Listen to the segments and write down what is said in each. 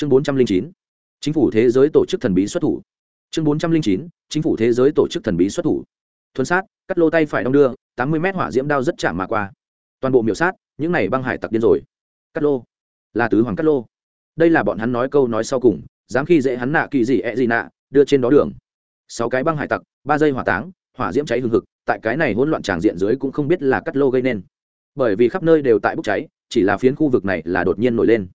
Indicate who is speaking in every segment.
Speaker 1: chương bốn trăm linh chín, chính phủ thế giới tổ chức thần bí xuất thủ. Chương bốn trăm linh chín, chính phủ thế giới tổ chức thần bí xuất thủ. Thuần sát, cắt lô tay phải đong đưa, tám mươi mét hỏa diễm đao rất chạm mà qua. Toàn bộ miểu sát, những này băng hải tặc điên rồi. Cắt lô. Là tứ hoàng cắt lô. Đây là bọn hắn nói câu nói sau cùng, dám khi dễ hắn nạ kỳ gì ẹ gì nạ, đưa trên đó đường. Sáu cái băng hải tặc, ba giây hỏa táng, hỏa diễm cháy hừng hực, tại cái này hỗn loạn tràng diện dưới cũng không biết là cắt lô gây nên. Bởi vì khắp nơi đều tại bốc cháy, chỉ là phiến khu vực này là đột nhiên nổi lên.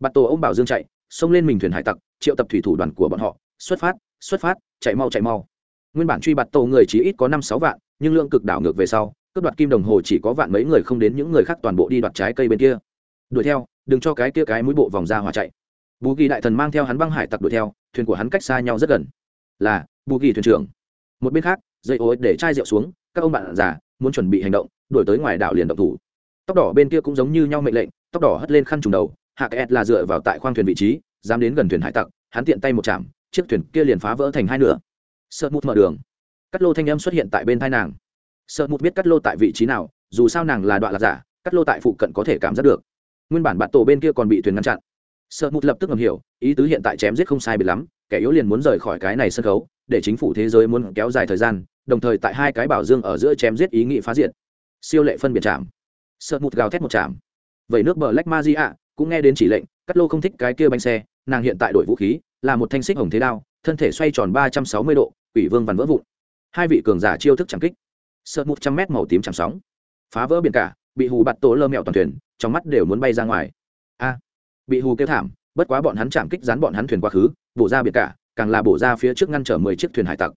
Speaker 1: Bạt tổ ông bảo dương chạy xông lên mình thuyền hải tặc, triệu tập thủy thủ đoàn của bọn họ, xuất phát xuất phát, chạy mau chạy mau. Nguyên bản truy bạt tàu người chỉ ít có năm, sáu vạn, nhưng lượng cực đảo ngược về sau, cướp đoạt kim đồng hồ chỉ có vạn mấy người không đến những người khác toàn bộ đi đoạt trái cây bên kia. Đuổi theo, đừng cho cái kia cái mũi bộ vòng ra hòa chạy. Bù kỳ đại thần mang theo hắn băng hải tặc đuổi theo, thuyền của hắn cách xa nhau rất gần. Là, bù kỳ thuyền trưởng. Một bên khác, dây ối để chai rượu xuống, các ông bạn già muốn chuẩn bị hành động, đuổi tới ngoài đảo liền động thủ. Tóc đỏ bên kia cũng giống như nhau mệnh lệnh, tóc đỏ hất lên khăn trùng đầu hạ cái là dựa vào tại khoang thuyền vị trí, dám đến gần thuyền hải tặc, hắn tiện tay một chạm, chiếc thuyền kia liền phá vỡ thành hai nửa. Sợ mút mở đường. Cắt lô thanh âm xuất hiện tại bên thai nàng. Sợ mút biết cắt lô tại vị trí nào, dù sao nàng là đoạn lạc giả, cắt lô tại phụ cận có thể cảm giác được. Nguyên bản bạn tổ bên kia còn bị thuyền ngăn chặn. Sợ mút lập tức ngầm hiểu, ý tứ hiện tại chém giết không sai biệt lắm, kẻ yếu liền muốn rời khỏi cái này sân khấu, để chính phủ thế giới muốn kéo dài thời gian, đồng thời tại hai cái bảo dương ở giữa chém giết ý nghị phá diệt. Siêu lệ phân biệt chạm. Sợ mút gào thét một chạm. Vậy nước bờ lách ma di ạ cũng nghe đến chỉ lệnh cắt lô không thích cái kia bánh xe, nàng hiện tại đổi vũ khí, là một thanh xích hồng thế đao, thân thể xoay tròn ba trăm sáu mươi độ, quỷ vương vằn vỡ vụn. Hai vị cường giả chiêu thức chẳng kích. Sợt một trăm mét màu tím chẳng sóng. Phá vỡ biển cả, bị hù bạt tổ lơ mẹo toàn thuyền, trong mắt đều muốn bay ra ngoài. A, bị hù kêu thảm, bất quá bọn hắn chạm kích dán bọn hắn thuyền quá khứ, bổ ra biển cả, càng là bổ ra phía trước ngăn chở mười chiếc thuyền hải tặc.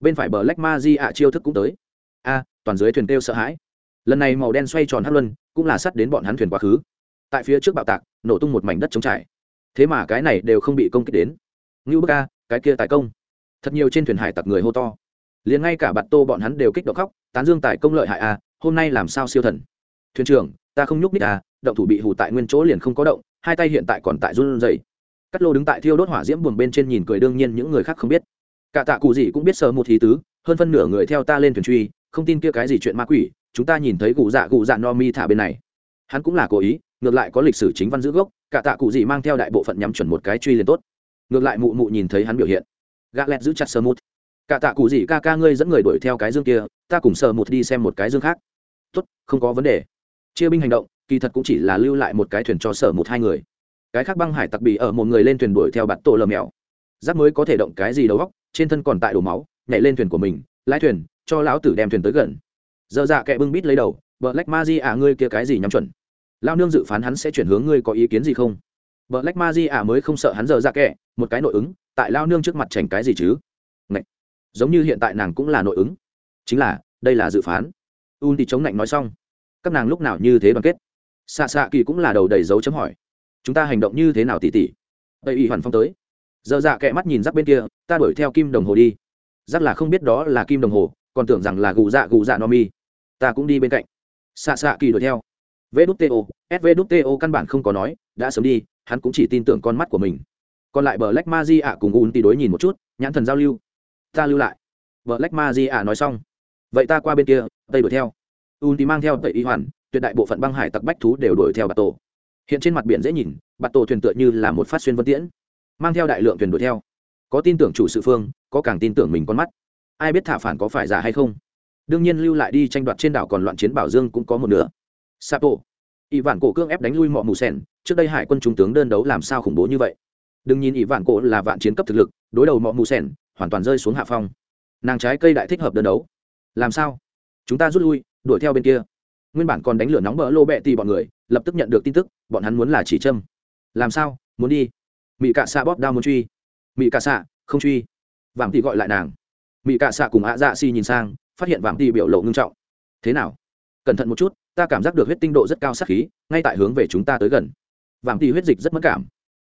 Speaker 1: Bên phải bờ lách ma di ạ chiêu thức cũng tới. A, toàn dưới thuyền kêu sợ hãi. Lần này màu đen xoay tròn hát luân, cũng là sắt đến bọn hắn thuyền quá khứ tại phía trước bạo tạc, nổ tung một mảnh đất trống trải. Thế mà cái này đều không bị công kích đến. Ngưu bức ca cái kia tài công. Thật nhiều trên thuyền hải tặc người hô to. Liền ngay cả bạt tô bọn hắn đều kích động khóc, tán dương tài công lợi hại a, hôm nay làm sao siêu thần? Thuyền trưởng, ta không nhúc nít a, động thủ bị hù tại nguyên chỗ liền không có động, hai tay hiện tại còn tại run rẩy. Cắt lô đứng tại thiêu đốt hỏa diễm buồn bên trên nhìn cười đương nhiên những người khác không biết. Cả tạ cụ gì cũng biết sờ một thí tứ, hơn phân nửa người theo ta lên thuyền truy, không tin kia cái gì chuyện ma quỷ, chúng ta nhìn thấy cụ dạ cụ dạ no mi thả bên này. Hắn cũng là cố ý ngược lại có lịch sử chính văn giữ gốc, cả tạ cụ gì mang theo đại bộ phận nhắm chuẩn một cái truy liền tốt. Ngược lại mụ mụ nhìn thấy hắn biểu hiện. Gã lẹt giữ chặt sơ mút cả tạ cụ gì ca ca ngươi dẫn người đuổi theo cái dương kia, ta cùng sơ mút đi xem một cái dương khác. Tốt, không có vấn đề. Chia binh hành động, kỳ thật cũng chỉ là lưu lại một cái thuyền cho sở một hai người. Cái khác băng hải tặc bị ở một người lên thuyền đuổi theo bạt tổ lờ mèo giáp mới có thể động cái gì đầu góc trên thân còn tại đổ máu, nhảy lên thuyền của mình, lái thuyền, cho lão tử đem thuyền tới gần. Dơ dạ kẹ bưng bít lấy đầu vợ lách ma di à ngươi kia cái gì nhắm chuẩn? Lao nương dự phán hắn sẽ chuyển hướng ngươi có ý kiến gì không? Vợ lách ma di ả mới không sợ hắn giờ ra kẻ, một cái nội ứng, tại lao nương trước mặt chảnh cái gì chứ? Ngậy. giống như hiện tại nàng cũng là nội ứng. Chính là, đây là dự phán. Un thì chống lạnh nói xong. Các nàng lúc nào như thế đoàn kết? Xạ xạ kỳ cũng là đầu đầy dấu chấm hỏi. Chúng ta hành động như thế nào tỉ tỉ? Tây y hoàn phong tới. Giờ dạ kẹ mắt nhìn rắc bên kia, ta đuổi theo kim đồng hồ đi. Rắc là không biết đó là kim đồng hồ, còn tưởng rằng là gù dạ gù dạ no mi. Ta cũng đi bên cạnh. Xạ xạ kỳ đuổi theo vđto svđto căn bản không có nói, đã sớm đi, hắn cũng chỉ tin tưởng con mắt của mình. Còn lại bờ lách ma di ạ cùng un đối nhìn một chút, nhãn thần giao lưu. Ta lưu lại. Bờ lách ma di ạ nói xong. Vậy ta qua bên kia, tây đuổi theo. Un mang theo tây y hoàn, tuyệt đại bộ phận băng hải tặc bách thú đều đuổi theo bạt tổ. Hiện trên mặt biển dễ nhìn, bạt tổ thuyền tựa như là một phát xuyên vân tiễn. Mang theo đại lượng thuyền đuổi theo. Có tin tưởng chủ sự phương, có càng tin tưởng mình con mắt. Ai biết thả phản có phải giả hay không? Đương nhiên lưu lại đi tranh đoạt trên đảo còn loạn chiến bảo dương cũng có một nửa sapo ỷ vạn cổ cương ép đánh lui mọ mù sen trước đây hải quân trung tướng đơn đấu làm sao khủng bố như vậy? Đừng nhìn ỷ vạn cổ là vạn chiến cấp thực lực, đối đầu mọ mù sen hoàn toàn rơi xuống hạ phong. Nàng trái cây đại thích hợp đơn đấu. Làm sao? Chúng ta rút lui, đuổi theo bên kia. Nguyên bản còn đánh lửa nóng bỡ lô bẹ tì bọn người, lập tức nhận được tin tức, bọn hắn muốn là chỉ trâm làm sao? Muốn đi. Mỹ cạ xạ bóp đao muốn truy. Mỹ cạ xạ không truy. Vàng tì gọi lại nàng. Mỹ cạ xạ cùng ạ dạ Si nhìn sang, phát hiện vàng tì biểu lộ ngưng trọng. Thế nào? Cẩn thận một chút ta cảm giác được huyết tinh độ rất cao sát khí, ngay tại hướng về chúng ta tới gần. Vàng thì huyết dịch rất mất cảm.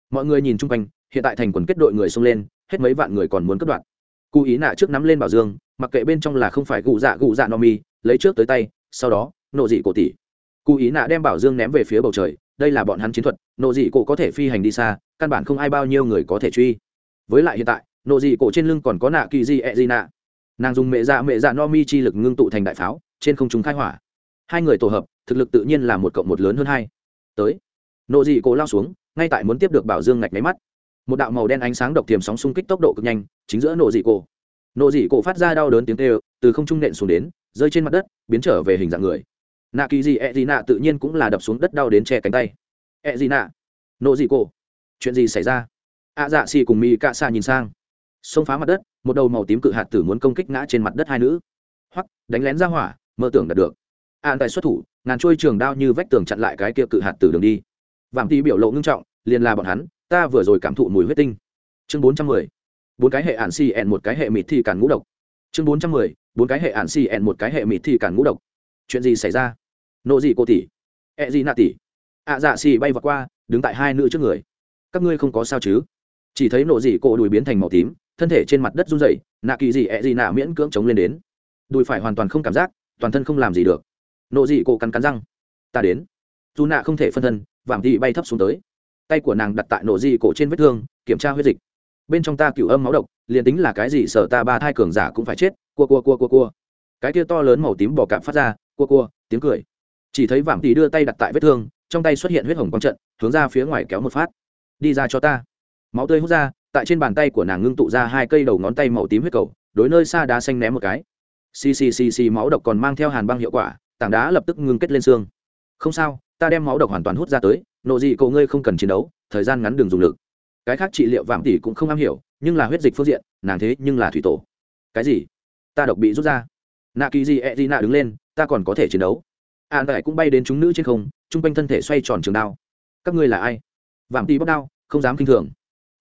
Speaker 1: Mọi người nhìn chung quanh, hiện tại thành quần kết đội người xông lên, hết mấy vạn người còn muốn cất đoạn. Cụ ý nạ trước nắm lên bảo dương, mặc kệ bên trong là không phải gù dạ gù dạ no mi, lấy trước tới tay, sau đó, nộ dị cổ tỷ. Cụ ý nạ đem bảo dương ném về phía bầu trời, đây là bọn hắn chiến thuật, nộ dị cổ có thể phi hành đi xa, căn bản không ai bao nhiêu người có thể truy. Với lại hiện tại, nộ dị cổ trên lưng còn có nạ kỳ di e di nạ. Nàng dùng mẹ dạ mẹ dạ no mi chi lực ngưng tụ thành đại pháo, trên không chúng khai hỏa hai người tổ hợp, thực lực tự nhiên là một cộng một lớn hơn hai. Tới. Nộ dị cổ lao xuống, ngay tại muốn tiếp được bảo dương ngạch máy mắt. Một đạo màu đen ánh sáng độc tiềm sóng xung kích tốc độ cực nhanh, chính giữa nộ dị cổ. Nộ dị cổ phát ra đau đớn tiếng kêu, từ không trung nện xuống đến, rơi trên mặt đất, biến trở về hình dạng người. Nạ kỳ gì ẹ gì nạ tự nhiên cũng là đập xuống đất đau đến che cánh tay. E ẹ gì nạ. Nộ dị cổ. Chuyện gì xảy ra? Ạ dạ xì cùng mỹ cạ xa nhìn sang. Xông phá mặt đất, một đầu màu tím cự hạt tử muốn công kích ngã trên mặt đất hai nữ. Hoặc đánh lén ra hỏa, mơ tưởng đạt được an tại xuất thủ, ngàn trôi trường đao như vách tường chặn lại cái kia cự hạt tử đường đi. Vạm tí biểu lộ ngưng trọng, liền là bọn hắn, ta vừa rồi cảm thụ mùi huyết tinh. Chương bốn trăm mười, bốn cái hệ ạn xì ẹn một cái hệ mịt thì cản ngũ độc. Chương bốn trăm mười, bốn cái hệ ạn xì ẹn một cái hệ mịt thì cản ngũ độc. Chuyện gì xảy ra? Nộ gì cô tỷ e ẹ gì nạ tỷ ạ dạ xì bay vào qua, đứng tại hai nữ trước người. Các ngươi không có sao chứ? Chỉ thấy nộ dị cổ đùi biến thành màu tím, thân thể trên mặt đất run rẩy, nạ kỳ dị e ẹ gì nạ miễn cưỡng chống lên đến. Đùi phải hoàn toàn không cảm giác, toàn thân không làm gì được nộ dị cổ cắn cắn răng. Ta đến. Dù nạ không thể phân thân vàng thị bay thấp xuống tới. Tay của nàng đặt tại nộ dị cổ trên vết thương, kiểm tra huyết dịch. Bên trong ta cựu âm máu độc, liền tính là cái gì sợ ta ba thai cường giả cũng phải chết. Cua cua cua cua cua. Cái kia to lớn màu tím bò cạp phát ra, cua cua, tiếng cười. Chỉ thấy vàng thị đưa tay đặt tại vết thương, trong tay xuất hiện huyết hồng quang trận, hướng ra phía ngoài kéo một phát. Đi ra cho ta. Máu tươi hút ra, tại trên bàn tay của nàng ngưng tụ ra hai cây đầu ngón tay màu tím huyết cầu, đối nơi xa đá xanh ném một cái. Ccc máu độc còn mang theo hàn băng hiệu quả tảng đá lập tức ngưng kết lên xương. Không sao, ta đem máu độc hoàn toàn hút ra tới, nộ dị cậu ngươi không cần chiến đấu, thời gian ngắn đường dùng lực. Cái khác trị liệu vạm tỷ cũng không am hiểu, nhưng là huyết dịch phương diện, nàng thế nhưng là thủy tổ. Cái gì? Ta độc bị rút ra. Nạ kỳ gì e di nạ đứng lên, ta còn có thể chiến đấu. An tại cũng bay đến chúng nữ trên không, chung quanh thân thể xoay tròn trường đao. Các ngươi là ai? Vạm tỷ bóc đao, không dám kinh thường.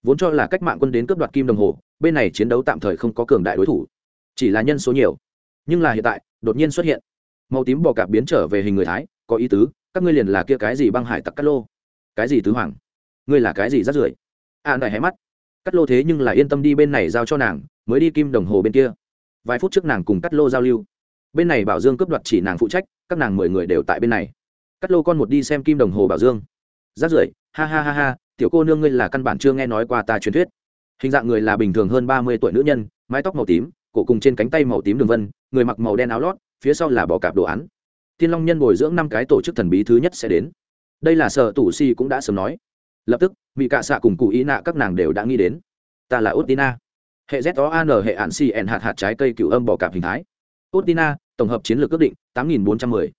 Speaker 1: Vốn cho là cách mạng quân đến cướp đoạt kim đồng hồ, bên này chiến đấu tạm thời không có cường đại đối thủ. Chỉ là nhân số nhiều. Nhưng là hiện tại, đột nhiên xuất hiện màu tím bò cạp biến trở về hình người thái, có ý tứ, các ngươi liền là kia cái gì băng hải tặc cắt lô? Cái gì tứ hoàng? Ngươi là cái gì rát rưởi? An đại hé mắt. Cắt lô thế nhưng là yên tâm đi bên này giao cho nàng, mới đi kim đồng hồ bên kia. Vài phút trước nàng cùng cắt lô giao lưu. Bên này bảo dương cướp đoạt chỉ nàng phụ trách, các nàng mười người đều tại bên này. Cắt lô con một đi xem kim đồng hồ bảo dương. Rát rưởi, ha ha ha ha, tiểu cô nương ngươi là căn bản chưa nghe nói qua ta truyền thuyết. Hình dạng người là bình thường hơn ba mươi tuổi nữ nhân, mái tóc màu tím, cổ cùng trên cánh tay màu tím đường vân, người mặc màu đen áo lót phía sau là bò cạp đồ án thiên long nhân bồi dưỡng năm cái tổ chức thần bí thứ nhất sẽ đến đây là sở tủ si cũng đã sớm nói lập tức bị cạ xạ cùng cụ ý nạ các nàng đều đã nghĩ đến ta là Utina. Hệ Z O an hệ ạn CN hạt hạt trái cây cựu âm bò cạp hình thái. Utina, tổng hợp chiến lược ước định 8410.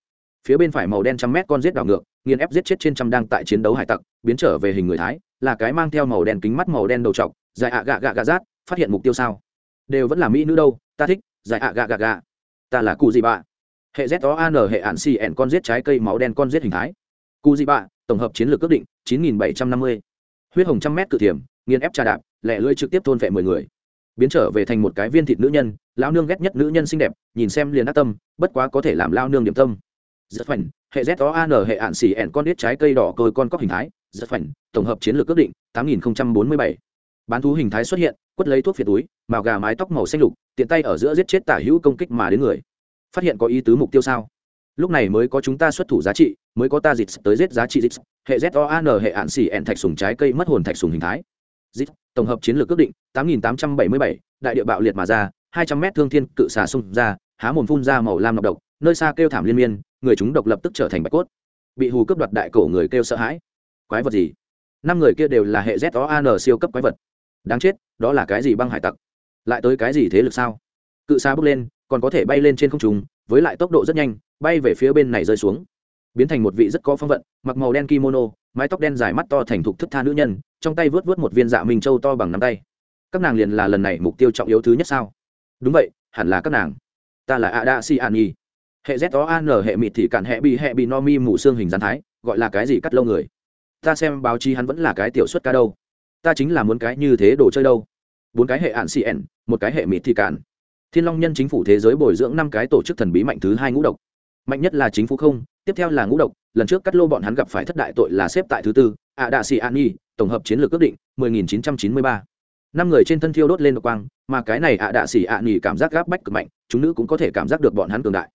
Speaker 1: Phía bên phải màu đen trăm mét con giết đảo ngược, nghiền ép giết chết trên trăm đang tại chiến đấu hải tặc, biến trở về hình người thái, là cái mang theo màu đen kính mắt màu đen đầu trọc, dài ạ gạ gạ gạ rát, phát hiện mục tiêu sao? Đều vẫn là mỹ nữ đâu, ta thích, dài ạ gạ gạ gạ. Ta là cụ gì bạ? Hệ Z an hệ ạn CN con giết trái cây máu đen con giết hình thái. Cụ gì bạ, tổng hợp chiến lược ước định 9750. Huyết hồng trăm mét cự thiểm, nghiền ép trà đạp, lẹ lưỡi trực tiếp thôn vẹ mười người biến trở về thành một cái viên thịt nữ nhân lão nương ghét nhất nữ nhân xinh đẹp nhìn xem liền ác tâm bất quá có thể làm lao nương điểm tâm giật phảnh hệ z o an hệ ạn xì ẹn con đít trái cây đỏ côi con cóc hình thái giật phảnh tổng hợp chiến lược ước định tám nghìn bốn mươi bảy bán thú hình thái xuất hiện quất lấy thuốc phiệt túi màu gà mái tóc màu xanh lục tiện tay ở giữa giết chết tả hữu công kích mà đến người. Phát hiện có ý tứ mục tiêu sao? Lúc này mới có chúng ta xuất thủ giá trị mới có ta dịch tới giết giá trị dịch. Hệ z o an hệ ạn xỉ ẹn thạch sùng trái cây mất hồn thạch sùng hình thái. Dịch tổng hợp chiến lược ước định 8877, đại địa bạo liệt mà ra 200 mét thương thiên cự xà xung ra há mồm phun ra màu lam nọc độc nơi xa kêu thảm liên miên người chúng độc lập tức trở thành bạch cốt. Bị hù cướp đoạt đại cổ người kêu sợ hãi. Quái vật gì? Năm người kia đều là hệ z o an siêu cấp quái vật đáng chết, đó là cái gì băng hải tặc? Lại tới cái gì thế lực sao? Cự xa bước lên, còn có thể bay lên trên không trung, với lại tốc độ rất nhanh, bay về phía bên này rơi xuống. Biến thành một vị rất có phong vận, mặc màu đen kimono, mái tóc đen dài mắt to thành thục thức tha nữ nhân, trong tay vớt vớt một viên dạ minh châu to bằng nắm tay. Các nàng liền là lần này mục tiêu trọng yếu thứ nhất sao? Đúng vậy, hẳn là các nàng. Ta là ada si an nhi. Hệ z o an hệ mịt thì cản, hệ bị hệ bị no mi mù xương hình dán thái, gọi là cái gì cắt lâu người? Ta xem báo chí hắn vẫn là cái tiểu xuất ca đâu ta chính là muốn cái như thế đồ chơi đâu. Bốn cái hệ ạn cn một cái hệ mịt thì cản thiên long nhân chính phủ thế giới bồi dưỡng năm cái tổ chức thần bí mạnh thứ hai ngũ độc. Mạnh nhất là chính phủ không, tiếp theo là ngũ độc, lần trước cắt lô bọn hắn gặp phải thất đại tội là xếp tại thứ tư ạ đạ xì an nhi, tổng hợp chiến lược ước định 10.993. năm người trên thân thiêu đốt lên độc quang, mà cái này ạ đạ xì ạ nhi cảm giác gáp bách cực mạnh, chúng nữ cũng có thể cảm giác được bọn hắn cường đại.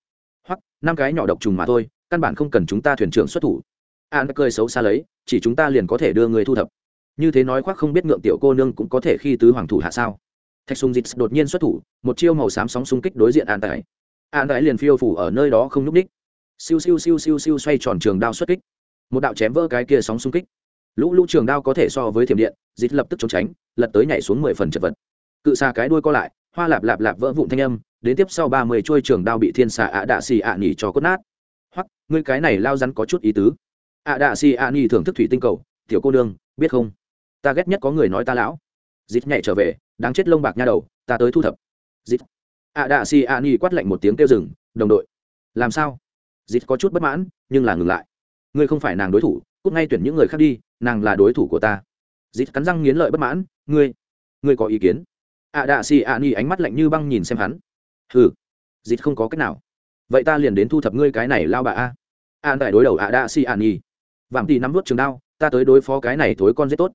Speaker 1: Hoặc, năm cái nhỏ độc trùng mà thôi, căn bản không cần chúng ta thuyền trưởng xuất thủ. An cười xấu xa lấy, chỉ chúng ta liền có thể đưa người thu thập như thế nói khoác không biết ngượng tiểu cô nương cũng có thể khi tứ hoàng thủ hạ sao? Thạch sùng dịch đột nhiên xuất thủ, một chiêu màu xám sóng xung kích đối diện an tải an tải liền phiêu phủ ở nơi đó không nhúc ních siêu siêu siêu siêu siêu xoay tròn trường đao xuất kích. Một đạo chém vỡ cái kia sóng xung kích. Lũ lũ trường đao có thể so với thiểm điện dịt lập tức trốn tránh, lật tới nhảy xuống mười phần chật vật. Cự xa cái đuôi co lại, hoa lạp lạp lạp vỡ vụn thanh âm, đến tiếp sau ba mươi trôi trường đao bị thiên xà ạ đạ xì ạ nhỉ cho cốt nát. Hoặc ngươi cái này lao rắn có chút ý tứ. Ạ đạ xì ạ nhỉ thưởng thức thủy tinh cầu, tiểu cô nương, biết không? Ta ghét nhất có người nói ta lão. Dịp nhảy trở về đáng chết lông bạc nha đầu ta tới thu thập. Dịp ạ đạ xì ạ ni quát lạnh một tiếng kêu rừng đồng đội. Làm sao? Dịp có chút bất mãn nhưng là ngừng lại. Ngươi không phải nàng đối thủ cút ngay tuyển những người khác đi nàng là đối thủ của ta. Dịp cắn răng nghiến lợi bất mãn ngươi ngươi có ý kiến? Ạ đạ xì ạ ni ánh mắt lạnh như băng nhìn xem hắn. Hừ. Dịp không có cách nào. Vậy ta liền đến thu thập ngươi cái này lao bà a. An tại đối đầu ạ đạ xì ạ ni, vạm tì nắm vút trường đao ta tới đối phó cái này thối con giết tốt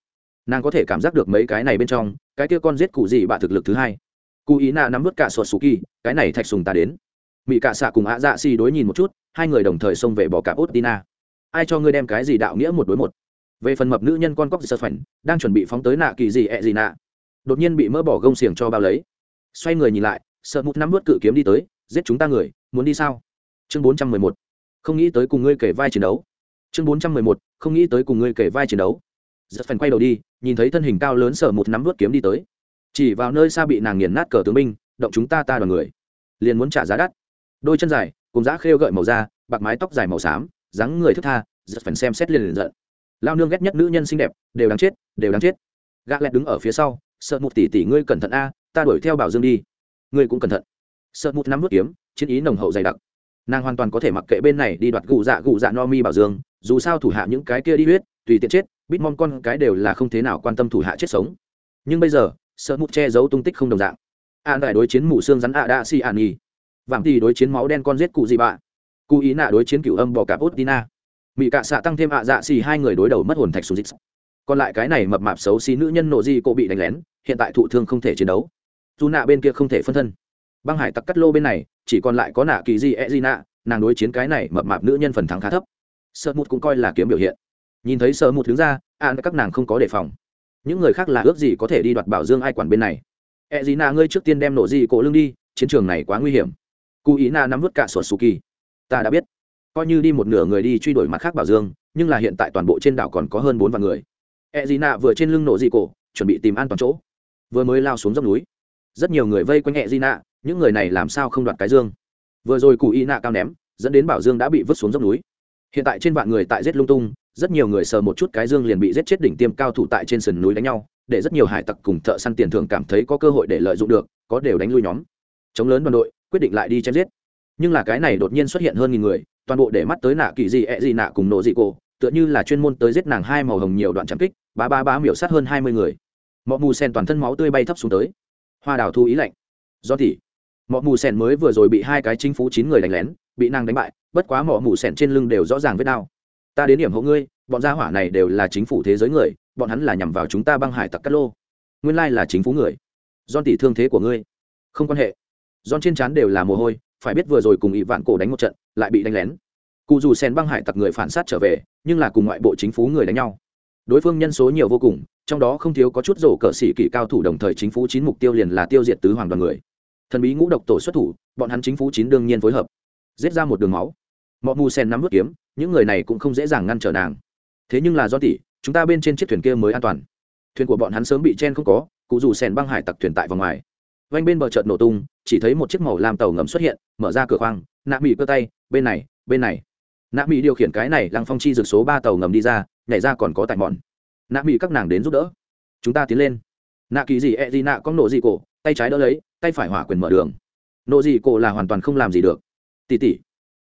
Speaker 1: nàng có thể cảm giác được mấy cái này bên trong, cái kia con giết cụ gì bạ thực lực thứ hai. Cụ ý nạ nắm vút cả sột sù kỳ, cái này thạch sùng ta đến. Mỹ cạ xạ cùng ạ dạ xì đối nhìn một chút, hai người đồng thời xông về bỏ cả ốt tina ai cho ngươi đem cái gì đạo nghĩa một đối một? Về phần mập nữ nhân con cóc sơ phảnh đang chuẩn bị phóng tới nạ kỳ gì ẹ gì nạ. Đột nhiên bị mỡ bỏ gông xiềng cho bao lấy. Xoay người nhìn lại, sợ một nắm vớt cự kiếm đi tới, giết chúng ta người, muốn đi sao? Chương bốn trăm mười một. Không nghĩ tới cùng ngươi kể vai chiến đấu. Chương bốn trăm mười một. Không nghĩ tới cùng ngươi kể vai chiến đấu giật phần quay đầu đi, nhìn thấy thân hình cao lớn sở một nắm vớt kiếm đi tới. Chỉ vào nơi xa bị nàng nghiền nát cờ tướng binh, động chúng ta ta đoàn người. Liền muốn trả giá đắt. Đôi chân dài, cùng giã khêu gợi màu da, bạc mái tóc dài màu xám, dáng người thức tha, giật phần xem xét liền liền giận. Lao nương ghét nhất nữ nhân xinh đẹp, đều đáng chết, đều đáng chết. Gã lẹt đứng ở phía sau, sợ một tỷ tỷ ngươi cẩn thận a, ta đuổi theo bảo dương đi. Ngươi cũng cẩn thận. Sợ một nắm vớt kiếm, chiến ý nồng hậu dày đặc. Nàng hoàn toàn có thể mặc kệ bên này đi đoạt gù dạ gù dạ no mi bảo dương, dù sao thủ hạ những cái kia đi huyết, tùy tiện chết bít mong con cái đều là không thế nào quan tâm thủ hạ chết sống. Nhưng bây giờ, sợ mụt che giấu tung tích không đồng dạng. An đại đối chiến mù xương rắn ạ đa si an nhi vàng thì đối chiến máu đen con giết cụ gì bạ. Cụ ý nạ đối chiến cựu âm bò cạp ốt tina. Mỹ cạ xạ tăng thêm ạ dạ xì hai người đối đầu mất hồn thạch xuống dịch. còn lại cái này mập mạp xấu xí nữ nhân nộ di cô bị đánh lén, hiện tại thụ thương không thể chiến đấu. Dù nạ bên kia không thể phân thân. Băng hải tặc cắt lô bên này, chỉ còn lại có nạ kỳ di e di nạ, nàng đối chiến cái này mập mạp nữ nhân phần thắng khá thấp. Sợ mụt cũng coi là kiếm biểu hiện nhìn thấy sợ một thứ ra an các nàng không có đề phòng. Những người khác là ước gì có thể đi đoạt bảo dương ai quản bên này. E di na ngươi trước tiên đem nổ di cổ lưng đi chiến trường này quá nguy hiểm. Cụ ý na nắm vứt cả sổ su kỳ. Ta đã biết. Coi như đi một nửa người đi truy đuổi mặt khác bảo dương nhưng là hiện tại toàn bộ trên đảo còn có hơn bốn vạn người. E d na vừa trên lưng nổ dị cổ chuẩn bị tìm an toàn chỗ. Vừa mới lao xuống dốc núi. Rất nhiều người vây quanh e d na, những người này làm sao không đoạt cái dương? Vừa rồi cụ ý nạ cao ném dẫn đến bảo dương đã bị vứt xuống dốc núi. Hiện tại trên vạn người tại giết lung tung rất nhiều người sờ một chút cái dương liền bị giết chết đỉnh tiêm cao thủ tại trên sườn núi đánh nhau, để rất nhiều hải tặc cùng thợ săn tiền thường cảm thấy có cơ hội để lợi dụng được, có đều đánh lui nhóm. Chống lớn đoàn đội, quyết định lại đi chém giết. Nhưng là cái này đột nhiên xuất hiện hơn nghìn người, toàn bộ để mắt tới nạ kỳ gì, ẹ gì nạ cùng nổ dị cổ, tựa như là chuyên môn tới giết nàng hai màu hồng nhiều đoạn chạm kích, ba ba ba miểu sát hơn hai mươi người. Mọ mù sen toàn thân máu tươi bay thấp xuống tới. Hoa đào thu ý lạnh. Do thì mọ mù sen mới vừa rồi bị hai cái chính phủ chín người đánh lén, bị nàng đánh bại, bất quá mọ mù sen trên lưng đều rõ ràng vết đau ta đến điểm hộ ngươi, bọn gia hỏa này đều là chính phủ thế giới người, bọn hắn là nhằm vào chúng ta băng hải tặc cát lô. Nguyên lai là chính phủ người. Don tỷ thương thế của ngươi. Không quan hệ. Don trên trán đều là mồ hôi, phải biết vừa rồi cùng ỵ vạn cổ đánh một trận, lại bị đánh lén. Cụ dù sen băng hải tặc người phản sát trở về, nhưng là cùng ngoại bộ chính phủ người đánh nhau. Đối phương nhân số nhiều vô cùng, trong đó không thiếu có chút rổ cờ sĩ kỷ cao thủ đồng thời chính phủ chín mục tiêu liền là tiêu diệt tứ hoàng đoàn người. Thần bí ngũ độc tổ xuất thủ, bọn hắn chính phủ chín đương nhiên phối hợp. Giết ra một đường máu. Mọi mù sen nắm vớt kiếm những người này cũng không dễ dàng ngăn trở nàng. Thế nhưng là do tỷ, chúng ta bên trên chiếc thuyền kia mới an toàn. Thuyền của bọn hắn sớm bị chen không có, cụ dù sèn băng hải tặc thuyền tại vòng ngoài. Vanh bên bờ chợt nổ tung, chỉ thấy một chiếc màu làm tàu ngầm xuất hiện, mở ra cửa khoang, nạ mỹ cơ tay, bên này bên này. Nạ mỹ điều khiển cái này lăng phong chi rực số ba tàu ngầm đi ra, nhảy ra còn có tại mòn. Nạ mỹ các nàng đến giúp đỡ. Chúng ta tiến lên. Nạ kỳ gì e gì nạ có nổ gì cổ, tay trái đỡ lấy, tay phải hỏa quyền mở đường. Nổ gì cổ là hoàn toàn không làm gì được. Tỷ tỷ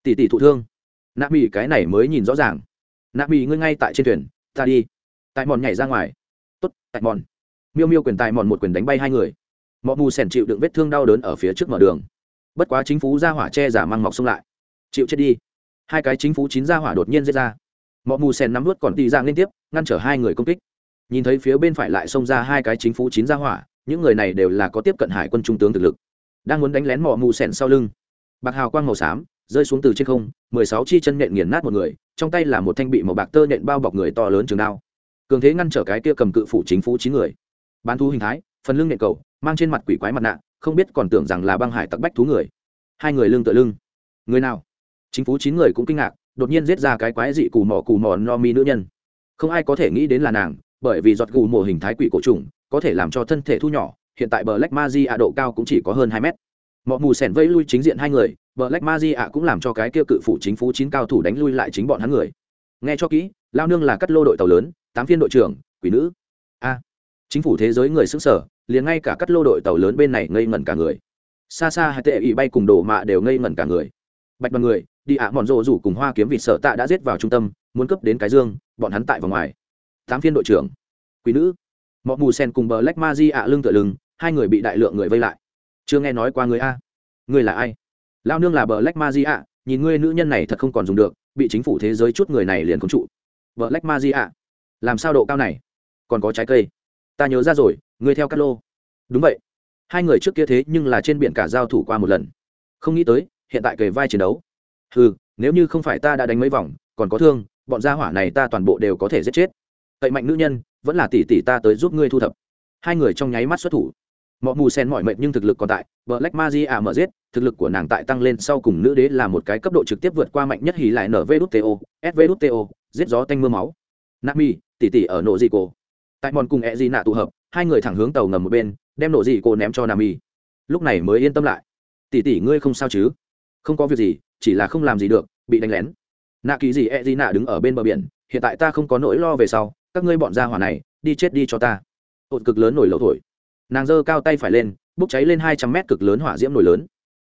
Speaker 1: tỷ tỷ thụ thương nạ mỹ cái này mới nhìn rõ ràng. Nạ mỹ ngươi ngay tại trên thuyền, ta đi. Tại mòn nhảy ra ngoài. Tốt, tại mòn. Miêu miêu quyền tài mòn một quyền đánh bay hai người. Mọi mù sẻn chịu đựng vết thương đau đớn ở phía trước mở đường. Bất quá chính phủ ra hỏa che giả mang mọc xông lại. Chịu chết đi. Hai cái chính phủ chín ra hỏa đột nhiên giết ra. Mọi mù sẻn nắm vớt còn tì ra liên tiếp, ngăn trở hai người công kích. Nhìn thấy phía bên phải lại xông ra hai cái chính phủ chín ra hỏa, những người này đều là có tiếp cận hải quân trung tướng thực lực. Đang muốn đánh lén mỏ mù sẻn sau lưng. Bạc hào quang màu xám rơi xuống từ trên không, mười sáu chi chân nện nghiền nát một người, trong tay là một thanh bị màu bạc tơ nện bao bọc người to lớn trường đao. Cường thế ngăn trở cái kia cầm cự phủ chính phủ chín người. Bán thú hình thái, phần lưng nện cầu, mang trên mặt quỷ quái mặt nạ, không biết còn tưởng rằng là băng hải tặc bách thú người. Hai người lưng tựa lưng. Người nào? Chính phủ chín người cũng kinh ngạc, đột nhiên giết ra cái quái dị cù mò cù mò no mi nữ nhân. Không ai có thể nghĩ đến là nàng, bởi vì giọt gù mồ hình thái quỷ cổ trùng, có thể làm cho thân thể thu nhỏ, hiện tại bờ lách ma di ạ độ cao cũng chỉ có hơn hai mét. Mọi mù sẻn vây lui chính diện hai người bờ lách ma di ạ cũng làm cho cái kia cự phủ chính phủ chín cao thủ đánh lui lại chính bọn hắn người. Nghe cho kỹ, lao nương là cắt lô đội tàu lớn, tám phiên đội trưởng, quỷ nữ. A, chính phủ thế giới người xứng sở, liền ngay cả cắt lô đội tàu lớn bên này ngây ngẩn cả người. Xa xa hai tệ ỵ bay cùng đổ mạ đều ngây ngẩn cả người. Bạch bằng người, đi ạ mòn rộ rủ cùng hoa kiếm vịt sợ tạ đã giết vào trung tâm, muốn cấp đến cái dương, bọn hắn tại vòng ngoài. Tám phiên đội trưởng quý nữ. Mọi mù sen cùng bờ lách ma di ạ lưng tựa lưng, hai người bị đại lượng người vây lại. Chưa nghe nói qua người a. Người là ai? Lao nương là bờ lách ma di ạ, nhìn ngươi nữ nhân này thật không còn dùng được, bị chính phủ thế giới chút người này liền công trụ. Bờ lách ma di ạ, làm sao độ cao này? Còn có trái cây. Ta nhớ ra rồi, ngươi theo cát lô. Đúng vậy. Hai người trước kia thế nhưng là trên biển cả giao thủ qua một lần. Không nghĩ tới, hiện tại kề vai chiến đấu. Ừ nếu như không phải ta đã đánh mấy vòng, còn có thương, bọn gia hỏa này ta toàn bộ đều có thể giết chết. Cậy mạnh nữ nhân, vẫn là tỷ tỷ ta tới giúp ngươi thu thập. Hai người trong nháy mắt xuất thủ mọi mù sen mọi mệnh nhưng thực lực còn tại vợ lách ma di mở giết, thực lực của nàng tại tăng lên sau cùng nữ đế là một cái cấp độ trực tiếp vượt qua mạnh nhất hì lại nở vto svto giết gió tanh mưa máu. Nami tỷ tỷ ở nộ dị cô tại mòn cùng e di nạ tụ hợp, hai người thẳng hướng tàu ngầm một bên, đem nộ dị cô ném cho nami lúc này mới yên tâm lại. Tỷ tỷ ngươi không sao chứ? Không có việc gì, chỉ là không làm gì được, bị đánh lén. Nạ kỳ gì e di nạ đứng ở bên bờ biển, hiện tại ta không có nỗi lo về sau, các ngươi bọn gia hỏa này, đi chết đi cho ta. Ột cực lớn nổi lẩu thổi nàng giơ cao tay phải lên, bốc cháy lên hai trăm mét cực lớn hỏa diễm nổi lớn.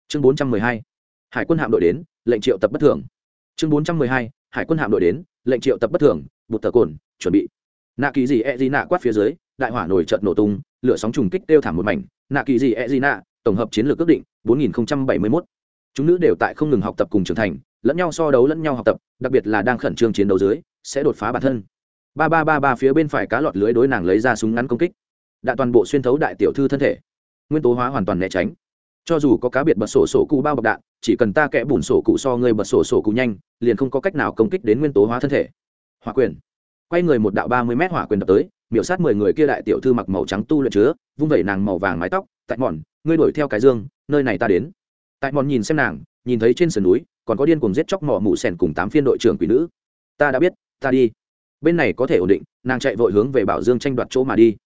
Speaker 1: Chương bốn trăm mười hai, hải quân hạm đội đến, lệnh triệu tập bất thường. Chương bốn trăm mười hai, hải quân hạm đội đến, lệnh triệu tập bất thường, bụt tờ cồn, chuẩn bị. Nạ kỳ gì e gì nạ quát phía dưới, đại hỏa nổi trận nổ tung, lửa sóng trùng kích đeo thảm một mảnh. Nạ kỳ gì e gì nạ, tổng hợp chiến lược ước định, bốn nghìn bảy mươi mốt. Chúng nữ đều tại không ngừng học tập cùng trưởng thành, lẫn nhau so đấu lẫn nhau học tập, đặc biệt là đang khẩn trương chiến đấu dưới, sẽ đột phá bản thân. Ba ba ba ba phía bên phải cá lọt lưới đối nàng lấy ra súng ngắn công kích đã toàn bộ xuyên thấu đại tiểu thư thân thể. Nguyên tố hóa hoàn toàn né tránh. Cho dù có cá biệt bật sổ sổ cụ bao bọc đạn, chỉ cần ta kẽ bùn sổ cụ so người bật sổ sổ cụ nhanh, liền không có cách nào công kích đến nguyên tố hóa thân thể. Hỏa quyền. Quay người một đạo ba mươi mét hỏa quyền đập tới, miểu sát mười người kia đại tiểu thư mặc màu trắng tu luyện chứa, vung vẩy nàng màu vàng mái tóc, tại mòn ngươi đuổi theo cái dương, nơi này ta đến. Tại mòn nhìn xem nàng, nhìn thấy trên sườn núi, còn có điên cùng giết chóc mỏ mụ sèn cùng tám phiên đội trưởng quỷ nữ. Ta đã biết, ta đi. Bên này có thể ổn định, nàng chạy vội hướng về bảo dương tranh đoạt chỗ mà đi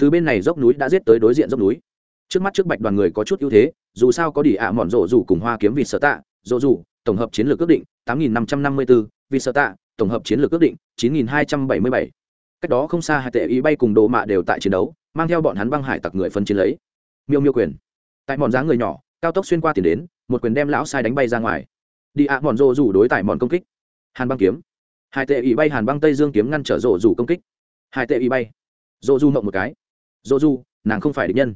Speaker 1: từ bên này dốc núi đã giết tới đối diện dốc núi. Trước mắt trước bạch đoàn người có chút ưu thế, dù sao có đỉ ạ mòn rộ rủ cùng hoa kiếm vịt sở tạ, rộ rủ tổng hợp chiến lược ước định tám nghìn năm trăm năm mươi bốn vịt sở tạ, tổng hợp chiến lược ước định chín nghìn hai trăm bảy mươi bảy. Cách đó không xa hai tệ ý bay cùng đồ mạ đều tại chiến đấu, mang theo bọn hắn băng hải tặc người phân chiến lấy. Miêu miêu quyền. Tại mòn dáng người nhỏ, cao tốc xuyên qua tiền đến, một quyền đem lão sai đánh bay ra ngoài. Đi ạ mòn rộ rủ đối tại mòn công kích. Hàn băng kiếm. Hai tệ ý bay hàn băng tây dương kiếm ngăn trở rộ rủ công kích. Hai tệ ý bay. Rộ rủ mộng một cái dô du, nàng không phải địch nhân.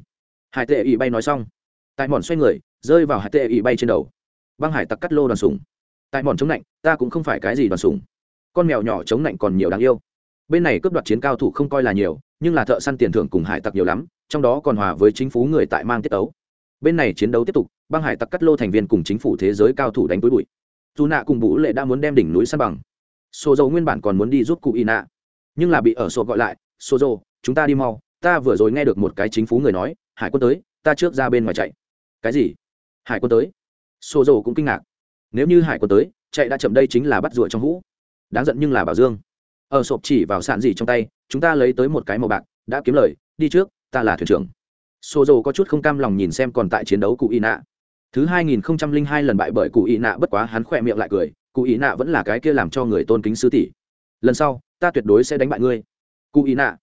Speaker 1: Hải tệ ỵ bay nói xong tại mòn xoay người, rơi vào hải tệ ỵ bay trên đầu. Băng hải tặc cắt lô đoàn sùng tại mòn chống lạnh ta cũng không phải cái gì đoàn sùng con mèo nhỏ chống lạnh còn nhiều đáng yêu. Bên này cướp đoạt chiến cao thủ không coi là nhiều, nhưng là thợ săn tiền thưởng cùng hải tặc nhiều lắm, trong đó còn hòa với chính phủ người tại mang tiết tấu. Bên này chiến đấu tiếp tục, băng hải tặc cắt lô thành viên cùng chính phủ thế giới cao thủ đánh túi bụi. Dù nạ cùng vũ lệ đã muốn đem đỉnh núi săn bằng. Sô dầu nguyên bản còn muốn đi giúp cụ y nạ, nhưng là bị ở sô gọi lại, sô dầu, chúng ta đi mau ta vừa rồi nghe được một cái chính phủ người nói, hải quân tới, ta trước ra bên ngoài chạy. Cái gì? Hải quân tới. Xô dầu cũng kinh ngạc. Nếu như hải quân tới, chạy đã chậm đây chính là bắt rùa trong hũ. Đáng giận nhưng là bảo dương. Ở sộp chỉ vào sạn gì trong tay, chúng ta lấy tới một cái màu bạc, đã kiếm lời, đi trước, ta là thuyền trưởng. Xô dầu có chút không cam lòng nhìn xem còn tại chiến đấu cụ y nạ. Thứ hai nghìn không trăm linh hai lần bại bởi cụ y nạ bất quá hắn khỏe miệng lại cười, cụ y nạ vẫn là cái kia làm cho người tôn kính sư tỷ. Lần sau, ta tuyệt đối sẽ đánh bại ngươi. Cụ y nạ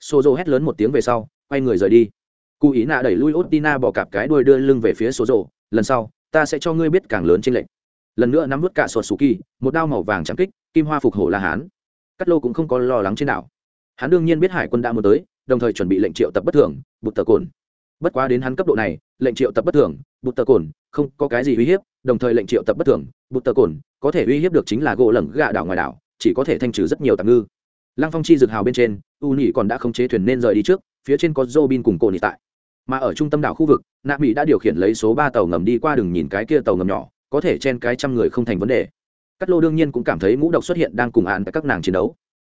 Speaker 1: sô dô hét lớn một tiếng về sau, quay người rời đi. Cụ ý nạ đẩy lui Otina bỏ cặp cái đuôi đưa lưng về phía sô dô, lần sau, ta sẽ cho ngươi biết càng lớn trên lệnh lần nữa nắm vút cả sột sù kỳ, một đao màu vàng trắng kích, kim hoa phục hổ la hán. Cắt lô cũng không có lo lắng trên đảo. Hắn đương nhiên biết hải quân đã muốn tới, đồng thời chuẩn bị lệnh triệu tập bất thường, bụt tờ cồn. Bất quá đến hắn cấp độ này, lệnh triệu tập bất thường, bụt tờ cồn, không có cái gì uy hiếp, đồng thời lệnh triệu tập bất thường, bụt tờ cồn, có thể uy hiếp được chính là gỗ lẩn gạ đảo ngoài đảo, chỉ có thể thanh trừ rất nhiều tạm ngư. Lăng phong chi dược hào bên trên u nhị còn đã không chế thuyền nên rời đi trước, phía trên có dô bin cùng cổ nhị tại. Mà ở trung tâm đảo khu vực, nạ mỹ đã điều khiển lấy số ba tàu ngầm đi qua đường nhìn cái kia tàu ngầm nhỏ, có thể chen cái trăm người không thành vấn đề. Cắt lô đương nhiên cũng cảm thấy ngũ độc xuất hiện đang cùng án tại các nàng chiến đấu.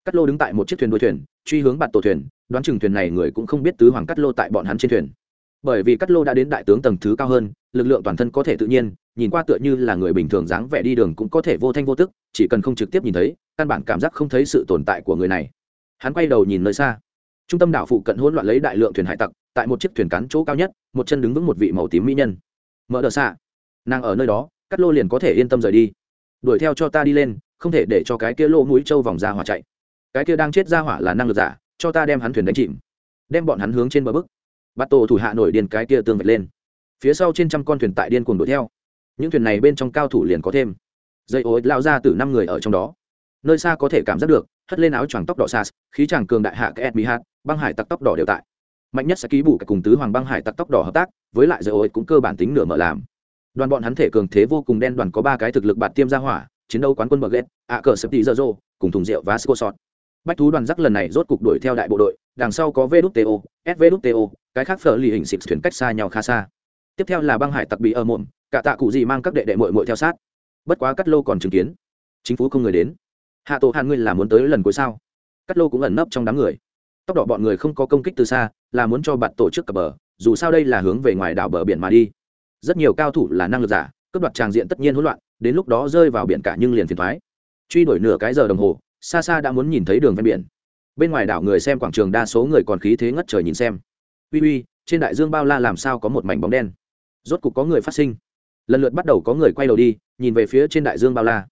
Speaker 1: Cắt lô đứng tại một chiếc thuyền đuôi thuyền, truy hướng bạt tổ thuyền, đoán chừng thuyền này người cũng không biết tứ hoàng cắt lô tại bọn hắn trên thuyền. Bởi vì cắt lô đã đến đại tướng tầng thứ cao hơn, lực lượng toàn thân có thể tự nhiên, nhìn qua tựa như là người bình thường dáng vẻ đi đường cũng có thể vô thanh vô tức, chỉ cần không trực tiếp nhìn thấy, căn bản cảm giác không thấy sự tồn tại của người này hắn quay đầu nhìn nơi xa. Trung tâm đảo phụ cận hỗn loạn lấy đại lượng thuyền hải tặc, tại một chiếc thuyền cắn chỗ cao nhất, một chân đứng vững một vị màu tím mỹ nhân. Mở đờ xạ. Nàng ở nơi đó, cắt lô liền có thể yên tâm rời đi. Đuổi theo cho ta đi lên, không thể để cho cái kia lô mũi trâu vòng ra hỏa chạy. Cái kia đang chết ra hỏa là năng lực giả, cho ta đem hắn thuyền đánh chìm. Đem bọn hắn hướng trên bờ bức. Bắt tổ thủ hạ nổi điên cái kia tương vạch lên. Phía sau trên trăm con thuyền tại điên cuồng đuổi theo. Những thuyền này bên trong cao thủ liền có thêm. Dây ối lao ra từ năm người ở trong đó. Nơi xa có thể cảm giác được hất lên áo choàng tóc đỏ sas khí chàng cường đại hạ cái edmi hát băng hải tặc tóc đỏ đều tại. Mạnh nhất sẽ ký bù cả cùng tứ hoàng băng hải tặc tóc đỏ hợp tác, với lại giờ ôi cũng cơ bản tính nửa mở làm. Đoàn bọn hắn thể cường thế vô cùng đen đoàn có ba cái thực lực bạt tiêm ra hỏa, chiến đấu quán quân bậc ghét, ạ cờ sập tỷ dơ dô, cùng thùng rượu và sco sọt bách thú đoàn rắc lần này rốt cục đuổi theo đại bộ đội, đằng sau có vđto svđto cái khác phở lì hình xịt thuyền cách xa nhau khá xa. Tiếp theo là băng hải tặc bị ở mộm cả tạ cụ gì mang các đệ đệ mội mội theo sát. Bất quá cắt lô còn chứng kiến. Chính phủ không người đến hạ tổ hàn ngươi là muốn tới lần cuối sao? Cắt lô cũng ẩn nấp trong đám người. Tốc độ bọn người không có công kích từ xa, là muốn cho bạn tổ chức cập bờ, dù sao đây là hướng về ngoài đảo bờ biển mà đi. Rất nhiều cao thủ là năng lực giả, cướp đoạt tràng diện tất nhiên hỗn loạn, đến lúc đó rơi vào biển cả nhưng liền phiền thoái truy đuổi nửa cái giờ đồng hồ, xa xa đã muốn nhìn thấy đường ven biển. Bên ngoài đảo người xem quảng trường đa số người còn khí thế ngất trời nhìn xem. Uy uy, trên đại dương bao la làm sao có một mảnh bóng đen? Rốt cục có người phát sinh. Lần lượt bắt đầu có người quay đầu đi, nhìn về phía trên đại dương bao la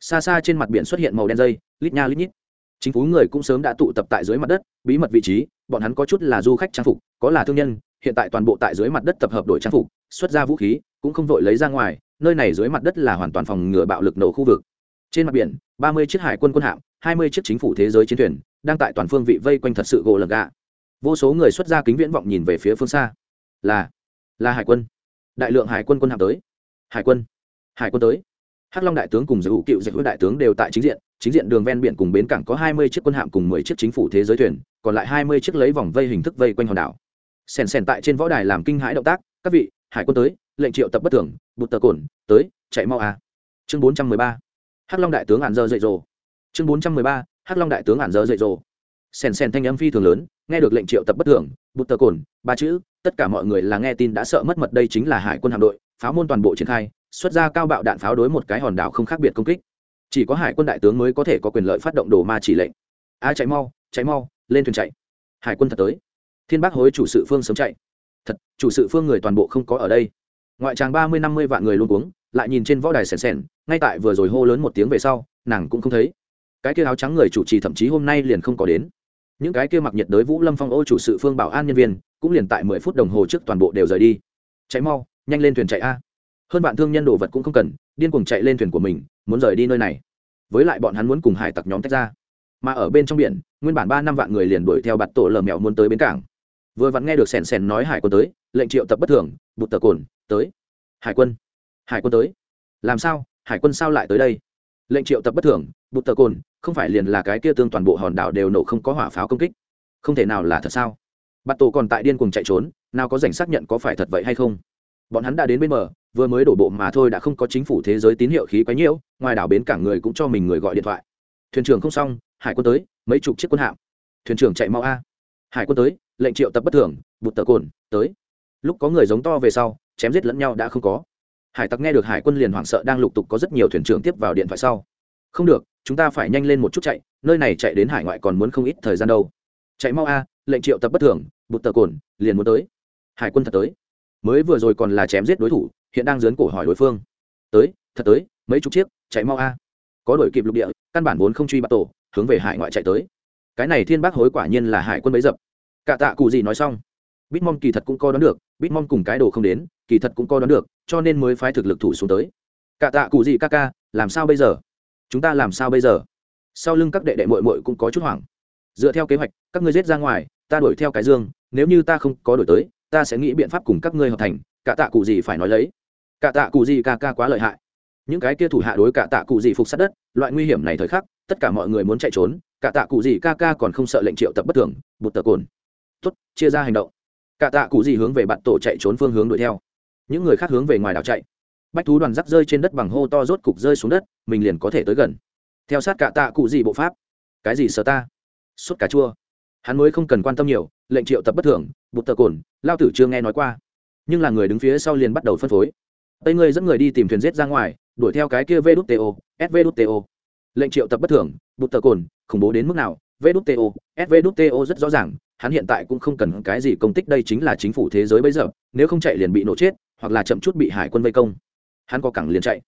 Speaker 1: xa xa trên mặt biển xuất hiện màu đen dây, lít nha lít nhít. Chính phủ người cũng sớm đã tụ tập tại dưới mặt đất, bí mật vị trí, bọn hắn có chút là du khách trang phục, có là thương nhân, hiện tại toàn bộ tại dưới mặt đất tập hợp đổi trang phục, xuất ra vũ khí, cũng không vội lấy ra ngoài, nơi này dưới mặt đất là hoàn toàn phòng ngừa bạo lực nổ khu vực. Trên mặt biển, ba mươi chiếc hải quân quân hạm, hai mươi chiếc chính phủ thế giới chiến thuyền, đang tại toàn phương vị vây quanh thật sự gỗ lật gà vô số người xuất ra kính viễn vọng nhìn về phía phương xa. Là là hải quân. Đại lượng hải quân quân hạm tới. Hải quân hải quân tới hắc long đại tướng cùng giữ cựu dịch hữu đại tướng đều tại chính diện chính diện đường ven biển cùng bến cảng có hai mươi chiếc quân hạm cùng mười chiếc chính phủ thế giới thuyền, còn lại hai mươi chiếc lấy vòng vây hình thức vây quanh hòn đảo. Sèn sèn tại trên võ đài làm kinh hãi động tác, các vị, hải quân tới, lệnh triệu tập bất thường, bụt tờ cồn, tới, chạy mau à. Chương bốn trăm mười ba. Hắc long đại tướng ản dơ dậy rồ chương bốn trăm mười ba. Hắc long đại tướng ản dơ dậy rồ sèn sèn thanh âm phi thường lớn, nghe được lệnh triệu tập bất thường, bụt tờ cồn, ba chữ, tất cả mọi người là nghe tin đã sợ mất mật đây chính là hải quân hạm đội pháo môn toàn bộ triển khai xuất ra cao bạo đạn pháo đối một cái hòn đảo không khác biệt công kích. Chỉ có hải quân đại tướng mới có thể có quyền lợi phát động đồ ma chỉ lệnh. A, chạy mau chạy mau, lên thuyền chạy. Hải quân thật tới. Thiên bác hối chủ sự phương sớm chạy. Thật, chủ sự phương người toàn bộ không có ở đây. Ngoại tràng ba mươi năm mươi vạn người luôn uống lại nhìn trên võ đài sèn sèn ngay tại vừa rồi hô lớn một tiếng về sau, nàng cũng không thấy. Cái kia áo trắng người chủ trì thậm chí hôm nay liền không có đến. Những cái kia mặc nhiệt đới vũ lâm phong ô chủ sự phương bảo an nhân viên, cũng liền tại mười phút đồng hồ trước toàn bộ đều rời đi. Chạy mau, nhanh lên thuyền chạy a hơn bạn thương nhân đồ vật cũng không cần, điên cuồng chạy lên thuyền của mình, muốn rời đi nơi này. Với lại bọn hắn muốn cùng hải tặc nhóm tách ra. Mà ở bên trong biển, nguyên bản ba năm vạn người liền đuổi theo bạt tổ lờ mèo muốn tới bến cảng. Vừa vặn nghe được sèn sèn nói hải quân tới, lệnh triệu tập bất thường, bụt tờ cồn, tới. Hải quân. Hải quân tới. Làm sao? Hải quân sao lại tới đây? Lệnh triệu tập bất thường, bụt tờ cồn, không phải liền là cái kia tương toàn bộ hòn đảo đều nổ không có hỏa pháo công kích. Không thể nào là thật sao? Bạt tổ còn tại điên cuồng chạy trốn, nào có dành xác nhận có phải thật vậy hay không. Bọn hắn đã đến bên bờ vừa mới đổ bộ mà thôi đã không có chính phủ thế giới tín hiệu khí quấy nhiễu, ngoài đảo bến cảng người cũng cho mình người gọi điện thoại. Thuyền trưởng không xong, hải quân tới, mấy chục chiếc quân hạm. Thuyền trưởng chạy mau a. Hải quân tới, lệnh triệu tập bất thường, bụt tờ cồn, tới. Lúc có người giống to về sau, chém giết lẫn nhau đã không có. Hải tặc nghe được hải quân liền hoảng sợ đang lục tục có rất nhiều thuyền trưởng tiếp vào điện thoại sau. Không được, chúng ta phải nhanh lên một chút chạy, nơi này chạy đến hải ngoại còn muốn không ít thời gian đâu. Chạy mau a, lệnh triệu tập bất thường, bụt tờ cồn, liền muốn tới. Hải quân thật tới. Mới vừa rồi còn là chém giết đối thủ hiện đang dướn cổ hỏi đối phương. Tới, thật tới, mấy chục chiếc, chạy mau a. Có đổi kịp lục địa, căn bản vốn không truy bắt tổ, hướng về hải ngoại chạy tới. Cái này thiên bác hối quả nhiên là hải quân bấy dập. Cả tạ cụ gì nói xong. Bitmom kỳ thật cũng co đoán được, bitmom cùng cái đồ không đến, kỳ thật cũng co đoán được, cho nên mới phái thực lực thủ xuống tới. Cả tạ cụ gì ca ca, làm sao bây giờ? Chúng ta làm sao bây giờ? Sau lưng các đệ đệ mội mội cũng có chút hoảng. Dựa theo kế hoạch, các ngươi giết ra ngoài, ta đuổi theo cái dương, nếu như ta không có đổi tới, ta sẽ nghĩ biện pháp cùng các ngươi hợp thành, cả tạ cụ gì phải nói lấy cả tạ cụ gì ca ca quá lợi hại. Những cái kia thủ hạ đối cả tạ cụ gì phục sát đất, loại nguy hiểm này thời khắc, tất cả mọi người muốn chạy trốn, cả tạ cụ gì ca ca còn không sợ lệnh triệu tập bất thường, bụt tờ cồn. Tốt, chia ra hành động. Cả tạ cụ gì hướng về bạn tổ chạy trốn phương hướng đuổi theo. Những người khác hướng về ngoài đảo chạy. Bách thú đoàn rắc rơi trên đất bằng hô to rốt cục rơi xuống đất, mình liền có thể tới gần. Theo sát cả tạ cụ gì bộ pháp. Cái gì sợ ta? Suốt cà chua. Hắn mới không cần quan tâm nhiều, lệnh triệu tập bất thường, bụt tờ cồn, lao tử chưa nghe nói qua. Nhưng là người đứng phía sau liền bắt đầu phân phối tây ngươi dẫn người đi tìm thuyền giết ra ngoài đuổi theo cái kia VDTO, SVDTO. lệnh triệu tập bất thường bụt tờ cồn khủng bố đến mức nào? VDTO, SVDTO rất rõ ràng hắn hiện tại cũng không cần cái gì công tích đây chính là chính phủ thế giới bây giờ nếu không chạy liền bị nổ chết hoặc là chậm chút bị hải quân vây công. Hắn có cẳng liền chạy.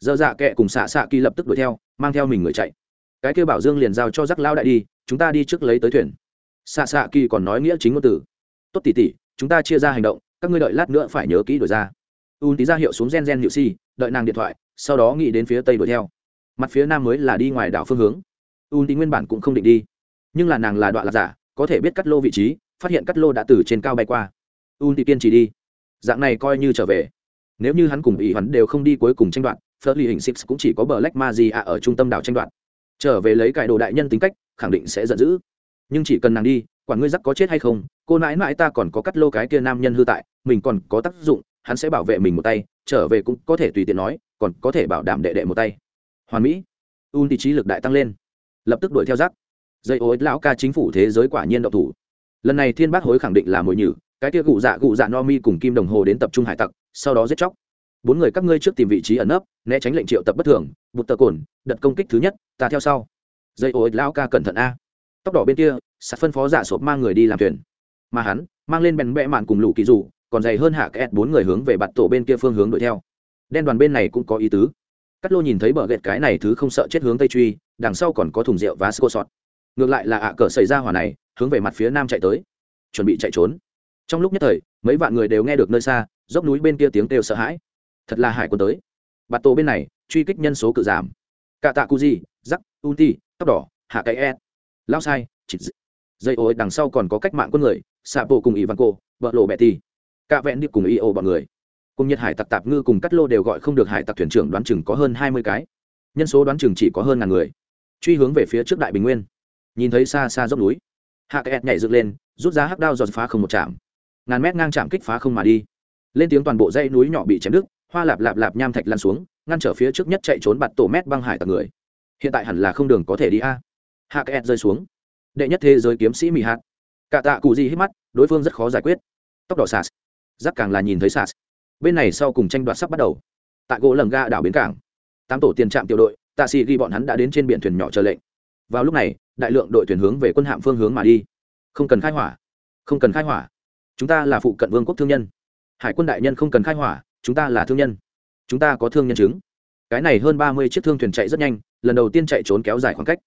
Speaker 1: Dơ dạ kệ cùng xạ xạ kỳ lập tức đuổi theo mang theo mình người chạy. Cái kêu bảo dương liền giao cho rắc lao đại đi chúng ta đi trước lấy tới thuyền. Xạ xạ kỳ còn nói nghĩa chính ngôn từ. Tốt tỉ tỉ chúng ta chia ra hành động các ngươi đợi lát nữa phải nhớ kỹ đổi ra un tí ra hiệu xuống gen gen hiệu si, đợi nàng điện thoại, sau đó nghĩ đến phía tây đuổi theo. Mặt phía nam mới là đi ngoài đảo phương hướng. Un tí nguyên bản cũng không định đi. Nhưng là nàng là đoạn lạc giả, có thể biết cắt lô vị trí, phát hiện cắt lô đã từ trên cao bay qua. Un tí kiên trì đi. Dạng này coi như trở về. Nếu như hắn cùng ỷ hắn đều không đi cuối cùng tranh đoạt, phớt ly hình six cũng chỉ có bờ lách ma gì ạ ở trung tâm đảo tranh đoạt. Trở về lấy cải đồ đại nhân tính cách, khẳng định sẽ giận dữ. Nhưng chỉ cần nàng đi, quản ngươi giắc có chết hay không, cô nãi nãi ta còn có cắt lô cái kia nam nhân hư tại, mình còn có tác dụng hắn sẽ bảo vệ mình một tay, trở về cũng có thể tùy tiện nói, còn có thể bảo đảm đệ đệ một tay. Hoàn mỹ. Un thì trí lực đại tăng lên. Lập tức đuổi theo rắc dây ô lão ca chính phủ thế giới quả nhiên độc thủ. Lần này thiên bác hối khẳng định là mồi nhử, cái kia cụ dạ cụ dạ no mi cùng kim đồng hồ đến tập trung hải tặc, sau đó giết chóc. Bốn người các ngươi trước tìm vị trí ẩn nấp, né tránh lệnh triệu tập bất thường, bụt tờ cồn, đợt công kích thứ nhất, ta theo sau. Dây ô lão ca cẩn thận a. Tóc đỏ bên kia, sạt phân phó giả sộp mang người đi làm thuyền. Mà hắn, mang lên bèn bẹ mạn cùng lũ kỳ dù còn dày hơn hạ kẹt bốn người hướng về bạt tổ bên kia phương hướng đuổi theo. Đen đoàn bên này cũng có ý tứ. Cắt lô nhìn thấy bờ ghẹt cái này thứ không sợ chết hướng tây truy, đằng sau còn có thùng rượu và sco sọt. Ngược lại là ạ cờ xảy ra hỏa này, hướng về mặt phía nam chạy tới. Chuẩn bị chạy trốn. Trong lúc nhất thời, mấy vạn người đều nghe được nơi xa, dốc núi bên kia tiếng kêu sợ hãi. Thật là hải quân tới. Bạt tổ bên này, truy kích nhân số cự giảm. Cả tạ cu di giắc unti, tóc đỏ, hạ cái e. Lao sai, chịt dây ối đằng sau còn có cách mạng quân người xạ bộ cùng ivan cô vợ lộ bẹ ti cả vẹn đi cùng y ô bọn người. Cùng nhật hải tặc tạp ngư cùng cắt lô đều gọi không được hải tặc thuyền trưởng đoán chừng có hơn hai mươi cái. Nhân số đoán chừng chỉ có hơn ngàn người. Truy hướng về phía trước đại bình nguyên. Nhìn thấy xa xa dốc núi, hạ kẹt nhảy dựng lên, rút ra hắc đao giọt phá không một chạm. Ngàn mét ngang chạm kích phá không mà đi. Lên tiếng toàn bộ dãy núi nhỏ bị chém đứt, hoa lạp lạp lạp nham thạch lan xuống, ngăn trở phía trước nhất chạy trốn bạt tổ mét băng hải tặc người. Hiện tại hẳn là không đường có thể đi a. Hạ kẹt rơi xuống. Đệ nhất thế giới kiếm sĩ mỹ hạt. Cả tạ cụ gì hít mắt, đối phương rất khó giải quyết. Tốc độ sạt giáp càng là nhìn thấy sạt bên này sau cùng tranh đoạt sắp bắt đầu. Tại gỗ lầm ga đảo bến cảng, tám tổ tiền trạm tiểu đội, tạ sĩ ghi bọn hắn đã đến trên biển thuyền nhỏ chờ lệnh. Vào lúc này, đại lượng đội thuyền hướng về quân hạm phương hướng mà đi. Không cần khai hỏa, không cần khai hỏa. Chúng ta là phụ cận vương quốc thương nhân. Hải quân đại nhân không cần khai hỏa, chúng ta là thương nhân. Chúng ta có thương nhân chứng. Cái này hơn ba mươi chiếc thương thuyền chạy rất nhanh, lần đầu tiên chạy trốn kéo dài khoảng cách.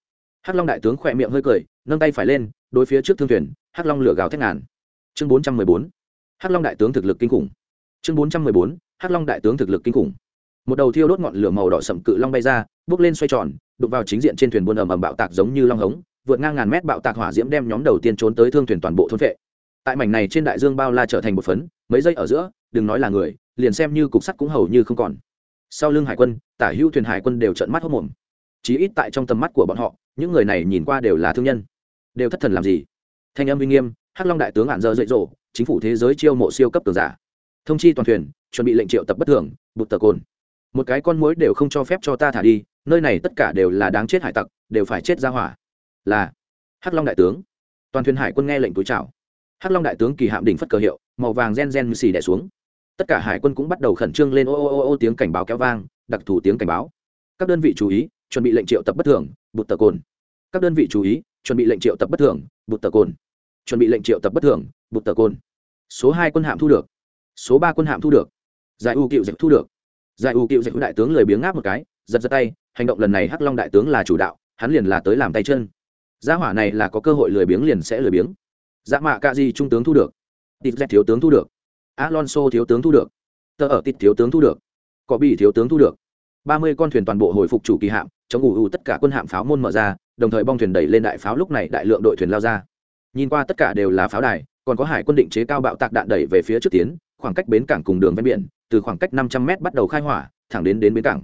Speaker 1: Hắc long đại tướng khỏe miệng hơi cười, nâng tay phải lên, đối phía trước thương thuyền, hắc long lửa gào thét ngàn. Chương bốn trăm mười bốn hắc long đại tướng thực lực kinh khủng. Chương bốn trăm mười bốn, hắc long đại tướng thực lực kinh khủng. Một đầu thiêu đốt ngọn lửa màu đỏ sậm cự long bay ra, bước lên xoay tròn, đụng vào chính diện trên thuyền buôn ầm ầm bạo tạc giống như long hống, vượt ngang ngàn mét bạo tạc hỏa diễm đem nhóm đầu tiên trốn tới thương thuyền toàn bộ thôn vệ tại mảnh này trên đại dương bao la trở thành một phấn, mấy giây ở giữa, đừng nói là người, liền xem như cục sắt cũng hầu như không còn. Sau lưng hải quân, tả hữu thuyền hải quân đều trợn mắt hốc mồm. Chí ít tại trong tầm mắt của bọn họ, những người này nhìn qua đều là thương nhân. Đều thất thần làm gì? Thanh âm uy nghiêm hắc long đại tướng hạn dơ dậy rộ chính phủ thế giới chiêu mộ siêu cấp tường giả. Thông chi toàn thuyền, chuẩn bị lệnh triệu tập bất thường, bụt tờ cồn. Một cái con mối đều không cho phép cho ta thả đi, nơi này tất cả đều là đáng chết hải tặc, đều phải chết ra hỏa. Là, hắc long đại tướng. Toàn thuyền hải quân nghe lệnh túi chào. Hắc long đại tướng kỳ hạm đỉnh phất cờ hiệu, màu vàng gen gen xì đẻ xuống. Tất cả hải quân cũng bắt đầu khẩn trương lên ô ô ô ô tiếng cảnh báo kéo vang, đặc thù tiếng cảnh báo. Các đơn vị chú ý, chuẩn bị lệnh triệu tập bất thường, bụt tờ cồn. Các đơn vị chú ý, chuẩn bị lệnh triệu tập bất thường, bụt tờ cồn chuẩn bị lệnh triệu tập bất thường bụt tờ cồn số hai quân hạm thu được. Số ba quân hạm thu được. Giải u cựu dịch thu được. Giải u cựu dịch đại tướng lười biếng ngáp một cái, giật giật tay, hành động lần này hắc long đại tướng là chủ đạo, hắn liền là tới làm tay chân. Gia hỏa này là có cơ hội lười biếng liền sẽ lười biếng. Dạ mạ cạ di trung tướng thu được. Tịt dẹt thiếu tướng thu được. Alonso thiếu tướng thu được. Tờ ở tịt thiếu tướng thu được. Có bị thiếu tướng thu được. Ba mươi con thuyền toàn bộ hồi phục chủ kỳ hạm, chống ủ ủ tất cả quân hạm pháo môn mở ra, đồng thời bong thuyền đẩy lên đại pháo lúc này đại lượng đội thuyền lao ra nhìn qua tất cả đều là pháo đài, còn có hải quân định chế cao bạo tạc đạn đẩy về phía trước tiến, khoảng cách bến cảng cùng đường ven biển, từ khoảng cách năm trăm m bắt đầu khai hỏa, thẳng đến đến bến cảng.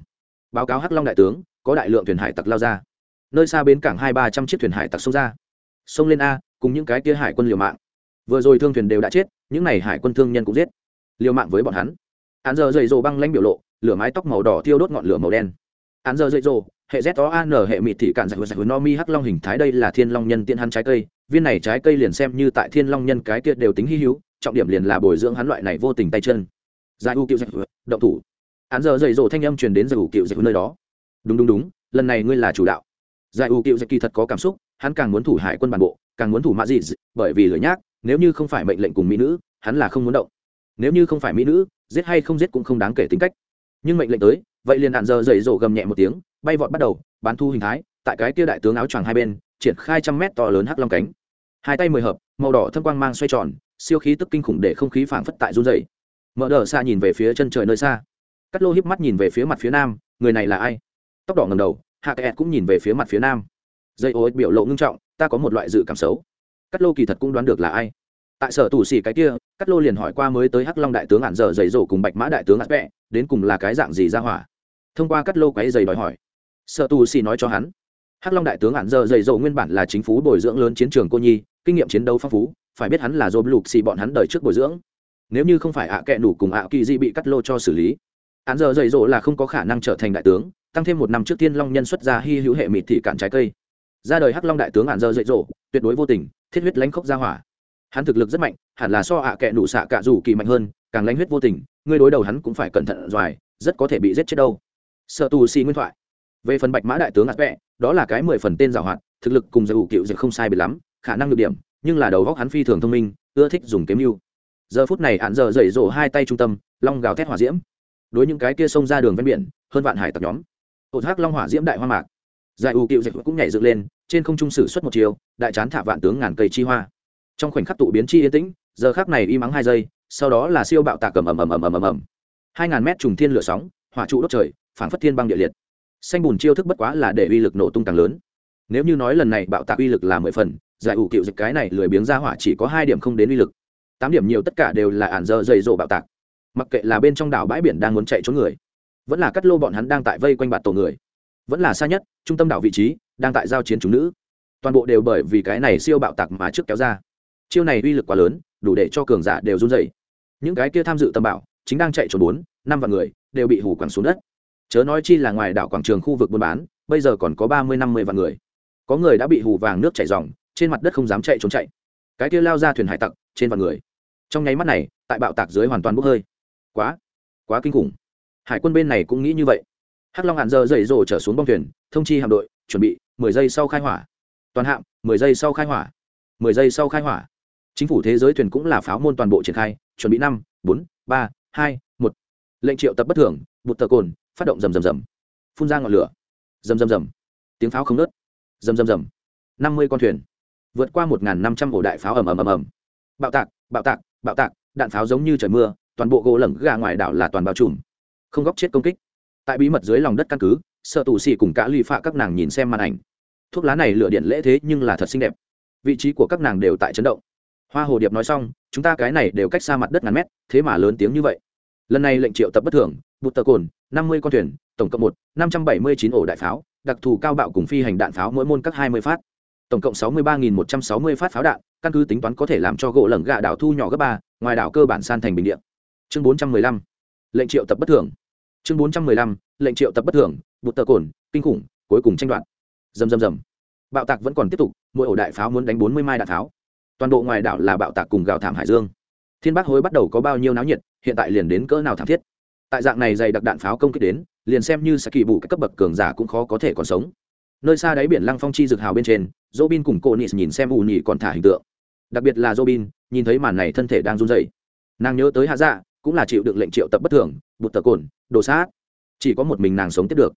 Speaker 1: Báo cáo hắc long đại tướng, có đại lượng thuyền hải tặc lao ra. Nơi xa bến cảng hai ba trăm chiếc thuyền hải tặc xông ra. Xông lên a, cùng những cái kia hải quân liều mạng. Vừa rồi thương thuyền đều đã chết, những n à y hải quân thương nhân cũng giết. Liều mạng với bọn hắn. Hắn giờ dậy dồ băng lanh biểu lộ, lửa mái tóc màu đỏ thiêu đốt ngọn lửa màu đen. Hắn giờ dậy dồ hệ z o an hệ mịt thị cạn giải giải no mi hắc long hình thái đây là thiên long nhân tiện hắn trái cây viên này trái cây liền xem như tại thiên long nhân cái kia đều tính hy hữu, trọng điểm liền là bồi dưỡng hắn loại này vô tình tay chân. Giải u cựu giải động thủ. Hắn giờ dạy dỗ thanh âm truyền đến giải u cựu giải nơi đó. Đúng đúng đúng, lần này ngươi là chủ đạo. Giải U cựu dạy kỳ thật có cảm xúc, hắn càng muốn thủ hải quân bản bộ, càng muốn thủ mã dị bởi vì lười nhác nếu như không phải mệnh lệnh cùng mỹ nữ, hắn là không muốn động. Nếu như không phải mỹ nữ, giết hay không giết cũng không đáng kể tính cách. Nhưng mệnh lệnh tới, vậy liền đạn giờ dày rổ gầm nhẹ một tiếng, bay vọt bắt đầu, bán thu hình thái, tại cái kia đại tướng áo choàng hai bên triển khai trăm mét to lớn hắc long cánh. Hai tay mười hợp, màu đỏ thâm quang mang xoay tròn, siêu khí tức kinh khủng để không khí phảng phất tại run dày mở đờ xa nhìn về phía chân trời nơi xa. Cắt lô híp mắt nhìn về phía mặt phía nam, người này là ai? Tóc đỏ ngầm đầu, hạ kẹt cũng nhìn về phía mặt phía nam. Dây ô biểu lộ ngưng trọng, ta có một loại dự cảm xấu. Cắt lô kỳ thật cũng đoán được là ai. Tại sở tù xỉ cái kia, cắt lô liền hỏi qua mới tới hắc long đại tướng ạn dở dày rổ cùng bạch mã đại tướng ạt vẹ đến cùng là cái dạng gì ra hỏa? Thông qua cắt lô quáy dày đòi hỏi. Sở tù xỉ nói cho hắn hắc long đại tướng hạn giờ dày dỗ nguyên bản là chính phủ bồi dưỡng lớn chiến trường cô nhi, kinh nghiệm chiến đấu phong phú, phải biết hắn là dồn lục xì bọn hắn đời trước bồi dưỡng. Nếu như không phải ạ kệ nủ cùng ạ kỳ di bị cắt lô cho xử lý án giờ dày dỗ là không có khả năng trở thành đại tướng, tăng thêm một năm trước tiên long nhân xuất ra hy hữu hệ mịt thị cản trái cây. Ra đời hắc long đại tướng án giờ dạy dỗ, tuyệt đối vô tình, thiết huyết lãnh khốc ra hỏa. Hắn thực lực rất mạnh, hẳn là so ạ kệ nủ xạ cạ dù kỳ mạnh hơn, càng lãnh huyết vô tình ngươi đối đầu hắn cũng phải cẩn thận doài rất có thể bị giết chết đâu. Sợ tù xì nguyên thoại. Về phần bạch mã đại tướng ạt vẹ đó là cái mười phần tên giảo hoạt, thực lực cùng giải ủ cựu dịch không sai biệt lắm, khả năng được điểm, nhưng là đầu góc hắn phi thường thông minh, ưa thích dùng kiếm mưu giờ phút này hạn giờ dậy rổ hai tay trung tâm, long gào thét hỏa diễm. Đối những cái kia xông ra đường ven biển, hơn vạn hải tặc nhóm. Ột hắc long hỏa diễm đại hoa mạc. Giải ủ cựu dịch cũng nhảy dựng lên, trên không trung sử xuất một chiều đại chán thả vạn tướng ngàn cây chi hoa. Trong khoảnh khắc tụ biến chi yên tĩnh, giờ khác này im ắng hai giây, sau đó là siêu bạo tạc cầm ầm ầm ầm ầm ầm ầm. Hai ngàn mét trùng thiên lửa sóng, hỏa trụ đốt trời, phảng phất thiên băng địa liệt xanh bùn chiêu thức bất quá là để uy lực nổ tung càng lớn. Nếu như nói lần này bạo tạc uy lực là mười phần, giải ủ cựu dịch cái này lười biếng ra hỏa chỉ có hai điểm không đến uy lực. Tám điểm nhiều tất cả đều là ản dơ dày rộ bạo tạc. Mặc kệ là bên trong đảo bãi biển đang muốn chạy trốn người, vẫn là cắt lô bọn hắn đang tại vây quanh bạt tổ người, vẫn là xa nhất, trung tâm đảo vị trí, đang tại giao chiến chúng nữ. Toàn bộ đều bởi vì cái này siêu bạo tạc mà trước kéo ra. Chiêu này uy lực quá lớn, đủ để cho cường giả đều run dày những cái kia tham dự tầm bảo chính đang chạy trốn bốn, năm vạn người, đều bị hủ quẳng xuống đất chớ nói chi là ngoài đảo quảng trường khu vực buôn bán, bây giờ còn có ba mươi năm mươi vạn người. Có người đã bị hù vàng nước chảy dòng, trên mặt đất không dám chạy trốn chạy. Cái kia lao ra thuyền hải tặc, trên vạn người. Trong nháy mắt này, tại bạo tạc dưới hoàn toàn bốc hơi. Quá quá kinh khủng. Hải quân bên này cũng nghĩ như vậy. Hắc long hạn giờ dậy rồ trở xuống bong thuyền, thông chi hạm đội, chuẩn bị, mười giây sau khai hỏa. Toàn hạm, mười giây sau khai hỏa. Mười giây sau khai hỏa. Chính phủ thế giới thuyền cũng là pháo môn toàn bộ triển khai, chuẩn bị năm, bốn, ba, hai, một. Lệnh triệu tập bất thường, bụt tờ cồn phát động rầm rầm rầm. Phun ra ngọn lửa. Rầm rầm rầm. Tiếng pháo không nớt rầm rầm rầm. Năm mươi con thuyền. Vượt qua một năm trăm ổ đại pháo ầm ầm ầm ầm. Bạo tạc bạo tạc bạo tạc, đạn pháo giống như trời mưa, toàn bộ gỗ lửng gà ngoài đảo là toàn bao trùm. Không góc chết công kích. Tại bí mật dưới lòng đất căn cứ, sợ tù xì cùng cả lụy phạ các nàng nhìn xem màn ảnh. Thuốc lá này lựa điện lễ thế nhưng là thật xinh đẹp. Vị trí của các nàng đều tại chấn động. Hoa hồ điệp nói xong, chúng ta cái này đều cách xa mặt đất ngàn mét, thế mà lớn tiếng như vậy. Lần này lệnh triệu tập bất thường bụt tờ cồn, năm mươi con thuyền, tổng cộng một, năm trăm bảy mươi chín ổ đại pháo, đặc thù cao bạo cùng phi hành đạn pháo mỗi môn các hai mươi phát. Tổng cộng sáu mươi ba một trăm sáu mươi phát pháo đạn, căn cứ tính toán có thể làm cho gỗ lởng gạ đảo thu nhỏ gấp ba, ngoài đảo cơ bản san thành bình điện chương bốn trăm mười lăm, lệnh triệu tập bất thường. Chương bốn trăm mười lăm, lệnh triệu tập bất thường, bụt tờ cồn, kinh khủng, cuối cùng tranh đoạt. Dầm dầm dầm bạo tạc vẫn còn tiếp tục, mỗi ổ đại pháo muốn đánh bốn mươi mai đạn pháo. Toàn bộ ngoài đảo là bạo tạc cùng gào thảm hải dương. Thiên bắc hối bắt đầu có bao nhiêu náo nhiệt, hiện tại liền đến cỡ nào thảm thiết tại dạng này dày đặc đạn pháo công kích đến, liền xem như sẽ kỳ bù các cấp bậc cường giả cũng khó có thể còn sống. Nơi xa đáy biển lăng phong chi rực hào bên trên dỗ bin cùng cô nis nhìn xem ù nhị còn thả hình tượng. Đặc biệt là dỗ bin nhìn thấy màn này thân thể đang run dày nàng nhớ tới hạ dạ cũng là chịu được lệnh triệu tập bất thường, bụt tờ cồn, đồ sát. Chỉ có một mình nàng sống tiếp được.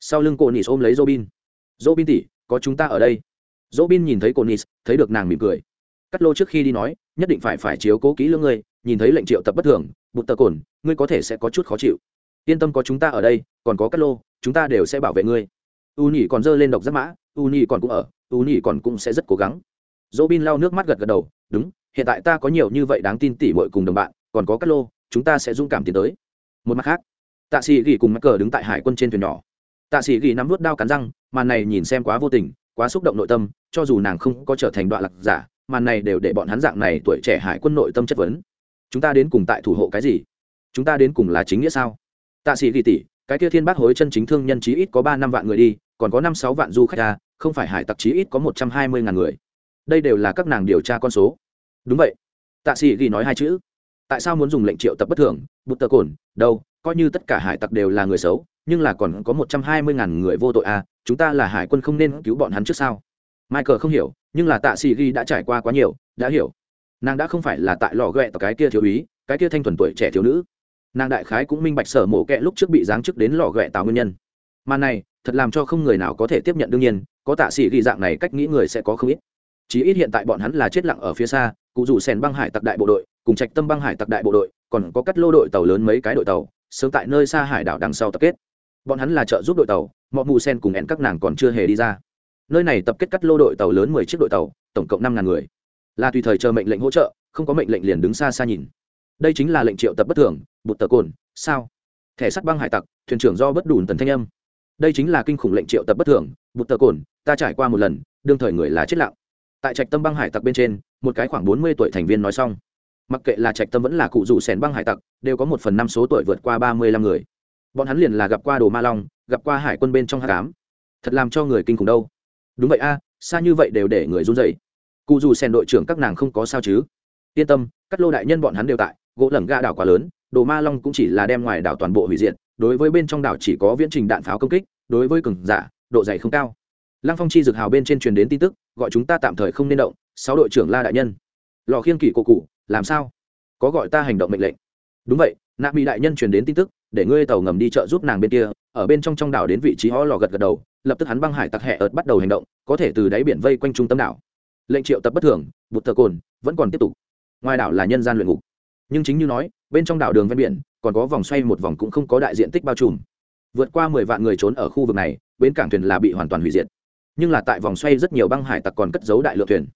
Speaker 1: Sau lưng cô nis ôm lấy dỗ bin dỗ bin tỉ có chúng ta ở đây. Dỗ bin nhìn thấy cô nis thấy được nàng mỉm cười. Cắt lô trước khi đi nói, nhất định phải phải chiếu cố kỹ lưỡng ngươi, nhìn thấy lệnh triệu tập bất thường bụt tờ cồn, ngươi có thể sẽ có chút khó chịu. Yên tâm có chúng ta ở đây, còn có Cát lô, chúng ta đều sẽ bảo vệ ngươi. U nhỉ còn dơ lên độc giáp mã, u nhỉ còn cũng ở, u nhỉ còn cũng sẽ rất cố gắng. Dỗ bin lau nước mắt gật gật đầu, đúng, hiện tại ta có nhiều như vậy đáng tin tỉ mội cùng đồng bạn, còn có Cát lô, chúng ta sẽ dũng cảm tiến tới. Một mặt khác, tạ sĩ ghi cùng mắc cờ đứng tại hải quân trên thuyền nhỏ. Tạ sĩ ghi nắm vút đao cắn răng, màn này nhìn xem quá vô tình, quá xúc động nội tâm, cho dù nàng không có trở thành đoạn lạc giả, màn này đều để bọn hắn dạng này tuổi trẻ hải quân nội tâm chất vấn chúng ta đến cùng tại thủ hộ cái gì? Chúng ta đến cùng là chính nghĩa sao? Tạ sĩ ghi tỷ cái kia thiên bác hối chân chính thương nhân chí ít có ba năm vạn người đi, còn có năm sáu vạn du khách ra không phải hải tặc chí ít có một trăm hai mươi ngàn người. Đây đều là các nàng điều tra con số. Đúng vậy. Tạ sĩ ghi nói hai chữ. Tại sao muốn dùng lệnh triệu tập bất thường? Bút tờ cồn, đâu, coi như tất cả hải tặc đều là người xấu, nhưng là còn có một trăm hai mươi ngàn người vô tội à chúng ta là hải quân không nên cứu bọn hắn trước sao? Michael không hiểu, nhưng là tạ sĩ ghi đã trải qua quá nhiều, đã hiểu nàng đã không phải là tại lò ghẹ tờ cái kia thiếu úy, cái kia thanh thuần tuổi trẻ thiếu nữ. Nàng đại khái cũng minh bạch sở mổ kẹ lúc trước bị giáng chức đến lò ghẹ tàu nguyên nhân. Mà này, thật làm cho không người nào có thể tiếp nhận đương nhiên, có tạ sĩ ghi dạng này cách nghĩ người sẽ có không ít. Chí ít hiện tại bọn hắn là chết lặng ở phía xa, cụ rủ sèn băng hải tặc đại bộ đội, cùng trạch tâm băng hải tặc đại bộ đội, còn có cắt lô đội tàu lớn mấy cái đội tàu, sớm tại nơi xa hải đảo đằng sau tập kết. Bọn hắn là trợ giúp đội tàu mọi mù sen cùng hẹn các nàng còn chưa hề đi ra. Nơi này tập kết cắt lô đội tàu lớn mười chiếc đội tàu, tổng cộng năm ngàn người là tùy thời chờ mệnh lệnh hỗ trợ, không có mệnh lệnh liền đứng xa xa nhìn. Đây chính là lệnh triệu tập bất thường, bụt tờ cồn, sao? Thẻ sắt băng hải tặc, thuyền trưởng do bất đủ tần thanh âm. Đây chính là kinh khủng lệnh triệu tập bất thường, bụt tờ cồn, ta trải qua một lần, đương thời người là chết lặng. Tại trạch tâm băng hải tặc bên trên, một cái khoảng bốn mươi tuổi thành viên nói xong. Mặc kệ là trạch tâm vẫn là cụ rủ sèn băng hải tặc, đều có một phần năm số tuổi vượt qua ba mươi lăm người. Bọn hắn liền là gặp qua đồ ma long, gặp qua hải quân bên trong hát cám thật làm cho người kinh khủng đâu. Đúng vậy a, xa như vậy đều để người run dậy cụ dù sen đội trưởng các nàng không có sao chứ? Yên tâm các lô đại nhân bọn hắn đều tại, gỗ lẩm ga đảo quá lớn, đồ ma long cũng chỉ là đem ngoài đảo toàn bộ hủy diệt, đối với bên trong đảo chỉ có viễn trình đạn pháo công kích, đối với cường giả, độ dày không cao. Lăng phong chi Dực hào bên trên truyền đến tin tức, gọi chúng ta tạm thời không nên động, sáu đội trưởng la đại nhân. Lò khiên kỷ cổ cụ, làm sao? Có gọi ta hành động mệnh lệnh. Đúng vậy, nạ mỹ đại nhân truyền đến tin tức, để ngươi tàu ngầm đi chợ giúp nàng bên kia, ở bên trong trong đảo đến vị trí ho lò gật gật đầu, lập tức hắn băng hải tặc hẹ ợt bắt đầu hành động, có thể từ đáy biển vây quanh trung tâm đảo lệnh triệu tập bất thường, bụt thờ cồn, vẫn còn tiếp tục. Ngoài đảo là nhân gian luyện ngục. Nhưng chính như nói, bên trong đảo đường ven biển, còn có vòng xoay một vòng cũng không có đại diện tích bao trùm. Vượt qua mười vạn người trốn ở khu vực này, bến cảng thuyền là bị hoàn toàn hủy diệt. Nhưng là tại vòng xoay rất nhiều băng hải tặc còn cất giấu đại lượng thuyền.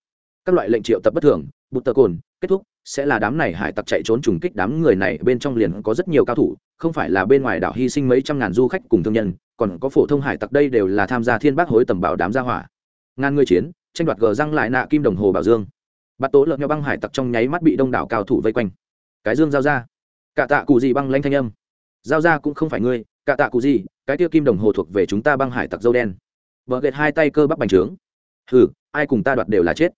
Speaker 1: Các loại lệnh triệu tập bất thường, bụt tờ cồn, kết thúc, sẽ là đám này hải tặc chạy trốn trùng kích đám người này, bên trong liền có rất nhiều cao thủ, không phải là bên ngoài đảo hy sinh mấy trăm ngàn du khách cùng thương nhân, còn có phổ thông hải tặc đây đều là tham gia thiên bác hối tầm bảo đám gia hỏa. Ngàn người chiến tranh đoạt gờ răng lại nạ kim đồng hồ bảo dương. Bắt tố lợn nhau băng hải tặc trong nháy mắt bị đông đảo cao thủ vây quanh. Cái dương giao ra. Cả tạ cụ gì băng lanh thanh âm. Giao ra cũng không phải ngươi, cả tạ cụ gì, cái tiêu kim đồng hồ thuộc về chúng ta băng hải tặc dâu đen. Vợ gệt hai tay cơ bắp bành trướng. Hừ, ai cùng ta đoạt đều là chết.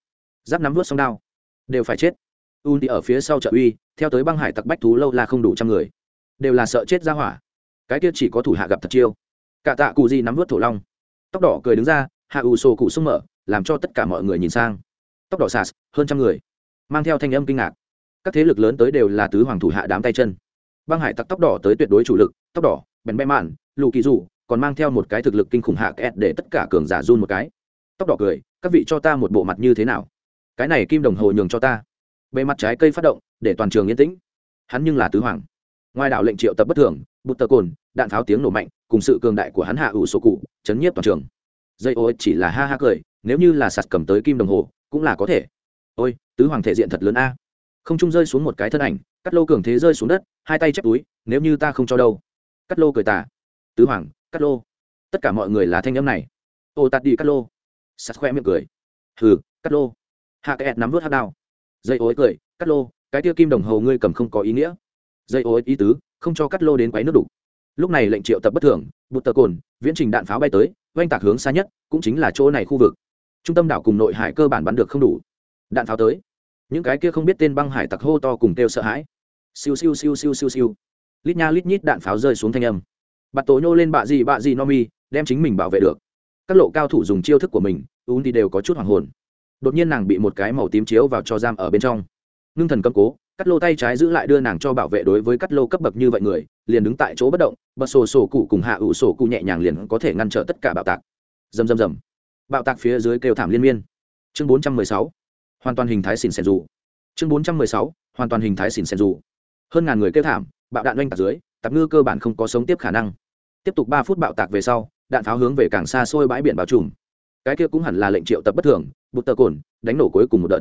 Speaker 1: Giáp nắm vớt sông đao. Đều phải chết. Un thì ở phía sau trợ uy, theo tới băng hải tặc bách thú lâu là không đủ trăm người. Đều là sợ chết ra hỏa. Cái kia chỉ có thủ hạ gặp thật chiêu. Cả tạ cụ gì nắm vớt thổ long. Tóc đỏ cười đứng ra hạ ủ sổ cụ sung mở, làm cho tất cả mọi người nhìn sang. Tóc đỏ sas hơn trăm người. Mang theo thanh âm kinh ngạc. Các thế lực lớn tới đều là tứ hoàng thủ hạ đám tay chân. Băng hải tặc tóc đỏ tới tuyệt đối chủ lực, tóc đỏ, bèn bẽ mạn, lù kỳ dù còn mang theo một cái thực lực kinh khủng hạ kẹt để tất cả cường giả run một cái. Tóc đỏ cười, các vị cho ta một bộ mặt như thế nào? Cái này kim đồng hồ nhường cho ta. Bề mặt trái cây phát động, để toàn trường yên tĩnh. Hắn nhưng là tứ hoàng. Ngoài đảo lệnh triệu tập bất thường bút tờ cồn, đạn pháo tiếng nổ mạnh, cùng sự cường đại của hắn hạ ủ sổ cụ, chấn nhiếp toàn trường dây ô chỉ là ha ha cười, nếu như là sạt cầm tới kim đồng hồ, cũng là có thể. Ôi, tứ hoàng thể diện thật lớn a. Không trung rơi xuống một cái thân ảnh, cắt lô cường thế rơi xuống đất, hai tay chép túi, nếu như ta không cho đâu. Cắt lô cười tả tứ hoàng, cắt lô. Tất cả mọi người là thanh âm này. Ô tạt đi cắt lô. Sạt khoe miệng cười. Hừ, cắt lô. Hạ kẹt nắm vớt hát đao. Dây ối cười, cắt lô, cái tiêu kim đồng hồ ngươi cầm không có ý nghĩa. Dây ối ý tứ, không cho cắt lô đến quấy nước đủ. Lúc này lệnh triệu tập bất thường, bụt tờ cồn, viễn trình đạn pháo bay tới oanh tạc hướng xa nhất, cũng chính là chỗ này khu vực. Trung tâm đảo cùng nội hải cơ bản bắn được không đủ. Đạn pháo tới. Những cái kia không biết tên băng hải tặc hô to cùng kêu sợ hãi. Siêu siêu siêu siêu siêu siêu. Lít nha lít nhít đạn pháo rơi xuống thanh âm. Bạt tổ nhô lên bạ gì bạ gì no mi, đem chính mình bảo vệ được. Các lộ cao thủ dùng chiêu thức của mình, ún thì đều có chút hoàng hồn. Đột nhiên nàng bị một cái màu tím chiếu vào cho giam ở bên trong. Ngưng thần cầm cố cắt lô tay trái giữ lại đưa nàng cho bảo vệ đối với cắt lô cấp bậc như vậy người, liền đứng tại chỗ bất động, bật sổ sổ cụ cùng hạ ủ sổ cụ nhẹ nhàng liền có thể ngăn trở tất cả bạo tạc. Dầm dầm dầm bạo tạc phía dưới kêu thảm liên miên. Chương bốn trăm mười sáu. Hoàn toàn hình thái xỉn xèn dù. Chương bốn trăm mười sáu. Hoàn toàn hình thái xỉn xèn dù. Hơn ngàn người kêu thảm, bạo đạn oanh tạc dưới, tạp ngư cơ bản không có sống tiếp khả năng. Tiếp tục ba phút bạo tạc về sau, đạn pháo hướng về càng xa xôi bãi biển bao trùm. Cái kia cũng hẳn là lệnh triệu tập bất thường, bụt tờ cồn, đánh nổ cuối cùng một đợt.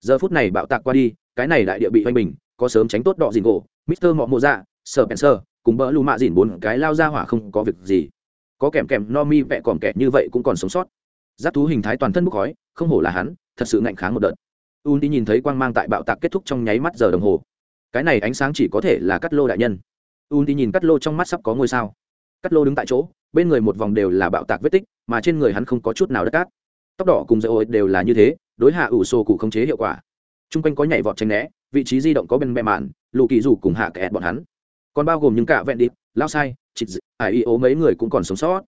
Speaker 1: Giờ phút này bạo tạc qua đi cái này đại địa bị hoành bình, có sớm tránh tốt đỏ dìn gỗ, mister mọ mộ dạ sờ pencer cùng bỡ lù mạ dìn bốn cái lao ra hỏa không có việc gì. Có kèm kèm no mi vẹ còn kẹt như vậy cũng còn sống sót. Giáp thú hình thái toàn thân bốc khói, không hổ là hắn, thật sự ngạnh kháng một đợt. Un đi nhìn thấy quang mang tại bạo tạc kết thúc trong nháy mắt giờ đồng hồ. Cái này ánh sáng chỉ có thể là cắt lô đại nhân. Un đi nhìn cắt lô trong mắt sắp có ngôi sao. Cắt lô đứng tại chỗ, bên người một vòng đều là bạo tạc vết tích, mà trên người hắn không có chút nào đất cát. Tóc đỏ cùng dây ô đều là như thế, đối hạ ủ sô cụ không chế hiệu quả t r u n g quanh có nhảy vọt tranh né vị trí di động có bên mẹ mạn lù kỳ dù cùng hạ kẹt bọn hắn. Còn bao gồm những cả vẹn điệp, lao sai chịt ải y ố mấy người cũng còn sống sót.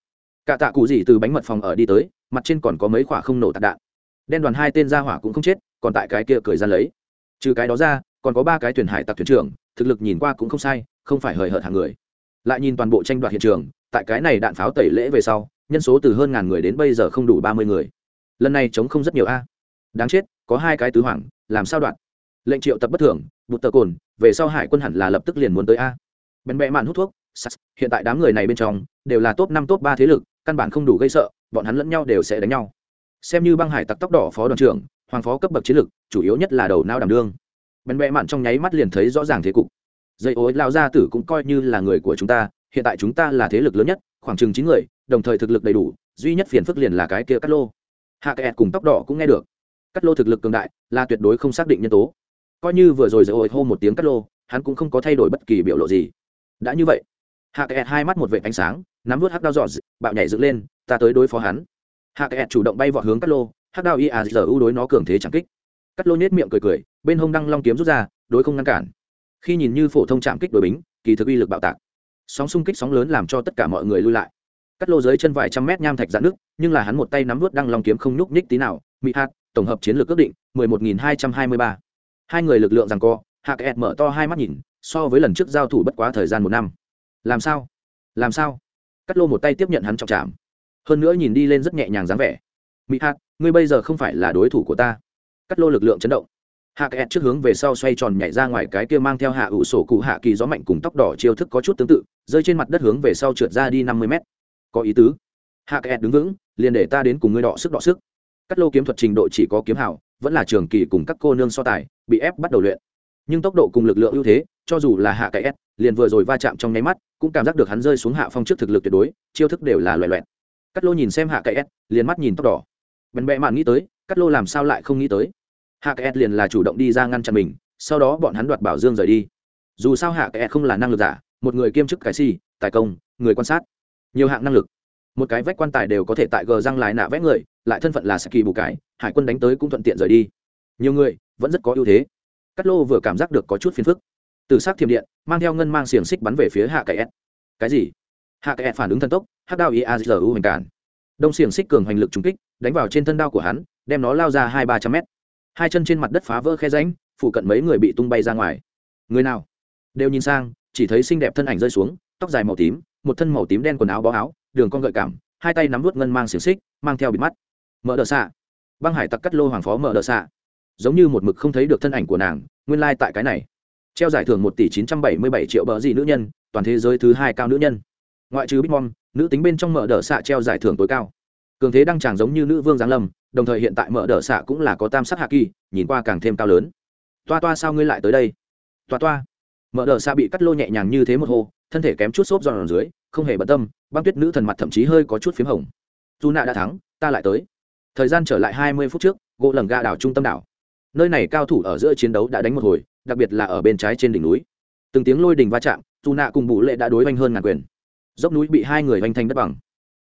Speaker 1: Cả tạ cụ gì từ bánh mật phòng ở đi tới mặt trên còn có mấy quả không nổ tạc đạn. Đen đoàn hai tên ra hỏa cũng không chết còn tại cái kia cười ra lấy. Trừ cái đó ra còn có ba cái thuyền hải tặc thuyền trưởng thực lực nhìn qua cũng không sai không phải hời hợt hàng người. Lại nhìn toàn bộ tranh đoạt hiện trường tại cái này đạn pháo tẩy lễ về sau nhân số từ hơn ngàn người đến bây giờ không đủ ba mươi người. Lần này chống không rất nhiều a. Đáng chết có hai cái tứ hoàng làm sao đoạn lệnh triệu tập bất thường, bụt tờ cồn, về sau hải quân hẳn là lập tức liền muốn tới a. Bèn bẹ mạn hút thuốc sas hiện tại đám người này bên trong, đều là top năm, top ba thế lực, căn bản không đủ gây sợ, bọn hắn lẫn nhau đều sẽ đánh nhau. Xem như băng hải tặc tóc đỏ phó đoàn trưởng, hoàng phó cấp bậc chiến lực, chủ yếu nhất là đầu nao đảm đương. Bèn bẹ mạn trong nháy mắt liền thấy rõ ràng thế cục. Dây ối lao gia tử cũng coi như là người của chúng ta, hiện tại chúng ta là thế lực lớn nhất, khoảng chừng chín người, đồng thời thực lực đầy đủ, duy nhất phiền phức liền là cái kia cắt lô. Hạ kẹt cùng tóc đỏ cũng nghe được cắt lô thực lực cường đại, là tuyệt đối không xác định nhân tố. Coi như vừa rồi dây ối hô một tiếng cắt lô, hắn cũng không có thay đổi bất kỳ biểu lộ gì. Đã như vậy, hạ kẹt hai mắt một vệ ánh sáng, nắm vớt hắc đao dọn bạo nhảy dựng lên, ta tới đối phó hắn. Hạ kẹt chủ động bay vọt hướng cắt lô, hắc đao ia giờ ưu đối nó cường thế chẳng kích. Cắt lô nhét miệng cười cười, bên hông đăng long kiếm rút ra, đối không ngăn cản. Khi nhìn như phổ thông chạm kích đội bính, kỳ thực uy lực bạo tạc. Sóng xung kích sóng lớn làm cho tất cả mọi người lui lại. Cắt lô dưới chân vài trăm mét nham thạch dạn nước nhưng là hắn một tay nắm vớt đăng long kiếm không nhúc nhích tí nào, mị hạt tổng hợp chiến lược ước định, mười một nghìn hai trăm hai mươi ba. Hai người lực lượng rằng co, hạ kẹt mở to hai mắt nhìn, so với lần trước giao thủ bất quá thời gian một năm. Làm sao? Làm sao? Cắt lô một tay tiếp nhận hắn trọng chạm hơn nữa nhìn đi lên rất nhẹ nhàng dáng vẻ. Mỹ hạt ngươi bây giờ không phải là đối thủ của ta. Cắt lô lực lượng chấn động. Hạ kẹt trước hướng về sau xoay tròn nhảy ra ngoài cái kia mang theo hạ ủ sổ cụ hạ kỳ gió mạnh cùng tóc đỏ chiêu thức có chút tương tự, rơi trên mặt đất hướng về sau trượt ra đi năm mươi mét. Có ý tứ. Hạ kẹt đứng vững, liền để ta đến cùng ngươi đọ sức đọ sức cắt lô kiếm thuật trình độ chỉ có kiếm hảo, vẫn là trường kỳ cùng các cô nương so tài, bị ép bắt đầu luyện. Nhưng tốc độ cùng lực lượng ưu thế, cho dù là hạ kẹt liền vừa rồi va chạm trong nháy mắt, cũng cảm giác được hắn rơi xuống hạ phong trước thực lực tuyệt đối, chiêu thức đều là loại loẹt. Cắt lô nhìn xem hạ kẹt liền mắt nhìn tóc đỏ. Bèn bẹ mạn nghĩ tới, cắt lô làm sao lại không nghĩ tới? Hạ kẹt liền là chủ động đi ra ngăn chặn mình, sau đó bọn hắn đoạt bảo dương rời đi. Dù sao hạ kẹt không là năng lực giả, một người kiêm chức cái si, tài công, người quan sát. Nhiều hạng năng lực một cái vách quan tài đều có thể tại gờ răng lại nạ vẽ người, lại thân phận là saki bù cái hải quân đánh tới cũng thuận tiện rời đi. Nhiều người, vẫn rất có ưu thế. Cắt lô vừa cảm giác được có chút phiền phức. Từ s á c thiềm điện, mang theo ngân mang xiềng xích bắn về phía hạ cậy s. Cái gì? Hạ cậy s phản ứng thần tốc hát đao iazu hoành cản. Đông xiềng xích cường hành lực trúng kích, đánh vào trên thân đao của hắn, đem nó lao ra hai ba trăm mét. Hai chân trên mặt đất phá vỡ khe ránh phụ cận mấy người bị tung bay ra ngoài. Người nào? Đều nhìn sang, chỉ thấy xinh đẹp thân ảnh rơi xuống, tóc dài màu tím, một thân màu tím đen quần áo bó áo đường con gợi cảm, hai tay nắm vút ngân mang xiềng xích, mang theo bịt mắt. Mở đờ xạ. Băng hải tặc cắt lô hoàng phó mở đờ xạ. Giống như một mực không thấy được thân ảnh của nàng, nguyên lai、like、tại cái này. Treo giải thưởng một tỷ chín trăm bảy mươi bảy triệu bờ dị nữ nhân, toàn thế giới thứ hai cao nữ nhân. Ngoại trừ bitmom nữ tính bên trong mở đờ xạ treo giải thưởng tối cao. Cường thế đăng tràng giống như nữ vương giáng lâm, đồng thời hiện tại mở đờ xạ cũng là có tam sắc hạ kỳ, nhìn qua càng thêm cao lớn. Toa toa sao ngươi lại tới đây? Toa toa. Mở đờ xạ bị cắt lô nhẹ nhàng như thế một hô thân thể kém chút xốp giòn dưới, không hề bận tâm, băng tuyết nữ thần mặt thậm chí hơi có chút p h í m hồng. Dù nạ đã thắng, ta lại tới. Thời gian trở lại hai mươi phút trước, gỗ lầm ga đảo trung tâm đảo. Nơi này cao thủ ở giữa chiến đấu đã đánh một hồi, đặc biệt là ở bên trái trên đỉnh núi. Từng tiếng lôi đình va chạm, dù nạ cùng bù lệ đã đối oanh hơn ngàn quyền. Dốc núi bị hai người oanh thành đất bằng.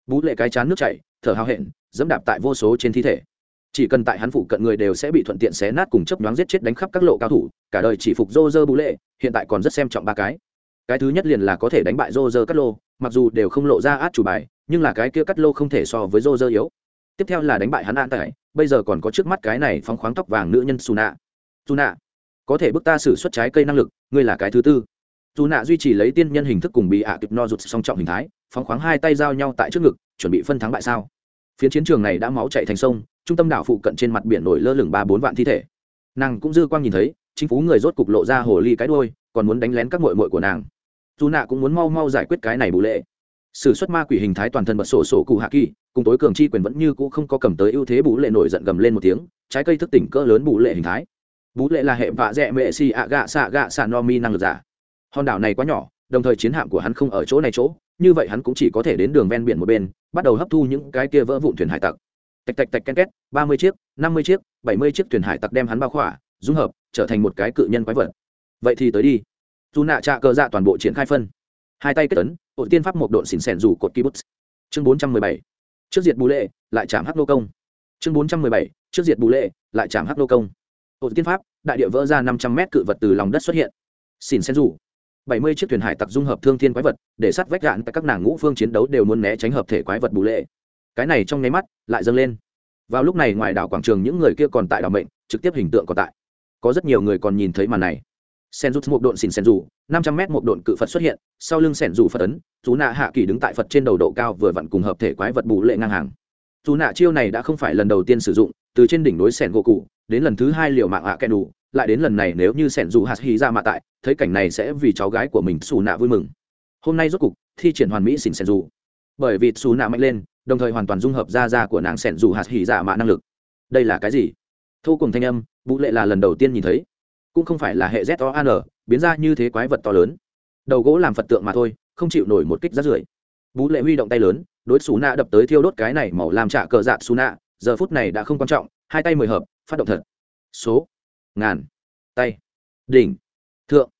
Speaker 1: Bú lệ cái chán nước chảy, thở hào hẹn, dẫm đạp tại vô số trên thi thể. Chỉ cần tại hắn phụ cận người đều sẽ bị thuận tiện xé nát cùng chấp nhoáng giết chết đánh khắp các lộ cao thủ, cả đời chỉ phục dô dơ bú lệ hiện tại còn rất xem trọng ba cái cái thứ nhất liền là có thể đánh bại Roger dơ cắt lô mặc dù đều không lộ ra át chủ bài nhưng là cái kia cắt lô không thể so với Roger yếu. Tiếp theo là đánh bại hắn an tại bây giờ còn có trước mắt cái này phóng khoáng tóc vàng nữ nhân Suna. Suna, có thể bức ta sử xuất trái cây năng lực ngươi là cái thứ tư. Suna duy trì lấy tiên nhân hình thức cùng bị ạ kịp no rụt song trọng hình thái phóng khoáng hai tay giao nhau tại trước ngực chuẩn bị phân thắng bại sao. Phiến chiến trường này đã máu chảy thành sông trung tâm đảo phụ cận trên mặt biển nổi lơ lửng ba bốn vạn thi thể. Nàng cũng dư quang nhìn thấy chính phủ người rốt cục lộ ra hồ ly cái đuôi, còn muốn đánh lén các muội muội của nàng dù nạ cũng muốn mau mau giải quyết cái này bù lệ. S ử suất ma quỷ hình thái toàn thân bật sổ sổ cụ hạ kỳ, cùng tối cường chi quyền vẫn như cũ không có cầm tới ưu thế bù lệ nổi giận gầm lên một tiếng, trái cây thức tỉnh cỡ lớn bù lệ hình thái. Bú lệ là hệ vạ dẹ mệ xì ạ gạ xạ gạ xạ no mi năng lực giả. Hòn đảo này quá nhỏ, đồng thời chiến hạm của hắn không ở chỗ này chỗ, như vậy hắn cũng chỉ có thể đến đường ven biển một bên, bắt đầu hấp thu những cái kia vỡ vụn thuyền hải tặc. Tạch tạch tạch ken két, ba mươi chiếc, năm mươi chiếc, bảy mươi chiếc thuyền hải tặc đem hắn bao khỏa, dung hợp, trở thành một cái cự nhân quái vật. Vậy thì tới đi dù nạ trạ cờ dạ toàn bộ triển khai phân. Hai tay kết tấn ổ tiên pháp một độn xỉn xẻn rủ cột kibutz. Chương bốn trăm mười bảy. Trước diệt bù lệ, lại chạm hắc nô công. Chương bốn trăm mười bảy. Trước diệt bù lệ, lại chạm hắc nô công. Ổ tiên pháp, đại địa vỡ ra năm trăm mét cự vật từ lòng đất xuất hiện. Xỉn xẻn rủ bảy mươi chiếc thuyền hải tặc dung hợp thương thiên quái vật, để sát vách gạn tại các nàng ngũ phương chiến đấu đều muốn né tránh hợp thể quái vật bù lệ. Cái này trong nháy mắt, lại dâng lên. Vào lúc này, ngoài đảo quảng trường những người kia còn tại đảo mệnh, trực tiếp hình tượng còn tại. Có rất nhiều người còn nhìn thấy màn này sen rút một độn xìn sen rủ năm trăm mét một độn cự phật xuất hiện, sau lưng sen rủ phật ấn, chú nạ hạ kỳ đứng tại phật trên đầu độ cao vừa vặn cùng hợp thể quái vật bù lệ ngang hàng. Dù nạ chiêu này đã không phải lần đầu tiên sử dụng, từ trên đỉnh núi sẻn gỗ cụ đến lần thứ hai liệu mạng hạ kẹn đủ, lại đến lần này nếu như sẻn dù hạt hy ra dạ mạ tại, thấy cảnh này sẽ vì cháu gái của mình xù nạ vui mừng. Hôm nay rốt cục, thi triển hoàn mỹ xỉn sẻn dù bởi vì xù nạ mạnh lên, đồng thời hoàn toàn dung hợp ra ra của nàng sẻn dù hạt hy ra dạ mạ năng lực. Đây là cái gì? Thu cùng thanh âm vũ lệ là lần đầu tiên nhìn thấy cũng không phải là hệ z o an biến ra như thế quái vật to lớn. Đầu gỗ làm phật tượng mà thôi, không chịu nổi một kích rát rưởi. Bú lệ huy động tay lớn, đối xù nạ đập tới thiêu đốt cái này màu làm trả cờ dạ xù nạ giờ phút này đã không quan trọng, hai tay mười hợp, phát động thật. Số, ngàn, tay, đỉnh, thượng,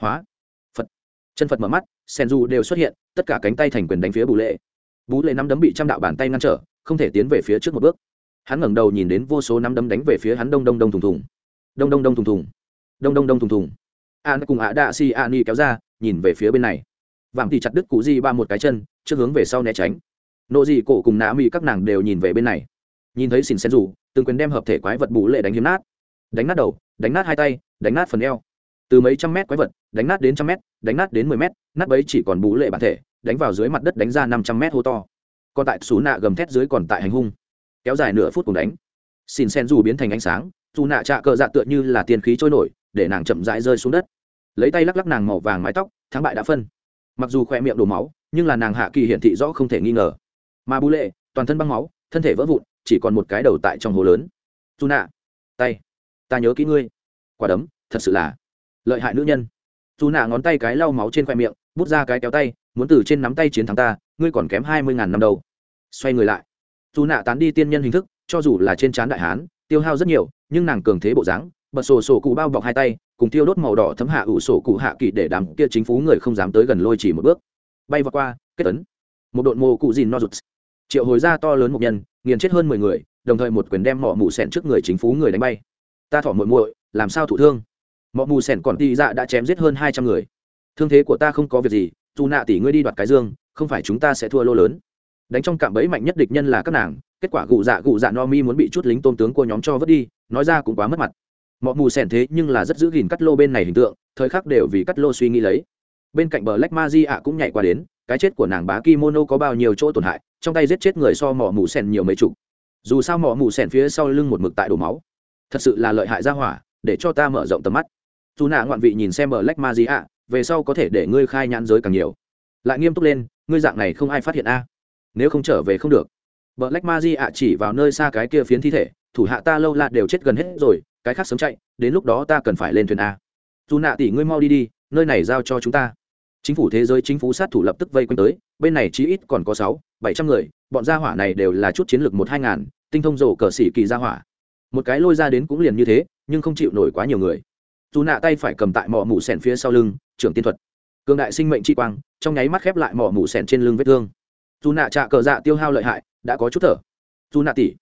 Speaker 1: hóa, phật. Chân phật mở mắt, sen du đều xuất hiện, tất cả cánh tay thành quyền đánh phía bù lệ. Bú lệ nắm đấm bị trăm đạo bàn tay ngăn trở, không thể tiến về phía trước một bước. Hắn ngẩng đầu nhìn đến vô số nắm đấm đánh về phía hắn đông đông đông thùng thùng. Đông đông đông thùng thùng đông đông đông thùng thùng. An cùng ạ đạ si a ni kéo ra, nhìn về phía bên này. Vàng thì chặt đứt cụ di ba một cái chân, trước hướng về sau né tránh. Nộ dị cổ cùng nạ mỹ các nàng đều nhìn về bên này. Nhìn thấy xin sen rủ từng quyền đem hợp thể quái vật bù lệ đánh hiếm nát. Đánh nát đầu, đánh nát hai tay, đánh nát phần eo. Từ mấy trăm mét quái vật, đánh nát đến trăm mét, đánh nát đến mười mét, nát bấy chỉ còn bù lệ bản thể, đánh vào dưới mặt đất đánh ra năm trăm mét hô to. Còn tại xú nạ gầm thét dưới còn tại hành hung. Kéo dài nửa phút cùng đánh. Xin sen dù biến thành ánh sáng dù nạ trạ cờ dạ tựa như là tiền khí trôi nổi để nàng chậm rãi rơi xuống đất. Lấy tay lắc lắc nàng màu vàng mái tóc, thắng bại đã phân. Mặc dù khoe miệng đổ máu, nhưng là nàng hạ kỳ hiển thị rõ không thể nghi ngờ. Mà bú lệ, toàn thân băng máu, thân thể vỡ vụn, chỉ còn một cái đầu tại trong hồ lớn. Dù nạ, tay, ta nhớ kỹ ngươi. Quả đấm, thật sự là lợi hại nữ nhân. Dù nạ ngón tay cái lau máu trên khoe miệng, bút ra cái kéo tay, muốn từ trên nắm tay chiến thắng ta, ngươi còn kém hai mươi ngàn năm đầu. xoay người lại. Dù nạ tán đi tiên nhân hình thức, cho dù là trên trán đại hán, tiêu hao rất nhiều, nhưng nàng cường thế bộ dáng bật sổ sổ cụ bao bọc hai tay, cùng tiêu đốt màu đỏ thấm hạ ủ sổ cụ hạ kỳ để đám kia chính phú người không dám tới gần lôi chỉ một bước. Bay vào qua, kết tấn một đội mô cụ dìn no rụt triệu hồi ra to lớn một nhân, nghiền chết hơn mười người, đồng thời một quyền đem mỏ mù sẹn trước người chính phú người đánh bay. Ta thỏ muội muội, làm sao thụ thương? Mỏ mù sẹn còn tị dạ đã chém giết hơn hai trăm người. Thương thế của ta không có việc gì, dù nạ tỷ ngươi đi đoạt cái dương, không phải chúng ta sẽ thua lô lớn. Đánh trong cạm bẫy mạnh nhất địch nhân là các nàng, kết quả gụ dạ gụ dạ no mi muốn bị chút lính tôn tướng của nhóm cho vứt đi, nói ra cũng quá mất mặt mọ mù sẻn thế nhưng là rất giữ gìn cắt lô bên này hình tượng, thời khắc đều vì cắt lô suy nghĩ lấy. Bên cạnh bờ lách ma di ạ cũng nhảy qua đến, cái chết của nàng bá kimono có bao nhiêu chỗ tổn hại, trong tay giết chết người so mỏ mù sẻn nhiều mấy chục. Dù sao mỏ mù sẻn phía sau lưng một mực tại đổ máu. Thật sự là lợi hại ra hỏa, để cho ta mở rộng tầm mắt. Dù nạ ngoạn vị nhìn xem bờ lách ma di ạ về sau có thể để ngươi khai nhãn giới càng nhiều. Lại nghiêm túc lên, ngươi dạng này không ai phát hiện a. Nếu không trở về không được. Bờ lách ma di ạ chỉ vào nơi xa cái kia phiến thi thể, thủ hạ ta lâu la đều chết gần hết rồi cái khác sớm chạy, đến lúc đó ta cần phải lên thuyền a. Dù nạ tỷ ngươi mau đi đi, nơi này giao cho chúng ta. Chính phủ thế giới chính phủ sát thủ lập tức vây quanh tới, bên này chí ít còn có sáu, bảy trăm người, bọn gia hỏa này đều là chút chiến lược một hai ngàn, tinh thông rổ cờ xỉ kỳ gia hỏa. Một cái lôi ra đến cũng liền như thế, nhưng không chịu nổi quá nhiều người. Dù nạ tay phải cầm tại mỏ mủ sẻn phía sau lưng, trưởng tiên thuật. Cường đại sinh mệnh chi quang, trong nháy mắt khép lại mỏ mủ sẻn trên lưng vết thương. Dù nạ trạ cờ dạ tiêu hao lợi hại, đã có chút thở. Dù nạ tỉ.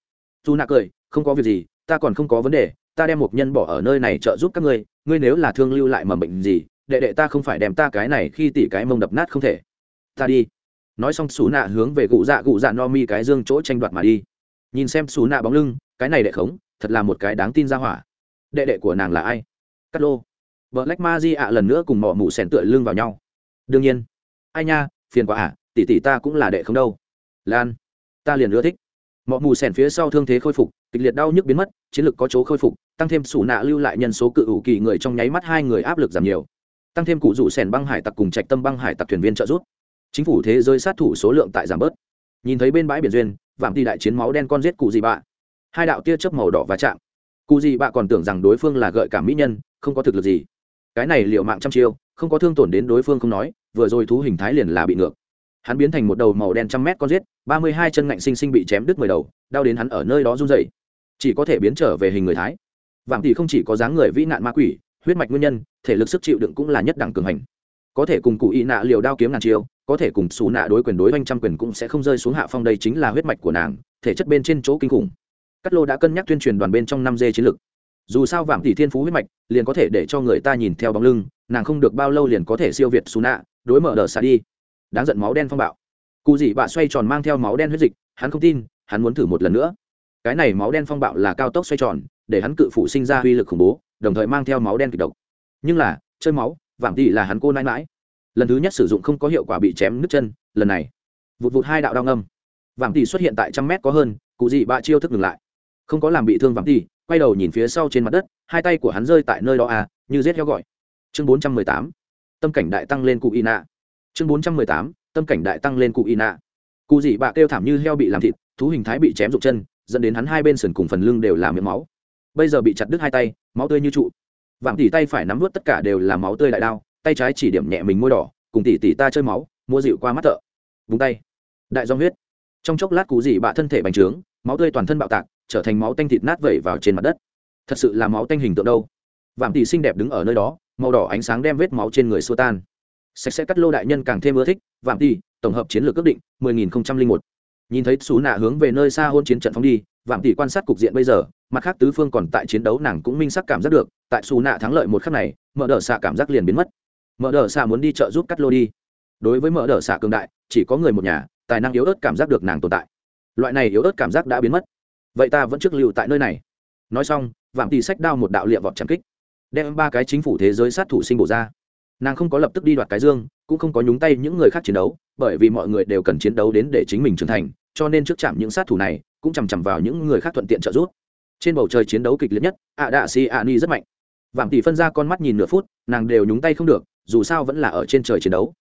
Speaker 1: Dù nạ cười, không có việc gì, ta còn không có vấn đề ta đem một nhân bỏ ở nơi này trợ giúp các ngươi ngươi nếu là thương lưu lại mầm bệnh gì, đệ đệ ta không phải đem ta cái này khi tỉ cái mông đập nát không thể. Ta đi. Nói xong xú nạ hướng về cụ dạ cụ dạ no mi cái dương chỗ tranh đoạt mà đi. Nhìn xem xú nạ bóng lưng, cái này đệ khống, thật là một cái đáng tin ra hỏa. Đệ đệ của nàng là ai? Cắt lô. Vợ lách ma di ạ lần nữa cùng mỏ mụ sèn tựa lưng vào nhau. Đương nhiên. Ai nha, phiền quá à tỷ tỷ ta cũng là đệ không đâu. Lan, ta liền ưa thích. Mọ mù sèn phía sau thương thế khôi phục kịch liệt đau nhức biến mất, chiến lược có chỗ khôi phục, tăng thêm sủ nạ lưu lại nhân số cự ủ kỳ người trong nháy mắt hai người áp lực giảm nhiều. Tăng thêm cụ rủ sèn băng hải tặc cùng trạch tâm băng hải tặc thuyền viên trợ giúp. Chính phủ thế giới sát thủ số lượng tại giảm bớt. Nhìn thấy bên bãi biển duyên, vạm đi đại chiến máu đen con giết cụ gì bạ. Hai đạo tia chớp màu đỏ và chạm. Cụ gì bạ còn tưởng rằng đối phương là gợi cảm mỹ nhân, không có thực lực gì. Cái này liệu mạng trăm chiêu, không có thương tổn đến đối phương không nói, vừa rồi thú hình thái liền là bị ngược. Hắn biến thành một đầu màu đen trăm mét con giết, ba mươi hai chân ngạnh sinh sinh bị chém đứt mười đầu, đau đến hắn ở nơi đó run dậy chỉ có thể biến trở về hình người thái. Vạm tỷ không chỉ có dáng người vĩ nạn ma quỷ, huyết mạch nguyên nhân, thể lực sức chịu đựng cũng là nhất đẳng cường hành. Có thể cùng cụ y nạ liều đao kiếm ngàn chiêu, có thể cùng xù nạ đối quyền đối oanh trăm quyền cũng sẽ không rơi xuống hạ phong đây chính là huyết mạch của nàng, thể chất bên trên chỗ kinh khủng. Cát lô đã cân nhắc tuyên truyền đoàn bên trong năm dê chiến lược dù sao vạm tỷ thiên phú huyết mạch, liền có thể để cho người ta nhìn theo bóng lưng, nàng không được bao lâu liền có thể siêu việt xù nạ, đối mở đờ xa đi. Đáng giận máu đen phong bạo. Cụ dị bạ xoay tròn mang theo máu đen huyết dịch, hắn không tin, hắn muốn thử một lần nữa cái này máu đen phong bạo là cao tốc xoay tròn, để hắn cự phụ sinh ra uy lực khủng bố, đồng thời mang theo máu đen kịch độc. Nhưng là, chơi máu, vạm tỷ là hắn cô nãi mãi lần thứ nhất sử dụng không có hiệu quả bị chém nứt chân, lần này, vụt vụt hai đạo đao ngâm. Vạm tỷ xuất hiện tại trăm mét có hơn, cụ dị bạ chiêu thức ngừng lại. Không có làm bị thương vạm tỷ quay đầu nhìn phía sau trên mặt đất, hai tay của hắn rơi tại nơi đó à như rết heo gọi. Chương bốn trăm mười tám, tâm cảnh đại tăng lên cụ y nạ. Chương bốn trăm mười tám, tâm cảnh đại tăng lên cụ y nạ. Cụ dị bạ kêu thảm như heo bị làm thịt, thú hình thái bị chém rụng chân dẫn đến hắn hai bên sườn cùng phần lưng đều là miệng máu. Bây giờ bị chặt đứt hai tay, máu tươi như trụ. Vạm tỉ tay phải nắm vớt tất cả đều là máu tươi đại đao, tay trái chỉ điểm nhẹ mình môi đỏ, cùng tỉ tỉ ta chơi máu mua dịu qua mắt thợ. Vùng tay. Đại do huyết. Trong chốc lát cú dị bạ thân thể bành trướng, máu tươi toàn thân bạo tạc, trở thành máu tanh thịt nát vẩy vào trên mặt đất. Thật sự là máu tanh hình tượng đâu. Vạm tỉ xinh đẹp đứng ở nơi đó, màu đỏ ánh sáng đem vết máu trên người xua tan. Sạch sẽ cắt lô đại nhân càng thêm ưa thích. Vạm tỉ, tổng hợp chiến lược ước định 10.001 nhìn thấy xú nạ hướng về nơi xa hôn chiến trận phóng đi, vạm tỷ quan sát cục diện bây giờ, mặt khác tứ phương còn tại chiến đấu nàng cũng minh sắc cảm giác được, tại xù nạ thắng lợi một khắc này mở đờ xạ cảm giác liền biến mất. Mở đờ xạ muốn đi chợ giúp cắt lô đi. Đối với mở đờ xạ cường đại, chỉ có người một nhà, tài năng yếu ớt cảm giác được nàng tồn tại. Loại này yếu ớt cảm giác đã biến mất. Vậy ta vẫn trước lưu tại nơi này. Nói xong, vạm tỷ sách đao một đạo liệm vọt trầm kích, đem ba cái chính phủ thế giới sát thủ sinh bổ ra. Nàng không có lập tức đi đoạt cái dương, cũng không có nhúng tay những người khác chiến đấu bởi vì mọi người đều cần chiến đấu đến để chính mình trưởng thành, cho nên trước chạm những sát thủ này, cũng chằm chằm vào những người khác thuận tiện trợ giúp. Trên bầu trời chiến đấu kịch liệt nhất, ạ đạ si ạ ni rất mạnh. Vàng tỷ phân ra con mắt nhìn nửa phút, nàng đều nhúng tay không được, dù sao vẫn là ở trên trời chiến đấu.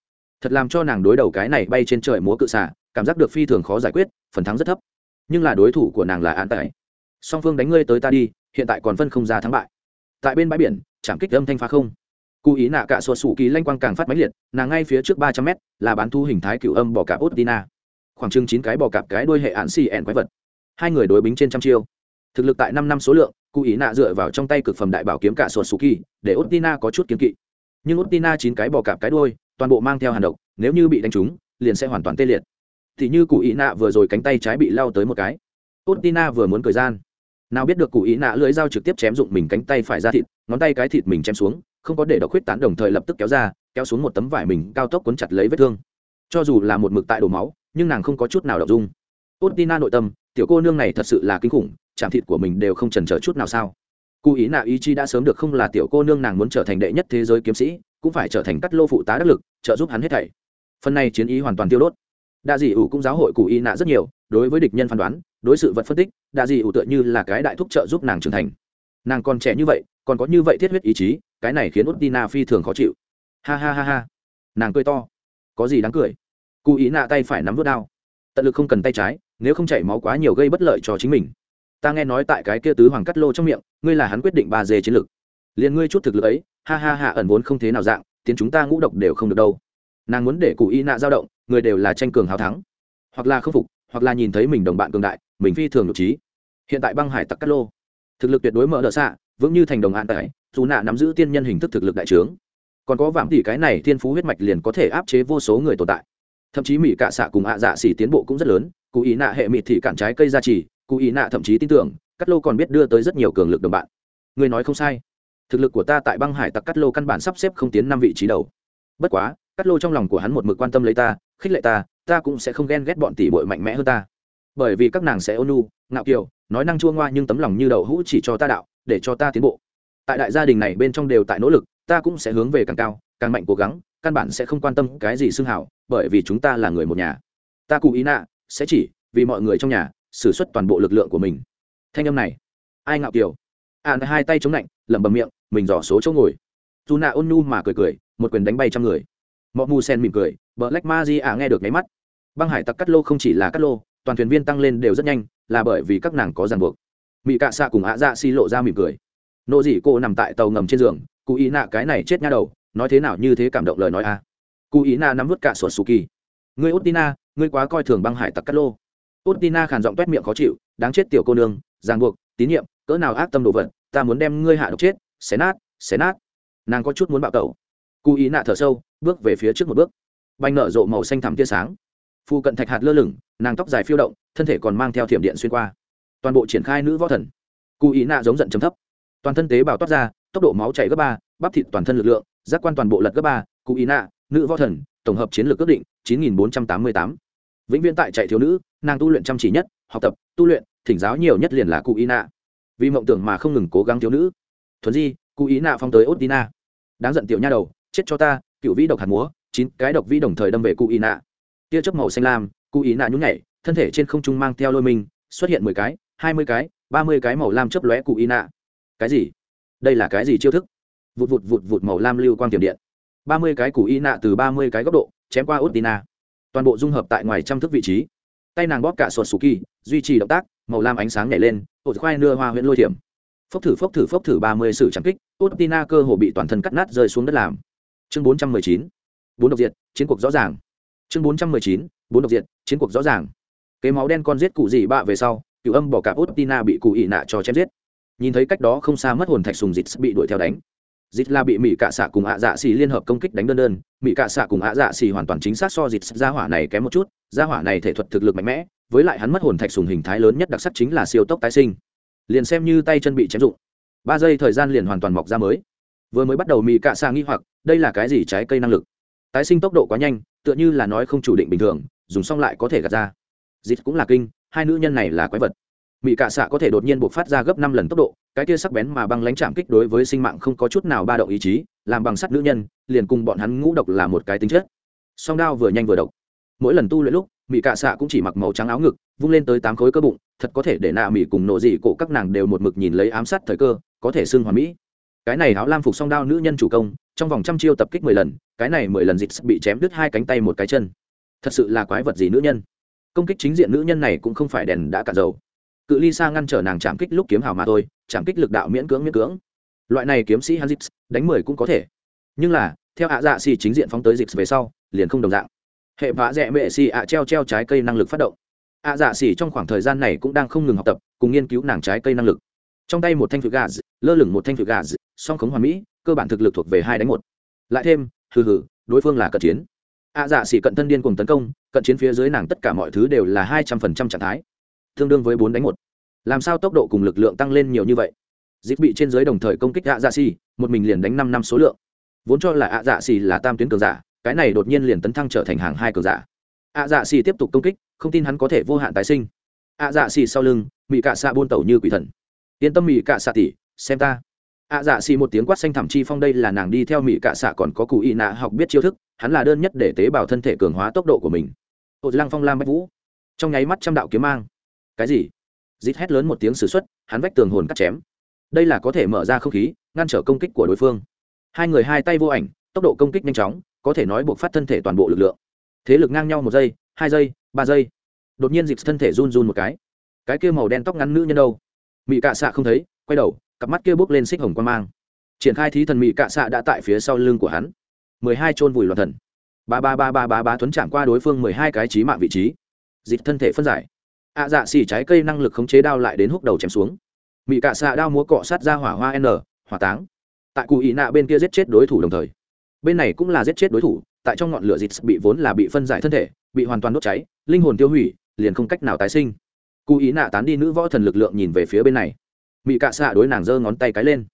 Speaker 1: Thật làm cho nàng đối đầu cái này bay trên trời múa cự xả cảm giác được phi thường khó giải quyết, phần thắng rất thấp. Nhưng là đối thủ của nàng là an tài. Song phương đánh ngươi tới ta đi, hiện tại còn phân không ra thắng bại. Tại bên bãi biển, chạm kích âm thanh phá không cụ ý nạ cả sụa sủ kỳ lanh quang càng phát máy liệt, nàng ngay phía trước ba trăm mét, là bán thu hình thái cựu âm bò cạp ostina khoảng chừng chín cái bò cạp cái đuôi hệ án xì ẻn quái vật. Hai người đối bính trên trăm chiêu. Thực lực tại năm năm số lượng cụ ý nạ dựa vào trong tay cực phẩm đại bảo kiếm cả sụa sủ kỳ, để ostina có chút kiếm kỵ. Nhưng ostina chín cái bò cạp cái đuôi, toàn bộ mang theo hàn độc, nếu như bị đánh trúng, liền sẽ hoàn toàn tê liệt. Thì như cụ ý nạ vừa rồi cánh tay trái bị lao tới một cái. Ostina vừa muốn cười gian. Nào biết được cụ ý nạ lưỡi dao trực tiếp chém dụng mình cánh tay phải ra thịt, ngón tay cái thịt mình chém xuống không có để độc huyết tán đồng thời lập tức kéo ra, kéo xuống một tấm vải mình cao tốc cuốn chặt lấy vết thương. Cho dù là một mực tại đổ máu, nhưng nàng không có chút nào đọc dung. Tốt tina nội tâm, tiểu cô nương này thật sự là kinh khủng chạm thịt của mình đều không trần trở chút nào sao? Cụ ý nạ ý chi đã sớm được không là tiểu cô nương nàng muốn trở thành đệ nhất thế giới kiếm sĩ, cũng phải trở thành cắt lô phụ tá đắc lực, trợ giúp hắn hết thảy. Phần này chiến ý hoàn toàn tiêu đốt. Đa dị ủ cũng giáo hội cụ ý nạ rất nhiều, đối với địch nhân phán đoán, đối sự vật phân tích, đa dị ủ tựa như là cái đại thúc trợ giúp nàng trưởng thành. Nàng còn trẻ như vậy, còn có như vậy thiết huyết ý chí cái này khiến Tina phi thường khó chịu. Ha ha ha ha. Nàng cười to. Có gì đáng cười? Cụ ý nạ tay phải nắm vớt đao. Tận lực không cần tay trái, nếu không chảy máu quá nhiều gây bất lợi cho chính mình. Ta nghe nói tại cái kia tứ hoàng cắt lô trong miệng, ngươi là hắn quyết định ba dê chiến lược. Liền ngươi chút thực lực ấy, ha ha ha ẩn vốn không thế nào dạng, tiến chúng ta ngũ độc đều không được đâu. Nàng muốn để cụ y nạ dao động, người đều là tranh cường hào thắng. Hoặc là khâm phục, hoặc là nhìn thấy mình đồng bạn cường đại, mình phi thường nội trí. Hiện tại băng hải tặc cắt lô. Thực lực tuyệt đối mở đ ợ xạ, vững như thành đồng an tại dù nạ nắm giữ tiên nhân hình thức thực lực đại trướng, còn có vạm tỷ cái này thiên phú huyết mạch liền có thể áp chế vô số người tồn tại. Thậm chí mỹ cạ xạ cùng hạ dạ xỉ tiến bộ cũng rất lớn, cụ ý nạ hệ mịt thì cản trái cây gia trì cụ ý nạ thậm chí tin tưởng, cắt lô còn biết đưa tới rất nhiều cường lực đồng bạn. Người nói không sai. Thực lực của ta tại băng hải tặc cắt lô căn bản sắp xếp không tiến năm vị trí đầu. Bất quá, cắt lô trong lòng của hắn một mực quan tâm lấy ta, khích lệ ta ta cũng sẽ không ghen ghét bọn tỷ bội mạnh mẽ hơn ta. Bởi vì các nàng sẽ ôn nu ngạo kiều, nói năng chua ngoa nhưng tấm lòng như đầu hũ chỉ cho ta đạo, để cho ta tiến bộ tại đại gia đình này bên trong đều tại nỗ lực ta cũng sẽ hướng về càng cao càng mạnh cố gắng căn bản sẽ không quan tâm cái gì xưng hảo bởi vì chúng ta là người một nhà. Ta cụ ý nạ sẽ chỉ vì mọi người trong nhà xử suất toàn bộ lực lượng của mình. Thanh âm này ai ngạo kiều ạn à, hai tay chống lạnh lẩm bẩm miệng mình dò số chỗ ngồi. Dù nạ ôn nu mà cười cười một quyền đánh bay trăm người. Mọi mù sen mỉm cười bờ lách ma di à nghe được nháy mắt. Băng hải tặc cắt lô không chỉ là cắt lô toàn thuyền viên tăng lên đều rất nhanh là bởi vì các nàng có ràng buộc. Mỹ cạ xạ cùng ạ dạ xi lộ ra mỉm cười nộ dị cô nằm tại tàu ngầm trên giường cụ ý nạ cái này chết nha đầu nói thế nào như thế cảm động lời nói a. À. cụ ý nạ nắm vút cả sổ sù kỳ. Người Ottina, ngươi quá coi thường băng hải tặc cắt lô. Út tina khàn giọng t miệng khó chịu đáng chết tiểu cô nương ràng buộc tín nhiệm cỡ nào ác tâm đồ vật ta muốn đem ngươi hạ độc chết xé nát xé nát. Nàng có chút muốn bạo tẩu. Cụ ý nạ thở sâu bước về phía trước một bước. Banh nở rộ màu xanh thẳm tia sáng. Phu cận thạch hạt lơ lửng nàng tóc dài phiêu động thân thể còn mang theo thiểm điện xuyên qua. Toàn bộ triển khai nữ võ thần. Cụ ý nạ giống giận chấm thấp toàn thân tế bào toát ra, tốc độ máu chảy gấp ba, bắp thịt toàn thân lực lượng, giác quan toàn bộ lật gấp ba, cụ ý nạ, nữ võ thần, tổng hợp chiến lược ước định, chín nghìn bốn trăm tám mươi tám. Vĩnh viễn tại chạy thiếu nữ, nàng tu luyện chăm chỉ nhất, học tập, tu luyện, thỉnh giáo nhiều nhất liền là cụ ý nạ. Vì mộng tưởng mà không ngừng cố gắng thiếu nữ. Thuần di, cụ ý nạ phong tới ốt đáng giận tiểu nha đầu, chết cho ta, cựu vĩ độc hạt múa, chín cái độc vĩ đồng thời đâm về cụ ý nạ. Tia chớp màu xanh lam, cụ ý nạ nhún nhảy, thân thể trên không trung mang theo lôi mình, xuất hiện mười cái, hai mươi cái, ba mươi cái màu lam chớp lóe cụ ý nạ cái gì? Đây là cái gì chiêu thức? Vụt vụt vụt vụt màu lam lưu quang tiềm điện. Ba mươi cái củ y nạ từ ba mươi cái góc độ, chém qua ốt toàn bộ dung hợp tại ngoài trăm thước vị trí. Tay nàng bóp cả sột sù kỳ, duy trì động tác, màu lam ánh sáng nhảy lên, ột khoai nưa hoa huyện lôi thiểm. Phốc thử phốc thử phốc thử ba mươi sử trắng kích ốt cơ hồ bị toàn thân cắt nát rơi xuống đất làm. Chương bốn trăm mười chín, bốn độc diệt, chiến cuộc rõ ràng. Chương bốn trăm mười chín, bốn độc diệt, chiến cuộc rõ ràng. Kế máu đen con giết cụ gì bạ về sau cựu âm bỏ cả ốt bị cụ ị nạ cho chém giết nhìn thấy cách đó không xa mất hồn thạch sùng dịt bị đuổi theo đánh. Dịt là bị mỹ cạ xạ cùng ạ dạ xì liên hợp công kích đánh đơn đơn. Mỹ cạ xạ cùng ạ dạ xì hoàn toàn chính xác so dịt ra hỏa này kém một chút. Ra hỏa này thể thuật thực lực mạnh mẽ, với lại hắn mất hồn thạch sùng hình thái lớn nhất đặc sắc chính là siêu tốc tái sinh. Liền xem như tay chân bị chém dụng ba giây thời gian liền hoàn toàn mọc ra mới. Vừa mới bắt đầu mỹ cạ xạ nghi hoặc, đây là cái gì trái cây năng lực? Tái sinh tốc độ quá nhanh, tựa như là nói không chủ định bình thường, dùng xong lại có thể gạt ra. Dịt cũng là kinh, hai nữ nhân này là quái vật mỹ cạ xạ có thể đột nhiên buộc phát ra gấp năm lần tốc độ, cái kia sắc bén mà băng lãnh chạm kích đối với sinh mạng không có chút nào ba động ý chí, làm bằng sắt nữ nhân, liền cùng bọn hắn ngũ độc là một cái tính chất. Song đao vừa nhanh vừa độc. Mỗi lần tu luyện lúc mỹ cạ xạ cũng chỉ mặc màu trắng áo ngực, vung lên tới tám khối cơ bụng, thật có thể để nạ mỹ cùng nộ dị cổ các nàng đều một mực nhìn lấy ám sát thời cơ, có thể xưng hoàn mỹ. Cái này áo lam phục song đao nữ nhân chủ công, trong vòng trăm chiêu tập kích mười lần, cái này mười lần dịch bị chém đứt hai cánh tay một cái chân. Thật sự là quái vật gì nữ nhân? Công kích chính diện nữ nhân này cũng không phải đèn đã cạn dầu cự ly xa ngăn trở nàng chạm kích lúc kiếm hào mà thôi, chạm kích lực đạo miễn cưỡng miễn cưỡng. Loại này kiếm sĩ hazit đánh mười cũng có thể. Nhưng là, theo ạ dạ xì chính diện phóng tới dịch về sau, liền không đồng dạng. Hệ vã dẹ mệ xì ạ treo treo trái cây năng lực phát động. Ạ dạ xì trong khoảng thời gian này cũng đang không ngừng học tập, cùng nghiên cứu nàng trái cây năng lực. Trong tay một thanh phự gà lơ lửng một thanh phự gà song khống hoàn mỹ, cơ bản thực lực thuộc về hai đánh một. Lại thêm, hừ hừ, đối phương là cận chiến. Ạ dạ xì cận thân điên cùng tấn công, cận chiến phía dưới nàng tất cả mọi thứ đều là hai trăm phần trăm trạng thái tương đương với bốn đánh một. Làm sao tốc độ cùng lực lượng tăng lên nhiều như vậy? Dịp bị trên giới đồng thời công kích ạ dạ xì, một mình liền đánh năm năm số lượng. Vốn cho là ạ dạ xì là tam tuyến cường giả, cái này đột nhiên liền tấn thăng trở thành hàng hai cường giả. Ạ dạ xì tiếp tục công kích, không tin hắn có thể vô hạn tái sinh. Ạ dạ xì sau lưng mỹ cạ xạ buôn tẩu như quỷ thần. Yên tâm mỹ cạ xạ tỉ xem ta. Ạ dạ xì một tiếng quát xanh thảm chi phong đây là nàng đi theo mỹ cạ xạ còn có cụ y nạ học biết chiêu thức, hắn là đơn nhất để tế bào thân thể cường hóa tốc độ của mình. Ô lăng phong lam bách vũ. Trong nháy mắt trăm đạo kiếm mang cái gì? Dít hét lớn một tiếng s ử x u ấ t hắn vách tường hồn cắt chém. Đây là có thể mở ra không khí, ngăn trở công kích của đối phương. Hai người hai tay vô ảnh, tốc độ công kích nhanh chóng, có thể nói buộc phát thân thể toàn bộ lực lượng. Thế lực ngang nhau một giây, hai giây, ba giây. Đột nhiên dịp thân thể run run một cái. Cái kia màu đen tóc ngắn nữ nhân đâu? Mị cạ xạ không thấy, quay đầu, cặp mắt kia bốc lên xích hồng quan mang. Triển khai thí thần mị cạ xạ đã tại phía sau lưng của hắn. Mười hai chôn vùi loạn thần. Ba ba ba ba ba ba thuấn chạm qua đối phương mười hai cái trí mạng vị trí. Dịp thân thể phân giải ạ dạ xỉ trái cây năng lực khống chế đao lại đến húc đầu chém xuống. Mỹ cạ xạ đao múa cọ sát ra hỏa hoa n, hỏa táng. Tại cụ ý nạ bên kia giết chết đối thủ đồng thời. Bên này cũng là giết chết đối thủ, tại trong ngọn lửa dịt bị vốn là bị phân giải thân thể, bị hoàn toàn đốt cháy, linh hồn tiêu hủy, liền không cách nào tái sinh. Cụ ý nạ tán đi nữ võ thần lực lượng nhìn về phía bên này. Mỹ cạ xạ đối nàng giơ ngón tay cái lên.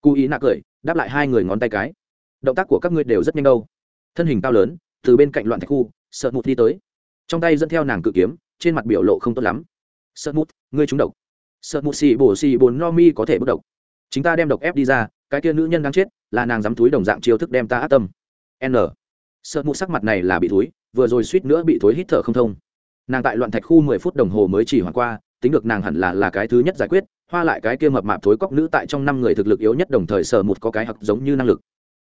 Speaker 1: Cụ ý nạ cười, đáp lại hai người ngón tay cái. Động tác của các ngươi đều rất nhanh đâu. Thân hình cao lớn, từ bên cạnh loạn thạch khu, sợ mụt đi tới. Trong tay dẫn theo nàng cự kiếm trên mặt biểu lộ không tốt lắm. Sợ mút, ngươi trúng độc. Sợ mút, xì bổ xì bồn no mi có thể bất độc. Chính ta đem độc ép đi ra, cái kia nữ nhân đang chết, là nàng dám túi đồng dạng chiêu thức đem ta ác tâm. N. Sợ mút sắc mặt này là bị túi vừa rồi suýt nữa bị thối hít thở không thông. Nàng tại loạn thạch khu mười phút đồng hồ mới chỉ hoàn qua, tính được nàng hẳn là là cái thứ nhất giải quyết, hoa lại cái kia mập mạp thối cóc nữ tại trong năm người thực lực yếu nhất đồng thời sở một có cái hặc giống như năng lực.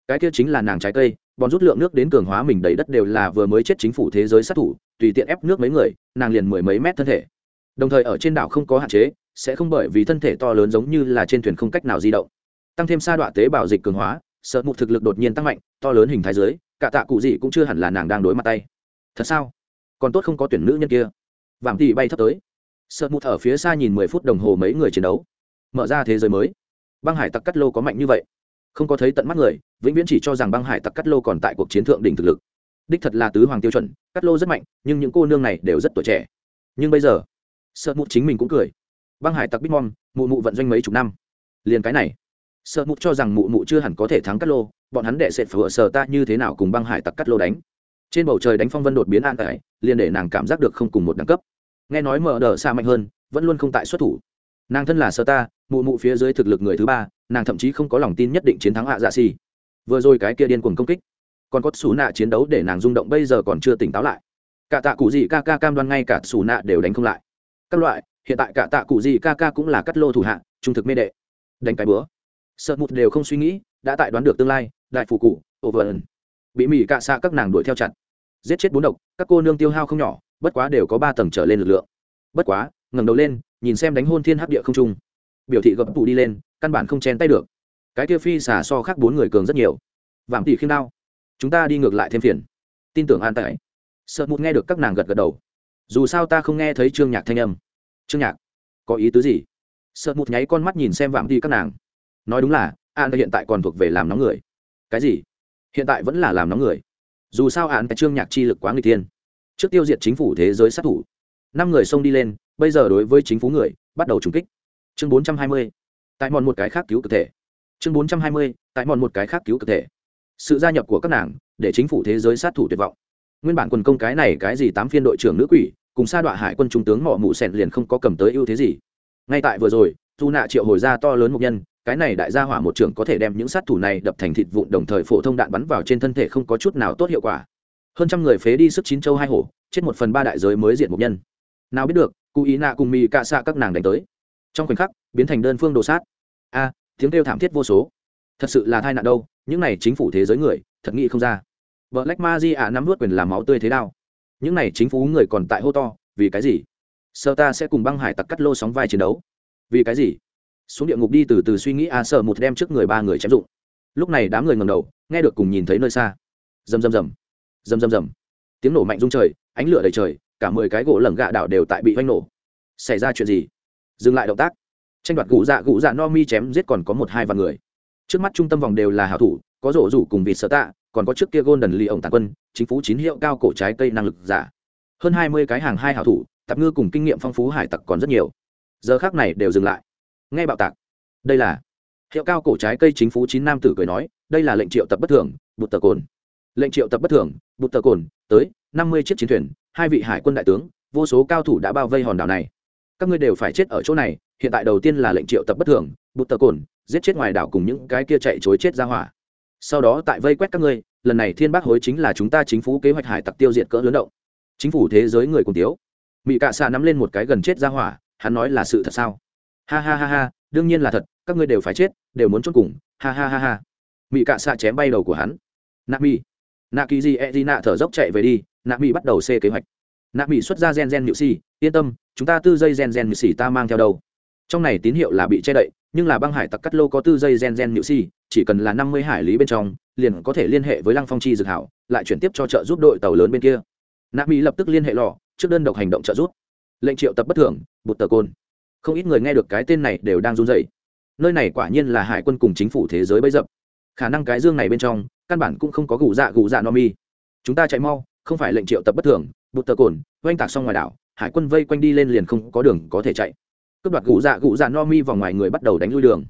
Speaker 1: Cái kia chính là nàng trái cây bọn rút lượng nước đến cường hóa mình đầy đất đều là vừa mới chết chính phủ thế giới sát thủ, tùy tiện ép nước mấy người, nàng liền mười mấy mét thân thể. Đồng thời ở trên đảo không có hạn chế, sẽ không bởi vì thân thể to lớn giống như là trên thuyền không cách nào di động. Tăng thêm sa đoạn tế bào dịch cường hóa, sợ mục thực lực đột nhiên tăng mạnh, to lớn hình thái giới cả tạ cụ gì cũng chưa hẳn là nàng đang đối mặt tay. Thật sao? Còn tốt không có tuyển nữ nhân kia. Vàng tỷ bay thấp tới. Sợ một ở phía xa nhìn mười phút đồng hồ mấy người chiến đấu. Mở ra thế giới mới. Băng hải tặc cắt lô có mạnh như vậy không có thấy tận mắt người, vĩnh viễn chỉ cho rằng băng hải tặc cắt lô còn tại cuộc chiến thượng đỉnh thực lực. Đích thật là tứ hoàng tiêu chuẩn cắt lô rất mạnh, nhưng những cô nương này đều rất tuổi trẻ. Nhưng bây giờ, sợ mụt chính mình cũng cười. Băng hải tặc bitmom mụ mụ vận doanh mấy chục năm. Liền cái này, sợ mụt cho rằng mụ mụ chưa hẳn có thể thắng cắt lô, bọn hắn đệ sệt phở sờ ta như thế nào cùng băng hải tặc cắt lô đánh. Trên bầu trời đánh phong vân đột biến an tải liền để nàng cảm giác được không cùng một đẳng cấp. Nghe nói mở đờ xa mạnh hơn, vẫn luôn không tại xuất thủ. Nàng thân là sơ ta, mụ mụ phía dưới thực lực người thứ ba nàng thậm chí không có lòng tin nhất định chiến thắng hạ dạ xì vừa rồi cái kia điên cuồng công kích, còn có xù nạ chiến đấu để nàng rung động bây giờ còn chưa tỉnh táo lại. Cả tạ cụ gì ca ca cam đoan ngay cả xù nạ đều đánh không lại. Các loại, hiện tại cả tạ cụ gì ca ca cũng là cắt lô thủ hạ, trung thực mê đệ. Đánh cái bữa. Sợ một đều không suy nghĩ, đã tại đoán được tương lai, đại phủ cụ over bị mỹ cạ xạ các nàng đuổi theo chặt. Giết chết bốn độc, các cô nương tiêu hao không nhỏ, bất quá đều có ba tầng trở lên lực lượng. Bất quá, ngẩng đầu lên, nhìn xem đánh hôn thiên hấp địa không trung. Biểu thị gập tụ đi lên căn bản không chen tay được. Cái kia phi xả so khác bốn người cường rất nhiều. Vạm tỷ khiêm đao. Chúng ta đi ngược lại thêm phiền. Tin tưởng an tại sợ mụt nghe được các nàng gật gật đầu. Dù sao ta không nghe thấy trương nhạc thanh âm. Trương nhạc, có ý tứ gì? Sợ mụt nháy con mắt nhìn xem vạm tỷ các nàng. Nói đúng là, an hiện tại còn thuộc về làm nóng người. Cái gì? Hiện tại vẫn là làm nóng người. Dù sao án cái trương nhạc chi lực quá người tiên trước tiêu diệt chính phủ thế giới sát thủ. Năm người xông đi lên, bây giờ đối với chính phủ người, bắt đầu trúng kích. Chương bốn trăm hai mươi tại mòn một cái khác cứu cơ thể. Chương bốn trăm hai mươi tại mòn một cái khác cứu cơ thể. Sự gia nhập của các nàng, để chính phủ thế giới sát thủ tuyệt vọng. Nguyên bản quần công cái này cái gì tám phiên đội trưởng nữ quỷ, cùng sa đọa hải quân trung tướng mỏ mụ sẹn liền không có cầm tới ưu thế gì. Ngay tại vừa rồi, dù nạ triệu hồi ra to lớn mục nhân, cái này đại gia hỏa một trưởng có thể đem những sát thủ này đập thành thịt vụn đồng thời phổ thông đạn bắn vào trên thân thể không có chút nào tốt hiệu quả. Hơn trăm người phế đi sức chín châu hai hổ, chết một phần ba đại giới mới diện mục nhân. Nào biết được cụ ý nạ cùng mì cạ xạ các nàng đánh tới trong khoảnh khắc, biến thành đơn phương đồ sát. A, tiếng kêu thảm thiết vô số. Thật sự là thai nạn đâu, những này chính phủ thế giới người, thật nghĩ không ra. Vợ lách ma di ạ nắm vớt quyền làm máu tươi thế nào những này chính phủ người còn tại hô to, vì cái gì? Sơ ta sẽ cùng băng hải tặc cắt lô sóng vai chiến đấu. Vì cái gì? Xuống địa ngục đi từ từ suy nghĩ a sợ một đem trước người ba người chém dụng. Lúc này đám người ngầm đầu, nghe được cùng nhìn thấy nơi xa. Rầm rầm rầm. Rầm rầm rầm. Tiếng nổ mạnh rung trời, ánh lửa đầy trời, cả mười cái gỗ lởng gạ đảo đều tại bị oanh nổ. Xảy ra chuyện gì? Dừng lại động tác. Tranh đoạt gụ dạ gụ dạ no mi chém giết còn có một hai vạn người. Trước mắt trung tâm vòng đều là hảo thủ, có rổ rủ cùng vịt sợ tạ, còn có trước kia gôn đần lì ổng tàn quân, chính phủ chín hiệu cao cổ trái cây năng lực giả. Hơn hai mươi cái hàng hai hảo thủ, tạp ngư cùng kinh nghiệm phong phú hải tặc còn rất nhiều. Giờ khác này đều dừng lại. Nghe bạo tạc. Đây là hiệu cao cổ trái cây chính phủ chín nam tử cười nói, đây là lệnh triệu tập bất thường, bụt tờ cồn. Lệnh triệu tập bất thường, bụt tờ cồn, tới năm mươi chiếc chiến thuyền, hai vị hải quân đại tướng, vô số cao thủ đã bao vây hòn đảo này các ngươi đều phải chết ở chỗ này, hiện tại đầu tiên là lệnh triệu tập bất thường bút tờ cồn, giết chết ngoài đảo cùng những cái kia chạy chối chết ra hỏa. Sau đó tại vây quét các ngươi, lần này thiên bác hối chính là chúng ta chính phủ kế hoạch hải tặc tiêu diệt cỡ lớn động. Chính phủ thế giới người cùng tiếu mỹ cạ xạ nắm lên một cái gần chết ra hỏa, hắn nói là sự thật sao? Ha ha ha ha, đương nhiên là thật, các ngươi đều phải chết, đều muốn chốt cùng, ha ha ha ha. Mỹ cạ xạ chém bay đầu của hắn. Nạ mỹ nạ kỳ di e di nạ thở dốc chạy về đi, nạ mỹ bắt đầu xê kế hoạch. Nạ mỹ xuất ra gen gen nhự si yên tâm chúng ta tư dây gen gen nhự xì ta mang theo đâu. Trong này tín hiệu là bị che đậy nhưng là băng hải tặc cắt lô có tư dây gen gen nhự xỉ, chỉ cần là năm mươi hải lý bên trong liền có thể liên hệ với lăng phong chi dược hảo lại chuyển tiếp cho trợ giúp đội tàu lớn bên kia. Nạ mỹ lập tức liên hệ lò trước đơn độc hành động trợ giúp. Lệnh triệu tập bất thường bụt tờ côn. Không ít người nghe được cái tên này đều đang run rẩy. Nơi này quả nhiên là hải quân cùng chính phủ thế giới bấy dập. Khả năng cái dương này bên trong căn bản cũng không có gù dạ gù dạ no mi. Chúng ta chạy mau không phải lệnh triệu tập bất thường bụt tờ cồn oanh tạc xong ngoài đảo hải quân vây quanh đi lên liền không có đường có thể chạy. Cướp đoạt gụ dạ gụ dạ no mi vào ngoài người bắt đầu đánh lui đường.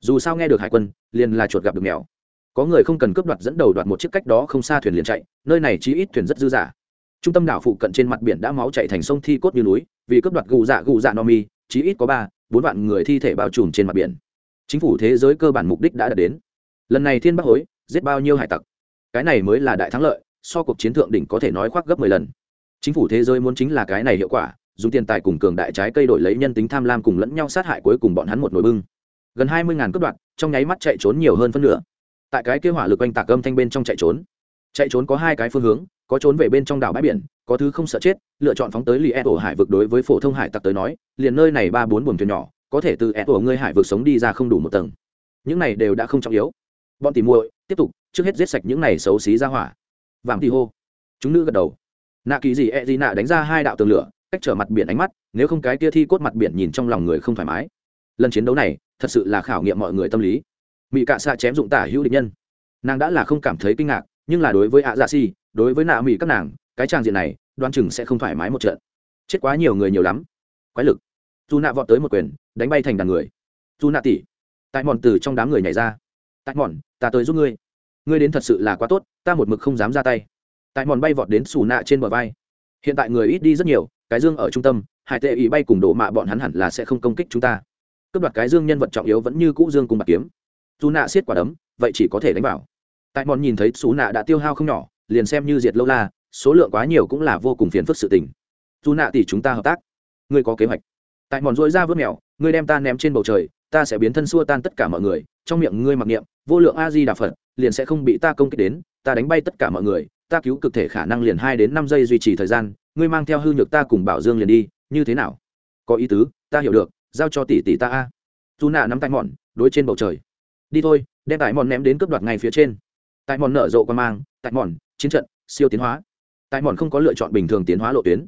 Speaker 1: Dù sao nghe được hải quân, liền là chuột gặp được mèo. Có người không cần cướp đoạt dẫn đầu đoạt một chiếc cách đó không xa thuyền liền chạy, nơi này chí ít thuyền rất dư dả. Trung tâm đảo phụ cận trên mặt biển đã máu chạy thành sông thi cốt như núi, vì cướp đoạt gù dạ gù dạ no mi, chí ít có ba, bốn vạn người thi thể bao trùm trên mặt biển. Chính phủ thế giới cơ bản mục đích đã đạt đến. Lần này thiên bắc hối, giết bao nhiêu hải tặc? Cái này mới là đại thắng lợi, so cuộc chiến thượng đỉnh có thể nói khoác gấp mười lần chính phủ thế giới muốn chính là cái này hiệu quả, dùng tiền tài cùng cường đại trái cây đổi lấy nhân tính tham lam cùng lẫn nhau sát hại cuối cùng bọn hắn một nồi bưng. Gần hai mươi ngàn cướp đoạn trong nháy mắt chạy trốn nhiều hơn phân nửa. Tại cái kế hỏa lực oanh tạc âm thanh bên trong chạy trốn. Chạy trốn có hai cái phương hướng, có trốn về bên trong đảo bãi biển, có thứ không sợ chết, lựa chọn phóng tới lì ép ổ hải vực đối với phổ thông hải tặc tới nói, liền nơi này ba bốn buồng thuyền nhỏ, có thể từ ép ổ ngươi hải vực sống đi ra không đủ một tầng. Những này đều đã không trọng yếu. Bọn tìm muội, tiếp tục, trước hết giết sạch những này xấu xí ra hỏa. Vàng thì hô. Chúng nữ gật đầu nạ kỳ gì e gì nạ đánh ra hai đạo tường lửa, cách trở mặt biển ánh mắt, nếu không cái kia thi cốt mặt biển nhìn trong lòng người không thoải mái. Lần chiến đấu này, thật sự là khảo nghiệm mọi người tâm lý. Mỹ cạ xạ chém dụng tả hữu địch nhân. Nàng đã là không cảm thấy kinh ngạc, nhưng là đối với ạ dạ si, đối với nạ mỹ các nàng, cái tràng diện này đoan chừng sẽ không thoải mái một trận. Chết quá nhiều người nhiều lắm. Quái lực. Dù nạ vọt tới một quyền, đánh bay thành đàn người. Dù nạ tỉ. Tại mòn từ trong đám người nhảy ra. Tại mòn, ta tới giúp ngươi. Ngươi đến thật sự là quá tốt, ta một mực không dám ra tay tại mòn bay vọt đến xù nạ trên bờ vai. Hiện tại người ít đi rất nhiều, cái dương ở trung tâm, hải tệ ý bay cùng đổ mạ bọn hắn hẳn là sẽ không công kích chúng ta. Cướp đoạt cái dương nhân vật trọng yếu vẫn như cũ dương cùng bạc kiếm. Dù nạ xiết quả đấm, vậy chỉ có thể đánh vào. Tại mòn nhìn thấy xù nạ đã tiêu hao không nhỏ, liền xem như diệt lâu la, số lượng quá nhiều cũng là vô cùng phiền phức sự tình. Dù nạ tỷ chúng ta hợp tác. Ngươi có kế hoạch. Tại mòn dối ra vớt mèo, ngươi đem ta ném trên bầu trời, ta sẽ biến thân xua tan tất cả mọi người, trong miệng ngươi mặc niệm, vô lượng a di đà phật, liền sẽ không bị ta công kích đến, ta đánh bay tất cả mọi người ta cứu cực thể khả năng liền hai đến năm giây duy trì thời gian, ngươi mang theo hư nhược ta cùng bảo dương liền đi, như thế nào? Có ý tứ, ta hiểu được, giao cho tỷ tỷ ta a. Dù nạ nắm tay mòn đối trên bầu trời. Đi thôi, đem tại mòn ném đến cướp đoạt ngay phía trên. Tại mòn nở rộ qua mang tại mòn chiến trận, siêu tiến hóa. Tại mòn không có lựa chọn bình thường tiến hóa lộ tuyến,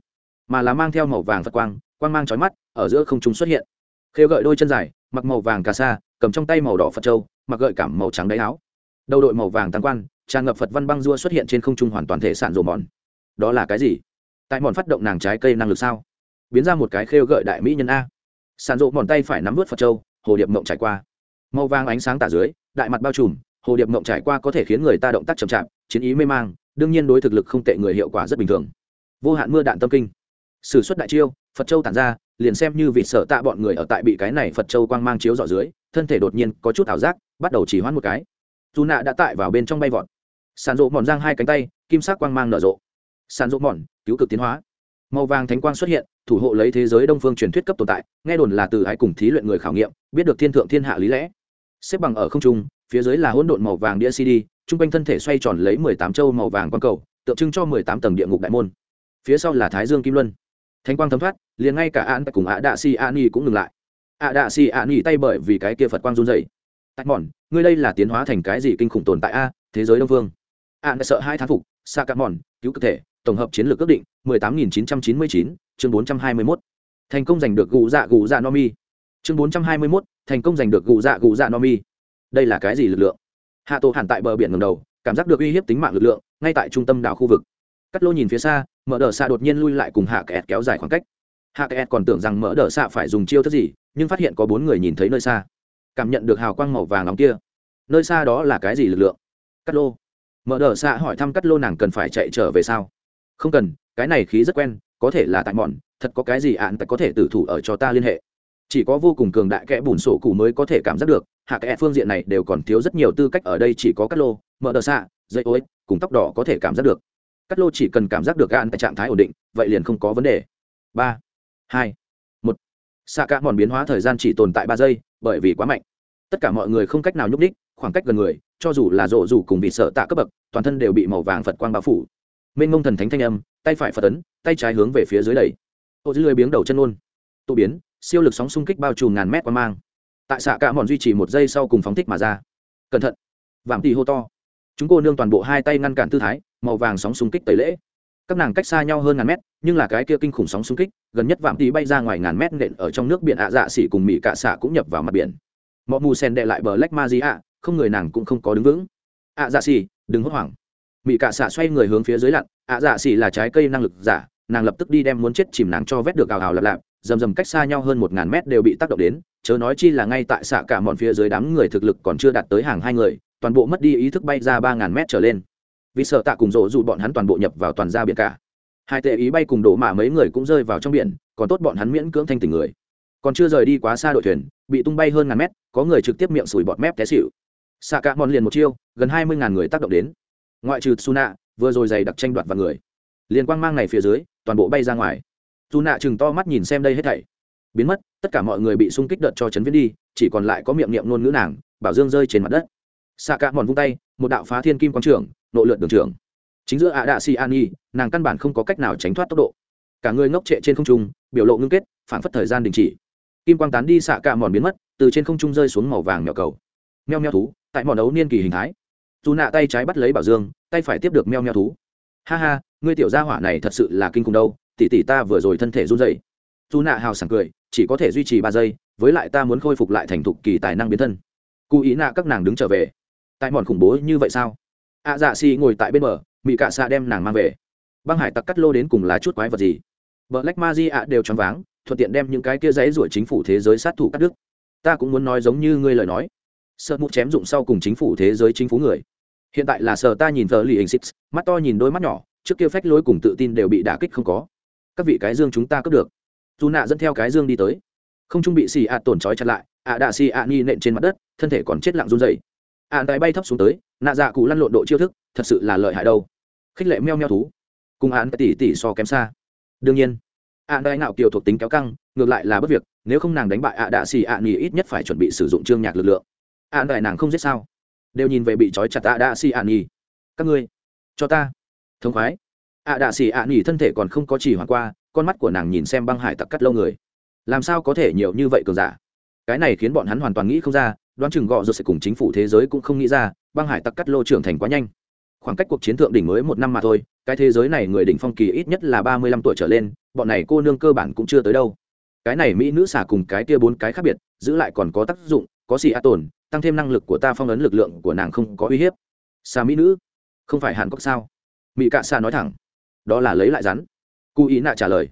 Speaker 1: mà là mang theo màu vàng phật quang quang mang trói mắt, ở giữa không trung xuất hiện. Khêu gợi đôi chân dài, mặc màu vàng cà sa, cầm trong tay màu đỏ phật trâu mặc gợi cảm màu trắng đáy áo. Đầu đội màu vàng tăng quan tràn ngập phật văn băng dua xuất hiện trên không trung hoàn toàn thể sản rổ mòn. Đó là cái gì? Tại mòn phát động nàng trái cây năng lực sao? Biến ra một cái khêu gợi đại mỹ nhân a. Sản rộ mòn tay phải nắm vớt phật Châu, hồ điệp mộng trải qua. Màu vàng ánh sáng tả dưới đại mặt bao trùm hồ điệp mộng trải qua có thể khiến người ta động tác chậm chạp chiến ý mê mang đương nhiên đối thực lực không tệ người hiệu quả rất bình thường. Vô hạn mưa đạn tâm kinh. S ử suất đại chiêu phật châu tản ra liền xem như vịt sợ tạ bọn người ở tại bị cái này phật châu quang mang chiếu dọ dưới thân thể đột nhiên có chút ảo giác bắt đầu chỉ hoãn một cái. Dù nạ đã tại vào bên trong bay vọt sàn rộ mòn giang hai cánh tay, kim sắc quang mang nở rộ. Sàn rộ mòn, cứu cực tiến hóa. Màu vàng thánh quang xuất hiện, thủ hộ lấy thế giới đông phương truyền thuyết cấp tồn tại, nghe đồn là từ ai cùng thí luyện người khảo nghiệm, biết được thiên thượng thiên hạ lý lẽ. Xếp bằng ở không trung, phía dưới là hỗn độn màu vàng đĩa cd chung quanh thân thể xoay tròn lấy mười tám châu màu vàng quang cầu, tượng trưng cho mười tám tầng địa ngục đại môn. Phía sau là thái dương kim luân. Thánh quang thấm thoát, liền ngay cả an cùng ạ đạ si an y cũng ngừng lại. Ạ đạ si an y tay bởi vì cái kia phật quang run dày tạch mòn ngươi đây là tiến hóa thành cái gì kinh khủng tồn tại a, thế giới đông phương? Ạn đã sợ hai thán phục sa cà mòn cứu cơ thể, tổng hợp chiến lược ước định, mười tám nghìn chín trăm chín mươi chín, chương bốn trăm hai mươi mốt. Thành công giành được gù dạ gù dạ no mi. Chương bốn trăm hai mươi mốt, thành công giành được gù dạ gù dạ no mi. Đây là cái gì lực lượng? Hạ tổ hẳn tại bờ biển ngầm đầu, cảm giác được uy hiếp tính mạng lực lượng, ngay tại trung tâm đảo khu vực. Cắt lô nhìn phía xa, mở đờ xạ đột nhiên lui lại cùng hạ kẹt kéo dài khoảng cách. Hạ kẹt còn tưởng rằng mở đờ xạ phải dùng chiêu thức gì, nhưng phát hiện có bốn người nhìn thấy nơi xa. Cảm nhận được hào quang màu vàng nóng kia. Nơi xa đó là cái gì lực lượng? Cắt lô mở đờ xạ hỏi thăm cắt lô nàng cần phải chạy trở về sao? Không cần, cái này khí rất quen, có thể là tại mòn thật có cái gì ạn tại có thể tử thủ ở cho ta liên hệ. Chỉ có vô cùng cường đại kẽ bùn sổ cụ mới có thể cảm giác được, hạ kẽ phương diện này đều còn thiếu rất nhiều tư cách ở đây chỉ có cắt lô, mở đờ xạ, dây ối, cùng tóc đỏ có thể cảm giác được. Cắt lô chỉ cần cảm giác được Ạn tại trạng thái ổn định, vậy liền không có vấn đề. Ba, hai, một. Xạ cả mòn biến hóa thời gian chỉ tồn tại ba giây, bởi vì quá mạnh. Tất cả mọi người không cách nào nhúc đích khoảng cách gần người cho dù là rộ rủ cùng bị sợ tạ cấp bậc toàn thân đều bị màu vàng phật quang bao phủ. Mênh ngông thần thánh thanh âm tay phải phật ấn tay trái hướng về phía dưới đầy, ô dưới lười biếng đầu chân ôn tụ biến siêu lực sóng xung kích bao trùm ngàn mét qua mang. Tại xạ cả mòn duy trì một giây sau cùng phóng thích mà ra. Cẩn thận. Vạm tì hô to. Chúng cô nương toàn bộ hai tay ngăn cản tư thái màu vàng sóng xung kích tẩy lễ. Các nàng cách xa nhau hơn ngàn mét nhưng là cái kia kinh khủng sóng xung kích gần nhất vạm tì bay ra ngoài ngàn mét nện ở trong nước biển ạ dạ xỉ cùng mỹ cạ xạ cũng nhập vào mặt biển. Mọi mù sen đệ lại bờ lách ma di ạ không người nàng cũng không có đứng vững. Ạ dạ xỉ đừng hốt hoảng. Mỹ cạ xạ xoay người hướng phía dưới lặn. Ạ dạ xỉ là trái cây năng lực giả, nàng lập tức đi đem muốn chết chìm nàng cho vét được ào ào lạp lạp dầm dầm cách xa nhau hơn một ngàn mét đều bị tác động đến, chớ nói chi là ngay tại xạ cả mòn phía dưới đám người thực lực còn chưa đạt tới hàng hai người, toàn bộ mất đi ý thức bay ra ba ngàn mét trở lên. Vì sợ tạ cùng rộ dù bọn hắn toàn bộ nhập vào toàn ra biển cả. Hai tệ ý bay cùng đổ mạ mấy người cũng rơi vào trong biển, còn tốt bọn hắn miễn cưỡng thanh tình người. Còn chưa rời đi quá xa đội thuyền, bị tung bay hơn ngàn mét, có người trực tiếp miệng sủi bọt mép té xịu xạ cả mòn liền một chiêu, gần hai mươi ngàn người tác động đến. Ngoại trừ suna vừa rồi dày đặc tranh đoạt vào người. Liền quang mang này phía dưới, toàn bộ bay ra ngoài. Su nạ chừng to mắt nhìn xem đây hết thảy. Biến mất, tất cả mọi người bị xung kích đợt cho chấn viễn đi, chỉ còn lại có miệng niệm ngôn ngữ nàng, bảo dương rơi trên mặt đất. Xạ cả mòn vung tay, một đạo phá thiên kim quang trưởng nội lượt đường trưởng. Chính giữa ạ đạ si an nhi nàng căn bản không có cách nào tránh thoát tốc độ. Cả người ngốc trệ trên không trung, biểu lộ ngưng kết, phản phất thời gian đình chỉ. Kim quang tán đi, xạ cả mòn biến mất, từ trên không trung rơi xuống màu vàng nhỏ cầu. Meo meo thú tại mòn ấu niên kỳ hình thái. Dù nạ tay trái bắt lấy bảo dương tay phải tiếp được meo meo thú. Ha ha ngươi tiểu gia hỏa này thật sự là kinh khủng đâu tỷ tỷ ta vừa rồi thân thể run dậy dù nạ hào sảng cười chỉ có thể duy trì ba giây với lại ta muốn khôi phục lại thành thục kỳ tài năng biến thân. Cụ ý nạ các nàng đứng trở về. Tại mòn khủng bố như vậy sao? Ạ à, dạ xì ngồi tại bên bờ mỹ cạ xạ đem nàng mang về. Băng hải tặc cắt lô đến cùng lá chút quái vật gì? Vợ lách ma di ạ đều choáng váng thuận tiện đem những cái kia giấy ruổi chính phủ thế giới sát thủ cắt đứt. Ta cũng muốn nói giống như ngươi lời nói sợ mụ chém dụng sau cùng chính phủ thế giới chính phủ người. Hiện tại là sờ ta nhìn thờ lì hình xích mắt to nhìn đôi mắt nhỏ, trước kia phách lối cùng tự tin đều bị đả kích không có. Các vị cái dương chúng ta cướp được. Dù nạ dẫn theo cái dương đi tới. Không trung bị xì ạ tổn trói chặt lại, ạ đạ xì ạ nghi nện trên mặt đất, thân thể còn chết lặng run dày ạ tại bay thấp xuống tới, nạ dạ cụ lăn lộn độ chiêu thức, thật sự là lợi hại đâu. Khích lệ meo meo thú. Cùng án tỷ tỷ so kém xa. Đương nhiên, ạ đại ngạo kiều thuộc tính kéo căng, ngược lại là bất việc, nếu không nàng đánh bại ạ đạ xì ạ nghi ít nhất phải chuẩn bị sử dụng trương nhạc lực lượng ạn đại nàng không giết sao? Đều nhìn về bị trói chặt ạ đạ xì ạn nhì các ngươi, cho ta. Thống khoái. Ạ đạ xì ạn nhì thân thể còn không có chỉ hoàn qua, con mắt của nàng nhìn xem băng hải tặc cắt lâu người. Làm sao có thể nhiều như vậy cường giả? Cái này khiến bọn hắn hoàn toàn nghĩ không ra, đoán chừng gọ rồi sẽ cùng chính phủ thế giới cũng không nghĩ ra, băng hải tặc cắt lô trưởng thành quá nhanh. Khoảng cách cuộc chiến thượng đỉnh mới một năm mà thôi, cái thế giới này người đỉnh phong kỳ ít nhất là ba mươi lăm tuổi trở lên, bọn này cô nương cơ bản cũng chưa tới đâu. Cái này mỹ nữ xả cùng cái kia bốn cái khác biệt, giữ lại còn có tác dụng có xì a tồn, tăng thêm năng lực của ta phong ấn lực lượng của nàng không có uy hiếp. Xà mỹ nữ, không phải hàn cốc sao? Mỹ cạ xa nói thẳng. Đó là lấy lại rắn. Cụ ý nạ trả lời.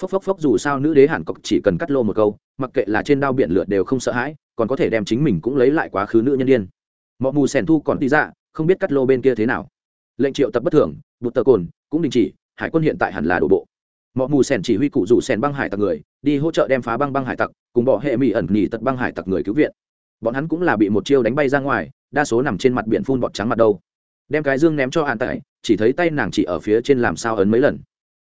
Speaker 1: Phốc phốc phốc dù sao nữ đế hàn cốc chỉ cần cắt lô một câu, mặc kệ là trên đao biển lượt đều không sợ hãi, còn có thể đem chính mình cũng lấy lại quá khứ nữ nhân đ i ê n mọi mù sèn thu còn đi ra không biết cắt lô bên kia thế nào. Lệnh triệu tập bất thường, bụt tờ cồn, cũng đình chỉ, hải quân hiện tại hẳn là đổ bộ. Mọi mù sèn chỉ huy cụ rủ sèn băng hải tặc người, đi hỗ trợ đem phá băng băng hải tặc, cùng bỏ hệ mỹ ẩn nghỉ tật băng hải tặc người cứu viện bọn hắn cũng là bị một chiêu đánh bay ra ngoài, đa số nằm trên mặt biển phun bọt trắng mặt đâu. Đem cái dương ném cho hàn tại chỉ thấy tay nàng chỉ ở phía trên làm sao ấn mấy lần.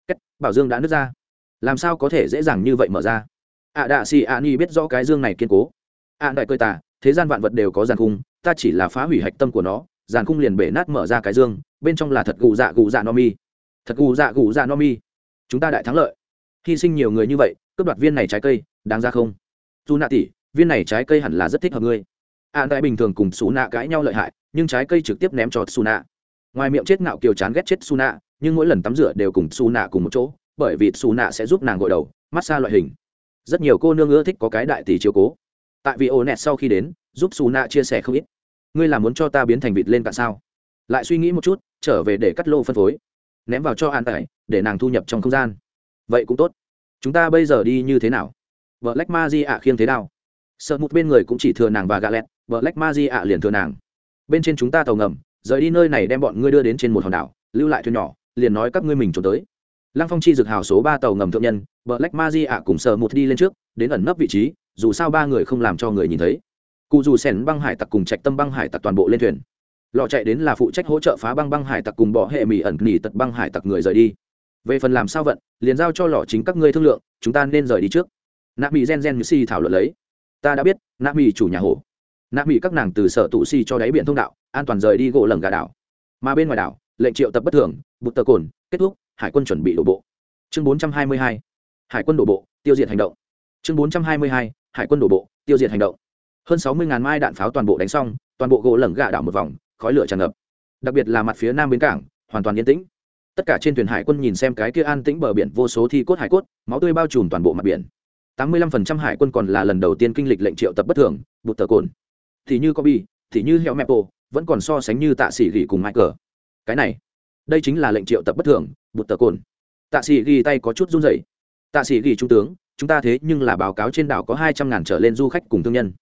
Speaker 1: Cách bảo dương đã nứt ra. Làm sao có thể dễ dàng như vậy mở ra? Ạ đạ xì ạ ni biết rõ cái dương này kiên cố. À, ạ đại cơi tả thế gian vạn vật đều có giàn khung, ta chỉ là phá hủy hạch tâm của nó, giàn khung liền bể nát mở ra cái dương, bên trong là thật gù dạ gù dạ no mi. Thật gù dạ gù dạ no mi. Chúng ta đại thắng lợi. Hy sinh nhiều người như vậy, cướp đoạt viên này trái cây, đáng ra không? Dù nạ tỷ viên này trái cây hẳn là rất thích hợp ngươi. An đại bình thường cùng xù nạ cãi nhau lợi hại, nhưng trái cây trực tiếp ném cho xù nạ ngoài miệng chết ngạo kiều chán ghét chết xù nạ nhưng mỗi lần tắm rửa đều cùng xù nạ cùng một chỗ, bởi vì xù nạ sẽ giúp nàng gội đầu, massage loại hình. Rất nhiều cô nương ưa thích có cái đại tỷ chiếu cố. Tại vì ô nẹt sau khi đến, giúp xù nạ chia sẻ không ít. Ngươi là muốn cho ta biến thành vịt lên cả sao? Lại suy nghĩ một chút, trở về để cắt lô phân phối. Ném vào cho an tải, để nàng thu nhập trong không gian. Vậy cũng tốt. Chúng ta bây giờ đi như thế nào? Vợ lách ma di ạ khiêng thế nào? Sợ một bên người cũng chỉ thừa nàng và gà lẹt vợ lách ma di ạ liền thừa nàng. Bên trên chúng ta tàu ngầm, rời đi nơi này đem bọn ngươi đưa đến trên một hòn đảo, lưu lại thuyền nhỏ, liền nói các ngươi mình trốn tới. Lăng phong chi dược hào số ba tàu ngầm thượng nhân vợ lách ma di ạ cùng sợ một đi lên trước, đến ẩn nấp vị trí, dù sao ba người không làm cho người nhìn thấy. Cụ dù sèn băng hải tặc cùng trạch tâm băng hải tặc toàn bộ lên thuyền. Lọ chạy đến là phụ trách hỗ trợ phá băng băng hải tặc cùng bỏ hệ mỹ ẩn nỉ tật băng hải tặc người rời đi. Về phần làm sao vận, liền giao cho lọ chính các ngươi thương lượng, chúng ta nên rời đi trước. Nạ bị gen gen như si thảo luận lấy ta đã biết, nạ mỹ chủ nhà hồ nạ mỹ các nàng từ sở tụ si cho đáy biển thông đạo, an toàn rời đi gỗ lầng gà đảo. Mà bên ngoài đảo, lệnh triệu tập bất thường, bụt tờ cồn, kết thúc, hải quân chuẩn bị đổ bộ. Chương bốn trăm hai mươi hai, hải quân đổ bộ, tiêu diệt hành động. Chương bốn trăm hai mươi hai, hải quân đổ bộ, tiêu diệt hành động. Hơn sáu mươi ngàn mai đạn pháo toàn bộ đánh xong, toàn bộ gỗ lởng gà đảo một vòng, khói lửa tràn ngập. Đặc biệt là mặt phía nam bến cảng, hoàn toàn yên tĩnh. Tất cả trên thuyền hải quân nhìn xem cái kia an tĩnh bờ biển vô số thi cốt hải cốt, máu tươi bao trùm toàn bộ mặt biển tám mươi lăm phần trăm hải quân còn là lần đầu tiên kinh lịch lệnh triệu tập bất thường bụt tờ cồn. Thì như Kobe, thì như heo mepo vẫn còn so sánh như tạ sĩ gỉ cùng michael. Cái này đây chính là lệnh triệu tập bất thường bụt tờ cồn. Tạ sĩ ghi tay có chút run rẩy. Tạ sĩ ghi trung tướng chúng ta thế nhưng là báo cáo trên đảo có hai trăm ngàn trở lên du khách cùng thương nhân.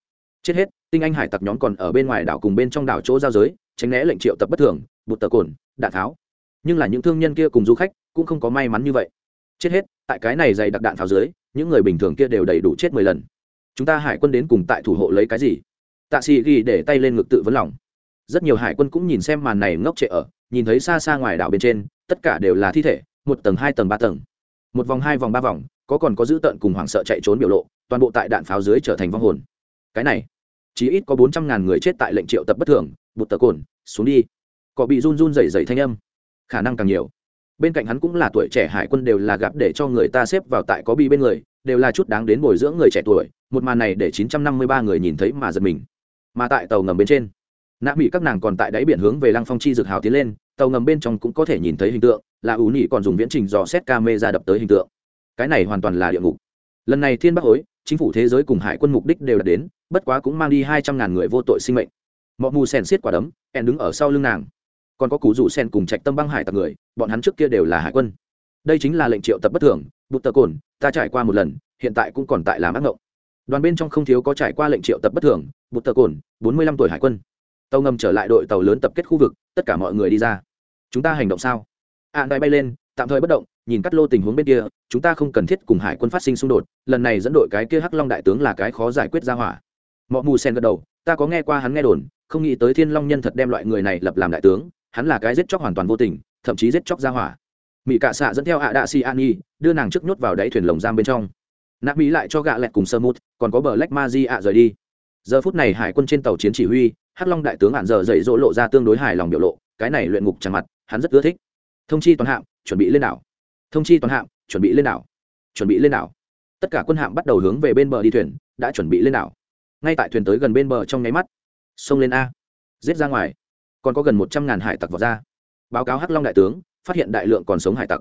Speaker 1: Chết hết tinh anh hải tặc nhóm còn ở bên ngoài đảo cùng bên trong đảo chỗ giao giới tránh né lệnh triệu tập bất thường bụt tờ cồn đạn tháo. Nhưng là những thương nhân kia cùng du khách cũng không có may mắn như vậy chết hết, tại cái này dày đặc đạn pháo dưới, những người bình thường kia đều đầy đủ chết mười lần. Chúng ta hải quân đến cùng tại thủ hộ lấy cái gì? Tạ sĩ ghi để tay lên ngực tự vấn lòng. Rất nhiều hải quân cũng nhìn xem màn này ngốc trệ ở, nhìn thấy xa xa ngoài đảo bên trên, tất cả đều là thi thể, một tầng, hai tầng, ba tầng. Một vòng, hai vòng, ba vòng, có còn có dữ tợn cùng hoảng sợ chạy trốn biểu lộ, toàn bộ tại đạn pháo dưới trở thành vong hồn. Cái này, chỉ ít có bốn trăm ngàn người chết tại lệnh triệu tập bất thường, bụt tờ cồn, xuống đi. Có bị run run rẩy rẩy thanh âm. Khả năng càng nhiều bên cạnh hắn cũng là tuổi trẻ hải quân đều là gặp để cho người ta xếp vào tại có bi bên người, đều là chút đáng đến bồi dưỡng người trẻ tuổi, một màn này để chín trăm năm mươi ba người nhìn thấy mà giật mình. Mà tại tàu ngầm bên trên nạ mỹ các nàng còn tại đáy biển hướng về lăng phong chi dược hào tiến lên, tàu ngầm bên trong cũng có thể nhìn thấy hình tượng, là ủ nhị còn dùng viễn trình dò xét ca mê ra đập tới hình tượng. Cái này hoàn toàn là địa ngục. Lần này thiên bắc hối, chính phủ thế giới cùng hải quân mục đích đều đạt đến, bất quá cũng mang đi hai trăm ngàn người vô tội sinh mệnh. Mọi mù sèn xiết quả đấm em đứng ở sau lưng nàng còn có cú rủ sen cùng trạch tâm băng hải tặc người bọn hắn trước kia đều là hải quân. Đây chính là lệnh triệu tập bất thường bụt tờ cồn ta trải qua một lần hiện tại cũng còn tại làm ác ngộng. Đoàn bên trong không thiếu có trải qua lệnh triệu tập bất thường bụt tờ cồn bốn mươi lăm tuổi hải quân. Tàu ngầm trở lại đội tàu lớn tập kết khu vực tất cả mọi người đi ra. Chúng ta hành động sao? Ạ à, bay lên tạm thời bất động nhìn cắt lô tình huống bên kia chúng ta không cần thiết cùng hải quân phát sinh xung đột lần này dẫn đội cái kia hắc long đại tướng là cái khó giải quyết ra hỏa. Mọi mù sen gật đầu ta có nghe qua hắn nghe đồn không nghĩ tới thiên long nhân thật đem loại người này lập làm đại tướng hắn là cái giết chóc hoàn toàn vô tình, thậm chí giết chóc ra hỏa. Mỹ cạ xạ dẫn theo ạ đạ si an nhi đưa nàng trước nhốt vào đáy thuyền lồng giam bên trong. Nạp mỹ lại cho gạ lẹt cùng sơ mút, còn có bờ lách ma di ạ rời đi. Giờ phút này hải quân trên tàu chiến chỉ huy, hắc long đại tướng ạn giờ dậy dỗ lộ ra tương đối hài lòng biểu lộ, cái này luyện ngục tràn mặt, hắn rất ưa thích. Thông chi toàn hạm, chuẩn bị lên đảo. Thông chi toàn hạm, chuẩn bị lên đảo. Chuẩn bị lên đảo. Tất cả quân hạm bắt đầu hướng về bên bờ đi thuyền, đã chuẩn bị lên đảo. Ngay tại thuyền tới gần bên bờ trong nháy mắt. Xông lên a. Giết ra ngoài còn có gần một trăm ngàn hải tặc vào ra. Báo cáo hắc long đại tướng, phát hiện đại lượng còn sống hải tặc.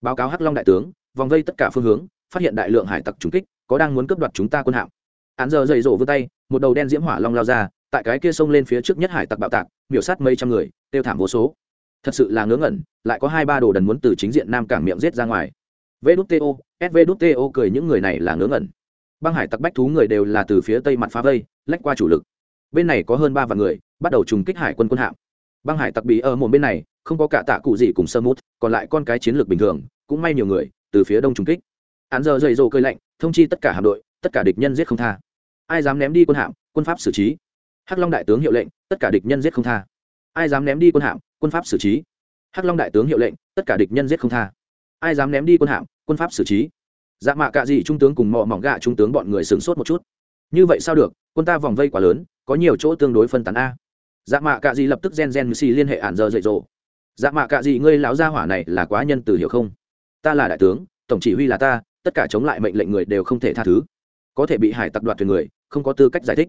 Speaker 1: Báo cáo hắc long đại tướng, vòng vây tất cả phương hướng, phát hiện đại lượng hải tặc trúng kích, có đang muốn cướp đoạt chúng ta quân hạm. Án giờ dày rộ vươn tay, một đầu đen diễm hỏa long lao ra, tại cái kia sông lên phía trước nhất hải tặc bạo tạc, miểu sát mấy trăm người, tiêu thảm vô số. Thật sự là ngớ ngẩn, lại có hai ba đồ đần muốn từ chính diện nam cảng miệng giết ra ngoài. Vto svto cười những người này là ngớ ngẩn. Băng hải tặc bách thú người đều là từ phía tây mặt phá vây, lách qua chủ lực bên này có hơn ba vạn người, bắt đầu trùng kích hải quân quân hạm. Băng hải tặc bị ở một bên này, không có cả tạ cụ gì cùng sơ mút, còn lại con cái chiến lược bình thường, cũng may nhiều người, từ phía đông trùng kích. Hắn giờ dày dồ cơi lạnh, thông chi tất cả hạm đội, tất cả địch nhân giết không tha. Ai dám ném đi quân hạm, quân pháp xử trí. Hắc long đại tướng hiệu lệnh, tất cả địch nhân giết không tha. Ai dám ném đi quân hạm, quân pháp xử trí. Hắc long đại tướng hiệu lệnh, tất cả địch nhân giết không tha. Ai dám ném đi quân hạm, quân pháp xử trí. Dạ mạ cạ dị trung tướng cùng mọ mỏng gạ trung tướng bọn người sửng sốt một chút như vậy sao được, quân ta vòng vây quá lớn, có nhiều chỗ tương đối phân tán a. Dạ mạ cạ dị lập tức gen gen xì liên hệ ản giờ dậy dỗ. Dạ mạ cạ dị ngươi lão gia hỏa này là quá nhân từ hiểu không? Ta là đại tướng, tổng chỉ huy là ta, tất cả chống lại mệnh lệnh người đều không thể tha thứ. Có thể bị hải tặc đoạt thuyền người, không có tư cách giải thích.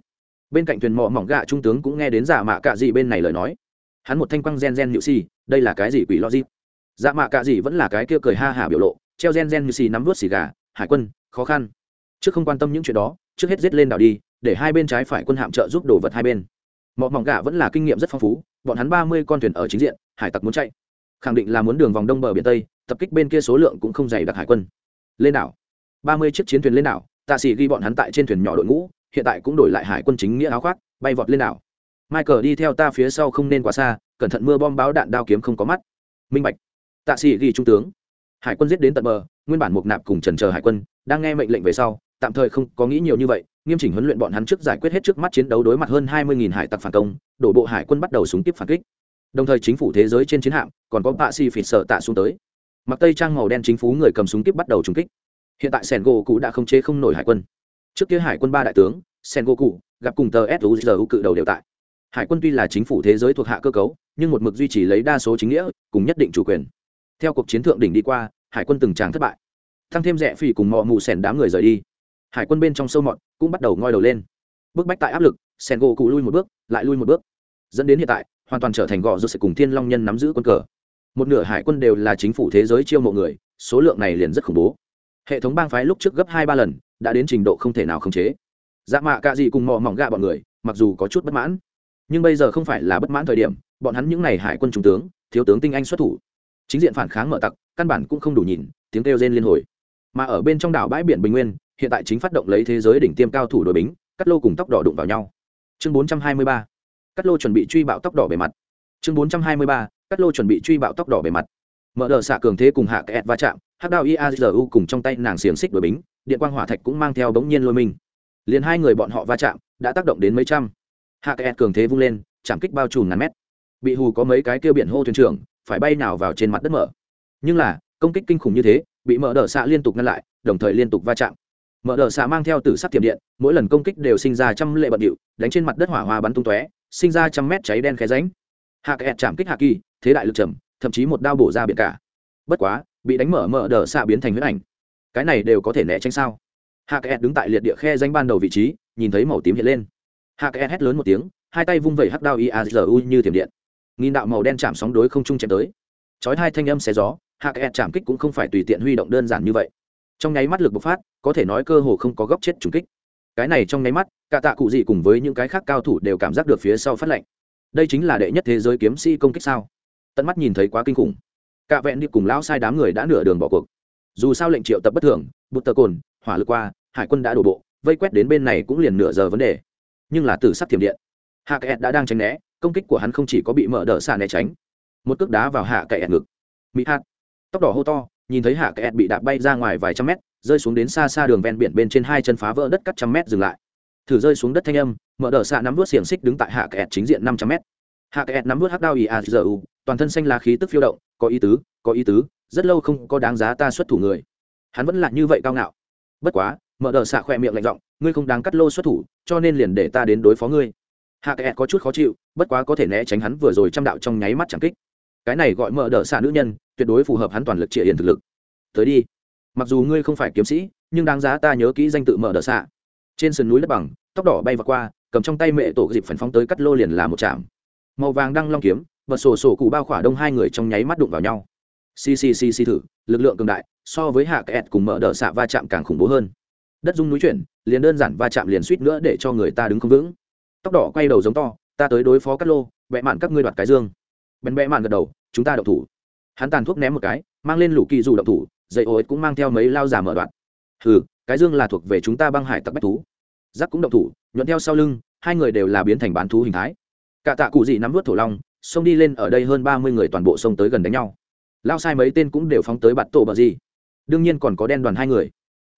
Speaker 1: Bên cạnh thuyền mỏ mỏng gạ trung tướng cũng nghe đến giả mạ cạ dị bên này lời nói. Hắn một thanh quăng gen gen nhự xì, đây là cái gì quỷ logic? Dạ mạ cạ dị vẫn là cái kia cười ha hả biểu lộ, treo gen gen như xì nắm vớt xì gà, hải quân, khó khăn. Trước không quan tâm những chuyện đó trước hết giết lên đảo đi, để hai bên trái phải quân hạm trợ giúp đồ vật hai bên. Mọi mỏng gà vẫn là kinh nghiệm rất phong phú, bọn hắn ba mươi con thuyền ở chính diện, hải tặc muốn chạy. Khẳng định là muốn đường vòng đông bờ biển tây, tập kích bên kia số lượng cũng không dày đặc hải quân. Lên đảo. Ba mươi chiếc chiến thuyền lên đảo tạ sĩ ghi bọn hắn tại trên thuyền nhỏ đội ngũ, hiện tại cũng đổi lại hải quân chính nghĩa áo khoác, bay vọt lên đảo. Michael đi theo ta phía sau không nên quá xa, cẩn thận mưa bom báo đạn đao kiếm không có mắt. Minh bạch. Tạ sĩ ghi trung tướng. Hải quân giết đến tận bờ, nguyên bản mục nạp cùng trần chờ hải quân, đang nghe mệnh lệnh về sau tạm thời không có nghĩ nhiều như vậy, nghiêm chỉnh huấn luyện bọn hắn trước giải quyết hết trước mắt chiến đấu đối mặt hơn hai mươi hải tặc phản công, đổ bộ hải quân bắt đầu súng tiếp phản kích. Đồng thời chính phủ thế giới trên chiến hạm còn có bạ xì phịt sợ tạ xuống tới. Mặc tây trang màu đen chính phủ người cầm súng tiếp bắt đầu trúng kích. Hiện tại sen gỗ cụ đã không chế không nổi hải quân. Trước kia hải quân ba đại tướng sen gỗ cụ gặp cùng tờ suzu cự đầu đều tại. Hải quân tuy là chính phủ thế giới thuộc hạ cơ cấu, nhưng một mực duy trì lấy đa số chính nghĩa, cùng nhất định chủ quyền. Theo cuộc chiến thượng đỉnh đi qua, hải quân từng tràng thất bại. Thăng thêm rẽ phỉ cùng mò mù sẻn đám người rời đi hải quân bên trong sâu mọt cũng bắt đầu ngoi đầu lên. Bước bách tại áp lực sen gỗ cụ lui một bước, lại lui một bước. Dẫn đến hiện tại, hoàn toàn trở thành gò rút sẽ cùng thiên long nhân nắm giữ quân cờ. Một nửa hải quân đều là chính phủ thế giới chiêu mộ người, số lượng này liền rất khủng bố. Hệ thống bang phái lúc trước gấp hai ba lần, đã đến trình độ không thể nào khống chế. Dạ mạ cạ gì cùng mò mỏng gạ bọn người, mặc dù có chút bất mãn, nhưng bây giờ không phải là bất mãn thời điểm, bọn hắn những n à y hải quân trung tướng, thiếu tướng tinh anh xuất thủ. Chính diện phản kháng mở tặc, căn bản cũng không đủ nhìn, tiếng kêu rên liên hồi. Mà ở bên trong đảo bãi biển bình nguyên hiện tại chính phát động lấy thế giới đỉnh tiêm cao thủ đội bính cắt lô cùng tóc đỏ đụng vào nhau. Chương 423. cắt lô chuẩn bị truy bạo tóc đỏ bề mặt. Chương 423. cắt lô chuẩn bị truy bạo tóc đỏ bề mặt. Mở đờ xạ cường thế cùng hạ kẹt va chạm, hắc đạo iazu cùng trong tay nàng xiềng xích đội bính, điện quang hỏa thạch cũng mang theo bỗng nhiên lôi mình. Liền hai người bọn họ va chạm, đã tác động đến mấy trăm. Hạ kẹt cường thế vung lên, chạm kích bao trùm ngàn mét. Bị hù có mấy cái kêu biển hô thuyền trưởng, phải bay nào vào trên mặt đất mở. Nhưng là, công kích kinh khủng như thế, bị mở đờ xạ liên tục ngăn lại, đồng thời liên tục va chạm mở đờ xạ mang theo tử sắc tiệm điện, mỗi lần công kích đều sinh ra trăm lệ bận điệu, đánh trên mặt đất hỏa hoa bắn tung tóe, sinh ra trăm mét cháy đen khe ránh hạ kẹt chạm kích hạ kỳ, thế đại lực trầm, thậm chí một đao bổ ra biển cả. Bất quá, bị đánh mở mở đờ xạ biến thành huyết ảnh. Cái này đều có thể né tránh sao? Hạ kẹt đứng tại liệt địa khe danh ban đầu vị trí, nhìn thấy màu tím hiện lên. Hạ kẹt hét lớn một tiếng, hai tay vung vẩy hắc đao iazu như thiểm điện. Nghìn đạo màu đen chạm sóng đối không trung chém tới. Chói hai thanh âm xé gió, hạ kẹt chạm kích cũng không phải tùy tiện huy động đơn giản như vậy trong nháy mắt lực bộc phát, có thể nói cơ hồ không có góc chết trùng kích. Cái này trong nháy mắt, cả tạ cụ gì cùng với những cái khác cao thủ đều cảm giác được phía sau phát lệnh. Đây chính là đệ nhất thế giới kiếm sĩ công kích sao? Tận mắt nhìn thấy quá kinh khủng. Cả vẹn đi cùng lão sai đám người đã nửa đường bỏ cuộc. Dù sao lệnh triệu tập bất thường, bụt tờ cồn, hỏa lực qua, hải quân đã đổ bộ, vây quét đến bên này cũng liền nửa giờ vấn đề. Nhưng là từ sắc thiểm điện. Hạ kẹt đã đang tránh né, công kích của hắn không chỉ có bị mở đỡ xạ né tránh, một cước đá vào hạ cậy ngực. Mỹ hạt. Tóc đỏ hô to nhìn thấy hạ kẹt bị đạp bay ra ngoài vài trăm mét, rơi xuống đến xa xa đường ven biển bên trên hai chân phá vỡ đất cắt trăm mét dừng lại. Thử rơi xuống đất thanh âm, mở Đờ xạ nắm vớt xiềng xích đứng tại hạ kẹt chính diện năm trăm mét. Hạ kẹt nắm vớt hắc đao ý a giờ u, toàn thân xanh lá khí tức phiêu động, có ý tứ, có ý tứ, rất lâu không có đáng giá ta xuất thủ người. Hắn vẫn là như vậy cao ngạo. Bất quá, mở đờ xạ khỏe miệng lạnh giọng, ngươi không đáng cắt lô xuất thủ, cho nên liền để ta đến đối phó ngươi. Hạ kẹt có chút khó chịu, bất quá có thể né tránh hắn vừa rồi trăm đạo trong nháy mắt chẳng kích cái này gọi mở đỡ xạ nữ nhân, tuyệt đối phù hợp hắn toàn lực trịa hiện thực lực. Tới đi. Mặc dù ngươi không phải kiếm sĩ, nhưng đáng giá ta nhớ kỹ danh tự mở đỡ xạ trên sườn núi đất bằng, tóc đỏ bay vào qua, cầm trong tay mẹ tổ dịp phản phóng tới cắt lô liền là một chạm màu vàng đăng long kiếm, và sổ sổ cụ bao khỏa đông hai người trong nháy mắt đụng vào nhau. Ccc thử, lực lượng cường đại, so với hạ kẹt cùng mở đỡ xạ va chạm càng khủng bố hơn. Đất dung núi chuyển, liền đơn giản va chạm liền suýt nữa để cho người ta đứng không vững. Tóc đỏ quay đầu giống to, ta tới đối phó cắt lô vẽ mạn các ngươi đoạt cái dương. Bèn vẽ mạn gật đầu chúng ta động thủ. Hắn tàn thuốc ném một cái, mang lên lũ kỳ dù động thủ, dây ô cũng mang theo mấy lao giả mở đoạn. Hừ, cái dương là thuộc về chúng ta băng hải tặc bách thú. Giáp cũng động thủ, nhuận theo sau lưng, hai người đều là biến thành bán thú hình thái. Cả tạ cụ dị nắm vớt thổ long, xông đi lên ở đây hơn ba mươi người toàn bộ xông tới gần đánh nhau. Lao sai mấy tên cũng đều phóng tới bạt tổ bờ gì. Đương nhiên còn có đen đoàn hai người.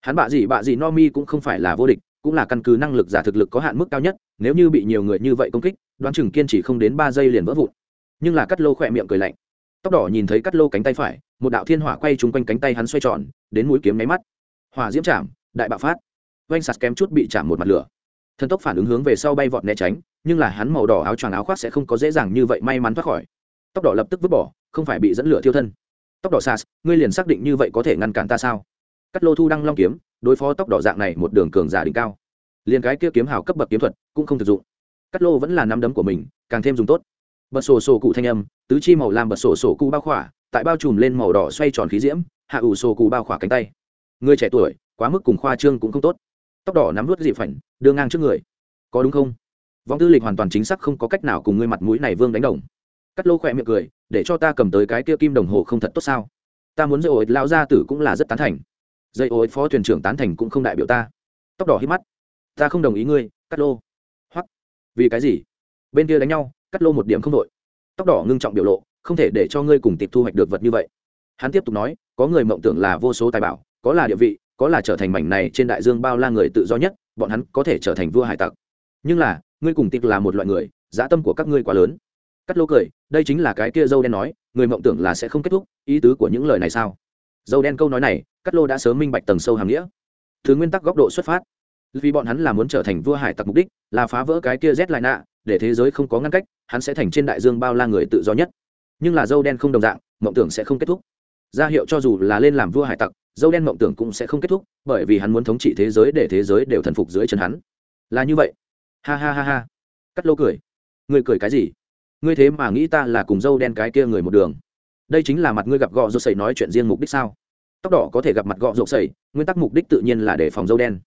Speaker 1: Hắn bạ gì bạ gì no mi cũng không phải là vô địch, cũng là căn cứ năng lực giả thực lực có hạn mức cao nhất, nếu như bị nhiều người như vậy công kích, đoán chừng kiên chỉ không đến ba giây liền vỡ vụn nhưng là cắt lô khỏe miệng cười lạnh. Tóc đỏ nhìn thấy cắt lô cánh tay phải, một đạo thiên hỏa quay trúng quanh cánh tay hắn xoay tròn, đến mũi kiếm máy mắt. Hỏa diễm chạm, đại bạo phát. Oanh sạt kém chút bị chạm một mặt lửa. Thần tốc phản ứng hướng về sau bay vọt né tránh, nhưng là hắn màu đỏ áo choàng áo khoác sẽ không có dễ dàng như vậy may mắn thoát khỏi. Tóc đỏ lập tức vứt bỏ, không phải bị dẫn lửa thiêu thân. Tóc đỏ sas ngươi liền xác định như vậy có thể ngăn cản ta sao? Cắt lô thu đăng long kiếm, đối phó tóc đỏ dạng này một đường cường giả đỉnh cao. Liền cái kia kiếm hào cấp bậc kiếm thuật cũng không thực dụng. Cắt lô vẫn là nắm đấm của mình, càng thêm dùng tốt bật sổ sổ cụ thanh âm, tứ chi màu làm bật sổ sổ cụ bao khỏa, tại bao trùm lên màu đỏ xoay tròn khí diễm, hạ ủ sổ cụ bao khỏa cánh tay. Người trẻ tuổi, quá mức cùng khoa trương cũng không tốt. Tóc đỏ nắm vút dị phảnh, đưa ngang trước người. Có đúng không? Vong tư lịch hoàn toàn chính xác không có cách nào cùng ngươi mặt mũi này vương đánh đồng. Cắt lô khỏe miệng cười, để cho ta cầm tới cái kia kim đồng hồ không thật tốt sao? Ta muốn dây ổi lao gia tử cũng là rất tán thành. Dây ổi phó thuyền trưởng tán thành cũng không đại biểu ta. Tóc đỏ hít mắt. Ta không đồng ý ngươi, cắt lô. Hoắc vì cái gì? Bên kia đánh nhau cắt lô một điểm không đội. Tóc đỏ ngưng trọng biểu lộ, không thể để cho ngươi cùng tịp thu hoạch được vật như vậy. Hắn tiếp tục nói, có người mộng tưởng là vô số tài bảo, có là địa vị, có là trở thành mảnh này trên đại dương bao la người tự do nhất, bọn hắn có thể trở thành vua hải tặc. Nhưng là, ngươi cùng tịp là một loại người dã tâm của các ngươi quá lớn. Cắt lô cười, đây chính là cái kia dâu đen nói, người mộng tưởng là sẽ không kết thúc, ý tứ của những lời này sao? Dâu đen câu nói này, cắt lô đã sớm minh bạch tầng sâu hàm nghĩa. Thứ nguyên tắc góc độ xuất phát. Vì bọn hắn là muốn trở thành vua hải tặc mục đích, là phá vỡ cái kia z lại nạ để thế giới không có ngăn cách, hắn sẽ thành trên đại dương bao la người tự do nhất. Nhưng là dâu đen không đồng dạng, mộng tưởng sẽ không kết thúc. Ra hiệu cho dù là lên làm vua hải tặc, dâu đen mộng tưởng cũng sẽ không kết thúc, bởi vì hắn muốn thống trị thế giới để thế giới đều thần phục dưới chân hắn. Là như vậy. Ha ha ha ha. Cắt lô cười. Người cười cái gì? Ngươi thế mà nghĩ ta là cùng dâu đen cái kia người một đường. Đây chính là mặt ngươi gặp gọ rộp sẩy nói chuyện riêng mục đích sao? Tóc đỏ có thể gặp mặt gọ rộp sẩy nguyên tắc mục đích tự nhiên là để phòng dâu đen.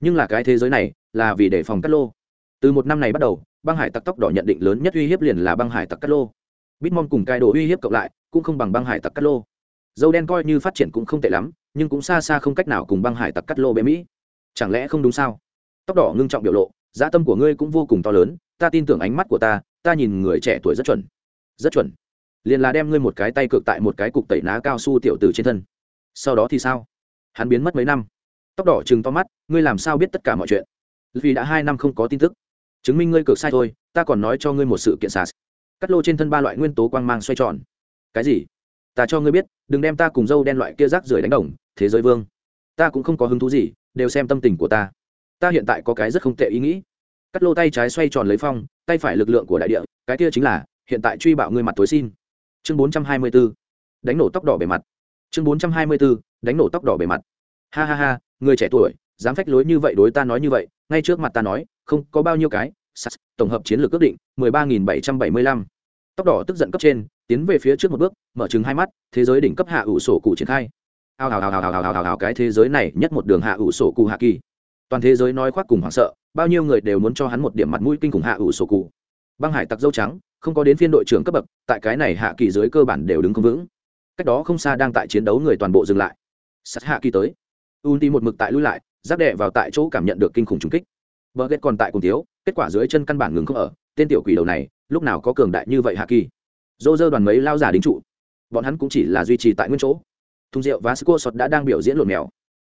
Speaker 1: Nhưng là cái thế giới này là vì để phòng cắt lô. Từ một năm này bắt đầu băng hải tặc tóc đỏ nhận định lớn nhất uy hiếp liền là băng hải tặc Cát lô. Bitmon cùng cai đồ uy hiếp cộng lại, cũng không bằng băng hải tặc Cát lô. Dâu đen coi như phát triển cũng không tệ lắm, nhưng cũng xa xa không cách nào cùng băng hải tặc Cát lô bế mỹ chẳng lẽ không đúng sao? Tóc đỏ ngưng trọng biểu lộ, dã tâm của ngươi cũng vô cùng to lớn, ta tin tưởng ánh mắt của ta ta nhìn người trẻ tuổi rất chuẩn. Rất chuẩn. Liền là đem ngươi một cái tay cược tại một cái cục tẩy ná cao su tiểu tử trên thân. Sau đó thì sao? Hắn biến mất mấy năm. Tóc đỏ chừng to mắt, ngươi làm sao biết tất cả mọi chuyện? Vì đã hai năm không có tin tức chứng minh ngươi cược sai thôi, ta còn nói cho ngươi một sự kiện sas cắt lô trên thân ba loại nguyên tố quang mang xoay tròn. Cái gì? Ta cho ngươi biết, đừng đem ta cùng dâu đen loại kia rác rưởi đánh đồng, thế giới vương. Ta cũng không có hứng thú gì, đều xem tâm tình của ta. Ta hiện tại có cái rất không tệ ý nghĩ. Cắt lô tay trái xoay tròn lấy phong, tay phải lực lượng của đại địa, cái kia chính là, hiện tại truy bạo ngươi mặt tối xin. Chương bốn trăm hai mươi 424. đánh nổ tóc đỏ bề mặt. Chương bốn trăm hai mươi 424. đánh nổ tóc đỏ bề mặt. Ha ha ha, người trẻ tuổi, dám phách lối như vậy đối ta nói như vậy, ngay trước mặt ta nói không có bao nhiêu cái sas tổng hợp chiến lược ước định mười ba nghìn bảy trăm bảy mươi lăm. Tóc đỏ tức giận cấp trên tiến về phía trước một bước mở chừng hai mắt thế giới đỉnh cấp hạ ủ sổ cụ triển khai. Ao hào hào hào hào hào hào hào cái thế giới này nhất một đường hạ ủ sổ cụ hạ kỳ. Toàn thế giới nói khoác cùng hoảng sợ bao nhiêu người đều muốn cho hắn một điểm mặt mũi kinh khủng hạ ủ sổ cụ. Băng hải tặc dâu trắng không có đến phiên đội trưởng cấp bậc tại cái này hạ kỳ dưới cơ bản đều đứng không vững. Cách đó không xa đang tại chiến đấu người toàn bộ dừng lại. Sắt hạ kỳ tới. Ulti một mực tại lui lại, giáp đệ vào tại chỗ cảm nhận được kinh khủng trùng kích. Bờ ghét còn tại cùng thiếu, kết quả dưới chân căn bản ngừng không ở, tên tiểu quỷ đầu này lúc nào có cường đại như vậy hạ kỳ? Dô dơ đoàn mấy lao giả đính trụ. Bọn hắn cũng chỉ là duy trì tại nguyên chỗ. Thùng rượu và sco sọt đã đang biểu diễn lộn mèo.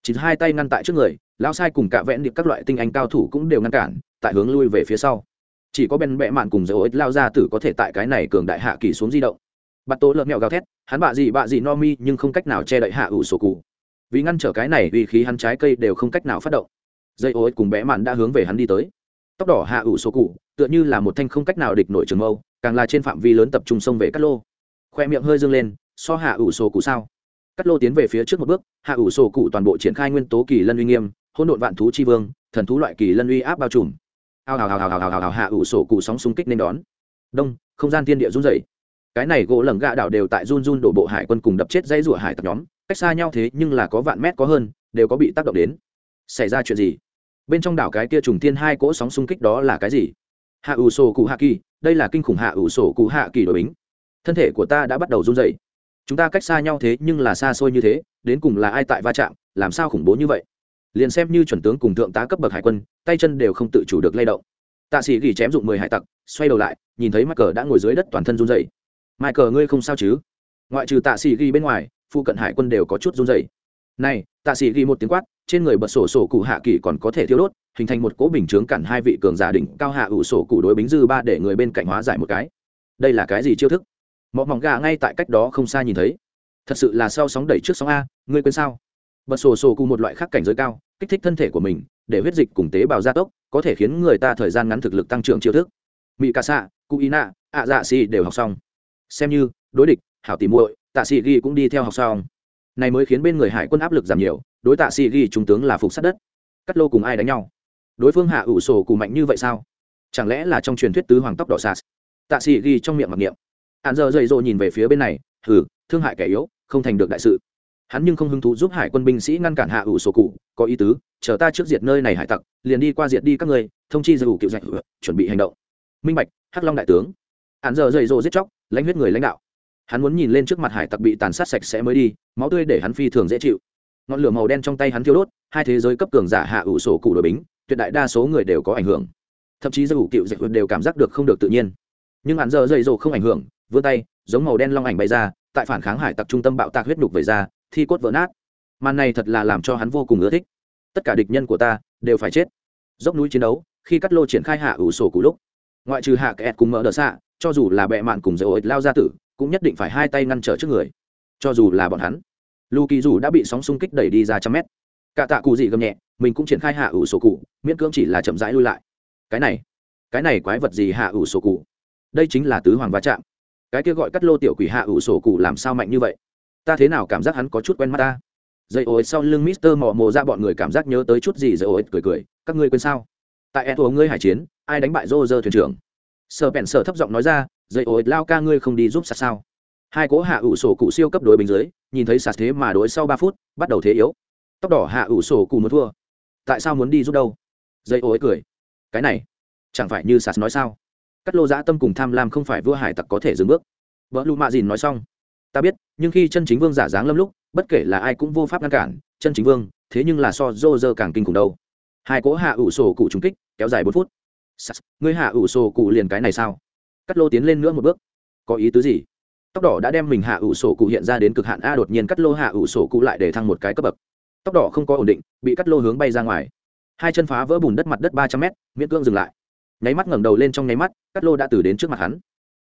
Speaker 1: Chỉ hai tay ngăn tại trước người lao sai cùng cả vẽn điệp các loại tinh anh cao thủ cũng đều ngăn cản tại hướng lui về phía sau. Chỉ có bèn bẹ mạn cùng dấu ếch lao ra tử có thể tại cái này cường đại hạ kỳ xuống di động. Bắt tố lợn mèo gào thét hắn bạ gì bạ gì no mi nhưng không cách nào che đậy hạ ủ sổ cụ. Vì ngăn trở cái này uy khí hắn trái cây đều không cách nào phát động dây ô cùng bẽ mạn đã hướng về hắn đi tới. Tóc đỏ hạ ủ sổ cụ, tựa như là một thanh không cách nào địch nổi trường mâu, càng là trên phạm vi lớn tập trung xông về cắt lô. Khoe miệng hơi dâng lên, so hạ ủ sổ cụ sao? Cắt lô tiến về phía trước một bước, hạ ủ sổ cụ toàn bộ triển khai nguyên tố kỳ lân uy nghiêm hôn độn vạn thú chi vương, thần thú loại kỳ lân uy áp bao trùm. Ao hào hào hào hào hào hào hạ ủ sổ cụ sóng xung kích nên đón. Đông, không gian thiên địa run dày cái này gỗ lởng gạ đảo đều tại run run đổ bộ hải quân cùng đập chết dãy rủa hải tặc nhóm, cách xa nhau thế nhưng là có vạn mét có hơn, đều có bị tác động đến. Xảy ra chuyện gì? Bên trong đảo cái kia trùng thiên hai cỗ sóng xung kích đó là cái gì? Hạ ủ sổ cụ hạ kỳ, đây là kinh khủng hạ ủ sổ cụ hạ kỳ đội bính. Thân thể của ta đã bắt đầu run dày chúng ta cách xa nhau thế nhưng là xa xôi như thế, đến cùng là ai tại va chạm, làm sao khủng bố như vậy? Liền xem như chuẩn tướng cùng thượng tá cấp bậc hải quân, tay chân đều không tự chủ được lay động. Tạ sĩ gỉ chém dụng mười hải tặc, xoay đầu lại, nhìn thấy mắc cờ đã ngồi dưới đất toàn thân run dày mai cờ ngươi không sao chứ? Ngoại trừ tạ sĩ ghi bên ngoài, phụ cận hải quân đều có chút run dày này, tạ sĩ ghi một tiếng quát, trên người bật sổ sổ cụ hạ kỳ còn có thể thiêu đốt, hình thành một cỗ bình chướng cản hai vị cường giả đỉnh cao hạ ủ sổ cụ đối bính dư ba để người bên cạnh hóa giải một cái. Đây là cái gì chiêu thức? Mọ mỏng gà ngay tại cách đó không xa nhìn thấy. Thật sự là sau sóng đẩy trước sóng a, ngươi quên sao? Bật sổ sổ cụ một loại khác cảnh giới cao, kích thích thân thể của mình, để huyết dịch cùng tế bào gia tốc, có thể khiến người ta thời gian ngắn thực lực tăng trưởng chiêu thức. Mỹ ca xạ cụ ý nạ, ạ dạ xì đều học xong. Xem như, đối địch, hảo tìm muội, tạ sĩ ghi cũng đi theo học xong này mới khiến bên người hải quân áp lực giảm nhiều đối tạ sĩ ghi trung tướng là phục sát đất. Cắt lô cùng ai đánh nhau? Đối phương hạ ủ sổ cụ mạnh như vậy sao? Chẳng lẽ là trong truyền thuyết tứ hoàng tóc đỏ sạt? Tạ sĩ ghi trong miệng mặc niệm. Hạn giờ dậy dỗ nhìn về phía bên này Hừ, thương hại kẻ yếu không thành được đại sự. Hắn nhưng không hứng thú giúp hải quân binh sĩ ngăn cản hạ ủ sổ cụ có ý tứ chờ ta trước diệt nơi này hải tặc liền đi qua diệt đi các người thông chi giữ cựu dạy chuẩn bị hành động. Minh bạch hắc long đại tướng. Hạn giờ dậy dỗ giết chóc lãnh huyết người lãnh đạo hắn muốn nhìn lên trước mặt hải tặc bị tàn sát sạch sẽ mới đi, máu tươi để hắn phi thường dễ chịu. Ngọn lửa màu đen trong tay hắn thiêu đốt, hai thế giới cấp cường giả hạ ủ sổ cụ đội bính, tuyệt đại đa số người đều có ảnh hưởng. Thậm chí do ủ cựu dạy đều cảm giác được không được tự nhiên. Nhưng hắn giờ dậy dỗ không ảnh hưởng, vươn tay, giống màu đen long ảnh bay ra, tại phản kháng hải tặc trung tâm bạo tạc huyết đục về ra, thi cốt vỡ nát. Màn này thật là làm cho hắn vô cùng ưa thích. Tất cả địch nhân của ta đều phải chết. Dốc núi chiến đấu, khi cắt lô triển khai hạ ủ sổ cụ lúc, ngoại trừ hạ kẹt cùng mở đờ xạ, cho dù là bệ mạn cùng dầu ổi lao ra tử cũng nhất định phải hai tay ngăn trở trước người. Cho dù là bọn hắn lù kỳ dù đã bị sóng xung kích đẩy đi ra trăm mét. Cả tạ cụ gì gầm nhẹ, mình cũng triển khai hạ ủ sổ cụ, miễn cưỡng chỉ là chậm rãi lui lại. Cái này cái này quái vật gì hạ ủ sổ cụ? Đây chính là tứ hoàng va chạm. Cái kia gọi cắt lô tiểu quỷ hạ ủ sổ cụ làm sao mạnh như vậy? Ta thế nào cảm giác hắn có chút quen mắt ta? Dây ối sau lưng mister mò mồ ra bọn người cảm giác nhớ tới chút gì, dây ối cười cười, các ngươi quên sao? Tại e thua ngươi hải chiến, ai đánh bại rô rơ thuyền trưởng? Sợ bèn sợ thấp giọng nói ra dây ối lao ca ngươi không đi giúp sạt sao? Hai cố hạ ủ sổ cụ siêu cấp đối bình dưới nhìn thấy sạt thế mà đối sau ba phút bắt đầu thế yếu. Tóc đỏ hạ ủ sổ cụ muốn thua. Tại sao muốn đi giúp đâu? Dây ối cười. Cái này chẳng phải như sạt nói sao? Cắt lô dã tâm cùng tham lam không phải vua hải tặc có thể dừng bước. Vợ lụ mạ dìn nói xong. Ta biết nhưng khi chân chính vương giả dáng lâm lúc bất kể là ai cũng vô pháp ngăn cản chân chính vương thế nhưng là so dô dơ càng kinh khủng đâu. Hai cỗ hạ ủ sổ cụ trúng kích kéo dài bốn phút. Sas, ngươi hạ ủ sổ cụ liền cái này sao? Cắt lô tiến lên nữa một bước. Có ý tứ gì? Tóc đỏ đã đem mình hạ ủ sổ cụ hiện ra đến cực hạn a đột nhiên cắt lô hạ ủ sổ cụ lại để thăng một cái cấp bậc. Tóc đỏ không có ổn định, bị cắt lô hướng bay ra ngoài. Hai chân phá vỡ bùn đất mặt đất ba trăm mét, miễn cưỡng dừng lại. Nháy mắt ngẩng đầu lên trong nháy mắt, cắt lô đã từ đến trước mặt hắn.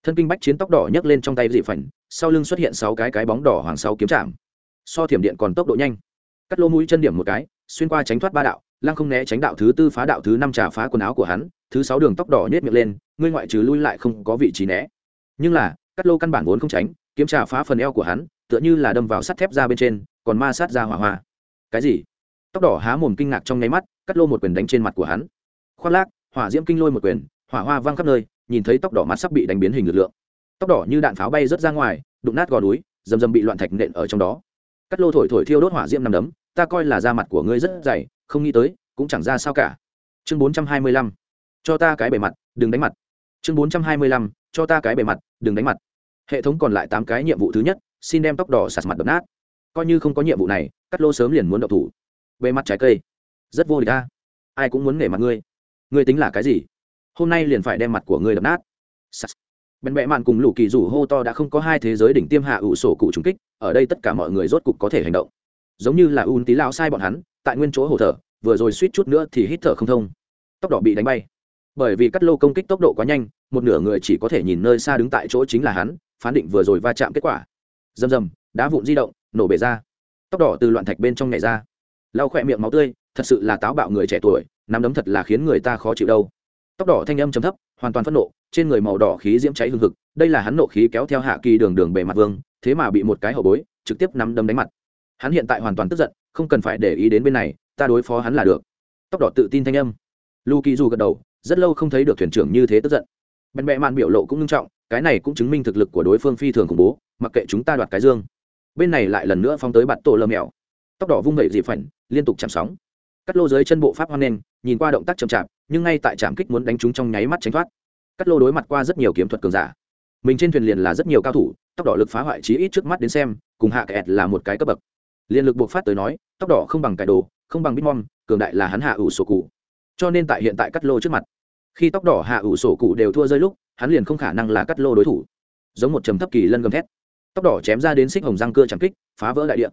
Speaker 1: Thân kinh bách chiến tóc đỏ nhấc lên trong tay dị phảnh, sau lưng xuất hiện sáu cái cái bóng đỏ hoàng sáu kiếm chạm. So thiểm điện còn tốc độ nhanh. Cắt lô mũi chân điểm một cái, xuyên qua tránh thoát ba đạo, lăng không né tránh đạo thứ tư phá đạo thứ năm trả phá quần áo của hắn thứ sáu đường tóc đỏ nhét miệng lên, ngươi ngoại trừ lui lại không có vị trí né. Nhưng là, cắt lô căn bản vốn không tránh, kiếm trà phá phần eo của hắn, tựa như là đâm vào sắt thép ra bên trên, còn ma sát ra hỏa hoa. Cái gì? Tóc đỏ há mồm kinh ngạc trong nháy mắt, cắt lô một quyền đánh trên mặt của hắn. Khoác lác, hỏa diễm kinh lôi một quyền, hỏa hoa văng khắp nơi, nhìn thấy tóc đỏ mắt sắp bị đánh biến hình lực lượng. Tóc đỏ như đạn pháo bay rớt ra ngoài, đụng nát gò núi dầm dầm bị loạn thạch nện ở trong đó. Cắt lô thổi thổi thiêu đốt hỏa diễm nằm đấm, ta coi là da mặt của ngươi rất dày, không nghĩ tới, cũng chẳng ra sao cả. Chương bốn trăm hai mươi lăm cho ta cái bề mặt, đừng đánh mặt. Chương bốn trăm hai mươi lăm, cho ta cái bề mặt, đừng đánh mặt. Hệ thống còn lại tám cái nhiệm vụ thứ nhất, xin đem tóc đỏ sạt mặt đập nát. Coi như không có nhiệm vụ này, cắt lô sớm liền muốn đậu thủ. Bề mặt trái cây, rất vô địch ta ai cũng muốn nể mặt ngươi. Ngươi tính là cái gì? Hôm nay liền phải đem mặt của ngươi đập nát. Sạt. Bên bệ mạn cùng lũ kỳ rủ hô to đã không có hai thế giới đỉnh tiêm hạ ủ sổ cụ trùng kích, ở đây tất cả mọi người rốt cục có thể hành động. Giống như là un tí lao sai bọn hắn, tại nguyên chỗ hổ thở, vừa rồi suýt chút nữa thì hít thở không thông. Tóc đỏ bị đánh bay bởi vì cắt lô công kích tốc độ quá nhanh, một nửa người chỉ có thể nhìn nơi xa đứng tại chỗ chính là hắn, phán định vừa rồi va chạm kết quả. Rầm rầm, đá vụn di động, nổ bể ra. Tóc đỏ từ loạn thạch bên trong nhảy ra. Lau khỏe miệng máu tươi, thật sự là táo bạo người trẻ tuổi, nắm đấm thật là khiến người ta khó chịu đâu. Tóc đỏ thanh âm chấm thấp, hoàn toàn phẫn nộ, trên người màu đỏ khí diễm cháy hương thực đây là hắn nộ khí kéo theo hạ kỳ đường đường bề mặt vương, thế mà bị một cái hậu bối, trực tiếp nắm đấm đánh mặt. Hắn hiện tại hoàn toàn tức giận, không cần phải để ý đến bên này, ta đối phó hắn là được. Tóc đỏ tự tin thanh âm. Lu kỳ dù gật đầu rất lâu không thấy được thuyền trưởng như thế tức giận. Bèn bẹ mạn biểu lộ cũng nghiêm trọng, cái này cũng chứng minh thực lực của đối phương phi thường khủng bố, mặc kệ chúng ta đoạt cái dương. Bên này lại lần nữa phóng tới bạt tổ lơ mèo tóc đỏ vung vẩy dị phảnh, liên tục chạm sóng. Cắt lô dưới chân bộ pháp hoan nen nhìn qua động tác chậm chạp, nhưng ngay tại trạm kích muốn đánh chúng trong nháy mắt tránh thoát. Cắt lô đối mặt qua rất nhiều kiếm thuật cường giả. Mình trên thuyền liền là rất nhiều cao thủ, tóc đỏ lực phá hoại chí ít trước mắt đến xem, cùng hạ kẹt là một cái cấp bậc. Liên lực buộc phát tới nói, tóc đỏ không bằng cải đồ, không bằng bitmom cường đại là hắn hạ ủ sổ cụ cho nên tại hiện tại cắt lô trước mặt. Khi tóc đỏ hạ ủ sổ cụ đều thua rơi lúc hắn liền không khả năng là cắt lô đối thủ. Giống một trầm thấp kỳ lân gầm thét. Tóc đỏ chém ra đến xích hồng răng cưa chẳng kích phá vỡ đại địa.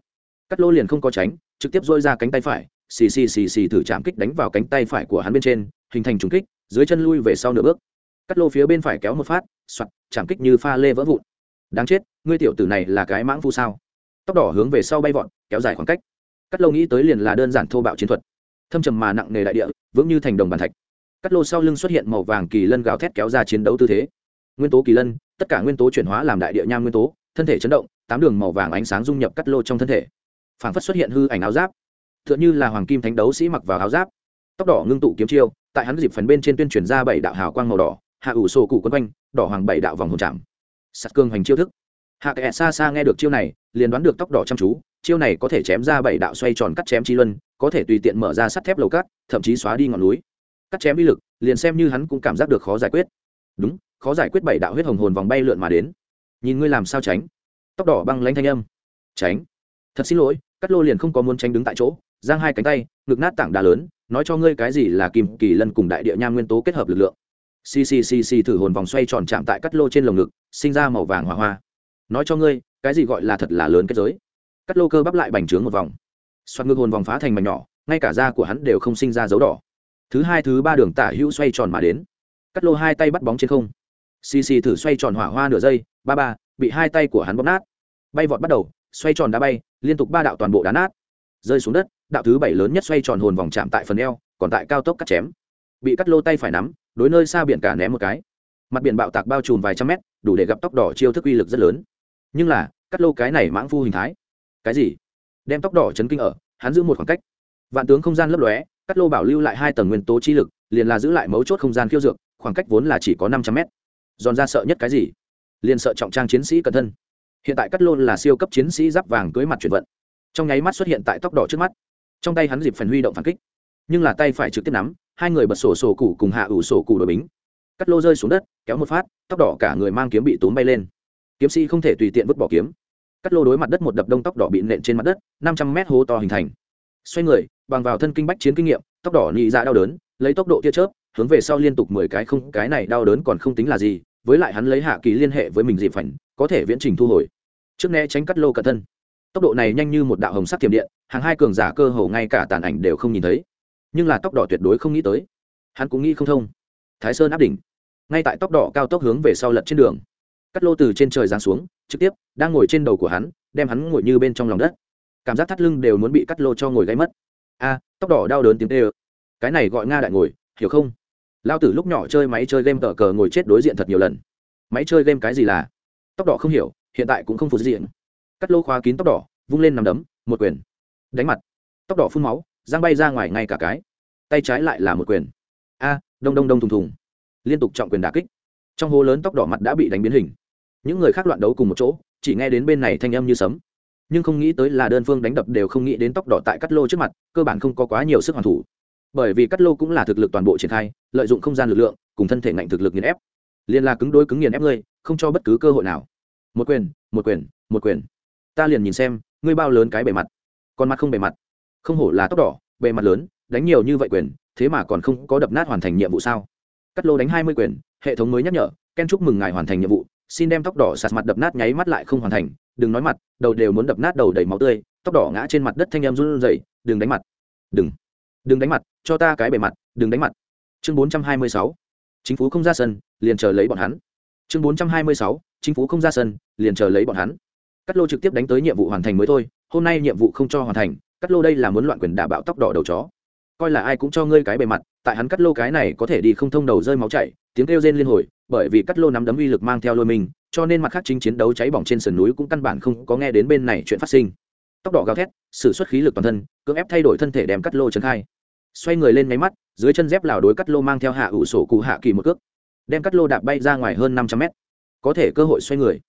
Speaker 1: Cắt lô liền không có tránh trực tiếp dôi ra cánh tay phải xì xì xì xì thử chạm kích đánh vào cánh tay phải của hắn bên trên hình thành trùng kích dưới chân lui về sau nửa bước. Cắt lô phía bên phải kéo một phát soặt chạm kích như pha lê vỡ vụn. Đáng chết ngươi tiểu tử này là cái mãng phu sao? Tóc đỏ hướng về sau bay vọn, kéo dài khoảng cách. Cắt lô nghĩ tới liền là đơn giản thô bạo chiến thuật thâm trầm mà nặng nề đại địa, vững như thành đồng bàn thạch. Cắt lô sau lưng xuất hiện màu vàng kỳ lân gào thét kéo ra chiến đấu tư thế. Nguyên tố kỳ lân, tất cả nguyên tố chuyển hóa làm đại địa nham nguyên tố, thân thể chấn động, tám đường màu vàng ánh sáng dung nhập cắt lô trong thân thể. Phảng phất xuất hiện hư ảnh áo giáp. T h ư ợ n h ư là hoàng kim thánh đấu sĩ mặc vào áo giáp. Tóc đỏ ngưng tụ kiếm chiêu, tại hắn dịp phần bên trên tuyên truyền ra bảy đạo hào quang màu đỏ, hạ ủ sổ cụ quân quanh, đỏ hoàng bảy đạo vòng hồn trạm sắt cương hoành chiêu thức. Hạ kệ xa xa nghe được chiêu này, liền đoán được tóc đỏ chăm chú chiêu này có thể chém ra bảy đạo xoay tròn cắt chém chi luân, có thể tùy tiện mở ra sắt thép lầu cát, thậm chí xóa đi ngọn núi. Cắt chém uy lực, liền xem như hắn cũng cảm giác được khó giải quyết. Đúng, khó giải quyết bảy đạo huyết hồng hồn vòng bay lượn mà đến. Nhìn ngươi làm sao tránh? Tóc đỏ băng lanh thanh âm. Tránh. Thật xin lỗi cắt lô liền không có muốn tránh đứng tại chỗ, giang hai cánh tay, ngực nát tảng đá lớn, nói cho ngươi cái gì là kim kỳ lân cùng đại địa nham nguyên tố kết hợp lực lượng. Ccc thử hồn vòng xoay tròn chạm tại cắt lô trên lồng ngực, sinh ra màu vàng hỏa hoa. Nói cho ngươi, cái gì gọi là thật là lớn kết giới? Cắt lô cơ bắp lại bành trướng một vòng. Xoát ngược hồn vòng phá thành mảnh nhỏ, ngay cả da của hắn đều không sinh ra dấu đỏ. Thứ hai, thứ ba đường tả hữu xoay tròn mà đến. Cắt lô hai tay bắt bóng trên không. Xì xì thử xoay tròn hỏa hoa nửa giây, ba ba, bị hai tay của hắn bóp nát. Bay vọt bắt đầu, xoay tròn đá bay, liên tục ba đạo toàn bộ đá nát. Rơi xuống đất, đạo thứ bảy lớn nhất xoay tròn hồn vòng chạm tại phần eo, còn tại cao tốc cắt chém. Bị cắt lô tay phải nắm, đối nơi xa biển cả ném một cái. Mặt biển bạo tạc bao trùm vài trăm mét, đủ để gặp tóc đỏ chiêu thức uy lực rất lớn. Nhưng là, cắt lô cái này mãng phu hình thái cái gì? Đem tóc đỏ chấn kinh ở, hắn giữ một khoảng cách. Vạn tướng không gian lấp lóe, cắt lô bảo lưu lại hai tầng nguyên tố chi lực, liền là giữ lại mấu chốt không gian khiêu dược, khoảng cách vốn là chỉ có năm trăm mét. Giòn ra sợ nhất cái gì? Liền sợ trọng trang chiến sĩ cẩn thân. Hiện tại cắt lô là siêu cấp chiến sĩ giáp vàng cưới mặt chuyển vận. Trong nháy mắt xuất hiện tại tóc đỏ trước mắt. Trong tay hắn dịp phần huy động phản kích. Nhưng là tay phải trực tiếp nắm, hai người bật sổ sổ cụ cùng hạ ủ sổ cụ đội bính. Cắt lô rơi xuống đất, kéo một phát, tóc đỏ cả người mang kiếm bị tốn bay lên. Kiếm sĩ không thể tùy tiện vứt bỏ kiếm cắt lô đối mặt đất một đập đông tóc đỏ bị nện trên mặt đất, năm trăm mét hố to hình thành. Xoay người, bằng vào thân kinh bách chiến kinh nghiệm, tóc đỏ nhị ra đau đớn, lấy tốc độ tia chớp, hướng về sau liên tục mười cái không, cái này đau đớn còn không tính là gì, với lại hắn lấy hạ kỳ liên hệ với mình dịp phảnh, có thể viễn trình thu hồi. Trước né tránh cắt lô cẩn thân. Tốc độ này nhanh như một đạo hồng sắc thiểm điện, hàng hai cường giả cơ hồ ngay cả tàn ảnh đều không nhìn thấy. Nhưng là tóc đỏ tuyệt đối không nghĩ tới. Hắn cũng nghĩ không thông. Thái sơn áp đỉnh. Ngay tại tóc đỏ cao tốc hướng về sau lật trên đường cắt lô từ trên trời giáng xuống, trực tiếp, đang ngồi trên đầu của hắn, đem hắn ngồi như bên trong lòng đất. Cảm giác thắt lưng đều muốn bị cắt lô cho ngồi gáy mất. A, tóc đỏ đau đớn tiếng tê ơ cái này gọi nga đại ngồi, hiểu không? Lao tử lúc nhỏ chơi máy chơi game tờ cờ ngồi chết đối diện thật nhiều lần. Máy chơi game cái gì là? Tóc đỏ không hiểu, hiện tại cũng không phục diện. Cắt lô khóa kín tóc đỏ, vung lên nằm đấm, một quyền. Đánh mặt. Tóc đỏ phun máu, giang bay ra ngoài ngay cả cái. Tay trái lại là một quyền. A, đông đông đông thùng thùng. Liên tục trọng quyền đà kích. Trong hố lớn tóc đỏ mặt đã bị đánh biến hình những người khác loạn đấu cùng một chỗ, chỉ nghe đến bên này thanh âm như sấm. Nhưng không nghĩ tới là đơn phương đánh đập đều không nghĩ đến tóc đỏ tại cắt lô trước mặt, cơ bản không có quá nhiều sức hoàn thủ. Bởi vì cắt lô cũng là thực lực toàn bộ triển khai, lợi dụng không gian lực lượng, cùng thân thể ngạnh thực lực nghiền ép. Liền là cứng đôi cứng nghiền ép ngươi, không cho bất cứ cơ hội nào. Một quyền một quyền một quyền. Ta liền nhìn xem, ngươi bao lớn cái bề mặt. Còn mặt không bề mặt. Không hổ là tóc đỏ, bề mặt lớn, đánh nhiều như vậy quyền, thế mà còn không có đập nát hoàn thành nhiệm vụ sao? Cắt lô đánh hai mươi quyền, hệ thống mới nhắc nhở, ken chúc mừng ngài hoàn thành nhiệm vụ xin đem tóc đỏ sạt mặt đập nát nháy mắt lại không hoàn thành, đừng nói mặt, đầu đều muốn đập nát đầu đầy máu tươi, tóc đỏ ngã trên mặt đất thanh em run rẩy, đừng đánh mặt, đừng đừng đánh mặt, cho ta cái bề mặt, đừng đánh mặt. Chương bốn trăm hai mươi sáu, chính phủ không ra sân, liền chờ lấy bọn hắn. Chương bốn trăm hai mươi sáu, chính phủ không ra sân, liền chờ lấy bọn hắn. Cắt lô trực tiếp đánh tới nhiệm vụ hoàn thành mới thôi, hôm nay nhiệm vụ không cho hoàn thành, cắt lô đây là muốn loạn quyền đả bạo tóc đỏ đầu chó. Coi là ai cũng cho ngươi cái bề mặt, tại hắn cắt lô cái này có thể đi không thông đầu rơi máu chảy, tiếng kêu rên liên hồi bởi vì cắt lô nắm đấm uy lực mang theo lôi mình, cho nên mặt khác chính chiến đấu cháy bỏng trên sườn núi cũng căn bản không có nghe đến bên này chuyện phát sinh. Tóc đỏ gào thét, sử xuất khí lực toàn thân, cưỡng ép thay đổi thân thể đem cắt lô trấn khai. Xoay người lên máy mắt, dưới chân dép lào đối cắt lô mang theo hạ ủ sổ cụ hạ kỳ một cước, đem cắt lô đạp bay ra ngoài hơn năm trăm mét. Có thể cơ hội xoay người.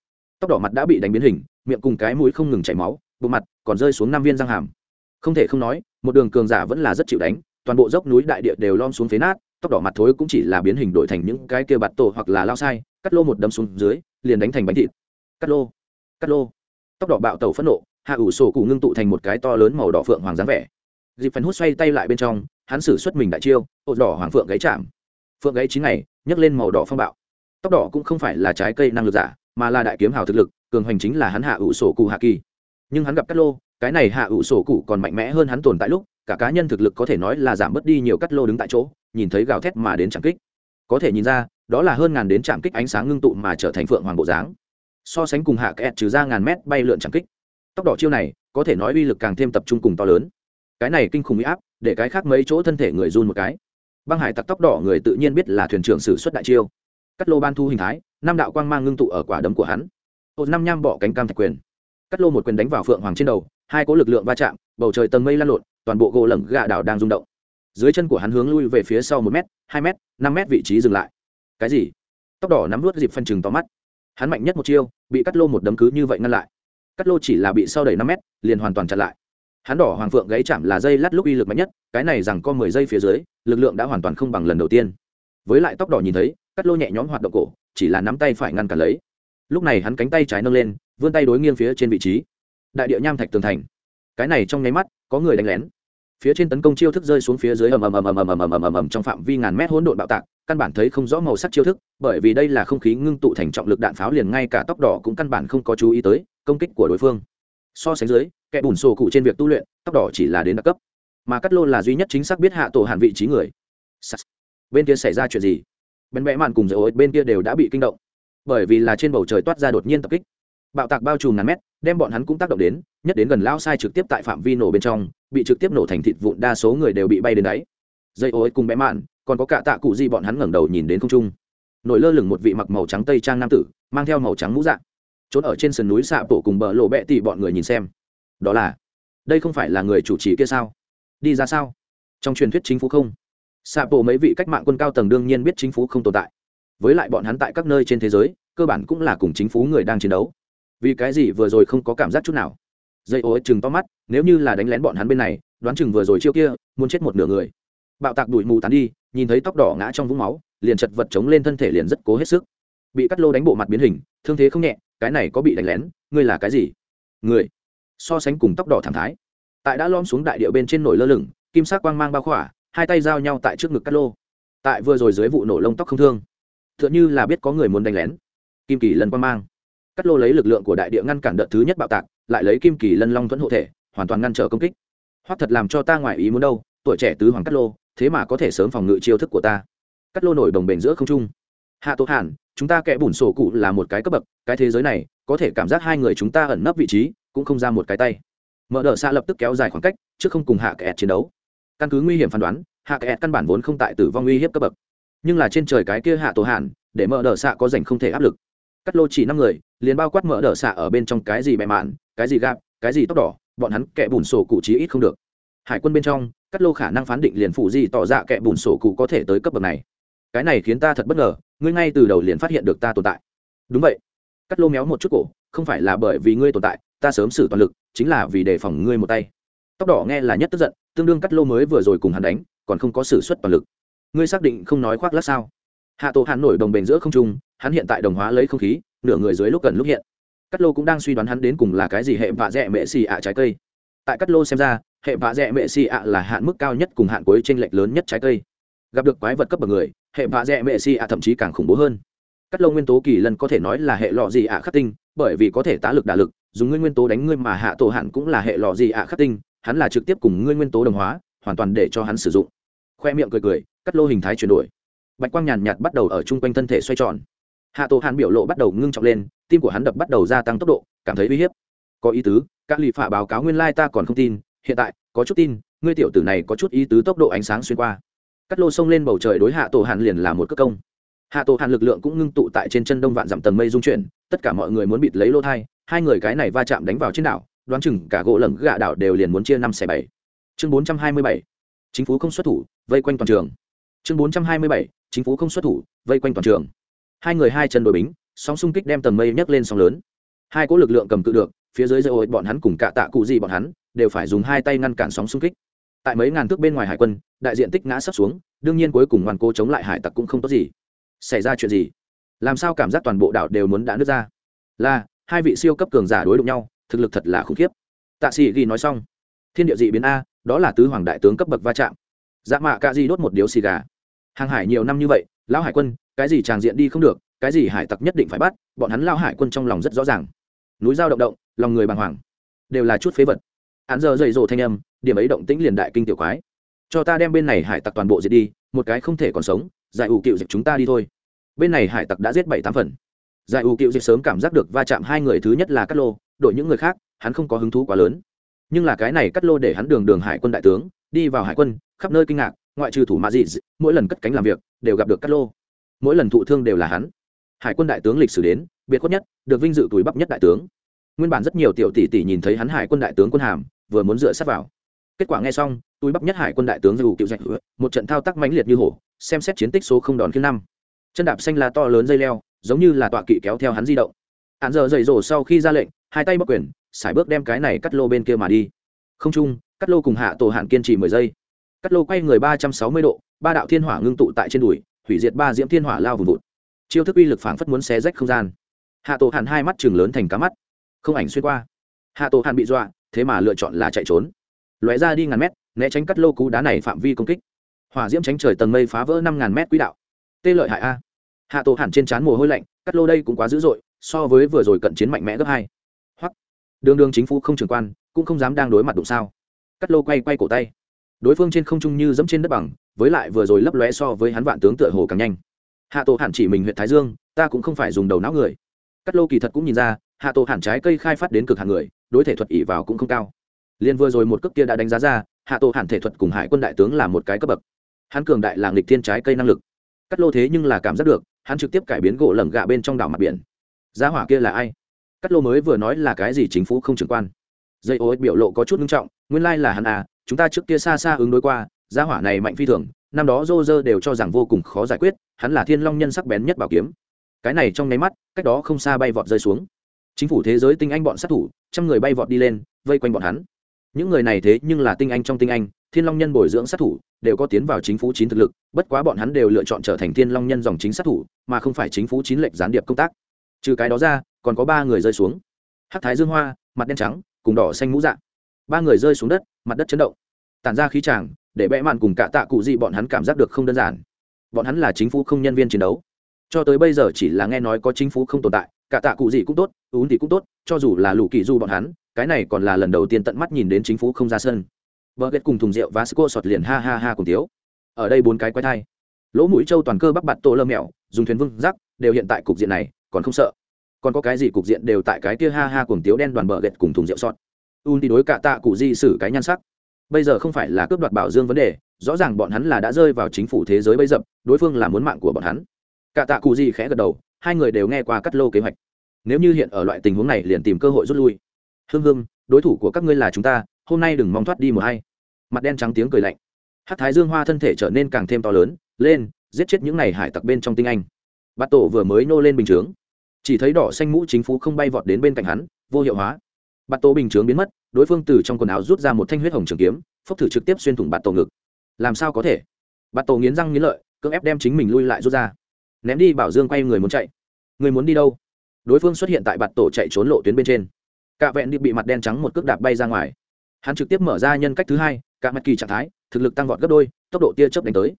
Speaker 1: Tóc đỏ mặt đã bị đánh biến hình, miệng cùng cái mũi không ngừng chảy máu bộ mặt còn rơi xuống năm viên răng hàm. Không thể không nói, một đường cường giả vẫn là rất chịu đánh, toàn bộ dốc núi đại địa đều lom xuống phế nát tóc đỏ mặt thối cũng chỉ là biến hình đổi thành những cái kia bạt tổ hoặc là lao sai, cắt lô một đâm xuống dưới, liền đánh thành bánh thịt. Cắt lô cắt lô. Tóc đỏ bạo tẩu phẫn nộ, hạ ủ sổ cụ ngưng tụ thành một cái to lớn màu đỏ phượng hoàng dáng vẻ. Dịp phần hút xoay tay lại bên trong, hắn xử xuất mình đại chiêu, ổ đỏ hoàng phượng gáy chạm. Phượng gáy chín ngày, nhấc lên màu đỏ phong bạo. Tóc đỏ cũng không phải là trái cây năng lực giả, mà là đại kiếm hào thực lực, cường hoành chính là hắn hạ ủ sổ cụ hạ kỳ. Nhưng hắn gặp cắt lô, cái này hạ ủ sổ cụ còn mạnh mẽ hơn hắn tồn tại lúc, cả cá nhân thực lực có thể nói là giảm bớt đi nhiều cắt lô đứng tại chỗ nhìn thấy gào thét mà đến trạm kích. Có thể nhìn ra, đó là hơn ngàn đến trạm kích ánh sáng ngưng tụ mà trở thành phượng hoàng bộ dáng. So sánh cùng hạ kẹt trừ ra ngàn mét bay lượn trạm kích. Tốc độ chiêu này, có thể nói uy lực càng thêm tập trung cùng to lớn. Cái này kinh khủng uy áp, để cái khác mấy chỗ thân thể người run một cái. Băng hải tặc tóc đỏ người tự nhiên biết là thuyền trưởng sử xuất đại chiêu. Cắt lô ban thu hình thái, năm đạo quang mang ngưng tụ ở quả đấm của hắn. Một năm nham bọ cánh cam thạch quyền. Cắt lô một quyền đánh vào phượng hoàng trên đầu, hai có lực lượng va chạm, bầu trời tầng mây lan lộn, toàn bộ gỗ lẩm gà đảo đang rung động dưới chân của hắn hướng lui về phía sau một m hai m năm m vị trí dừng lại. Cái gì? Tóc đỏ nắm vút dịp phân chừng tóm mắt. Hắn mạnh nhất một chiêu, bị cắt lô một đấm cứ như vậy ngăn lại. Cắt lô chỉ là bị sau đẩy năm m liền hoàn toàn chặn lại. Hắn đỏ hoàng phượng gáy chạm là dây lát lúc uy lực mạnh nhất, cái này rằng có mười giây phía dưới, lực lượng đã hoàn toàn không bằng lần đầu tiên. Với lại tóc đỏ nhìn thấy, cắt lô nhẹ nhõm hoạt động cổ, chỉ là nắm tay phải ngăn cản lấy. Lúc này hắn cánh tay trái nâng lên, vươn tay đối nghiêng phía trên vị trí. Đại địa nham thạch tường thành. Cái này trong nháy mắt, có người đánh lén phía trên tấn công chiêu thức rơi xuống phía dưới ầm ầm ầm ầm ầm ầm ầm ầm ầm ầm trong phạm vi ngàn mét hỗn độn bạo tạc căn bản thấy không rõ màu sắc chiêu thức bởi vì đây là không khí ngưng tụ thành trọng lực đạn pháo liền ngay cả tóc đỏ cũng căn bản không có chú ý tới công kích của đối phương so sánh dưới kẻ bùn sổ cụ trên việc tu luyện tóc đỏ chỉ là đến đặc cấp mà cắt lô là duy nhất chính xác biết hạ tổ hàn vị trí người bên kia xảy ra chuyện gì bên vẽ màn cùng dầu bên kia đều đã bị kinh động bởi vì là trên bầu trời toát ra đột nhiên tập kích bạo tạc bao trùm ngàn mét đem bọn hắn cũng tác động đến nhất đến gần lao sai trực tiếp tại phạm vi nổ bên trong, bị trực tiếp nổ thành thịt vụn đa số người đều bị bay đến đáy. Dây ối cùng bé mạn, còn có cả tạ cụ di bọn hắn ngẩng đầu nhìn đến không trung. Nổi lơ lửng một vị mặc màu trắng tây trang nam tử, mang theo màu trắng mũ dạng. Trốn ở trên sườn núi xạ tổ cùng bờ lộ bẹ tị bọn người nhìn xem. Đó là, đây không phải là người chủ trì kia sao? Đi ra sao? Trong truyền thuyết chính phủ không? Xạ bộ mấy vị cách mạng quân cao tầng đương nhiên biết chính phủ không tồn tại. Với lại bọn hắn tại các nơi trên thế giới, cơ bản cũng là cùng chính phủ người đang chiến đấu. Vì cái gì vừa rồi không có cảm giác chút nào? Dây ô chừng to mắt, nếu như là đánh lén bọn hắn bên này, đoán chừng vừa rồi chiêu kia, muốn chết một nửa người. Bạo tạc đuổi mù tán đi, nhìn thấy tóc đỏ ngã trong vũng máu, liền chật vật chống lên thân thể liền rất cố hết sức. Bị cắt lô đánh bộ mặt biến hình, thương thế không nhẹ, cái này có bị đánh lén, ngươi là cái gì? Người. So sánh cùng tóc đỏ thảm thái. Tại đã lom xuống đại địa bên trên nổi lơ lửng, kim sắc quang mang bao khỏa, hai tay giao nhau tại trước ngực cắt lô. Tại vừa rồi dưới vụ nổ lông tóc không thương t h ư ợ n như là biết có người muốn đánh lén. Kim kỳ lần quang mang. Cắt lô lấy lực lượng của đại địa ngăn cản đợt thứ nhất bạo tạc lại lấy kim kỳ lân long thuẫn hộ thể, hoàn toàn ngăn trở công kích. Hoắc thật làm cho ta ngoài ý muốn đâu, tuổi trẻ tứ hoàng cắt lô, thế mà có thể sớm phòng ngự chiêu thức của ta. Cắt lô nổi đồng bền giữa không trung. Hạ tố hàn, chúng ta kẻ bùn sổ cụ là một cái cấp bậc, cái thế giới này, có thể cảm giác hai người chúng ta ẩn nấp vị trí, cũng không ra một cái tay. Mở đ ợ xa lập tức kéo dài khoảng cách trước không cùng hạ kẹt chiến đấu. Căn cứ nguy hiểm phán đoán, hạ kẹt căn bản vốn không tại tử vong uy hiếp cấp bậc. Nhưng là trên trời cái kia hạ tổ hàn, để mở đ xạ có dành không thể áp lực cắt lô chỉ năm người, liền bao quát mở đỡ xạ ở bên trong cái gì bẹ mạn, cái gì gạp, cái gì tóc đỏ, bọn hắn kẻ bùn sổ cụ chí ít không được. Hải quân bên trong, cắt lô khả năng phán định liền phụ gì tỏ ra kẻ bùn sổ cụ có thể tới cấp bậc này. Cái này khiến ta thật bất ngờ, ngươi ngay từ đầu liền phát hiện được ta tồn tại. Đúng vậy. Cắt lô méo một chút cổ, không phải là bởi vì ngươi tồn tại, ta sớm xử toàn lực, chính là vì đề phòng ngươi một tay. Tóc đỏ nghe là nhất tức giận, tương đương cắt lô mới vừa rồi cùng hắn đánh, còn không có xử suất toàn lực. Ngươi xác định không nói khoác lát sao? Hạ tổ hắn nổi đồng bền giữa không trung hắn hiện tại đồng hóa lấy không khí, nửa người dưới lúc cần lúc hiện. Cắt lô cũng đang suy đoán hắn đến cùng là cái gì hệ vạ dẹ mệ xì ạ trái cây. Tại cắt lô xem ra, hệ vạ dẹ mệ xì ạ là hạn mức cao nhất cùng hạn cuối t r ê n lệch lớn nhất trái cây. Gặp được quái vật cấp bậc người, hệ vạ dẹ mệ xì ạ thậm chí càng khủng bố hơn. Cắt lô nguyên tố kỳ lân có thể nói là hệ lọ gì ạ khắc tinh, bởi vì có thể tá lực đả lực, dùng nguyên nguyên tố đánh ngươi mà hạ tổ hạn cũng là hệ lọ gì ạ khắc tinh, hắn là trực tiếp cùng ngươi nguyên tố đồng hóa, hoàn toàn để cho hắn sử dụng. Khoe miệng cười cười, cắt lô hình thái chuyển đổi. Bạch quang nhàn nhạt bắt đầu ở chung quanh thân thể xoay tròn hạ tổ Hàn biểu lộ bắt đầu ngưng trọng lên, tim của hắn đập bắt đầu gia tăng tốc độ, cảm thấy uy hiếp. Có ý tứ, các lì phạ báo cáo nguyên lai ta còn không tin, hiện tại, có chút tin, ngươi tiểu tử này có chút ý tứ tốc độ ánh sáng xuyên qua. Cắt lô sông lên bầu trời đối hạ tổ Hàn liền là một cất công. Hạ tổ Hàn lực lượng cũng ngưng tụ tại trên chân đông vạn dặm tầng mây dung chuyển, tất cả mọi người muốn bịt lấy lô thai, hai người cái này va chạm đánh vào trên đảo, đoán chừng cả gỗ lầm gạ đảo đều liền muốn chia năm xẻ bảy. Chương bốn trăm hai mươi bảy, chính phủ không xuất thủ, vây quanh toàn trường. Chương bốn trăm hai mươi bảy, chính phủ không xuất thủ, vây quanh toàn trường hai người hai chân đội bính, sóng xung kích đem tầng mây nhấc lên sóng lớn. Hai cỗ lực lượng cầm cự được, phía dưới dây ôi bọn hắn cùng cạ tạ cụ gì bọn hắn đều phải dùng hai tay ngăn cản sóng xung kích. Tại mấy ngàn thước bên ngoài hải quân, đại diện tích ngã sắp xuống, đương nhiên cuối cùng ngoan cố chống lại hải tặc cũng không tốt gì. Xảy ra chuyện gì? Làm sao cảm giác toàn bộ đảo đều muốn đã nứt ra? Là, hai vị siêu cấp cường giả đối đụng nhau, thực lực thật là khủng khiếp. Tạ sĩ ghi nói xong. Thiên địa dị biến a, đó là tứ hoàng đại tướng cấp bậc va chạm. Dạ mạ cạ di đốt một điếu xì gà. Hàng hải nhiều năm như vậy, lão hải quân cái gì tràng diện đi không được, cái gì hải tặc nhất định phải bắt, bọn hắn lao hải quân trong lòng rất rõ ràng. Núi dao động động, lòng người bàng hoàng, đều là chút phế vật. Hắn giờ dày rộ thanh âm, điểm ấy động tĩnh liền đại kinh tiểu quái. Cho ta đem bên này hải tặc toàn bộ diệt đi, một cái không thể còn sống, giải ủ cựu dịch chúng ta đi thôi. Bên này hải tặc đã giết bảy tám phần. Giải ủ cựu dịch sớm cảm giác được va chạm hai người, thứ nhất là cắt lô, đội những người khác, hắn không có hứng thú quá lớn. Nhưng là cái này cắt lô để hắn đường đường hải quân đại tướng, đi vào hải quân, khắp nơi kinh ngạc, ngoại trừ thủ mã dị mỗi lần cất cánh làm việc, đều gặp được cắt lô mỗi lần thụ thương đều là hắn. Hải quân đại tướng lịch sử đến, biệt khuất nhất, được vinh dự túi bắp nhất đại tướng. Nguyên bản rất nhiều tiểu tỷ tỷ nhìn thấy hắn hải quân đại tướng quân hàm, vừa muốn dựa sát vào. Kết quả nghe xong, túi bắp nhất hải quân đại tướng dù cựu dạch một trận thao tác mãnh liệt như hổ, xem xét chiến tích số không đòn khiến năm. Chân đạp xanh là to lớn dây leo, giống như là tọa kỵ kéo theo hắn di động. Hạn giờ dày rổ sau khi ra lệnh, hai tay bắc quyền, sải bước đem cái này cắt lô bên kia mà đi. Không chung cắt lô cùng hạ tổ hạn kiên trì mười giây. Cắt lô quay người ba trăm sáu mươi độ, ba đạo thiên hỏa ngưng tụ tại trên đùi hủy diệt ba diễm thiên hỏa lao vùng vụt. Chiêu thức uy lực phảng phất muốn xé rách không gian. Hạ tổ hàn hai mắt chừng lớn thành cá mắt. Không ảnh xuyên qua. Hạ tổ hàn bị dọa, thế mà lựa chọn là chạy trốn. Lóe ra đi ngàn mét, né tránh cắt lô cú đá này phạm vi công kích. Hỏa diễm tránh trời tầng mây phá vỡ năm ngàn mét quỹ đạo. Tê lợi hại a. Hạ tổ hàn trên trán mồ hôi lạnh, cắt lô đây cũng quá dữ dội, so với vừa rồi cận chiến mạnh mẽ gấp hai. Hoặc đường đường chính phủ không trường quan, cũng không dám đang đối mặt đụng sao. Cắt lô quay quay cổ tay. Đối phương trên không trung như dẫm trên đất bằng với lại vừa rồi lấp lóe so với hắn vạn tướng tựa hồ càng nhanh. Hạ tổ hẳn chỉ mình huyện thái dương, ta cũng không phải dùng đầu não người. Cắt lô kỳ thật cũng nhìn ra, hạ tổ hẳn trái cây khai phát đến cực hàng người, đối thể thuật ỉ vào cũng không cao. Liên vừa rồi một cấp kia đã đánh giá ra, hạ tổ hẳn thể thuật cùng hải quân đại tướng là một cái cấp bậc. Hắn cường đại là nghịch thiên trái cây năng lực. Cắt lô thế nhưng là cảm giác được, hắn trực tiếp cải biến gỗ lẩm gạ bên trong đảo mặt biển. Giá hỏa kia là ai? Cắt lô mới vừa nói là cái gì chính phủ không trưởng quan. Dây ô biểu lộ có chút nghiêm trọng, nguyên lai là hắn à chúng ta trước kia xa xa ứng đối qua gia hỏa này mạnh phi thường, năm đó dô dơ đều cho rằng vô cùng khó giải quyết, hắn là thiên long nhân sắc bén nhất bảo kiếm. Cái này trong nháy mắt, cách đó không xa bay vọt rơi xuống. Chính phủ thế giới tinh anh bọn sát thủ, trăm người bay vọt đi lên, vây quanh bọn hắn. Những người này thế nhưng là tinh anh trong tinh anh, thiên long nhân bồi dưỡng sát thủ, đều có tiến vào chính phủ chín thực lực, bất quá bọn hắn đều lựa chọn trở thành thiên long nhân dòng chính sát thủ, mà không phải chính phủ chín lệnh gián điệp công tác. Trừ cái đó ra, còn có ba người rơi xuống. Hắc thái dương hoa, mặt đen trắng, cùng đỏ xanh mũ dạng ba người rơi xuống đất, mặt đất chấn động. Tản ra khí tràng để bẽ mạn cùng cả tạ cụ gì bọn hắn cảm giác được không đơn giản. Bọn hắn là chính phủ không nhân viên chiến đấu. Cho tới bây giờ chỉ là nghe nói có chính phủ không tồn tại, cả tạ cụ gì cũng tốt, ún thì cũng tốt, cho dù là lũ kỳ du bọn hắn, cái này còn là lần đầu tiên tận mắt nhìn đến chính phủ không ra sân. Vợ ghét cùng thùng rượu Vasco sọt liền ha ha ha cùng tiếu ở đây bốn cái quái thai. Lỗ mũi châu toàn cơ bắc bạt tô lơ mẹo, dùng thuyền vương rắc, đều hiện tại cục diện này, còn không sợ. Còn có cái gì cục diện đều tại cái kia ha ha cùng tiếu đen đoàn bờ ghét cùng thùng rượu sọt. Un thì đối cả tạ cụ di xử cái nhan sắc bây giờ không phải là cướp đoạt bảo dương vấn đề, rõ ràng bọn hắn là đã rơi vào chính phủ thế giới bây dập, đối phương là muốn mạng của bọn hắn. Cả tạ cụ gì khẽ gật đầu, hai người đều nghe qua cắt lô kế hoạch. Nếu như hiện ở loại tình huống này liền tìm cơ hội rút lui. Hương hương, đối thủ của các ngươi là chúng ta, hôm nay đừng mong thoát đi một hay. Mặt đen trắng tiếng cười lạnh. Hát thái dương hoa thân thể trở nên càng thêm to lớn, lên, giết chết những n à y hải tặc bên trong tinh anh. Bát tổ vừa mới nô lên bình chướng. Chỉ thấy đỏ xanh mũ chính phủ không bay vọt đến bên cạnh hắn, vô hiệu hóa. Bát tổ bình chướng biến mất đối phương từ trong quần áo rút ra một thanh huyết hồng trường kiếm, phốc thử trực tiếp xuyên thủng bạt tổ ngực. Làm sao có thể? Bạt tổ nghiến răng nghiến lợi, cưỡng ép đem chính mình lui lại rút ra. Ném đi, bảo dương quay người muốn chạy. Người muốn đi đâu? Đối phương xuất hiện tại bạt tổ chạy trốn lộ tuyến bên trên. Cạ vẹn đi bị mặt đen trắng một cước đạp bay ra ngoài. Hắn trực tiếp mở ra nhân cách thứ hai cả mặt kỳ trạng thái, thực lực tăng vọt gấp đôi, tốc độ tia chớp đánh tới.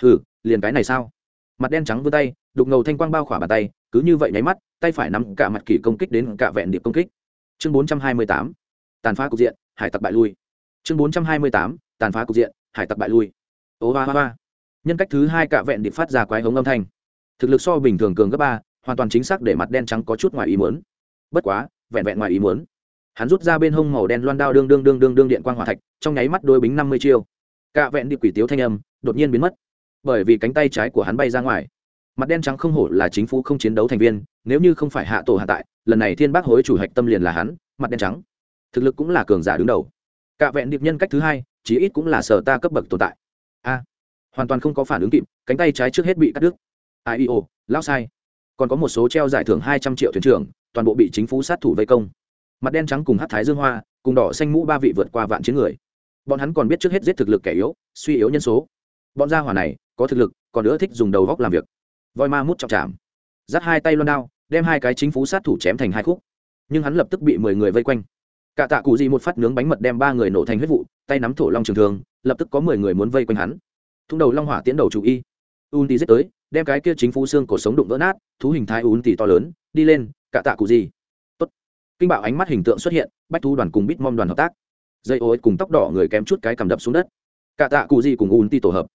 Speaker 1: Hừ, liền cái này sao? Mặt đen trắng vươn tay, đục ngầu thanh quang bao khỏa bàn tay, cứ như vậy nháy mắt, tay phải nắm cả mặt kỳ công kích đến cả vẹn điệp công kích. Chương bốn trăm hai mươi tám tàn phá cục diện, hải tặc bại lui. Chương bốn trăm hai mươi tám, tàn phá cục diện, hải tặc bại lui. Ô ba ba nhân cách thứ hai cạ vẹn điệp phát ra quái hống âm thanh. Thực lực so bình thường cường gấp ba, hoàn toàn chính xác để mặt đen trắng có chút ngoài ý muốn. Bất quá, vẹn vẹn ngoài ý muốn. Hắn rút ra bên hông màu đen loan đao đương đương đương đương đương điện quang hỏa thạch, trong nháy mắt đôi bính năm mươi chiêu. Cạ vẹn điệp quỷ tiếu thanh âm đột nhiên biến mất. Bởi vì cánh tay trái của hắn bay ra ngoài. Mặt đen trắng không hổ là chính phủ không chiến đấu thành viên, nếu như không phải hạ tổ hạ tại, lần này thiên bác hối chủ hạch tâm liền là hắn, mặt đen trắng thực lực cũng là cường giả đứng đầu. Cả vẹn điệp nhân cách thứ hai, chí ít cũng là sở ta cấp bậc tồn tại. A, hoàn toàn không có phản ứng kịp, cánh tay trái trước hết bị cắt đứt. Ai io lao sai. Còn có một số treo giải thưởng hai trăm triệu thuyền trưởng, toàn bộ bị chính phủ sát thủ vây công. Mặt đen trắng cùng hát thái dương hoa, cùng đỏ xanh mũ ba vị vượt qua vạn chiến người. Bọn hắn còn biết trước hết giết thực lực kẻ yếu, suy yếu nhân số. Bọn gia hỏa này, có thực lực, còn nữa thích dùng đầu góc làm việc. Voi ma mút trọng chạm. Dắt hai tay loan đao, đem hai cái chính phủ sát thủ chém thành hai khúc. Nhưng hắn lập tức bị mười người vây quanh cả tạ cụ gì một phát nướng bánh mật đem ba người nổ thành huyết vụ, tay nắm thổ long trường thường lập tức có mười người muốn vây quanh hắn. Thung đầu long hỏa tiến đầu chủ y. Un tì giết tới, đem cái kia chính phủ xương cổ sống đụng vỡ nát, thú hình thái un tì to lớn, đi lên, cả tạ cụ gì. Tốt. Kinh bạo ánh mắt hình tượng xuất hiện, bách thú đoàn cùng bít mom đoàn hợp tác. Dây ối cùng tóc đỏ người kém chút cái cầm đập xuống đất. Cả tạ cụ gì cùng un tì tổ hợp.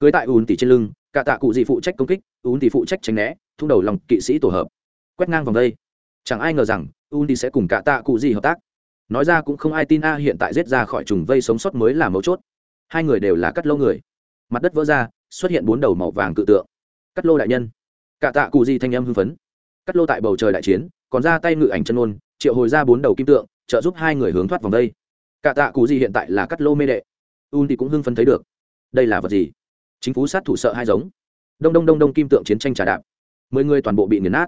Speaker 1: Cưới tại un tì trên lưng, cả tạ cụ gì phụ trách công kích, un tì phụ trách tránh né, thung đầu lòng kỵ sĩ tổ hợp. Quét ngang vòng đây. Chẳng ai ngờ rằng, un tì sẽ cùng cả tạ cụ gì hợp tác nói ra cũng không ai tin a hiện tại giết ra khỏi trùng vây sống sót mới là mấu chốt. Hai người đều là cắt lô người. Mặt đất vỡ ra, xuất hiện bốn đầu màu vàng cự tượng. Cắt lô đại nhân. Cả tạ cụ gì thanh em hưng phấn. Cắt lô tại bầu trời đại chiến, còn ra tay ngự ảnh chân ôn triệu hồi ra bốn đầu kim tượng, trợ giúp hai người hướng thoát vòng đây. Cả tạ cụ gì hiện tại là cắt lô mê đệ. Un thì cũng hưng phấn thấy được. Đây là vật gì? Chính phủ sát thủ sợ hai giống. Đông đông đông đông kim tượng chiến tranh trà đạp. Mười người toàn bộ bị nghiền nát.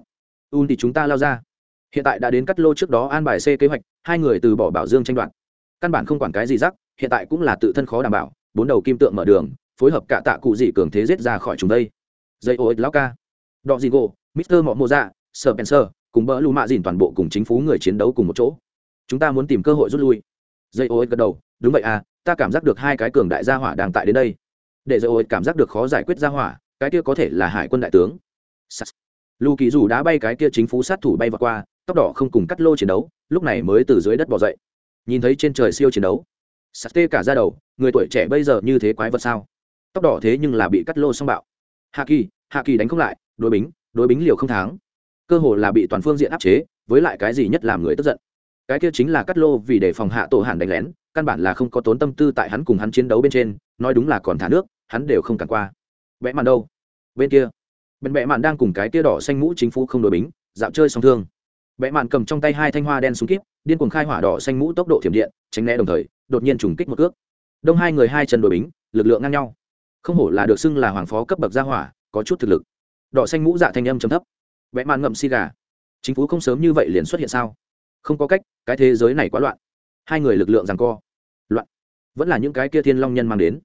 Speaker 1: Un thì chúng ta lao ra hiện tại đã đến cắt lô trước đó an bài c kế hoạch, hai người từ bỏ bảo dương tranh đoạt. Căn bản không quản cái gì rắc, hiện tại cũng là tự thân khó đảm bảo, bốn đầu kim tượng mở đường, phối hợp cả tạ cụ dị cường thế giết ra khỏi chúng đây. Dây ô ích lao ca. Đọ dị gỗ, mister mọ mô dạ sờ penser cùng bỡ lù mạ dìn toàn bộ cùng chính phủ người chiến đấu cùng một chỗ. Chúng ta muốn tìm cơ hội rút lui. Dây ô ích gật đầu, đúng vậy à ta cảm giác được hai cái cường đại gia hỏa đang tại đến đây. Để dây ô ích cảm giác được khó giải quyết gia hỏa, cái kia có thể là hải quân đại tướng. Lù kỳ dù đá bay cái kia chính phủ sát thủ bay vào qua tóc đỏ không cùng cắt lô chiến đấu, lúc này mới từ dưới đất bỏ dậy. Nhìn thấy trên trời siêu chiến đấu, sắt tê cả ra đầu, người tuổi trẻ bây giờ như thế quái vật sao? Tóc đỏ thế nhưng là bị cắt lô xong bạo. Hạ kỳ hạ kỳ đánh không lại, đối bính đối bính liều không thắng. Cơ hồ là bị toàn phương diện áp chế, với lại cái gì nhất làm người tức giận. Cái kia chính là cắt lô vì để phòng hạ tổ hàn đánh lén, căn bản là không có tốn tâm tư tại hắn cùng hắn chiến đấu bên trên, nói đúng là còn thả nước, hắn đều không cản qua. Vẽ màn đâu? Bên kia. Bên vẽ màn đang cùng cái kia đỏ xanh mũ chính phủ không đối bính, dạo chơi song thương. Bẽ mạn cầm trong tay hai thanh hoa đen súng kíp, điên cuồng khai hỏa đỏ xanh mũ tốc độ thiểm điện, tránh né đồng thời, đột nhiên trùng kích một cước. Đông hai người hai chân đối bính, lực lượng ngang nhau. Không hổ là được xưng là hoàng phó cấp bậc gia hỏa, có chút thực lực. Đỏ xanh mũ dạ thanh âm trầm thấp. Bẽ mạn ngậm xi gà. Chính phủ không sớm như vậy liền xuất hiện sao? Không có cách, cái thế giới này quá loạn. Hai người lực lượng giằng co. Loạn. Vẫn là những cái kia thiên long nhân mang đến.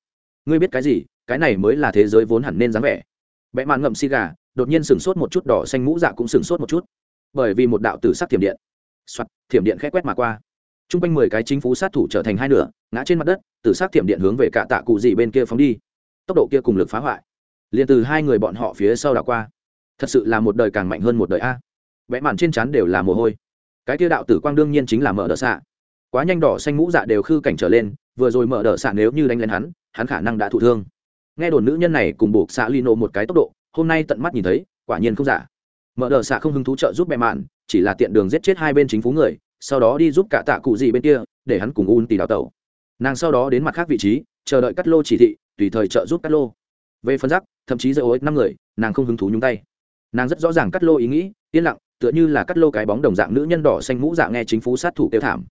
Speaker 1: Ngươi biết cái gì? Cái này mới là thế giới vốn hẳn nên dáng vẻ. Bẽ mạn ngậm xi gà, đột nhiên sửng sốt một chút, đỏ xanh mũ dạ cũng sửng sốt một chút bởi vì một đạo tử sắc thiểm điện. Soạt, thiểm điện khét quét mà qua. T r u n g quanh mười cái chính phủ sát thủ trở thành hai nửa, ngã trên mặt đất, tử sắc thiểm điện hướng về cả tạ cụ gì bên kia phóng đi. Tốc độ kia cùng lực phá hoại. Liền từ hai người bọn họ phía sau đảo qua. Thật sự là một đời càng mạnh hơn một đời a. Vẽ màn trên chắn đều là mồ hôi. Cái kia đạo tử quang đương nhiên chính là mở đỡ xạ. Quá nhanh đỏ xanh mũ dạ đều khư cảnh trở lên, vừa rồi mở đỡ xạ nếu như đánh lên hắn hắn khả năng đã thụ thương. Nghe đồn nữ nhân này cùng buộc xạ lino một cái tốc độ, hôm nay tận mắt nhìn thấy, quả nhiên không giả mở đờ xạ không hứng thú trợ giúp bẹ mạn, chỉ là tiện đường giết chết hai bên chính phủ người, sau đó đi giúp cả tạ cụ gì bên kia, để hắn cùng un tì đào tẩu. Nàng sau đó đến mặt khác vị trí, chờ đợi cắt lô chỉ thị, tùy thời trợ giúp cắt lô. Về phân giác thậm chí giữa ối năm người, nàng không hứng thú nhúng tay. Nàng rất rõ ràng cắt lô ý nghĩ, yên lặng, tựa như là cắt lô cái bóng đồng dạng nữ nhân đỏ xanh mũ dạng nghe chính phủ sát thủ kêu thảm.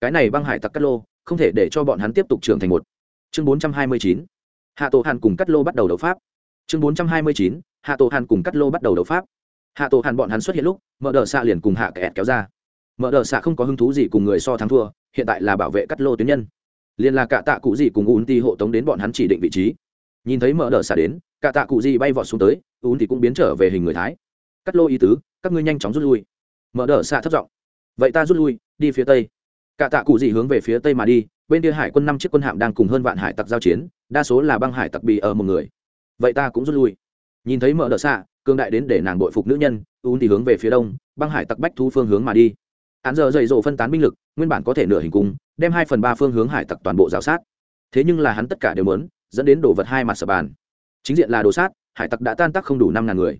Speaker 1: Cái này băng hải tặc cắt lô, không thể để cho bọn hắn tiếp tục trưởng thành một. Chương bốn trăm hai mươi chín, hạ tổ hàn cùng cắt lô bắt đầu đấu pháp. Chương bốn trăm hai mươi chín, hạ tổ hàn cùng cắt lô bắt đầu đấu pháp hạ tổ hàn bọn hắn xuất hiện lúc mở đờ xạ liền cùng hạ kẹt kéo ra. Mở đờ xạ không có hứng thú gì cùng người so thắng thua, hiện tại là bảo vệ cắt lô tuyến nhân. Liền là cả tạ cụ gì cùng un ti hộ tống đến bọn hắn chỉ định vị trí. Nhìn thấy mở đờ xạ đến, cả tạ cụ gì bay vọt xuống tới un thì cũng biến trở về hình người thái. Cắt lô ý tứ, các ngươi nhanh chóng rút lui. Mở đờ xạ thất giọng. Vậy ta rút lui, đi phía tây. Cả tạ cụ gì hướng về phía tây mà đi, bên kia hải quân năm chiếc quân hạm đang cùng hơn vạn hải tặc giao chiến, đa số là băng hải tặc bì ở một người. Vậy ta cũng rút lui. Nhìn thấy mở đ xạ cương đại đến để nàng bội phục nữ nhân ún thì hướng về phía đông, băng hải tặc bách thu phương hướng mà đi. Án giờ dậy dỗ phân tán binh lực, nguyên bản có thể nửa hình cung, đem hai phần ba phương hướng hải tặc toàn bộ giáo sát. Thế nhưng là hắn tất cả đều muốn, dẫn đến đổ vật hai mặt sập bàn. Chính diện là đồ sát, hải tặc đã tan tác không đủ năm ngàn người.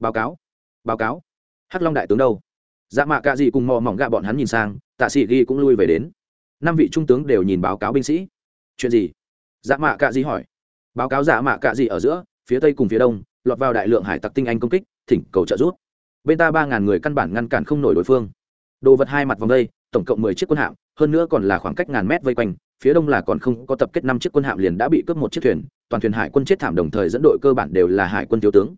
Speaker 1: Báo cáo báo cáo. Hắc long đại tướng đâu? Dạ mạ cạ dị cùng mò mỏng gạ bọn hắn nhìn sang, tạ sĩ ghi cũng lui về đến. Năm vị trung tướng đều nhìn báo cáo binh sĩ. Chuyện gì? Dạ mạ cạ dị hỏi. Báo cáo dạ mạ cạ dị ở giữa, phía tây cùng phía đông lọt vào đại lượng hải tặc tinh anh công kích, thỉnh cầu trợ giúp. Bên ta ba ngàn người căn bản ngăn cản không nổi đối phương. Đồ vật hai mặt vòng đây, tổng cộng mười chiếc quân hạm, hơn nữa còn là khoảng cách ngàn mét vây quanh, phía đông là còn không có tập kết năm chiếc quân hạm liền đã bị cướp một chiếc thuyền, toàn thuyền hải quân chết thảm đồng thời dẫn đội cơ bản đều là hải quân thiếu tướng.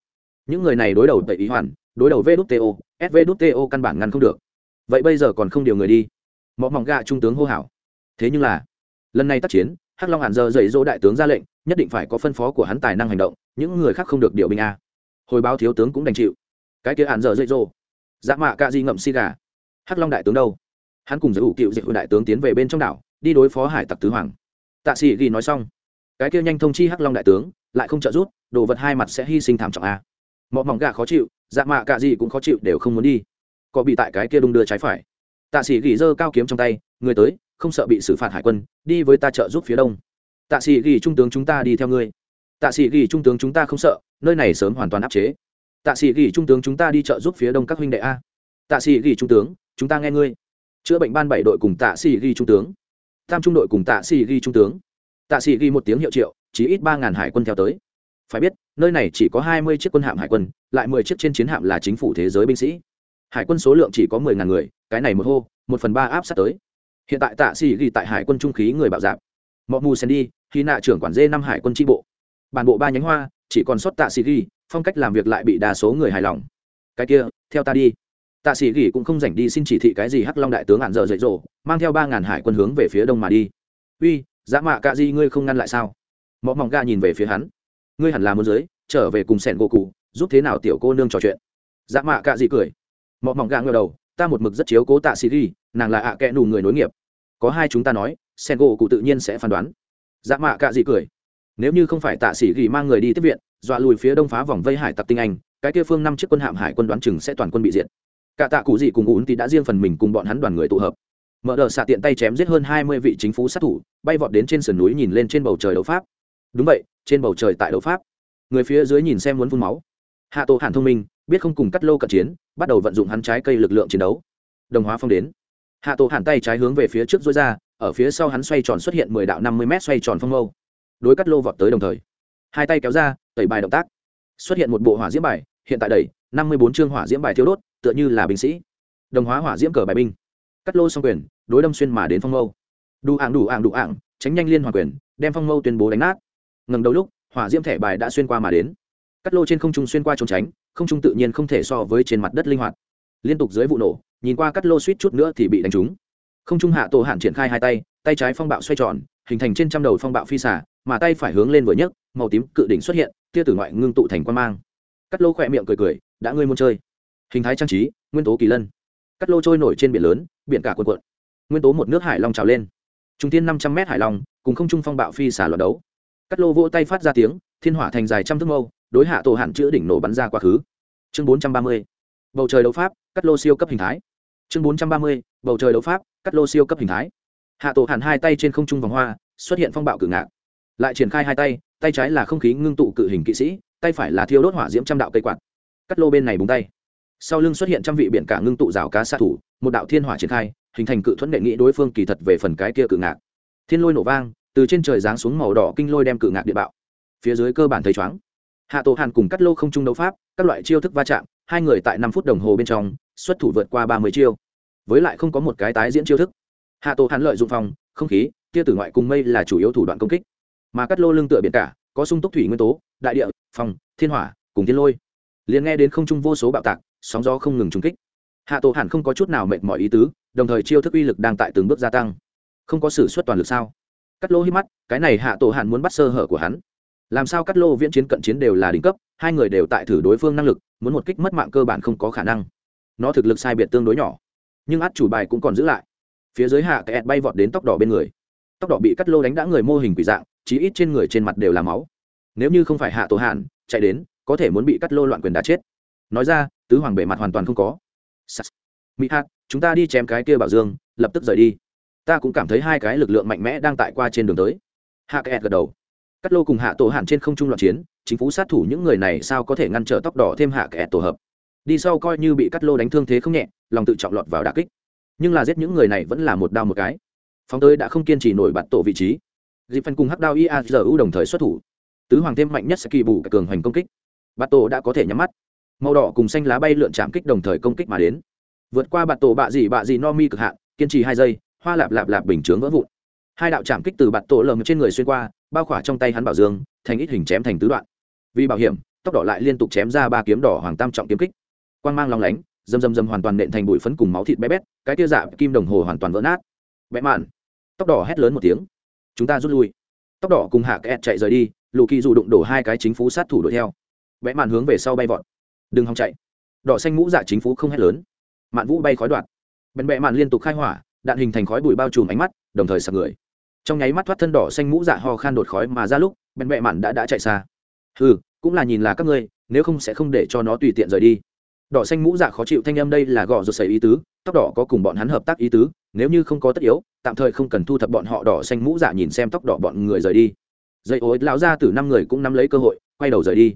Speaker 1: Những người này đối đầu tẩy ý hoàn, đối đầu vto svto căn bản ngăn không được. Vậy bây giờ còn không điều người đi. Mọi mỏng gạ trung tướng hô hào. Thế nhưng là, lần này tác chiến, hắc long hàn giờ dạy dỗ đại tướng ra lệnh, nhất định phải có phân phó của hắn tài năng hành động những người khác không được điều binh a. Hồi báo thiếu tướng cũng đành chịu. Cái kia hàn giờ dạy dỗ dạ mạ cạ di ngậm si gà. Hắc long đại tướng đâu? Hắn cùng giới ủ cựu dịch đại tướng tiến về bên trong đảo, đi đối phó hải tặc tứ hoàng. Tạ sĩ ghi nói xong. Cái kia nhanh thông chi hắc long đại tướng, lại không trợ giúp, đồ vật hai mặt sẽ hy sinh thảm trọng a. Mọ mỏng gà khó chịu dạ mạ cạ gì cũng khó chịu đều không muốn đi. Có bị tại cái kia đung đưa trái phải. Tạ sĩ ghi giơ cao kiếm trong tay, người tới, không sợ bị xử phạt hải quân, đi với ta trợ giúp phía đông. Tạ sĩ ghi, trung tướng chúng ta đi theo ngươi tạ sĩ ghi trung tướng chúng ta không sợ, nơi này sớm hoàn toàn áp chế. Tạ sĩ ghi trung tướng chúng ta đi trợ giúp phía đông các huynh đệ a. Tạ sĩ ghi trung tướng, chúng ta nghe ngươi. Chữa bệnh ban bảy đội cùng tạ sĩ ghi trung tướng. Tam trung đội cùng tạ sĩ ghi trung tướng. Tạ sĩ ghi một tiếng hiệu triệu chỉ ít ba ngàn hải quân theo tới. Phải biết, nơi này chỉ có hai mươi chiếc quân hạm hải quân, lại mười chiếc trên chiến hạm là chính phủ thế giới binh sĩ. Hải quân số lượng chỉ có mười ngàn người, cái này một hô, một phần ba áp sát tới. Hiện tại tạ sĩ ghi tại hải quân trung khí người bạo dạp mọi mù sen đi, khi nạ trưởng quản dê năm hải quân tri bộ bản bộ ba nhánh hoa, chỉ còn sót tạ sĩ ghi, phong cách làm việc lại bị đa số người hài lòng. Cái kia, theo ta đi. Tạ sĩ gỉ cũng không rảnh đi xin chỉ thị cái gì hắc long đại tướng ạn dở dậy dỗ, mang theo ba ngàn hải quân hướng về phía đông mà đi. Uy dã mạ cạ di ngươi không ngăn lại sao? Mọ mỏng ga nhìn về phía hắn. Ngươi hẳn là muốn dưới, trở về cùng sẻn gỗ cụ, giúp thế nào tiểu cô nương trò chuyện? Dã mạ cạ di cười. Mọ mỏng ga ngờ đầu, ta một mực rất chiếu cố tạ sĩ gỉ nàng là ạ à kẽ nù người nối nghiệp. Có hai chúng ta nói, sẻn gỗ cụ tự nhiên sẽ phán đoán. Dã mạ cạ di cười nếu như không phải tạ sĩ gỉ mang người đi tiếp viện, dọa lùi phía đông phá vòng vây hải tặc tinh anh, cái kia phương năm chiếc quân hạm hải quân đoán chừng sẽ toàn quân bị diệt. Cả tạ cụ gì cùng ún thì đã riêng phần mình cùng bọn hắn đoàn người tụ hợp. Mở đờ xạ tiện tay chém giết hơn hai mươi vị chính phủ sát thủ, bay vọt đến trên sườn núi nhìn lên trên bầu trời đấu pháp. Đúng vậy, trên bầu trời tại đấu pháp. Người phía dưới nhìn xem muốn phun máu. Hạ tổ hàn thông minh, biết không cùng cắt lô cận chiến, bắt đầu vận dụng hắn trái cây lực lượng chiến đấu. Đồng hóa phong đến. Hạ tổ hàn tay trái hướng về phía trước dối ra, ở phía sau hắn xoay tròn xuất hiện mười đạo năm mươi m xoay tròn phong mâu đối cắt lô vọt tới đồng thời. Hai tay kéo ra, tẩy bài động tác. Xuất hiện một bộ hỏa diễm bài, hiện tại đầy, năm mươi bốn chương hỏa diễm bài thiếu đốt, tựa như là binh sĩ. Đồng hóa hỏa diễm cờ bài binh. Cắt lô xong quyền, đối đâm xuyên mà đến phong mâu. Đủ ảng đủ ảng đủ ảng tránh nhanh liên hoàn quyền, đem phong mâu tuyên bố đánh nát. Ngần đầu lúc, hỏa diễm thẻ bài đã xuyên qua mà đến. Cắt lô trên không trung xuyên qua trốn tránh, không trung tự nhiên không thể so với trên mặt đất linh hoạt. Liên tục dưới vụ nổ, nhìn qua cắt lô suýt chút nữa thì bị đánh trúng. Không trung hạ tổ hạn triển khai hai tay tay trái phong bạo xoay tròn, hình thành trên trăm đầu phong bạo phi xả mà tay phải hướng lên vừa nhấc, màu tím cự đỉnh xuất hiện, tia tử ngoại ngưng tụ thành quan mang. Cắt lô khỏe miệng cười cười, đã ngươi muốn chơi. Hình thái trang trí, nguyên tố kỳ lân. Cắt lô trôi nổi trên biển lớn, biển cả quần quận nguyên tố một nước hải long trào lên. Trung tiên năm trăm m hải long, cùng không trung phong bạo phi xả loạt đấu. Cắt lô vỗ tay phát ra tiếng, thiên hỏa thành dài trăm thước mâu, đối hạ tổ hạn chữ đỉnh nổ bắn ra quá khứ. Chương bốn trăm ba mươi, bầu trời đấu pháp, cắt lô siêu cấp hình thái. Chương bốn trăm ba mươi, bầu trời đấu pháp, cắt lô siêu cấp hình thái. Hạ tổ hạn hai tay trên không trung vòng hoa, xuất hiện phong bạo cử ngạn lại triển khai hai tay tay trái là không khí ngưng tụ cự hình kỵ sĩ, tay phải là thiêu đốt hỏa diễm trăm đạo cây quạt. Cắt lô bên này búng tay. Sau lưng xuất hiện trăm vị biển cả ngưng tụ rào cá xạ thủ, một đạo thiên hỏa triển khai, hình thành cự thuẫn đệ nghị đối phương kỳ thật về phần cái kia cự ngạc. Thiên lôi nổ vang, từ trên trời giáng xuống màu đỏ kinh lôi đem cự ngạc địa bạo. Phía dưới cơ bản thấy chóng. Hạ tổ hàn cùng cắt lô không chung đấu pháp, các loại chiêu thức va chạm, hai người tại năm phút đồng hồ bên trong, xuất thủ vượt qua ba mươi chiêu. Với lại không có một cái tái diễn chiêu thức. Hạ tổ hàn lợi dụng phòng, không khí, tia tử ngoại cùng mây là chủ yếu thủ đoạn công kích mà cắt lô lưng tựa biển cả, có sung túc thủy nguyên tố, đại địa phòng thiên hỏa, cùng thiên lôi. Liền nghe đến không trung vô số bạo tạc, sóng gió không ngừng trúng kích. Hạ tổ hẳn không có chút nào mệt mỏi ý tứ, đồng thời chiêu thức uy lực đang tại từng bước gia tăng. Không có sự xuất toàn lực sao? Cắt lô hít mắt, cái này hạ tổ hẳn muốn bắt sơ hở của hắn. Làm sao cắt lô viễn chiến cận chiến đều là đỉnh cấp, hai người đều tại thử đối phương năng lực, muốn một kích mất mạng cơ bản không có khả năng. Nó thực lực sai biệt tương đối nhỏ, nhưng át chủ bài cũng còn giữ lại. Phía dưới hạ kẹt bay vọt đến tóc đỏ bên người. Tóc đỏ bị cắt lô đánh đã người mô hình quỷ dạng chí ít trên người trên mặt đều là máu. Nếu như không phải hạ tổ hạn chạy đến, có thể muốn bị cắt lô loạn quyền đá chết. Nói ra, tứ hoàng bề mặt hoàn toàn không có. Mỹ hạt chúng ta đi chém cái kia bảo dương, lập tức rời đi. Ta cũng cảm thấy hai cái lực lượng mạnh mẽ đang tại qua trên đường tới. Hạ kẹt gật đầu. Cắt lô cùng hạ tổ hạn trên không trung loạn chiến, chính phủ sát thủ những người này sao có thể ngăn trở tóc đỏ thêm hạ kẹt tổ hợp? Đi sau coi như bị cắt lô đánh thương thế không nhẹ, lòng tự trọng lọt vào đà kích. Nhưng là giết những người này vẫn là một đao một cái. Phóng tới đã không kiên trì nổi bạt tổ vị trí dịp phần cùng hắc đao iazu đồng thời xuất thủ. Tứ hoàng thêm mạnh nhất sẽ kỳ bù cả cường hoành công kích. Bạt tổ đã có thể nhắm mắt. Màu đỏ cùng xanh lá bay lượn chạm kích đồng thời công kích mà đến. Vượt qua bạt tổ bạ gì bạ gì no mi cực hạn, kiên trì hai giây, hoa lạp lạp lạp bình chướng vỡ vụn. Hai đạo chạm kích từ bạt tổ lầm trên người xuyên qua, bao khỏa trong tay hắn bảo dương, thành ít hình chém thành tứ đoạn. Vì bảo hiểm tóc đỏ lại liên tục chém ra ba kiếm đỏ hoàng tam trọng kiếm kích. Quang mang long lánh, dầm dầm dầm hoàn toàn nện thành bụi phấn cùng máu thịt bé bét, cái tia dạ kim đồng hồ hoàn toàn vỡ nát. Bẽ mạn. Tóc đỏ hét lớn một tiếng chúng ta rút lui. Tóc đỏ cùng hạ kẹt chạy rời đi, lù kỳ dù đụng đổ hai cái chính phủ sát thủ đuổi theo. Vẽ màn hướng về sau bay vọt. Đừng hòng chạy. Đỏ xanh mũ dạ chính phủ không hét lớn. Mạn vũ bay khói đoạt. Bèn bẹ mạn liên tục khai hỏa, đạn hình thành khói bụi bao trùm ánh mắt, đồng thời sạc người. Trong nháy mắt thoát thân đỏ xanh mũ dạ ho khan đột khói mà ra lúc bèn bẹ mạn đã đã chạy xa. Ừ cũng là nhìn là các ngươi, nếu không sẽ không để cho nó tùy tiện rời đi đỏ xanh mũ dạ khó chịu thanh âm đây là gò rột xảy ý tứ, tóc đỏ có cùng bọn hắn hợp tác ý tứ, nếu như không có tất yếu, tạm thời không cần thu thập bọn họ đỏ xanh mũ dạ nhìn xem tóc đỏ bọn người rời đi. Dây ối lão ra từ năm người cũng nắm lấy cơ hội, quay đầu rời đi.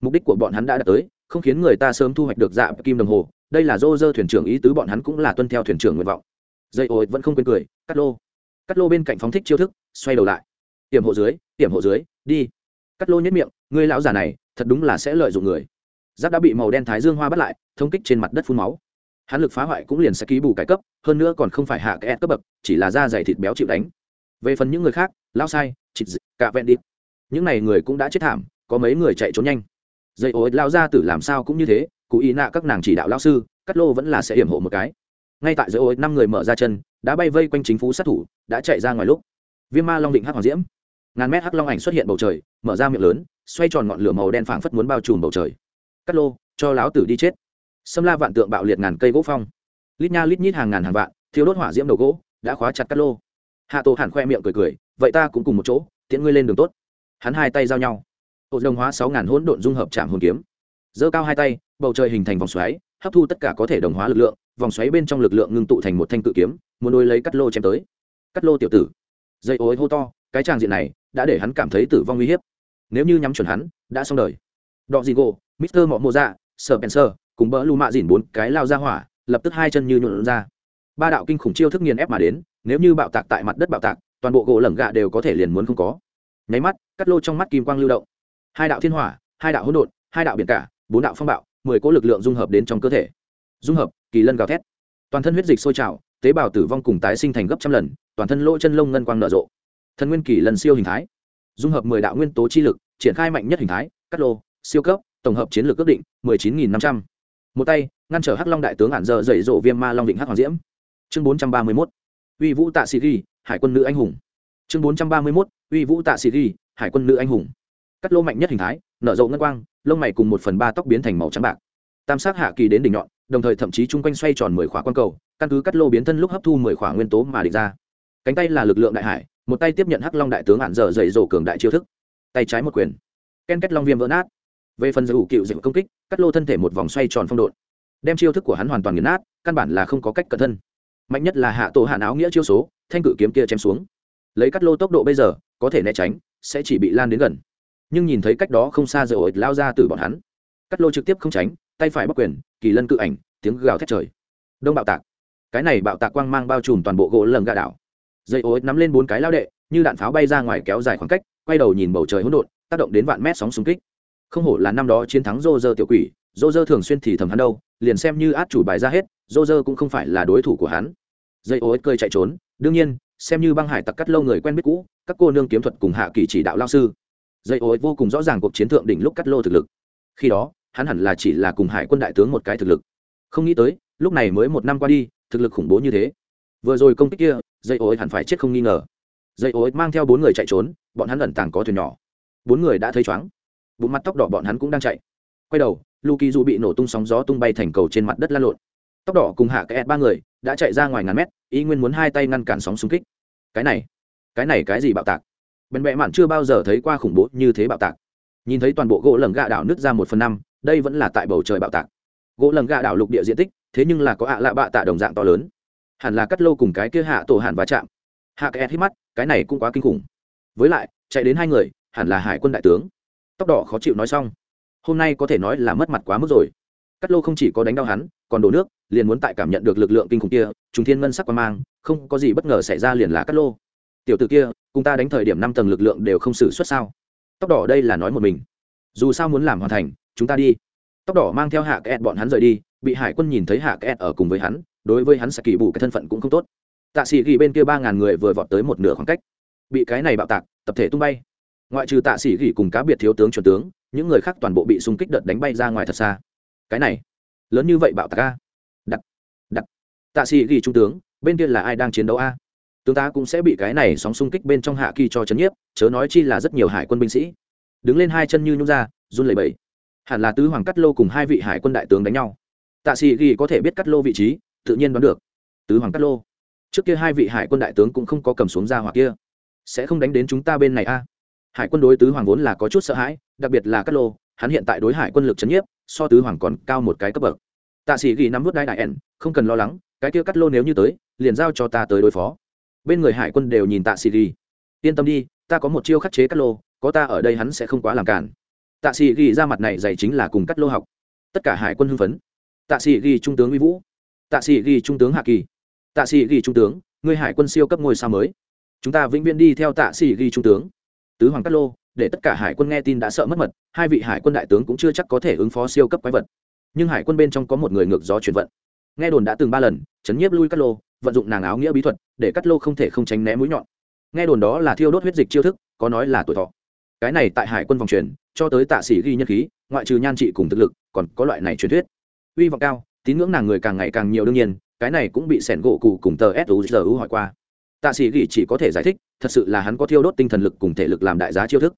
Speaker 1: Mục đích của bọn hắn đã đạt tới, không khiến người ta sớm thu hoạch được dạ kim đồng hồ, đây là dô dơ thuyền trưởng ý tứ, bọn hắn cũng là tuân theo thuyền trưởng nguyện vọng. Dây ối vẫn không quên cười, cắt lô. Cắt lô bên cạnh phóng thích chiêu thức, xoay đầu lại. Tiềm hộ dưới, tiềm hộ dưới, đi. Cắt lô nhất miệng, người lão già này, thật đúng là sẽ lợi dụng người giáp đã bị màu đen thái dương hoa bắt lại, thông kích trên mặt đất phun máu. Hắn lực phá hoại cũng liền sẽ ký bù cải cấp, hơn nữa còn không phải hạ cái cấp bậc, chỉ là da dày thịt béo chịu đánh. Về phần những người khác lao sai, chịt cả vẹn đi. Những này người cũng đã chết thảm, có mấy người chạy trốn nhanh. Dây ối lao ra tử làm sao cũng như thế cụ ý nạ các nàng chỉ đạo lao sư, cắt lô vẫn là sẽ hiểm hộ một cái. Ngay tại dây ối năm người mở ra chân, đã bay vây quanh chính phủ sát thủ, đã chạy ra ngoài lúc, viêm ma long định hắc hoàng diễm. Ngàn mét hắc long ảnh xuất hiện bầu trời, mở ra miệng lớn, xoay tròn ngọn lửa màu đen phảng phất muốn bao trùm bầu trời cắt lô, cho láo tử đi chết. Xâm la vạn tượng bạo liệt ngàn cây gỗ phong. Lít nha lít nhít hàng ngàn hàng vạn thiếu đốt hỏa diễm đầu gỗ, đã khóa chặt cắt lô. Hạ tổ hẳn khoe miệng cười cười, vậy ta cũng cùng một chỗ, tiễn ngươi lên đường tốt. Hắn hai tay giao nhau. Hộ đồng hóa sáu ngàn hỗn độn dung hợp chạm hồn kiếm. Giơ cao hai tay, bầu trời hình thành vòng xoáy, hấp thu tất cả có thể đồng hóa lực lượng, vòng xoáy bên trong lực lượng ngưng tụ thành một thanh cự kiếm, muốn đôi lấy cắt lô chém tới. Cắt lô tiểu tử. Dây ối hô to, cái tràng diện này, đã để hắn cảm thấy tử vong uy hiếp. Nếu như nhắm chuẩn hắn, đã xong đời. Đọ gì gỗ mister mọ mộ dạ sở spencer, cùng bỡ lù mạ dỉn bốn cái lao ra hỏa, lập tức hai chân như nhuộn ra. Ba đạo kinh khủng chiêu thức nghiền ép mà đến, nếu như bạo tạc tại mặt đất bạo tạc, toàn bộ gỗ lẩm gạ đều có thể liền muốn không có. Nháy mắt, cắt lô trong mắt kim quang lưu động. Hai đạo thiên hỏa, hai đạo hỗn độn, hai đạo biển cả, bốn đạo phong bạo, mười cỗ lực lượng dung hợp đến trong cơ thể. Dung hợp, kỳ lân gào thét. Toàn thân huyết dịch sôi trào, tế bào tử vong cùng tái sinh thành gấp trăm lần, toàn thân lỗ chân lông ngân quang nở rộ. Thân nguyên kỳ lần siêu hình thái. Dung hợp mười đạo nguyên tố chi lực, triển khai mạnh nhất hình thái, cắt lô, siêu cấp tổng hợp chiến lược ước định, mười chín nghìn năm trăm. Một tay, ngăn trở hắc long đại tướng ản dơ dậy rộ viêm ma long định hắc hoàng diễm. Chương bốn trăm ba mươi mốt. Uy vũ tạ sĩ ghi, hải quân nữ anh hùng. Chương bốn trăm ba mươi mốt. Uy vũ tạ sĩ ghi, hải quân nữ anh hùng. Cắt lô mạnh nhất hình thái, nở rộ ngân quang, lông mày cùng một phần ba tóc biến thành màu trắng bạc. Tam sát hạ kỳ đến đỉnh nhọn, đồng thời thậm chí chung quanh xoay tròn mười khóa quan cầu, căn cứ cắt lô biến thân lúc hấp thu mười khóa nguyên tố mà địch ra. Cánh tay là lực lượng đại hải, một tay tiếp nhận hắc long đại tướng ạn dở dậy dỗ cường đại chiêu thức. Tay trái một quyền. Ken kết long viêm vỡ nát về phần giữ cựu dịu công kích, cắt lô thân thể một vòng xoay tròn phong độn. Đem chiêu thức của hắn hoàn toàn nghiền nát, căn bản là không có cách cẩn thân. Mạnh nhất là hạ tổ hạ áo nghĩa chiêu số, thanh cự kiếm kia chém xuống. Lấy cắt lô tốc độ bây giờ, có thể né tránh, sẽ chỉ bị lan đến gần. Nhưng nhìn thấy cách đó không xa rồi ổi lao ra từ bọn hắn. Cắt lô trực tiếp không tránh, tay phải bắc quyền, kỳ lân cự ảnh, tiếng gào thét trời. Đông bạo tạc. Cái này bạo tạc quang mang bao trùm toàn bộ gỗ lầm gà đảo. Dây ối nắm lên bốn cái lao đệ, như đạn pháo bay ra ngoài kéo dài khoảng cách, quay đầu nhìn bầu trời hỗn độn, tác động đến vạn mét sóng xung kích không hổ là năm đó chiến thắng rô rơ tiểu quỷ, rô rơ thường xuyên thì thầm hắn đâu, liền xem như át chủ bài ra hết, rô rơ cũng không phải là đối thủ của hắn. Dây ối cơi chạy trốn, đương nhiên, xem như băng hải tặc cắt lâu người quen biết cũ, các cô nương kiếm thuật cùng hạ kỳ chỉ đạo lao sư. Dây ối vô cùng rõ ràng cuộc chiến thượng đỉnh lúc cắt lô thực lực. Khi đó, hắn hẳn là chỉ là cùng hải quân đại tướng một cái thực lực. Không nghĩ tới, lúc này mới một năm qua đi, thực lực khủng bố như thế. Vừa rồi công kích kia, dây ối hẳn phải chết không nghi ngờ. Dây ối mang theo bốn người chạy trốn, bọn hắn ẩn tàng có thuyền nhỏ. Bốn người đã thấy chóng bụng mặt tóc đỏ bọn hắn cũng đang chạy. Quay đầu lu kỳ dù bị nổ tung sóng gió tung bay thành cầu trên mặt đất lăn lộn. Tóc đỏ cùng hạ cái ba người đã chạy ra ngoài ngàn mét, ý nguyên muốn hai tay ngăn cản sóng xung kích. Cái này cái này cái gì bạo tạc? Bèn bẹ mạn chưa bao giờ thấy qua khủng bố như thế bạo tạc. Nhìn thấy toàn bộ gỗ lầng gạ đảo nứt ra một phần năm, đây vẫn là tại bầu trời bạo tạc. Gỗ lầng gạ đảo lục địa diện tích, thế nhưng là có ạ lạ bạ tạ đồng dạng to lớn. Hẳn là cắt lô cùng cái kia hạ tổ hàn và chạm. Hạ kẹt hít mắt, cái này cũng quá kinh khủng. Với lại, chạy đến hai người, hẳn là hải quân đại tướng tóc đỏ khó chịu nói xong. Hôm nay có thể nói là mất mặt quá mức rồi. Cắt lô không chỉ có đánh đau hắn, còn đổ nước, liền muốn tại cảm nhận được lực lượng kinh khủng kia, trùng thiên ngân sắc qua mang, không có gì bất ngờ xảy ra liền là cắt lô. Tiểu t ử kia, cùng ta đánh thời điểm năm tầng lực lượng đều không xử suất sao? Tóc đỏ đây là nói một mình. Dù sao muốn làm hoàn thành, chúng ta đi. Tóc đỏ mang theo hạ kẹt bọn hắn rời đi, bị hải quân nhìn thấy hạ kẹt ở cùng với hắn, đối với hắn sẽ kỳ bù cái thân phận cũng không tốt. Tạ sĩ ghi bên kia ba ngàn người vừa vọt tới một nửa khoảng cách. Bị cái này bạo tạc, tập thể tung bay ngoại trừ tạ sĩ Gỉ cùng cá biệt thiếu tướng chuẩn tướng, những người khác toàn bộ bị xung kích đợt đánh bay ra ngoài thật xa. Cái này, lớn như vậy bạo tạc a? Đặt đặt. Tạ sĩ Gỉ trung tướng, bên kia là ai đang chiến đấu a? Tướng ta cũng sẽ bị cái này sóng xung kích bên trong hạ kỳ cho chấn nhiếp, chớ nói chi là rất nhiều hải quân binh sĩ. Đứng lên hai chân như nhung ra, run lẩy bẩy. Hẳn là tứ hoàng cắt lô cùng hai vị hải quân đại tướng đánh nhau. Tạ sĩ ghi có thể biết cắt lô vị trí, tự nhiên đoán được. Tứ hoàng cắt lô. Trước kia hai vị hải quân đại tướng cũng không có cầm xuống ra hoặc kia. Sẽ không đánh đến chúng ta bên này a? Hải quân đối tứ hoàng vốn là có chút sợ hãi, đặc biệt là cắt lô, hắn hiện tại đối hải quân lực c h ấ n nhiếp, so tứ hoàng còn cao một cái cấp bậc. Tạ sĩ ghi nắm vút đai đại ẻn, không cần lo lắng, cái kia cắt lô nếu như tới, liền giao cho ta tới đối phó. Bên người hải quân đều nhìn tạ sĩ ghi. Yên tâm đi, ta có một chiêu khắc chế cắt lô, có ta ở đây hắn sẽ không quá làm cản. Tạ sĩ ghi ra mặt này dạy chính là cùng cắt lô học. Tất cả hải quân hưng phấn. Tạ sĩ ghi trung tướng uy vũ. Tạ sĩ ghi trung tướng hạ kỳ. Tạ sĩ ghi trung tướng, người hải quân siêu cấp ngôi sao mới. Chúng ta vĩnh viễn đi theo tạ sĩ ghi trung tướng tứ hoàng cát lô, để tất cả hải quân nghe tin đã sợ mất mật, hai vị hải quân đại tướng cũng chưa chắc có thể ứng phó siêu cấp quái vật. Nhưng hải quân bên trong có một người ngược gió chuyển vận. Nghe đồn đã từng ba lần, chấn nhiếp lui cát lô, vận dụng nàng áo nghĩa bí thuật, để cát lô không thể không tránh né mũi nhọn. Nghe đồn đó là thiêu đốt huyết dịch chiêu thức, có nói là tuổi thọ. Cái này tại hải quân vòng truyền, cho tới tạ sĩ ghi nhân khí, ngoại trừ nhan trị cùng thực lực, còn có loại này truyền thuyết. Uy vọng cao, tín ngưỡng nàng người càng ngày càng nhiều đương nhiên, cái này cũng bị sẻn gỗ cụ cùng tờ suzu hỏi qua tạ sĩ ghi chỉ có thể giải thích, thật sự là hắn có thiêu đốt tinh thần lực cùng thể lực làm đại giá chiêu thức.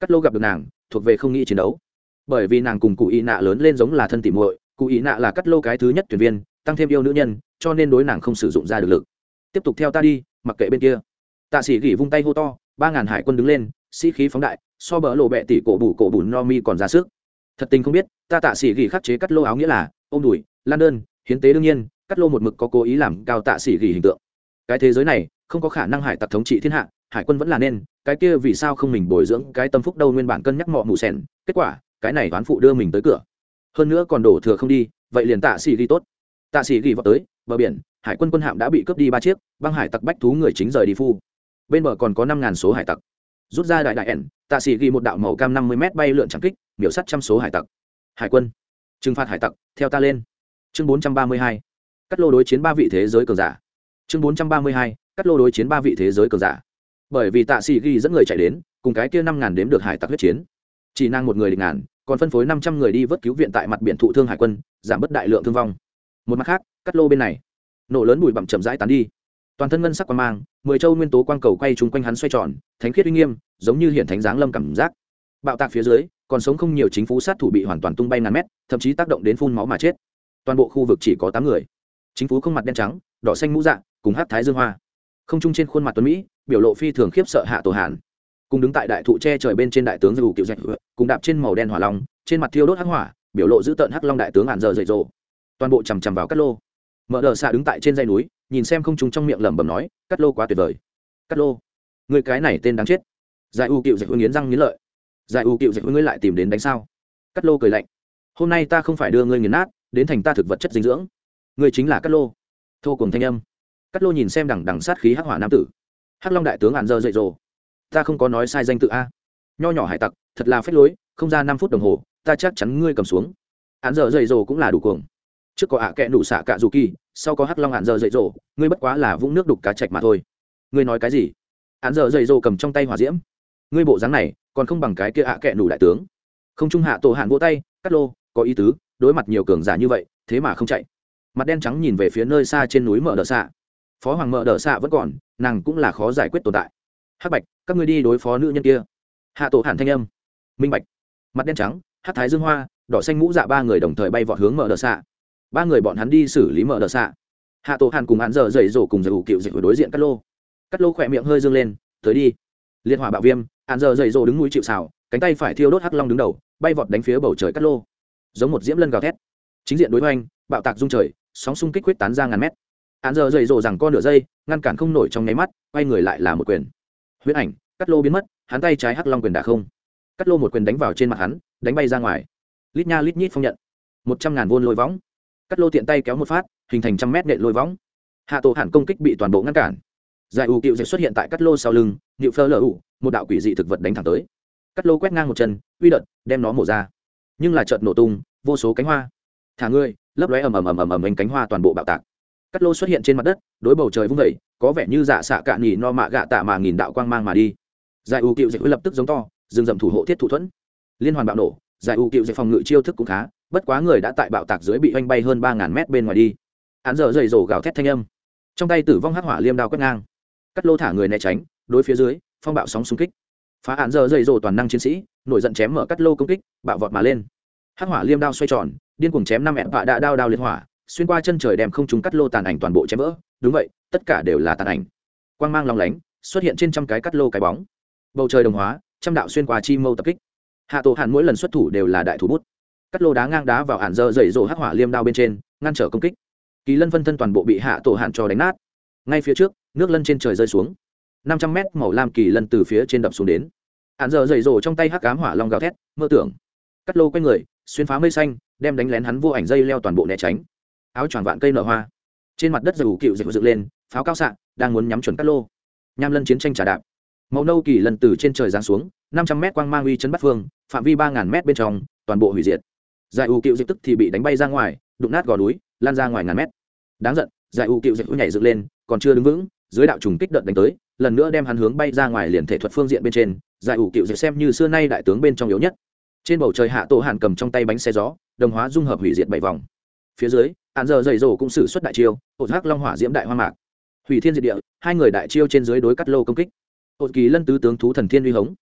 Speaker 1: Cắt lô gặp được nàng, thuộc về không nghĩ chiến đấu. Bởi vì nàng cùng cụ ý nạ lớn lên giống là thân tỉ muội, cụ ý nạ là cắt lô cái thứ nhất thuyền viên, tăng thêm yêu nữ nhân, cho nên đối nàng không sử dụng ra được lực. Tiếp tục theo ta đi, mặc kệ bên kia. Tạ sĩ gỉ vung tay hô to, ba ngàn hải quân đứng lên, sĩ khí phóng đại, so bỡ lộ bẹ tỷ cổ bủ cổ bủ no mi còn ra sức. Thật tình không biết, ta tạ sĩ gỉ khắc chế cắt lô áo nghĩa là ô m đùi, lan đơn, hiến tế đương nhiên, cắt lô một mực có cố ý làm cao tạ sĩ gỉ hình tượng. Cái thế giới này không có khả năng hải tặc thống trị thiên hạ, hải quân vẫn là nên, cái kia vì sao không mình bồi dưỡng cái tâm phúc đâu nguyên bản cân nhắc mọ mù sen kết quả, cái này toán phụ đưa mình tới cửa. Hơn nữa còn đổ thừa không đi, vậy liền tạ sĩ ghi tốt. Tạ sĩ ghi vào tới, bờ biển, hải quân quân hạm đã bị cướp đi ba chiếc, băng hải tặc bách thú người chính rời đi phu. Bên bờ còn có năm ngàn số hải tặc. Rút ra đại đại ẻn, tạ sĩ ghi một đạo màu cam năm mươi m bay lượn trắng kích, miểu sắt trăm số hải tặc. Hải quân, trừng phạt hải tặc, theo ta lên. Chương bốn trăm ba mươi hai, cắt lô đối chiến ba vị thế giới cường giả. Chương bốn trăm ba mươi hai cắt lô đối chiến ba vị thế giới cường giả. Bởi vì tạ sĩ ghi dẫn người chạy đến, cùng cái kia năm ngàn đếm được hải tặc huyết chiến. Chỉ năng một người địch ngàn, còn phân phối năm trăm người đi vớt cứu viện tại mặt biển thụ thương hải quân, giảm bớt đại lượng thương vong. Một mặt khác, cắt lô bên này, nổ lớn bụi bặm chậm rãi tán đi. Toàn thân ngân sắc quan mang, mười châu nguyên tố quang cầu quay chung quanh hắn xoay tròn, thánh khiết uy nghiêm, giống như hiện thánh giáng lâm cảm giác. Bạo tạc phía dưới, còn sống không nhiều chính phủ sát thủ bị hoàn toàn tung bay ngàn mét, thậm chí tác động đến phun máu mà chết. Toàn bộ khu vực chỉ có tám người. Chính phủ không mặt đen trắng, đỏ xanh mũ dạng cùng hát thái dương hoa không chung trên khuôn mặt tuấn mỹ, biểu lộ phi thường khiếp sợ hạ tổ hàn. Cùng đứng tại đại thụ tre trời bên trên đại tướng dù kiệu dạch, cùng đạp trên màu đen hỏa long, trên mặt thiêu đốt hắc hỏa, biểu lộ giữ tợn hắc long đại tướng hàn giờ dậy rộ toàn bộ chằm chằm vào cắt lô. Mở đờ xạ đứng tại trên dây núi, nhìn xem không chung trong miệng lẩm bẩm nói cắt lô quá tuyệt vời. Cắt lô, người cái này tên đáng chết. Giải u kiệu dạch nghiến răng nghiến lợi. Giải u kiệu dạch, ngươi lại tìm đến đánh sao? Cắt lô cười lạnh. Hôm nay ta không phải đưa ngươi nghiền nát, đến thành ta thực vật chất dinh dưỡng. Ngươi chính là cắt lô. Thô cùng thanh âm cắt lô nhìn xem đằng đằng sát khí hắc hỏa nam tử. Hắc long đại tướng ạn dơ dậy rồ ta không có nói sai danh tự a. Nho nhỏ hải tặc, thật là phép lối, không ra năm phút đồng hồ, ta chắc chắn ngươi cầm xuống. Ạn dơ dậy rồ cũng là đủ cuồng. Trước có ạ à kẽ xạ cạ dù kỳ, sau có hắc long ạn dơ dậy rồ ngươi bất quá là vũng nước đục cá chạch mà thôi. Ngươi nói cái gì? Ạn dơ dậy rồ cầm trong tay hỏa diễm. Ngươi bộ dáng này, còn không bằng cái kia ạ à kẽ đại tướng. Không trung hạ tổ hạn vỗ tay cắt lô, có ý tứ, đối mặt nhiều cường giả như vậy, thế mà không chạy. Mặt đen trắng nhìn về phía nơi xa trên núi mở đờ xạ phó hoàng mợ đờ xạ vẫn còn, nàng cũng là khó giải quyết tồn tại. Hắc bạch, các ngươi đi đối phó nữ nhân kia. Hạ tổ hàn thanh âm. Minh bạch. Mặt đen trắng hát thái dương hoa, đỏ xanh mũ dạ ba người đồng thời bay vọt hướng mở đờ xạ ba người bọn hắn đi xử lý mở đờ xạ hạ tổ hàn cùng hắn giờ dày rổ cùng giải ủ cựu dịch đối diện cắt lô. Cắt lô khỏe miệng hơi dương lên, tới đi. Liên hỏa bạo viêm, hắn giờ dày rổ đứng núi chịu xào cánh tay phải thiêu đốt hắc long đứng đầu, bay vọt đánh phía bầu trời cắt lô. Giống một diễm lân gào thét. Chính diện đối hoành, bạo tạc dung trời, sóng xung kích quyết tán ra ngàn mét án giờ dày dỗ rằng con nửa giây, ngăn cản không nổi trong nháy mắt, quay người lại là một quyền. Huyết ảnh, cắt lô biến mất, hắn tay trái hắc long quyền đả không. Cắt lô một quyền đánh vào trên mặt hắn, đánh bay ra ngoài. Lít nha lít nhít phong nhận. Một trăm ngàn vôn lôi võng. Cắt lô tiện tay kéo một phát, hình thành trăm mét nện lôi võng. Hạ tổ hẳn công kích bị toàn bộ ngăn cản. Giải ủ cựu dịch xuất hiện tại cắt lô sau lưng nhịu phơ lờ ủ, một đạo quỷ dị thực vật đánh thẳng tới. Cắt lô quét ngang một chân, uy đợt, đem nó mổ ra. Nhưng là chợt nổ tung, vô số cánh hoa. Thả ngươi, lấp lóe ầm ầm ầm ầm ầm cánh hoa toàn bộ bạo tạc cắt lô xuất hiện trên mặt đất, đối bầu trời vung vẩy có vẻ như dạ xạ cạn nhì no mạ gạ tạ mà nghìn đạo quang mang mà đi. Giải U cựu dịch lập tức giống to dừng dậm thủ hộ thiết thủ thuẫn. Liên hoàn bạo nổ, giải U cựu dịch phòng ngự chiêu thức cũng khá, bất quá người đã tại bạo tạc dưới bị oanh bay hơn ba ngàn mét bên ngoài đi. Án giờ dày rổ gào thét thanh âm. Trong tay tử vong hắc hỏa liêm đao quét ngang. Cắt lô thả người né tránh, đối phía dưới, phong bạo sóng xung kích. Phá án giờ dày rổ toàn năng chiến sĩ, nổi giận chém mở cắt lô công kích, bạo vọt mà lên. Hắc hỏa liêm đao xoay tròn, điên cuồng chém năm mẹ vạ đã đao đao liên hỏa xuyên qua chân trời đem không chúng cắt lô tàn ảnh toàn bộ chém vỡ. Đúng vậy, tất cả đều là tàn ảnh. Quang mang long lánh, xuất hiện trên trăm cái cắt lô cái bóng. Bầu trời đồng hóa, trăm đạo xuyên qua chi mâu tập kích. Hạ tổ hàn mỗi lần xuất thủ đều là đại thủ bút. Cắt lô đá ngang đá vào hạn dơ dày rổ hắc hỏa liêm đao bên trên, ngăn trở công kích. Kỳ lân phân thân toàn bộ bị hạ tổ hạn cho đánh nát. Ngay phía trước, nước lân trên trời rơi xuống. Năm trăm mét màu lam kỳ lân từ phía trên đập xuống đến. Hạn dơ dày rổ trong tay hắc cám hỏa long gào thét, mơ tưởng. Cắt lô quay người, xuyên phá mây xanh, đem đánh lén hắn vô ảnh dây leo toàn bộ né tránh áo choàng vạn cây nở hoa. Trên mặt đất dầu cựu dịch dựng lên, pháo cao xạ, đang muốn nhắm chuẩn cát lô. Nham lân chiến tranh trả đạp. Màu nâu kỳ lần từ trên trời giáng xuống, năm trăm mét quang mang uy chấn bắt phương, phạm vi ba ngàn mét bên trong, toàn bộ hủy diệt. Giải ủ cựu dịch tức thì bị đánh bay ra ngoài, đụng nát gò núi, lan ra ngoài ngàn mét. Đáng giận, giải ủ cựu dịch nhảy dựng lên, còn chưa đứng vững, dưới đạo trùng kích đợt đánh tới, lần nữa đem hắn hướng bay ra ngoài liền thể thuật phương diện bên trên, giải ủ cựu dịch xem như xưa nay đại tướng bên trong yếu nhất. Trên bầu trời hạ tổ hàn cầm trong tay bánh xe gió, đồng hóa dung hợp hủy diệt bảy vòng. Phía dưới hạn giờ dày dỗ cũng xử suất đại chiêu, ột hắc long hỏa diễm đại hoa mạc. Hủy thiên diệt địa, hai người đại chiêu trên dưới đối cắt lô công kích. Ột kỳ lân tứ tướng thú thần thiên uy hống.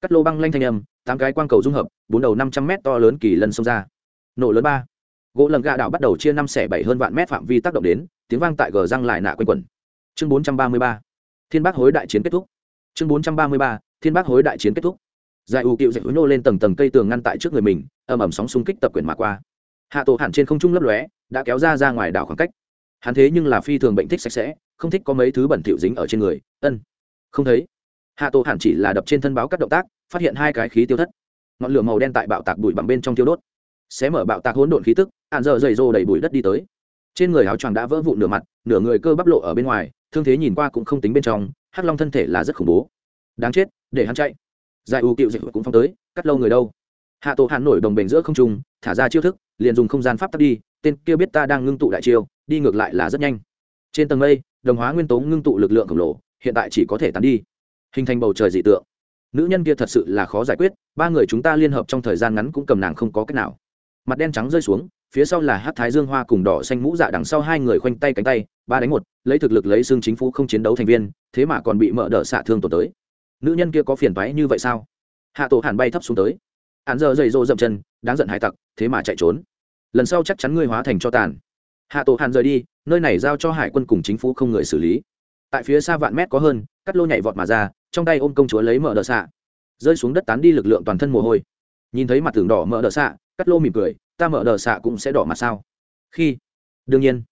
Speaker 1: Cắt lô băng lanh thanh âm, tám cái quang cầu dung hợp, bốn đầu năm trăm m to lớn kỳ lân xông ra. Nổ lớn ba. Gỗ lần gạ đảo bắt đầu chia năm xẻ bảy hơn vạn mét phạm vi tác động đến, tiếng vang tại gờ răng lại nạ quanh quẩn. Chương bốn trăm ba mươi ba. Thiên bác hối đại chiến kết thúc. Chương bốn trăm ba mươi ba. Thiên bác hối đại chiến kết thúc. Giải ủ cựu dạy hối nô lên tầng tầng cây tường ngăn tại trước người mình, ầm ầm sóng xung kích tập quyển mà qua. Hạ tổ hẳn trên không trung lấp lóe đã kéo ra ra ngoài đảo khoảng cách. Hắn thế nhưng là phi thường bệnh thích sạch sẽ, không thích có mấy thứ bẩn thỉu dính ở trên người. Ân. Không thấy. Hạ tổ hẳn chỉ là đập trên thân báo các động tác, phát hiện hai cái khí tiêu thất. Ngọn lửa màu đen tại bạo tạc bụi bằng bên trong tiêu đốt. Xé mở bạo tạc hỗn độn khí tức hạn giờ dày rô đầy bụi đất đi tới. Trên người áo choàng đã vỡ vụn nửa mặt, nửa người cơ bắp lộ ở bên ngoài, thương thế nhìn qua cũng không tính bên trong, hắc long thân thể là rất khủng bố. Đáng chết, để hắn chạy. Giải u cựu dịch cũng phong tới, cắt lâu người đâu. Hạ tổ hàn nổi đồng bền giữa không trung, thả ra chiêu thức, liền dùng không gian pháp tắc đi tên kia biết ta đang ngưng tụ đại chiêu, đi ngược lại là rất nhanh. Trên tầng mây, đồng hóa nguyên tố ngưng tụ lực lượng khổng lồ, hiện tại chỉ có thể tán đi. Hình thành bầu trời dị tượng. Nữ nhân kia thật sự là khó giải quyết, ba người chúng ta liên hợp trong thời gian ngắn cũng cầm nàng không có cách nào. Mặt đen trắng rơi xuống, phía sau là hát thái dương hoa cùng đỏ xanh mũ dạ đằng sau hai người khoanh tay cánh tay, ba đánh một, lấy thực lực lấy xương chính phủ không chiến đấu thành viên, thế mà còn bị mở đỡ xạ thương tổn tới. Nữ nhân kia có phiền toái như vậy sao? Hạ tổ hàn bay thấp xuống tới. Hắn giờ dày rô dậm chân, đáng giận hải tặc, thế mà chạy trốn lần sau chắc chắn ngươi hóa thành cho tàn. Hạ tổ hàn rời đi, nơi này giao cho hải quân cùng chính phủ không người xử lý. Tại phía xa vạn mét có hơn, cắt lô nhảy vọt mà ra, trong tay ôm công chúa lấy mở đỡ xạ. Rơi xuống đất tán đi lực lượng toàn thân mồ hôi. Nhìn thấy mặt tường đỏ mở đỡ xạ, cắt lô mỉm cười, ta mở đỡ xạ cũng sẽ đỏ mặt sao? Khi, đương nhiên,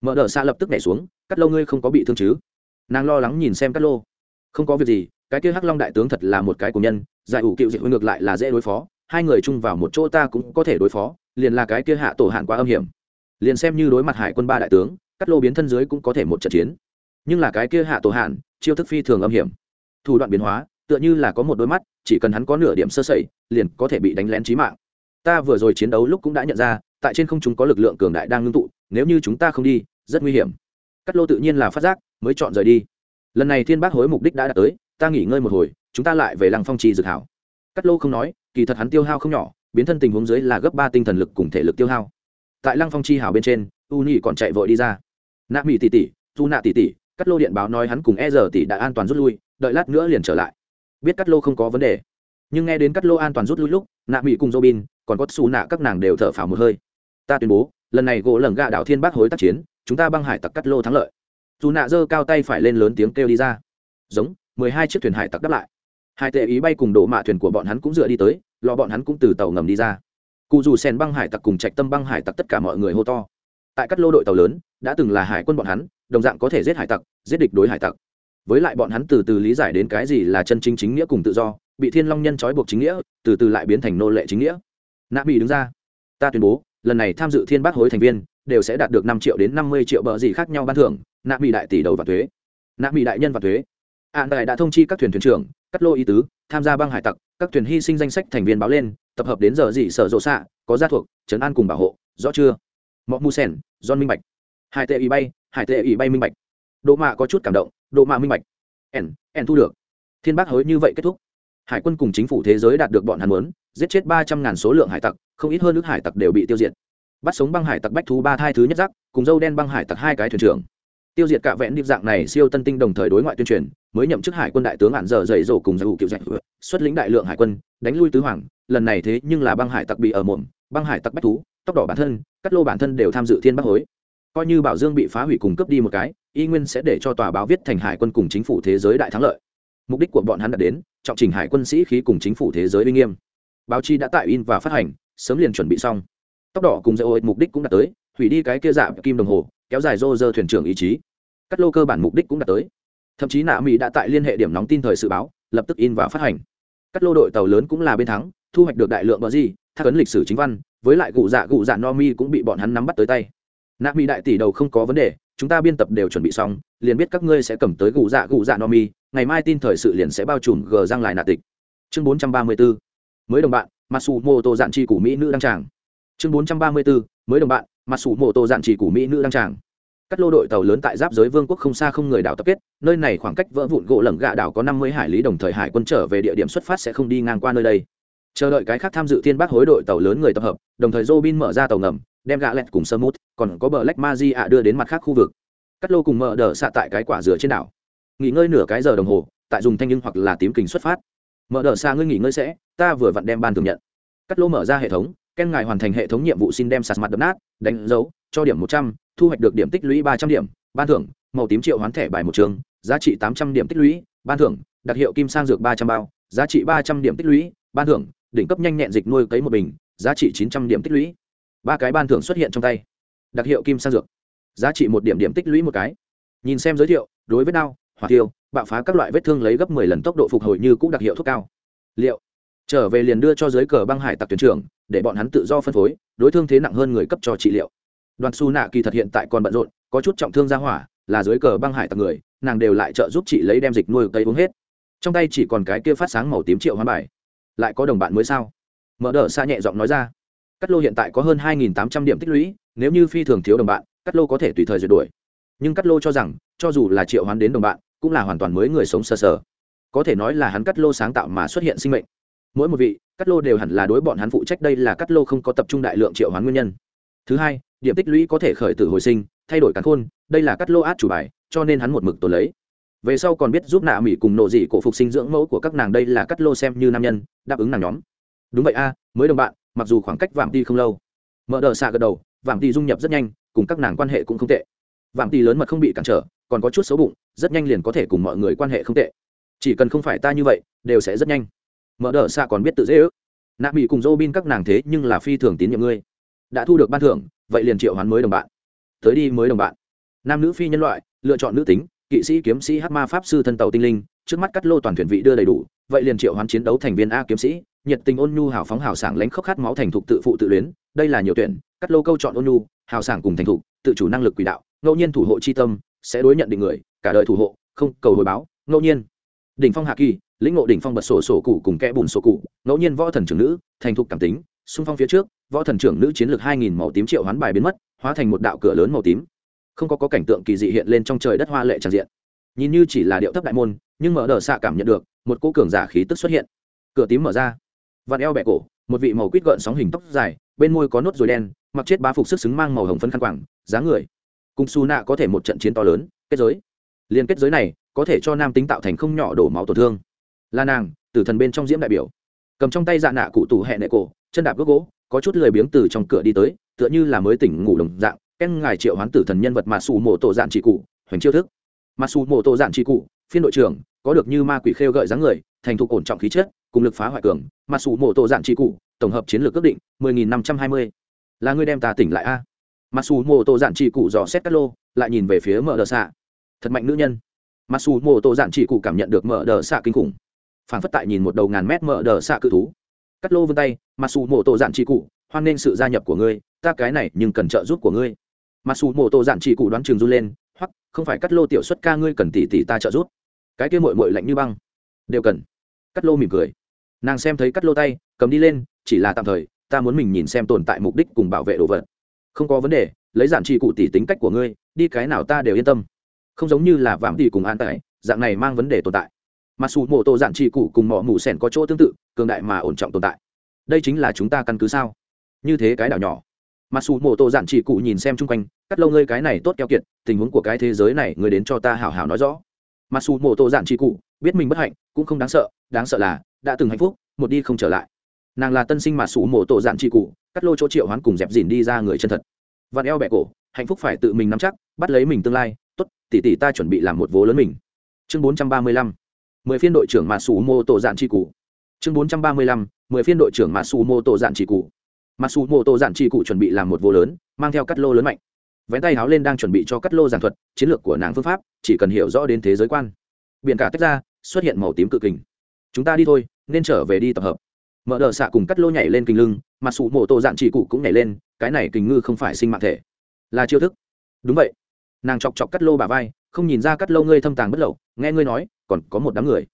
Speaker 1: mở đỡ xạ lập tức nhảy xuống, cắt lô ngươi không có bị thương chứ? Nàng lo lắng nhìn xem cắt lô. Không có việc gì, cái kia hắc long đại tướng thật là một cái của nhân, giải ủ cựu dị ngược lại là dễ đối phó hai người chung vào một chỗ ta cũng có thể đối phó, liền là cái kia hạ tổ hạn quá âm hiểm. Liền xem như đối mặt hải quân ba đại tướng, cắt lô biến thân dưới cũng có thể một trận chiến. Nhưng là cái kia hạ tổ hạn, chiêu thức phi thường âm hiểm. Thủ đoạn biến hóa, tựa như là có một đôi mắt, chỉ cần hắn có nửa điểm sơ sẩy, liền có thể bị đánh lén trí mạng. Ta vừa rồi chiến đấu lúc cũng đã nhận ra, tại trên không chúng có lực lượng cường đại đang ngưng tụ, nếu như chúng ta không đi, rất nguy hiểm. Cắt lô tự nhiên là phát giác, mới chọn rời đi. Lần này thiên bác hối mục đích đã đạt tới, ta nghỉ ngơi một hồi, chúng ta lại về lăng phong trì dược hảo. Cắt lô không nói kỳ thật hắn tiêu hao không nhỏ, biến thân tình huống dưới là gấp ba tinh thần lực cùng thể lực tiêu hao. Tại lăng phong chi hảo bên trên, u Nhi còn chạy vội đi ra. Nạ mỹ tỷ tỷ dù nạ tỷ tỷ, cắt lô điện báo nói hắn cùng e giờ tỷ đã an toàn rút lui, đợi lát nữa liền trở lại. Biết cắt lô không có vấn đề. Nhưng nghe đến cắt lô an toàn rút lui lúc, nạ mỹ cùng robin, còn có xù nạ các nàng đều thở phào một hơi. Ta tuyên bố, lần này gỗ lầng gạ đảo thiên bác hối tác chiến, chúng ta băng hải tặc cắt lô thắng lợi. Dù nạ giơ cao tay phải lên lớn tiếng kêu đi ra. Giống, mười hai chiếc thuyền hải tặc đáp lại. Hải tệ ý bay cùng đổ mạ thuyền của bọn hắn cũng dựa đi tới lò bọn hắn cũng từ tàu ngầm đi ra. Cụ dù sen băng hải tặc cùng trạch tâm băng hải tặc tất cả mọi người hô to. Tại các lô đội tàu lớn, đã từng là hải quân bọn hắn, đồng dạng có thể giết hải tặc, giết địch đối hải tặc. Với lại bọn hắn từ từ lý giải đến cái gì là chân chính chính nghĩa cùng tự do, bị thiên long nhân trói buộc chính nghĩa, từ từ lại biến thành nô lệ chính nghĩa. Nạ bị đứng ra. Ta tuyên bố, lần này tham dự thiên bác hối thành viên, đều sẽ đạt được năm triệu đến năm mươi triệu bờ gì khác nhau ban thưởng, nạ bị đại tỷ đầu và thuế. Nạ bị đại nhân và thuế. An đại đã thông chi các thuyền thuyền trưởng cắt lô ý tứ, tham gia băng hải tặc, các thuyền hy sinh danh sách thành viên báo lên, tập hợp đến giờ gì sở rộ xạ, có gia thuộc, trấn an cùng bảo hộ, rõ chưa? Mọc mu sen don minh bạch. Hải tệ ủy bay, hải tệ ủy bay minh bạch. Độ mạ có chút cảm động, độ mạ minh bạch. Ẻn ẻn thu được. Thiên bác hối như vậy kết thúc. Hải quân cùng chính phủ thế giới đạt được bọn hắn muốn, giết chết ba trăm ngàn số lượng hải tặc, không ít hơn nước hải tặc đều bị tiêu diệt. Bắt sống băng hải tặc bách thú ba thai thứ nhất giác cùng dâu đen băng hải tặc hai cái thuyền trưởng tiêu diệt cả vẹn điệp dạng này siêu tân tinh đồng thời đối ngoại tuyên truyền, mới nhậm chức hải quân đại tướng hạn giờ dày dỗ cùng giải hữu cựu dạy xuất lĩnh đại lượng hải quân, đánh lui tứ hoàng, lần này thế nhưng là băng hải tặc bị ở mồm băng hải tặc bách thú, tóc đỏ bản thân, cắt lô bản thân đều tham dự thiên bắc hối. Coi như bảo dương bị phá hủy cùng cướp đi một cái, y nguyên sẽ để cho tòa báo viết thành hải quân cùng chính phủ thế giới đại thắng lợi. Mục đích của bọn hắn đã đến, trọng trình hải quân sĩ khí cùng chính phủ thế giới uy nghiêm. Báo chí đã tại in và phát hành, sớm liền chuẩn bị xong. Tóc đỏ cùng dây ô mục đích cũng đã tới hủy đi cái kia dạ kim đồng hồ, kéo dài rô rơ thuyền trưởng ý chí. Cắt lô cơ bản mục đích cũng đã tới. Thậm chí nạ mỹ đã tại liên hệ điểm nóng tin thời sự báo, lập tức in và phát hành. Cắt lô đội tàu lớn cũng là bên thắng, thu hoạch được đại lượng bờ gì, thác ấn lịch sử chính văn, với lại cụ dạ cụ dạ no mi cũng bị bọn hắn nắm bắt tới tay. Nạ mỹ đại tỷ đầu không có vấn đề, chúng ta biên tập đều chuẩn bị xong, liền biết các ngươi sẽ cầm tới cụ dạ cụ dạ no mi, ngày mai tin thời sự liền sẽ bao trùm gờ răng lại nạ tịch. Chương bốn trăm ba mươi bốn mới đồng bạn masu mô tô dạn chi của mỹ nữ đăng tràng. Chương bốn trăm ba mươi bốn mới đồng bạn mặt sủ mô tô dạn chỉ của mỹ nữ đăng tràng. Các lô đội tàu lớn tại giáp giới vương quốc không xa không người đảo tập kết, nơi này khoảng cách vỡ vụn gỗ lởng gạ đảo có năm mươi hải lý đồng thời hải quân trở về địa điểm xuất phát sẽ không đi ngang qua nơi đây. Chờ đợi cái khác tham dự thiên bác hối đội tàu lớn người tập hợp, đồng thời robin mở ra tàu ngầm, đem gạ lẹt cùng sơ mút còn có bờ lách ma di ạ đưa đến mặt khác khu vực. Cắt lô cùng mở đờ xạ tại cái quả dừa trên đảo. Nghỉ ngơi nửa cái giờ đồng hồ, tại dùng thanh nhưng hoặc là tím kình xuất phát. Mở đờ xạ ngươi nghỉ ngơi sẽ, ta vừa vặn đem ban thường nhận. Cắt lô mở ra hệ thống ken ngài hoàn thành hệ thống nhiệm vụ xin đem sạt mặt đập nát, đánh dấu, cho điểm một trăm, thu hoạch được điểm tích lũy ba trăm điểm, ban thưởng, màu tím triệu hoán thẻ bài một trường, giá trị tám trăm điểm tích lũy, ban thưởng, đặc hiệu kim sang dược ba trăm bao, giá trị ba trăm điểm tích lũy, ban thưởng, đỉnh cấp nhanh nhẹn dịch nuôi cấy một bình, giá trị chín trăm điểm tích lũy. Ba cái ban thưởng xuất hiện trong tay. Đặc hiệu kim sang dược. Giá trị một điểm điểm tích lũy một cái. Nhìn xem giới thiệu, đối với đau hỏa tiêu, bạo phá các loại vết thương lấy gấp mười lần tốc độ phục hồi như cũ đặc hiệu thuốc cao. Liệu trở về liền đưa cho dưới cờ băng hải tặc tuyển trưởng, để bọn hắn tự do phân phối, đối thương thế nặng hơn người cấp cho trị liệu. Đoàn su nạ kỳ thật hiện tại còn bận rộn, có chút trọng thương ra hỏa, là dưới cờ băng hải tặc người, nàng đều lại trợ giúp chị lấy đem dịch nuôi cây uống hết. Trong tay chỉ còn cái kia phát sáng màu tím triệu hoán bài. Lại có đồng bạn mới sao? Mở đờ xa nhẹ giọng nói ra. Cắt lô hiện tại có hơn hai tám trăm điểm tích lũy, nếu như phi thường thiếu đồng bạn, cắt lô có thể tùy thời duyệt đuổi. Nhưng cắt lô cho rằng, cho dù là triệu hoán đến đồng bạn, cũng là hoàn toàn mới người sống sờ sờ. Có thể nói là hắn cắt lô sáng tạo mà xuất hiện sinh mệnh mỗi một vị, cắt lô đều hẳn là đối bọn hắn phụ trách đây là cắt lô không có tập trung đại lượng triệu hoán nguyên nhân. Thứ hai, điểm tích lũy có thể khởi tử hồi sinh, thay đổi cắn khôn, đây là cắt lô át chủ bài, cho nên hắn một mực tồn lấy. Về sau còn biết giúp nạ mỹ cùng nộ dị cổ phục sinh dưỡng mẫu của các nàng đây là cắt lô xem như nam nhân, đáp ứng nàng nhóm. Đúng vậy a, mới đồng bạn, mặc dù khoảng cách vạm ti không lâu. Mở đờ xạ gật đầu, vạm ti dung nhập rất nhanh, cùng các nàng quan hệ cũng không tệ. Vạm ti lớn mật không bị cản trở, còn có chút xấu bụng, rất nhanh liền có thể cùng mọi người quan hệ không tệ. Chỉ cần không phải ta như vậy, đều sẽ rất nhanh mở đờ xạ còn biết tự dễ ước. Nạ mỹ cùng dô bin các nàng thế nhưng là phi thường tín nhiệm ngươi. Đã thu được ban thưởng, vậy liền triệu hoán mới đồng bạn. Tới đi mới đồng bạn. Nam nữ phi nhân loại, lựa chọn nữ tính, kỵ sĩ kiếm sĩ hát ma pháp sư thân tàu tinh linh, trước mắt cắt lô toàn thuyền vị đưa đầy đủ, vậy liền triệu hoán chiến đấu thành viên a kiếm sĩ, nhiệt tình ôn nhu hào phóng hào sảng lánh khóc khát máu thành thục tự phụ tự luyến, đây là nhiều tuyển, cắt lô câu chọn ôn nhu, hào sảng cùng thành thục, tự chủ năng lực quỷ đạo, ngẫu nhiên thủ hộ c h i tâm, sẽ đối nhận định người, cả đời thủ hộ, không cầu hồi báo, ngẫu nhiên. Đỉnh phong hạ kỳ lĩnh ngộ đỉnh phong bật sổ sổ cụ cùng kẽ bùn sổ cụ ngẫu nhiên võ thần trưởng nữ thành thục cảm tính xung phong phía trước võ thần trưởng nữ chiến lược hai nghìn màu tím triệu hoán bài biến mất hóa thành một đạo cửa lớn màu tím. Không có, có cảnh tượng kỳ dị hiện lên trong trời đất hoa lệ tràn diện. Nhìn như chỉ là điệu thấp đại môn nhưng mở đờ xạ cảm nhận được một cô cường giả khí tức xuất hiện. Cửa tím mở ra. Vạt eo bẹ cổ một vị màu quýt gợn sóng hình tóc dài bên môi có nốt ruồi đen mặc chết ba phục sức xứng mang màu hồng phân khăn quảng dáng người. Cùng su nạ có thể một trận chiến to lớn kết giới. Liên kết giới này có thể cho nam tính tạo thành không nhỏ đổ máu tổn thương là nàng, tử thần bên trong diễm đại biểu. Cầm trong tay dạ nạ cụ tủ hẹ nệ cổ, chân đạp gốc gỗ, có chút lười biếng từ trong cửa đi tới, tựa như là mới tỉnh ngủ đồng dạng ken ngài triệu hoán tử thần nhân vật mà xù mộ tổ dạn chỉ cụ, hoành chiêu thức. Mà xù mộ tổ dạn chỉ cụ, phiên đội trưởng, có được như ma quỷ khêu gợi dáng người, thành thục ổn trọng khí chất, cùng lực phá hoại cường, mà xù mộ tổ dạn trị cụ, tổng hợp chiến lược ước định 10.520. là người đem ta tỉnh lại a. Mà xù mộ tổ dạn trị cụ dò xét cắt lô, lại nhìn về phía mở đờ xạ. Thật mạnh nữ nhân. Mà xù mộ tổ dạn trị cụ cảm nhận được mở đờ xạ kinh khủng phản phất tại nhìn một đầu ngàn mét mở đờ xạ cự thú. Cắt lô vươn tay mặc dù mộ tổ dạn trị cụ, hoan nghênh sự gia nhập của ngươi, ta cái này nhưng cần trợ giúp của ngươi. Mặc dù mộ tổ dạn trị cụ đoán trường run lên, hoặc, không phải cắt lô tiểu xuất ca ngươi cần tỷ tỷ ta trợ giúp. Cái kia mội mội lạnh như băng. Đều cần. Cắt lô mỉm cười. Nàng xem thấy cắt lô tay, cầm đi lên, chỉ là tạm thời, ta muốn mình nhìn xem tồn tại mục đích cùng bảo vệ đồ vật. Không có vấn đề, lấy giản trị cụ tỷ tính cách của ngươi, đi cái nào ta đều yên tâm. Không giống như là vạm tỷ cùng an tại dạng này mang vấn đề tồn tại mặc dù mộ tổ giản trị cụ cùng mỏ mù sẻn có chỗ tương tự, cường đại mà ổn trọng tồn tại. Đây chính là chúng ta căn cứ sao? Như thế cái đảo nhỏ. Mặc dù mộ tổ giản trị cụ nhìn xem chung quanh, cắt lâu ngươi cái này tốt keo kiệt, tình huống của cái thế giới này người đến cho ta hào hào nói rõ. Mặc dù mộ tổ giản trị cụ biết mình bất hạnh, cũng không đáng sợ đáng sợ là, đã từng hạnh phúc, một đi không trở lại. Nàng là tân sinh mà sủ mộ tổ dạn trị cụ cắt lô chỗ triệu hoán cùng dẹp dìn đi ra người chân thật. Vặn eo bẹ cổ, hạnh phúc phải tự mình nắm chắc, bắt lấy mình tương lai, tốt, tỷ tỷ ta chuẩn bị làm một vố lớn mình. Chương bốn trăm ba mươi lăm mười phiên đội trưởng mà sủ mô tổ dạn trị cụ chương bốn trăm ba mươi lăm, mười phiên đội trưởng mà sủ mô tổ dạn trị cụ mà sủ mô tổ dạn trị cụ chuẩn bị làm một vô lớn, mang theo cắt lô lớn mạnh. Vén tay háo lên đang chuẩn bị cho cắt lô giảng thuật, chiến lược của nàng phương pháp, chỉ cần hiểu rõ đến thế giới quan. Biển cả tách ra, xuất hiện màu tím cự kình. Chúng ta đi thôi, nên trở về đi tập hợp. Mở đờ xạ cùng cắt lô nhảy lên kình lưng mà sụ mộ tổ dạn chỉ cụ cũng nhảy lên, cái này kình ngư không phải sinh mạng thể. Là chiêu thức. Đúng vậy. Nàng chọc chọc cắt lô bà vai, không nhìn ra cắt lô ngươi thâm tàng bất lậu, nghe ngươi nói còn có một đám người.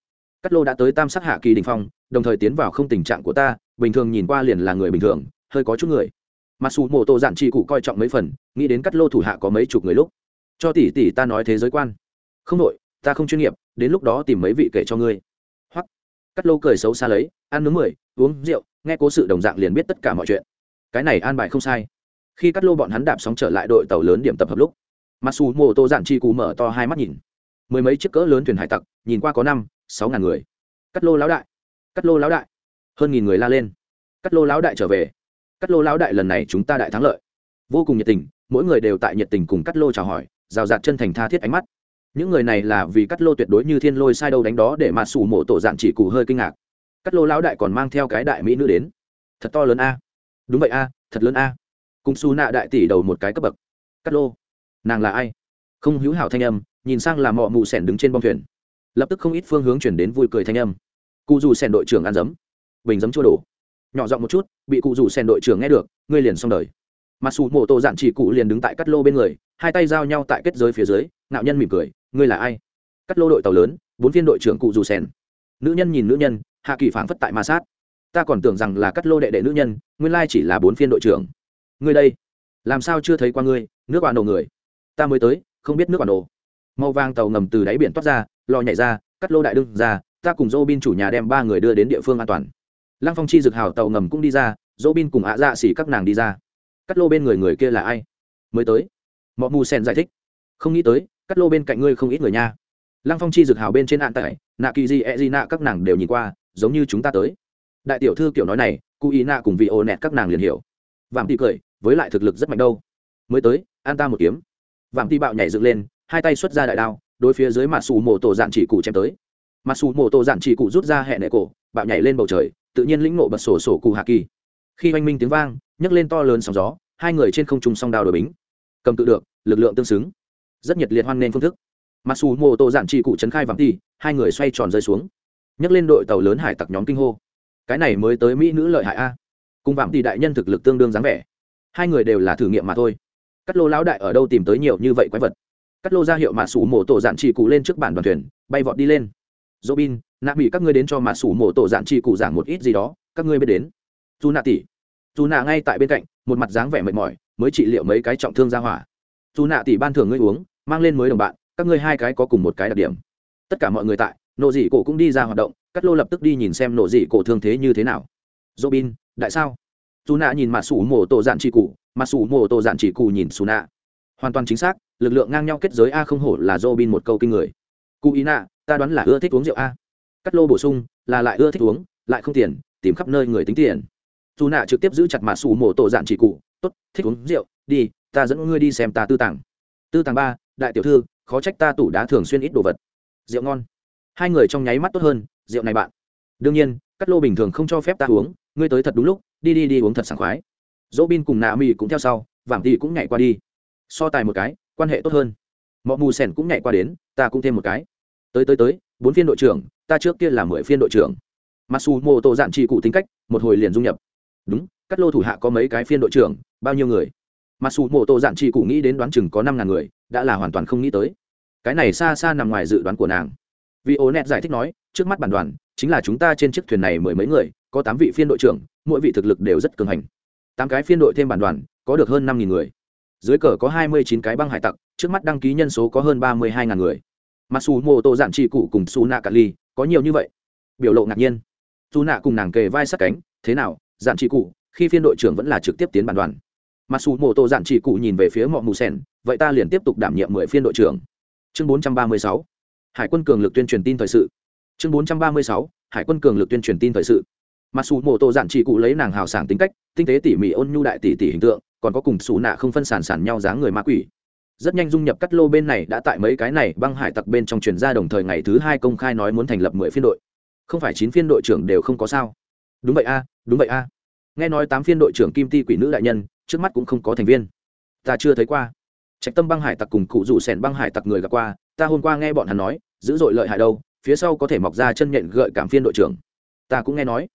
Speaker 1: Cắt lô đã tới tam sắc hạ kỳ đình phong, đồng thời tiến vào không tình trạng của ta, bình thường nhìn qua liền là người bình thường, hơi có chút người. Mặc dù mộ tổ dạn chỉ cụ coi trọng mấy phần, nghĩ đến cắt lô thủ hạ có mấy chục người lúc. Cho tỷ tỷ ta nói thế giới quan. Không đội ta không chuyên nghiệp, đến lúc đó tìm mấy vị kể cho ngươi. Hoặc, cắt lô cười xấu xa lấy, ăn nướng mười, uống rượu, nghe cố sự đồng dạng liền biết tất cả mọi chuyện. Cái này an bài không sai. Khi cắt lô bọn hắn đạp sóng trở lại đội tàu lớn điểm tập hợp lúc mặc dù mô tô dạn chi cù mở to hai mắt nhìn mười mấy chiếc cỡ lớn thuyền hải tặc, nhìn qua có năm, sáu ngàn người. Cắt lô lão đại, cắt lô lão đại. Hơn nghìn người la lên. Cắt lô lão đại trở về. Cắt lô lão đại lần này chúng ta đại thắng lợi. Vô cùng nhiệt tình, mỗi người đều tại nhiệt tình cùng cắt lô chào hỏi, rào rạt chân thành tha thiết ánh mắt. Những người này là vì cắt lô tuyệt đối như thiên lôi sai đâu đánh đó để mà sủ mộ tổ dạn chỉ cụ hơi kinh ngạc. Cắt lô lão đại còn mang theo cái đại mỹ nữ đến. Thật to lớn a. Đúng vậy a, thật lớn a. Cùng su nạ đại tỷ đầu một cái cấp bậc. Cắt lô, nàng là ai? Không hữu hảo thanh âm nhìn sang là mọ mụ sẻn đứng trên bong thuyền. Lập tức không ít phương hướng chuyển đến vui cười thanh âm. Cụ dù sẻn đội trưởng ăn dấm bình dấm chua đổ. Nhỏ giọng một chút, bị cụ dù sẻn đội trưởng nghe được, ngươi liền xong đời. Mặc dù mộ tổ dạn chỉ cụ liền đứng tại cắt lô bên người, hai tay giao nhau tại kết giới phía dưới, ngạo nhân mỉm cười, ngươi là ai? Cắt lô đội tàu lớn, bốn phiên đội trưởng cụ dù sẻn. Nữ nhân nhìn nữ nhân, hạ kỳ phảng phất tại ma sát. Ta còn tưởng rằng là cắt lô đệ đệ nữ nhân, nguyên lai chỉ là bốn phiên đội trưởng. Ngươi đây, làm sao chưa thấy qua ngươi, nước bạn nổ người. Ta mới tới, không biết nước bạn nổ màu vàng tàu ngầm từ đáy biển toát ra, lò nhảy ra, cắt lô đại đương ra, ta cùng dô bin chủ nhà đem ba người đưa đến địa phương an toàn. Lăng phong chi dực hào tàu ngầm cũng đi ra dô bin cùng ạ dạ xỉ các nàng đi ra. Cắt lô bên người người kia là ai? Mới tới. Mọi mù sen giải thích. Không nghĩ tới, cắt lô bên cạnh ngươi không ít người nha. Lăng phong chi dực hào bên trên hạn tại, nạ kỳ di e di nạ các nàng đều nhìn qua, giống như chúng ta tới. Đại tiểu thư kiểu nói này cụ ý nạ cùng vị ồ nẹt các nàng liền hiểu. Vạm tị cười, với lại thực lực rất mạnh đâu. Mới tới, an ta một kiếm. Vạm tị bạo nhảy dựng lên hai tay xuất ra đại đao, đối phía dưới mặt xù mổ tổ dạn chỉ cụ chém tới. Mặt xù mổ tổ dạn chỉ cụ rút ra hệ nệ cổ, bạo nhảy lên bầu trời, tự nhiên lĩnh nộ bật sổ sổ cụ hạ kỳ. Khi oanh minh tiếng vang, nhấc lên to lớn sóng gió, hai người trên không trung song đao đổi bính. Cầm tự được, lực lượng tương xứng. Rất nhiệt liệt hoan nghênh phương thức. Mặc dù mô tô dạn chỉ cụ trấn khai vắng thì hai người xoay tròn rơi xuống. Nhấc lên đội tàu lớn hải tặc nhóm kinh hô. Cái này mới tới mỹ nữ lợi hại a. Cùng vạm thì đại nhân thực lực tương đương dáng vẻ. Hai người đều là thử nghiệm mà thôi. Cắt lô lão đại ở đâu tìm tới nhiều như vậy quái vật? Cắt lô ra hiệu mà sủ mổ tổ dạn chỉ cụ lên trước bản đoàn thuyền, bay vọt đi lên. Dỗ bin nạ bị các ngươi đến cho mà sủ mổ tổ dạn chỉ cụ giảng một ít gì đó, các ngươi biết đến. Dù nạ tỷ dù nạ ngay tại bên cạnh, một mặt dáng vẻ mệt mỏi, mới trị liệu mấy cái trọng thương ra hỏa. Dù nạ tỷ ban thưởng ngươi uống, mang lên mới đồng bạn, các ngươi hai cái có cùng một cái đặc điểm. Tất cả mọi người tại, nộ dị cổ cũng đi ra hoạt động, cắt lô lập tức đi nhìn xem nộ dị cổ thương thế như thế nào. Dỗ bin đại sao? Dù nạ nhìn mặt sủ mổ tổ dạn chỉ cụ mặt sủ mổ tổ dạn chỉ cụ nhìn xù nạ. Hoàn toàn chính xác lực lượng ngang nhau kết giới a không hổ là Robin một câu kinh người. Cú ý nạ, ta đoán là ưa thích uống rượu a. Cắt lô bổ sung, là lại ưa thích uống, lại không tiền, tìm khắp nơi người tính tiền. Chu nạ trực tiếp giữ chặt mà sủ mổ tổ dạn chỉ cụ, tốt, thích uống rượu, đi, ta dẫn ngươi đi xem ta tư tàng. Tư tàng ba, đại tiểu thư, khó trách ta tủ đá thường xuyên ít đồ vật. Rượu ngon. Hai người trong nháy mắt tốt hơn, rượu này bạn. Đương nhiên, cắt lô bình thường không cho phép ta uống, ngươi tới thật đúng lúc, đi đi đi uống thật sảng khoái. Robin cùng nạ mỹ cũng theo sau vàng tỷ cũng nhảy qua đi. So tài một cái quan hệ tốt hơn. Mọi mù sẻn cũng nhảy qua đến, ta cũng thêm một cái. Tới tới tới, bốn phiên đội trưởng, ta trước kia là mười phiên đội trưởng. Mặc dù mô tô dạn trị cụ tính cách, một hồi liền dung nhập. Đúng, cắt lô thủ hạ có mấy cái phiên đội trưởng, bao nhiêu người? Mặc dù mô tô dạn trị cụ nghĩ đến đoán chừng có năm ngàn người, đã là hoàn toàn không nghĩ tới. Cái này xa xa nằm ngoài dự đoán của nàng. Vì ô net giải thích nói, trước mắt bản đoàn, chính là chúng ta trên chiếc thuyền này mười mấy người, có tám vị phiên đội trưởng, mỗi vị thực lực đều rất cường hành. Tám cái phiên đội thêm bản đoàn, có được hơn năm nghìn người dưới cờ có hai mươi chín cái băng hải tặc, trước mắt đăng ký nhân số có hơn ba mươi hai ngàn người. Mặc dù mô tô dạn trị cụ cùng su nạ cà ly có nhiều như vậy, biểu lộ ngạc nhiên. Su nạ cùng nàng kề vai sát cánh, thế nào dạn trị cụ, khi phiên đội trưởng vẫn là trực tiếp tiến bản đoàn? Mặc dù mô tô dạn trị cụ nhìn về phía mọi mù sen vậy ta liền tiếp tục đảm nhiệm mười phiên đội trưởng. Chương bốn trăm ba mươi sáu, hải quân cường lực tuyên truyền tin thời sự. Chương bốn trăm ba mươi sáu, hải quân cường lực tuyên truyền tin thời sự. Mặc dù mô tô dạn trị cụ lấy nàng hào sảng tính cách, tinh tế tỉ mỉ ôn nhu đại tỷ tỷ hình tượng còn có cùng xù nạ không phân sản sản nhau dáng người ma quỷ. Rất nhanh dung nhập cắt lô bên này đã tại mấy cái này băng hải tặc bên trong truyền ra đồng thời ngày thứ hai công khai nói muốn thành lập mười phiên đội. Không phải chín phiên đội trưởng đều không có sao. Đúng vậy a, đúng vậy a. Nghe nói tám phiên đội trưởng kim ti quỷ nữ đại nhân, trước mắt cũng không có thành viên. Ta chưa thấy qua. Trạch tâm băng hải tặc cùng cụ rủ sẻn băng hải tặc người gặp qua, ta hôm qua nghe bọn hắn nói dữ dội lợi hại đâu, phía sau có thể mọc ra chân nhện gợi cảm phiên đội trưởng. Ta cũng nghe nói.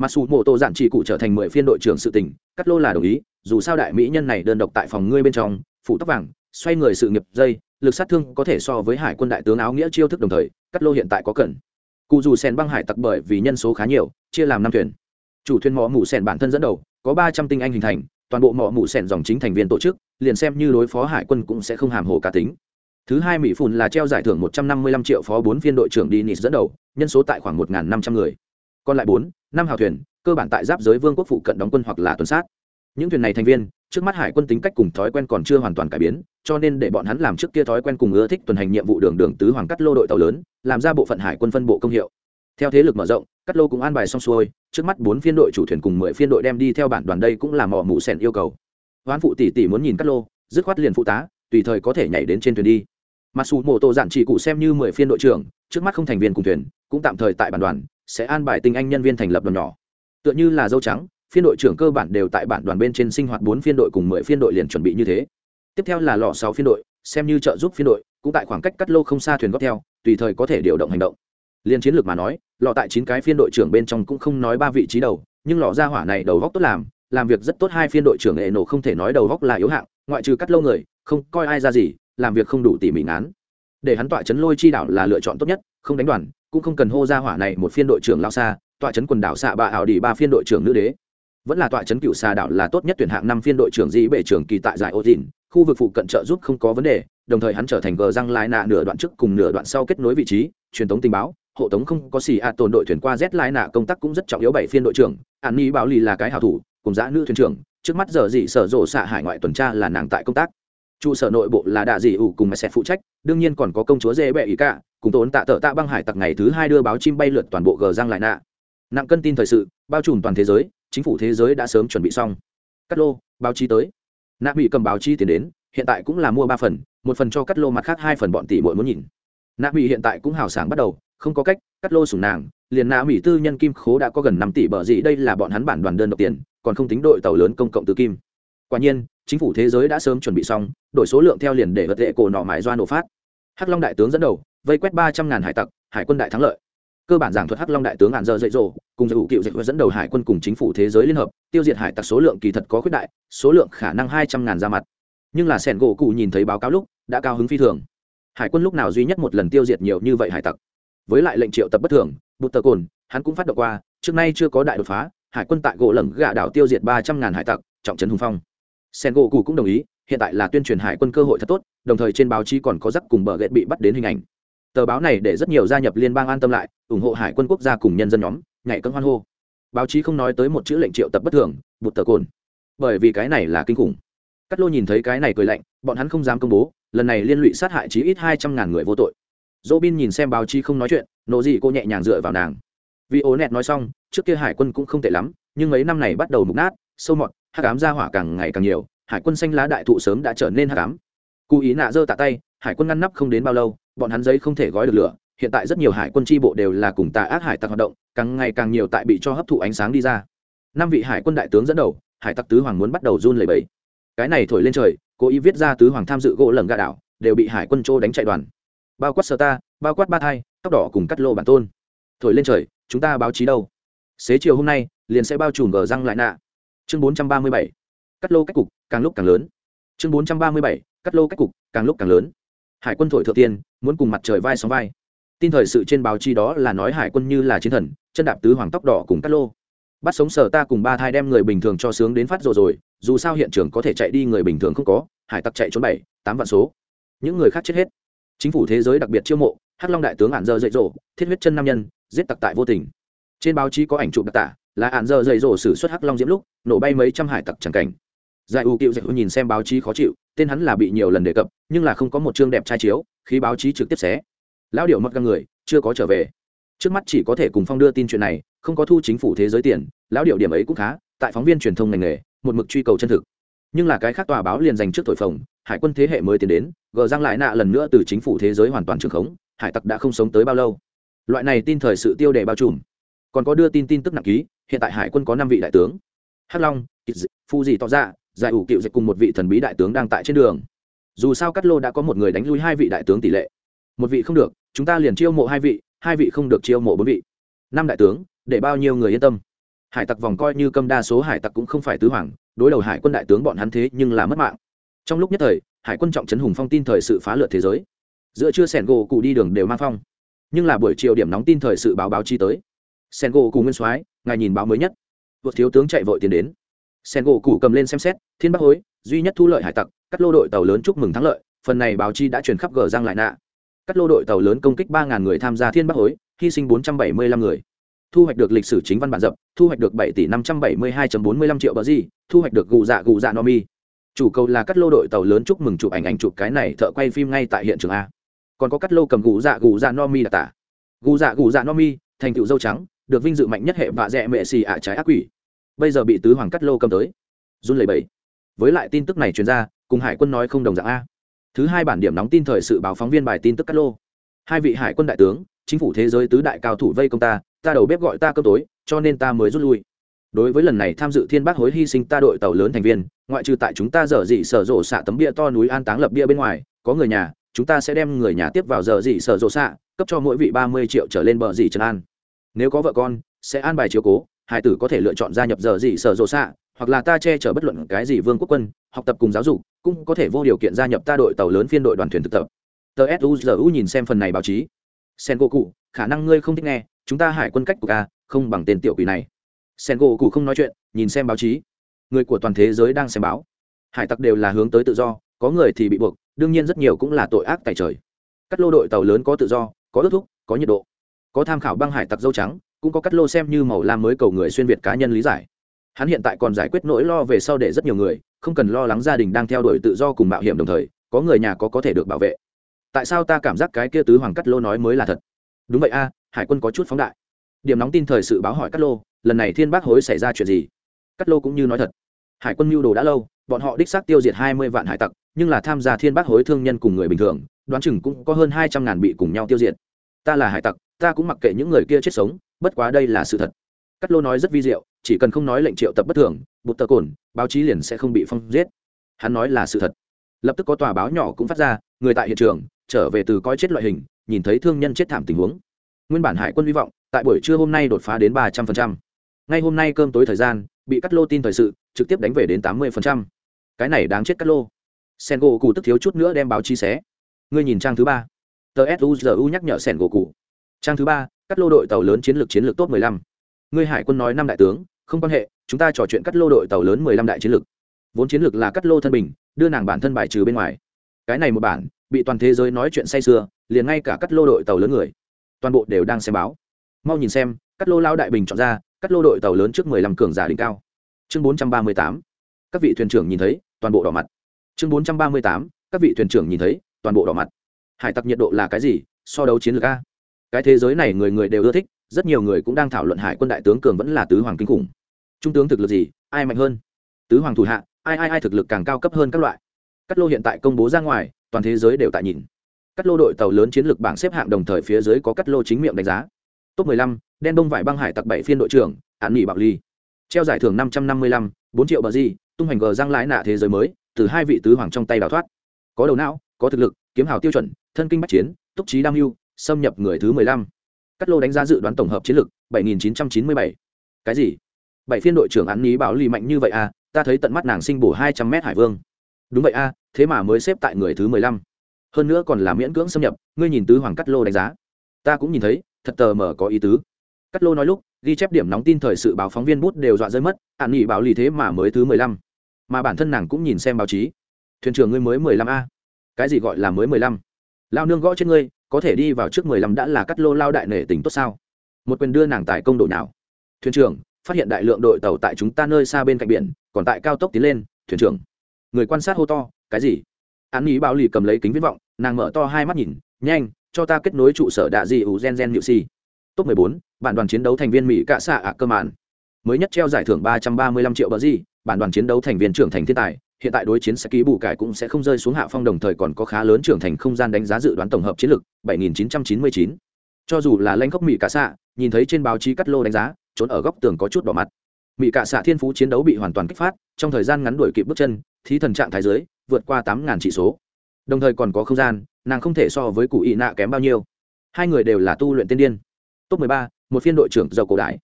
Speaker 1: Mà dù mộ tô giản chỉ cụ trở thành mười phiên đội trưởng sự tình, cắt lô là đồng ý, dù sao đại mỹ nhân này đơn độc tại phòng ngươi bên trong, phủ tóc vàng, xoay người sự nghiệp dây, lực sát thương có thể so với hải quân đại tướng áo nghĩa chiêu thức đồng thời, cắt lô hiện tại có cần. Cụ dù sen băng hải tặc bởi vì nhân số khá nhiều, chia làm năm thuyền. Chủ thuyền mỏ mù sen bản thân dẫn đầu, có ba trăm tinh anh hình thành, toàn bộ mỏ mù sen dòng chính thành viên tổ chức, liền xem như đối phó hải quân cũng sẽ không hàm hồ cá tính. Thứ hai mỹ phùn là treo giải thưởng một trăm năm mươi lăm triệu phó bốn phiên đội trưởng đi nis dẫn đầu, nhân số tại khoảng một năm trăm người. Còn lại bốn năm hào thuyền, cơ bản tại giáp giới vương quốc phụ cận đóng quân hoặc là tuần sát. Những thuyền này thành viên, trước mắt hải quân tính cách cùng thói quen còn chưa hoàn toàn cải biến, cho nên để bọn hắn làm trước kia thói quen cùng ưa thích tuần hành nhiệm vụ đường đường tứ hoàng cắt lô đội tàu lớn, làm ra bộ phận hải quân phân bộ công hiệu. Theo thế lực mở rộng, cắt lô cũng an bài xong xuôi, trước mắt bốn phiên đội chủ thuyền cùng mười phiên đội đem đi theo bản đoàn đây cũng là mỏ mụ sẻn yêu cầu. Hoán phụ tỷ tỷ muốn nhìn cắt lô, dứt khoát liền phụ tá, tùy thời có thể nhảy đến trên thuyền đi. Mặc dù mô tô giản chỉ cụ xem như mười phiên đội trưởng, trước mắt không thành viên cùng thuyền, cũng tạm thời tại bản đoàn sẽ an bài tinh anh nhân viên thành lập đoàn nhỏ. Tựa như là dâu trắng, phiên đội trưởng cơ bản đều tại bản đoàn bên trên sinh hoạt bốn phiên đội cùng mười phiên đội liền chuẩn bị như thế. Tiếp theo là lọ sáu phiên đội, xem như trợ giúp phiên đội, cũng tại khoảng cách cắt lô không xa thuyền góp theo, tùy thời có thể điều động hành động. Liên chiến lược mà nói, lọ tại chín cái phiên đội trưởng bên trong cũng không nói ba vị trí đầu, nhưng lọ ra hỏa này đầu góc tốt làm làm việc rất tốt hai phiên đội trưởng hệ nổ không thể nói đầu góc là yếu hạng, ngoại trừ cắt lâu người, không coi ai ra gì, làm việc không đủ tỉ mỉ ngán để hắn tọa chấn lôi chi đảo là lựa chọn tốt nhất, không đánh đoàn, cũng không cần hô ra hỏa này một phiên đội trưởng lao xa, tọa chấn quần đảo xạ bạ ảo đi ba phiên đội trưởng nữ đế. Vẫn là tọa chấn cựu xà đảo là tốt nhất tuyển hạng năm phiên đội trưởng dĩ bể trưởng kỳ tại giải ô dìn khu vực phụ cận trợ giúp không có vấn đề, đồng thời hắn trở thành gờ răng lai nạ nửa đoạn trước cùng nửa đoạn sau kết nối vị trí, truyền thống tình báo, hộ tống không có xì a tồn đội thuyền qua z lai nạ công tác cũng rất trọng yếu bảy phiên đội trưởng, an ni báo lì là cái hảo thủ, cùng giã nữ thuyền trưởng, trước mắt giờ dị sở rộ xạ hải ngoại tuần tra là nàng tại công tác trụ sở nội bộ là đạ dị ủ cùng mẹ sẽ phụ trách, đương nhiên còn có công chúa dê bệ ý cả cùng tốn tạ tợ tạ băng hải tặc ngày thứ hai đưa báo chim bay lượt toàn bộ gờ giang lại nạ. Nặng cân tin thời sự, bao trùm toàn thế giới, chính phủ thế giới đã sớm chuẩn bị xong. Cắt lô, báo chí tới. Nạ bị cầm báo chí tiền đến, hiện tại cũng là mua ba phần, một phần cho cắt lô mặt khác hai phần bọn tỷ bội muốn nhìn. Nạ bị hiện tại cũng hào sảng bắt đầu, không có cách, cắt lô sủng nàng, liền nạ mỹ tư nhân kim khố đã có gần năm tỷ bờ gì, đây là bọn hắn bản đoàn đơn độc tiền, còn không tính đội tàu lớn công cộng từ kim. Quả nhiên chính phủ thế giới đã sớm chuẩn bị xong, đổi số lượng theo liền để vật lệ cổ nọ mãi doa nổ phát. Hắc long đại tướng dẫn đầu, vây quét ba trăm ngàn hải tặc, hải quân đại thắng lợi. Cơ bản giảng thuật hắc long đại tướng hạn dơ dạy dỗ, cùng giải hữu cựu dịch dẫn đầu hải quân cùng chính phủ thế giới liên hợp, tiêu diệt hải tặc số lượng kỳ thật có khuyết đại, số lượng khả năng hai trăm ngàn ra mặt. Nhưng là sẻn gỗ cụ nhìn thấy báo cáo lúc, đã cao hứng phi thường. Hải quân lúc nào duy nhất một lần tiêu diệt nhiều như vậy hải tặc? Với lại lệnh triệu tập bất thường bút tờ cồn, hắn cũng phát động qua, trước nay chưa có đại đột phá, hải quân tại gỗ lầm gạ đảo tiêu diệt ba trăm ngàn hải tặc, trọng trấn hùng phong sen gỗ cụ cũng đồng ý, hiện tại là tuyên truyền hải quân cơ hội thật tốt, đồng thời trên báo chí còn có rắc cùng bờ ghét bị bắt đến hình ảnh. Tờ báo này để rất nhiều gia nhập liên bang an tâm lại, ủng hộ hải quân quốc gia cùng nhân dân nhóm, nhảy cân hoan hô. Báo chí không nói tới một chữ lệnh triệu tập bất thường, bụt tờ cồn. Bởi vì cái này là kinh khủng. Cắt lô nhìn thấy cái này cười lạnh, bọn hắn không dám công bố, lần này liên lụy sát hại chí ít hai trăm ngàn người vô tội. Dỗ bin nhìn xem báo chí không nói chuyện, nộ gì cô nhẹ nhàng dựa vào nàng. Vì ố nẹt nói xong, trước kia hải quân cũng không tệ lắm, nhưng mấy năm này bắt đầu mục nát, sâu mọt hắc ám ra hỏa càng ngày càng nhiều, hải quân xanh lá đại thụ sớm đã trở nên hắc ám. Cụ ý nạ giơ tạ tay, hải quân ngăn nắp không đến bao lâu, bọn hắn giấy không thể gói được lửa, hiện tại rất nhiều hải quân tri bộ đều là cùng tà ác hải tặc hoạt động, càng ngày càng nhiều tại bị cho hấp thụ ánh sáng đi ra. Năm vị hải quân đại tướng dẫn đầu, hải tặc tứ hoàng muốn bắt đầu run lẩy bẩy. Cái này thổi lên trời, cố ý viết ra tứ hoàng tham dự gỗ lầm gà đảo, đều bị hải quân châu đánh chạy đoàn. Bao quát sơ ta, bao quát ba thai, tóc đỏ cùng cắt lô bản tôn. Thổi lên trời, chúng ta báo chí đâu? Xế chiều hôm nay, liền sẽ bao trùm gờ răng lại nạ chương bốn trăm ba mươi bảy, cắt lô cách cục, càng lúc càng lớn. Chương bốn trăm ba mươi bảy, cắt lô cách cục, càng lúc càng lớn. Hải quân thổi thượng tiên, muốn cùng mặt trời vai sóng vai. Tin thời sự trên báo chí đó là nói hải quân như là chiến thần, chân đạp tứ hoàng tóc đỏ cùng cắt lô. Bắt sống sở ta cùng ba thai đem người bình thường cho sướng đến phát rồi rồi, dù sao hiện trường có thể chạy đi người bình thường không có, hải tặc chạy trốn bảy, tám vạn số. Những người khác chết hết. Chính phủ thế giới đặc biệt chiêu mộ, hắc long đại tướng ản dơ dậy rộ thiết huyết chân nam nhân, giết tặc tại vô tình. Trên báo chí có ảnh chụp đặc tả là ạn giờ dày rộ xử suất hắc long diễm lúc, nổ bay mấy trăm hải tặc chẳng cảnh. Giải u cựu dạy nhìn xem báo chí khó chịu, tên hắn là bị nhiều lần đề cập, nhưng là không có một chương đẹp trai chiếu, khi báo chí trực tiếp xé. Lão điệu mất găng người, chưa có trở về. Trước mắt chỉ có thể cùng phong đưa tin chuyện này, không có thu chính phủ thế giới tiền, lão điệu điểm ấy cũng khá, tại phóng viên truyền thông ngành nghề, một mực truy cầu chân thực. Nhưng là cái khác tòa báo liền dành trước thổi phồng, hải quân thế hệ mới tiến đến gờ giang lại nạ lần nữa từ chính phủ thế giới hoàn toàn trường khống, hải tặc đã không sống tới bao lâu. Loại này tin thời sự tiêu đề bao trùm. Còn có đưa tin tin tức nặng ký hiện tại hải quân có năm vị đại tướng. Hắc long phu dì tỏ ra giải ủ cựu dịch cùng một vị thần bí đại tướng đang tại trên đường. Dù sao Cát lô đã có một người đánh lui hai vị đại tướng tỷ lệ. Một vị không được, chúng ta liền chiêu mộ hai vị hai vị không được chiêu mộ bốn vị. Năm đại tướng, để bao nhiêu người yên tâm? Hải tặc vòng coi như câm đa số hải tặc cũng không phải tứ hoàng, đối đầu hải quân đại tướng bọn hắn thế nhưng là mất mạng. Trong lúc nhất thời, hải quân trọng trấn hùng phong tin thời sự phá lượt thế giới. Giữa trưa sẻn gỗ cụ đi đường đều mang phong. Nhưng là buổi chiều điểm nóng tin thời sự báo báo chi tới. Sẻn gỗ cụ nguyên soái ngài nhìn báo mới nhất. Vượt thiếu tướng chạy vội tiến đến. Sen gỗ cụ cầm lên xem xét, thiên bắc hối, duy nhất thu lợi hải tặc, cắt lô đội tàu lớn chúc mừng thắng lợi, phần này báo chi đã truyền khắp gờ giang lại nạ. Cắt lô đội tàu lớn công kích ba người tham gia thiên bắc hối, hy sinh bốn trăm bảy mươi lăm người. Thu hoạch được lịch sử chính văn bản dập, thu hoạch được bảy tỷ năm trăm bảy mươi hai bốn mươi lăm triệu bờ gì, thu hoạch được gù dạ gù dạ no mi. Chủ cầu là cắt lô đội tàu lớn chúc mừng chụp ảnh ảnh chụp cái này thợ quay phim ngay tại hiện trường a. Còn có cắt lô cầm gù dạ gù dạ no mi là tả. Gù dạ gù dạ no mi, thành tựu dâu trắng được vinh dự mạnh nhất hệ vạ dẹ mệ xì ạ trái ác quỷ. Bây giờ bị tứ hoàng cắt lô cầm tới. Run lẩy bẩy. Với lại tin tức này truyền ra, cùng hải quân nói không đồng dạng a. Thứ hai bản điểm nóng tin thời sự báo phóng viên bài tin tức cắt lô. Hai vị hải quân đại tướng, chính phủ thế giới tứ đại cao thủ vây công ta ta đầu bếp gọi ta cơm tối, cho nên ta mới rút lui. Đối với lần này tham dự thiên bác hối hy sinh ta đội tàu lớn thành viên, ngoại trừ tại chúng ta dở dị sở rộ xạ tấm bia to núi an táng lập bia bên ngoài, có người nhà, chúng ta sẽ đem người nhà tiếp vào giờ dị sở rộ xạ, cấp cho mỗi vị ba mươi triệu trở lên bờ dị trần an nếu có vợ con, sẽ an bài chiếu cố hải tử có thể lựa chọn gia nhập giờ gì sở rộ xạ, hoặc là ta che chở bất luận cái gì vương quốc quân, học tập cùng giáo dục, cũng có thể vô điều kiện gia nhập ta đội tàu lớn phiên đội đoàn thuyền thực tập. Tờ suzu nhìn xem phần này báo chí. Sen gỗ cụ khả năng ngươi không thích nghe, chúng ta hải quân cách của ca không bằng tên tiểu quỷ này. Sen gỗ cụ không nói chuyện, nhìn xem báo chí. Người của toàn thế giới đang xem báo. Hải tặc đều là hướng tới tự do, có người thì bị buộc, đương nhiên rất nhiều cũng là tội ác tại trời. Các lô đội tàu lớn có tự do, có ước thúc, có nhiệt độ có tham khảo băng hải tặc dâu trắng, cũng có cắt lô xem như màu lam mới cầu người xuyên việt cá nhân lý giải. Hắn hiện tại còn giải quyết nỗi lo về sau để rất nhiều người, không cần lo lắng gia đình đang theo đuổi tự do cùng mạo hiểm đồng thời, có người nhà có có thể được bảo vệ. Tại sao ta cảm giác cái kia tứ hoàng cắt lô nói mới là thật? Đúng vậy a, hải quân có chút phóng đại. Điểm nóng tin thời sự báo hỏi cắt lô, lần này thiên bác hối xảy ra chuyện gì? Cắt lô cũng như nói thật. Hải quân mưu đồ đã lâu, bọn họ đích xác tiêu diệt hai mươi vạn hải tặc, nhưng là tham gia thiên bác hối thương nhân cùng người bình thường, đoán chừng cũng có hơn hai trăm ngàn bị cùng nhau tiêu diệt. Ta là hải tặc ta cũng mặc kệ những người kia chết sống, bất quá đây là sự thật. Cắt lô nói rất vi diệu, chỉ cần không nói lệnh triệu tập bất thường, bụt tờ cồn, báo chí liền sẽ không bị phong giết. Hắn nói là sự thật. Lập tức có tòa báo nhỏ cũng phát ra, người tại hiện trường, trở về từ coi chết loại hình, nhìn thấy thương nhân chết thảm tình huống. Nguyên bản hải quân hy vọng, tại buổi trưa hôm nay đột phá đến ba trăm linh ngay hôm nay cơm tối thời gian, bị cắt lô tin thời sự, trực tiếp đánh về đến tám mươi cái này đáng chết cắt lô. Sen gỗ cụ tức thiếu chút nữa đem báo chí xé. Ngươi nhìn trang thứ ba. Tờ suzu nhắc nhở sen gỗ cụ trang thứ ba, cắt lô đội tàu lớn chiến lược chiến lược top mười lăm. Ngươi hải quân nói năm đại tướng, không quan hệ, chúng ta trò chuyện cắt lô đội tàu lớn mười lăm đại chiến lược. Vốn chiến lược là cắt lô thân bình, đưa nàng bản thân bài trừ bên ngoài. Cái này một bản, bị toàn thế giới nói chuyện say sưa, liền ngay cả cắt lô đội tàu lớn người, toàn bộ đều đang xem báo. Mau nhìn xem, cắt lô lao đại bình chọn ra, cắt lô đội tàu lớn trước mười lăm cường giả đỉnh cao. Chương bốn trăm ba mươi tám, các vị thuyền trưởng nhìn thấy, toàn bộ đỏ mặt. Chương bốn trăm ba mươi tám, các vị thuyền trưởng nhìn thấy, toàn bộ đỏ mặt. Hải tặc nhiệt độ là cái gì, so đấu chiến lược a? Cái thế giới này người người đều ưa thích rất nhiều người cũng đang thảo luận hải quân đại tướng cường vẫn là tứ hoàng kinh khủng. Trung tướng thực lực gì ai mạnh hơn? Tứ hoàng thủ hạ ai ai ai thực lực càng cao cấp hơn các loại. Cắt lô hiện tại công bố ra ngoài toàn thế giới đều tại nhìn. Cắt lô đội tàu lớn chiến lược bảng xếp hạng đồng thời phía dưới có cắt lô chính miệng đánh giá. Top 15, đen đông vải băng hải tặc bảy phiên đội trưởng hạn nghỉ bạo ly. Treo giải thưởng 555, 4 triệu bờ di tung hành gờ răng lái nạ thế giới mới từ hai vị tứ hoàng trong tay đào thoát. Có đầu não có thực lực kiếm hào tiêu chuẩn thân kinh bách chiến túc trí đam mưu xâm nhập người thứ 15. cắt lô đánh giá dự đoán tổng hợp chiến lược 7997. cái gì? Bảy phiên đội trưởng án ní bảo lì mạnh như vậy à? Ta thấy tận mắt nàng sinh bổ 200 mét hải vương. Đúng vậy a thế mà mới xếp tại người thứ 15 hơn nữa còn là miễn cưỡng xâm nhập, ngươi nhìn tứ hoàng cắt lô đánh giá. Ta cũng nhìn thấy, thật tờ mờ có ý tứ. Cắt lô nói lúc, ghi chép điểm nóng tin thời sự báo phóng viên bút đều dọa rơi mất ạn nghị báo lì thế mà mới thứ mười lăm. Mà bản thân nàng cũng nhìn xem báo chí. Thuyền trưởng ngươi mới mười lăm a. Cái gì gọi là mới mười lăm? Lao nương gõ trên ngươi có thể đi vào trước mười lăm đã là cắt lô lao đại nể tình tốt sao? Một quyền đưa nàng tại công độ nào? Thuyền trưởng phát hiện đại lượng đội tàu tại chúng ta nơi xa bên cạnh biển còn tại cao tốc tiến lên thuyền trưởng. Người quan sát hô to cái gì? An ý báo lì cầm lấy kính viễn vọng nàng mở to hai mắt nhìn nhanh cho ta kết nối trụ sở đạ dị ủ gen gen nhự si. Top 14, bản đoàn chiến đấu thành viên mỹ cạ xạ ạ cơ mạn. Mới nhất treo giải thưởng 335 triệu bờ gì bản đoàn chiến đấu thành viên trưởng thành thiên tài hiện tại đối chiến sẽ ký bù cải cũng sẽ không rơi xuống hạ phong đồng thời còn có khá lớn trưởng thành không gian đánh giá dự đoán tổng hợp chiến lược 7999. cho dù là lãnh gốc mỹ cả xạ nhìn thấy trên báo chí cắt lô đánh giá, trốn ở góc tường có chút đỏ mặt. Mỹ cả xạ thiên phú chiến đấu bị hoàn toàn kích phát, trong thời gian ngắn đuổi kịp bước chân, thí thần trạng thái giới vượt qua tám ngàn chỉ số. Đồng thời còn có không gian, nàng không thể so với cụ ị nạ kém bao nhiêu. Hai người đều là tu luyện tiên điên. Top mười ba, một phiên đội trưởng giàu cổ đại.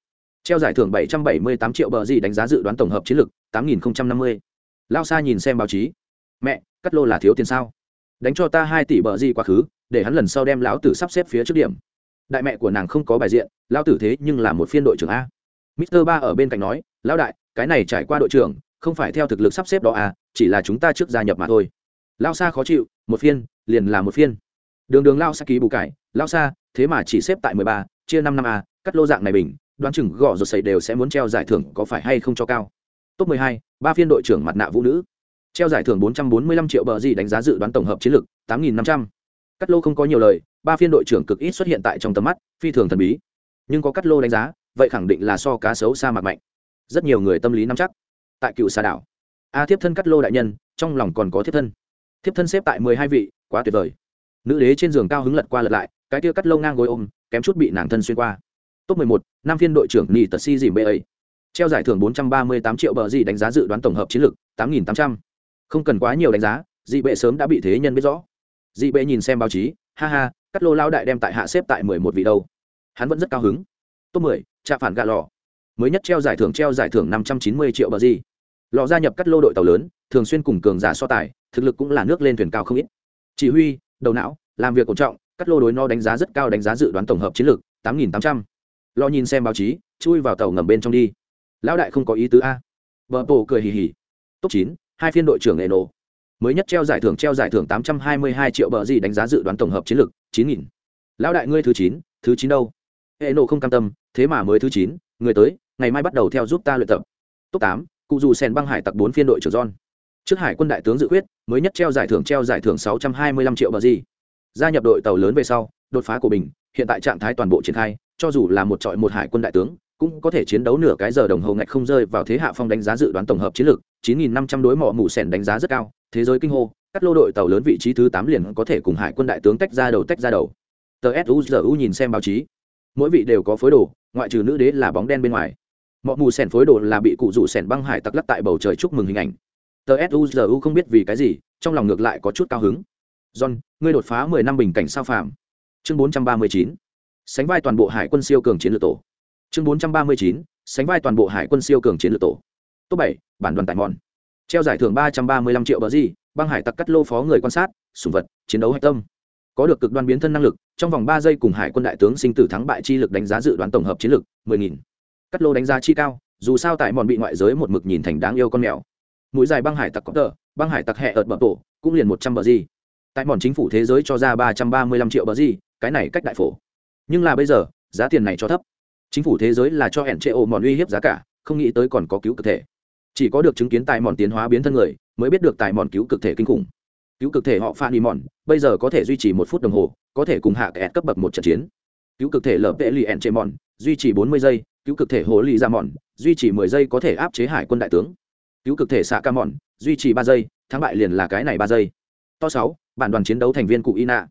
Speaker 1: Treo giải thưởng bảy trăm bảy mươi tám triệu bờ gì đánh giá dự đoán tổng hợp chiến lược, tám nghìn năm mươi lao xa nhìn xem báo chí. Mẹ, cắt lô là thiếu tiền sao? Đánh cho ta hai tỷ bờ gì quá khứ, để hắn lần sau đem lão tử sắp xếp phía trước điểm. Đại mẹ của nàng không có bài diện lao tử thế nhưng là một phiên đội trưởng a. Mister ba ở bên cạnh nói, lão đại, cái này trải qua đội trưởng, không phải theo thực lực sắp xếp đó à chỉ là chúng ta trước gia nhập mà thôi. Lao xa khó chịu, một phiên, liền là một phiên. Đường đường lao xa ký bù cải, lao xa thế mà chỉ xếp tại mười ba, chia năm năm a cắt lô dạng này bình, đoán chừng gõ rồi xảy đều sẽ muốn treo giải thưởng có phải hay không cho cao top mười hai, ba phiên đội trưởng mặt nạ vũ nữ. Treo giải thưởng bốn trăm bốn mươi lăm triệu bờ gì đánh giá dự đoán tổng hợp chiến lược, tám nghìn năm trăm. Cắt lô không có nhiều lời, ba phiên đội trưởng cực ít xuất hiện tại trong tầm mắt, phi thường thần bí. Nhưng có cắt lô đánh giá, vậy khẳng định là so cá sấu sa mặt mạnh. Rất nhiều người tâm lý nắm chắc. Tại cựu sa đảo, a thiếp thân cắt lô đại nhân, trong lòng còn có thiếp thân. Thiếp thân xếp tại mười hai vị, quá tuyệt vời. Nữ đế trên giường cao hứng lật qua lật lại, cái kia cắt lô ngang gối ôm, kém chút bị nàng thân xuyên qua. Top mười một, năm phiên đội trưởng nỉ tật si Dĩ bê ấy treo giải thưởng bốn trăm ba mươi tám triệu bờ gì đánh giá dự đoán tổng hợp chiến lược, tám nghìn tám trăm. Không cần quá nhiều đánh giá, dị bệ sớm đã bị thế nhân biết rõ. Dị bệ nhìn xem báo chí, ha ha, cắt lô lao đại đem tại hạ xếp tại mười một vị đầu hắn vẫn rất cao hứng. Top mười trạ phản gà lò. Mới nhất treo giải thưởng treo giải thưởng năm trăm chín mươi triệu bờ gì. Lò gia nhập cắt lô đội tàu lớn, thường xuyên cùng cường giả so tài, thực lực cũng là nước lên thuyền cao không ít. Chỉ huy, đầu não, làm việc cổ trọng, cắt lô đối no đánh giá rất cao đánh giá dự đoán tổng hợp chiến lược 8800. Lò nhìn xem báo chí, chui vào tàu ngầm bên trong đi lão đại không có ý tứ a. Vợ tổ cười hì hì. Top chín, hai phiên đội trưởng nghệ nổ mới nhất treo giải thưởng treo giải thưởng tám trăm hai mươi hai triệu bờ gì đánh giá dự đoán tổng hợp chiến lược, chín nghìn. Lão đại ngươi thứ chín thứ chín đâu? Hệ nổ không cam tâm, thế mà mới thứ chín, người tới, ngày mai bắt đầu theo giúp ta luyện tập. Top tám, cụ dù sen băng hải tặc bốn phiên đội trưởng john. Trước hải quân đại tướng dự quyết mới nhất treo giải thưởng treo giải thưởng sáu trăm hai mươi lăm triệu bờ gì. Gia nhập đội tàu lớn về sau, đột phá của bình hiện tại trạng thái toàn bộ triển khai, cho dù là một trọi một hải quân đại tướng cũng có thể chiến đấu nửa cái giờ đồng hồ ngạch không rơi vào thế hạ phong đánh giá dự đoán tổng hợp chiến lược 9.500 đối mỏ mù sẻn đánh giá rất cao, thế giới kinh hô, các lô đội tàu lớn vị trí thứ tám liền có thể cùng hải quân đại tướng tách ra đầu tách ra đầu. Tờ suzu nhìn xem báo chí. Mỗi vị đều có phối đồ, ngoại trừ nữ đế là bóng đen bên ngoài. Mọ mù sẻn phối đồ là bị cụ rủ sẻn băng hải tặc lắc tại bầu trời chúc mừng hình ảnh. Tờ suzu không biết vì cái gì, trong lòng ngược lại có chút cao hứng. John, ngươi đột phá mười năm bình cảnh sao phạm chương bốn trăm ba mươi chín. Sánh vai toàn bộ hải quân siêu cường chiến lược tổ chương bốn trăm ba mươi chín, sánh vai toàn bộ hải quân siêu cường chiến lược tổ. Top bảy, bản đoàn tại mòn. Treo giải thưởng ba trăm ba mươi lăm triệu bờ gì băng hải tặc cắt lô phó người quan sát sùng vật, chiến đấu hạch tâm. Có được cực đoan biến thân năng lực, trong vòng ba giây cùng hải quân đại tướng sinh tử thắng bại chi lực đánh giá dự đoán tổng hợp chiến lược, mười nghìn. Cắt lô đánh giá chi cao, dù sao tại mòn bị ngoại giới một mực nhìn thành đáng yêu con mèo. Mũi dài băng hải tặc có tờ, băng hải tặc hẹ ợt bờ tổ, cũng liền một trăm bờ gì tại mòn chính phủ thế giới cho ra ba trăm ba mươi lăm triệu bờ gì cái này cách đại phổ. Nhưng là bây giờ, giá tiền này cho thấp chính phủ thế giới là cho hẹn chế ổ mòn uy hiếp giá cả, không nghĩ tới còn có cứu cực thể. Chỉ có được chứng kiến tài mòn tiến hóa biến thân người, mới biết được tài mòn cứu cực thể kinh khủng. Cứu cực thể họ phan đi mòn, bây giờ có thể duy trì một phút đồng hồ, có thể cùng hạ kẹt cấp bậc một trận chiến. Cứu cực thể lở vệ lì ẹn chế mòn, duy trì bốn mươi giây. Cứu cực thể hồ lì ra mòn, duy trì mười giây có thể áp chế hải quân đại tướng. Cứu cực thể xạ ca mòn, duy trì ba giây, thắng bại liền là cái này ba giây. To sáu, bản đoàn chiến đấu thành viên cụ ina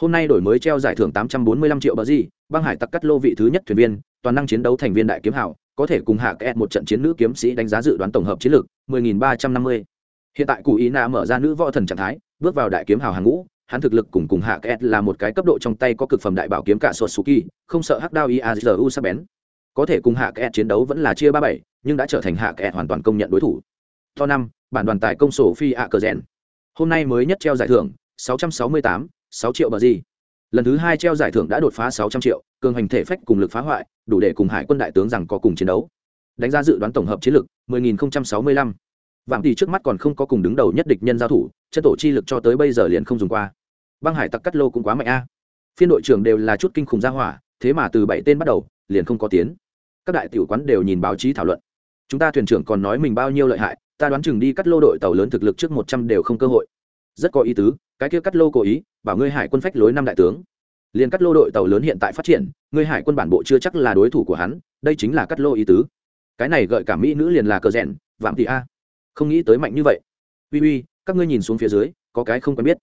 Speaker 1: hôm nay đổi mới treo giải thưởng 845 triệu bờ di băng hải tặc cắt lô vị thứ nhất thuyền viên toàn năng chiến đấu thành viên đại kiếm hảo có thể cùng hạ kẹt một trận chiến nữ kiếm sĩ đánh giá dự đoán tổng hợp chiến lược 10.350. hiện tại cụ ý nạ mở ra nữ võ thần trạng thái bước vào đại kiếm hào hàng ngũ hắn thực lực cùng cùng hạ kẹt là một cái cấp độ trong tay có cực phẩm đại bảo kiếm cả sột suki không sợ hắc đao iazu sắc bén có thể cùng hạ kẹt chiến đấu vẫn là chia ba bảy nhưng đã trở thành hạ kẹt hoàn toàn công nhận đối thủ. To năm bản đoàn tài công sổ phi ạ cờ rèn hôm nay mới nhất treo giải thưởng 668, 6 triệu bờ gì lần thứ hai treo giải thưởng đã đột phá 600 triệu, cường hành thể phách cùng lực phá hoại, đủ để cùng hải quân đại tướng rằng có cùng chiến đấu. Đánh giá dự đoán tổng hợp chiến lược 10.065. vạm tỷ trước mắt còn không có cùng đứng đầu nhất địch nhân giao thủ chân tổ chi lực cho tới bây giờ liền không dùng qua. Băng hải tặc cắt lô cũng quá mạnh a. Phiên đội trưởng đều là chút kinh khủng gia hỏa, thế mà từ bảy tên bắt đầu, liền không có tiến. Các đại tiểu quán đều nhìn báo chí thảo luận. Chúng ta thuyền trưởng còn nói mình bao nhiêu lợi hại, ta đoán chừng đi cắt lô đội tàu lớn thực lực trước một trăm đều không cơ hội. Rất có ý tứ, cái kia cắt lô cố ý bảo ngươi hải quân phách lối năm đại tướng. Liền cắt lô đội tàu lớn hiện tại phát triển, ngươi hải quân bản bộ chưa chắc là đối thủ của hắn, đây chính là cắt lô ý tứ. Cái này gợi cả mỹ nữ liền là cờ rèn, vạm thị a. Không nghĩ tới mạnh như vậy. Uy uy, các ngươi nhìn xuống phía dưới, có cái không quen biết.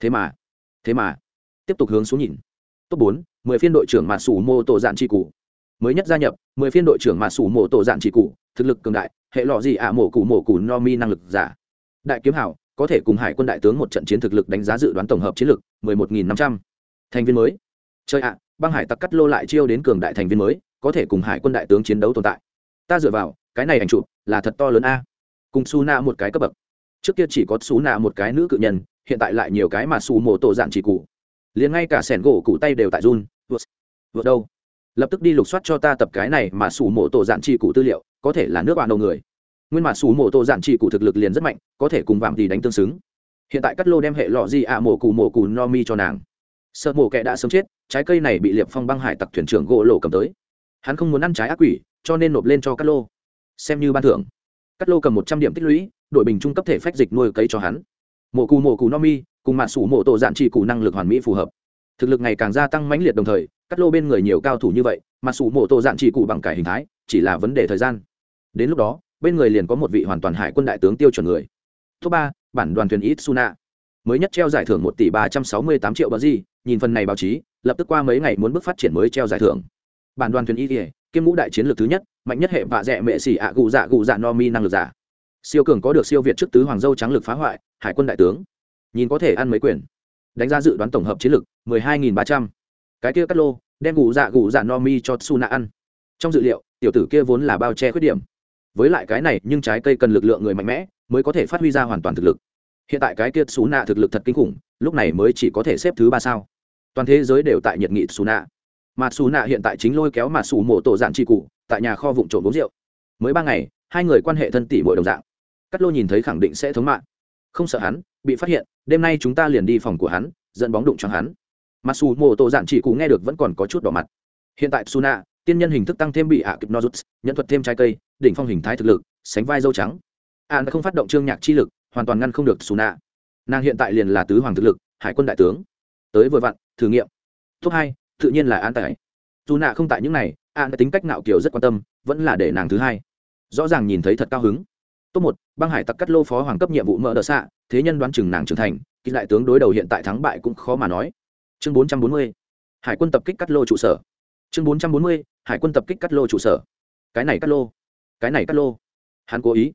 Speaker 1: Thế mà thế mà. Tiếp tục hướng xuống nhìn. Top bốn, mười phiên đội trưởng mà sủ mô tổ dạn tri cụ. Mới nhất gia nhập, mười phiên đội trưởng mà sủ mô tổ dạn tri cụ, thực lực cường đại, hệ lọ gì ạ, mổ cụ mổ cụ no mi năng lực giả. Đại kiếm hảo có thể cùng hải quân đại tướng một trận chiến thực lực đánh giá dự đoán tổng hợp chiến lược, mười một nghìn năm trăm. Thành viên mới. Chơi ạ, băng hải tặc cắt lô lại chiêu đến cường đại thành viên mới, có thể cùng hải quân đại tướng chiến đấu tồn tại. Ta dựa vào, cái này ảnh chụp là thật to lớn a. Cùng su na một cái cấp bậc. Trước kia chỉ có su na một cái nữ cự nhân, hiện tại lại nhiều cái mà su mổ tổ dạng chỉ cụ. Liền ngay cả sẻn gỗ cụ tay đều tại run. Vượt vượt đâu? Lập tức đi lục soát cho ta tập cái này mà su mộ tổ dạng chỉ cụ tư liệu, có thể là nước bạn đầu người. Nguyên mà su mộ tổ dạng chỉ cụ thực lực liền rất mạnh có thể cùng vạm thì đánh tương xứng. Hiện tại cắt lô đem hệ lọ gì ạ, mổ cù mổ cù no mi cho nàng. Sợ mổ kẻ đã sớm chết, trái cây này bị liệp phong băng hải tặc thuyền trưởng gỗ lộ cầm tới. Hắn không muốn ăn trái ác quỷ, cho nên nộp lên cho cắt lô. Xem như ban thưởng. Cắt lô cầm một trăm điểm tích lũy, đội bình trung cấp thể phách dịch nuôi cấy cho hắn. Mổ cù mổ cù no mi, cùng mạ sủ mổ tổ dạn trị cù năng lực hoàn mỹ phù hợp. Thực lực ngày càng gia tăng mãnh liệt đồng thời, cắt lô bên người nhiều cao thủ như vậy mà sủ mổ tổ dạn trị cụ bằng cải hình thái, chỉ là vấn đề thời gian. Đến lúc đó, bên người liền có một vị hoàn toàn hải quân đại tướng tiêu chuẩn người top ba, bản đoàn thuyền ít suna mới nhất treo giải thưởng một tỷ ba trăm sáu mươi tám triệu bờ gì nhìn phần này báo chí, lập tức qua mấy ngày muốn bước phát triển mới treo giải thưởng. Bản đoàn thuyền y kỉa kiêm ngũ đại chiến lược thứ nhất, mạnh nhất hệ vạ dẹ mệ xỉ ạ gù dạ gù dạ no mi năng lực giả. Siêu cường có được siêu việt trước tứ hoàng dâu trắng lực phá hoại, hải quân đại tướng. Nhìn có thể ăn mấy quyền. Đánh giá dự đoán tổng hợp chiến lược, mười hai nghìn ba trăm. Cái kia cắt lô, đem gù dạ gù dạ no mi cho su nạ ăn. Trong dự liệu, tiểu tử kia vốn là bao che khuyết điểm. Với lại cái này, nhưng trái cây cần lực lượng người mạnh mẽ mới có thể phát huy ra hoàn toàn thực lực. Hiện tại cái kia xú nạ thực lực thật kinh khủng, lúc này mới chỉ có thể xếp thứ ba sao. Toàn thế giới đều tại nhiệt nghị xú nạ mà xú nạ hiện tại chính lôi kéo mà xù mổ tổ dạng tri cụ, tại nhà kho vụn trộm uống rượu. Mới ba ngày, hai người quan hệ thân tỷ bội đồng dạng. Cắt lô nhìn thấy khẳng định sẽ thống mạng. Không sợ hắn, bị phát hiện, đêm nay chúng ta liền đi phòng của hắn, dẫn bóng đụng cho hắn. Mặc dù mổ tổ dạn chỉ cụ nghe được vẫn còn có chút đỏ mặt. Hiện tại suna tiên nhân hình thức tăng thêm bị ạ kịp nozuts nhận thuật thêm trái cây, đỉnh phong hình thái thực lực, sánh vai dâu trắng an không phát động trương nhạc chi lực, hoàn toàn ngăn không được suna nàng hiện tại liền là tứ hoàng thực lực, hải quân đại tướng. Tới vừa vặn, thử nghiệm. Top hai, tự nhiên là an tại. dù nạ không tại những này, an tính cách nạo kiều rất quan tâm, vẫn là để nàng thứ hai. Rõ ràng nhìn thấy thật cao hứng. Top một, băng hải tặc cắt lô phó hoàng cấp nhiệm vụ mở đợt xạ, thế nhân đoán chừng nàng trưởng thành, kỳ đại tướng đối đầu hiện tại thắng bại cũng khó mà nói. Chương bốn trăm bốn mươi, hải quân tập kích cắt lô trụ sở. Chương bốn trăm bốn mươi, hải quân tập kích cắt lô trụ sở. Cái này cắt lô, cái này cắt lô. Hắn cố ý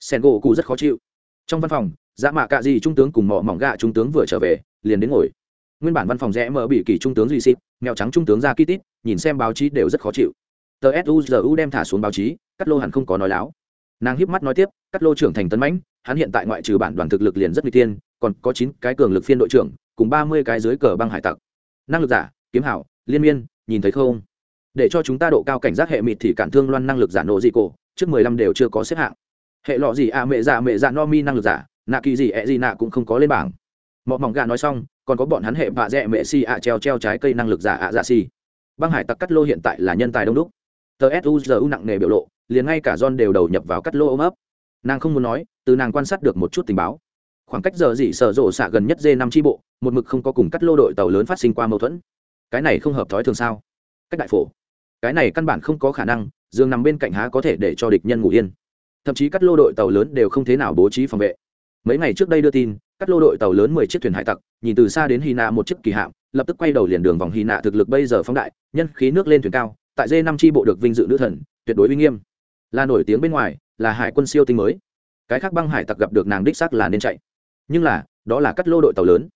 Speaker 1: sen gỗ cụ rất khó chịu. Trong văn phòng dạ mạ cạ gì trung tướng cùng mỏ mỏng gạ trung tướng vừa trở về, liền đến ngồi. Nguyên bản văn phòng rẽ mở bị kỳ trung tướng duy xịt mèo trắng trung tướng ra kitit nhìn xem báo chí đều rất khó chịu. Tờ suzu đem thả xuống báo chí cắt lô hẳn không có nói láo. Nàng hiếp mắt nói tiếp cắt lô trưởng thành tấn mãnh, hắn hiện tại ngoại trừ bản đoàn thực lực liền rất nguy tiên, còn có chín cái cường lực phiên đội trưởng, cùng ba mươi cái dưới cờ băng hải tặc. Năng lực giả, kiếm hảo, liên miên, nhìn thấy không? Để cho chúng ta độ cao cảnh giác hệ mịt thì cản thương loan năng lực giả nổ dị cổ, trước mười lăm đều chưa có xếp hạng hệ lọ gì à mẹ dạ mẹ dạ no mi năng lực giả, nạ kỳ gì, ẹ gì nạ cũng không có lên bảng. Mọ mỏng gà nói xong, còn có bọn hắn hệ bạ dẹ mẹ si ạ, treo treo trái cây năng lực giả, ạ dạ si băng hải tặc cắt lô hiện tại là nhân tài đông đúc. Tờ suzu nặng nề biểu lộ, liền ngay cả john đều đầu nhập vào cắt lô ôm ấp. Nàng không muốn nói, từ nàng quan sát được một chút tình báo. Khoảng cách giờ dị sở rộ xạ gần nhất dê năm tri bộ, một mực không có cùng cắt lô đội tàu lớn phát sinh qua mâu thuẫn. Cái này không hợp thói thường sao? Cách đại phổ. Cái này căn bản không có khả năng, dương nằm bên cạnh há có thể để cho địch nhân ngủ yên thậm chí các lô đội tàu lớn đều không thế nào bố trí phòng vệ. Mấy ngày trước đây đưa tin, các lô đội tàu lớn mười chiếc thuyền hải tặc, nhìn từ xa đến hy nạ một chiếc kỳ hạm, lập tức quay đầu liền đường vòng hy nạ thực lực bây giờ phóng đại, nhân khí nước lên thuyền cao, tại dê năm tri bộ được vinh dự nữ thần, tuyệt đối uy nghiêm. Là nổi tiếng bên ngoài, là hải quân siêu tinh mới. Cái khác băng hải tặc gặp được nàng đích xác là nên chạy. Nhưng là, đó là cắt lô đội tàu lớn.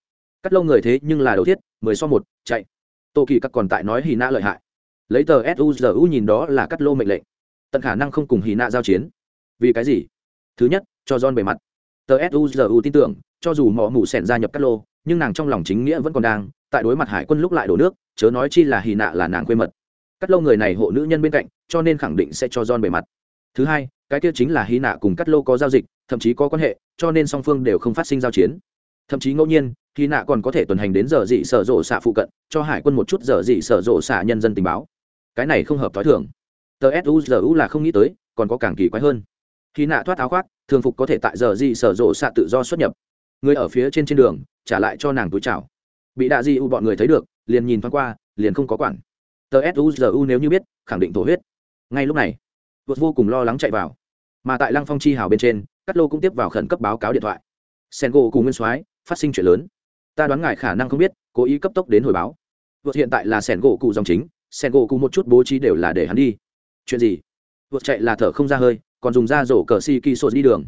Speaker 1: Cắt lô người thế nhưng là đầu thiết, mười so một, chạy. Tô kỳ các còn tại nói hì nạ lợi hại. Lấy tờ suzu nhìn đó là cắt lô mệnh lệnh. Tận khả năng không cùng hì nạ giao chiến vì cái gì? Thứ nhất, cho john bề mặt. Tờ suzu tin tưởng, cho dù mỏ mù sẻn gia nhập Cát lô, nhưng nàng trong lòng chính nghĩa vẫn còn đang, tại đối mặt hải quân lúc lại đổ nước, chớ nói chi là hì nạ là nàng quê mật. Cắt lô người này hộ nữ nhân bên cạnh, cho nên khẳng định sẽ cho john bề mặt. Thứ hai, cái kia chính là hì nạ cùng cắt lô có giao dịch, thậm chí có quan hệ, cho nên song phương đều không phát sinh giao chiến. Thậm chí ngẫu nhiên, hì nạ còn có thể tuần hành đến giờ dị sở rộ xạ phụ cận, cho hải quân một chút giờ dị sở rộ xạ nhân dân tình báo. Cái này không hợp t h ó i thường tờ suzu là không nghĩ tới, còn có càng kỳ quái hơn khi nạ thoát áo khoác, thường phục có thể tại giờ gì sở rộ xạ tự do xuất nhập. Người ở phía trên trên đường, trả lại cho nàng túi chào. Bị đạ di u bọn người thấy được, liền nhìn thoáng qua, liền không có quản. Tờ suzu nếu như biết, khẳng định thổ huyết. Ngay lúc này vượt vô cùng lo lắng chạy vào. Mà tại lăng phong chi hào bên trên cắt lô cũng tiếp vào khẩn cấp báo cáo điện thoại. Sen gỗ cùng nguyên soái, phát sinh chuyện lớn. Ta đoán ngại khả năng không biết, cố ý cấp tốc đến hồi báo. Vượt hiện tại là sen gỗ cụ dòng chính, sen gỗ cụ một chút bố trí đều là để hắn đi. Chuyện gì? Vượt chạy là thở không ra hơi còn dùng ra rổ cờ si kỳ sô đi đường.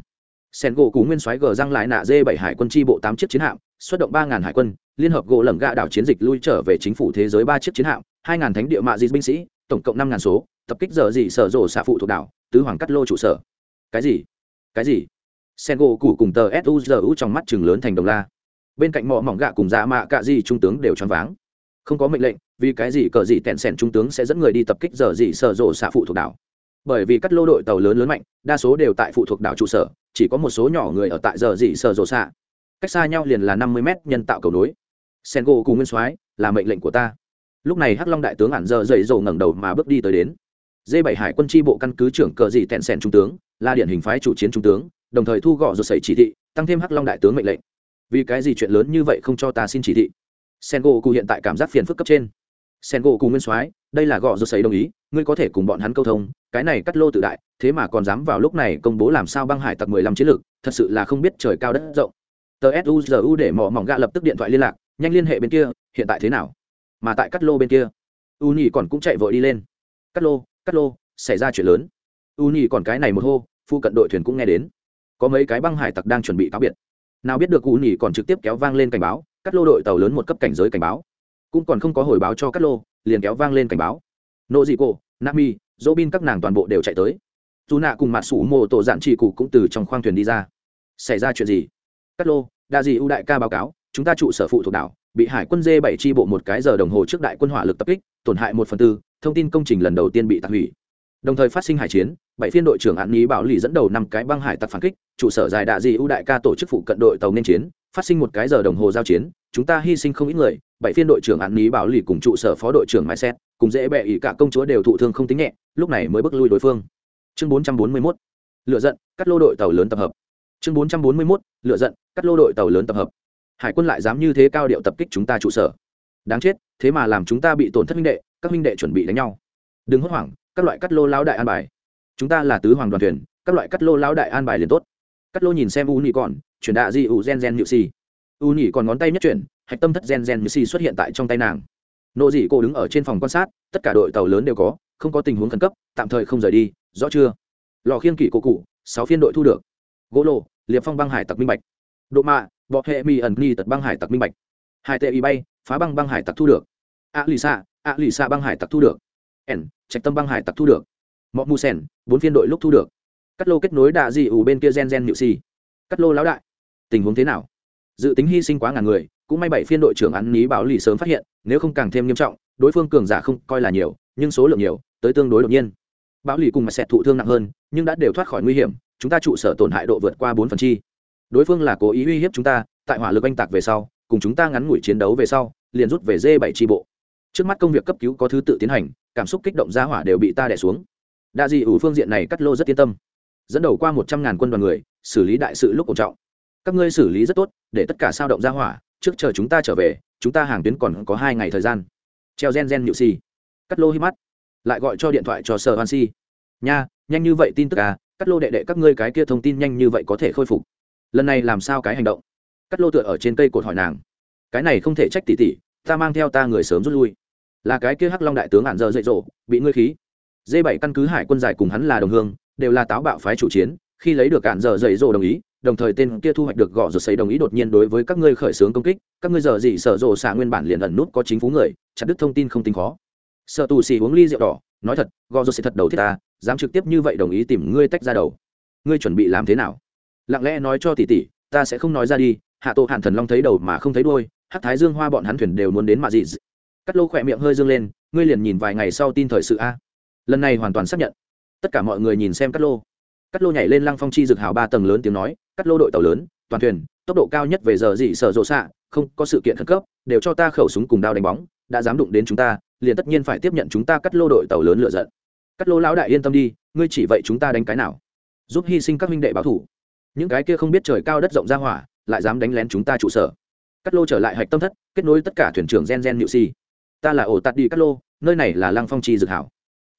Speaker 1: Sen gỗ cú nguyên soái gờ răng lại nạ dê bảy hải quân tri bộ tám chiếc chiến hạm, xuất động ba ngàn hải quân, liên hợp gỗ lẩm gạ đảo chiến dịch lui trở về chính phủ thế giới ba chiếc chiến hạm, hai ngàn thánh địa mạ di binh sĩ, tổng cộng năm ngàn số, tập kích giờ gì sở rổ xạ phụ thuộc đảo, tứ hoàng cắt lô trụ sở. Cái gì? Cái gì? Sen gỗ cũ cùng tờ suzu trong mắt chừng lớn thành đồng la. Bên cạnh mỏ mỏng gạ cùng dạ mạ cạ gì trung tướng đều choáng váng. Không có mệnh lệnh, vì cái gì cờ gì tẹn sẻn trung tướng sẽ dẫn người đi tập kích giờ gì sở rộ xạ phụ thuộc đảo? Bởi vì các lô đội tàu lớn lớn mạnh, đa số đều tại phụ thuộc đảo trụ sở, chỉ có một số nhỏ người ở tại giờ dị sở rộ xạ. Cách xa nhau liền là năm mươi mét nhân tạo cầu nối. Sen gỗ cùng nguyên soái là mệnh lệnh của ta. Lúc này hắc long đại tướng ản giờ dậy dầu ngẩng đầu mà bước đi tới đến. D bảy hải quân tri bộ căn cứ trưởng cờ dị tẹn sen trung tướng là điển hình phái chủ chiến trung tướng, đồng thời thu gọ rột xảy chỉ thị, tăng thêm hắc long đại tướng mệnh lệnh. Vì cái gì chuyện lớn như vậy không cho ta xin chỉ thị? Sen gỗ cụ hiện tại cảm giác phiền phức cấp trên sen gỗ cùng nguyên soái, đây là gõ rồi sấy đồng ý, ngươi có thể cùng bọn hắn câu thông, cái này cắt lô tự đại, thế mà còn dám vào lúc này công bố làm sao băng hải tặc mười lăm chiến lược, thật sự là không biết trời cao đất rộng. Tờ suzu để mỏ mỏng gạ lập tức điện thoại liên lạc, nhanh liên hệ bên kia, hiện tại thế nào? Mà tại cắt lô bên kia, u nhì còn cũng chạy vội đi lên. Cắt lô cắt lô, xảy ra chuyện lớn. U nhì còn cái này một hô, phu cận đội thuyền cũng nghe đến. Có mấy cái băng hải tặc đang chuẩn bị cáo biệt. Nào biết được u nhì còn trực tiếp kéo vang lên cảnh báo, cắt lô đội tàu lớn một cấp cảnh giới cảnh báo cũng còn không có hồi báo cho Cát lô, liền kéo vang lên cảnh báo. Nộ dị cổ nami dỗ bin các nàng toàn bộ đều chạy tới. Dù nạ cùng mặt sủ mô tổ dạn trị cụ cũng từ trong khoang thuyền đi ra. Xảy ra chuyện gì? Cát lô đa dị ưu đại ca báo cáo, chúng ta trụ sở phụ thuộc đảo, bị hải quân dê bảy tri bộ một cái giờ đồng hồ trước đại quân hỏa lực tập kích, tổn hại một phần tư, thông tin công trình lần đầu tiên bị tạc hủy. Đồng thời phát sinh hải chiến, bảy phiên đội trưởng hạn lý bảo lì dẫn đầu năm cái băng hải tặc phản kích, trụ sở dài đạ dị ưu đại ca tổ chức phụ cận đội tàu nên chiến, phát sinh một cái giờ đồng hồ giao chiến, chúng ta hy sinh không ít người bảy phiên đội trưởng án ní bảo lì cùng trụ sở phó đội trưởng mai xét cùng dễ bệ ỷ cả công chúa đều thụ thương không tính nhẹ, lúc này mới bước lui đối phương. Chương bốn trăm bốn mươi mốt, lựa giận, cắt lô đội tàu lớn tập hợp. Chương bốn trăm bốn mươi mốt, lựa giận, cắt lô đội tàu lớn tập hợp. Hải quân lại dám như thế cao điệu tập kích chúng ta trụ sở. Đáng chết, thế mà làm chúng ta bị tổn thất minh đệ, các minh đệ chuẩn bị đánh nhau. Đừng hốt hoảng, các loại cắt lô lao đại an bài. Chúng ta là tứ hoàng đoàn thuyền, các loại cắt lô lao đại an bài liền tốt. Cắt lô nhìn xem u nhị còn, chuyển đạ di u gen gen nhự xì u nhỉ còn ngón tay nhất chuyển, hạch tâm thất gen gen nhự xì xuất hiện tại trong tay nàng. Nộ dị cô đứng ở trên phòng quan sát, tất cả đội tàu lớn đều có, không có tình huống khẩn cấp, tạm thời không rời đi, rõ chưa? Lò khiên kỷ cô cụ, sáu phiên đội thu được. Gỗ lộ liệp phong băng hải tặc minh bạch. Độ mạ, bọ hệ mi ẩn nghi tật băng hải tặc minh bạch. Hải tệ y bay, phá băng băng hải tặc thu được. A lì xạ a lì xạ băng hải tặc thu được. Ẩn trạch tâm băng hải tặc thu được. Mọ mu sen bốn phiên đội lúc thu được. Cắt lô kết nối đạ dị ủ bên kia gen gen nhự xì. Cắt lô lão đại, tình huống thế nào? Dự tính hy sinh quá ngàn người, cũng may bảy phiên đội trưởng ăn ní báo lì sớm phát hiện, nếu không càng thêm nghiêm trọng, đối phương cường giả không coi là nhiều, nhưng số lượng nhiều, tới tương đối đột nhiên. Báo lì cùng mặt sẽ thụ thương nặng hơn, nhưng đã đều thoát khỏi nguy hiểm, chúng ta trụ sở tổn hại độ vượt qua bốn phần chi. Đối phương là cố ý uy hiếp chúng ta, tại hỏa lực oanh tạc về sau, cùng chúng ta ngắn ngủi chiến đấu về sau, liền rút về dê bảy tri bộ. Trước mắt công việc cấp cứu có thứ tự tiến hành, cảm xúc kích động ra hỏa đều bị ta đẻ xuống. Đa dị ủ phương diện này cắt lô rất yên tâm. Dẫn đầu qua một trăm ngàn quân đoàn người, xử lý đại sự lúc cổ trọng các ngươi xử lý rất tốt để tất cả sao động ra hỏa trước chờ chúng ta trở về chúng ta hàng tuyến còn có hai ngày thời gian. Treo gen gen nhự si, cắt lô hi mắt. Lại gọi cho điện thoại cho sở hoan si. Nha nhanh như vậy tin tức à cắt lô đệ đệ các ngươi cái kia thông tin nhanh như vậy có thể khôi phục. Lần này làm sao cái hành động? Cắt lô tựa ở trên cây cột hỏi nàng. Cái này không thể trách tỉ tỉ ta mang theo ta người sớm rút lui. Là cái kia hắc long đại tướng ạn dơ dậy rộ bị ngươi khí. D bảy căn cứ hải quân giải cùng hắn là đồng hương đều là táo bạo phái chủ chiến khi lấy được cản giờ dậy rộ đồng ý đồng thời tên kia thu hoạch được gõ rột xây đồng ý đột nhiên đối với các ngươi khởi xướng công kích, các ngươi giờ gì sợ rộ xả nguyên bản liền ẩn nút có chính phú người, chặt đứt thông tin không tính khó. Sợ tù xì uống ly rượu đỏ, nói thật gõ rột sẽ thật đầu thiết ta, dám trực tiếp như vậy đồng ý tìm ngươi tách ra đầu. Ngươi chuẩn bị làm thế nào? Lặng lẽ nói cho tỷ tỷ, ta sẽ không nói ra đi, hạ tổ hàn thần long thấy đầu mà không thấy đôi hát thái dương hoa bọn hắn thuyền đều muốn đến mà gì cắt lô khỏe miệng hơi dương lên, ngươi liền nhìn vài ngày sau tin thời sự a. Lần này hoàn toàn xác nhận. Tất cả mọi người nhìn xem cắt lô. Cắt lô nhảy lên lăng phong chi dược hào ba tầng lớn tiếng nói cắt lô đội tàu lớn, toàn thuyền, tốc độ cao nhất về giờ gì sở rộ xạ, không có sự kiện khẩn cấp, đều cho ta khẩu súng cùng đao đánh bóng, đã dám đụng đến chúng ta, liền tất nhiên phải tiếp nhận chúng ta cắt lô đội tàu lớn lựa giận. Cắt lô lão đại yên tâm đi, ngươi chỉ vậy chúng ta đánh cái nào? Giúp hy sinh các minh đệ báo thủ. Những cái kia không biết trời cao đất rộng ra hỏa, lại dám đánh lén chúng ta trụ sở. Cắt lô trở lại hạch tâm thất, kết nối tất cả thuyền trưởng gen gen nhự si ta là ổ tạt đi cắt lô, nơi này là lăng phong chi dược hảo.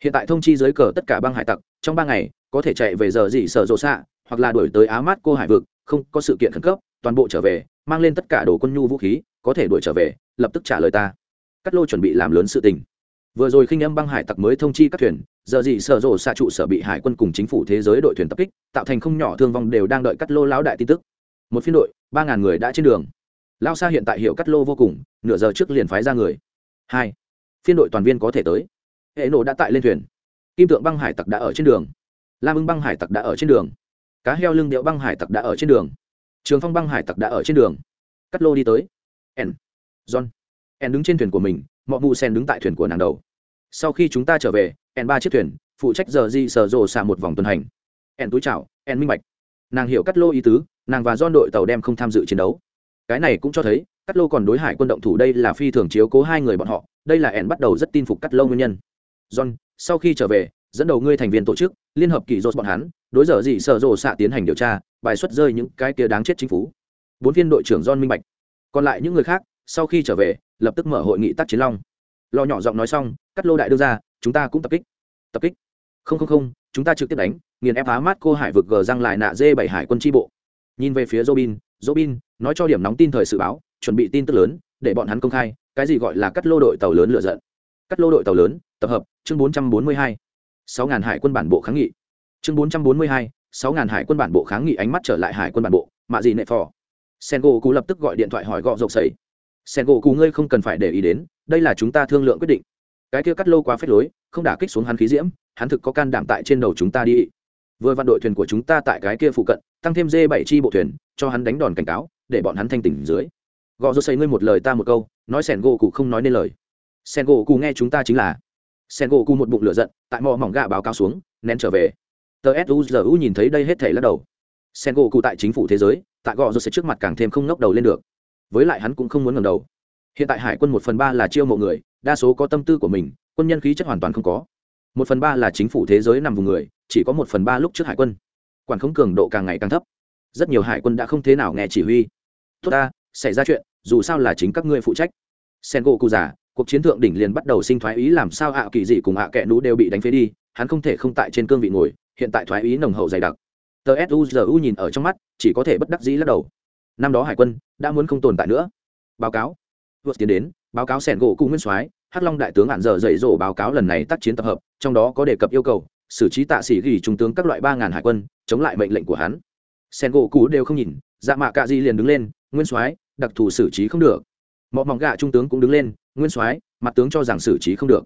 Speaker 1: Hiện tại thông chi dưới cờ tất cả băng hải tặc, trong ba ngày, có thể chạy về giờ gì sở rộ xạ hoặc là đuổi tới á mát cô hải vực, không có sự kiện khẩn cấp, toàn bộ trở về, mang lên tất cả đồ quân nhu vũ khí, có thể đuổi trở về, lập tức trả lời ta. Cắt lô chuẩn bị làm lớn sự tình. Vừa rồi khinh âm băng hải tặc mới thông chi các thuyền, giờ gì sở rộ xạ trụ sở bị hải quân cùng chính phủ thế giới đội thuyền tập kích, tạo thành không nhỏ thương vong đều đang đợi cắt lô lão đại tin tức. Một phiên đội, ba ngàn người đã trên đường. Lao xa hiện tại hiệu cắt lô vô cùng, nửa giờ trước liền phái ra người. Hai, phiên đội toàn viên có thể tới. Hệ nổ đã tại lên thuyền. Kim tượng băng hải tặc đã ở trên đường. Lam ưng băng hải tặc đã ở trên đường cá heo lưng điệu băng hải tặc đã ở trên đường. Trường phong băng hải tặc đã ở trên đường. Cắt lô đi tới. N john. N đứng trên thuyền của mình mọi mù sen đứng tại thuyền của nàng đầu. Sau khi chúng ta trở về n ba chiếc thuyền, phụ trách giờ di sở rồ xả một vòng tuần hành. N túi chào n minh bạch. Nàng hiểu cắt lô ý tứ, nàng và don đội tàu đem không tham dự chiến đấu. Cái này cũng cho thấy, cắt lô còn đối hải quân động thủ đây là phi thường chiếu cố hai người bọn họ, đây là ẻn bắt đầu rất tin phục cắt lô nguyên nhân. John, sau khi trở về dẫn đầu ngươi thành viên tổ chức, liên hợp kỳ dốt bọn hắn, đối giờ gì sợ rồ xạ tiến hành điều tra, bài xuất rơi những cái kia đáng chết chính phủ. Bốn viên đội trưởng john minh bạch. Còn lại những người khác, sau khi trở về, lập tức mở hội nghị tác chiến long. Lo nhỏ giọng nói xong, cắt lô đại đưa ra, chúng ta cũng tập kích. Tập kích? Không không không, chúng ta trực tiếp đánh, nghiền ép phá mát cô hải vực gờ răng lại nạ dê bảy hải quân tri bộ. Nhìn về phía robin robin, nói cho điểm nóng tin thời sự báo, chuẩn bị tin tức lớn, để bọn hắn công khai, cái gì gọi là cắt lô đội tàu lớn lựa giận. Cắt lô đội tàu lớn, tập hợp, chương bốn trăm bốn mươi hai sáu ngàn hải quân bản bộ kháng nghị. Chương bốn trăm bốn mươi hai, sáu ngàn hải quân bản bộ kháng nghị ánh mắt trở lại hải quân bản bộ, mạ gì nệ phò. Sen gỗ cú lập tức gọi điện thoại hỏi gọ rộng sầy. Sen gỗ cú ngươi không cần phải để ý đến, đây là chúng ta thương lượng quyết định. Cái kia cắt lô quá phết lối, không đả kích xuống hắn khí diễm, hắn thực có can đảm tại trên đầu chúng ta đi. Vừa vặn đội thuyền của chúng ta tại cái kia phụ cận, tăng thêm dê bảy chi bộ thuyền, cho hắn đánh đòn cảnh cáo, để bọn hắn thanh tỉnh dưới. Gò rô xây ngươi một lời ta một câu, nói sẻn gỗ cụ không nói nên lời. Sengo cụ nghe chúng ta chính là sen gỗ cụ một bụng lửa giận, tại mò mỏng gà báo cáo xuống, nén trở về. Tờ suzu nhìn thấy đây hết thể lắc đầu. Sen gỗ cụ tại chính phủ thế giới, tại gò rô sẽ trước mặt càng thêm không ngóc đầu lên được. Với lại hắn cũng không muốn ngầm đầu. Hiện tại hải quân một phần ba là chiêu mộ người, đa số có tâm tư của mình, quân nhân khí chất hoàn toàn không có. Một phần ba là chính phủ thế giới nằm vùng người, chỉ có một phần ba lúc trước hải quân. Quản khống cường độ càng ngày càng thấp. Rất nhiều hải quân đã không thế nào nghe chỉ huy. Tốt ta, xảy ra chuyện, dù sao là chính các ngươi phụ trách. Sen gỗ cụ giả cuộc chiến thượng đỉnh liền bắt đầu sinh thoái ý làm sao ạ kỳ dị cùng ạ kẽ nú đều bị đánh phế đi, hắn không thể không tại trên cương vị ngồi, hiện tại thoái ý nồng hậu dày đặc. Tờ suzu nhìn ở trong mắt, chỉ có thể bất đắc dĩ lắc đầu. Năm đó hải quân đã muốn không tồn tại nữa. Báo cáo. Vượt tiến đến, báo cáo sẻn gỗ cụ nguyên soái, hắc long đại tướng ạn dở dậy dỗ báo cáo lần này tác chiến tập hợp, trong đó có đề cập yêu cầu, xử trí tạ sĩ ghi trung tướng các loại ba ngàn hải quân, chống lại mệnh lệnh của hắn. Sen gỗ cụ đều không nhìn dạ mạ cạ di liền đứng lên, nguyên soái, đặc thù xử trí không được. Mọi mỏng gạ trung tướng cũng đứng lên nguyên soái, mặt tướng cho rằng xử trí không được.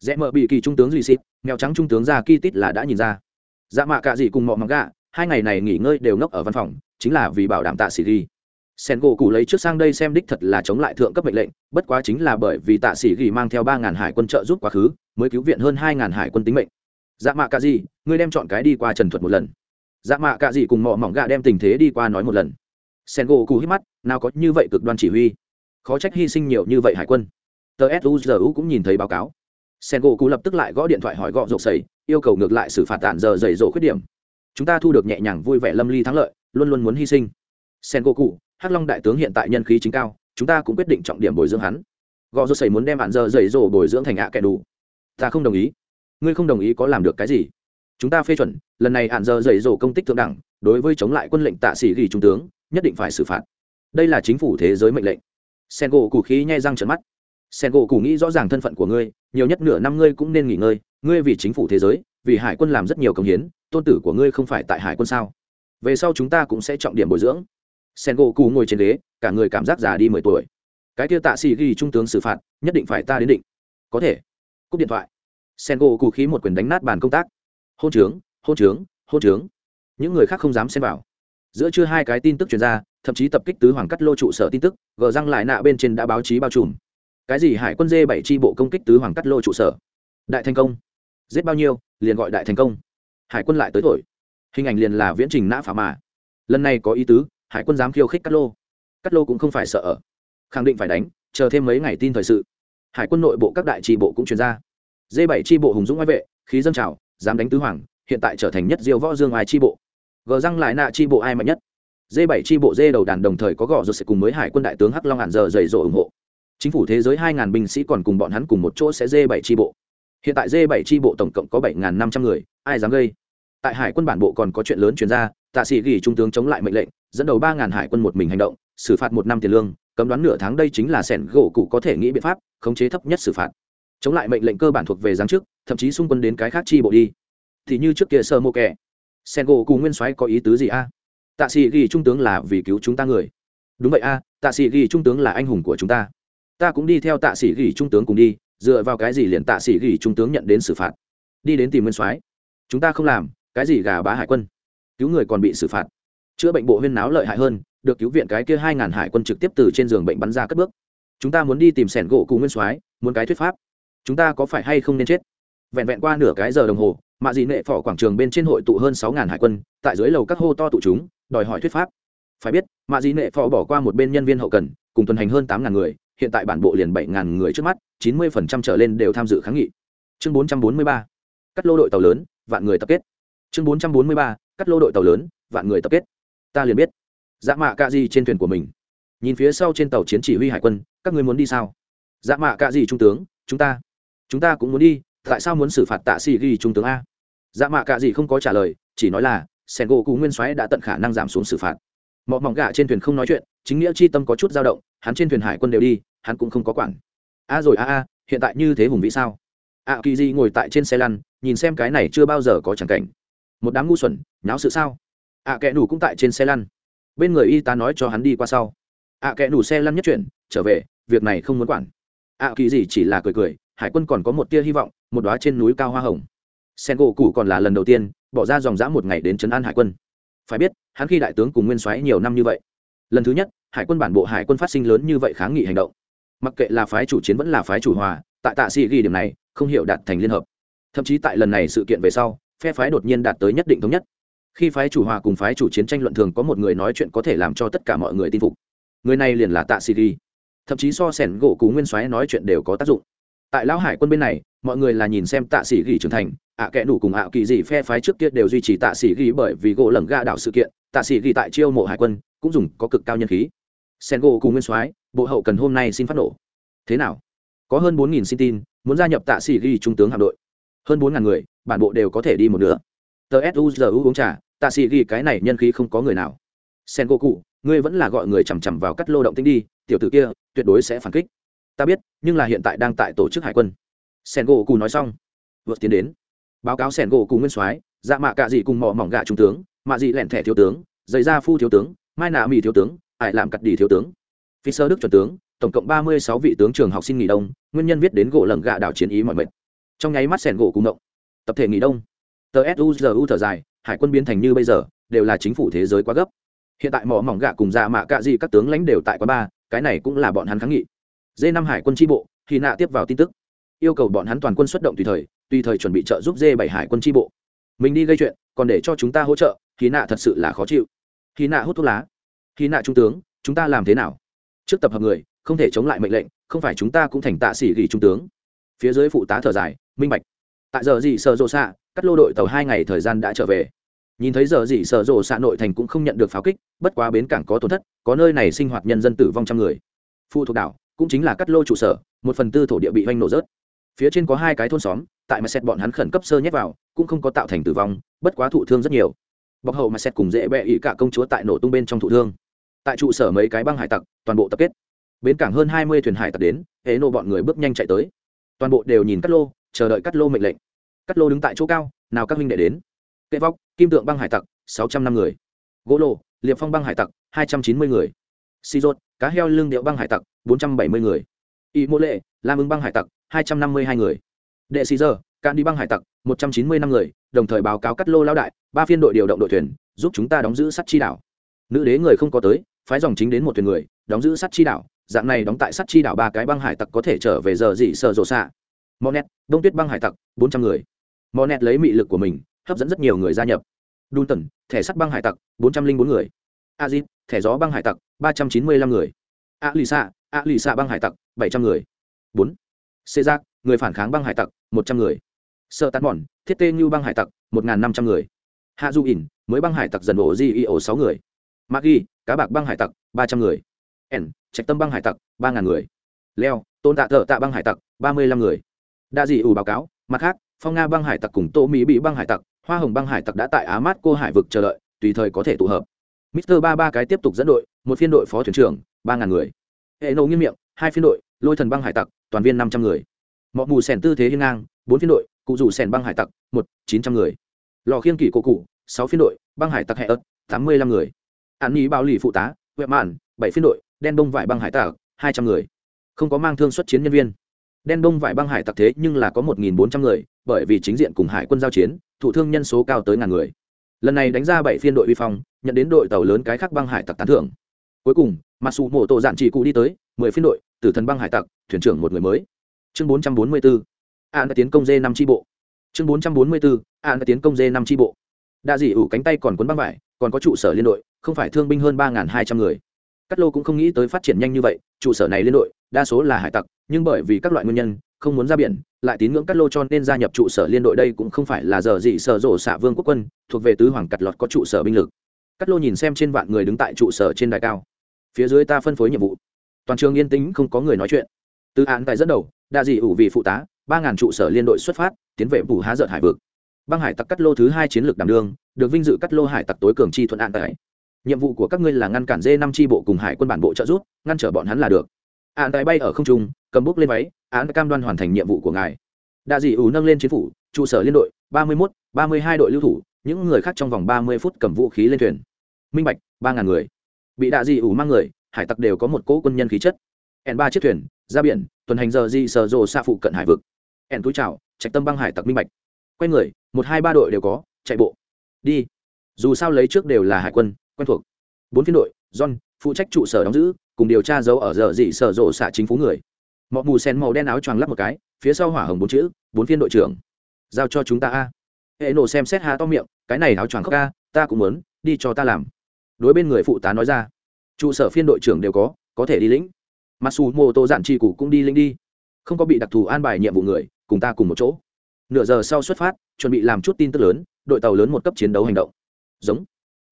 Speaker 1: Rẽ mở bị kỳ trung tướng duy xịt mèo trắng trung tướng ra ki tít là đã nhìn ra. Dạ mạ cạ gì cùng mọ mỏng gạ, hai ngày này nghỉ ngơi đều ngốc ở văn phòng, chính là vì bảo đảm tạ sĩ ghi sen gỗ cụ lấy trước sang đây xem đích thật là chống lại thượng cấp mệnh lệnh, bất quá chính là bởi vì tạ sĩ ghi mang theo ba ngàn hải quân trợ giúp quá khứ, mới cứu viện hơn hai ngàn hải quân tính mệnh. Dạ mạ cạ gì ngươi đem chọn cái đi qua trần thuật một lần. Dạ mạ cạ gì cùng mọ mỏng gạ đem tình thế đi qua nói một lần. Sen gỗ cụ hít mắt, nào có như vậy cực đoan chỉ huy. Khó trách hy sinh nhiều như vậy hải quân tờ suzu cũng nhìn thấy báo cáo. Sen gỗ cụ lập tức lại gõ điện thoại hỏi gọ rộp sầy, yêu cầu ngược lại xử phạt tản giờ dày dỗ khuyết điểm. Chúng ta thu được nhẹ nhàng vui vẻ lâm ly thắng lợi, luôn luôn muốn hy sinh. Sen gỗ cụ hắc long đại tướng hiện tại nhân khí chính cao, chúng ta cũng quyết định trọng điểm bồi dưỡng hắn. Gọ rộp sầy muốn đem bạn giờ dày dỗ bồi dưỡng thành ạ kẻ đủ. Ta không đồng ý. Ngươi không đồng ý có làm được cái gì? Chúng ta phê chuẩn, lần này hạn giờ dày dỗ công tích thượng đẳng, đối với chống lại quân lệnh tạ sĩ ghi trung tướng, nhất định phải xử phạt. Đây là chính phủ thế giới mệnh lệnh. Sen gỗ cụ khí nhai răng trợn mắt sen gỗ cụ nghĩ rõ ràng thân phận của ngươi, nhiều nhất nửa năm ngươi cũng nên nghỉ ngơi, ngươi vì chính phủ thế giới, vì hải quân làm rất nhiều công hiến, tôn tử của ngươi không phải tại hải quân sao? Về sau chúng ta cũng sẽ trọng điểm bồi dưỡng. Sen gỗ cụ ngồi trên ghế, cả người cảm giác già đi mười tuổi. Cái kia tạ xì ghi trung tướng xử phạt, nhất định phải ta đến định. Có thể. Cúp điện thoại. Sen gỗ cụ khí một quyền đánh nát bàn công tác. Hôn trướng hôn trướng hôn trướng. Những người khác không dám xem vào. Giữa chưa hai cái tin tức chuyển ra, thậm chí tập kích tứ hoàng cắt lô trụ sở tin tức, gờ răng lại nạ bên trên đã báo chí bao trùm cái gì hải quân dê bảy tri bộ công kích tứ hoàng cắt lô trụ sở? Đại thành công. Giết bao nhiêu, liền gọi đại thành công. Hải quân lại tới thổi. Hình ảnh liền là viễn trình nã phá mà. Lần này có ý tứ, hải quân dám khiêu khích cắt lô. Cắt lô cũng không phải sợ ở. Khẳng định phải đánh, chờ thêm mấy ngày tin thời sự. Hải quân nội bộ các đại tri bộ cũng chuyển ra. D bảy tri bộ hùng dũng ngoại vệ, khí dân trào, dám đánh tứ hoàng, hiện tại trở thành nhất diêu võ dương ai tri bộ. Gờ răng lại nạ tri bộ ai mạnh nhất? D bảy tri bộ d đầu đàn đồng thời có gõ rồi sẽ cùng với hải quân đại tướng hắc long hàn giờ dày dỗ ủng hộ chính phủ thế giới hai ngàn binh sĩ còn cùng bọn hắn cùng một chỗ sẽ dê bảy tri bộ. Hiện tại dê bảy tri bộ tổng cộng có bảy ngàn năm trăm người, ai dám gây? Tại hải quân bản bộ còn có chuyện lớn chuyển ra, tạ sĩ ghi trung tướng chống lại mệnh lệnh, dẫn đầu ba ngàn hải quân một mình hành động, xử phạt một năm tiền lương, cấm đoán nửa tháng đây chính là sẻn gỗ cụ có thể nghĩ biện pháp, khống chế thấp nhất xử phạt. Chống lại mệnh lệnh cơ bản thuộc về giáng chức, thậm chí xung quân đến cái khác chi bộ đi. Thì như trước kia sơ mô kẻ sen gỗ cụ nguyên soái có ý tứ gì a? Tạ sĩ ghi trung tướng là vì cứu chúng ta người. Đúng vậy a, tạ sĩ ghi trung tướng là anh hùng của chúng ta ta cũng đi theo tạ sĩ Gỉ trung tướng cùng đi, dựa vào cái gì liền tạ sĩ Gỉ trung tướng nhận đến xử phạt? Đi đến tìm nguyên soái. Chúng ta không làm, cái gì gà bá hải quân? Cứu người còn bị xử phạt. Chữa bệnh bộ huyên náo lợi hại hơn, được cứu viện cái kia hai ngàn hải quân trực tiếp từ trên giường bệnh bắn ra cất bước. Chúng ta muốn đi tìm sẻn gỗ cùng nguyên soái, muốn cái thuyết pháp. Chúng ta có phải hay không nên chết? Vẹn vẹn qua nửa cái giờ đồng hồ, mạ dị nệ phỏ quảng trường bên trên hội tụ hơn sáu ngàn hải quân, tại dưới lầu các hô to tụ chúng, đòi hỏi thuyết pháp. Phải biết, mạ dị nệ phỏ bỏ qua một bên nhân viên hậu cần, cùng tuần hành hơn tám ngàn người hiện tại bản bộ liền bảy ngàn người trước mắt, chín mươi phần trăm trở lên đều tham dự kháng nghị. Chương bốn trăm bốn mươi ba, cắt lô đội tàu lớn, vạn người tập kết. Chương bốn trăm bốn mươi ba, cắt lô đội tàu lớn, vạn người tập kết. Ta liền biết. Dạ mạ cạ gì trên thuyền của mình. Nhìn phía sau trên tàu chiến chỉ huy hải quân, các người muốn đi sao? Dạ mạ cạ gì trung tướng, chúng ta. Chúng ta cũng muốn đi, tại sao muốn xử phạt tạ sĩ ghi trung tướng a? Dạ mạ cạ gì không có trả lời, chỉ nói là, sen gỗ cú nguyên soái đã tận khả năng giảm xuống xử phạt. Mọi mỏng gà trên thuyền không nói chuyện, chính nghĩa chi tâm có chút dao động, hắn trên thuyền hải quân đều đi hắn cũng không có quản. A rồi a a, hiện tại như thế hùng vĩ sao? A kỳ di ngồi tại trên xe lăn, nhìn xem cái này chưa bao giờ có chẳng cảnh. Một đám ngu xuẩn, nháo sự sao? A kẻ đủ cũng tại trên xe lăn. Bên người y tá nói cho hắn đi qua sau. A kẻ đủ xe lăn nhất chuyển, trở về, việc này không muốn quản. A kỳ gì chỉ là cười cười, hải quân còn có một tia hy vọng, một đoá trên núi cao hoa hồng. Sen gỗ củ còn là lần đầu tiên, bỏ ra dòng dã một ngày đến trấn an hải quân. Phải biết, hắn khi đại tướng cùng nguyên soái nhiều năm như vậy. Lần thứ nhất, hải quân bản bộ hải quân phát sinh lớn như vậy kháng nghị hành động mặc kệ là phái chủ chiến vẫn là phái chủ hòa, tại tạ sĩ ghi điểm này, không hiểu đạt thành liên hợp. Thậm chí tại lần này sự kiện về sau, phe phái đột nhiên đạt tới nhất định thống nhất. Khi phái chủ hòa cùng phái chủ chiến tranh luận thường có một người nói chuyện có thể làm cho tất cả mọi người tin phục. Người này liền là tạ sĩ ghi. Thậm chí so sẻn gỗ cú nguyên soái nói chuyện đều có tác dụng. Tại lão hải quân bên này, mọi người là nhìn xem tạ sĩ ghi trưởng thành, ạ à kẽ đủ cùng ạ kỳ gì phe phái trước kia đều duy trì tạ sĩ ghi bởi vì gỗ lầm ga đảo sự kiện, tạ sĩ ghi tại chiêu mộ hải quân, cũng dùng có cực cao nhân khí sen gỗ cùng nguyên soái, bộ hậu cần hôm nay xin phát nổ. Thế nào? Có hơn bốn nghìn xin tin, muốn gia nhập tạ sĩ ghi trung tướng hạm đội. Hơn bốn ngàn người, bản bộ đều có thể đi một nửa. Tờ suzu uống trà, tạ sĩ ghi cái này nhân khí không có người nào. Sen gỗ cụ, ngươi vẫn là gọi người chằm chằm vào cắt lô động tinh đi, tiểu tử kia, tuyệt đối sẽ phản kích. Ta biết, nhưng là hiện tại đang tại tổ chức hải quân. Sen gỗ cụ nói xong, vượt tiến đến. Báo cáo sen gỗ cụ nguyên soái dạ mạ cạ dị cùng mỏ mỏng gạ trung tướng, mạ dị lẹn thẻ thiếu tướng, dày da phu thiếu tướng, mai nạ mỹ thiếu tướng ải làm cặt đi thiếu tướng. Phi sơ đức chuẩn tướng, tổng cộng ba mươi sáu vị tướng trường học sinh nghỉ đông, nguyên nhân viết đến gỗ lầm gạ đảo chiến ý mọi mệt. Trong nháy mắt sẻn gỗ cùng động. Tập thể nghỉ đông. Tờ suzu thở dài, hải quân biến thành như bây giờ, đều là chính phủ thế giới quá gấp. Hiện tại mỏ mỏng gạ cùng dạ mạ cạ gì các tướng lãnh đều tại quá ba, cái này cũng là bọn hắn kháng nghị. D năm hải quân tri bộ, khi nạ tiếp vào tin tức. Yêu cầu bọn hắn toàn quân xuất động tùy thời tùy thời chuẩn bị trợ giúp d bảy hải quân tri bộ. Mình đi gây chuyện, còn để cho chúng ta hỗ trợ, khi nạ thật sự là khó chịu. Khi nạ hút thuốc lá khi nạ trung tướng, chúng ta làm thế nào? Trước tập hợp người, không thể chống lại mệnh lệnh, không phải chúng ta cũng thành tạ sĩ gỉ trung tướng. Phía dưới phụ tá thở dài, minh bạch. Tại giờ gì sợ rộ xạ, cắt lô đội tàu hai ngày thời gian đã trở về. Nhìn thấy giờ gì sợ rộ xạ nội thành cũng không nhận được pháo kích, bất quá bến cảng có tổn thất, có nơi này sinh hoạt nhân dân tử vong trăm người. Phụ thuộc đảo, cũng chính là cắt lô trụ sở, một phần tư thổ địa bị oanh nổ rớt. Phía trên có hai cái thôn xóm, tại mà xét bọn hắn khẩn cấp sơ nhét vào, cũng không có tạo thành tử vong, bất quá thụ thương rất nhiều. Bọc hậu mà xét cùng dễ bẹ ỉ cả công chúa tại nổ tung bên trong thụ thương tại trụ sở mấy cái băng hải tặc, toàn bộ tập kết. Bến cảng hơn hai mươi thuyền hải tặc đến hệ nộ bọn người bước nhanh chạy tới. Toàn bộ đều nhìn cắt lô, chờ đợi cắt lô mệnh lệnh. Cắt lô đứng tại chỗ cao, nào các huynh đệ đến. Kệ vóc, kim tượng băng hải tặc, sáu trăm năm người. Gỗ lộ liệp phong băng hải tặc, hai trăm chín mươi người. Xì rột cá heo lương điệu băng hải tặc, bốn trăm bảy mươi người. Y mô lệ, lam ưng băng hải tặc, hai trăm năm mươi hai người. Đệ xì giờ can đi băng hải tặc, một trăm chín mươi năm người, đồng thời báo cáo cắt lô lao đại, ba phiên đội điều động đội thuyền, giúp chúng ta đóng giữ sắt chi đảo. Nữ đế người không có tới phái dòng chính đến một thuyền người, đóng giữ sắt chi đảo, dạng này đóng tại sắt chi đảo ba cái băng hải tặc có thể trở về giờ dị sợ rộ xạ. Monet đông tuyết băng hải tặc, bốn trăm người. Monet lấy mị lực của mình, hấp dẫn rất nhiều người gia nhập. Đun tần, thẻ sắt băng hải tặc, bốn trăm linh bốn người. Azit thẻ gió băng hải tặc, ba trăm chín mươi lăm người. A lì xạ, a lì xạ băng hải tặc, bảy trăm người. Bốn. Xê giác, người phản kháng băng hải tặc, một trăm người. Sợ tán mòn, thiết tê như băng hải tặc, một n g h n năm trăm người. Hạ du ỉn mới băng hải tặc dần ổ di y ổ sáu người. Mạc ghi cá bạc băng hải tặc ba trăm người. N, trạch tâm băng hải tặc ba ngàn người. Leo tôn tạ thợ tạ băng hải tặc ba mươi lăm người. Đa dị ủ báo cáo mặt khác phong nga băng hải tặc cùng tô mỹ bị băng hải tặc hoa hồng băng hải tặc đã tại á mát cô hải vực chờ đợi tùy thời có thể tụ hợp. Mister ba ba cái tiếp tục dẫn đội một phiên đội phó thuyền trưởng ba ngàn người. Hệ nổ nghiêm miệng hai phiên đội lôi thần băng hải tặc toàn viên năm trăm người. Mọi mù sèn tư thế hiên ngang bốn phiên đội cụ rủ sèn băng hải tặc một chín trăm người. Lò khiên kỷ cổ cụ sáu phiên đội băng hải tặc hệ ớt tám mươi lăm người an nhi bao lì phụ tá huệ mạn, bảy phiên đội, đen đông vải băng hải tặc, hai trăm người. Không có mang thương xuất chiến nhân viên. Đen đông vải băng hải tặc thế nhưng là có một nghìn bốn trăm người, bởi vì chính diện cùng hải quân giao chiến thủ thương nhân số cao tới ngàn người. Lần này đánh ra bảy phiên đội vi phong, nhận đến đội tàu lớn cái khác băng hải tặc tán thưởng. Cuối cùng mặc dù mộ tổ dạn chỉ cụ đi tới, mười phiên đội, tử thần băng hải tặc, thuyền trưởng một người mới. Chương bốn trăm bốn mươi bốn an đã tiến công dê năm tri bộ. Chương bốn trăm bốn mươi bốn an đã tiến công dê năm tri bộ đa dị ủ cánh tay còn cuốn băng vải, còn có trụ sở liên đội, không phải thương binh hơn ba hai trăm người. Cát lô cũng không nghĩ tới phát triển nhanh như vậy, trụ sở này liên đội, đa số là hải tặc, nhưng bởi vì các loại nguyên nhân, không muốn ra biển, lại tín ngưỡng cát lô cho nên gia nhập trụ sở liên đội đây cũng không phải là giờ gì sở rộ xạ vương quốc quân, thuộc về tứ hoàng cặt lọt có trụ sở binh lực. Cát lô nhìn xem trên vạn người đứng tại trụ sở trên đài cao. Phía dưới ta phân phối nhiệm vụ. Toàn trường yên tĩnh, không có người nói chuyện. Từ án tại dẫn đầu, đa dị ủ vị phụ tá, ba ngàn trụ sở liên đội xuất phát, tiến về bù há dợt hải vực băng hải tặc cắt lô thứ hai chiến lược đảm đương, được vinh dự cắt lô hải tặc tối cường chi thuận an tại. Nhiệm vụ của các ngươi là ngăn cản dê năm tri bộ cùng hải quân bản bộ trợ giúp, ngăn trở bọn hắn là được. An tại bay ở không trung, cầm bút lên váy án cam đoan hoàn thành nhiệm vụ của ngài. Đa dị ủ nâng lên chiến phủ, trụ sở liên đội, ba mươi mốt, ba mươi hai đội lưu thủ, những người khác trong vòng ba mươi phút cầm vũ khí lên thuyền. Minh bạch, ba ngàn người. Bị đạ dị ủ mang người, hải tặc đều có một cỗ quân nhân khí chất. Ẻn ba chiếc thuyền, ra biển, tuần hành giờ dị sờ rồ xa phụ cận hải vực. Ẻn túi trào trạch tâm băng hải tặc minh bạch. Quay người một hai ba đội đều có, chạy bộ. Đi. Dù sao lấy trước đều là hải quân, quen thuộc. Bốn phiên đội, john, phụ trách trụ sở đóng giữ, cùng điều tra dấu ở giờ dị sở rộ xạ chính phủ người. Mọi mù sen màu đen áo choàng lắp một cái, phía sau hỏa hồng bốn chữ, bốn phiên đội trưởng. Giao cho chúng ta a. Hệ nổ xem xét há to miệng, cái này áo choàng khóc ca ta cũng muốn, đi cho ta làm. Đối bên người phụ tá nói ra. Trụ sở phiên đội trưởng đều có có thể đi lĩnh. Mặc dù mô tô dạn chi củ cũng đi lĩnh đi. Không có bị đặc thù an bài nhiệm vụ người, cùng ta cùng một chỗ nửa giờ sau xuất phát, chuẩn bị làm chút tin tức lớn, đội tàu lớn một cấp chiến đấu hành động. Giống.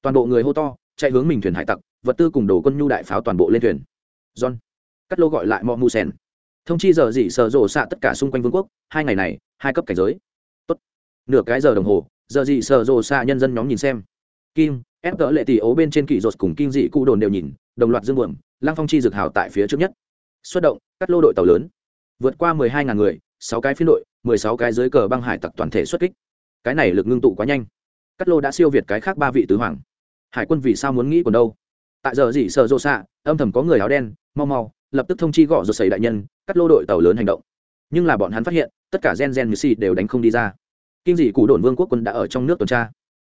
Speaker 1: Toàn bộ người hô to, chạy hướng mình thuyền hải tặc, vật tư cùng đồ quân nhu đại pháo toàn bộ lên thuyền. John. Cắt lô gọi lại mọ mu sen. Thông chi giờ dị sợ rộ xạ tất cả xung quanh vương quốc, hai ngày này, hai cấp cảnh giới. Tốt. nửa cái giờ đồng hồ, giờ dị sợ rộ xạ nhân dân nhóm nhìn xem. Kim, ép cỡ lệ tỷ ố bên trên kỳ rột cùng kim dị cụ đồn đều nhìn, đồng loạt dương buồm lang phong chi dực hào tại phía trước nhất. Xuất động, cắt lô đội tàu lớn. Vượt qua mười hai ngàn người, sáu cái phiên đội mười sáu cái dưới cờ băng hải tặc toàn thể xuất kích. Cái này lực ngưng tụ quá nhanh. Cắt lô đã siêu việt cái khác ba vị tứ hoàng. Hải quân vì sao muốn nghĩ còn đâu? Tại giờ gì sợ rộ xạ, âm thầm có người áo đen, mau mau, lập tức thông chi gõ rồi xảy đại nhân, cắt lô đội tàu lớn hành động. Nhưng là bọn hắn phát hiện, tất cả gen gen như si đều đánh không đi ra. Kinh dị cụ đồn vương quốc quân đã ở trong nước tuần tra.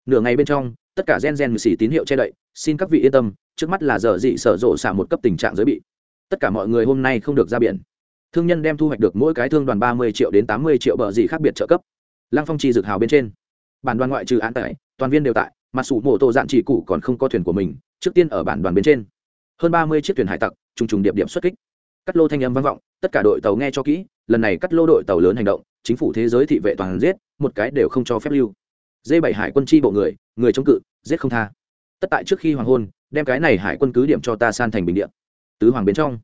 Speaker 1: Nửa ngày bên trong, tất cả gen gen như si tín hiệu che đậy, xin các vị yên tâm, trước mắt là giờ dị sở rộ xạ một cấp tình trạng giới bị. Tất cả mọi người hôm nay không được ra biển thương nhân đem thu hoạch được mỗi cái thương đoàn ba mươi triệu đến tám mươi triệu bờ gì khác biệt trợ cấp. Lăng phong chi dực hào bên trên. Bản đoàn ngoại trừ án tại, toàn viên đều tại, mà sủ mổ tổ dạn chỉ cụ còn không có thuyền của mình, trước tiên ở bản đoàn bên trên. Hơn ba mươi chiếc thuyền hải tặc, trùng trùng điệp điểm xuất kích. Cắt lô thanh âm vang vọng, tất cả đội tàu nghe cho kỹ, lần này cắt lô đội tàu lớn hành động, chính phủ thế giới thị vệ toàn giết, một cái đều không cho phép lưu. D bảy hải quân chi bộ người người chống cự, giết không tha. Tất tại trước khi hoàng hôn, đem cái này hải quân cứ điểm cho ta san thành bình điện tứ hoàng bên trong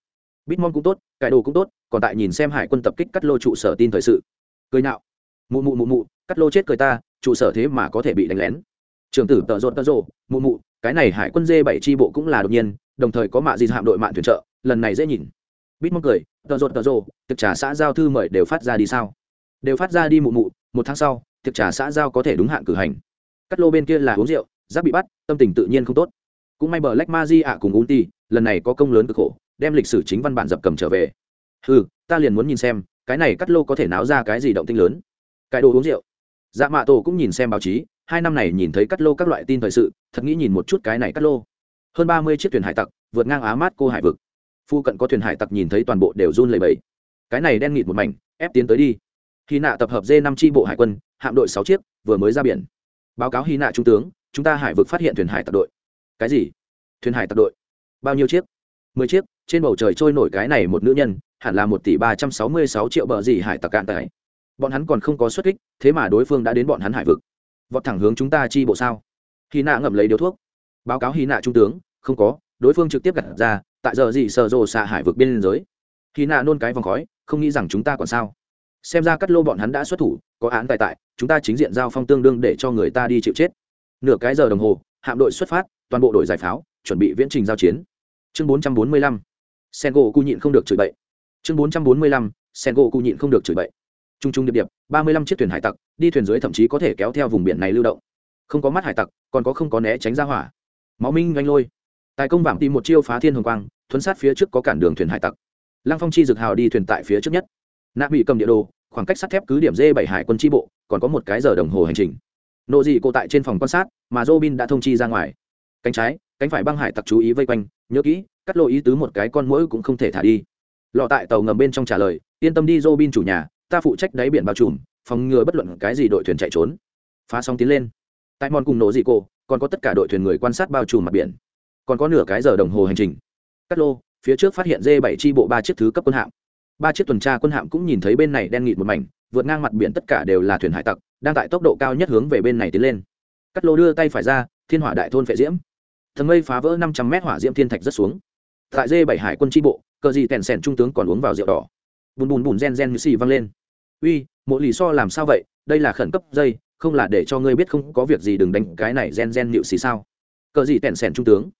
Speaker 1: bitmon cũng tốt cải đồ cũng tốt, còn tại nhìn xem hải quân tập kích cắt lô trụ sở tin thời sự. Cười nạo mụ mụ mụ mụ, cắt lô chết cười ta, trụ sở thế mà có thể bị đánh lén. Trường tử tợ rộn tợ rộ mụ mụ, cái này hải quân dê bảy tri bộ cũng là đột nhiên, đồng thời có mạ di hạm đội mạng thuyền trợ, lần này dễ nhìn. Bít mong cười, tợ rột tợ rộ tiệc trà xã giao thư mời đều phát ra đi sao? Đều phát ra đi mụ mụ, một tháng sau tiệc trà xã giao có thể đúng hạn cử hành. Cắt lô bên kia là uống rượu, giáp bị bắt, tâm tình tự nhiên không tốt. Cũng may bờ lách ma di ạ cùng ulti, lần này có công lớn cực khổ đem lịch sử chính văn bản dập cầm trở về. Ừ ta liền muốn nhìn xem, cái này cắt lô có thể náo ra cái gì động tinh lớn. Cái đồ uống rượu. Dạ mạ tổ cũng nhìn xem báo chí, hai năm này nhìn thấy cắt lô các loại tin thời sự, thật nghĩ nhìn một chút cái này cắt lô. Hơn ba mươi chiếc thuyền hải tặc, vượt ngang á mát cô hải vực. Phu cận có thuyền hải tặc nhìn thấy toàn bộ đều run lầy bẫy cái này đen nghịt một mảnh, ép tiến tới đi. Hy nạ tập hợp d năm tri bộ hải quân, hạm đội sáu chiếc, vừa mới ra biển. Báo cáo hy nạ trung tướng, chúng ta hải vực phát hiện thuyền hải tặc đội. Cái gì? Thuyền hải tặc đội. Bao nhiêu chiếc? Mười chiếc trên bầu trời trôi nổi cái này một nữ nhân, hẳn là một tỷ ba trăm sáu mươi sáu triệu bờ gì hải tặc cạn tại. Bọn hắn còn không có xuất kích, thế mà đối phương đã đến bọn hắn hải vực. Vọt thẳng hướng chúng ta chi bộ sao? Hy nạ ngậm lấy điếu thuốc. Báo cáo hy nạ trung tướng, không có, đối phương trực tiếp gặt ra, tại giờ gì sờ rồ xạ hải vực biên giới. Hy nạ nôn cái vòng khói, không nghĩ rằng chúng ta còn sao. Xem ra cắt lô bọn hắn đã xuất thủ, có án tại tại, chúng ta chính diện giao phong tương đương để cho người ta đi chịu chết. Nửa cái giờ đồng hồ, hạm đội xuất phát, toàn bộ đội giải pháo, chuẩn bị viễn trình giao chiến. Chương 445 sen gỗ cụ nhịn không được chửi bậy. Chương 445. sen gỗ cụ nhịn không được chửi bậy. Trung trung điệp điệp, ba mươi lăm chiếc thuyền hải tặc, đi thuyền dưới thậm chí có thể kéo theo vùng biển này lưu động. Không có mắt hải tặc, còn có không có né tránh ra hỏa. Máu minh doanh lôi. Tài công vạm tìm một chiêu phá thiên hồng quang, thuấn sát phía trước có cản đường thuyền hải tặc. Lăng phong chi dực hào đi thuyền tại phía trước nhất. Nạ bị cầm địa đồ, khoảng cách sắt thép cứ điểm d bảy hải quân tri bộ, còn có một cái giờ đồng hồ hành trình. Nộ dị cô tại trên phòng quan sát, mà robin đã thông chi ra ngoài. Cánh trái cánh phải băng hải tặc chú ý vây quanh, nhớ kỹ, cắt lộ ý tứ một cái con mũi cũng không thể thả đi. Lọ tại tàu ngầm bên trong trả lời, yên tâm đi, robin chủ nhà, ta phụ trách đáy biển bao trùm, phòng ngừa bất luận cái gì đội thuyền chạy trốn. Phá sóng tiến lên. Tại mòn cùng nổ dị cô còn có tất cả đội thuyền người quan sát bao trùm mặt biển. Còn có nửa cái giờ đồng hồ hành trình. Cắt lô, phía trước phát hiện dê bảy tri bộ ba chiếc thứ cấp quân hạm. Ba chiếc tuần tra quân hạm cũng nhìn thấy bên này đen nghịt một mảnh, vượt ngang mặt biển tất cả đều là thuyền hải tặc, đang tại tốc độ cao nhất hướng về bên này tiến lên. Cắt lô đưa tay phải ra, thiên hỏa đại thôn phệ diễm thần mây phá vỡ năm trăm mét hỏa diễm thiên thạch rất xuống. Tại dê bảy hải quân tri bộ cờ gì tèn sèn trung tướng còn uống vào rượu đỏ. Bùn bùn bùn gen gen như xì văng lên. Uy mộ lì so làm sao vậy? Đây là khẩn cấp dây không là để cho ngươi biết không có việc gì đừng đánh cái này gen gen nịu xì sao? Cờ gì tèn sèn trung tướng.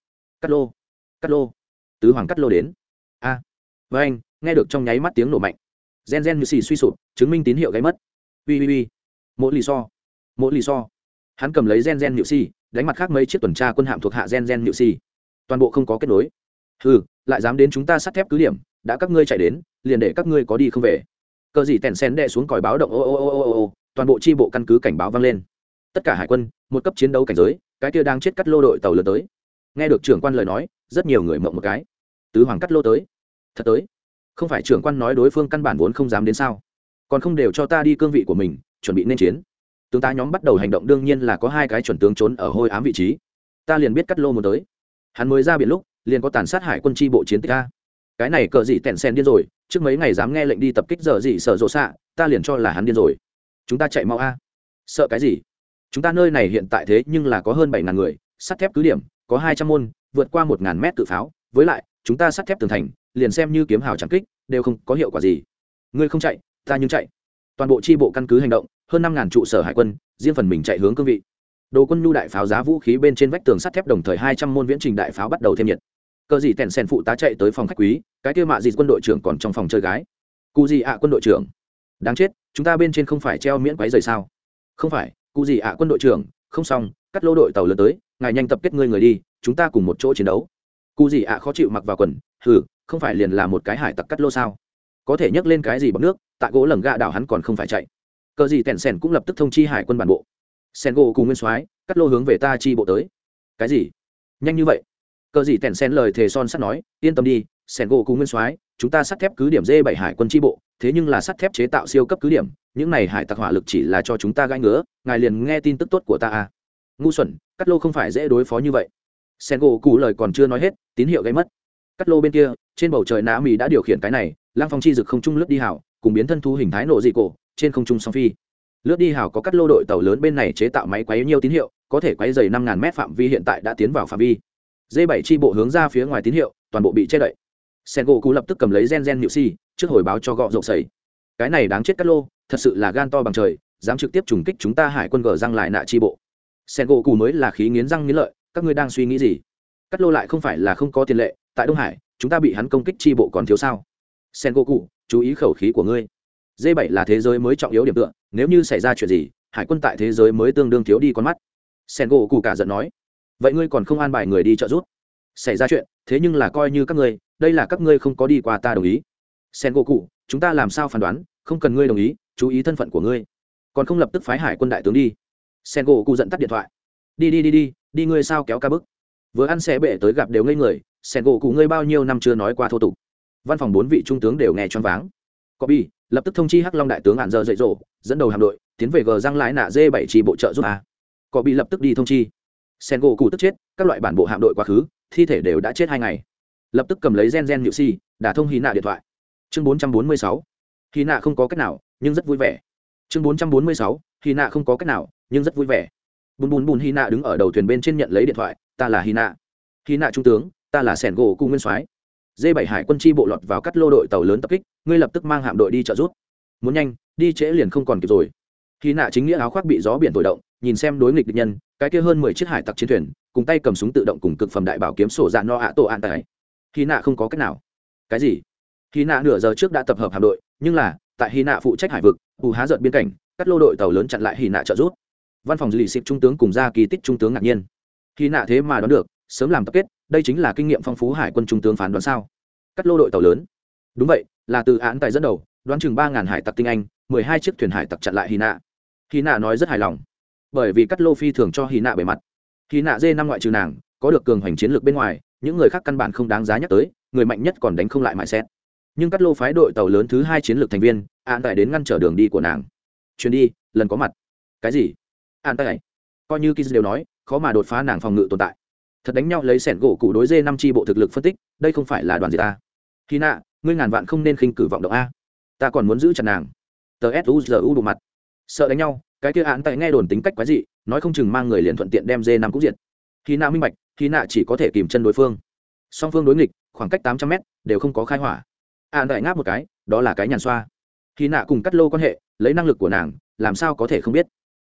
Speaker 1: Cắt lô cắt lô. Tứ hoàng cắt lô đến. A à, với anh nghe được trong nháy mắt tiếng nổ mạnh. Gen gen như xì suy sụp chứng minh tín hiệu gáy mất. Ui ui ui mộ lì so mộ lì so. Hắn cầm lấy gen gen nhự xì đánh mặt khác mấy chiếc tuần tra quân hạm thuộc hạ gen gen nhự xì toàn bộ không có kết nối. Ừ lại dám đến chúng ta sắt thép cứ điểm, đã các ngươi chạy đến, liền để các ngươi có đi không về. Cờ gì tèn sen đệ xuống còi báo động ô ô ô ô ô toàn bộ tri bộ căn cứ cảnh báo vang lên. Tất cả hải quân, một cấp chiến đấu cảnh giới, cái kia đang chết cắt lô đội tàu lượt tới. Nghe được trưởng quan lời nói, rất nhiều người mộng một cái. Tứ hoàng cắt lô tới. Thật tới. Không phải trưởng quan nói đối phương căn bản vốn không dám đến sao. Còn không đều cho ta đi cương vị của mình, chuẩn bị nên chiến tướng tá nhóm bắt đầu hành động đương nhiên là có hai cái chuẩn tướng trốn ở hôi ám vị trí. Ta liền biết cắt lô muốn tới. Hắn mới ra biển lúc, liền có tàn sát hải quân tri bộ chiến tích ta cái này cờ gì tẹn sen điên rồi, trước mấy ngày dám nghe lệnh đi tập kích giờ gì sợ rộ xạ, ta liền cho là hắn điên rồi. Chúng ta chạy mau a. Sợ cái gì? Chúng ta nơi này hiện tại thế nhưng là có hơn bảy ngàn người, sắt thép cứ điểm, có hai trăm môn, vượt qua một ngàn mét tự pháo. Với lại, chúng ta sắt thép tường thành, liền xem như kiếm hào trắng kích, đều không có hiệu quả gì. Ngươi không chạy, ta nhưng chạy. Toàn bộ tri bộ căn cứ hành động hơn năm ngàn trụ sở hải quân, riêng phần mình chạy hướng cương vị. Đồ quân nhu đại pháo giá vũ khí bên trên vách tường sắt thép đồng thời hai trăm môn viễn trình đại pháo bắt đầu thêm nhiệt. Cờ gì tèn sen phụ tá chạy tới phòng khách quý, cái kia mạ gì quân đội trưởng còn trong phòng chơi gái. Cụ gì ạ quân đội trưởng. Đáng chết, chúng ta bên trên không phải treo miễn quáy rời sao? Không phải cụ gì ạ quân đội trưởng, không xong, cắt lô đội tàu lớn tới, ngài nhanh tập kết ngươi người đi, chúng ta cùng một chỗ chiến đấu. Cụ gì ạ khó chịu mặc vào quần, hừ, không phải liền là một cái hải tặc cắt lô sao? Có thể nhấc lên cái gì bằng nước tại gỗ lầm gạ đảo hắn còn không phải chạy cờ gì tèn sèn cũng lập tức thông chi hải quân bản bộ. Sen gỗ cùng nguyên soái cắt lô hướng về ta chi bộ tới. Cái gì? Nhanh như vậy? Cờ gì tèn sen lời thề son sắt nói, yên tâm đi sen gỗ cùng nguyên soái, chúng ta sắt thép cứ điểm d bảy hải quân chi bộ, thế nhưng là sắt thép chế tạo siêu cấp cứ điểm, những này hải tặc hỏa lực chỉ là cho chúng ta gãi ngứa, ngài liền nghe tin tức tốt của ta à. Ngu xuẩn, cắt lô không phải dễ đối phó như vậy. Sen gỗ cụ lời còn chưa nói hết, tín hiệu gây mất. Cắt lô bên kia, trên bầu trời nã mỹ đã điều khiển cái này lang phong chi dực không trung lướt đi hảo cùng biến thân thu hình thái nộ dị cổ trên không trung song phi. Lướt đi hảo có cắt lô đội tàu lớn bên này chế tạo máy quấy nhiều tín hiệu, có thể quấy dày năm ngàn mét phạm vi hiện tại đã tiến vào phạm vi. D bảy chi bộ hướng ra phía ngoài tín hiệu, toàn bộ bị che đậy. Sen gỗ cụ lập tức cầm lấy gen gen nhự si trước hồi báo cho gọ rộng sầy. Cái này đáng chết cắt lô, thật sự là gan to bằng trời, dám trực tiếp trùng kích chúng ta hải quân gờ răng lại nạ chi bộ. Sen gỗ cụ mới là khí nghiến răng nghiến lợi, các ngươi đang suy nghĩ gì? Cắt lô lại không phải là không có tiền lệ, tại đông hải, chúng ta bị hắn công kích chi bộ còn thiếu sao? Sen gỗ cụ chú ý khẩu khí của ngươi d bảy là thế giới mới trọng yếu điểm tựa, nếu như xảy ra chuyện gì, hải quân tại thế giới mới tương đương thiếu đi con mắt. Sen gỗ cụ cả giận nói. Vậy ngươi còn không an bài người đi trợ giúp? Xảy ra chuyện, thế nhưng là coi như các ngươi, đây là các ngươi không có đi qua ta đồng ý. Sen gỗ cụ chúng ta làm sao phán đoán, không cần ngươi đồng ý, chú ý thân phận của ngươi. Còn không lập tức phái hải quân đại tướng đi. Sen gỗ cụ dẫn tắt điện thoại. Đi đi đi đi đi ngươi sao kéo ca bức? Vừa ăn xe bệ tới gặp đều ngây người sen gỗ cụ ngươi bao nhiêu năm chưa nói qua thô tục. Văn phòng bốn vị trung tướng đều nghe choáng váng. Có bi lập tức thông chi hắc long đại tướng hạn giờ dậy rộ, dẫn đầu hạm đội, tiến về gờ răng lái nạ d bảy trì bộ trợ giúp a. Có bị lập tức đi thông chi. Sen gỗ cụ tức chết, các loại bản bộ hạm đội quá khứ, thi thể đều đã chết hai ngày. Lập tức cầm lấy gen gen nhự si, đả thông hy nạ điện thoại. Chương bốn trăm bốn mươi sáu. Hy nạ không có cách nào, nhưng rất vui vẻ. Chương bốn trăm bốn mươi sáu. Hy nạ không có cách nào, nhưng rất vui vẻ. Bùn bùn bùn hy nạ đứng ở đầu thuyền bên trên nhận lấy điện thoại, ta là hy nạ. Hy nạ trung tướng, ta là sẻn gỗ cụ nguyên soái d bảy hải quân chi bộ lọt vào cắt lô đội tàu lớn tập kích, ngươi lập tức mang hạm đội đi trợ giúp. Muốn nhanh, đi trễ liền không còn kịp rồi. Khi nạ chính nghĩa áo khoác bị gió biển thổi động, nhìn xem đối nghịch địch nhân, cái kia hơn mười chiếc hải tặc chiến thuyền, cùng tay cầm súng tự động cùng cực phẩm đại bảo kiếm sổ dạ no ạ tổ an tài khi nạ không có cách nào. Cái gì? Khi nạ nửa giờ trước đã tập hợp hạm đội, nhưng là, tại hy nạ phụ trách hải vực, hù há giận biên cảnh, cắt lô đội tàu lớn chặn lại hy nạ trợ giúp. Văn phòng lì xịp trung tướng cùng ra kỳ tích trung tướng ngạc nhiên. Hy nạ thế mà đoán được, sớm làm tập kết đây chính là kinh nghiệm phong phú hải quân trung tướng phán đoán sao? Cắt lô đội tàu lớn. Đúng vậy, là từ án tại dẫn đầu, đoán chừng ba ngàn hải tặc tinh anh, mười hai chiếc thuyền hải tặc chặn lại hy nạ hy nạ nói rất hài lòng. Bởi vì cắt lô phi thường cho hy nạ bề mặt. Hy nạ dê năm ngoại trừ nàng, có được cường hoành chiến lược bên ngoài, những người khác căn bản không đáng giá nhắc tới, người mạnh nhất còn đánh không lại mãi xét. Nhưng cắt lô phái đội tàu lớn thứ hai chiến lược thành viên an tại đến ngăn trở đường đi của nàng. Chuyến đi, lần có mặt. Cái gì? An tại coi như kiz đều nói, khó mà đột phá nàng phòng ngự tồn tại thật đánh nhau lấy sẻn gỗ cụ đối dê năm tri bộ thực lực phân tích, đây không phải là đoàn gì ta. Khi nạ, ngươi ngàn vạn không nên khinh cử vọng động a. Ta còn muốn giữ chặt nàng. Tờ suzu đủ mặt. Sợ đánh nhau, cái kia án tại nghe đồn tính cách quái dị, nói không chừng mang người liền thuận tiện đem dê năm cũng diệt. Khi nạ minh bạch, khi nạ chỉ có thể kìm chân đối phương. Song phương đối nghịch, khoảng cách tám trăm mét, đều không có khai hỏa. Án đại ngáp một cái, đó là cái nhàn xoa. Khi nạ cùng cắt lô quan hệ, lấy năng lực của nàng, làm sao có thể không biết?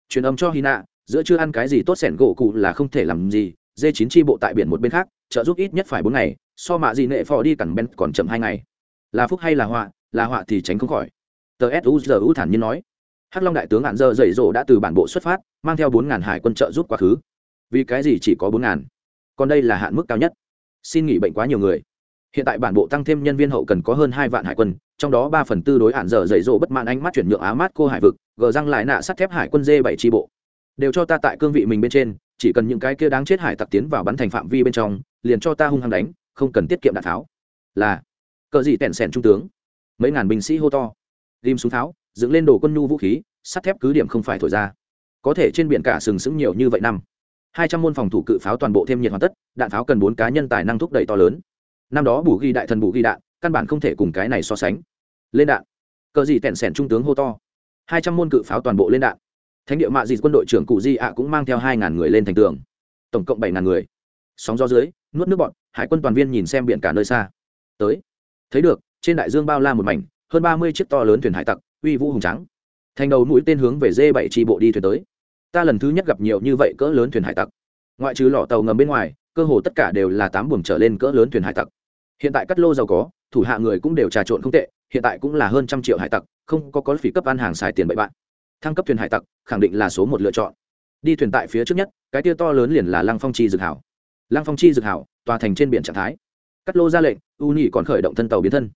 Speaker 1: Truyền âm cho hy nạ, giữa chưa ăn cái gì tốt sẻn gỗ cụ là không thể làm gì dê chín chi bộ tại biển một bên khác, trợ giúp ít nhất phải bốn ngày, so mạ gì nệ phò đi cẳng ben còn chậm hai ngày. Là phúc hay là họa là họa thì tránh không khỏi. Tờ suzu thản nhiên nói. Hắc long đại tướng hạn dơ dày dỗ đã từ bản bộ xuất phát, mang theo bốn ngàn hải quân trợ giúp quá khứ. Vì cái gì chỉ có bốn ngàn? Còn đây là hạn mức cao nhất. Xin nghỉ bệnh quá nhiều người. Hiện tại bản bộ tăng thêm nhân viên hậu cần có hơn hai vạn hải quân, trong đó ba phần tư đối hạn dở dày dỗ bất mãn ánh mắt chuyển nhượng á mát cô hải vực, gờ răng lại nạ sắt thép hải quân dê bảy tri bộ. Đều cho ta tại cương vị mình bên trên chỉ cần những cái kia đáng chết hải tặc tiến vào bắn thành phạm vi bên trong, liền cho ta hung hăng đánh, không cần tiết kiệm đạn tháo. Là, cờ gì tẹn sẻn trung tướng. Mấy ngàn binh sĩ hô to. Ghim súng tháo, dựng lên đồ quân nhu vũ khí, sắt thép cứ điểm không phải thổi ra. Có thể trên biển cả sừng sững nhiều như vậy năm. Hai trăm môn phòng thủ cự pháo toàn bộ thêm nhiệt hoàn tất, đạn pháo cần bốn cá nhân tài năng thúc đẩy to lớn. Năm đó bù ghi đại thần bù ghi đạn, căn bản không thể cùng cái này so sánh. Lên đạn. Cờ gì tẹn sẻn trung tướng hô to. Hai trăm môn cự pháo toàn bộ lên đạn thánh địa mạ dị quân đội trưởng cụ di ạ cũng mang theo hai ngàn người lên thành tường. Tổng cộng bảy ngàn người. Sóng gió dưới, nuốt nước bọn, hải quân toàn viên nhìn xem biển cả nơi xa. Tới. Thấy được, trên đại dương bao la một mảnh, hơn ba mươi chiếc to lớn thuyền hải tặc, uy vũ hùng trắng thành đầu mũi tên hướng về dê bảy tri bộ đi thuyền tới. Ta lần thứ nhất gặp nhiều như vậy cỡ lớn thuyền hải tặc. Ngoại trừ lọ tàu ngầm bên ngoài, cơ hồ tất cả đều là tám buồng trở lên cỡ lớn thuyền hải tặc. Hiện tại cắt lô giàu có, thủ hạ người cũng đều trà trộn không tệ, hiện tại cũng là hơn trăm triệu hải tặc, không có có phí cấp ăn hàng xài tiền bậy bạn thăng cấp thuyền hải tặc, khẳng định là số một lựa chọn. Đi thuyền tại phía trước nhất, cái tia to lớn liền là lăng phong chi dược hảo. Lăng phong chi dược hảo, tòa thành trên biển trạng thái. Cắt lô ra lệnh, u nhị còn khởi động thân tàu biến thân.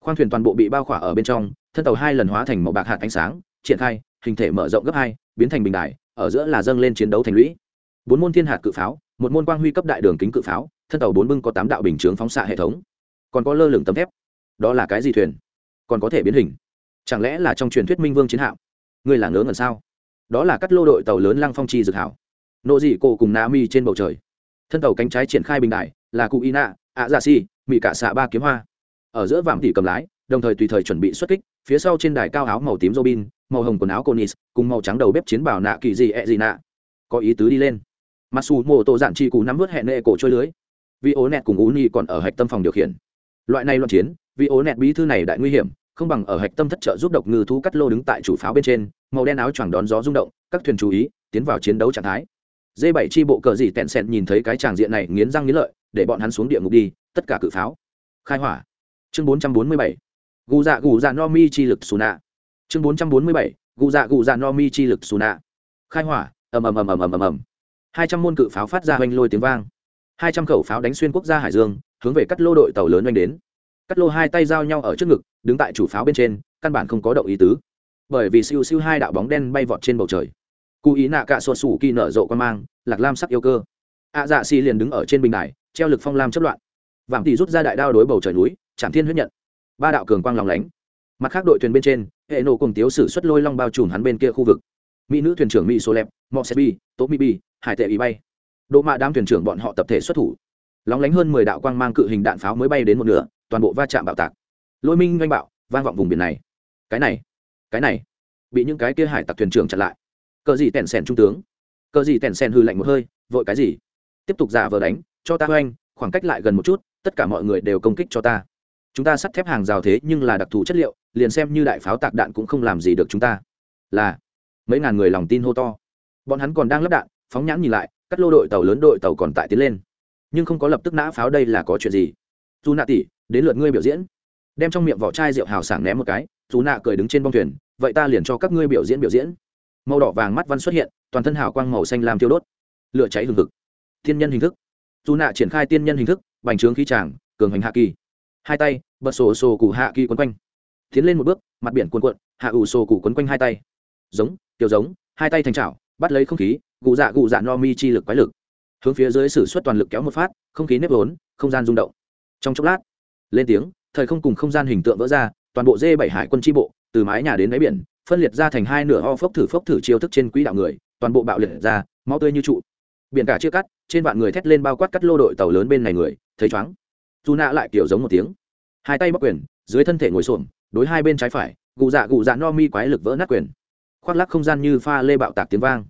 Speaker 1: Khoang thuyền toàn bộ bị bao khỏa ở bên trong, thân tàu hai lần hóa thành màu bạc hạt ánh sáng, triển khai, hình thể mở rộng gấp hai, biến thành bình đài, ở giữa là dâng lên chiến đấu thành lũy. Bốn môn thiên hạt cự pháo, một môn quang huy cấp đại đường kính cự pháo, thân tàu bốn bưng có tám đạo bình chướng phóng xạ hệ thống. Còn có lơ lửng tấm thép. Đó là cái gì thuyền? Còn có thể biến hình. Chẳng lẽ là trong truyền thuyết minh vương chiến hạm? Ngươi là ngớ ngẩn sao? Đó là cắt lô đội tàu lớn lăng phong chi dược hảo. Nộ dị cổ cùng na mi trên bầu trời. Thân tàu cánh trái triển khai bình đại, là cụ ina, ạ dạ si mỹ cả xạ ba kiếm hoa. Ở giữa vạm tỉ cầm lái, đồng thời tùy thời chuẩn bị xuất kích, phía sau trên đài cao áo màu tím robin, màu hồng quần áo conis cùng màu trắng đầu bếp chiến bảo nạ kỳ gì ẹ gì nạ. Có ý tứ đi lên. Mặc dù mô tô dạn chi cú nắm vớt hẹn nệ cổ trôi lưới. Vì ố nẹt cùng ú nhi còn ở hạch tâm phòng điều khiển. Loại này loạn chiến vì ố nẹt bí thư này đại nguy hiểm không bằng ở hạch tâm thất trợ giúp độc ngư thú cắt lô đứng tại chủ pháo bên trên, màu đen áo choàng đón gió rung động, các thuyền chú ý, tiến vào chiến đấu trạng thái. D bảy chi bộ cờ gì tẹn sẹn nhìn thấy cái tràng diện này nghiến răng nghiến lợi, để bọn hắn xuống địa ngục đi, tất cả cự pháo. Khai hỏa. Chương bốn trăm bốn mươi bảy. Gù dạ gù dạ no mi chi lực xù nạ. Chương bốn trăm bốn mươi bảy. Gù dạ gù dạ no mi chi lực xù nạ. Khai hỏa. Ầm ầm ầm ầm ầm ầm ầm. Hai trăm môn cự pháo phát ra oanh lôi tiếng vang. Hai trăm khẩu pháo đánh xuyên quốc gia hải dương, hướng về cắt lô đội tàu lớn oanh đến cắt lô hai tay giao nhau ở trước ngực, đứng tại chủ pháo bên trên, căn bản không có động ý tứ. Bởi vì siêu siêu hai đạo bóng đen bay vọt trên bầu trời. Cụ ý nạ cạ sột sủ kỳ nở rộ quan mang, lạc lam sắc yêu cơ. Ạ dạ xì liền đứng ở trên bình đài, treo lực phong lam chất loạn. Vàng tỷ rút ra đại đao đối bầu trời núi, chạm thiên huyết nhận. Ba đạo cường quang lòng lánh. Mặt khác đội thuyền bên trên, hệ nổ cùng tiếu sử xuất lôi long bao trùm hắn bên kia khu vực. Mỹ nữ thuyền trưởng mỹ số lẹp, mọ xe bi, tố mỹ bi, hải tệ ý bay. Độ mạ đám thuyền trưởng bọn họ tập thể xuất thủ. Lóng lánh hơn mười đạo quang mang cự hình đạn pháo mới bay đến một nửa toàn bộ va chạm bạo tạc. Lôi minh doanh bạo, vang vọng vùng biển này. Cái này cái này, bị những cái kia hải tặc thuyền trưởng chặn lại. Cờ gì tèn sèn trung tướng? Cờ gì tèn sèn hư lạnh một hơi, vội cái gì? Tiếp tục giả vờ đánh, cho ta oanh khoảng cách lại gần một chút, tất cả mọi người đều công kích cho ta. Chúng ta sắt thép hàng rào thế nhưng là đặc thù chất liệu, liền xem như đại pháo tạc đạn cũng không làm gì được chúng ta. Là, mấy ngàn người lòng tin hô to. Bọn hắn còn đang lắp đạn, phóng nhãn nhìn lại, cắt lô đội tàu lớn đội tàu còn tại tiến lên. Nhưng không có lập tức nã pháo đây là có chuyện gì? Dù nạ tỷ đến lượt ngươi biểu diễn. Đem trong miệng vỏ chai rượu hào sảng ném một cái dù nạ cười đứng trên bông thuyền vậy ta liền cho các ngươi biểu diễn biểu diễn. Màu đỏ vàng mắt văn xuất hiện toàn thân hào quang màu xanh làm tiêu đốt. Lửa cháy hừng hực. Thiên nhân hình thức. Dù nạ triển khai tiên nhân hình thức bành trướng khí tràng cường hành hạ kỳ. Hai tay bật sổ sổ cụ hạ kỳ quấn quanh. Tiến lên một bước mặt biển cuồn cuộn hạ ủ sổ cụ quấn quanh hai tay. Giống kiểu giống hai tay thành chảo, bắt lấy không khí gù dạ gù dạ no mi chi lực quái lực. Hướng phía dưới sử xuất toàn lực kéo một phát không khí nếp vốn không gian rung động trong chốc lát, lên tiếng, thời không cùng không gian hình tượng vỡ ra, toàn bộ dê bảy hải quân tri bộ, từ mái nhà đến đáy biển, phân liệt ra thành hai nửa ho phốc thử phốc thử chiêu thức trên quỹ đạo người, toàn bộ bạo liệt ra, máu tươi như trụ. Biển cả chia cắt, trên vạn người thét lên bao quát cắt lô đội tàu lớn bên này người, thấy chóng. Dù nạ lại kiểu giống một tiếng. Hai tay bắc quyền, dưới thân thể ngồi xổm, đối hai bên trái phải, gù dạ gù dạ no mi quái lực vỡ nát quyền. Khoác lắc không gian như pha lê bạo tạc tiếng vang.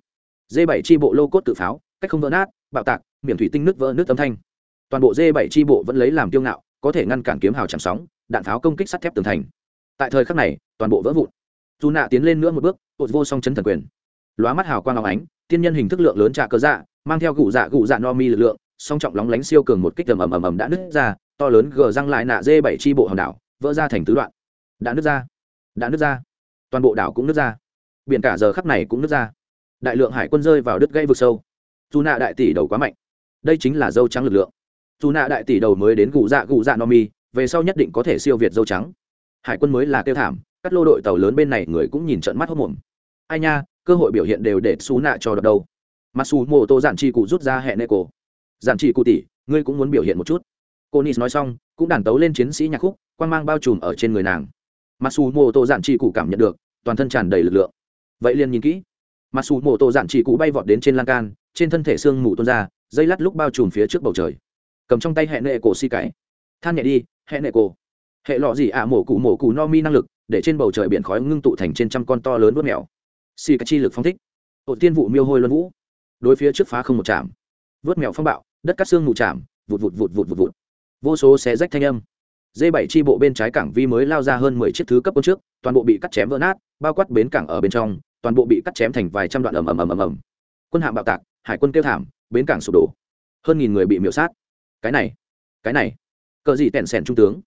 Speaker 1: D bảy tri bộ lô cốt tự pháo, cách không vỡ nát, bạo tạc, miệng thủy tinh nước vỡ nước âm thanh toàn bộ d bảy tri bộ vẫn lấy làm tiêu ngạo, có thể ngăn cản kiếm hào chẳng sóng, đạn pháo công kích sắt thép tường thành. Tại thời khắc này, toàn bộ vỡ vụn. Dù nạ tiến lên nữa một bước tột vô song chấn thần quyền. Lóa mắt hào quang long ánh, tiên nhân hình thức lượng lớn trà cơ dạ mang theo gụ dạ gụ dạ no mi lực lượng, song trọng lóng lánh siêu cường một kích tầm ầm ầm ầm đã nứt ra, to lớn gờ răng lại nạ dê bảy tri bộ hòn đảo, vỡ ra thành tứ đoạn. Đã nứt ra. Đã nứt ra. Toàn bộ đảo cũng nứt ra. Biển cả giờ khắp này cũng nứt ra. Đại lượng hải quân rơi vào đứt gây vực sâu. Dù nạ đại tỷ đầu quá mạnh. Đây chính là dâu trắng lực lượng dù nạ đại tỷ đầu mới đến gù dạ gù dạ no mi, về sau nhất định có thể siêu việt dâu trắng. Hải quân mới là kêu thảm, các lô đội tàu lớn bên này người cũng nhìn trận mắt hốc mồm ai nha, cơ hội biểu hiện đều để xú nạ cho đợt đâu. Mặc dù mô tô giản chi cụ rút ra hẹn nê cổ. Giản chi cụ tỷ, ngươi cũng muốn biểu hiện một chút. Cô nis nói xong, cũng đàn tấu lên chiến sĩ nhạc khúc quan g mang bao trùm ở trên người nàng. Mặc dù mô tô giản chi cụ cảm nhận được, toàn thân tràn đầy lực lượng. Vậy liền nhìn kỹ. Mặc dù mô tô giản chi cụ bay vọt đến trên lan can, trên thân thể xương mù tuôn ra, dây lát lúc bao trùm phía trước bầu trời cầm trong tay hệ nệ cổ si cái. Than nhẹ đi hệ nệ cổ. Hệ lọ gì ạ à, mổ cụ mổ cụ no mi năng lực để trên bầu trời biển khói ngưng tụ thành trên trăm con to lớn vớt mèo. Si cái chi lực phong thích. Ổ tiên vụ miêu hôi luân vũ. Đối phía trước phá không một chạm vớt mèo phong bạo đất cắt xương mù chạm vụt vụt vụt vụt vụt vụt. Vô số xé rách thanh âm. D bảy chi bộ bên trái cảng vi mới lao ra hơn mười chiếc thứ cấp quân trước toàn bộ bị cắt chém vỡ nát bao quát bến cảng ở bên trong toàn bộ bị cắt chém thành vài trăm đoạn ầm ầm ầm ầm ầm. Quân hạm bạo tạc hải quân kêu thảm bến cảng sụp đổ. Hơn nghìn người bị miễu sát cái này cái này. Cờ gì tẹn sẻn trung tướng.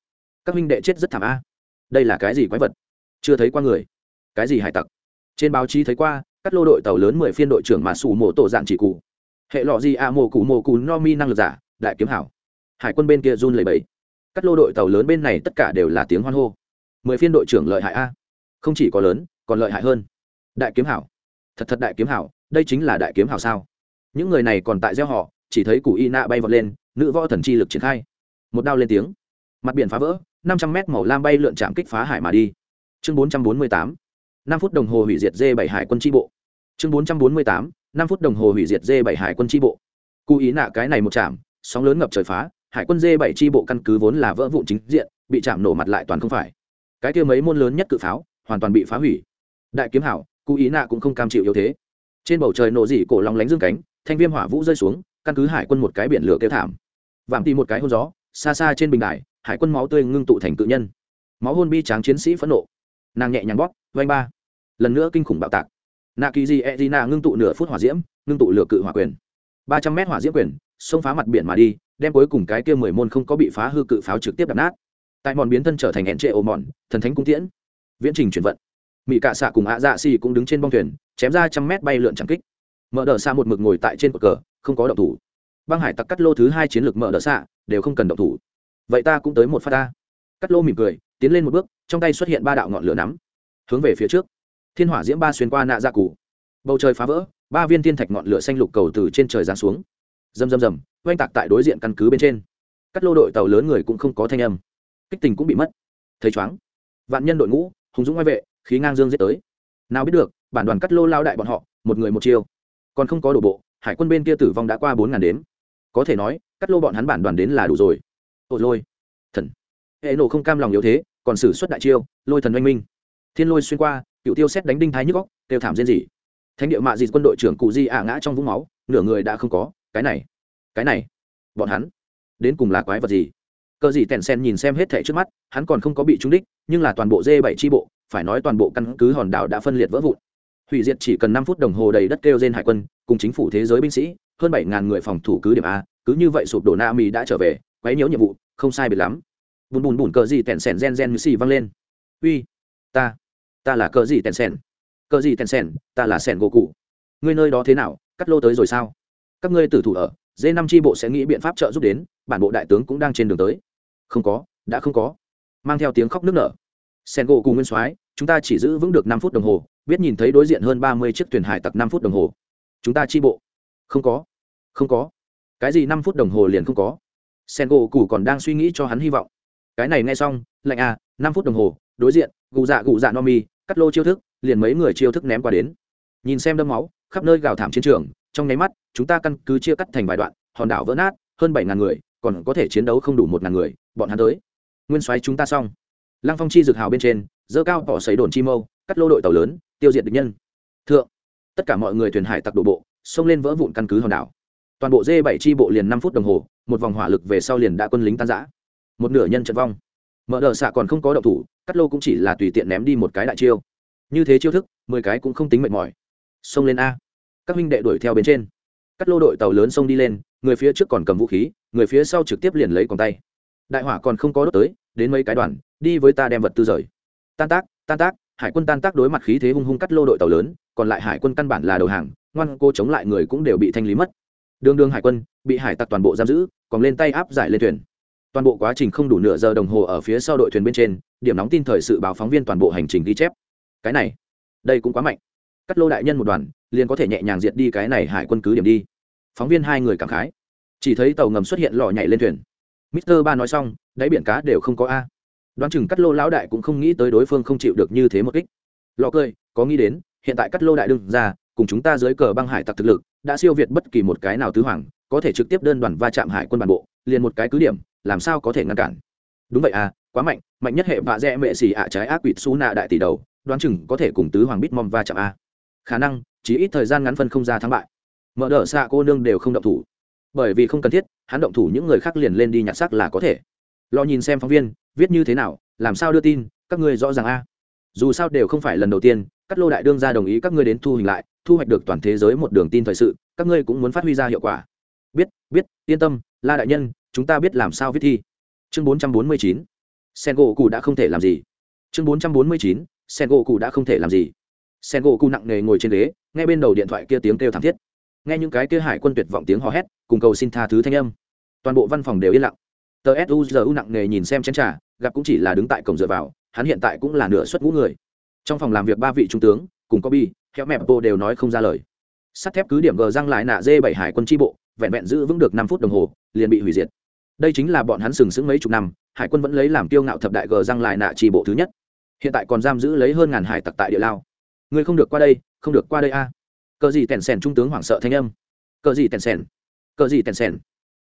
Speaker 1: Các huynh đệ chết rất thảm a. Đây là cái gì quái vật? Chưa thấy qua người. Cái gì hải tặc? Trên báo chí thấy qua, các lô đội tàu lớn mười phiên đội trưởng mà sủ mổ tổ dạng chỉ cụ. Hệ lọ gì a mộ cụ mộ cụ no mi năng lực giả, đại kiếm hảo. Hải quân bên kia run lầy bẫy các lô đội tàu lớn bên này tất cả đều là tiếng hoan hô. Mười phiên đội trưởng lợi hại a. Không chỉ có lớn, còn lợi hại hơn. Đại kiếm hảo. Thật thật đại kiếm hảo, đây chính là đại kiếm hảo sao? Những người này còn tại gieo họ chỉ thấy cụ y nạ bay vọt lên, nữ võ thần chi lực triển khai. Một đao lên tiếng. Mặt biển phá vỡ, năm trăm mét màu lam bay lượn chạm kích phá hải mà đi. Chương bốn trăm bốn mươi tám, năm phút đồng hồ hủy diệt dê bảy hải quân tri bộ. Chương bốn trăm bốn mươi tám, năm phút đồng hồ hủy diệt dê bảy hải quân tri bộ. Cụ ý nạ cái này một chạm, sóng lớn ngập trời phá, hải quân dê bảy tri bộ căn cứ vốn là vỡ vụn chính diện, bị chạm nổ mặt lại toàn không phải. Cái kia mấy môn lớn nhất cự pháo, hoàn toàn bị phá hủy. Đại kiếm hảo cụ ý nạ cũng không cam chịu yếu thế. Trên bầu trời nổ dỉ cổ lóng lánh dương cánh, thanh viêm hỏa vũ rơi xuống căn cứ hải quân một cái biển lửa kêu thảm. Vạm tì một cái hôn gió, xa xa trên bình đài, hải quân máu tươi ngưng tụ thành tự nhân. Máu hôn bi tráng chiến sĩ phẫn nộ. Nàng nhẹ nhàng bóp vanh ba. Lần nữa kinh khủng bạo tạc. Nạ kỳ di e d i n a ngưng tụ nửa phút hỏa diễm, ngưng tụ lửa cự hỏa quyền. Ba trăm mét hỏa diễm quyền, xông phá mặt biển mà đi, đem cuối cùng cái kia mười môn không có bị phá hư cự pháo trực tiếp đập nát. Tại mòn biến thân trở thành hẹn trệ ồ mòn thần thánh cung tiễn. Viễn trình chuyển vận. Mỹ cạ xạ cùng ạ dạ xì cũng đứng trên bong thuyền, chém ra trăm mét bay lượn chẳng kích. Mở đờ xa một mực ngồi tại trên cột cờ không có động thủ. Băng hải tặc cắt lô thứ hai chiến lược mở đờ xạ, đều không cần động thủ. Vậy ta cũng tới một pha ta. Cắt lô mỉm cười, tiến lên một bước, trong tay xuất hiện ba đạo ngọn lửa nắm. Hướng về phía trước. Thiên hỏa diễm ba xuyên qua nạ ra cụ. Bầu trời phá vỡ, ba viên thiên thạch ngọn lửa xanh lục cầu từ trên trời giáng xuống. Rầm rầm rầm, oanh tạc tại đối diện căn cứ bên trên. Cắt lô đội tàu lớn người cũng không có thanh âm. Kích tình cũng bị mất. Thấy chóng vạn nhân đội ngũ, hùng dũng ngoại vệ, khí ngang dương giết tới. Nào biết được, bản đoàn cắt lô lao đại bọn họ, một người một chiêu. Còn không có đổ bộ hải quân bên kia tử vong đã qua bốn ngàn đếm. Có thể nói, cắt lô bọn hắn bản đoàn đến là đủ rồi. Ôi lôi. Thần. Hệ nổ không cam lòng yếu thế, còn xử suất đại chiêu, lôi thần oanh minh. Thiên lôi xuyên qua, cựu tiêu xét đánh đinh thái nhức góc tiêu thảm diên gì thánh địa mạ dịt quân đội trưởng cụ di ả ngã trong vũng máu, nửa người đã không có, cái này cái này, bọn hắn, đến cùng là quái vật gì? Cờ gì tèn sen nhìn xem hết thẻ trước mắt, hắn còn không có bị trúng đích, nhưng là toàn bộ d bảy tri bộ, phải nói toàn bộ căn cứ hòn đảo đã phân liệt vỡ vụn hủy diệt chỉ cần năm phút đồng hồ đầy đất kêu trên hải quân, cùng chính phủ thế giới binh sĩ, hơn bảy ngàn người phòng thủ cứ điểm a, cứ như vậy sụp đổ na mỹ đã trở về, quấy nhiễu nhiệm vụ, không sai biệt lắm. Bùn bùn bùn cờ gì tèn sèn gen gen như xì văng lên. Uy, ta ta là cờ gì tèn sèn cờ gì tèn sèn ta là sèn gỗ cụ. Ngươi nơi đó thế nào, cắt lô tới rồi sao? Các ngươi tử thủ ở d năm tri bộ sẽ nghĩ biện pháp trợ giúp đến, bản bộ đại tướng cũng đang trên đường tới. Không có, đã không có. Mang theo tiếng khóc nức nở. Sen gỗ cùng nguyên soái, chúng ta chỉ giữ vững được năm phút đồng hồ biết nhìn thấy đối diện hơn ba mươi chiếc thuyền hải tặc năm phút đồng hồ. Chúng ta chi bộ. Không có. Không có. Cái gì năm phút đồng hồ liền không có. Sen gỗ còn đang suy nghĩ cho hắn hy vọng. Cái này nghe xong, lạnh à năm phút đồng hồ, đối diện, gù dạ gù dạ no mi, cắt lô chiêu thức, liền mấy người chiêu thức ném qua đến. Nhìn xem đâm máu, khắp nơi gào thảm chiến trường, trong nháy mắt, chúng ta căn cứ chia cắt thành vài đoạn, hòn đảo vỡ nát, hơn bảy ngàn người, còn có thể chiến đấu không đủ một ngàn người, bọn hắn tới. Nguyên soái chúng ta xong. Lăng phong chi dược hào bên trên, dơ cao tỏ xấy đồn chi mâu, cắt lô đội tàu lớn tiêu diệt địch nhân. Thượng, tất cả mọi người thuyền hải tặc đổ bộ, xông lên vỡ vụn căn cứ hòn đảo. Toàn bộ d bảy chi bộ liền năm phút đồng hồ, một vòng hỏa lực về sau liền đã quân lính tan giã một nửa nhân trận vong. Mở đờ xạ còn không có động thủ, cắt lô cũng chỉ là tùy tiện ném đi một cái đại chiêu. Như thế chiêu thức, mười cái cũng không tính mệt mỏi. Xông lên a. Các huynh đệ đuổi theo bên trên. Cắt lô đội tàu lớn xông đi lên, người phía trước còn cầm vũ khí, người phía sau trực tiếp liền lấy còn tay. Đại hỏa còn không có đốt tới, đến mấy cái đoàn, đi với ta đem vật tư rời. Tan tác tan tác hải quân tan tác đối mặt khí thế hung hung cắt lô đội tàu lớn, còn lại hải quân căn bản là đầu hàng, ngoan cô chống lại người cũng đều bị thanh lý mất. Đường đường hải quân, bị hải tặc toàn bộ giam giữ, còn lên tay áp giải lên thuyền. Toàn bộ quá trình không đủ nửa giờ đồng hồ ở phía sau đội thuyền bên trên, điểm nóng tin thời sự báo phóng viên toàn bộ hành trình ghi chép. Cái này, đây cũng quá mạnh. Cắt lô đại nhân một đoàn, liền có thể nhẹ nhàng diệt đi cái này hải quân cứ điểm đi. Phóng viên hai người cảm khái. Chỉ thấy tàu ngầm xuất hiện lò nhảy lên thuyền. Mister ba nói xong, đáy biển cá đều không có a đoán chừng cắt lô lão đại cũng không nghĩ tới đối phương không chịu được như thế một kích. Lò cười, có nghĩ đến, hiện tại cắt lô đại đương ra, cùng chúng ta dưới cờ băng hải tặc thực lực, đã siêu việt bất kỳ một cái nào tứ hoàng, có thể trực tiếp đơn đoàn va chạm hải quân bản bộ, liền một cái cứ điểm, làm sao có thể ngăn cản? Đúng vậy à quá mạnh mạnh nhất hệ vạ dẹ mệ xì ạ trái ác quỵt xú nạ đại tỷ đầu, đoán chừng có thể cùng tứ hoàng bít mom va chạm a. Khả năng, chỉ ít thời gian ngắn phân không ra thắng bại. Mở đỡ xạ cô nương đều không động thủ. Bởi vì không cần thiết, hắn động thủ những người khác liền lên đi nhặt xác là có thể. Lo nhìn xem phóng viên viết như thế nào, làm sao đưa tin, các ngươi rõ ràng a. Dù sao đều không phải lần đầu tiên các lô đại đương ra đồng ý các ngươi đến thu hình lại, thu hoạch được toàn thế giới một đường tin thời sự, các ngươi cũng muốn phát huy ra hiệu quả. Biết biết, yên tâm, la đại nhân, chúng ta biết làm sao viết thi. Chương bốn trăm bốn mươi chín sen gỗ cụ đã không thể làm gì. Chương bốn trăm bốn mươi chín sen gỗ cụ đã không thể làm gì. Sen gỗ cụ nặng nề ngồi trên ghế, nghe bên đầu điện thoại kia tiếng kêu thảm thiết. Nghe những cái kia hải quân tuyệt vọng tiếng hò hét, cùng cầu xin tha thứ thanh âm. Toàn bộ văn phòng đều yên lặng tờ suzu nặng nề nhìn xem chén trà, gặp cũng chỉ là đứng tại cổng dựa vào, hắn hiện tại cũng là nửa suất ngũ người. Trong phòng làm việc ba vị trung tướng, cùng có bi theo mẹp bộ đều nói không ra lời. Sắt thép cứ điểm gờ răng lại nạ dê bảy hải quân tri bộ, vẹn vẹn giữ vững được năm phút đồng hồ, liền bị hủy diệt. Đây chính là bọn hắn sừng sững mấy chục năm, hải quân vẫn lấy làm kiêu ngạo thập đại gờ răng lại nạ tri bộ thứ nhất. Hiện tại còn giam giữ lấy hơn ngàn hải tặc tại địa lao. Ngươi không được qua đây, không được qua đây a. Cờ gì tèn sèn trung tướng hoảng sợ thanh âm. Cờ gì tèn sèn? Cờ gì tèn sèn?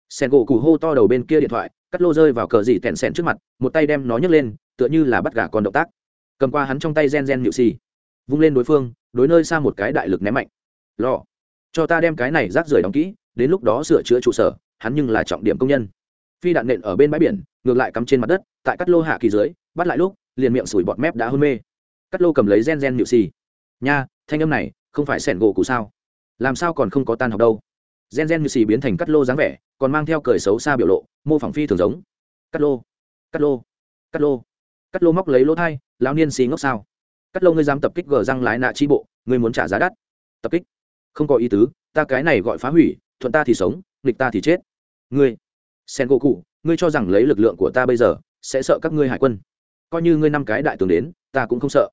Speaker 1: Sèn gỗ cù hô to đầu bên kia điện thoại cắt lô rơi vào cờ gì tèn sẹn trước mặt, một tay đem nó nhấc lên, tựa như là bắt gà con động tác. Cầm qua hắn trong tay gen gen nhự xì. Vung lên đối phương, đối nơi xa một cái đại lực ném mạnh. Lò. Cho ta đem cái này rác rưởi đóng kỹ, đến lúc đó sửa chữa trụ sở, hắn nhưng là trọng điểm công nhân. Phi đạn nện ở bên bãi biển, ngược lại cắm trên mặt đất, tại cắt lô hạ kỳ dưới, bắt lại lúc, liền miệng sủi bọt mép đã hôn mê. Cắt lô cầm lấy gen gen nhự xì. Nha, thanh âm này, không phải sẻn gỗ cụ sao? Làm sao còn không có tan học đâu? Gen gen như xì biến thành cắt lô dáng vẻ, còn mang theo cười xấu xa biểu lộ, mô phỏng phi thường giống. Cắt lô cắt lô cắt lô. Cắt lô móc lấy lỗ thai lao niên xì ngốc sao. Cắt lô ngươi dám tập kích gờ răng lái nạ chi bộ, ngươi muốn trả giá đắt. Tập kích? Không có ý tứ, ta cái này gọi phá hủy, thuận ta thì sống, nghịch ta thì chết. Ngươi, sen gỗ cụ ngươi cho rằng lấy lực lượng của ta bây giờ sẽ sợ các ngươi hải quân. Coi như ngươi năm cái đại tướng đến, ta cũng không sợ.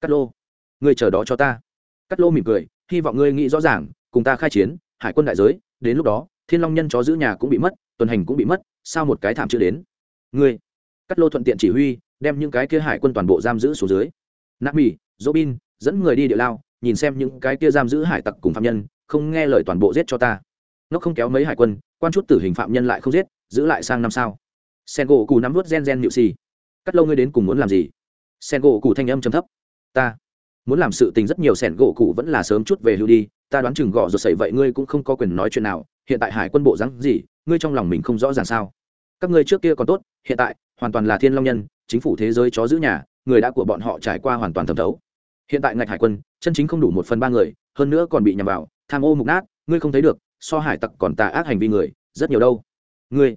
Speaker 1: Cắt lô, ngươi chờ đó cho ta. Cắt lô mỉm cười, hy vọng ngươi nghĩ rõ ràng, cùng ta khai chiến, hải quân đại giới đến lúc đó, thiên long nhân chó giữ nhà cũng bị mất, tuần hành cũng bị mất, sao một cái thảm chưa đến? Ngươi, cắt lô thuận tiện chỉ huy, đem những cái kia hải quân toàn bộ giam giữ xuống dưới. Nạp mỹ dỗ bin dẫn người đi địa lao, nhìn xem những cái kia giam giữ hải tặc cùng phạm nhân, không nghe lời toàn bộ giết cho ta. Nó không kéo mấy hải quân, quan chút tử hình phạm nhân lại không giết, giữ lại sang năm sao. Sen gỗ cù nắm vớt gen gen nhự xì. Cắt lâu ngươi đến cùng muốn làm gì? Sen gỗ cù thanh âm chấm thấp. Ta muốn làm sự tình rất nhiều sẻn gỗ cụ vẫn là sớm chút về hưu đi, ta đoán chừng gõ rồi sẩy vậy ngươi cũng không có quyền nói chuyện nào, hiện tại hải quân bộ rắn gì, ngươi trong lòng mình không rõ ràng sao? Các ngươi trước kia còn tốt, hiện tại, hoàn toàn là thiên long nhân, chính phủ thế giới chó giữ nhà, người đã của bọn họ trải qua hoàn toàn thẩm thấu. Hiện tại ngạch hải quân, chân chính không đủ một phần ba người, hơn nữa còn bị nhầm vào, tham ô mục nát, ngươi không thấy được, so hải tặc còn tà ác hành vi người, rất nhiều đâu. Ngươi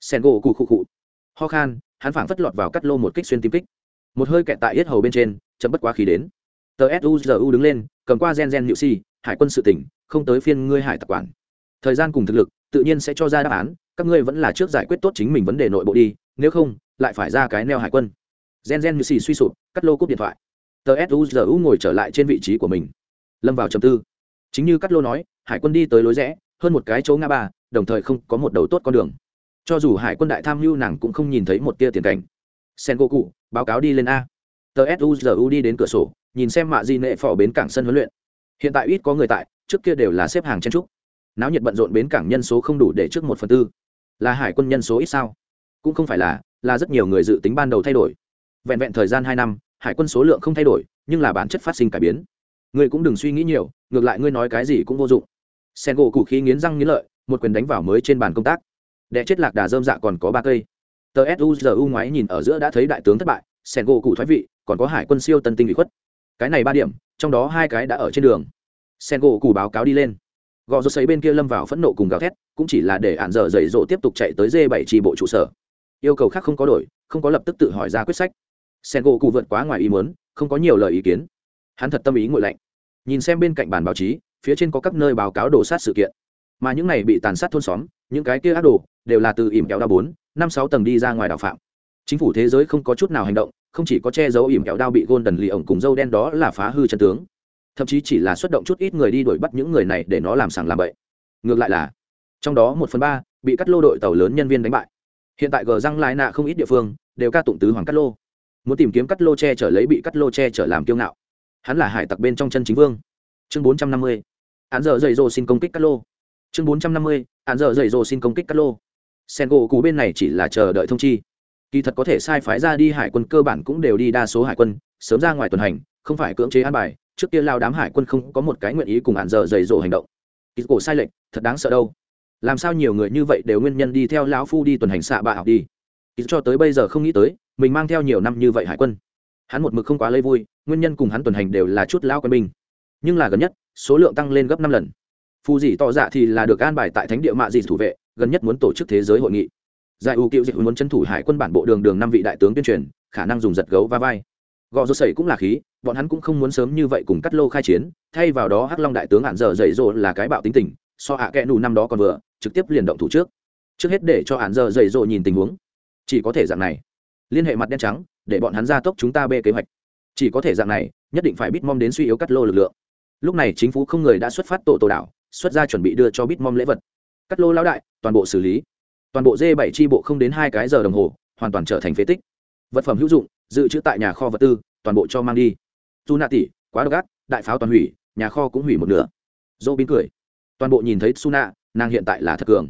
Speaker 1: sen gỗ cụ cụ khụ. Ho khan, hắn phảng phất lọt vào cắt lô một kích xuyên tim kích. Một hơi kẹt tại yết hầu bên trên chấm bất quá khí đến tờ suzu đứng lên, cầm qua gen gen nhự si, hải quân sự tỉnh, không tới phiên ngươi hải tặc quản. Thời gian cùng thực lực, tự nhiên sẽ cho ra đáp án, các ngươi vẫn là trước giải quyết tốt chính mình vấn đề nội bộ đi, nếu không, lại phải ra cái neo hải quân. Gen gen nhự si suy sụp, cắt lô cúp điện thoại. Tờ suzu ngồi trở lại trên vị trí của mình. Lâm vào trầm tư. Chính như cắt lô nói, hải quân đi tới lối rẽ, hơn một cái chỗ ngã ba, đồng thời không có một đầu tốt con đường. Cho dù hải quân đại tham mưu nàng cũng không nhìn thấy một tia tiền cảnh. Sen gỗ cụ báo cáo đi lên a tờ suzu đi đến cửa sổ, nhìn xem mạ di nệ phò bến cảng sân huấn luyện. Hiện tại ít có người tại, trước kia đều là xếp hàng chen trúc. Náo nhiệt bận rộn bến cảng nhân số không đủ để trước một phần tư. Là hải quân nhân số ít sao? Cũng không phải là là rất nhiều người dự tính ban đầu thay đổi. Vẹn vẹn thời gian hai năm, hải quân số lượng không thay đổi, nhưng là bản chất phát sinh cải biến. Ngươi cũng đừng suy nghĩ nhiều, ngược lại ngươi nói cái gì cũng vô dụng. Sen gỗ cụ khí nghiến răng nghiến lợi, một quyền đánh vào mới trên bàn công tác. Đẻ chết lạc đà dơm dạ còn có ba cây. Tờ suzu ngoái nhìn ở giữa đã thấy đại tướng thất bại sen gỗ cụ thoái vị còn có hải quân siêu tân tinh bị khuất. Cái này ba điểm, trong đó hai cái đã ở trên đường. Sen gỗ cù báo cáo đi lên. Gò rô xấy bên kia lâm vào phẫn nộ cùng gào thét, cũng chỉ là để ạn dở dày dỗ tiếp tục chạy tới d bảy tri bộ trụ sở. Yêu cầu khác không có đổi, không có lập tức tự hỏi ra quyết sách. Sen gỗ cù vượt quá ngoài ý muốn, không có nhiều lời ý kiến. Hắn thật tâm ý ngội lạnh. Nhìn xem bên cạnh bàn báo chí, phía trên có các nơi báo cáo đổ sát sự kiện. Mà những này bị tàn sát thôn xóm, những cái kia ác đồ, đều là từ ỉm kéo đa bốn, năm sáu tầng đi ra ngoài đào phạm. Chính phủ thế giới không có chút nào hành động không chỉ có che giấu ỉm kẹo đao bị gôn đần lì ổng cùng dâu đen đó là phá hư chân tướng, thậm chí chỉ là xuất động chút ít người đi đuổi bắt những người này để nó làm sàng làm bậy. Ngược lại là, trong đó một phần ba bị cắt lô đội tàu lớn nhân viên đánh bại. Hiện tại gờ răng lai nạ không ít địa phương đều ca tụng tứ hoàng cắt lô. Muốn tìm kiếm cắt lô che chở lấy bị cắt lô che chở làm kiêu ngạo. Hắn là hải tặc bên trong chân chính vương. Chương bốn trăm năm mươi hắn giờ dày dồ xin công kích cắt lô. Chương bốn trăm năm mươi hắn giờ dày dồ xin công kích cắt lô. Sen gỗ cú bên này chỉ là chờ đợi thông chi kỳ thật có thể sai phái ra đi hải quân cơ bản cũng đều đi đa số hải quân, sớm ra ngoài tuần hành, không phải cưỡng chế an bài, trước kia lao đám hải quân không có một cái nguyện ý cùng hạn giờ dày dỗ hành động. Kỳ cổ sai lệch, thật đáng sợ đâu. Làm sao nhiều người như vậy đều nguyên nhân đi theo lão phu đi tuần hành xạ bạ học đi? Kỳ cho tới bây giờ không nghĩ tới, mình mang theo nhiều năm như vậy hải quân. Hắn một mực không quá lấy vui, nguyên nhân cùng hắn tuần hành đều là chút lao quân binh. Nhưng là gần nhất, số lượng tăng lên gấp năm lần. Phù dỉ tỏ dạ thì là được an bài tại thánh địa mạ dì thủ vệ, gần nhất muốn tổ chức thế giới hội nghị giải ưu cựu dịch muốn chân thủ hải quân bản bộ đường đường năm vị đại tướng tuyên truyền, khả năng dùng giật gấu va vai. Gò rô sẩy cũng là khí, bọn hắn cũng không muốn sớm như vậy cùng cắt lô khai chiến, thay vào đó hắc long đại tướng hạn dở dậy dỗ là cái bạo tính tình, so hạ à kẽ nù năm đó còn vừa, trực tiếp liền động thủ trước. Trước hết để cho hạn dở dậy dỗ nhìn tình huống. Chỉ có thể dạng này. Liên hệ mặt đen trắng, để bọn hắn ra tốc chúng ta bê kế hoạch. Chỉ có thể dạng này, nhất định phải bitmom đến suy yếu cắt lô lực lượng. Lúc này chính phủ không người đã xuất phát tổ tổ đảo, xuất ra chuẩn bị đưa cho bitmom lễ vật. Cắt lô lao đại, toàn bộ xử lý toàn bộ d 7 chi bộ không đến hai cái giờ đồng hồ, hoàn toàn trở thành phế tích. Vật phẩm hữu dụng, dự trữ tại nhà kho vật tư, toàn bộ cho mang đi. Dù nạ tỷ quá độc ác, đại pháo toàn hủy, nhà kho cũng hủy một nửa. Dô biến cười. Toàn bộ nhìn thấy suna nàng hiện tại là thật cường.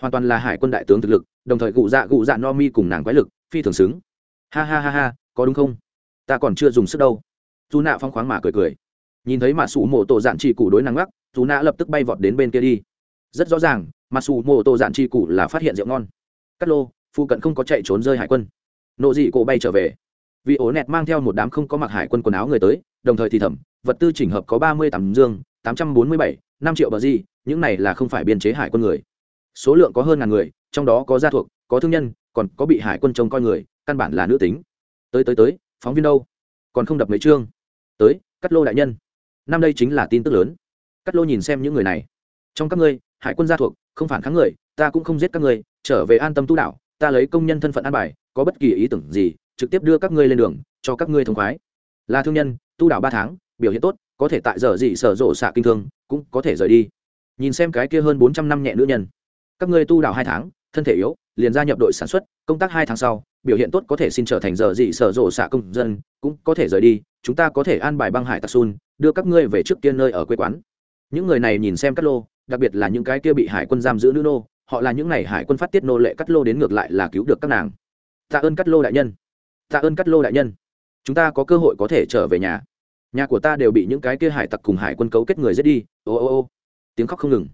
Speaker 1: Hoàn toàn là hải quân đại tướng thực lực, đồng thời gụ dạ gụ dạ no mi cùng nàng quái lực, phi thường xứng. Ha ha ha ha, có đúng không? Ta còn chưa dùng sức đâu. Dù nạ phong khoáng mà cười cười. Nhìn thấy mạ sủ mộ tổ dạn chỉ củ đối năng gác dù nạ lập tức bay vọt đến bên kia đi. Rất rõ ràng Masu dù mô tô dạn chi cụ là phát hiện rượu ngon. Cắt lô phụ cận không có chạy trốn rơi hải quân. Nộ dị cổ bay trở về. Vì ố nẹt mang theo một đám không có mặc hải quân quần áo người tới, đồng thời thì thẩm, vật tư chỉnh hợp có ba mươi tám dương, tám trăm bốn mươi bảy, năm triệu bờ di, những này là không phải biên chế hải quân người. Số lượng có hơn ngàn người, trong đó có gia thuộc, có thương nhân, còn có bị hải quân trông coi người, căn bản là nữ tính. Tới tới tới, phóng viên đâu? Còn không đập mấy chương. Tới cắt lô đại nhân. Năm đây chính là tin tức lớn. Cắt lô nhìn xem những người này. Trong các ngươi, hải quân gia thuộc không phản kháng người ta cũng không giết các người, trở về an tâm tu đạo ta lấy công nhân thân phận an bài có bất kỳ ý tưởng gì trực tiếp đưa các ngươi lên đường cho các ngươi thông khoái. Là thương nhân tu đạo ba tháng biểu hiện tốt có thể tại giờ gì sở rộ xạ kinh thương cũng có thể rời đi. Nhìn xem cái kia hơn bốn trăm năm nhẹ nữ nhân. Các ngươi tu đạo hai tháng thân thể yếu liền gia nhập đội sản xuất công tác hai tháng sau biểu hiện tốt có thể xin trở thành giờ gì sở rộ xạ công dân cũng có thể rời đi chúng ta có thể an bài băng hải tạc xun đưa các ngươi về trước kia nơi ở quê quán. Những người này nhìn xem các lô đặc biệt là những cái kia bị hải quân giam giữ nữ nô, họ là những ngày hải quân phát tiết nô lệ cắt lô đến ngược lại là cứu được các nàng. Tạ ơn cắt lô đại nhân. Tạ ơn cắt lô đại nhân. Chúng ta có cơ hội có thể trở về nhà. Nhà của ta đều bị những cái kia hải tặc cùng hải quân cấu kết người giết đi. Ô ô ô. Tiếng khóc không ngừng.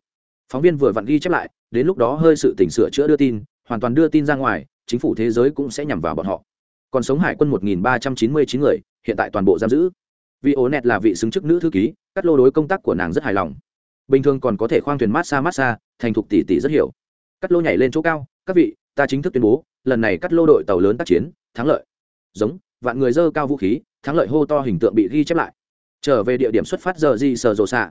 Speaker 1: Phóng viên vừa vặn ghi chép lại, đến lúc đó hơi sự tỉnh sửa chữa đưa tin, hoàn toàn đưa tin ra ngoài, chính phủ thế giới cũng sẽ nhằm vào bọn họ. Còn sống hải quân 1399 người, hiện tại toàn bộ giam giữ. Vì ố nẹt là vị xứng chức nữ thư ký, cắt lô đối công tác của nàng rất hài lòng bình thường còn có thể khoang thuyền massage massage thành thục tỷ tỷ rất hiểu. Cắt lô nhảy lên chỗ cao, các vị, ta chính thức tuyên bố, lần này cắt lô đội tàu lớn tác chiến, thắng lợi. Giống, vạn người dơ cao vũ khí, thắng lợi hô to hình tượng bị ghi chép lại. Trở về địa điểm xuất phát giờ di sờ rồ xạ.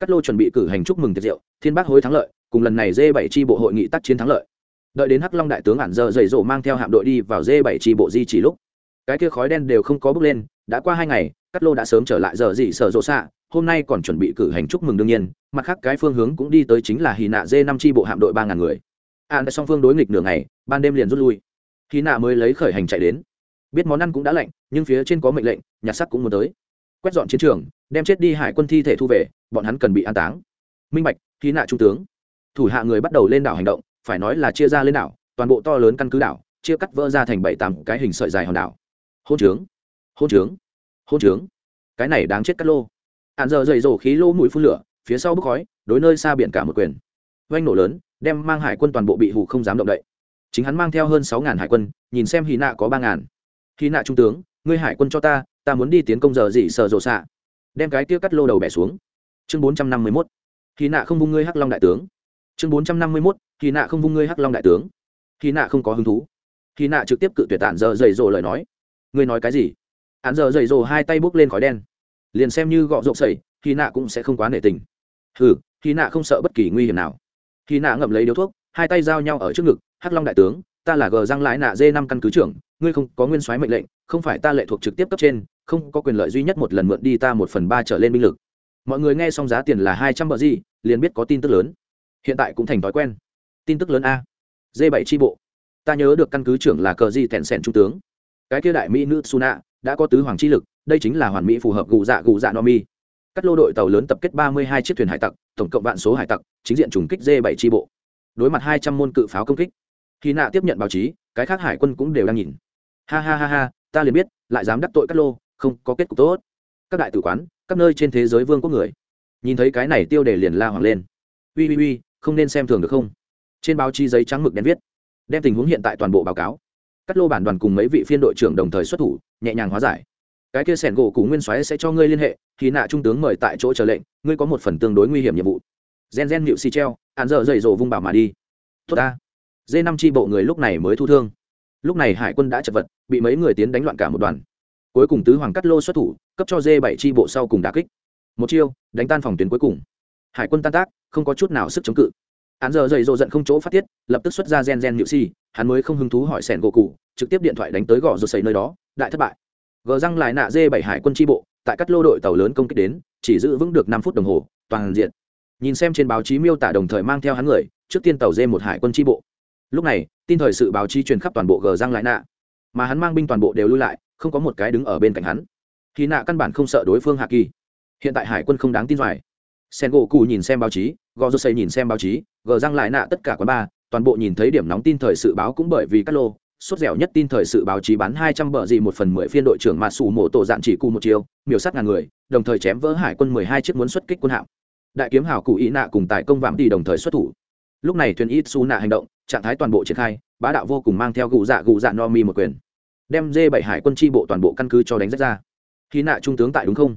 Speaker 1: Cắt lô chuẩn bị cử hành chúc mừng tiệc rượu, thiên bác hối thắng lợi, cùng lần này dê bảy tri bộ hội nghị tác chiến thắng lợi. Đợi đến hắc long đại tướng ản giờ dày rộ mang theo hạm đội đi vào dê bảy tri bộ di chỉ lúc, cái kia khói đen đều không có bước lên, đã qua hai ngày, cắt lô đã sớm trở lại giờ dị sở rộ xạ hôm nay còn chuẩn bị cử hành chúc mừng đương nhiên, mặt khác cái phương hướng cũng đi tới chính là hì nạ dê năm tri bộ hạm đội ba ngàn người. An song phương đối nghịch nửa ngày, ban đêm liền rút lui. Hy nạ mới lấy khởi hành chạy đến. Biết món ăn cũng đã lạnh, nhưng phía trên có mệnh lệnh, nhặt sắc cũng muốn tới. Quét dọn chiến trường, đem chết đi hải quân thi thể thu về, bọn hắn cần bị an táng. Minh bạch hy nạ trung tướng. Thủ hạ người bắt đầu lên đảo hành động, phải nói là chia ra lên đảo, toàn bộ to lớn căn cứ đảo, chia cắt vỡ ra thành bảy tám cái hình sợi dài hòn đảo. Hôn trướng hôn trướng hôn trướng. Cái này đáng chết cắt lô hạn giờ dày rổ khí lỗ mũi phun lửa, phía sau bốc khói, đối nơi xa biển cả một quyền. Oanh nổ lớn, đem mang hải quân toàn bộ bị hủ không dám động đậy. Chính hắn mang theo hơn sáu ngàn hải quân, nhìn xem hy nạ có ba ngàn. Hy nạ trung tướng, ngươi hải quân cho ta ta muốn đi tiến công giờ gì sợ rộ xạ. Đem cái tia cắt lô đầu bẻ xuống. Chương bốn trăm năm mươi mốt. Hy nạ không vung ngươi hắc long đại tướng. Chương bốn trăm năm mươi mốt. Hy nạ không vung ngươi hắc long đại tướng. Hy nạ không có hứng thú. Hy nạ trực tiếp cự tuyệt tản giờ dày rộ lời nói. Ngươi nói cái gì? Hắn giờ dày rộ hai tay bốc lên khói đen liền xem như gọ rộng sẩy, hy nạ cũng sẽ không quá nể tình. Hừ, hy nạ không sợ bất kỳ nguy hiểm nào. Hy nạ ngậm lấy điếu thuốc, hai tay giao nhau ở trước ngực, hắc long đại tướng, ta là gờ răng lái nạ dê năm căn cứ trưởng, ngươi không có nguyên soái mệnh lệnh, không phải ta lệ thuộc trực tiếp cấp trên, không có quyền lợi duy nhất một lần mượn đi ta một phần ba trở lên binh lực. Mọi người nghe xong giá tiền là hai trăm bờ gì, liền biết có tin tức lớn. Hiện tại cũng thành thói quen. Tin tức lớn a d bảy tri bộ, ta nhớ được căn cứ trưởng là cờ di tẹn sẻn trung tướng. Cái kia đại mỹ nữ suna đã có tứ hoàng chi lực đây chính là hoàn mỹ phù hợp gù dạ gù dạ no mi. Cắt lô đội tàu lớn tập kết ba mươi hai chiếc thuyền hải tặc, tổng cộng vạn số hải tặc, chính diện trùng kích d bảy tri bộ. Đối mặt hai trăm môn cự pháo công kích, khi nạ tiếp nhận báo chí, cái khác hải quân cũng đều đang nhìn. Ha ha ha ha, ta liền biết, lại dám đắc tội cắt lô, không có kết cục tốt. Các đại tử quán, các nơi trên thế giới vương quốc người. Nhìn thấy cái này tiêu đề liền la hoàng lên. Ui ui ui, không nên xem thường được không? Trên báo chí giấy trắng mực đen viết. Đem tình huống hiện tại toàn bộ báo cáo. Cắt lô bản đoàn cùng mấy vị phiên đội trưởng đồng thời xuất thủ, nhẹ nhàng hóa giải cái kia sẻn gỗ cũ nguyên soái sẽ cho ngươi liên hệ khi nạ trung tướng mời tại chỗ chờ lệnh, ngươi có một phần tương đối nguy hiểm nhiệm vụ. Gen gen nịu xì treo hạn dở dậy rổ vung bảo mà đi. Tốt ta. D năm tri bộ người lúc này mới thu thương. Lúc này hải quân đã chật vật, bị mấy người tiến đánh loạn cả một đoàn. Cuối cùng tứ hoàng cắt lô xuất thủ, cấp cho d bảy tri bộ sau cùng đà kích. Một chiêu, đánh tan phòng tuyến cuối cùng. Hải quân tan tác, không có chút nào sức chống cự. Hắn giờ dậy rộ giận không chỗ phát tiết, lập tức xuất ra gen gen nhự si hắn mới không hứng thú hỏi sẻn gỗ cụ trực tiếp điện thoại đánh tới gõ rồi xây nơi đó, đại thất bại gờ răng lại nạ dê bảy hải quân tri bộ, tại các lô đội tàu lớn công kích đến, chỉ giữ vững được năm phút đồng hồ, toàn diện. Nhìn xem trên báo chí miêu tả đồng thời mang theo hắn người, trước tiên tàu dê một hải quân tri bộ. Lúc này, tin thời sự báo chí truyền khắp toàn bộ gờ răng lại nạ. Mà hắn mang binh toàn bộ đều lui lại, không có một cái đứng ở bên cạnh hắn. Khi nạ căn bản không sợ đối phương hạ kỳ. Hiện tại hải quân không đáng tin doài sen gỗ cụ nhìn xem báo chí gò rô xây nhìn xem báo chí, gờ răng lại nạ tất cả quán ba toàn bộ nhìn thấy điểm nóng tin thời sự báo cũng bởi vì các lô sốt dẻo nhất tin thời sự báo chí bán hai trăm bờ gì một phần mười phiên đội trưởng mà sủ mổ tổ dạn chỉ cụ một chiều miểu sát ngàn người, đồng thời chém vỡ hải quân mười hai chiếc muốn xuất kích quân hạm. Đại kiếm hào cụ ý nạ cùng tại công vạm đi đồng thời xuất thủ. Lúc này thuyền ít nạ hành động, trạng thái toàn bộ triển khai, bá đạo vô cùng mang theo gù dạ gù dạ no mi một quyền. Đem dê bảy hải quân tri bộ toàn bộ căn cứ cho đánh rách ra. Khi nạ trung tướng tại đúng không?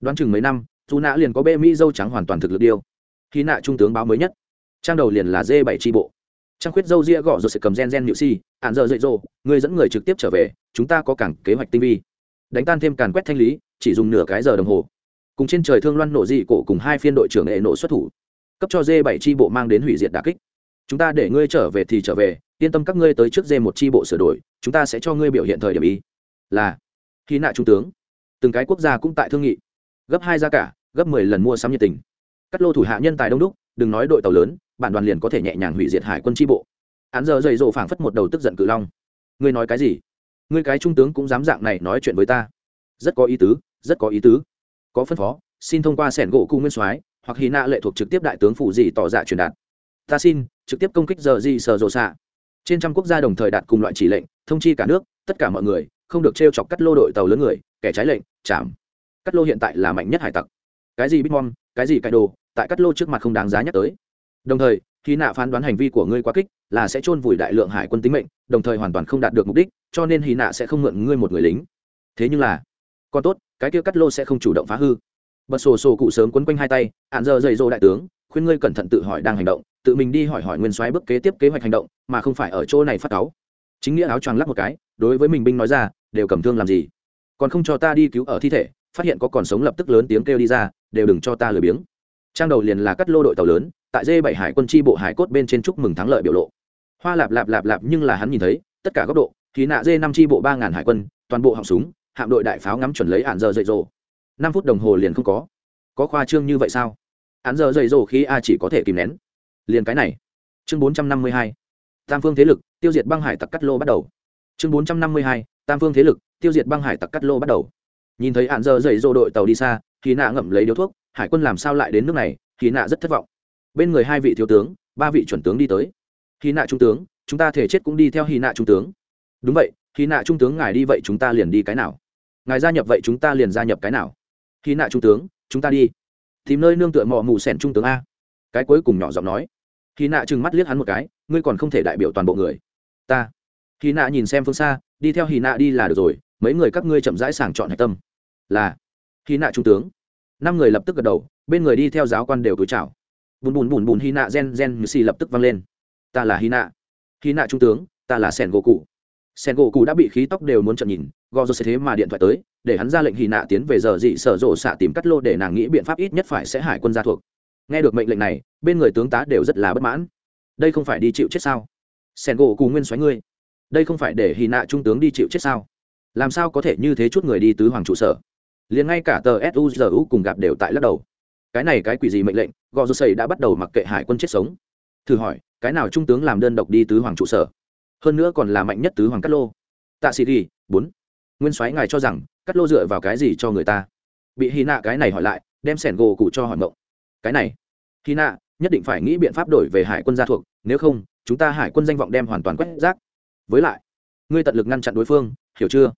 Speaker 1: Đoán chừng mấy năm Chu nạ liền có bê mỹ dâu trắng hoàn toàn thực lực điêu. Khi nạ trung tướng báo mới nhất, trang đầu liền là d bảy tri bộ. Trang khuyết dâu ria gõ rồi sẽ cầm gen gen nhự si ạn giờ dậy dỗ, người dẫn người trực tiếp trở về, chúng ta có cảng kế hoạch tinh vi. Đánh tan thêm càn quét thanh lý, chỉ dùng nửa cái giờ đồng hồ. Cùng trên trời thương loan nổ dị cổ cùng hai phiên đội trưởng hệ nổ xuất thủ. Cấp cho d bảy tri bộ mang đến hủy diệt đà kích. Chúng ta để ngươi trở về thì trở về, yên tâm các ngươi tới trước d một tri bộ sửa đổi, chúng ta sẽ cho ngươi biểu hiện thời điểm ý là, khi nạ trung tướng, từng cái quốc gia cũng tại thương nghị. Gấp hai giá cả, gấp mười lần mua sắm nhiệt tình. Cắt lô thủ hạ nhân tài đông đúc, đừng nói đội tàu lớn bản đoàn liền có thể nhẹ nhàng hủy diệt hải quân tri bộ hắn giờ dày dỗ phảng phất một đầu tức giận cự long. Ngươi nói cái gì? Ngươi cái trung tướng cũng dám dạng này nói chuyện với ta. Rất có ý tứ, rất có ý tứ. Có phân phó, xin thông qua sẻn gỗ cung nguyên soái, hoặc hy nạ lệ thuộc trực tiếp đại tướng phủ gì tỏ dạ truyền đạt. Ta xin, trực tiếp công kích giờ gì sờ rồ xạ. Trên trăm quốc gia đồng thời đạt cùng loại chỉ lệnh, thông chi cả nước, tất cả mọi người, không được t chọc cắt lô đội tàu lớn người, kẻ trái lệnh chạm cắt lô hiện tại là mạnh nhất hải tặc. Cái gì bitmom cái gì cải đồ, tại cắt lô trước mặt không đáng giá nhắc tới. Đồng thời khi nạ phán đoán hành vi của ngươi quá kích, là sẽ chôn vùi đại lượng hải quân tính mệnh, đồng thời hoàn toàn không đạt được mục đích, cho nên hy nạ sẽ không mượn ngươi một người lính. Thế nhưng là, còn tốt, cái kia cắt lô sẽ không chủ động phá hư. Bật sổ sổ cụ sớm quấn quanh hai tay, hạn giờ dày dỗ đại tướng, khuyên ngươi cẩn thận tự hỏi đang hành động, tự mình đi hỏi hỏi nguyên soái bước kế tiếp kế hoạch hành động, mà không phải ở chỗ này phát cáu. Chính nghĩa áo choàng lắp một cái, đối với mình binh nói ra, đều cầm thương làm gì? Còn không cho ta đi cứu ở thi thể, phát hiện có còn sống lập tức lớn tiếng kêu đi ra, đều đừng cho ta lười biếng. Trang đầu liền là cắt lô đội tàu lớn tại dê bảy hải quân tri bộ hải cốt bên trên chúc mừng thắng lợi biểu lộ. Hoa lạp lạp lạp lạp nhưng là hắn nhìn thấy, tất cả góc độ thì nạ dê năm tri bộ ba ngàn hải quân, toàn bộ họng súng, hạm đội đại pháo ngắm chuẩn lấy hạn giờ dậy rồ năm phút đồng hồ liền không có. Có khoa trương như vậy sao? Hạn giờ dậy rồ khi a chỉ có thể kìm nén. Liền cái này. Chương bốn trăm năm mươi hai. Tam phương thế lực, tiêu diệt băng hải tặc cắt lô bắt đầu. Chương bốn trăm năm mươi hai, tam phương thế lực, tiêu diệt băng hải tặc cắt lô bắt đầu. Nhìn thấy hạn giờ dậy rồ đội tàu đi xa thì nạ ngậm lấy điếu thuốc, hải quân làm sao lại đến nước này thì nạ rất thất vọng bên người hai vị thiếu tướng, ba vị chuẩn tướng đi tới. Hy nạ trung tướng, chúng ta thể chết cũng đi theo hy nạ trung tướng. Đúng vậy, hy nạ trung tướng ngài đi vậy chúng ta liền đi cái nào? Ngài gia nhập vậy chúng ta liền gia nhập cái nào? Hy nạ trung tướng, chúng ta đi. Tìm nơi nương tựa mò mù sẻn trung tướng a. Cái cuối cùng nhỏ giọng nói. Hy nạ trừng mắt liếc hắn một cái, ngươi còn không thể đại biểu toàn bộ người. Ta. Hy nạ nhìn xem phương xa, đi theo hy nạ đi là được rồi, mấy người các ngươi chậm rãi sàng chọn hạch tâm. Là. Hy nạ trung tướng. Năm người lập tức gật đầu, bên người đi theo giáo quan đều túi chào bùn bùn bùn bùn hy nạ gen gen như xì lập tức vang lên. Ta là hy nạ hy nạ trung tướng, ta là sen gỗ cụ sen gỗ cụ đã bị khí tóc đều muốn trận nhìn, gò rồi sẽ thế mà điện thoại tới, để hắn ra lệnh hy nạ tiến về giờ dị sở rộ xạ tìm cắt lô để nàng nghĩ biện pháp ít nhất phải sẽ hải quân gia thuộc. Nghe được mệnh lệnh này, bên người tướng tá đều rất là bất mãn. Đây không phải đi chịu chết sao? Sen gỗ cụ nguyên xoáy ngươi. Đây không phải để hy nạ trung tướng đi chịu chết sao? Làm sao có thể như thế chút người đi tứ hoàng trụ sở? Liền ngay cả tờ suzu cùng gặp đều tại lắc đầu cái này cái quỷ gì mệnh lệnh, gò rô xây đã bắt đầu mặc kệ hải quân chết sống. Thử hỏi, cái nào trung tướng làm đơn độc đi tứ hoàng trụ sở? Hơn nữa còn là mạnh nhất tứ hoàng cát lô. Tạ sĩ ghi, bốn. Nguyên soái ngài cho rằng, cát lô dựa vào cái gì cho người ta? Bị hy nạ cái này hỏi lại, đem sẻn gỗ cụ cho hỏi mộng. Cái này, hy nạ, nhất định phải nghĩ biện pháp đổi về hải quân gia thuộc, nếu không, chúng ta hải quân danh vọng đem hoàn toàn quét rác. Với lại, ngươi tận lực ngăn chặn đối phương, hiểu chưa?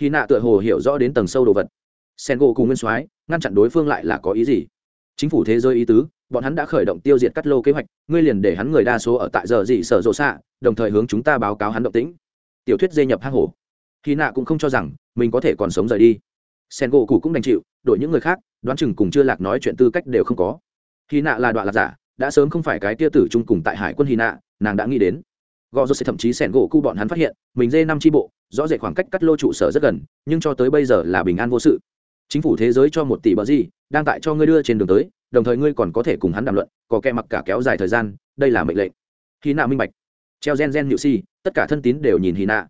Speaker 1: Hy nạ tựa hồ hiểu rõ đến tầng sâu đồ vật. Sen gỗ cùng nguyên soái, ngăn chặn đối phương lại là có ý gì? Chính phủ thế giới ý tứ, bọn hắn đã khởi động tiêu diệt cắt lô kế hoạch, ngươi liền để hắn người đa số ở tại giờ dị sở rộ xạ, đồng thời hướng chúng ta báo cáo hắn động tĩnh. Tiểu thuyết dê nhập hang hổ. Khi nạ cũng không cho rằng, mình có thể còn sống rời đi. Sen gỗ cụ cũng đành chịu, đổi những người khác, đoán chừng cùng chưa lạc nói chuyện tư cách đều không có. Khi nạ là đoạn lạc giả, đã sớm không phải cái tia tử chung cùng tại hải quân hy nạ, nàng đã nghĩ đến. Gò rô sẽ thậm chí sẻn gỗ cu bọn hắn phát hiện, mình dê năm tri bộ, rõ rệt khoảng cách cắt lô trụ sở rất gần, nhưng cho tới bây giờ là bình an vô sự. Chính phủ thế giới cho một tỷ bờ gì đang tại cho ngươi đưa trên đường tới, đồng thời ngươi còn có thể cùng hắn đàm luận, có kẻ mặc cả kéo dài thời gian, đây là mệnh lệnh. Hy nạ minh bạch. Treo gen gen nhự si, tất cả thân tín đều nhìn hy nạ.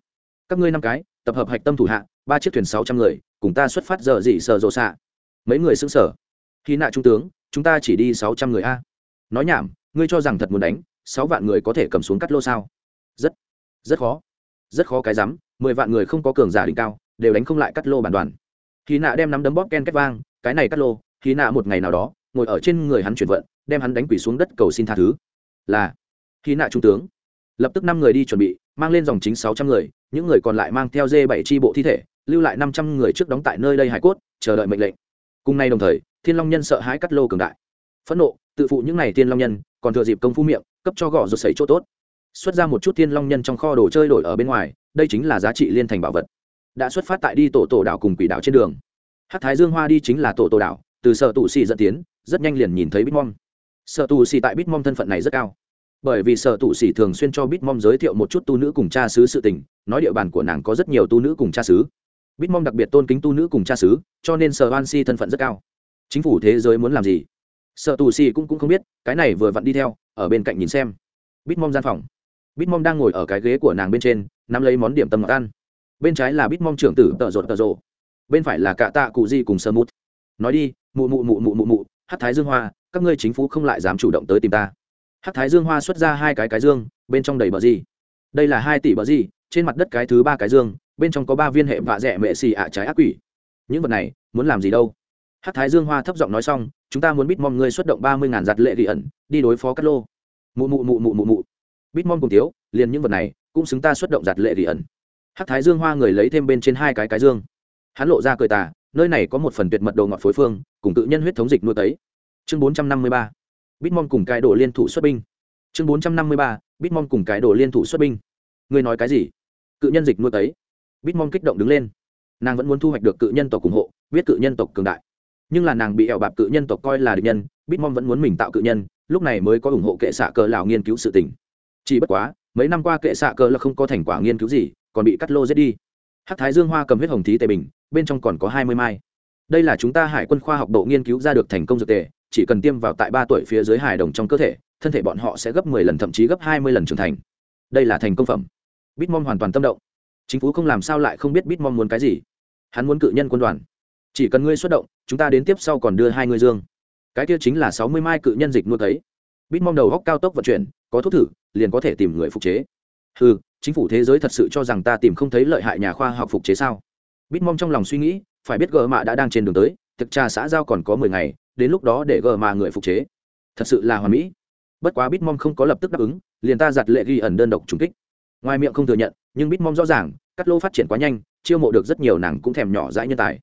Speaker 1: Các ngươi năm cái, tập hợp hạch tâm thủ hạ, ba chiếc thuyền sáu trăm người, cùng ta xuất phát giờ dị sợ rộ xạ. Mấy người xứng sở hy nạ trung tướng, chúng ta chỉ đi sáu trăm người a. Nói nhảm, ngươi cho rằng thật muốn đánh, sáu vạn người có thể cầm xuống cắt lô sao? Rất rất khó. Rất khó cái rắm, mười vạn người không có cường giả đỉnh cao, đều đánh không lại cắt lô bản đoàn. Khi nạ đem nắm đấm bóp ken két vang, cái này cắt lô khi nạ một ngày nào đó, ngồi ở trên người hắn chuyển vận, đem hắn đánh quỷ xuống đất cầu xin tha thứ. Là, khi nạ trung tướng. Lập tức năm người đi chuẩn bị, mang lên dòng chính sáu trăm người, những người còn lại mang theo dê bảy tri bộ thi thể, lưu lại năm trăm người trước đóng tại nơi đây hải cốt, chờ đợi mệnh lệnh. Cùng nay đồng thời, thiên long nhân sợ hãi cắt lô cường đại. Phẫn nộ, tự phụ những n à y thiên long nhân, còn thừa dịp công phu miệng, cấp cho gõ rột sấy chỗ tốt. Xuất ra một chút thiên long nhân trong kho đồ chơi đổi ở bên ngoài, đây chính là giá trị liên thành bảo vật. Đã xuất phát tại đi tổ tổ đảo cùng quỷ đảo trên đường. Hát thái dương hoa đi chính là tổ tổ đảo từ sở tù xì dẫn tiến rất nhanh liền nhìn thấy bitmom. Sở tù xì tại bitmom thân phận này rất cao. Bởi vì sở tù xì thường xuyên cho bitmom giới thiệu một chút tu nữ cùng cha xứ sự tình nói địa bàn của nàng có rất nhiều tu nữ cùng cha xứ. Bitmom đặc biệt tôn kính tu nữ cùng cha xứ cho nên sở van si thân phận rất cao. Chính phủ thế giới muốn làm gì? Sở tù xì cũng, cũng không biết cái này vừa vặn đi theo ở bên cạnh nhìn xem. Bitmom gian phòng. Bitmom đang ngồi ở cái ghế của nàng bên trên nắm lấy món điểm tâm ngọt ăn. Bên trái là bitmom trưởng tử tợ rột tợ rộ bên phải là cạ tạ cụ di cùng sơ mút. Nói đi mụ mụ mụ mụ mụ mụ hát thái dương hoa, các ngươi chính phủ không lại dám chủ động tới tìm ta. Hát thái dương hoa xuất ra hai cái cái dương, bên trong đầy bờ gì? Đây là hai tỷ bờ gì? Trên mặt đất cái thứ ba cái dương, bên trong có ba viên hệ vạ rẻ mệ xì ạ trái ác quỷ. Những vật này, muốn làm gì đâu? Hát thái dương hoa thấp giọng nói xong, chúng ta muốn bít mong ngươi xuất động ba mươi ngàn giặt lệ ghi ẩn, đi đối phó cát lô. Mụ mụ mụ mụ mụ mụ. Bít mong cùng tiếu liền những vật này, cũng xứng ta xuất động giặt lệ ghi ẩn. Hát thái dương hoa người lấy thêm bên trên hai cái cái dương. Hắn lộ ra cười tà nơi này có một phần tuyệt mật đồ ngọt phối phương, cùng tự nhân huyết thống dịch nuôi tấy. Chương bốn trăm năm mươi ba, bitmon cùng cái đồ liên thủ xuất binh. Chương bốn trăm năm mươi ba, bitmon cùng cái đồ liên thủ xuất binh. Ngươi nói cái gì? Cự nhân dịch nuôi tấy. Bitmon kích động đứng lên. Nàng vẫn muốn thu hoạch được cự nhân tộc ủng hộ, biết cự nhân tộc cường đại. Nhưng là nàng bị ẻo bạp cự nhân tộc coi là địch nhân, bitmon vẫn muốn mình tạo cự nhân, lúc này mới có ủng hộ kệ xạ cờ lào nghiên cứu sự tình. Chỉ bất quá, mấy năm qua kệ xạ cờ là không có thành quả nghiên cứu gì, còn bị cắt lô giết đi hắc thái dương hoa cầm huyết hồng thí tề bình, bên trong còn có hai mươi mai. Đây là chúng ta hải quân khoa học bộ nghiên cứu ra được thành công dược tề, chỉ cần tiêm vào tại ba tuổi phía dưới hài đồng trong cơ thể, thân thể bọn họ sẽ gấp mười lần, thậm chí gấp hai mươi lần trưởng thành. Đây là thành công phẩm. Bitmom hoàn toàn tâm động. Chính phủ không làm sao lại không biết bitmom muốn cái gì. Hắn muốn cự nhân quân đoàn. Chỉ cần ngươi xuất động, chúng ta đến tiếp sau còn đưa hai ngươi dương. Cái kia chính là sáu mươi mai cự nhân dịch nuôi thấy. bitmom đầu góc cao tốc vận chuyển, có thuốc thử, liền có thể tìm người phục chế. Ừ chính phủ thế giới thật sự cho rằng ta tìm không thấy lợi hại nhà khoa học phục chế sao? Bitmom trong lòng suy nghĩ, phải biết gờ mạ đã đang trên đường tới, thực trà xã giao còn có mười ngày, đến lúc đó để gờ mạ người phục chế. Thật sự là hoàn mỹ. Bất quá bitmom không có lập tức đáp ứng, liền ta giặt lệ ghi ẩn đơn độc trùng kích. Ngoài miệng không thừa nhận, nhưng bitmom rõ ràng, cắt lô phát triển quá nhanh, chiêu mộ được rất nhiều nàng cũng thèm nhỏ dãi nhân tài.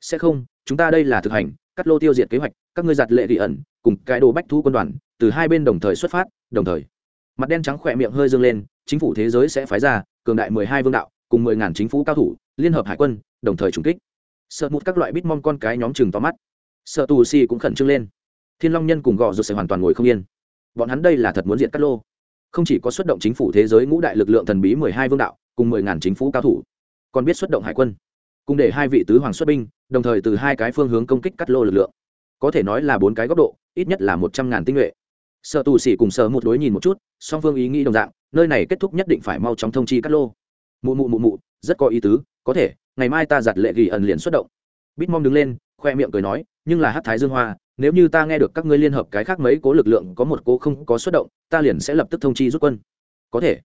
Speaker 1: Sẽ không, chúng ta đây là thực hành, cắt lô tiêu diệt kế hoạch, các ngươi giặt lệ ghi ẩn, cùng cái đồ bách thu quân đoàn, từ hai bên đồng thời xuất phát, đồng thời mặt đen trắng khỏe miệng hơi dâng lên, chính phủ thế giới sẽ phái ra cường đại mười hai vương đạo, cùng mười ngàn chính phủ cao thủ, liên hợp hải quân, đồng thời trùng kích. Sợ mụt các loại bít mong con cái nhóm chừng to mắt. Sợ tù si cũng khẩn trương lên. Thiên long nhân cùng gò rụt sẽ hoàn toàn ngồi không yên. Bọn hắn đây là thật muốn diện cắt lô. Không chỉ có xuất động chính phủ thế giới ngũ đại lực lượng thần bí mười hai vương đạo, cùng mười ngàn chính phủ cao thủ, còn biết xuất động hải quân, cùng để hai vị tứ hoàng xuất binh, đồng thời từ hai cái phương hướng công kích cắt lô lực lượng. Có thể nói là bốn cái góc độ, ít nhất là một trăm ngàn tinh nhuệ sợ tù sĩ cùng sợ một đối nhìn một chút, song phương ý nghĩ đồng dạng, nơi này kết thúc nhất định phải mau chóng thông chi cắt lô. Mụ mụ mụ mụ, rất có ý tứ, có thể, ngày mai ta giặt lệ ghi ẩn liền xuất động. Bít mong đứng lên, khoe miệng cười nói, nhưng là hát thái dương hoa, nếu như ta nghe được các ngươi liên hợp cái khác mấy cố lực lượng có một cố không có xuất động, ta liền sẽ lập tức thông chi rút quân. Có thể.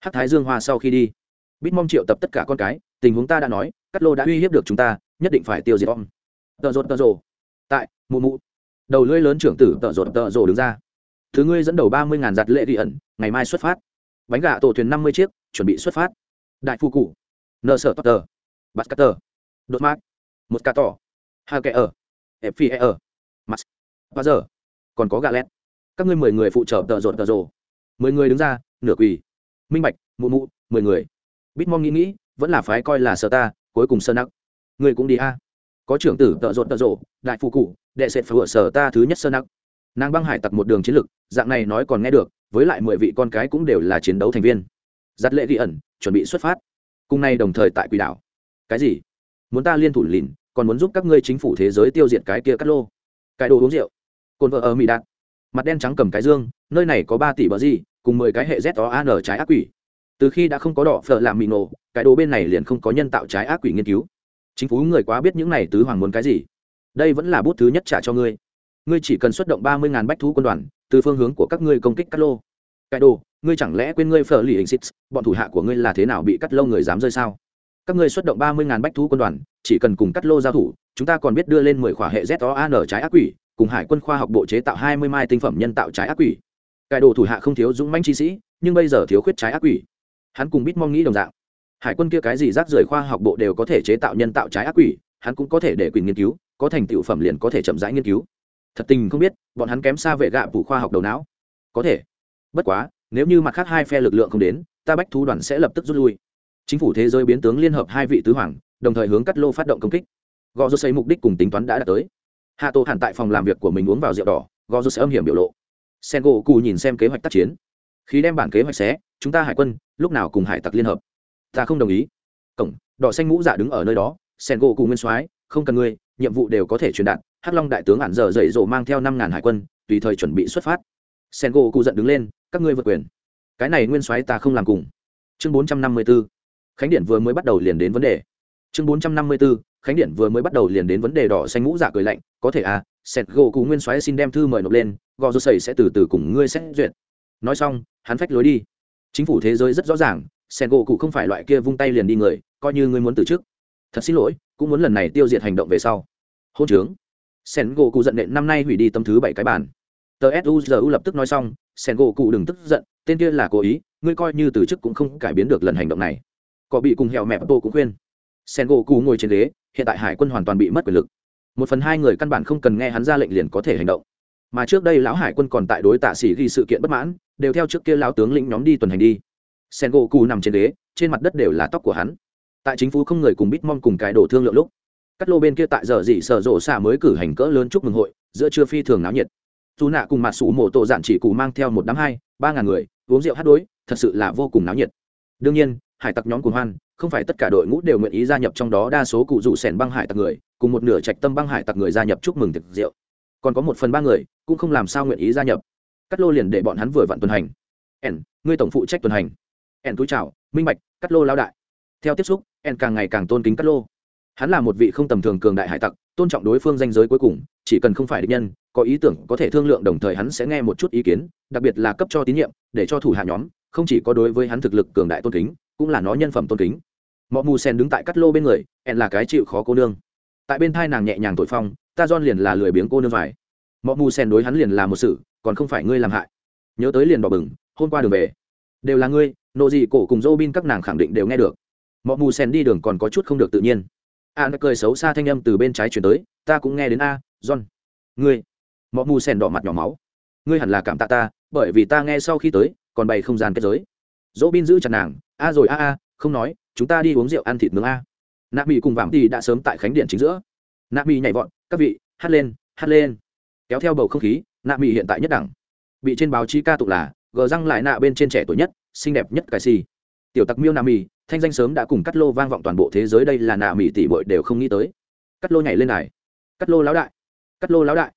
Speaker 1: Hát thái dương hoa sau khi đi bít mong triệu tập tất cả con cái, tình huống ta đã nói cắt lô đã uy hiếp được chúng ta, nhất định phải tiêu diệt bom tợ rột tợ rồ. Tại, mụ mụ. Đầu lưỡi lớn trưởng tử tợ rột tợ rồ đứng ra thứ ngươi dẫn đầu ba mươi ngàn giặt lệ ghi ẩn, ngày mai xuất phát. Bánh gà tổ thuyền năm mươi chiếc, chuẩn bị xuất phát. Đại phu cụ nợ sở potter bắt cắt tờ. Đột mát một cà tỏ. Hai kẻ ở. Ép phi e ở. Mặt. Bao giờ còn có gà lét các ngươi mười người phụ trợ tợ rột tợ rồ. Mười người đứng ra, nửa quỳ. Minh bạch, mụ mụ, mười người. Bít mong nghĩ nghĩ, vẫn là phái coi là sở ta, cuối cùng sơ nặng. Người cũng đi a. Có trưởng tử tợ rột tợ rồ, đại phụ cụ đệ sệt phở sở ta thứ nhất sơ nặng nàng băng hải tặc một đường chiến lược dạng này nói còn nghe được, với lại mười vị con cái cũng đều là chiến đấu thành viên. Giặt lệ ghi ẩn, chuẩn bị xuất phát. Cùng nay đồng thời tại quỷ đảo. Cái gì? Muốn ta liên thủ lìn, còn muốn giúp các ngươi chính phủ thế giới tiêu diệt cái kia cắt lô. Cái đồ uống rượu. Cồn vợ ở mỹ đạt. Mặt đen trắng cầm cái dương, nơi này có ba tỷ bờ gì, cùng mười cái hệ z o an trái ác quỷ. Từ khi đã không có đỏ phở làm mì nổ, cái đồ bên này liền không có nhân tạo trái ác quỷ nghiên cứu. Chính phủ người quá biết những này tứ hoàng muốn cái gì. Đây vẫn là bút thứ nhất trả cho ngươi ngươi chỉ cần xuất động ba mươi ngàn bách thú quân đoàn, từ phương hướng của các ngươi công kích cắt lô. Cái đồ, ngươi chẳng lẽ quên ngươi phở lì hình xít bọn thủ hạ của ngươi là thế nào bị cắt lâu người dám rơi sao? Các ngươi xuất động ba mươi ngàn bách thú quân đoàn, chỉ cần cùng cắt lô giao thủ, chúng ta còn biết đưa lên mười khỏa hệ z o an trái ác quỷ, cùng hải quân khoa học bộ chế tạo hai mươi mai tinh phẩm nhân tạo trái ác quỷ. Cải đồ thủ hạ không thiếu dũng manh chi sĩ, nhưng bây giờ thiếu khuyết trái ác quỷ. Hắn cùng biết mong nghĩ đồng dạng. Hải quân kia cái gì rác rưởi khoa học bộ đều có thể chế tạo nhân tạo trái ác quỷ, hắn cũng có thể để quyền nghiên cứu, có thành tựu phẩm liền có thể chậm rãi nghiên cứu thật tình không biết, bọn hắn kém xa vệ gạ phủ khoa học đầu não. Có thể. Bất quá, nếu như mặt khác hai phe lực lượng không đến, ta bách thú đoàn sẽ lập tức rút lui. Chính phủ thế giới biến tướng liên hợp hai vị tứ hoàng, đồng thời hướng cắt lô phát động công kích. Gò rô xây mục đích cùng tính toán đã đạt tới. Hạ tổ hẳn tại phòng làm việc của mình uống vào rượu đỏ, gò rô sẽ âm hiểm biểu lộ. Sen gỗ cụ nhìn xem kế hoạch tác chiến. Khi đem bản kế hoạch xé, chúng ta hải quân, lúc nào cùng hải tặc liên hợp? Ta không đồng ý. Cổng, đỏ xanh mũ giả dạ đứng ở nơi đó sen gỗ cụ nguyên soái, không cần ngươi, nhiệm vụ đều có thể truyền đạt hắc long đại tướng ản dở dậy rộ mang theo năm ngàn hải quân, tùy thời chuẩn bị xuất phát. Sen gỗ cụ giận đứng lên, các ngươi vượt quyền. Cái này nguyên soái ta không làm cùng. Chương bốn trăm năm mươi b ố khánh điện vừa mới bắt đầu liền đến vấn đề. Chương bốn trăm năm mươi b ố khánh điện vừa mới bắt đầu liền đến vấn đề đỏ xanh ngũ dạ cười lạnh. Có thể à sẹt gỗ cụ nguyên soái xin đem thư mời nộp lên, gò rô sầy sẽ từ từ cùng ngươi xét duyệt. Nói xong, hắn phách lối đi. Chính phủ thế giới rất rõ ràng sẹt gỗ cụ không phải loại kia vung tay liền đi người, coi như ngươi muốn từ chức. Thật xin lỗi, cũng muốn lần này tiêu diệt hành động về sau. Hôn trướng sen gỗ cụ giận nện năm nay hủy đi tâm thứ bảy cái bản tờ suzu lập tức nói xong sen gỗ cụ đừng tức giận, tên kia là cố ý, ngươi coi như từ chức cũng không cải biến được lần hành động này. Có bị cùng hẹo mẹ tô cũng khuyên. Sen gỗ cụ ngồi trên ghế, hiện tại hải quân hoàn toàn bị mất quyền lực. Một phần hai người căn bản không cần nghe hắn ra lệnh liền có thể hành động. Mà trước đây lão hải quân còn tại đối tạ sĩ ghi sự kiện bất mãn, đều theo trước kia lão tướng lĩnh nhóm đi tuần hành đi. Sen gỗ cụ nằm trên ghế, trên mặt đất đều là tóc của hắn. Tại chính phủ không người cùng bitmom cùng cái đổ thương lượng lúc cắt lô bên kia tại giờ dị sở rộ xạ mới cử hành cỡ lớn chúc mừng hội, giữa trưa phi thường náo nhiệt. Dù nạ cùng mặt sủ mổ tổ dạn chỉ cụ mang theo một đám hai, ba ngàn người, uống rượu hát đối, thật sự là vô cùng náo nhiệt. Đương nhiên, hải tặc nhóm cùng hoan, không phải tất cả đội ngũ đều nguyện ý gia nhập trong đó, đa số cụ dụ sẻn băng hải tặc người, cùng một nửa trạch tâm băng hải tặc người gia nhập chúc mừng thực rượu. Còn có một phần ba người, cũng không làm sao nguyện ý gia nhập. Cắt lô liền để bọn hắn vừa vặn tuần hành. Ẻn ngươi tổng phụ trách tuần hành. Ẻn túi chào, minh bạch, cắt lô lao đại. Theo tiếp xúc ẻn càng ngày càng tôn kính cắt lô hắn là một vị không tầm thường cường đại hải tặc, tôn trọng đối phương danh giới cuối cùng, chỉ cần không phải địch nhân, có ý tưởng, có thể thương lượng, đồng thời hắn sẽ nghe một chút ý kiến, đặc biệt là cấp cho tín nhiệm, để cho thủ hạ nhóm, không chỉ có đối với hắn thực lực cường đại tôn kính, cũng là nó nhân phẩm tôn kính. Mọ mù sen đứng tại cắt lô bên người ẹn là cái chịu khó cô nương. Tại bên thai nàng nhẹ nhàng tội phong, ta don liền là lười biếng cô nương vải mọ mù sen đối hắn liền là một sự, còn không phải ngươi làm hại. Nhớ tới liền bỏ bừng, hôm qua đường về. Đều là ngươi, nộ gì cổ cùng dô bin các nàng khẳng định đều nghe được. Mọ mù sen đi đường còn có chút không được tự nhiên a đã cười xấu xa thanh âm từ bên trái chuyển tới, ta cũng nghe đến a, john. Ngươi? Mọ mù sen đỏ mặt nhỏ máu. Ngươi hẳn là cảm tạ ta, bởi vì ta nghe sau khi tới, còn bày không gian kết giới. Dỗ bin giữ chặt nàng, a rồi, a a, không nói, chúng ta đi uống rượu ăn thịt nướng a. Nạ mỹ cùng vàng thì đã sớm tại khánh điện chính giữa. Nạ mỹ nhảy vọt, các vị, hát lên hát lên. Kéo theo bầu không khí, nạ mỹ hiện tại nhất đẳng. Bị trên báo chí ca tụng là, gờ răng lại nạ bên trên trẻ tuổi nhất, xinh đẹp nhất cài si tiểu tặc miêu nạ mì, thanh danh sớm đã cùng cắt lô vang vọng toàn bộ thế giới đây là nà mì tỷ bội đều không nghĩ tới. Cắt lô nhảy lên này. Cắt lô lão đại. Cắt lô lão đại.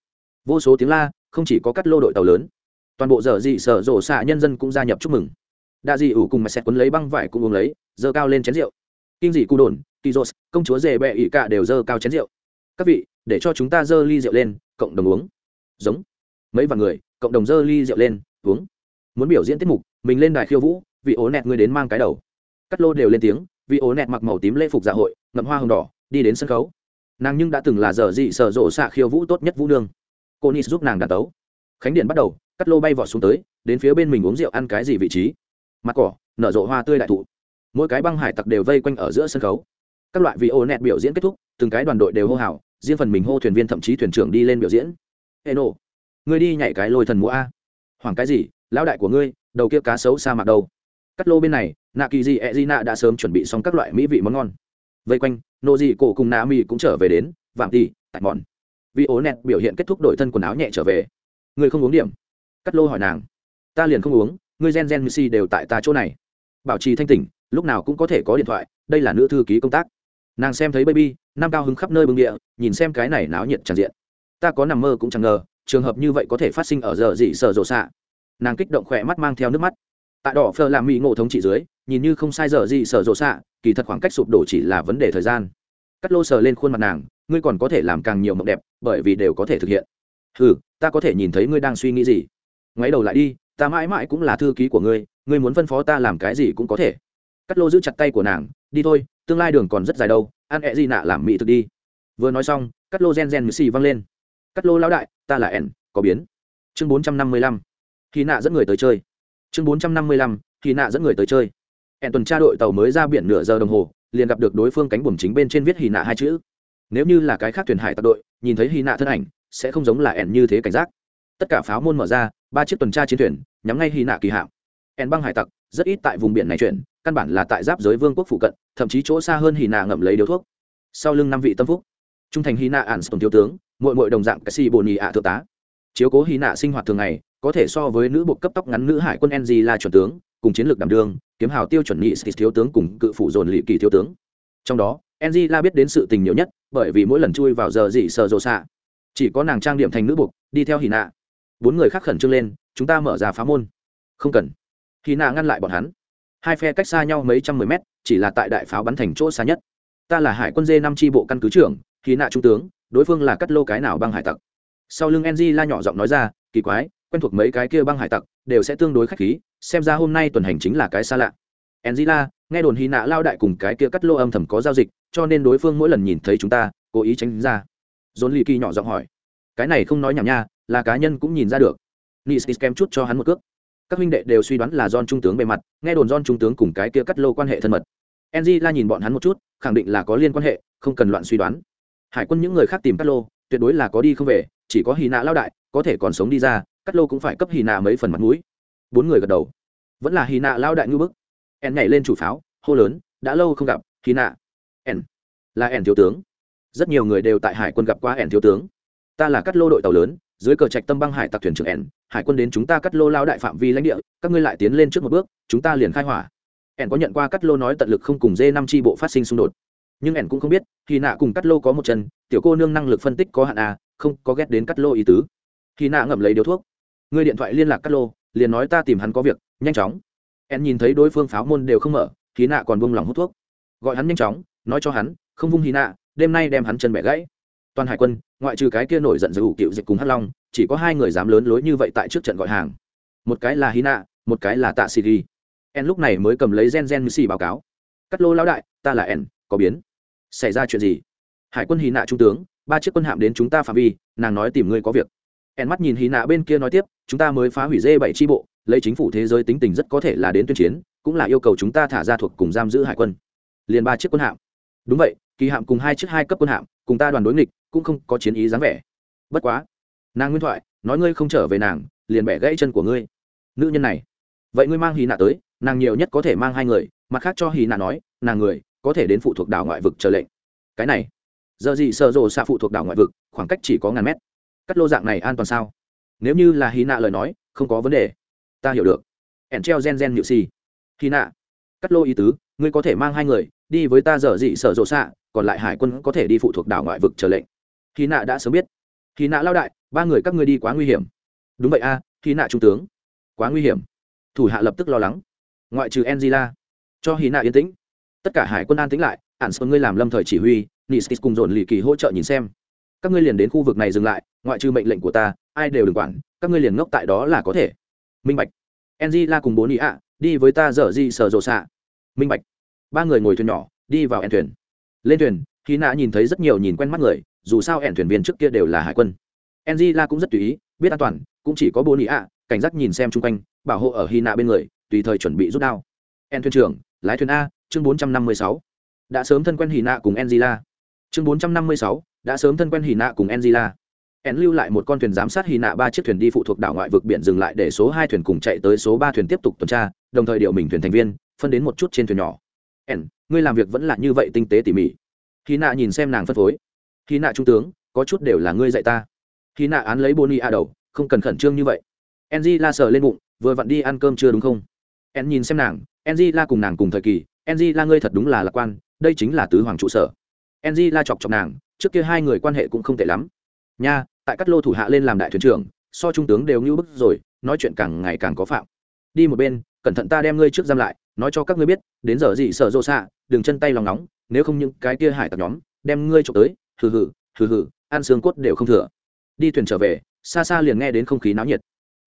Speaker 1: Vô số tiếng la không chỉ có cắt lô đội tàu lớn toàn bộ giờ dị sở rổ xạ nhân dân cũng gia nhập chúc mừng. Đa dị ủ cùng mà xét quấn lấy băng vải cũng uống lấy dơ cao lên chén rượu. Kinh dị cụ đồn kỳ dô công chúa dề bẹ ỉ cả đều dơ cao chén rượu. Các vị để cho chúng ta dơ ly rượu lên cộng đồng uống. Giống. Mấy vạn người cộng đồng dơ ly rượu lên uống. Muốn biểu diễn tiết mục mình lên đài khiêu vũ vị ố nẹt ngươi đến mang cái đầu. Cắt lô đều lên tiếng vị ố nẹt mặc màu tím lễ phục dạ hội, ngậm hoa hồng đỏ, đi đến sân khấu. Nàng nhưng đã từng là giờ dị sở rộ xạ khiêu vũ tốt nhất vũ nương. Cô nis giúp nàng đàn tấu. Khánh điện bắt đầu, cắt lô bay vọt xuống tới, đến phía bên mình uống rượu ăn cái gì vị trí? Mặt cỏ, nở rộ hoa tươi đại thụ. Mỗi cái băng hải tặc đều vây quanh ở giữa sân khấu. Các loại vị ô nẹt biểu diễn kết thúc, từng cái đoàn đội đều hô hào, riêng phần mình hô thuyền viên thậm chí thuyền trưởng đi lên biểu diễn. Ê nô ngươi đi nhảy cái lôi thần múa a. Hoàng cái gì? Lão đại của ngươi, đầu kia cá sấu sa mạc đâu? Cắt lô bên này, nạ kỳ dị e dị nạ đã sớm chuẩn bị xong các loại mỹ vị món ngon. Vây quanh, nô dị cổ cùng nạ mỹ cũng trở về đến, vạm tỉ tại mòn. Vì ố nẹt biểu hiện kết thúc đổi thân quần áo nhẹ trở về. Ngươi không uống điểm. Cắt lô hỏi nàng. Ta liền không uống ngươi gen gen missy đều tại ta chỗ này. Bảo trì thanh tỉnh, lúc nào cũng có thể có điện thoại, đây là nữ thư ký công tác. Nàng xem thấy baby, nam cao hứng khắp nơi bưng địa, nhìn xem cái này náo nhiệt tràn diện. Ta có nằm mơ cũng chẳng ngờ, trường hợp như vậy có thể phát sinh ở giờ dị sở rộ xạ. Nàng kích động khỏe mắt mang theo nước mắt tại đỏ phờ làm mỹ ngộ thống trị dưới, nhìn như không sai giờ gì sở rộ xạ, kỳ thật khoảng cách sụp đổ chỉ là vấn đề thời gian. Cắt lô sờ lên khuôn mặt nàng, ngươi còn có thể làm càng nhiều mộng đẹp, bởi vì đều có thể thực hiện. Ừ ta có thể nhìn thấy ngươi đang suy nghĩ gì. Ngoáy đầu lại đi, ta mãi mãi cũng là thư ký của ngươi ngươi muốn phân phó ta làm cái gì cũng có thể. Cắt lô giữ chặt tay của nàng, đi thôi, tương lai đường còn rất dài đâu, ăn ẹ gì nạ làm mỹ thực đi. Vừa nói xong, cắt lô gen gen mì xì văng lên. Cắt lô lão đại, ta là ẻn có biến. Chương bốn trăm năm mươi lăm. Khi nạ dẫn người tới chơi chương bốn trăm năm mươi lăm khi nạ dẫn người tới chơi. Hẹn tuần tra đội tàu mới ra biển nửa giờ đồng hồ, liền gặp được đối phương cánh buồm chính bên trên viết hì nạ hai chữ. Nếu như là cái khác thuyền hải tặc đội, nhìn thấy hì nạ thân ảnh, sẽ không giống là ẻn như thế cảnh giác. Tất cả pháo môn mở ra, ba chiếc tuần tra chiến thuyền, nhắm ngay hy nạ kỳ hạm. En băng hải tặc, rất ít tại vùng biển này chuyển, căn bản là tại giáp giới vương quốc phụ cận, thậm chí chỗ xa hơn hy nạ ngậm lấy điếu thuốc. Sau lưng năm vị tâm phúc, trung thành hy nạ ản tổng thiếu tướng, muội muội đồng dạng cái xì bồ nhì ạ thượng tá. Chiếu cố hy nạ sinh hoạt thường ngày có thể so với nữ bộ cấp tóc ngắn nữ hải quân ng là chuẩn tướng, cùng chiến lược đảm đương, kiếm hào tiêu chuẩn nghị thiếu tướng cùng cự phủ dồn lị kỳ thiếu tướng. Trong đó ng la biết đến sự tình nhiều nhất, bởi vì mỗi lần chui vào giờ dị sờ rộ xạ. Chỉ có nàng trang điểm thành nữ buộc, đi theo hì nạ. Bốn người khác khẩn trương lên, chúng ta mở ra phá môn. Không cần. Hì nạ ngăn lại bọn hắn. Hai phe cách xa nhau mấy trăm mười mét, chỉ là tại đại pháo bắn thành chỗ xa nhất. Ta là hải quân dê năm tri bộ căn cứ trưởng hì nạ trung tướng, đối phương là cắt lô cái nào băng hải tặc. Sau lưng ng la nhỏ giọng nói ra, kỳ quái quen thuộc mấy cái kia băng hải tặc đều sẽ tương đối khách khí xem ra hôm nay tuần hành chính là cái xa lạ Angela, nghe đồn hy nạ lao đại cùng cái kia cắt lô âm thầm có giao dịch, cho nên đối phương mỗi lần nhìn thấy chúng ta, cố ý tránh ra. dồn lì Kỳ nhỏ giọng hỏi, cái này không nói nhảm nha, là cá nhân cũng nhìn ra được. Nistis kem chút cho hắn một cước. Các huynh đệ đều suy đoán là don trung tướng bề mặt, nghe đồn don trung tướng cùng cái kia cắt lô quan hệ thân mật. Angela nhìn bọn hắn một chút, khẳng định là có liên quan hệ, không cần loạn suy đoán. Hải quân những người khác tìm cắt lô, tuyệt đối là có đi không về, chỉ có Hy nạ lao đại, có thể còn sống đi ra, cắt lô cũng phải cấp Hy nạ mấy phần mặt mũi. Bốn người gật đầu. Vẫn là Hy nạ lao đại ngư bức. Ẻn nhảy lên chủ pháo, hô lớn, đã lâu không gặp hy nạ. Ẻn là ẻn thiếu tướng. Rất nhiều người đều tại hải quân gặp qua ẻn thiếu tướng. Ta là cắt lô đội tàu lớn, dưới cờ trạch tâm băng hải tặc thuyền trưởng ẻn hải quân đến chúng ta cắt lô lao đại phạm vi lãnh địa, các ngươi lại tiến lên trước một bước, chúng ta liền khai hỏa. Ẻn có nhận qua cắt lô nói tận lực không cùng dê năm tri bộ phát sinh xung đột. Nhưng ẻn cũng không biết khi nạ cùng cắt lô có một chân, tiểu cô nương năng lực phân tích có hạn à không có ghét đến cắt lô ý tứ. Khi nạ ngậm lấy điếu thuốc người điện thoại liên lạc Cát lô, liền nói ta tìm hắn có việc, nhanh chóng. Em nhìn thấy đối phương pháo môn đều không mở khí nạ còn vung lòng hút thuốc. Gọi hắn nhanh chóng, nói cho hắn, không vung hí nạ, đêm nay đem hắn chân bẻ gãy. Toàn hải quân, ngoại trừ cái kia nổi giận giữ cựu dịch cùng hắc long, chỉ có hai người dám lớn lối như vậy tại trước trận gọi hàng. Một cái là hí nạ, một cái là tạ Sĩ ghi en lúc này mới cầm lấy gen gen như xì báo cáo. Cắt lô lão đại, ta là en, có biến. Xảy ra chuyện gì? Hải quân hí nạ trung tướng, ba chiếc quân hạm đến chúng ta phạm vi, nàng nói tìm ngươi có việc en mắt nhìn hí nạ bên kia nói tiếp, chúng ta mới phá hủy dê bảy tri bộ, lấy chính phủ thế giới tính tình rất có thể là đến tuyên chiến, cũng là yêu cầu chúng ta thả ra thuộc cùng giam giữ hải quân. Liền ba chiếc quân hạm. Đúng vậy, kỳ hạm cùng hai chiếc hai cấp quân hạm, cùng ta đoàn đối nghịch, cũng không có chiến ý dáng vẻ. Bất quá. Nàng nguyên thoại, nói ngươi không trở về nàng, liền bẻ gãy chân của ngươi. Nữ nhân này. Vậy ngươi mang hì nạ tới, nàng nhiều nhất có thể mang hai người, mặt khác cho hì nạ nói, nàng người, có thể đến phụ thuộc đảo ngoại vực chờ lệnh. Cái này. Giờ gì sợ rồ xa phụ thuộc đảo ngoại vực, khoảng cách chỉ có ngàn mét cắt lô dạng này an toàn sao? Nếu như là hy nạ lời nói không có vấn đề. Ta hiểu được. Ẻn treo gen gen nhự xì. Hy nạ cắt lô ý tứ ngươi có thể mang hai người đi với ta dở dị sở rộ xạ còn lại hải quân có thể đi phụ thuộc đảo ngoại vực chờ lệnh. Hy nạ đã sớm biết. Hy nạ lao đại ba người các ngươi đi quá nguy hiểm. Đúng vậy a à, nạ trung tướng. Quá nguy hiểm. Thủ hạ lập tức lo lắng. Ngoại trừ angela. Cho hy nạ yên tĩnh. Tất cả hải quân an tĩnh lại ạn sơn ngươi làm lâm thời chỉ huy niskis cùng dồn lì kỳ hỗ trợ nhìn xem. Các ngươi liền đến khu vực này dừng lại ngoại trừ mệnh lệnh của ta, ai đều đừng quản, các ngươi liền ngốc tại đó là có thể. Minh bạch. Enzy la cùng bốn ý ạ, đi với ta dở di sở rộ xạ. Minh bạch. Ba người ngồi thuyền nhỏ, đi vào ẻn thuyền. Lên thuyền khi nạ nhìn thấy rất nhiều nhìn quen mắt người, dù sao ẻn thuyền viên trước kia đều là hải quân. Enzy la cũng rất tùy ý, biết an toàn, cũng chỉ có bốn ý ạ, cảnh giác nhìn xem chung quanh, bảo hộ ở hy nạ bên người, tùy thời chuẩn bị rút đao. En thuyền trưởng, lái thuyền a, chương bốn trăm năm mươi sáu. Đã sớm thân quen hy nạ cùng enzy chương bốn trăm năm mươi sáu, đã sớm thân quen hy nạ cùng enzy ẻn lưu lại một con thuyền giám sát hy nạ ba chiếc thuyền đi phụ thuộc đảo ngoại vực biển dừng lại để số hai thuyền cùng chạy tới số ba thuyền tiếp tục tuần tra, đồng thời điều mình thuyền thành viên, phân đến một chút trên thuyền nhỏ. Ẻn ngươi làm việc vẫn là như vậy tinh tế tỉ mỉ. Hy nạ nhìn xem nàng phân phối. Hy nạ trung tướng, có chút đều là ngươi dạy ta. Hy nạ án lấy boni a đầu, không cần khẩn trương như vậy. Enzy la sờ lên bụng, vừa vặn đi ăn cơm chưa đúng không? En nhìn xem nàng enzy la cùng nàng cùng thời kỳ enzy la ngươi thật đúng là lạc quan, đây chính là tứ hoàng trụ sở. Enzy la chọc chọc nàng, trước kia hai người quan hệ cũng không tệ lắm nha, tại cắt lô thủ hạ lên làm đại thuyền trưởng, so trung tướng đều như bức rồi, nói chuyện càng ngày càng có phạm. Đi một bên, cẩn thận ta đem ngươi trước giam lại, nói cho các ngươi biết, đến giờ gì sợ rộ xạ, đừng chân tay lòng nóng, nếu không những cái kia hải tặc nhóm, đem ngươi trộm tới, hừ hừ hừ hừ, ăn xương cốt đều không thừa. Đi thuyền trở về, xa xa liền nghe đến không khí náo nhiệt.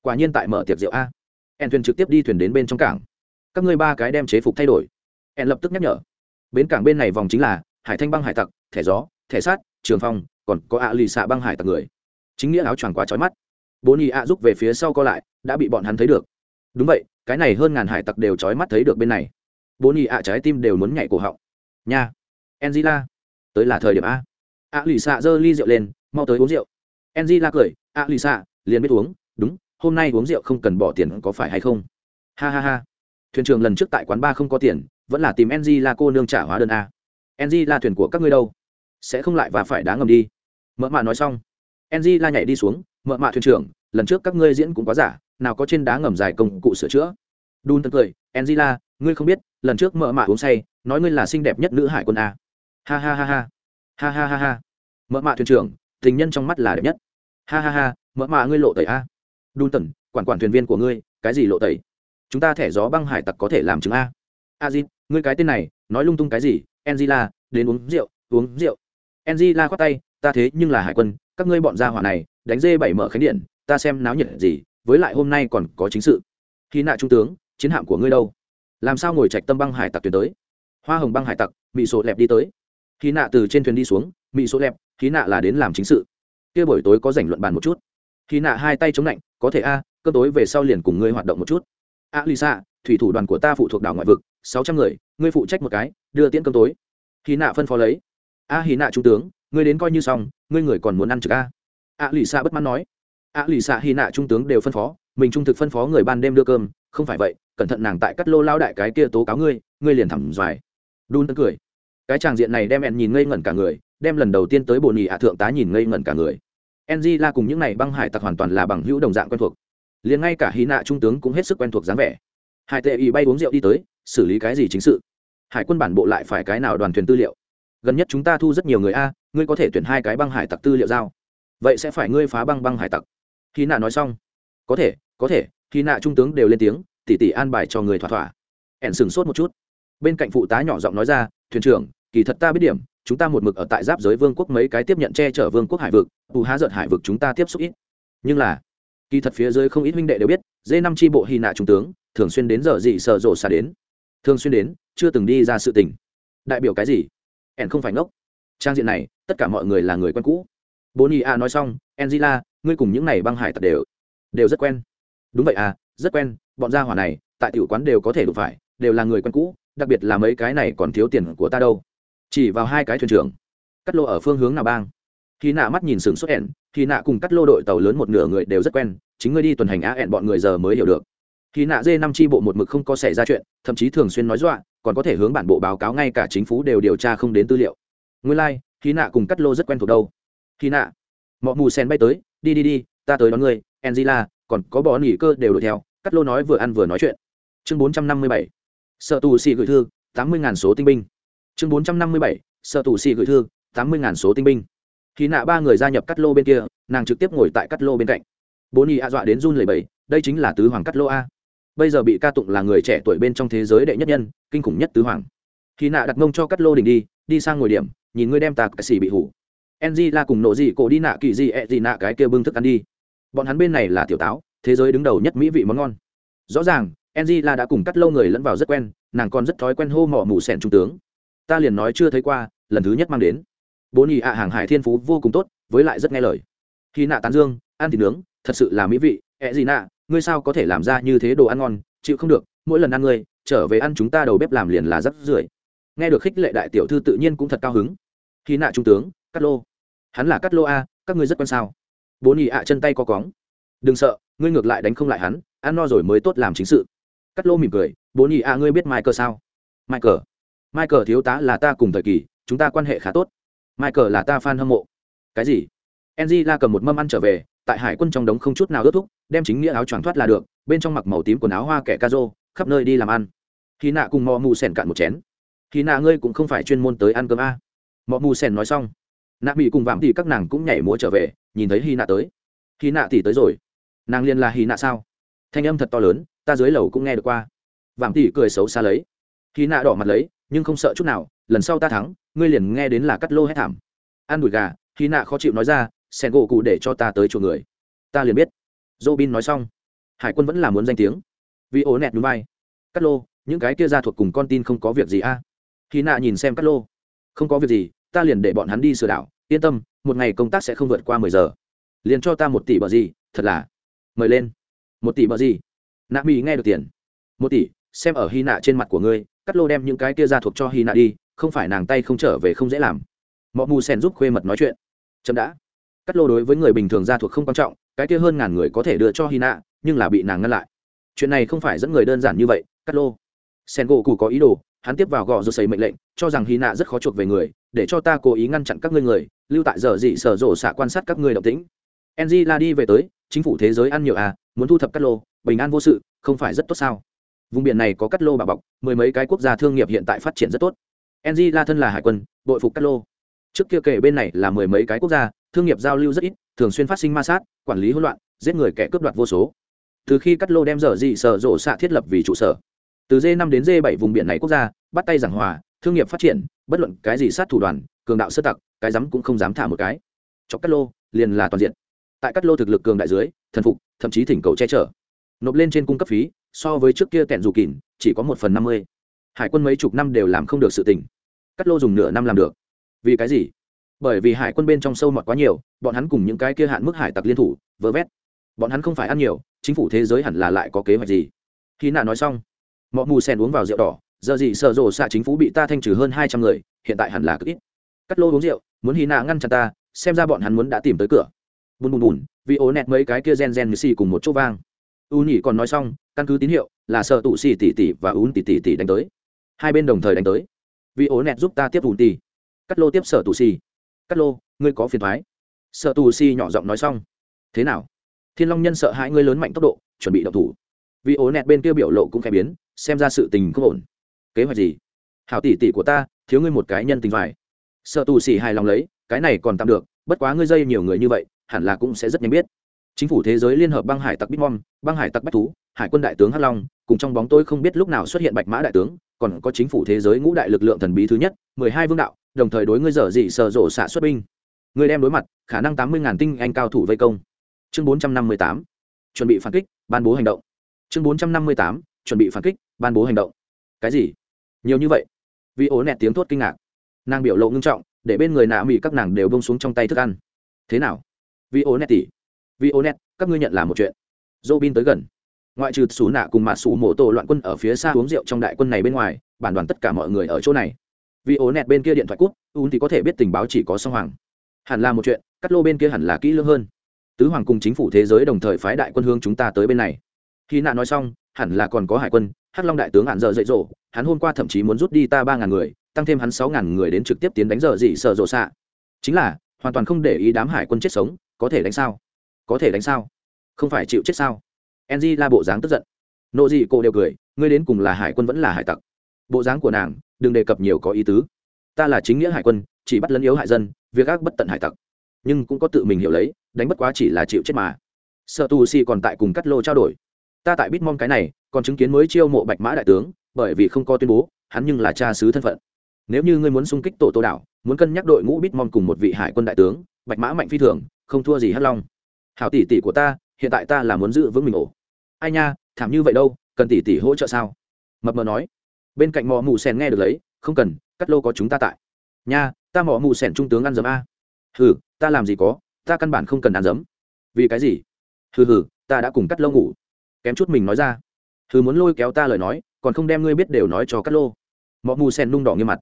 Speaker 1: Quả nhiên tại mở tiệc rượu a. En thuyền trực tiếp đi thuyền đến bên trong cảng. Các ngươi ba cái đem chế phục thay đổi. En lập tức nhắc nhở. Bến cảng bên này vòng chính là hải thanh băng hải tặc, thẻ gió, thẻ sát trường phong còn có ạ lì xạ băng hải tặc người. Chính nghĩa áo choàng quá trói mắt. Bố nhị ạ rút về phía sau co lại, đã bị bọn hắn thấy được. Đúng vậy, cái này hơn ngàn hải tặc đều trói mắt thấy được bên này. Bố nhị ạ trái tim đều muốn nhảy cổ họng. Nha. Angela. Tới là thời điểm a. Ạ lì xạ giơ ly rượu lên, mau tới uống rượu. Angela cười, ạ lì xạ, liền biết uống. Đúng, hôm nay uống rượu không cần bỏ tiền có phải hay không? Ha ha ha. Thuyền trưởng lần trước tại quán ba không có tiền, vẫn là tìm Angela cô nương trả hóa đơn a. Angela thuyền của các ngươi đâu? Sẽ không lại và phải đá ngầm đi mỡ mạ nói xong. Ng la nhảy đi xuống, mợ mạ thuyền trưởng, lần trước các ngươi diễn cũng quá giả, nào có trên đá ngầm dài công cụ sửa chữa. Đun tân cười angela ngươi không biết, lần trước mợ mạ uống say, nói ngươi là xinh đẹp nhất nữ hải quân a. Ha ha ha ha. Ha ha ha ha. Mợ mạ thuyền trưởng, tình nhân trong mắt là đẹp nhất. Ha ha ha, mợ mạ ngươi lộ tẩy a. Đun tần, quản quản thuyền viên của ngươi, cái gì lộ tẩy? Chúng ta thẻ gió băng hải tặc có thể làm chứng a. A di ngươi cái tên này, nói lung tung cái gì? Angela đến uống rượu uống rượu. Angela khoát tay ta thế nhưng là hải quân các ngươi bọn gia hỏa này đánh dê bảy mở khánh điện ta xem náo nhiệt gì với lại hôm nay còn có chính sự. Khi nạ trung tướng chiến hạm của ngươi đâu? Làm sao ngồi trạch tâm băng hải tặc tuyến tới? Hoa hồng băng hải tặc bị sổ lẹp đi tới. Khi nạ từ trên thuyền đi xuống bị sổ lẹp khi nạ là đến làm chính sự. Kia buổi tối có dành luận bàn một chút. Khi nạ hai tay chống lạnh có thể a cơ tối về sau liền cùng ngươi hoạt động một chút. A lisa thủy thủ đoàn của ta phụ thuộc đảo ngoại vực sáu trăm người ngươi phụ trách một cái đưa tiễn cơm tối. Khi nạ phân phó lấy. A à, hì nạ trung tướng ngươi đến coi như xong, ngươi người còn muốn ăn trực a? Ạ lì xạ bất mãn nói. Ạ lì xạ hy nạ trung tướng đều phân phó, mình trung thực phân phó người ban đêm đưa cơm, không phải vậy, cẩn thận nàng tại cắt lô lao đại cái kia tố cáo ngươi ngươi liền thẳng dài. Đun tân cười. Cái tràng diện này đem ẹn nhìn ngây ngẩn cả người, đem lần đầu tiên tới bồn nhị ạ thượng tá nhìn ngây ngẩn cả người. Ng la cùng những này băng hải tặc hoàn toàn là bằng hữu đồng dạng quen thuộc. Liền ngay cả hy nạ trung tướng cũng hết sức quen thuộc dáng vẻ. Hải tệ y bay uống rượu đi tới, xử lý cái gì chính sự? Hải quân bản bộ lại phải cái nào đoàn thuyền tư liệu? Gần nhất chúng ta thu rất nhiều người a, ngươi có thể tuyển hai cái băng hải tặc tư liệu giao. Vậy sẽ phải ngươi phá băng băng hải tặc. Khi nạ nói xong. Có thể có thể, khi nạ trung tướng đều lên tiếng, tỉ tỉ an bài cho người thỏa thỏa. Ẻn sừng sốt một chút. Bên cạnh phụ tá nhỏ giọng nói ra, thuyền trưởng, kỳ thật ta biết điểm, chúng ta một mực ở tại giáp giới vương quốc mấy cái tiếp nhận che chở vương quốc hải vực tù há giận hải vực chúng ta tiếp xúc ít. Nhưng là, kỳ thật phía dưới không ít huynh đệ đều biết, dê năm tri bộ hy nạ trung tướng, thường xuyên đến giờ gì sợ rộ xa đến. Thường xuyên đến, chưa từng đi ra sự tình. Đại biểu cái gì? Ẻn không phải ngốc. Trang diện này, tất cả mọi người là người quen cũ. Bố nhị a nói xong, angela, ngươi cùng những này băng hải tặc đều đều rất quen. Đúng vậy à rất quen, bọn gia hỏa này, tại tiểu quán đều có thể đủ phải, đều là người quen cũ, đặc biệt là mấy cái này còn thiếu tiền của ta đâu. Chỉ vào hai cái thuyền trưởng. Cắt lô ở phương hướng nào bang? Khi nạ mắt nhìn sừng xuất hẹn khi nạ cùng cắt lô đội tàu lớn một nửa người đều rất quen, chính ngươi đi tuần hành á hẹn bọn người giờ mới hiểu được. Khi nạ dê năm tri bộ một mực không có xảy ra chuyện, thậm chí thường xuyên nói dọa còn có thể hướng bản bộ báo cáo ngay cả chính phủ đều điều tra không đến tư liệu. Nguyên lai、like, khi nạ cùng cắt lô rất quen thuộc đâu. Khi nạ mọi mù sen bay tới đi đi đi ta tới đón ngươi angela còn có bọn nghỉ cơ đều đuổi theo cắt lô nói vừa ăn vừa nói chuyện. Chương bốn trăm năm mươi bảy sợ tù xị gửi thư tám mươi ngàn số tinh binh. Chương bốn trăm năm mươi bảy sợ tù xị gửi thư tám mươi ngàn số tinh binh. Khi nạ ba người gia nhập cắt lô bên kia nàng trực tiếp ngồi tại cắt lô bên cạnh. Bố nhị a dọa đến run lầy bầy đây chính là tứ hoàng cắt lô a bây giờ bị ca tụng là người trẻ tuổi bên trong thế giới đệ nhất nhân, kinh khủng nhất tứ hoàng. Khi nạ đặt mông cho cắt lô đỉnh đi đi sang ngồi điểm, nhìn ngươi đem tạc xỉ bị hủ. Ng la cùng nộ dị cổ đi nạ kỳ dị ẹ dị nạ cái kia bưng thức ăn đi. Bọn hắn bên này là tiểu táo, thế giới đứng đầu nhất mỹ vị món ngon. Rõ ràng ng la đã cùng cắt lâu người lẫn vào rất quen, nàng còn rất thói quen hô mỏ mù sẻn trung tướng. Ta liền nói chưa thấy qua, lần thứ nhất mang đến. Bố nhị ạ hàng hải thiên phú vô cùng tốt, với lại rất nghe lời. Khi nạ tán dương, ăn thịt nướng, thật sự là mỹ vị e ẹ gì nạ ngươi sao có thể làm ra như thế đồ ăn ngon, chịu không được, mỗi lần ăn ngươi, trở về ăn chúng ta đầu bếp làm liền là rất rưởi. Nghe được khích lệ đại tiểu thư tự nhiên cũng thật cao hứng. Khi nạ trung tướng cắt lô. Hắn là cắt lô a, các ngươi rất quan sao? Bố nhị ạ chân tay có cóng. Đừng sợ, ngươi ngược lại đánh không lại hắn, ăn no rồi mới tốt làm chính sự. Cắt lô mỉm cười, bố nhị ạ, ngươi biết michael sao? Michael? Michael thiếu tá là ta cùng thời kỳ, chúng ta quan hệ khá tốt. Michael là ta fan hâm mộ. Cái gì? Enzy la cầm một mâm ăn trở về, tại hải quân trong đống không chút nào ướt thúc đem chính nghĩa áo choàng thoát là được, bên trong mặc màu tím quần áo hoa kẻ ca rô, khắp nơi đi làm ăn. Khi nạ cùng mò mù sèn cạn một chén. Khi nạ ngươi cũng không phải chuyên môn tới ăn cơm a. Mò mù sèn nói xong. Nạ bị cùng vạm thì các nàng cũng nhảy múa trở về, nhìn thấy hy nạ tới. Hy nạ thì tới rồi. Nàng liên là hy nạ sao? Thanh âm thật to lớn, ta dưới lầu cũng nghe được qua. Vạm tỷ cười xấu xa lấy. Hy nạ đỏ mặt lấy, nhưng không sợ chút nào, lần sau ta thắng, ngươi liền nghe đến là cắt lô hết thảm. Ăn đùi gà, hy nạ khó chịu nói ra sen gỗ cụ để cho ta tới chuộc người. Ta liền biết. Robin nói xong, hải quân vẫn là muốn danh tiếng. Vì ố nẹt núi vai. Cát lô, những cái kia ra thuộc cùng con tin không có việc gì a. À? khi nạ nhìn xem Cát lô, không có việc gì, ta liền để bọn hắn đi sửa đảo, yên tâm, một ngày công tác sẽ không vượt qua mười giờ. Liền cho ta một tỷ bờ gì, thật là. Mời lên. Một tỷ bờ gì? Nạ mỹ nghe được tiền. Một tỷ, xem ở hy nạ trên mặt của ngươi, Cát lô đem những cái kia ra thuộc cho hy nạ đi, không phải nàng tay không trở về không dễ làm. Mộ mù sen giúp khuê mật nói chuyện. Chấm đã. Cát lô đối với người bình thường ra thuộc không quan trọng cái kia hơn ngàn người có thể đưa cho hy nạ nhưng là bị nàng ngăn lại. Chuyện này không phải dẫn người đơn giản như vậy, cắt lô. Sen gỗ cụ có ý đồ, hắn tiếp vào gò rồi xây mệnh lệnh, cho rằng hy nạ rất khó chuộc về người, để cho ta cố ý ngăn chặn các ngươi người, lưu tại giờ dị sở rộ xạ quan sát các ngươi động tĩnh. Angela đi về tới, chính phủ thế giới ăn nhiều à muốn thu thập cắt lô, bình an vô sự, không phải rất tốt sao? Vùng biển này có cắt lô bà bọc, mười mấy cái quốc gia thương nghiệp hiện tại phát triển rất tốt. Angela thân là hải quân, đội phục cắt lô. Trước kia kể bên này là mười mấy cái quốc gia, thương nghiệp giao lưu rất ít, thường xuyên phát sinh ma sát quản lý hỗn loạn, giết người kẻ cướp đoạt vô số. Từ khi cắt lô đem dở dị sở rộ xạ thiết lập vì trụ sở, từ d 5 đến d 7 vùng biển này quốc gia, bắt tay giảng hòa, thương nghiệp phát triển, bất luận cái gì sát thủ đoàn, cường đạo sơ tặc, cái dám cũng không dám thả một cái. Cho cắt lô, liền là toàn diện. Tại cắt lô thực lực cường đại dưới, thần phục, thậm chí thỉnh cầu che chở. Nộp lên trên cung cấp phí, so với trước kia kẹn dù kỉn chỉ có một phần năm mươi. Hải quân mấy chục năm đều làm không được sự tình. Cắt lô dùng nửa năm làm được. Vì cái gì? Bởi vì hải quân bên trong sâu mọt quá nhiều, bọn hắn cùng những cái kia hạn mức hải tặc liên thủ, vơ vét. Bọn hắn không phải ăn nhiều, chính phủ thế giới hẳn là lại có kế hoạch gì? Khi nạ nói xong mọi mù sen uống vào rượu đỏ, giờ gì sợ rồ xạ chính phủ bị ta thanh trừ hơn hai trăm người, hiện tại hẳn là cực ít. Cắt lô uống rượu, muốn hy nạ ngăn chặn ta, xem ra bọn hắn muốn đã tìm tới cửa. Bùn bùn bùn, vì ố nẹt mấy cái kia gen gen như xì cùng một chỗ vang. U nhỉ còn nói xong, căn cứ tín hiệu, là sợ tụ xì tỉ tỉ và ún tỉ tỉ tỉ đánh tới. Hai bên đồng thời đánh tới. Vì ố nẹt giúp ta tiếp ùn tỉ. Cắt lô tiếp sở tụ xì cắt lô, ngươi có phiền thoái. Sợ tù si nhỏ giọng nói xong. Thế nào? Thiên long nhân sợ hãi ngươi lớn mạnh tốc độ, chuẩn bị đậu thủ. Vì ố nẹt bên kia biểu lộ cũng khẽ biến, xem ra sự tình không ổn. Kế hoạch gì? Hảo tỷ tỷ của ta, thiếu ngươi một cái nhân tình vải sợ tù xì hài lòng lấy, cái này còn tạm được, bất quá ngươi dây nhiều người như vậy, hẳn là cũng sẽ rất nhanh biết. Chính phủ thế giới liên hợp băng hải tặc bitmom băng hải tặc bách thú, hải quân đại tướng hắc long, cùng trong bóng tôi không biết lúc nào xuất hiện bạch mã đại tướng còn có chính phủ thế giới ngũ đại lực lượng thần bí thứ nhất, mười hai vương đạo, đồng thời đối ngươi dở dị sờ rộ xạ xuất binh. Ngươi đem đối mặt, khả năng tám mươi ngàn tinh anh cao thủ vây công. Chương bốn trăm năm mươi tám, chuẩn bị phản kích, ban bố hành động. Chương bốn trăm năm mươi tám, chuẩn bị phản kích, ban bố hành động. Cái gì? Nhiều như vậy? Vì ố nẹt tiếng thốt kinh ngạc. Nàng biểu lộ ngưng trọng, để bên người nạ mỹ các nàng đều bông xuống trong tay thức ăn. Thế nào? Vì ố nẹt tỉ. Vì ố nẹt, các ngươi nhận là một chuyện. Dô bin tới gần ngoại trừ xù nạ cùng mạ xù mổ tổ loạn quân ở phía xa uống rượu trong đại quân này bên ngoài, bản đoàn tất cả mọi người ở chỗ này. Vì ố nẹt bên kia điện thoại cút un thì có thể biết tình báo chỉ có song hoàng. Hẳn là một chuyện, cắt lô bên kia hẳn là kỹ lưỡng hơn. Tứ hoàng cùng chính phủ thế giới đồng thời phái đại quân hương chúng ta tới bên này. Khi nạ nói xong, hẳn là còn có hải quân, hắc long đại tướng hạn dợ dạy dỗ, hắn hôm qua thậm chí muốn rút đi ta ba ngàn người, tăng thêm hắn sáu ngàn người đến trực tiếp tiến đánh dở dị sợ rộ xạ. Chính là, hoàn toàn không để ý đám hải quân chết sống, có thể đánh sao? Có thể đánh sao? Không phải chịu chết sao? Enzy la bộ dáng tức giận. Nộ dị cô đều cười, ngươi đến cùng là hải quân vẫn là hải tặc. Bộ dáng của nàng, đừng đề cập nhiều có ý tứ. Ta là chính nghĩa hải quân, chỉ bắt lấn yếu hại dân, việc ác bất tận hải tặc. Nhưng cũng có tự mình hiểu lấy, đánh bất quá chỉ là chịu chết mà. Sợ tu si còn tại cùng cắt lô trao đổi. Ta tại bitmom cái này, còn chứng kiến mới chiêu mộ bạch mã đại tướng, bởi vì không có tuyên bố, hắn nhưng là cha sứ thân phận. Nếu như ngươi muốn xung kích tổ tô đảo, muốn cân nhắc đội ngũ bitmom cùng một vị hải quân đại tướng, bạch mã mạnh phi thường, không thua gì hắc long. Hảo tỷ tỷ của ta, hiện tại ta là muốn giữ vững mình ổ ai nha, thảm như vậy đâu, cần tỷ tỷ hỗ trợ sao? Mập mờ nói. Bên cạnh mò mù sen nghe được lấy, không cần, cắt lô có chúng ta tại. Nha, ta mò mù sen trung tướng ăn dấm a. Hừ, ta làm gì có, ta căn bản không cần ăn dấm. Vì cái gì? Hừ hừ, ta đã cùng cắt lô ngủ. Kém chút mình nói ra. Hừ, muốn lôi kéo ta lời nói, còn không đem ngươi biết đều nói cho cắt lô. Mọ mù sen nung đỏ nghiêm mặt.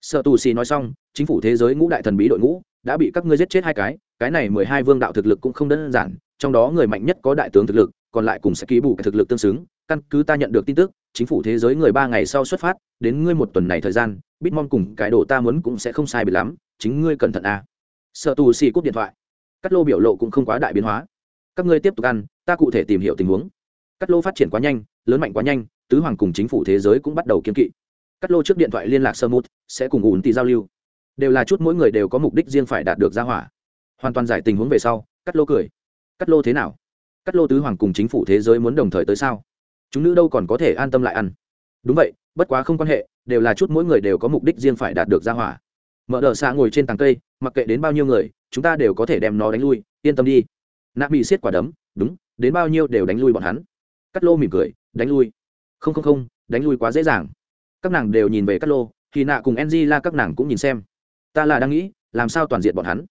Speaker 1: Sợ tù xì nói xong, chính phủ thế giới ngũ đại thần bí đội ngũ đã bị các ngươi giết chết hai cái cái này mười hai vương đạo thực lực cũng không đơn giản, trong đó người mạnh nhất có đại tướng thực lực còn lại cùng sẽ ký bù cái thực lực tương xứng, căn cứ ta nhận được tin tức, chính phủ thế giới người ba ngày sau xuất phát, đến ngươi một tuần này thời gian bitmom cùng cái đồ ta muốn cũng sẽ không sai bị lắm, chính ngươi cẩn thận à. sợ tù xì cúp điện thoại. Cắt lô biểu lộ cũng không quá đại biến hóa. Các ngươi tiếp tục ăn, ta cụ thể tìm hiểu tình huống. Cắt lô phát triển quá nhanh, lớn mạnh quá nhanh, tứ hoàng cùng chính phủ thế giới cũng bắt đầu kiên kỵ. Cắt lô trước điện thoại liên lạc sơ mút sẽ cùng ủn tì giao lưu. Đều là chút mỗi người đều có mục đích riêng phải đạt được ra hỏa. Hoàn toàn giải tình huống về sau, cắt lô cười. Cắt lô thế nào? Cắt lô tứ hoàng cùng chính phủ thế giới muốn đồng thời tới sao? Chúng nữ đâu còn có thể an tâm lại ăn? Đúng vậy, bất quá không quan hệ, đều là chút mỗi người đều có mục đích riêng phải đạt được ra hỏa. Mở đ ợ xạ ngồi trên tàng cây, mặc kệ đến bao nhiêu người, chúng ta đều có thể đem nó đánh lui, yên tâm đi. Nạ bị xiết quả đấm, đúng, đến bao nhiêu đều đánh lui bọn hắn. Cắt lô mỉm cười, đánh lui. Không không không, đánh lui quá dễ dàng. Các nàng đều nhìn về cắt lô, thì nạ cùng enzy la các nàng cũng nhìn xem. Ta là đang nghĩ, làm sao toàn diện bọn hắn?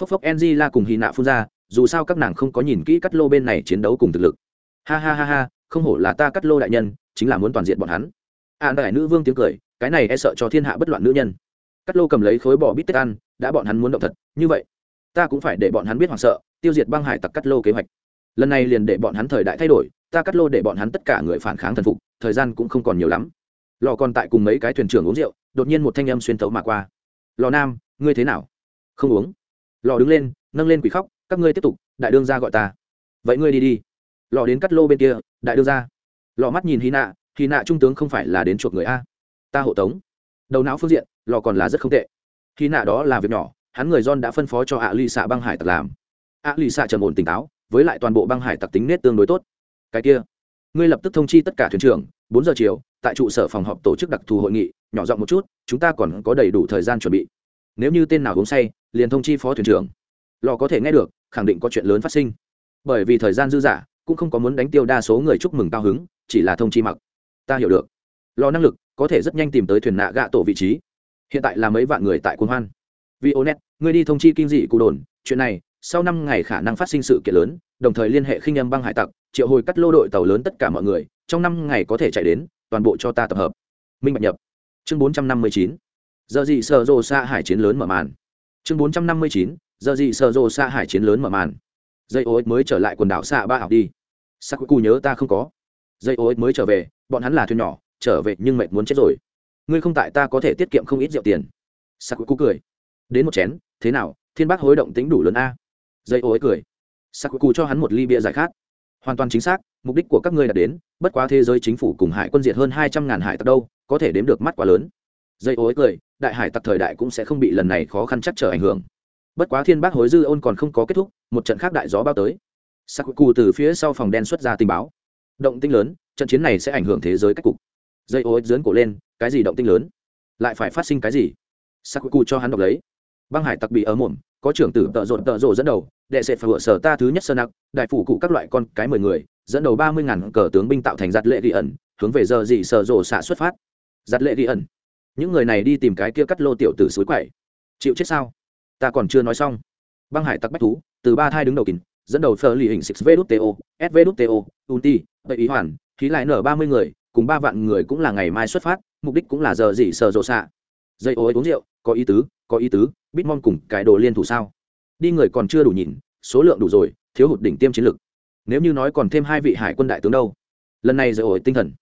Speaker 1: Phốc phốc enzy la cùng hy nạ phun ra dù sao các nàng không có nhìn kỹ cắt lô bên này chiến đấu cùng thực lực. Ha ha ha ha không hổ là ta cắt lô đại nhân chính là muốn toàn diện bọn hắn. An à, đại nữ vương tiếng cười cái này e sợ cho thiên hạ bất loạn nữ nhân. Cắt lô cầm lấy khối bò bít tết ăn đã bọn hắn muốn động thật như vậy ta cũng phải để bọn hắn biết hoảng sợ tiêu diệt băng hải tặc cắt lô kế hoạch. Lần này liền để bọn hắn thời đại thay đổi ta cắt lô để bọn hắn tất cả người phản kháng thần phục thời gian cũng không còn nhiều lắm. Lò còn tại cùng mấy cái thuyền trưởng uống rượu đột nhiên một thanh âm xuyên tấu mà qua. Lò nam ngươi thế nào? Không uống. Lò đứng lên nâng lên quỷ khóc các ngươi tiếp tục, đại đương ra gọi ta. Vậy ngươi đi đi. Lò đến cắt lô bên kia, đại đương ra lò mắt nhìn hy nạ hy nạ trung tướng không phải là đến chuộc người a. Ta hộ tống. Đầu não phương diện lò còn là rất không tệ. Hy nạ đó là việc nhỏ, hắn người john đã phân phó cho ạ lì xạ băng hải tặc làm. Ạ lì xạ trầm ổn tỉnh táo, với lại toàn bộ băng hải tặc tính nết tương đối tốt. Cái kia, ngươi lập tức thông chi tất cả thuyền trưởng, bốn giờ chiều, tại trụ sở phòng họp tổ chức đặc thù hội nghị, nhỏ giọng một chút, chúng ta còn có đầy đủ thời gian chuẩn bị. Nếu như tên nào uống say, liền thông chi phó thuyền trưởng. Lò có thể nghe được khẳng định có chuyện lớn phát sinh. Bởi vì thời gian dư dả, cũng không có muốn đánh tiêu đa số người chúc mừng cao hứng, chỉ là thông chi mặc. Ta hiểu được. Lò năng lực có thể rất nhanh tìm tới thuyền nạ gạ tổ vị trí. Hiện tại là mấy vạn người tại quân hoan. Vì ô net ngươi đi thông chi kinh dị cụ đồn. Chuyện này, sau năm ngày khả năng phát sinh sự kiện lớn, đồng thời liên hệ khinh âm băng hải tặc, triệu hồi cắt lô đội tàu lớn tất cả mọi người, trong năm ngày có thể chạy đến, toàn bộ cho ta tập hợp. Minh bạch nhập. Chương bốn trăm năm mươi chín. Giờ gì sở rồ xa hải chiến lớn mở màn. Chương bốn trăm năm mươi chín giờ gì sợ rô xa hải chiến lớn mở màn. Dây ô mới trở lại quần đảo xa ba học đi. Sắc cụ nhớ ta không có. Dây ô mới trở về, bọn hắn là thuyền nhỏ, trở về nhưng mệt muốn chết rồi. Ngươi không tại ta có thể tiết kiệm không ít rượu tiền. Sắc cụ cười. Đến một chén, thế nào, thiên bác hối động tính đủ lớn a. Dây ô cười. Sắc cụ cho hắn một ly bia giải khát. Hoàn toàn chính xác, mục đích của các ngươi đã đến, bất quá thế giới chính phủ cùng hải quân diệt hơn hai trăm ngàn hải tặc đâu, có thể đếm được mắt quá lớn. Dây ô cười, đại hải tặc thời đại cũng sẽ không bị lần này khó khăn chắc trở ảnh hưởng bất quá thiên bác hối dư ôn còn không có kết thúc, một trận khác đại gió bao tới. Sakuku từ phía sau phòng đen xuất ra tình báo. Động tinh lớn, trận chiến này sẽ ảnh hưởng thế giới cách cục. Dây ô dướn cổ lên, cái gì động tinh lớn? Lại phải phát sinh cái gì? Sakuku cho hắn đọc lấy. Băng hải tặc bị ở mồm, có trưởng tử tợ rộn tợ rộ dẫn đầu, đệ sẽ phải vựa sở ta thứ nhất sơn nặc đại phủ cụ các loại con cái mười người, dẫn đầu ba mươi ngàn cờ tướng binh tạo thành giặt lệ ghi ẩn, hướng về giờ dị sở rộ xạ xuất phát. Giặt lệ ghi ẩn. Những người này đi tìm cái kia cắt lô tiểu tử suối quậy. Chịu chết sao? Ta còn chưa nói xong. Băng hải tặc bách thú, từ ba thai đứng đầu kín, dẫn đầu phờ lì hình six vto svto unti, tây ý hoàn, khí lại nở ba mươi người, cùng ba vạn người cũng là ngày mai xuất phát, mục đích cũng là giờ gì sờ rộ xạ. Dây ô ấy uống rượu, có ý tứ, có ý tứ bitmon cùng cái đồ liên thủ sao? Đi người còn chưa đủ nhìn, số lượng đủ rồi, thiếu hụt đỉnh tiêm chiến lực. Nếu như nói còn thêm hai vị hải quân đại tướng đâu? Lần này dây ô ấy tinh thần.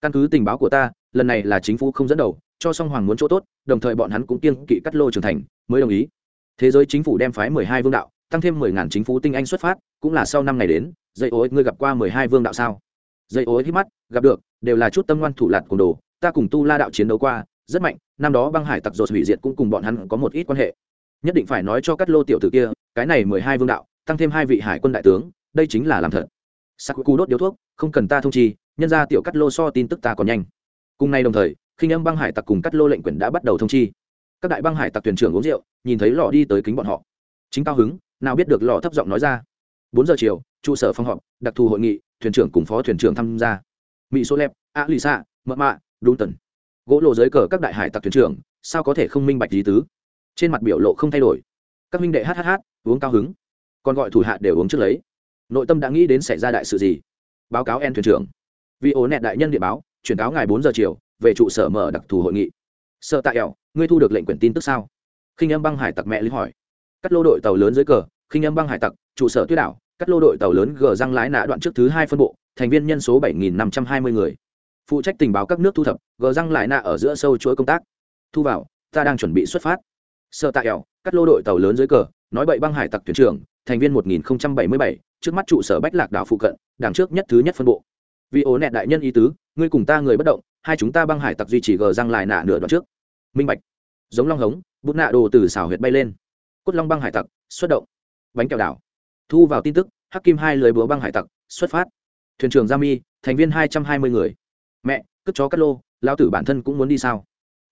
Speaker 1: Căn cứ tình báo của ta, lần này là chính phủ không dẫn đầu, cho song hoàng muốn chỗ tốt, đồng thời bọn hắn cũng kiên kỵ cắt lô trưởng thành, mới đồng ý thế giới chính phủ đem phái mười hai vương đạo, tăng thêm mười ngàn chính phủ tinh anh xuất phát, cũng là sau năm ngày đến dây ô ngươi gặp qua mười hai vương đạo sao? Dây ô hít mắt, gặp được, đều là chút tâm ngoan thủ lạt cùng đồ, ta cùng tu la đạo chiến đấu qua, rất mạnh, năm đó băng hải tặc dột hủy diệt cũng cùng bọn hắn có một ít quan hệ. Nhất định phải nói cho các lô tiểu tử kia, cái này mười hai vương đạo, tăng thêm hai vị hải quân đại tướng, đây chính là làm thật. Sắc cú đốt điếu thuốc, không cần ta thông chi, nhân ra tiểu cắt lô so tin tức ta còn nhanh. Cùng nay đồng thời khi âm băng hải tặc cùng cắt lô lệnh quyển đã bắt đầu thông chi các đại băng hải tặc thuyền trưởng uống rượu, nhìn thấy lò đi tới kính bọn họ. Chính cao hứng, nào biết được lò thấp giọng nói ra. Bốn giờ chiều, trụ sở phòng họp, đặc thù hội nghị, thuyền trưởng cùng phó thuyền trưởng tham gia. Mỹ số lẹp, a lì xạ mợ mạ đun tần. Gỗ lộ dưới cờ các đại hải tặc thuyền trưởng, sao có thể không minh bạch lý tứ? Trên mặt biểu lộ không thay đổi. Các minh đệ hhh uống cao hứng. Còn gọi thủ hạ đều uống trước lấy. Nội tâm đã nghĩ đến xảy ra đại sự gì? Báo cáo en thuyền trưởng. Vì ố nẹt đại nhân địa báo, chuyển cáo ngài bốn giờ chiều, về trụ sở mở đặc thù hội nghị. Sợ tại ẻo ngươi thu được lệnh quyển tin tức sao? Khinh âm băng hải tặc mẹ lý hỏi. Cắt lô đội tàu lớn dưới cờ, khinh âm băng hải tặc, trụ sở tuyết đảo, cắt lô đội tàu lớn gờ răng lái nạ đoạn trước thứ hai phân bộ, thành viên nhân số bảy nghìn năm trăm hai mươi người. Phụ trách tình báo các nước thu thập, gờ răng lại nạ ở giữa sâu chuỗi công tác. Thu vào, ta đang chuẩn bị xuất phát. Sợ tạ ẻo, cắt lô đội tàu lớn dưới cờ, nói bậy băng hải tặc thuyền trưởng, thành viên một nghìn bảy mươi bảy, trước mắt trụ sở bách lạc đảo phụ cận, đảng trước nhất thứ nhất phân bộ. Vì ố nẹt đại nhân ý tứ, ngươi cùng ta người bất động, hai chúng ta băng hải tặc duy trì gờ răng lại nạ nửa đoạn trước minh bạch. Giống long hống, bút nạ đồ từ xảo huyệt bay lên. Cốt long băng hải tặc, xuất động. Bánh kẹo đảo. Thu vào tin tức, hắc kim hai lưới búa băng hải tặc, xuất phát. Thuyền trưởng gia mi thành viên hai trăm hai mươi người. Mẹ, cất chó cắt lô lao tử bản thân cũng muốn đi sao?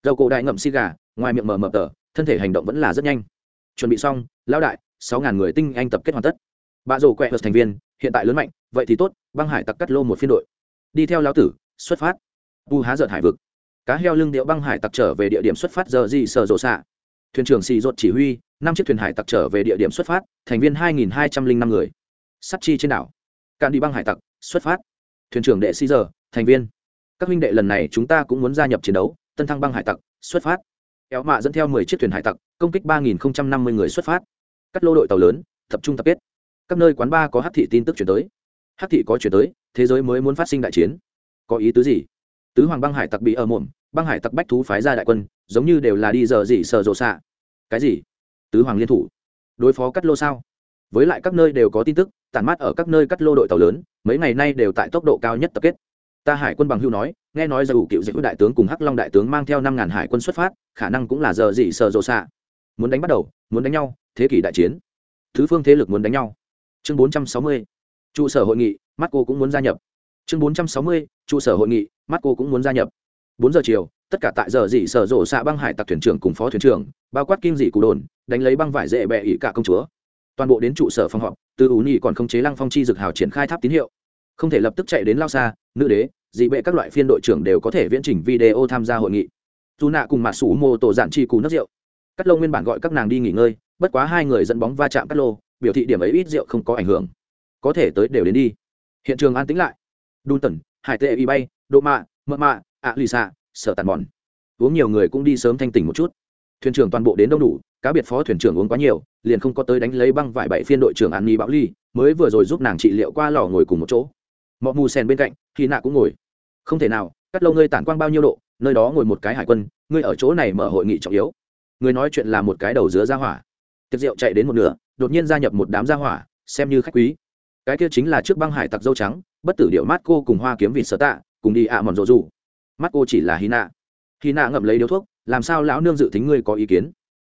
Speaker 1: Dầu cổ đại ngậm xi gà, ngoài miệng mờ mờ tờ, thân thể hành động vẫn là rất nhanh. Chuẩn bị xong lao đại, sáu ngàn người tinh anh tập kết hoàn tất. Bạ rổ quẹ vật thành viên, hiện tại lớn mạnh, vậy thì tốt, băng hải tặc cắt lô một phiên đội. Đi theo lao tử, xuất phát. U há giận hải vực cá heo lưng điệu băng hải tặc trở về địa điểm xuất phát giờ gì sở rộ xạ. Thuyền trưởng xì rột chỉ huy, năm chiếc thuyền hải tặc trở về địa điểm xuất phát, thành viên hai nghìn hai trăm linh năm người. Sắt chi trên đảo. Cạn đi băng hải tặc, xuất phát. Thuyền trưởng đệ xì giờ, thành viên. Các huynh đệ lần này chúng ta cũng muốn gia nhập chiến đấu, tân thăng băng hải tặc, xuất phát. Kéo mạ dẫn theo mười chiếc thuyền hải tặc, công kích ba nghìn năm mươi người xuất phát. Cắt lô đội tàu lớn, tập trung tập kết. Các nơi quán bar có hát thị tin tức chuyển tới. Hát thị có chuyển tới, thế giới mới muốn phát sinh đại chiến. Có ý tứ gì? Tứ hoàng băng hải tặc bị ở mồm băng hải tặc bách thú phái ra đại quân, giống như đều là đi giờ gì sợ rộ xạ. Cái gì? Tứ hoàng liên thủ. Đối phó cắt lô sao? Với lại các nơi đều có tin tức, tản mát ở các nơi cắt lô đội tàu lớn, mấy ngày nay đều tại tốc độ cao nhất tập kết. Ta hải quân bằng hưu nói, nghe nói dù cựu dịch đại tướng cùng hắc long đại tướng mang theo năm ngàn hải quân xuất phát, khả năng cũng là giờ gì sợ rộ xạ. Muốn đánh bắt đầu, muốn đánh nhau, thế kỷ đại chiến. Thứ phương thế lực muốn đánh nhau. Chương bốn trăm sáu mươi, trụ sở hội nghị, mắt cô cũng muốn gia nhập. Chương bốn trăm sáu mươi, trụ sở hội nghị, mắt cô cũng muốn gia nhập bốn giờ chiều, tất cả tại giờ dị sở rộ xạ băng hải tặc thuyền trưởng cùng phó thuyền trưởng, bao quát kim dị cụ đồn, đánh lấy băng vải dễ bẹ ỉ cả công chúa. Toàn bộ đến trụ sở phòng họp, từ ủ nhị còn không chế lăng phong chi dực hào triển khai tháp tín hiệu. Không thể lập tức chạy đến lao xa, nữ đế, dị bệ các loại phiên đội trưởng đều có thể viễn trình video tham gia hội nghị. Dù nạ cùng mặt sủ mô tổ dạng chi cù nước rượu. Cắt lô nguyên bản gọi các nàng đi nghỉ ngơi, bất quá hai người dẫn bóng va chạm cắt lô, biểu thị điểm ấy ít rượu không có ảnh hưởng. Có thể tới đều đến đi. Hiện trường an tĩnh lại. Đun tần, hải tệ y bay, độ mạ, mợ mạ ạ lì xạ sợ tàn mòn. Uống nhiều người cũng đi sớm thanh tỉnh một chút. Thuyền trưởng toàn bộ đến đông đủ, cá biệt phó thuyền trưởng uống quá nhiều, liền không có tới đánh lấy băng vải bảy phiên đội trưởng an ni bão ly, mới vừa rồi giúp nàng trị liệu qua lò ngồi cùng một chỗ. Mọi mù sen bên cạnh khi nạ cũng ngồi. Không thể nào, cắt lâu ngươi tản quang bao nhiêu độ, nơi đó ngồi một cái hải quân, ngươi ở chỗ này mở hội nghị trọng yếu. Ngươi nói chuyện là một cái đầu dứa ra hỏa. Tiệc rượu chạy đến một nửa, đột nhiên gia nhập một đám gia hỏa, xem như khách quý. Cái kia chính là trước băng hải tặc dâu trắng, bất tử điệu mát cô cùng hoa kiếm vịt sở tạ, cùng đi ạ mòn rộ rủ mắt cô chỉ là hy nạ. Hy nạ ngậm lấy điếu thuốc, làm sao lão nương dự tính ngươi có ý kiến?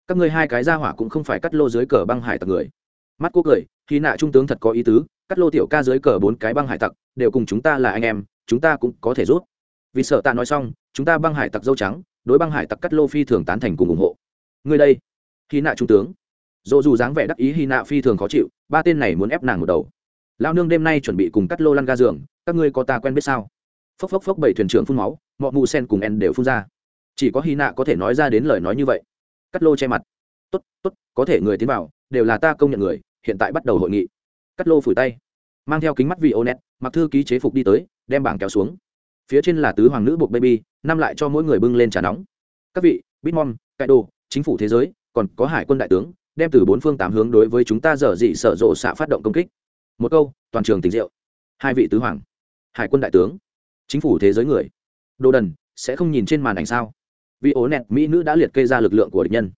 Speaker 1: Các ngươi hai cái gia hỏa cũng không phải cắt lô dưới cờ băng hải tặc người. Mắt cô cười, hy nạ trung tướng thật có ý tứ, cắt lô tiểu ca dưới cờ bốn cái băng hải tặc, đều cùng chúng ta là anh em, chúng ta cũng có thể rút. Vì sợ ta nói xong, chúng ta băng hải tặc dâu trắng, đối băng hải tặc cắt lô phi thường tán thành cùng ủng hộ. Ngươi đây. Hy nạ trung tướng. Dỗ dù dáng vẻ đắc ý hy nạ phi thường khó chịu, ba tên này muốn ép nàng một đầu. Lao nương đêm nay chuẩn bị cùng cắt lô lăn ga giường, các ngươi có ta quen biết sao? Phốc phốc phốc bảy thuyền trưởng phun máu mọi mù sen cùng en đều phun ra. Chỉ có hy nạ có thể nói ra đến lời nói như vậy. Cắt lô che mặt. Tốt tốt, có thể người tiến vào, đều là ta công nhận người, hiện tại bắt đầu hội nghị. Cắt lô phủi tay. Mang theo kính mắt vị ô net mặc thư ký chế phục đi tới, đem bảng kéo xuống. Phía trên là tứ hoàng nữ buộc baby, năm lại cho mỗi người bưng lên trà nóng. Các vị, bitmom cải đồ chính phủ thế giới, còn có hải quân đại tướng, đem từ bốn phương tám hướng đối với chúng ta dở dị sở rộ xạ phát động công kích. Một câu, toàn trường tình diệu hai vị tứ hoàng. Hải quân đại tướng. Chính phủ thế giới người đồ đần sẽ không nhìn trên màn ảnh sao? Vì ố nẹt mỹ nữ đã liệt kê ra lực lượng của địch nhân.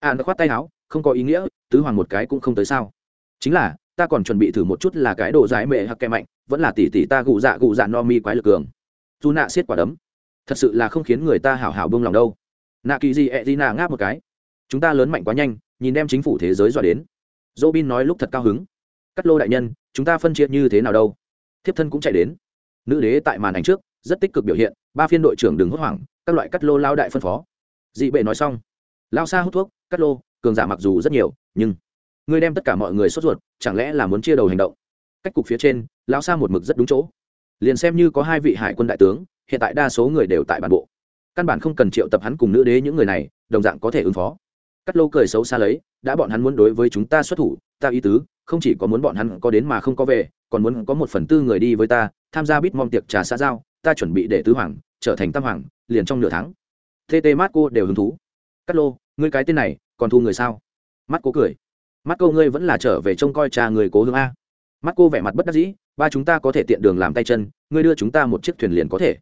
Speaker 1: An à, khoát tay áo không có ý nghĩa tứ hoàng một cái cũng không tới sao. Chính là ta còn chuẩn bị thử một chút là cái đồ dài mệ hoặc kẹ mạnh vẫn là tỷ tỷ ta gù dạ gù dạ no mi quái lực cường. Dù nạ xiết quả đấm. Thật sự là không khiến người ta hảo hảo bông lòng đâu. Nạ kỳ gì ẹ gì nạ ngáp một cái. Chúng ta lớn mạnh quá nhanh nhìn đem chính phủ thế giới dọa đến. Dỗ bin nói lúc thật cao hứng. Cắt lô đại nhân chúng ta phân chia như thế nào đâu? Thiếp thân cũng chạy đến. Nữ đế tại màn ảnh trước rất tích cực biểu hiện ba phiên đội trưởng đừng hốt hoảng, các loại cắt lô lao đại phân phó. Dị bệ nói xong, lao xa hút thuốc, cắt lô, cường giả mặc dù rất nhiều, nhưng ngươi đem tất cả mọi người sốt ruột, chẳng lẽ là muốn chia đầu hành động? Cách cục phía trên, lao xa một mực rất đúng chỗ. Liền xem như có hai vị hải quân đại tướng, hiện tại đa số người đều tại bản bộ. Căn bản không cần triệu tập hắn cùng nữ đế những người này, đồng dạng có thể ứng phó. Cắt lô cười xấu xa lấy, đã bọn hắn muốn đối với chúng ta xuất thủ, ta ý tứ, không chỉ có muốn bọn hắn có đến mà không có về, còn muốn có một phần tư người đi với ta, tham gia bít mong tiệc trà xã giao ta chuẩn bị để tứ hoàng trở thành tam hoàng, liền trong nửa tháng. Tt mát cô đều hứng thú. Cắt lô, ngươi cái tên này, còn thu người sao? Mắt cô cười. Mắt cô ngươi vẫn là trở về trông coi cha người cố Hương a. Mắt cô vẻ mặt bất đắc dĩ, ba chúng ta có thể tiện đường làm tay chân, ngươi đưa chúng ta một chiếc thuyền liền có thể.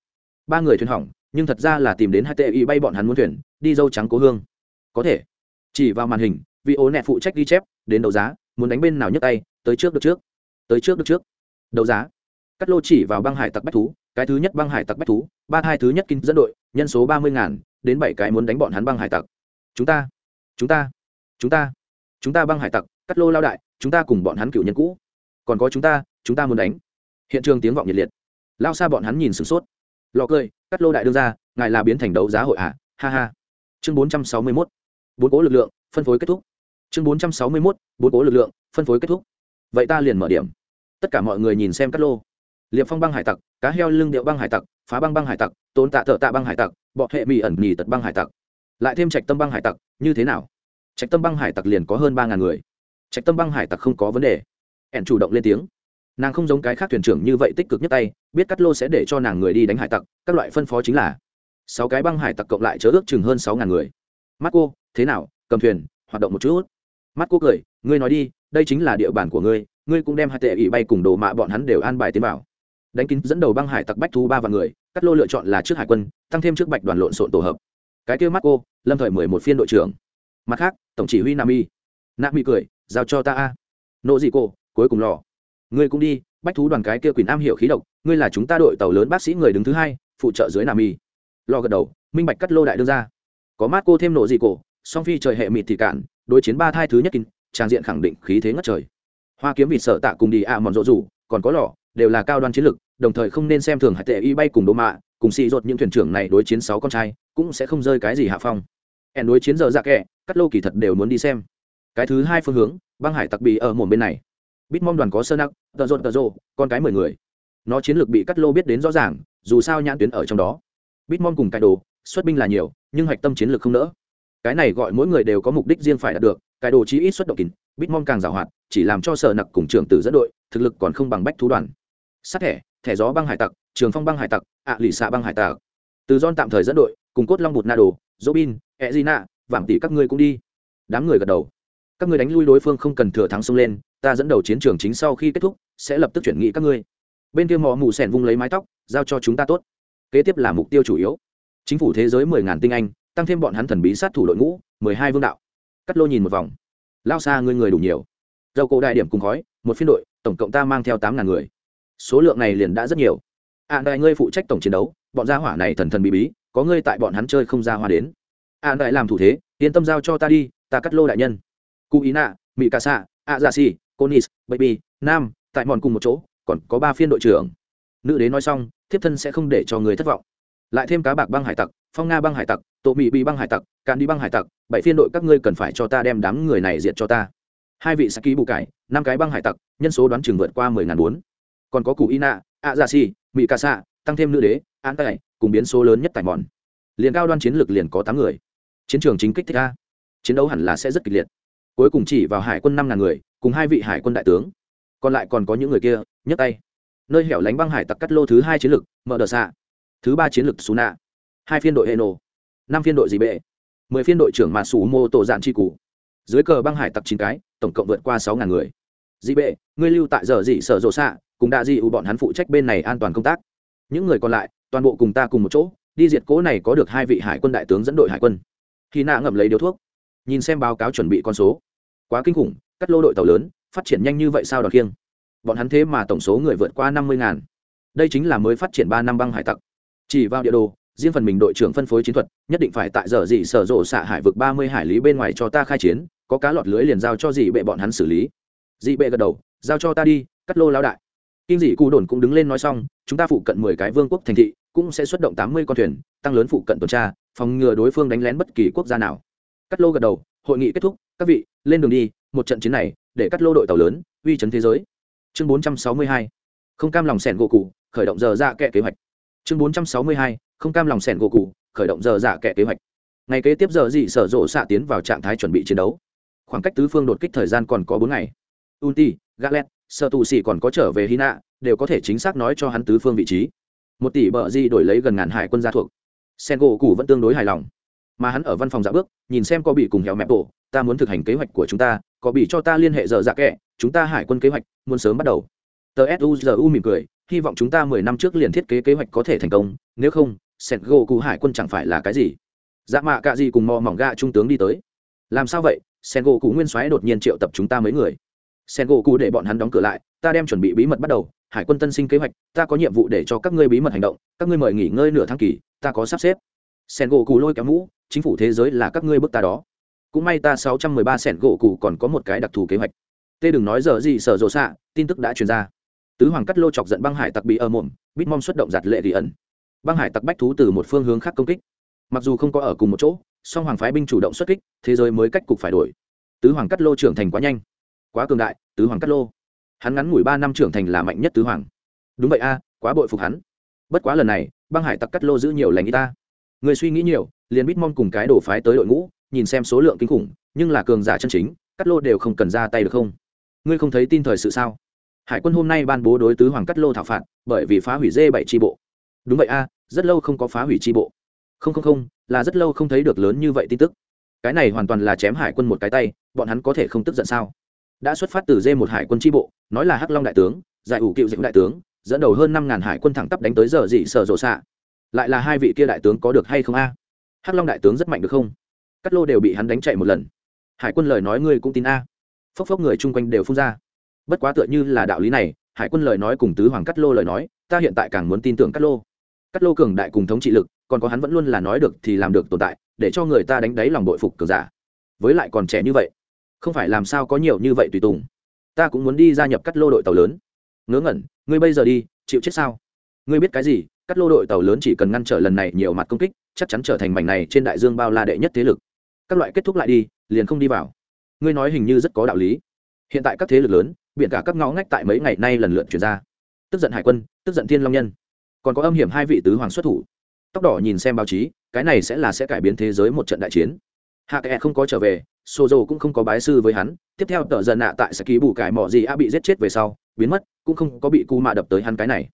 Speaker 1: Ba người thuyền hỏng, nhưng thật ra là tìm đến hai tệ y bay bọn hắn muốn thuyền, đi dâu trắng cố hương. Có thể. Chỉ vào màn hình, vị ố nẹ phụ trách ghi chép, đến đấu giá, muốn đánh bên nào nhấc tay, tới trước được trước. Tới trước được trước. Đấu giá. Cắt lô chỉ vào băng hải tặc bách thú cái thứ nhất băng hải tặc bách thú, ba hai thứ nhất kinh dẫn đội, nhân số ba mươi ngàn, đến bảy cái muốn đánh bọn hắn băng hải tặc. Chúng ta chúng ta chúng ta chúng ta băng hải tặc, cắt lô lao đại, chúng ta cùng bọn hắn cựu nhân cũ. Còn có chúng ta chúng ta muốn đánh. Hiện trường tiếng vọng nhiệt liệt. Lao xa bọn hắn nhìn sửng sốt. Lò cười, cắt lô đại đương ra, ngài là biến thành đấu giá hội ạ. À? ha ha. Chương bốn trăm sáu mươi mốt. Bốn cố lực lượng, phân phối kết thúc. Chương bốn trăm sáu mươi mốt, bốn cố lực lượng, phân phối kết thúc. Vậy ta liền mở điểm. Tất cả mọi người nhìn xem cắt lô liệp phong băng hải tặc, cá heo lưng điệu băng hải tặc, phá băng băng hải tặc, tốn tạ thợ tạ băng hải tặc, bọ hệ mỹ ẩn nhì tật băng hải tặc. Lại thêm trạch tâm băng hải tặc, như thế nào? Trạch tâm băng hải tặc liền có hơn ba ngàn người. Trạch tâm băng hải tặc không có vấn đề. Ẻn chủ động lên tiếng. Nàng không giống cái khác thuyền trưởng như vậy tích cực nhất tay, biết cắt lô sẽ để cho nàng người đi đánh hải tặc, các loại phân phó chính là sáu cái băng hải tặc cộng lại chớ ước chừng hơn sáu ngàn người. Mắt cô thế nào? Cầm thuyền, hoạt động một chút. Mắt cô cười, ngươi nói đi, đây chính là địa bàn của ngươi ngươi cũng đem hai tệ ỵ bay cùng đồ mạ bọn hắn đều an bài tiến bảo đánh kín dẫn đầu băng hải tặc bách thu ba vạn người, cắt lô lựa chọn là trước hải quân, tăng thêm trước bạch đoàn lộn xộn tổ hợp. Cái kêu mắt cô lâm thời mười một phiên đội trưởng. Mặt khác, tổng chỉ huy nam y nam y cười, giao cho ta a. Nộ dị cô cuối cùng lò. Ngươi cũng đi, bách thú đoàn cái kia quyền am hiểu khí độc, ngươi là chúng ta đội tàu lớn bác sĩ người đứng thứ hai, phụ trợ dưới nam y lò gật đầu, minh bạch cắt lô đại đương ra có mát cô thêm nộ dị cổ, song phi trời hệ mịt thì cản đối chiến ba thai thứ nhất kinh trang diện khẳng định khí thế ngất trời. Hoa kiếm vịt sợ tạ cùng đi ạ mòn rộ rủ, còn có lò đều là cao đoan chiến lực đồng thời không nên xem thường hải tệ y bay cùng đô mạ cùng xì rột những thuyền trưởng này đối chiến sáu con trai cũng sẽ không rơi cái gì hạ phong. Hẹn đối chiến giờ dạ kệ cắt lô kỳ thật đều muốn đi xem. Cái thứ hai phương hướng băng hải tặc bị ở một bên này. Bít mong đoàn có sơ nặc, tờ rột tờ rô con cái mười người. Nó chiến lược bị cắt lô biết đến rõ ràng dù sao nhãn tuyến ở trong đó. Bít mong cùng cải đồ xuất binh là nhiều nhưng hạch tâm chiến lược không nỡ. Cái này gọi mỗi người đều có mục đích riêng phải đạt được cải đồ chí ít xuất động kín bít mong càng giàu hoạt chỉ làm cho sở nặc cùng trưởng tử dẫn đội thực lực còn không bằng bách thú đoàn sát thẻ thẻ gió băng hải tặc, trường phong băng hải tặc, ạ lì xạ băng hải tặc. Từ don tạm thời dẫn đội, cùng cốt long bụt na đồ dỗ bin e d i vảm tỷ các ngươi cũng đi. Đám người gật đầu. Các ngươi đánh lui đối phương không cần thừa thắng xông lên, ta dẫn đầu chiến trường chính sau khi kết thúc, sẽ lập tức chuyển nghị các ngươi. Bên kia mò mù sẻn vung lấy mái tóc, giao cho chúng ta tốt. Kế tiếp là mục tiêu chủ yếu. Chính phủ thế giới mười ngàn tinh anh, tăng thêm bọn hắn thần bí sát thủ đội ngũ, mười hai vương đạo. Cắt lô nhìn một vòng. Lao xa ngươi người đủ nhiều. Dầu cổ đại điểm cùng khói, một phiên đội, tổng cộng ta mang theo tám ngàn người số lượng này liền đã rất nhiều. An à, đại ngươi phụ trách tổng chiến đấu bọn gia hỏa này thần thần bí bí có ngươi tại bọn hắn chơi không ra hoa đến. An à, đại làm thủ thế yên tâm giao cho ta đi ta cắt lô đại nhân. Cụ ý nạ mỹ ca xạ a dạ xì conis baby nam tại mòn cùng một chỗ còn có ba phiên đội trưởng. Nữ đế nói xong thiếp thân sẽ không để cho người thất vọng. Lại thêm cá bạc băng hải tặc phong nga băng hải tặc tổ mỹ bị băng hải tặc càn đi băng hải tặc bảy phiên đội các ngươi cần phải cho ta đem đám người này diệt cho ta. Hai vị saki bù cải năm cái băng hải tặc nhân số đoán chừng vượt qua mười ngàn bốn còn có cụ ina a dạ si mỹ ca xạ tăng thêm nữ đế an tay, cùng biến số lớn nhất tại mòn. Liền cao đoan chiến lược liền có tám người. Chiến trường chính kích thích a. Chiến đấu hẳn là sẽ rất kịch liệt. Cuối cùng chỉ vào hải quân năm ngàn người cùng hai vị hải quân đại tướng. Còn lại còn có những người kia nhấc tay. Nơi hẻo lánh băng hải tặc cắt lô thứ hai chiến lược mở đờ xạ. Thứ ba chiến lược xù nạ hai phiên đội hệ nổ năm phiên đội dị bệ mười phiên đội trưởng mà sủ mô tổ dạn tri cụ dưới cờ băng hải tặc chín cái tổng cộng vượt qua sáu ngàn người. Dị bệ ngươi lưu tại giờ dị sở rộ xạ? Cùng đa di ưu bọn hắn phụ trách bên này an toàn công tác. Những người còn lại, toàn bộ cùng ta cùng một chỗ, đi diệt cố này có được hai vị hải quân đại tướng dẫn đội hải quân. Khi nạ ngậm lấy điếu thuốc, nhìn xem báo cáo chuẩn bị con số. Quá kinh khủng, cắt lô đội tàu lớn, phát triển nhanh như vậy sao đòn khiêng? Bọn hắn thế mà tổng số người vượt qua năm mươi ngàn. Đây chính là mới phát triển ba năm băng hải tặc. Chỉ vào địa đồ, riêng phần mình đội trưởng phân phối chiến thuật, nhất định phải tại giờ gì sở rộ xạ hải vực ba mươi hải lý bên ngoài cho ta khai chiến, có cá lọt lưới liền giao cho dị bệ bọn hắn xử lý. Dị bệ gật đầu, giao cho ta đi, cắt lô lao đại kinh dị cụ đồn cũng đứng lên nói xong, chúng ta phụ cận mười cái vương quốc thành thị cũng sẽ xuất động tám mươi con thuyền, tăng lớn phụ cận tuần tra, phòng ngừa đối phương đánh lén bất kỳ quốc gia nào. Cắt lô gật đầu, hội nghị kết thúc, các vị, lên đường đi, một trận chiến này, để cắt lô đội tàu lớn, uy chấn thế giới. Chương bốn trăm sáu mươi hai, không cam lòng sẻn gỗ cụ, khởi động giờ ra kệ kế hoạch. Chương bốn trăm sáu mươi hai, không cam lòng sẻn gỗ cụ, khởi động giờ dạ kệ kế hoạch. Ngày kế tiếp giờ dị sở rộ xạ tiến vào trạng thái chuẩn bị chiến đấu. Khoảng cách tứ phương đột kích thời gian còn có bốn ngày. Unti, galet sợ tù xì còn có trở về hy nạ, đều có thể chính xác nói cho hắn tứ phương vị trí. Một tỷ bờ di đổi lấy gần ngàn hải quân gia thuộc. Sen gỗ cụ vẫn tương đối hài lòng. Mà hắn ở văn phòng dạ bước, nhìn xem có bị cùng hẹo mẹ bộ ta muốn thực hành kế hoạch của chúng ta, có bị cho ta liên hệ giờ dạ kệ, chúng ta hải quân kế hoạch muốn sớm bắt đầu. Tờ suzu mỉm cười, hy vọng chúng ta mười năm trước liền thiết kế kế hoạch có thể thành công, nếu không sen gỗ cụ hải quân chẳng phải là cái gì? Dạ mạ cạ gì cùng mò mỏng gạ trung tướng đi tới. Làm sao vậy? Sen gỗ cụ nguyên soái đột nhiên triệu tập chúng ta mấy người sen gỗ cụ để bọn hắn đóng cửa lại, ta đem chuẩn bị bí mật bắt đầu, hải quân tân sinh kế hoạch, ta có nhiệm vụ để cho các ngươi bí mật hành động, các ngươi mời nghỉ ngơi nửa tháng kỳ, ta có sắp xếp. Sen gỗ cụ lôi kéo mũ, chính phủ thế giới là các ngươi bức ta đó. Cũng may ta sáu trăm mười ba sẻn gỗ cụ còn có một cái đặc thù kế hoạch. Tê đừng nói giờ gì sở rộ xạ, tin tức đã truyền ra. Tứ hoàng cắt lô chọc giận băng hải tặc bị ở mồm, bít mom xuất động giặt lệ ghi ẩn. Băng hải tặc bách thú từ một phương hướng khác công kích. Mặc dù không có ở cùng một chỗ, song hoàng phái binh chủ động xuất kích, thế giới mới cách cục phải đổi. Tứ hoàng cắt lô trưởng thành quá nhanh quá cường đại, tứ hoàng cắt lô. Hắn ngắn ngủi ba năm trưởng thành là mạnh nhất tứ hoàng. Đúng vậy a, quá bội phục hắn. Bất quá lần này, băng hải tặc cắt lô giữ nhiều lành y ta. Người suy nghĩ nhiều, liền bít mong cùng cái đổ phái tới đội ngũ, nhìn xem số lượng kinh khủng, nhưng là cường giả chân chính, cắt lô đều không cần ra tay được không? Ngươi không thấy tin thời sự sao? Hải quân hôm nay ban bố đối tứ hoàng cắt lô thảo phạt, bởi vì phá hủy dê bảy tri bộ. Đúng vậy a, rất lâu không có phá hủy tri bộ. Không không không, là rất lâu không thấy được lớn như vậy tin tức. Cái này hoàn toàn là chém hải quân một cái tay, bọn hắn có thể không tức giận sao? Đã xuất phát từ dê một hải quân tri bộ, nói là hắc long đại tướng, giải ủ cựu diễm đại tướng, dẫn đầu hơn năm ngàn hải quân thẳng tắp đánh tới giờ dị sở rộ xạ. Lại là hai vị kia đại tướng có được hay không a? Hắc long đại tướng rất mạnh được không? Cắt lô đều bị hắn đánh chạy một lần. Hải quân lời nói ngươi cũng tin a. Phốc phốc người chung quanh đều phun ra. Bất quá tựa như là đạo lý này, hải quân lời nói cùng tứ hoàng cắt lô lời nói, ta hiện tại càng muốn tin tưởng cắt lô. Cắt lô cường đại cùng thống trị lực, còn có hắn vẫn luôn là nói được thì làm được tồn tại, để cho người ta đánh đáy lòng đội phục cường giả. Với lại còn trẻ như vậy không phải làm sao có nhiều như vậy tùy tùng. Ta cũng muốn đi gia nhập cắt lô đội tàu lớn. Ngớ ngẩn, ngươi bây giờ đi, chịu chết sao? Ngươi biết cái gì? Cắt lô đội tàu lớn chỉ cần ngăn trở lần này nhiều mặt công kích, chắc chắn trở thành mảnh này trên đại dương bao la đệ nhất thế lực. Các loại kết thúc lại đi, liền không đi vào. Ngươi nói hình như rất có đạo lý. Hiện tại các thế lực lớn, biển cả các ngõ ngách tại mấy ngày nay lần lượt chuyển ra. Tức giận hải quân, tức giận thiên long nhân. Còn có âm hiểm hai vị tứ hoàng xuất thủ. Tóc đỏ nhìn xem báo chí, cái này sẽ là sẽ cải biến thế giới một trận đại chiến. Hạ kẽ không có trở về sô dồ cũng không có bái sư với hắn, tiếp theo tờ dần nạ tại sẽ ký bù cải mỏ gì a bị giết chết về sau, biến mất, cũng không có bị cù mạ đập tới hắn cái này.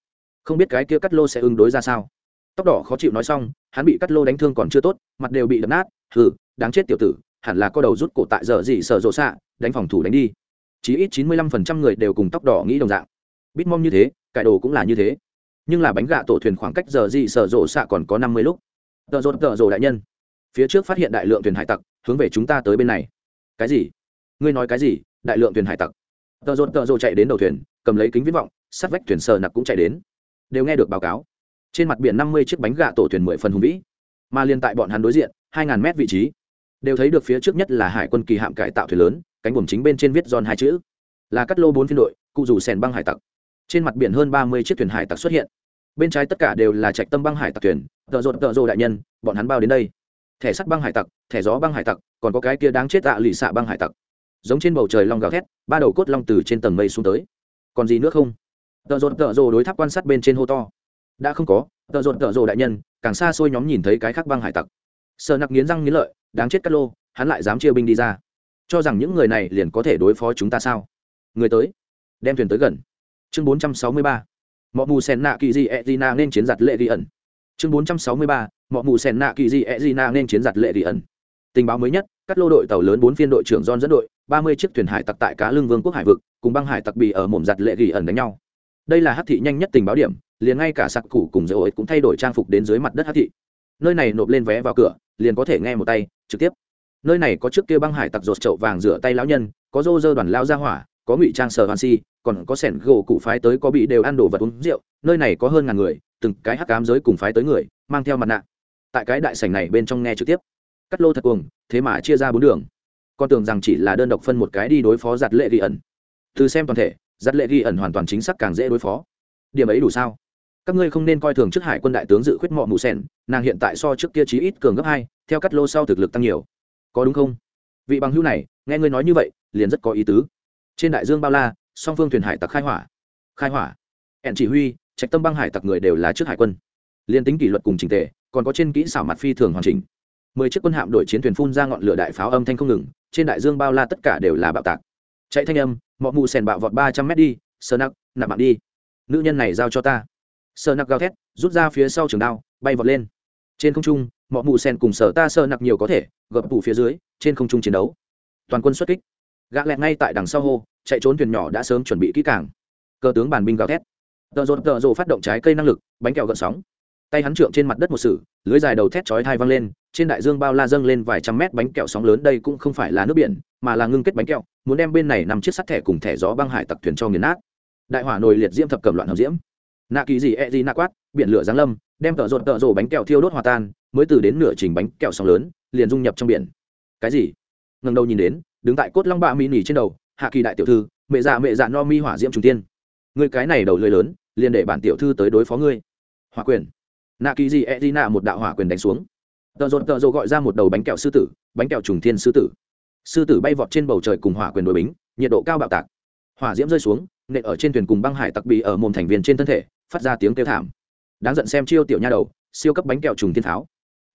Speaker 1: Không biết cái kia cắt lô sẽ ứng đối ra sao. Tóc đỏ khó chịu nói xong, hắn bị cắt lô đánh thương còn chưa tốt, mặt đều bị đập nát, hừ, đáng chết tiểu tử, hẳn là có đầu rút cổ tại giờ gì sợ rộ xạ, đánh phòng thủ đánh đi. Chí ít chín mươi lăm phần trăm người đều cùng tóc đỏ nghĩ đồng dạng. Bít mong như thế, cải đồ cũng là như thế. Nhưng là bánh gạ tổ thuyền khoảng cách giờ gì sợ rộ xạ còn có năm mươi lúc. Tợ rột tợ rồ đại nhân. Phía trước phát hiện đại lượng thuyền hải tặc hướng về chúng ta tới bên này. Cái gì? Ngươi nói cái gì? Đại lượng thuyền hải tặc. Tợ rột tợ rột chạy đến đầu thuyền, cầm lấy kính viễn vọng, sát vách thuyền sờ nặc cũng chạy đến. Đều nghe được báo cáo. Trên mặt biển năm mươi chiếc bánh gạ tổ thuyền mười phần hùng vĩ. Mà liên tại bọn hắn đối diện, hai ngàn mét vị trí. Đều thấy được phía trước nhất là hải quân kỳ hạm cải tạo thuyền lớn, cánh buồm chính bên trên viết giòn hai chữ. Là cắt lô bốn phiên đội, cụ rủ sèn băng hải tặc. Trên mặt biển hơn ba mươi chiếc thuyền hải tặc xuất hiện. Bên trái tất cả đều là trạch tâm băng hải tặc thuyền. Tợ rột tợ rộ đại nhân, bọn hắn bao đến đây thẻ sắt băng hải tặc, thẻ gió băng hải tặc, còn có cái kia đáng chết tạ à lì xạ băng hải tặc. Giống trên bầu trời long gào thét, ba đầu cốt long từ trên tầng mây xuống tới. Còn gì nữa không? Tợ rột tợ rồ đối tháp quan sát bên trên hô to. Đã không có, tợ rột tợ rồ đại nhân, càng xa xôi nhóm nhìn thấy cái khác băng hải tặc. Sợ nặc nghiến răng nghiến lợi, đáng chết cát lô, hắn lại dám chia binh đi ra. Cho rằng những người này liền có thể đối phó chúng ta sao? Người tới. Đem thuyền tới gần. Chương bốn trăm sáu mươi ba. Mọi mù sen nạ kỳ di e d na nên chiến giặt lệ ghi ẩn chương bốn trăm sáu mươi ba, mọ mù sen nạ kỳ di e di na nên chiến giặt lệ ghi ẩn. Tình báo mới nhất, các lô đội tàu lớn bốn phiên đội trưởng don dẫn đội, ba mươi chiếc thuyền hải tặc tại cá lương vương quốc hải vực, cùng băng hải tặc bị ở mồm giặt lệ ghi ẩn đánh nhau. Đây là hát thị nhanh nhất tình báo điểm, liền ngay cả sặc củ cùng dầu ấy cũng thay đổi trang phục đến dưới mặt đất hát thị. Nơi này nộp lên vé vào cửa, liền có thể nghe một tay, trực tiếp. Nơi này có trước kia băng hải tặc rột chậu vàng rửa tay lão nhân, có rô rơ đoàn lao ra hỏa, có ngụy trang sờ hoàn si, còn có sẻn gỗ cụ phái tới có bị đều ăn đồ vật uống rượu, nơi này có hơn ngàn người từng cái hắc cám giới cùng phái tới người, mang theo mặt nạ. Tại cái đại sảnh này bên trong nghe trực tiếp. Cắt lô thật cuồng, thế mà chia ra bốn đường. Con tưởng rằng chỉ là đơn độc phân một cái đi đối phó giặt lệ ghi ẩn. Từ xem toàn thể, giặt lệ ghi ẩn hoàn toàn chính xác càng dễ đối phó. Điểm ấy đủ sao? Các ngươi không nên coi thường trước hải quân đại tướng dự khuyết mọ mù sen nàng hiện tại so trước kia chí ít cường gấp hai, theo cắt lô sau thực lực tăng nhiều. Có đúng không? Vị bằng hữu này, nghe ngươi nói như vậy, liền rất có ý tứ. Trên đại dương bao la, song phương thuyền hải tặc khai hỏa. Khai hỏa. Hẹn chỉ huy trạch tâm băng hải tặc người đều là trước hải quân. Liên tính kỷ luật cùng trình tề, còn có trên kỹ xảo mặt phi thường hoàn chỉnh. Mười chiếc quân hạm đội chiến thuyền phun ra ngọn lửa đại pháo âm thanh không ngừng, trên đại dương bao la tất cả đều là bạo tạc. Chạy thanh âm mọi mù sèn bạo vọt ba trăm mét đi sơ nặc, nạp mạng đi. Nữ nhân này giao cho ta. Sơ nặc gào thét, rút ra phía sau trường đao, bay vọt lên. Trên không trung mọi mù sèn cùng sở ta sơ nặc nhiều có thể, gập tủ phía dưới, trên không trung chiến đấu. Toàn quân xuất kích. Gã lẹt ngay tại đằng sau hô, chạy trốn thuyền nhỏ đã sớm chuẩn bị kỹ càng. Cơ tướng bàn binh gào thét tợ rột tợ rộ phát động trái cây năng lực, bánh kẹo gợn sóng. Tay hắn trượng trên mặt đất một sử lưới dài đầu thét chói thai văng lên, trên đại dương bao la dâng lên vài trăm mét bánh kẹo sóng lớn, đây cũng không phải là nước biển, mà là ngưng kết bánh kẹo, muốn đem bên này nằm chiếc sắt thẻ cùng thẻ gió băng hải tặc thuyền cho nghiền nát. Đại hỏa nồi liệt diễm thập cầm loạn hợp diễm. Nạ kỳ gì e gì nạ quát, biển lửa giáng lâm, đem tợ rột tợ rồ bánh kẹo thiêu đốt hòa tan, mới từ đến nửa trình bánh kẹo sóng lớn, liền dung nhập trong biển. Cái gì? Ngần đầu nhìn đến, đứng tại cốt long bạ mỹ nỉ trên đầu, hạ kỳ đại tiểu thư, mẹ già mẹ già no mi hỏa diễm trung tiên người cái này đầu lưỡi lớn, liền để bản tiểu thư tới đối phó ngươi. Hỏa quyền. Nạ kỳ gì e d nạ một đạo hỏa quyền đánh xuống. Tợ rột tợ rồ gọi ra một đầu bánh kẹo sư tử, bánh kẹo trùng thiên sư tử. Sư tử bay vọt trên bầu trời cùng hỏa quyền đối bính, nhiệt độ cao bạo tạc. Hỏa diễm rơi xuống, nện ở trên thuyền cùng băng hải tặc bị ở mồm thành viên trên thân thể, phát ra tiếng kêu thảm. Đáng giận xem chiêu tiểu nha đầu, siêu cấp bánh kẹo trùng thiên tháo.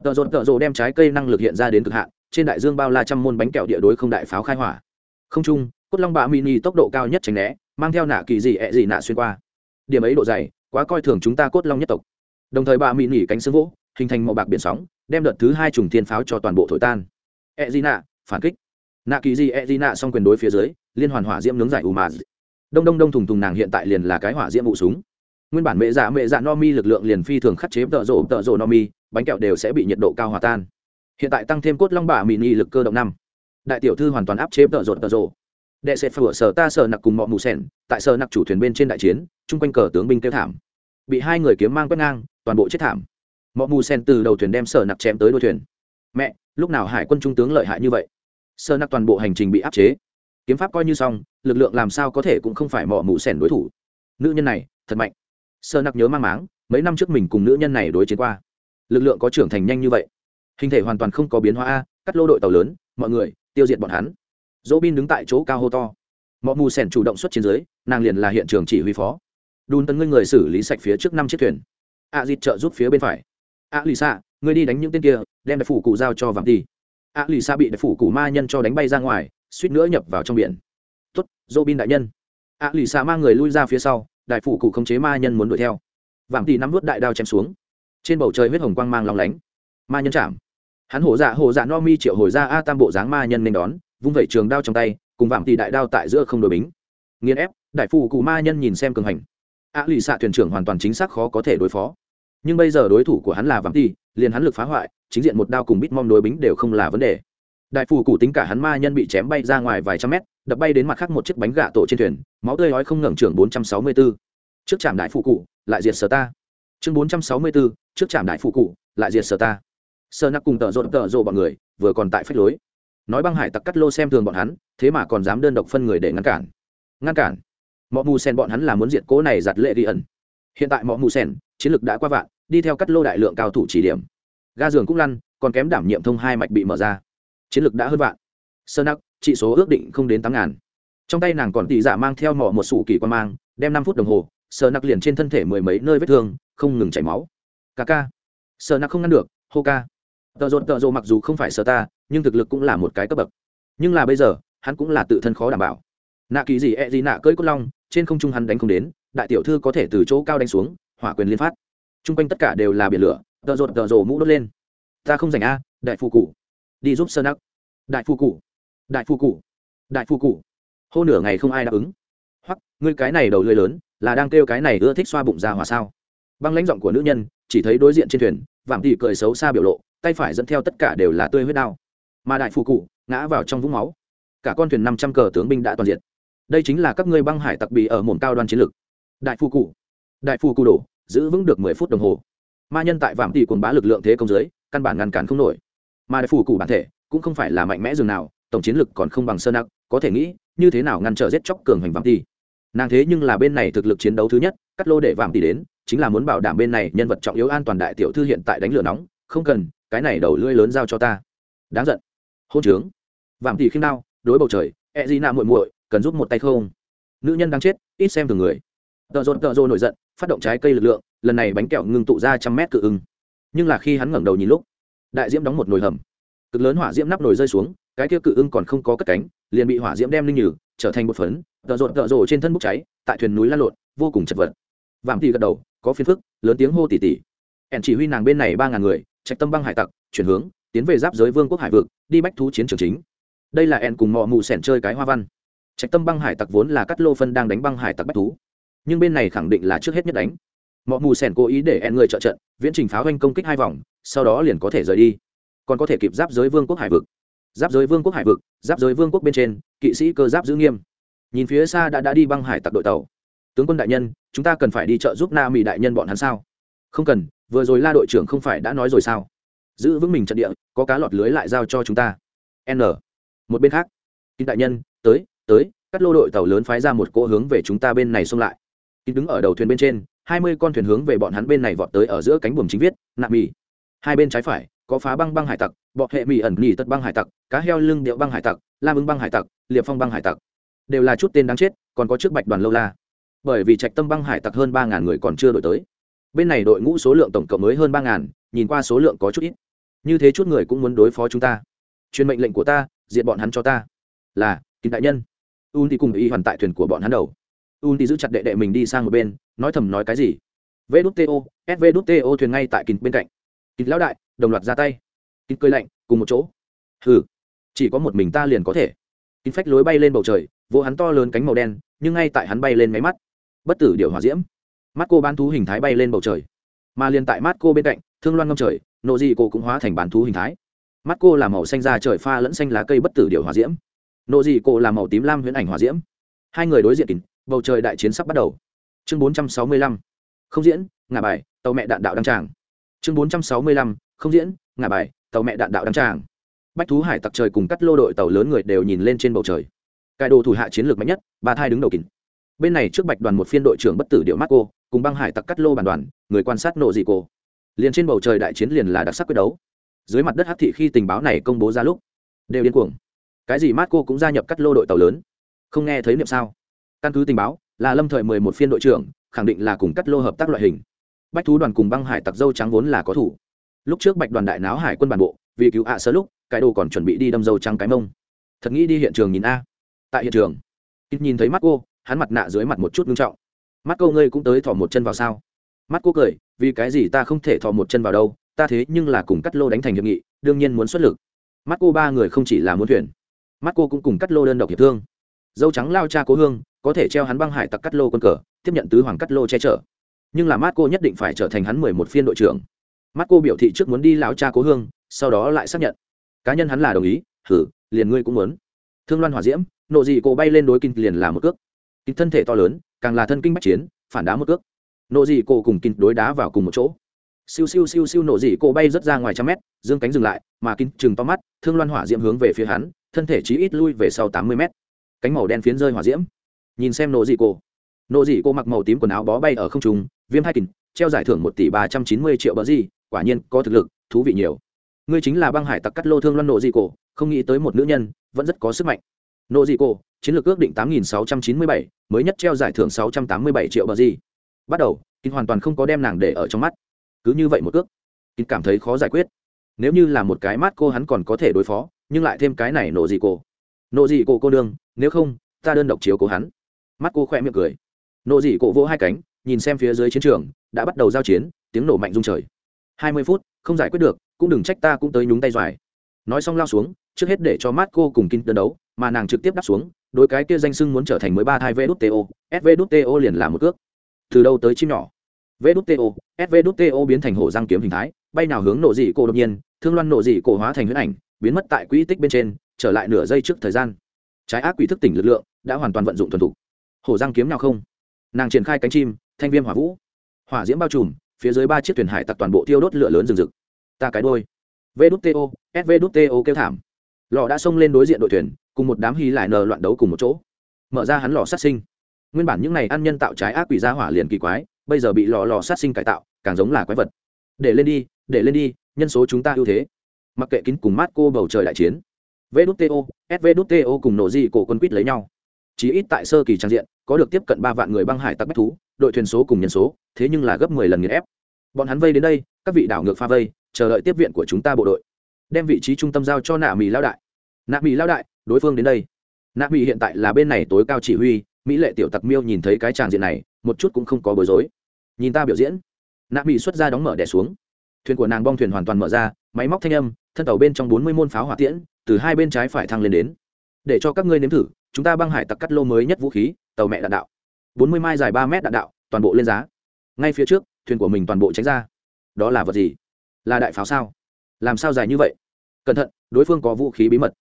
Speaker 1: Tợ rột tợ rồ đem trái cây năng lực hiện ra đến cực hạn, trên đại dương bao la trăm môn bánh kẹo địa đối không đại pháo khai hỏa. Không trung, cốt long bạ mini tốc độ cao nhất tránh né mang theo nạ kỳ gì ẹ gì nạ xuyên qua. Điểm ấy độ dày, quá coi thường chúng ta cốt long nhất tộc. Đồng thời bà bạ mini cánh xương vỗ, hình thành màu bạc biển sóng, đem đợt thứ hai trùng thiên pháo cho toàn bộ thổi tan. Ẹ gì nạ, phản kích. Nạ kỳ gì ẹ gì nạ xong quyền đối phía dưới, liên hoàn hỏa diễm nướng giải ù mà đông đông đông thùng thùng nàng hiện tại liền là cái hỏa diễm vụ súng. Nguyên bản mẹ dạ mẹ dạ no mi lực lượng liền phi thường khắc chế tợ rộ tợ rộ no mi, bánh kẹo đều sẽ bị nhiệt độ cao hòa tan. Hiện tại tăng thêm cốt long bả mini lực cơ động năm. Đại tiểu thư hoàn toàn áp chế tợ rộ tợ rộ đệ sẽ phở sở ta sở nặc cùng mọi mù sẻn, tại sở nặc chủ thuyền bên trên đại chiến, chung quanh cờ tướng binh kêu thảm. Bị hai người kiếm mang quét ngang, toàn bộ chết thảm. Mọi mù sẻn từ đầu thuyền đem sở nặc chém tới đôi thuyền. Mẹ, lúc nào hải quân trung tướng lợi hại như vậy? Sở nặc toàn bộ hành trình bị áp chế. Kiếm pháp coi như xong, lực lượng làm sao có thể cũng không phải mọ mù sẻn đối thủ. Nữ nhân này, thật mạnh. Sơ nặc nhớ mang máng, mấy năm trước mình cùng nữ nhân này đối chiến qua. Lực lượng có trưởng thành nhanh như vậy. Hình thể hoàn toàn không có biến hóa a, cắt lô đội tàu lớn, mọi người, tiêu diệt bọn hắn dỗ bin đứng tại chỗ cao hô to. Mọi mù sẻn chủ động xuất chiến dưới nàng liền là hiện trường chỉ huy phó. Đun tấn ngươi người xử lý sạch phía trước năm chiếc thuyền. A dịt trợ giúp phía bên phải. A lì xạ ngươi đi đánh những tên kia, đem đại phủ cụ giao cho vàng đi a lì xạ bị đại phủ cụ ma nhân cho đánh bay ra ngoài, suýt nữa nhập vào trong biển. Tuất dỗ bin đại nhân. A lì xạ mang người lui ra phía sau, đại phủ cụ khống chế ma nhân muốn đuổi theo. Vàng đi nắm vút đại đao chém xuống. Trên bầu trời huyết hồng quang mang lòng lánh. Ma nhân chạm. Hắn hổ dạ hổ dạ no mi triệu hồi ra a tam bộ dáng ma nhân nên đón vung vẩy trường đao trong tay cùng vạm tỷ đại đao tại giữa không đội bính. Nghiền ép đại phụ cụ ma nhân nhìn xem cường hành. Ạ lì xạ thuyền trưởng hoàn toàn chính xác khó có thể đối phó. Nhưng bây giờ đối thủ của hắn là vạm tỷ liền hắn lực phá hoại chính diện một đao cùng bít mong đối bính đều không là vấn đề. Đại phù cụ tính cả hắn ma nhân bị chém bay ra ngoài vài trăm mét đập bay đến mặt khác một chiếc bánh gà tổ trên thuyền máu tươi ói không ngẩng trưởng bốn trăm sáu mươi 464. trước trạm đại phụ cụ lại diệt sở ta. Chương bốn trăm sáu mươi 464, trước trạm đại phụ cụ lại diệt sở ta. Sơ nặc cùng tợ rộn tợ rộ bọn người vừa còn tại phách lối nói băng hải tặc cắt lô xem thường bọn hắn, thế mà còn dám đơn độc phân người để ngăn cản. Ngăn cản? Mọi mù sen bọn hắn là muốn diện cố này giặt lệ ghi ẩn. Hiện tại mọi mù sen chiến lược đã qua vạn, đi theo cắt lô đại lượng cao thủ chỉ điểm. Ga giường cũng lăn, còn kém đảm nhiệm thông hai mạch bị mở ra. Chiến lược đã hơn vạn. Sơ nắc trị số ước định không đến tám ngàn. Trong tay nàng còn tỉ dạ mang theo mỏ một sủ kỳ quan mang, đem năm phút đồng hồ sơ nặc liền trên thân thể mười mấy nơi vết thương, không ngừng chảy máu. Ca ca. Sơ nặc không ngăn được, hô ca. Tợ rộn, tợ rộ mặc dù không phải sơ ta nhưng thực lực cũng là một cái cấp bậc. Nhưng là bây giờ, hắn cũng là tự thân khó đảm bảo. Nạ kỳ gì e gì nạ cưỡi cốt long, trên không trung hắn đánh không đến, đại tiểu thư có thể từ chỗ cao đánh xuống, hỏa quyền liên phát. T r u n g quanh tất cả đều là biển lửa tợ rộn tợ rộ mũ đốt lên. Ta không giành a, đại phù cụ đi giúp sơn nắc đại phù cụ đại phù cụ đại phù cụ hô nửa ngày không ai đáp ứng. Hoặc ngươi cái này đầu lưới lớn, là đang kêu cái này ưa thích xoa bụng ra hỏa sao? Băng lãnh giọng của nữ nhân, chỉ thấy đối diện trên thuyền, vạm tỉ cười xấu xa biểu lộ, tay phải dẫn theo tất cả đều là tươi huyết đao mà đại phù cụ ngã vào trong vũng máu. Cả con thuyền năm trăm cờ tướng binh đã toàn diện đây chính là các ngươi băng hải tặc bị ở mồm cao đoan chiến lược. Đại phù cụ. Đại phù cụ đổ, giữ vững được mười phút đồng hồ. Ma nhân tại vạm tỷ quần bá lực lượng thế công giới căn bản ngăn cản không nổi. Mà đại phù cụ bản thể cũng không phải là mạnh mẽ dường nào, tổng chiến lực còn không bằng sơ nặc có thể nghĩ, như thế nào ngăn trở giết chóc cường hành vạm tỷ nàng thế nhưng là bên này thực lực chiến đấu thứ nhất, cắt lô để vạm tỷ đến, chính là muốn bảo đảm bên này nhân vật trọng yếu an toàn đại tiểu thư hiện tại đánh lửa nóng, không cần, cái này đầu lưỡi lớn giao cho ta. Đáng giận hôn trướng. Vạm tỷ khiêm đao, đối bầu trời e gì nạ muội muội, cần giúp một tay không? Nữ nhân đang chết, ít xem thường người. Tợ rộn tợ rộn nổi giận, phát động trái cây lực lượng, lần này bánh kẹo ngưng tụ ra trăm mét cự ưng. Nhưng là khi hắn ngẩng đầu nhìn lúc, đại diễm đóng một nồi hầm. Cực lớn hỏa diễm nắp nồi rơi xuống, cái kia cự ưng còn không có cất cánh, liền bị hỏa diễm đem linh nhử trở thành một phấn. Tợ rộn tợ rộ trên thân bốc cháy, tại thuyền núi lan lộn, vô cùng chật vật. Vạm tỷ gật đầu, có phiền phức, lớn tiếng hô tỉ tỉ. Ẻn chỉ huy nàng bên này ba ngàn người, trạch tâm băng hải tặc, chuyển hướng tiến về giáp giới vương quốc hải vực, đi bách thú chiến trường chính. Đây là en cùng mọ mù sẻn chơi cái hoa văn. Trạch tâm băng hải tặc vốn là cắt lô phân đang đánh băng hải tặc bách thú. Nhưng bên này khẳng định là trước hết nhất đánh. Mọ mù sẻn cố ý để en người trợ trận, viễn trình pháo anh công kích hai vòng, sau đó liền có thể rời đi. Còn có thể kịp giáp giới vương quốc hải vực. Giáp giới vương quốc hải vực, giáp giới vương quốc bên trên, kỵ sĩ cơ giáp giữ nghiêm. Nhìn phía xa đã đã đi băng hải tặc đội tàu. Tướng quân đại nhân, chúng ta cần phải đi trợ giúp na mỹ đại nhân bọn hắn sao? Không cần, vừa rồi la đội trưởng không phải đã nói rồi sao? Giữ vững mình trận địa, có cá lọt lưới lại giao cho chúng ta. N. Một bên khác kim đại nhân, tới tới các lô đội tàu lớn phái ra một cỗ hướng về chúng ta bên này xông lại. Kim đứng ở đầu thuyền bên trên, hai mươi con thuyền hướng về bọn hắn bên này vọt tới ở giữa cánh buồm chính viết, nạ mì. Hai bên trái phải, có phá băng băng hải tặc, bọ hệ mì ẩn nhì tật băng hải tặc, cá heo lưng điệu băng hải tặc, lam ứng băng hải tặc, liệp phong băng hải tặc. Đều là chút tên đáng chết, còn có trước bạch đoàn lâu la. Bởi vì trạch tâm băng hải tặc hơn ba ngàn người còn chưa đổi tới. Bên này đội ngũ số lượng tổng cộng mới hơn ba ngàn, nhìn qua số lượng có chút ít như thế chút người cũng muốn đối phó chúng ta. Truyền mệnh lệnh của ta, diệt bọn hắn cho ta. Là kín đại nhân. Un thì cùng y hoàn tại thuyền của bọn hắn đầu. Un thì giữ chặt đệ đệ mình đi sang một bên, nói thầm nói cái gì? Vto svto thuyền ngay tại kín bên cạnh. Kín lão đại, đồng loạt ra tay. Kín cơi lạnh, cùng một chỗ. Hừ, chỉ có một mình ta liền có thể. Kín phách lối bay lên bầu trời, vỗ hắn to lớn cánh màu đen, nhưng ngay tại hắn bay lên máy mắt. Bất tử điều hòa diễm. Mắt cô bán thú hình thái bay lên bầu trời. Mà liền tại mắt cô bên cạnh, thương loan ngâm trời nộ dị cô cũng hóa thành bán thú hình thái. Mắt cô là màu xanh da trời pha lẫn xanh lá cây bất tử điệu hòa diễm. Nộ dị cổ là màu tím lam huyễn ảnh hòa diễm. Hai người đối diện kín, bầu trời đại chiến sắp bắt đầu. Chương bốn trăm sáu mươi lăm, không diễn, ngả bài, tàu mẹ đạn đạo đăng tràng. Chương bốn trăm sáu mươi lăm, không diễn, ngả bài, tàu mẹ đạn đạo đăng tràng. Bách thú hải tặc trời cùng cắt lô đội tàu lớn người đều nhìn lên trên bầu trời. Cải đồ thủ hạ chiến lược mạnh nhất, ba thai đứng đầu kín. Bên này trước bạch đoàn một phiên đội trưởng bất tử điệu marco cùng băng hải tặc cắt lô bản đoàn, người quan sát nộ dị cổ liền trên bầu trời đại chiến liền là đặc sắc quyết đấu. Dưới mặt đất hắc thị khi tình báo này công bố ra lúc, đều điên cuồng. Cái gì marco cũng gia nhập cắt lô đội tàu lớn. Không nghe thấy niệm sao? Căn cứ tình báo, là lâm thời mười một phiên đội trưởng, khẳng định là cùng cắt lô hợp tác loại hình. Bách thú đoàn cùng băng hải tặc dâu trắng vốn là có thủ. Lúc trước bạch đoàn đại náo hải quân bản bộ, vì cứu ạ sơ lúc, cái đồ còn chuẩn bị đi đâm dâu trắng cái mông. Thật nghĩ đi hiện trường nhìn a. Tại hiện trường ít nhìn thấy mắt cô, hắn mặt nạ dưới mặt một chút ngưng trọng. Mắt cô ngươi cũng tới thỏ một chân vào sao? Mắt cô cười vì cái gì ta không thể thò một chân vào đâu, ta thế nhưng là cùng cắt lô đánh thành hiệp nghị, đương nhiên muốn xuất lực. Mắt cô ba người không chỉ là muốn thuyền, mắt cô cũng cùng cắt lô đơn độc hiệp thương. Dâu trắng lao cha cố hương, có thể treo hắn băng hải tặc cắt lô quân cờ, tiếp nhận tứ hoàng cắt lô che chở. Nhưng là mắt cô nhất định phải trở thành hắn mười một phiên đội trưởng. Mắt cô biểu thị trước muốn đi lao cha cố hương, sau đó lại xác nhận. Cá nhân hắn là đồng ý thử liền ngươi cũng muốn. Thương loan hòa diễm, nộ dị cô bay lên đối kinh liền là một cước. Kinh thân thể to lớn, càng là thân kinh bách chiến, phản đá một cước nộ dị cổ cùng kinh đối đá vào cùng một chỗ. Siêu siêu siêu siêu nộ dị cổ bay rất ra ngoài trăm mét, dương cánh dừng lại, mà kinh chừng to mắt, thương loan hỏa diễm hướng về phía hắn, thân thể chí ít lui về sau tám mươi mét. Cánh màu đen phiến rơi hỏa diễm. Nhìn xem nộ dị cổ. Nộ dị cổ mặc màu tím quần áo bó bay ở không trung, viêm hai kín, treo giải thưởng một tỷ ba trăm chín mươi triệu bờ gì, quả nhiên có thực lực, thú vị nhiều. Ngươi chính là băng hải tặc cắt lô thương loan nộ dị cổ, không nghĩ tới một nữ nhân, vẫn rất có sức mạnh. Nộ dị cổ, chiến lược ước định tám nghìn sáu trăm chín mươi bảy, mới nhất treo giải thưởng sáu trăm tám mươi bảy triệu bờ gì bắt đầu kinh hoàn toàn không có đem nàng để ở trong mắt. Cứ như vậy một ước kinh cảm thấy khó giải quyết. Nếu như là một cái mắt cô hắn còn có thể đối phó, nhưng lại thêm cái này nộ dị cổ. Nộ dị cổ cô đương, nếu không, ta đơn độc chiếu cố hắn. Mắt cô khỏe miệng cười. Nộ dị cổ vỗ hai cánh, nhìn xem phía dưới chiến trường, đã bắt đầu giao chiến, tiếng nổ mạnh rung trời. Hai mươi phút, không giải quyết được, cũng đừng trách ta cũng tới nhúng tay dài. nói xong lao xuống, trước hết để cho mát cô cùng kinh đơn đấu, mà nàng trực tiếp đáp xuống đôi cái kia danh sưng muốn trở thành mới ba thai vđto svđto liền là một cước từ đâu tới chim nhỏ? Vđto svđto biến thành hổ răng kiếm hình thái, bay nào hướng nổ dị cổ đột nhiên, thương loan nổ dị cổ hóa thành huyết ảnh, biến mất tại quỹ tích bên trên, trở lại nửa giây trước thời gian. Trái ác quỷ thức tỉnh lực lượng đã hoàn toàn vận dụng thuần thục. Hổ răng kiếm nào không? Nàng triển khai cánh chim, thanh viêm hỏa vũ. Hỏa diễm bao trùm, phía dưới ba chiếc thuyền hải tặc toàn bộ tiêu đốt lửa lớn rừng rực. Ta cái đôi vđto svđto kêu thảm. Lò đã xông lên đối diện đội thuyền, cùng một đám hy lại nờ loạn đấu cùng một chỗ. Mở ra hắn lò sát sinh nguyên bản những này ăn nhân tạo trái ác quỷ ra hỏa liền kỳ quái, bây giờ bị lò lò sát sinh cải tạo, càng giống là quái vật. Để lên đi, để lên đi, nhân số chúng ta ưu thế. Mặc kệ kín cùng mát cô bầu trời đại chiến. Vđto svđto cùng nổ gì cổ quân quýt lấy nhau. Chỉ ít tại sơ kỳ trang diện, có được tiếp cận ba vạn người băng hải tặc bách thú, đội thuyền số cùng nhân số, thế nhưng là gấp mười lần nghiền ép. Bọn hắn vây đến đây, các vị đảo ngược pha vây, chờ đợi tiếp viện của chúng ta bộ đội. Đem vị trí trung tâm giao cho nạ mỹ lao đại. Nạ mỹ lao đại, đối phương đến đây. Nạ mỹ hiện tại là bên này tối cao chỉ huy mỹ lệ tiểu tặc miêu nhìn thấy cái tràng diện này, một chút cũng không có bối rối. Nhìn ta biểu diễn. Nạ mỹ xuất ra đóng mở đẻ xuống. Thuyền của nàng bong thuyền hoàn toàn mở ra, máy móc thanh âm, thân tàu bên trong bốn mươi môn pháo hỏa tiễn, từ hai bên trái phải thăng lên đến. Để cho các ngươi nếm thử, chúng ta băng hải tặc cắt lô mới nhất vũ khí, tàu mẹ đạn đạo. Bốn mươi mai dài ba mét đạn đạo, toàn bộ lên giá. Ngay phía trước, thuyền của mình toàn bộ tránh ra. Đó là vật gì? Là đại pháo sao? Làm sao dài như vậy? Cẩn thận, đối phương có vũ khí bí mật.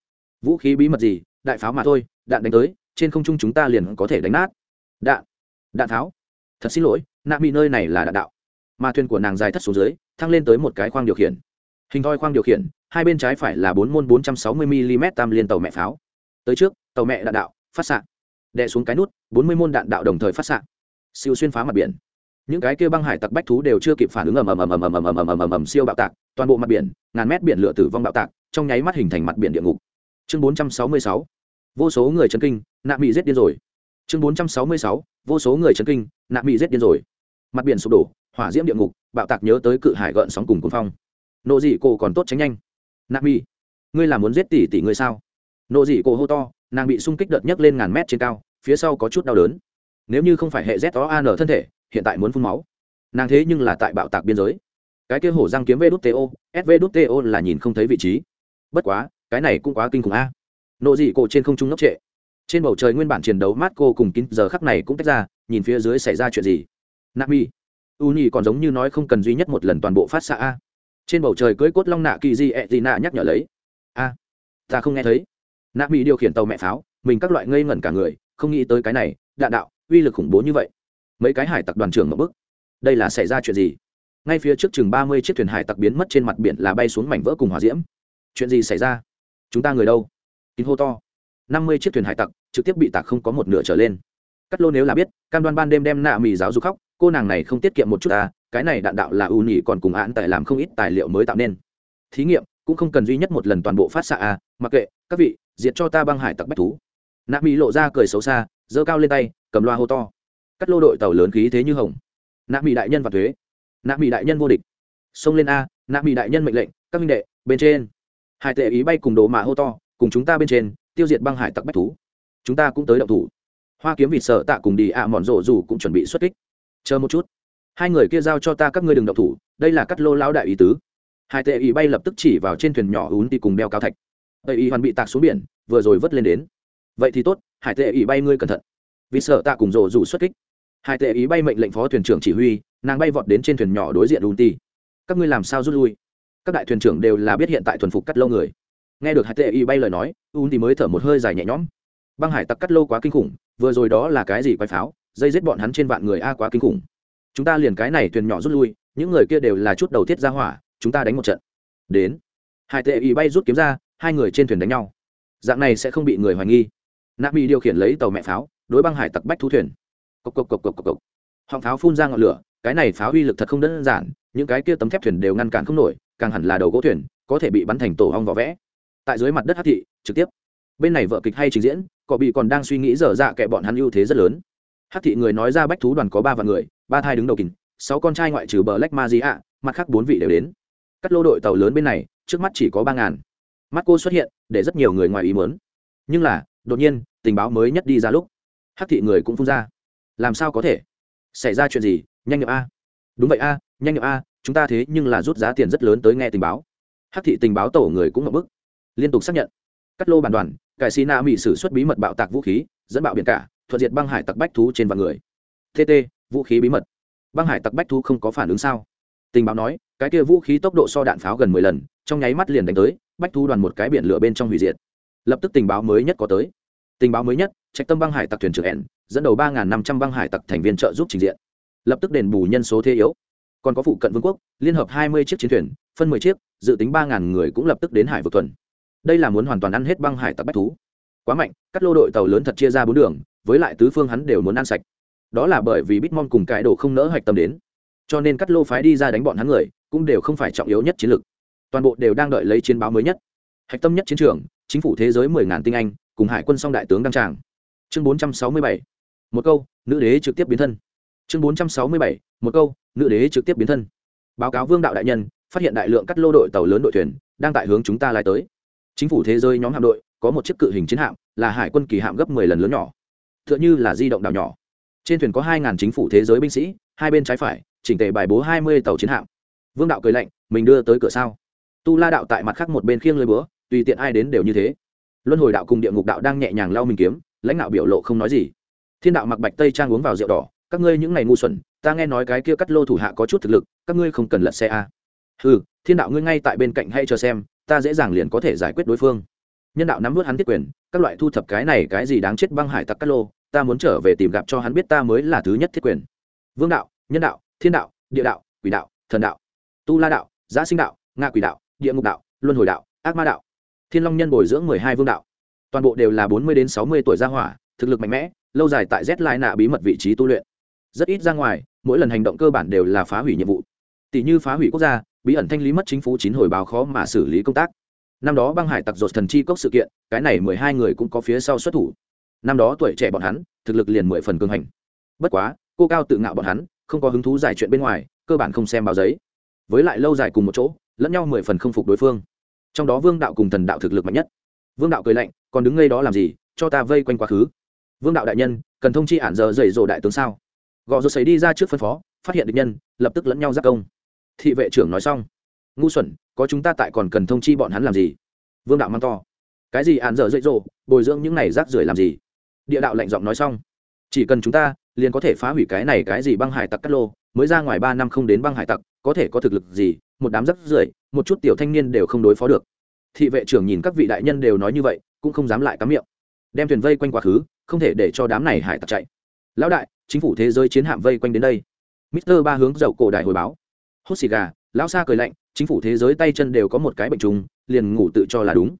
Speaker 1: Vũ khí bí mật gì? Đại pháo mà thôi, đạn đánh tới trên không trung chúng ta liền có thể đánh nát đạn đạn tháo thật xin lỗi nạ mỹ nơi này là đạn đạo mà thuyền của nàng dài thất xuống dưới thăng lên tới một cái khoang điều khiển hình thoi khoang điều khiển hai bên trái phải là bốn môn bốn trăm sáu mươi mm tam liên tàu mẹ pháo tới trước tàu mẹ đạn đạo phát xạ đè xuống cái nút bốn mươi môn đạn đạo đồng thời phát xạ siêu xuyên phá mặt biển những cái kia băng hải tặc bách thú đều chưa kịp phản ứng ầm ầm ầm ầm ầm ầm ầm ầm ầm ầm ầm siêu bạo tạc toàn bộ mặt biển ngàn mét biển lửa tử vong bạo tạc trong nháy mắt hình thành mặt biển địa ngục chương 466 vô số người chấn kinh, nạ mỹ giết điên rồi. Chương 466 vô số người chấn kinh, nạ mỹ giết điên rồi. Mặt biển sụp đổ, hỏa diễm địa ngục, bạo tạc nhớ tới cự hải gợn sóng cùng cuốn phong. Nộ dị cổ còn tốt tránh nhanh. Nạ mỹ ngươi là muốn giết tỷ tỷ ngươi sao? Nộ dị cổ hô to, nàng bị xung kích đợt nhấc lên ngàn mét trên cao, phía sau có chút đau đớn. Nếu như không phải hệ z o an thân thể, hiện tại muốn phun máu. Nàng thế nhưng là tại bạo tạc biên giới. Cái kia hổ răng kiếm vđto svto là nhìn không thấy vị trí. Bất quá, cái này cũng quá kinh khủng a nộ dị cổ trên không trung ngốc trệ. Trên bầu trời nguyên bản chiến đấu mát cô cùng kín giờ khắc này cũng tách ra, nhìn phía dưới xảy ra chuyện gì? Nami u nhi còn giống như nói không cần duy nhất một lần toàn bộ phát xạ a. Trên bầu trời cưới cốt long nạ kỳ di e ẹ dị nạ nhắc nhở lấy. A, ta không nghe thấy. Nạ mi điều khiển tàu mẹ pháo, mình các loại ngây ngẩn cả người, không nghĩ tới cái này đạn đạo, uy lực khủng bố như vậy. Mấy cái hải tặc đoàn trưởng ở bức đây là xảy ra chuyện gì? Ngay phía trước chừng ba mươi chiếc thuyền hải tặc biến mất trên mặt biển là bay xuống mảnh vỡ cùng hòa diễm. Chuyện gì xảy ra? Chúng ta người đâu? Kín hô to. Năm mươi chiếc thuyền hải tặc trực tiếp bị tạc không có một nửa trở lên. Cắt lô nếu là biết, cam đoan ban đêm đem nạ mì giáo dục khóc, cô nàng này không tiết kiệm một chút à cái này đạn đạo là ưu nhị còn cùng án tại làm không ít tài liệu mới tạo nên. Thí nghiệm cũng không cần duy nhất một lần toàn bộ phát xạ à mặc kệ, các vị, diệt cho ta băng hải tặc bách thú. Nạ mì lộ ra cười xấu xa, giơ cao lên tay, cầm loa hô to. Cắt lô đội tàu lớn khí thế như hồng. Nạ mì đại nhân và thuế. Nạ mì đại nhân vô địch. Xông lên a, nạ mì đại nhân mệnh lệnh, các minh đệ, bên trên. Hải tệ ý bay cùng đồ mà hô to cùng chúng ta bên trên, tiêu diệt băng hải tặc bách thú. Chúng ta cũng tới động thủ. Hoa kiếm vịt sợ tạ cùng đi ạ mòn rộ dù cũng chuẩn bị xuất kích. Chờ một chút. Hai người kia giao cho ta các ngươi đừng động thủ, đây là cắt lô lão đại ý tứ. Hai tệ ý bay lập tức chỉ vào trên thuyền nhỏ ún đi cùng đeo cao thạch. Tệ ý hoàn bị tạc xuống biển, vừa rồi vớt lên đến. Vậy thì tốt hải tệ ý bay ngươi cẩn thận. Vì sợ tạ cùng rộ dù xuất kích. Hải tệ ý bay mệnh lệnh phó thuyền trưởng chỉ huy, nàng bay vọt đến trên thuyền nhỏ đối diện ún ti các ngươi làm sao rút lui? Các đại thuyền trưởng đều là biết hiện tại thuần phục cắt lâu người nghe được hải tệ Y bay lời nói un thì mới thở một hơi dài nhẹ nhõm. Băng hải tặc cắt lô quá kinh khủng, vừa rồi đó là cái gì quái pháo, dây giết bọn hắn trên vạn người a quá kinh khủng. Chúng ta liền cái này thuyền nhỏ rút lui, những người kia đều là chút đầu thiết ra hỏa, chúng ta đánh một trận. Đến. Hải tệ ý bay rút kiếm ra, hai người trên thuyền đánh nhau. Dạng này sẽ không bị người hoài nghi. Nạp bị điều khiển lấy tàu mẹ pháo, đối băng hải tặc bách thu thuyền. Cộc cộc cộc cộc cộc cộc. Họng pháo phun ra ngọn lửa, cái này pháo uy lực thật không đơn giản, những cái kia tấm thép thuyền đều ngăn cản không nổi, càng hẳn là đầu gỗ thuyền, có thể bị bắn thành tổ hong vỏ vẽ tại dưới mặt đất hát thị, trực tiếp. Bên này vợ kịch hay trình diễn, cọ bị còn đang suy nghĩ dở dạ kệ bọn hắn ưu thế rất lớn. Hát thị người nói ra bách thú đoàn có ba vạn người, ba thai đứng đầu kình sáu con trai ngoại trừ bờ lách ma di ạ, mặt khác bốn vị đều đến. Cắt lô đội tàu lớn bên này, trước mắt chỉ có ba ngàn. Mắt cô xuất hiện, để rất nhiều người ngoài ý mớn nhưng là, đột nhiên, tình báo mới nhất đi ra lúc. Hát thị người cũng phun ra. Làm sao có thể? Xảy ra chuyện gì? Nhanh nghiệm a. Đúng vậy a, nhanh nghiệm a, chúng ta thế nhưng là rút giá tiền rất lớn tới nghe tình báo. Hát thị tình báo tổ người cũng ngập bức liên tục xác nhận. Cắt lô bản đoàn, cải xì na mỹ sử xuất bí mật bạo tạc vũ khí, dẫn bạo biển cả, thuận diệt băng hải tặc bách thú trên vạn người. Tt vũ khí bí mật. Băng hải tặc bách thú không có phản ứng sao? Tình báo nói, cái kia vũ khí tốc độ so đạn pháo gần mười lần, trong nháy mắt liền đánh tới, bách thú đoàn một cái biển lửa bên trong hủy diệt. Lập tức tình báo mới nhất có tới. Tình báo mới nhất, trạch tâm băng hải tặc thuyền trưởng ẻn dẫn đầu ba năm trăm băng hải tặc thành viên trợ giúp trình diện. Lập tức đền bù nhân số thế yếu. Còn có phụ cận vương quốc, liên hợp hai mươi chiếc chiến thuyền, phân mười chiếc, dự tính ba người cũng lập tức đến hải vực tuần đây là muốn hoàn toàn ăn hết băng hải tặc bách thú. Quá mạnh các lô đội tàu lớn thật chia ra bốn đường, với lại tứ phương hắn đều muốn ăn sạch. Đó là bởi vì bitmon cùng cái đồ không nỡ hạch tâm đến. Cho nên cắt lô phái đi ra đánh bọn hắn người, cũng đều không phải trọng yếu nhất chiến lược. Toàn bộ đều đang đợi lấy chiến báo mới nhất. Hạch tâm nhất chiến trường, chính phủ thế giới mười ngàn tinh anh, cùng hải quân song đại tướng đăng tràng. Chương bốn trăm sáu mươi bảy. Một câu, nữ đế trực tiếp biến thân. Chương bốn trăm sáu mươi bảy. Một câu, nữ đế trực tiếp biến thân. Báo cáo vương đạo đại nhân, phát hiện đại lượng cắt lô đội tàu lớn đội thuyền, đang tại hướng chúng ta lai tới chính phủ thế giới nhóm hạm đội có một chiếc cự hình chiến hạm là hải quân kỳ hạm gấp mười lần lớn nhỏ t h ư ợ n h ư là di động đảo nhỏ. Trên thuyền có hai ngàn chính phủ thế giới binh sĩ, hai bên trái phải, chỉnh tề bài bố hai mươi tàu chiến hạm. Vương đạo cười lạnh, mình đưa tới cửa sao? Tu la đạo tại mặt khác một bên khiêng lơi búa, tùy tiện ai đến đều như thế. Luân hồi đạo cùng địa ngục đạo đang nhẹ nhàng lau mình kiếm, lãnh đạo biểu lộ không nói gì. Thiên đạo mặc bạch tây trang uống vào rượu đỏ, các ngươi những ngày ngu xuẩn, ta nghe nói cái kia cắt lô thủ hạ có chút thực lực, các ngươi không cần lật xe a. Ừ thiên đạo ngươi ngay tại bên cạnh hay chờ xem ta dễ dàng liền có thể giải quyết đối phương. Nhân đạo nắm vớt hắn thiết quyền, các loại thu thập cái này cái gì đáng chết băng hải tặc cát lô, ta muốn trở về tìm gặp cho hắn biết ta mới là thứ nhất thiết quyền. Vương đạo, nhân đạo, thiên đạo, địa đạo, quỷ đạo, thần đạo. Tu la đạo giã sinh đạo nga quỷ đạo, địa ngục đạo, luân hồi đạo, ác ma đạo. Thiên long nhân bồi dưỡng mười hai vương đạo. Toàn bộ đều là bốn mươi đến sáu mươi tuổi gia hỏa, thực lực mạnh mẽ, lâu dài tại z lai nạ bí mật vị trí tu luyện. Rất ít ra ngoài, mỗi lần hành động cơ bản đều là phá hủy nhiệm vụ. Tỷ như phá hủy quốc gia bí ẩn thanh lý mất chính phủ chín hồi báo khó mà xử lý công tác. Năm đó băng hải tặc dột thần chi cốc sự kiện, cái này mười hai người cũng có phía sau xuất thủ. Năm đó tuổi trẻ bọn hắn, thực lực liền mười phần cường hành. Bất quá, cô cao tự ngạo bọn hắn, không có hứng thú giải chuyện bên ngoài, cơ bản không xem báo giấy. Với lại lâu dài cùng một chỗ, lẫn nhau mười phần không phục đối phương. Trong đó vương đạo cùng thần đạo thực lực mạnh nhất. Vương đạo cười lạnh, còn đứng ngay đó làm gì? Cho ta vây quanh quá khứ. Vương đạo đại nhân, cần thông chi ản giờ dày dỗ đại tướng sao? Gò rột xấy đi ra trước phân phó, phát hiện địch nhân, lập tức lẫn nhau giác công thị vệ trưởng nói xong. Ngu xuẩn, có chúng ta tại còn cần thông chi bọn hắn làm gì? Vương đạo mang to. Cái gì hạn dở dậy dỗ, bồi dưỡng những này rác rưởi làm gì? Địa đạo lạnh giọng nói xong. Chỉ cần chúng ta, liền có thể phá hủy cái này cái gì băng hải tặc cắt lô, mới ra ngoài ba năm không đến băng hải tặc, có thể có thực lực gì, một đám rác rưởi, một chút tiểu thanh niên đều không đối phó được. Thị vệ trưởng nhìn các vị đại nhân đều nói như vậy, cũng không dám lại cắm miệng. Đem thuyền vây quanh quá khứ, không thể để cho đám này hải tặc chạy. Lão đại, chính phủ thế giới chiến hạm vây quanh đến đây. Mister ba hướng dậu cổ đại hồi báo hốt xì gà, lão Sa cười lạnh, chính phủ thế giới tay chân đều có một cái bệnh trùng, liền ngủ tự cho là đúng.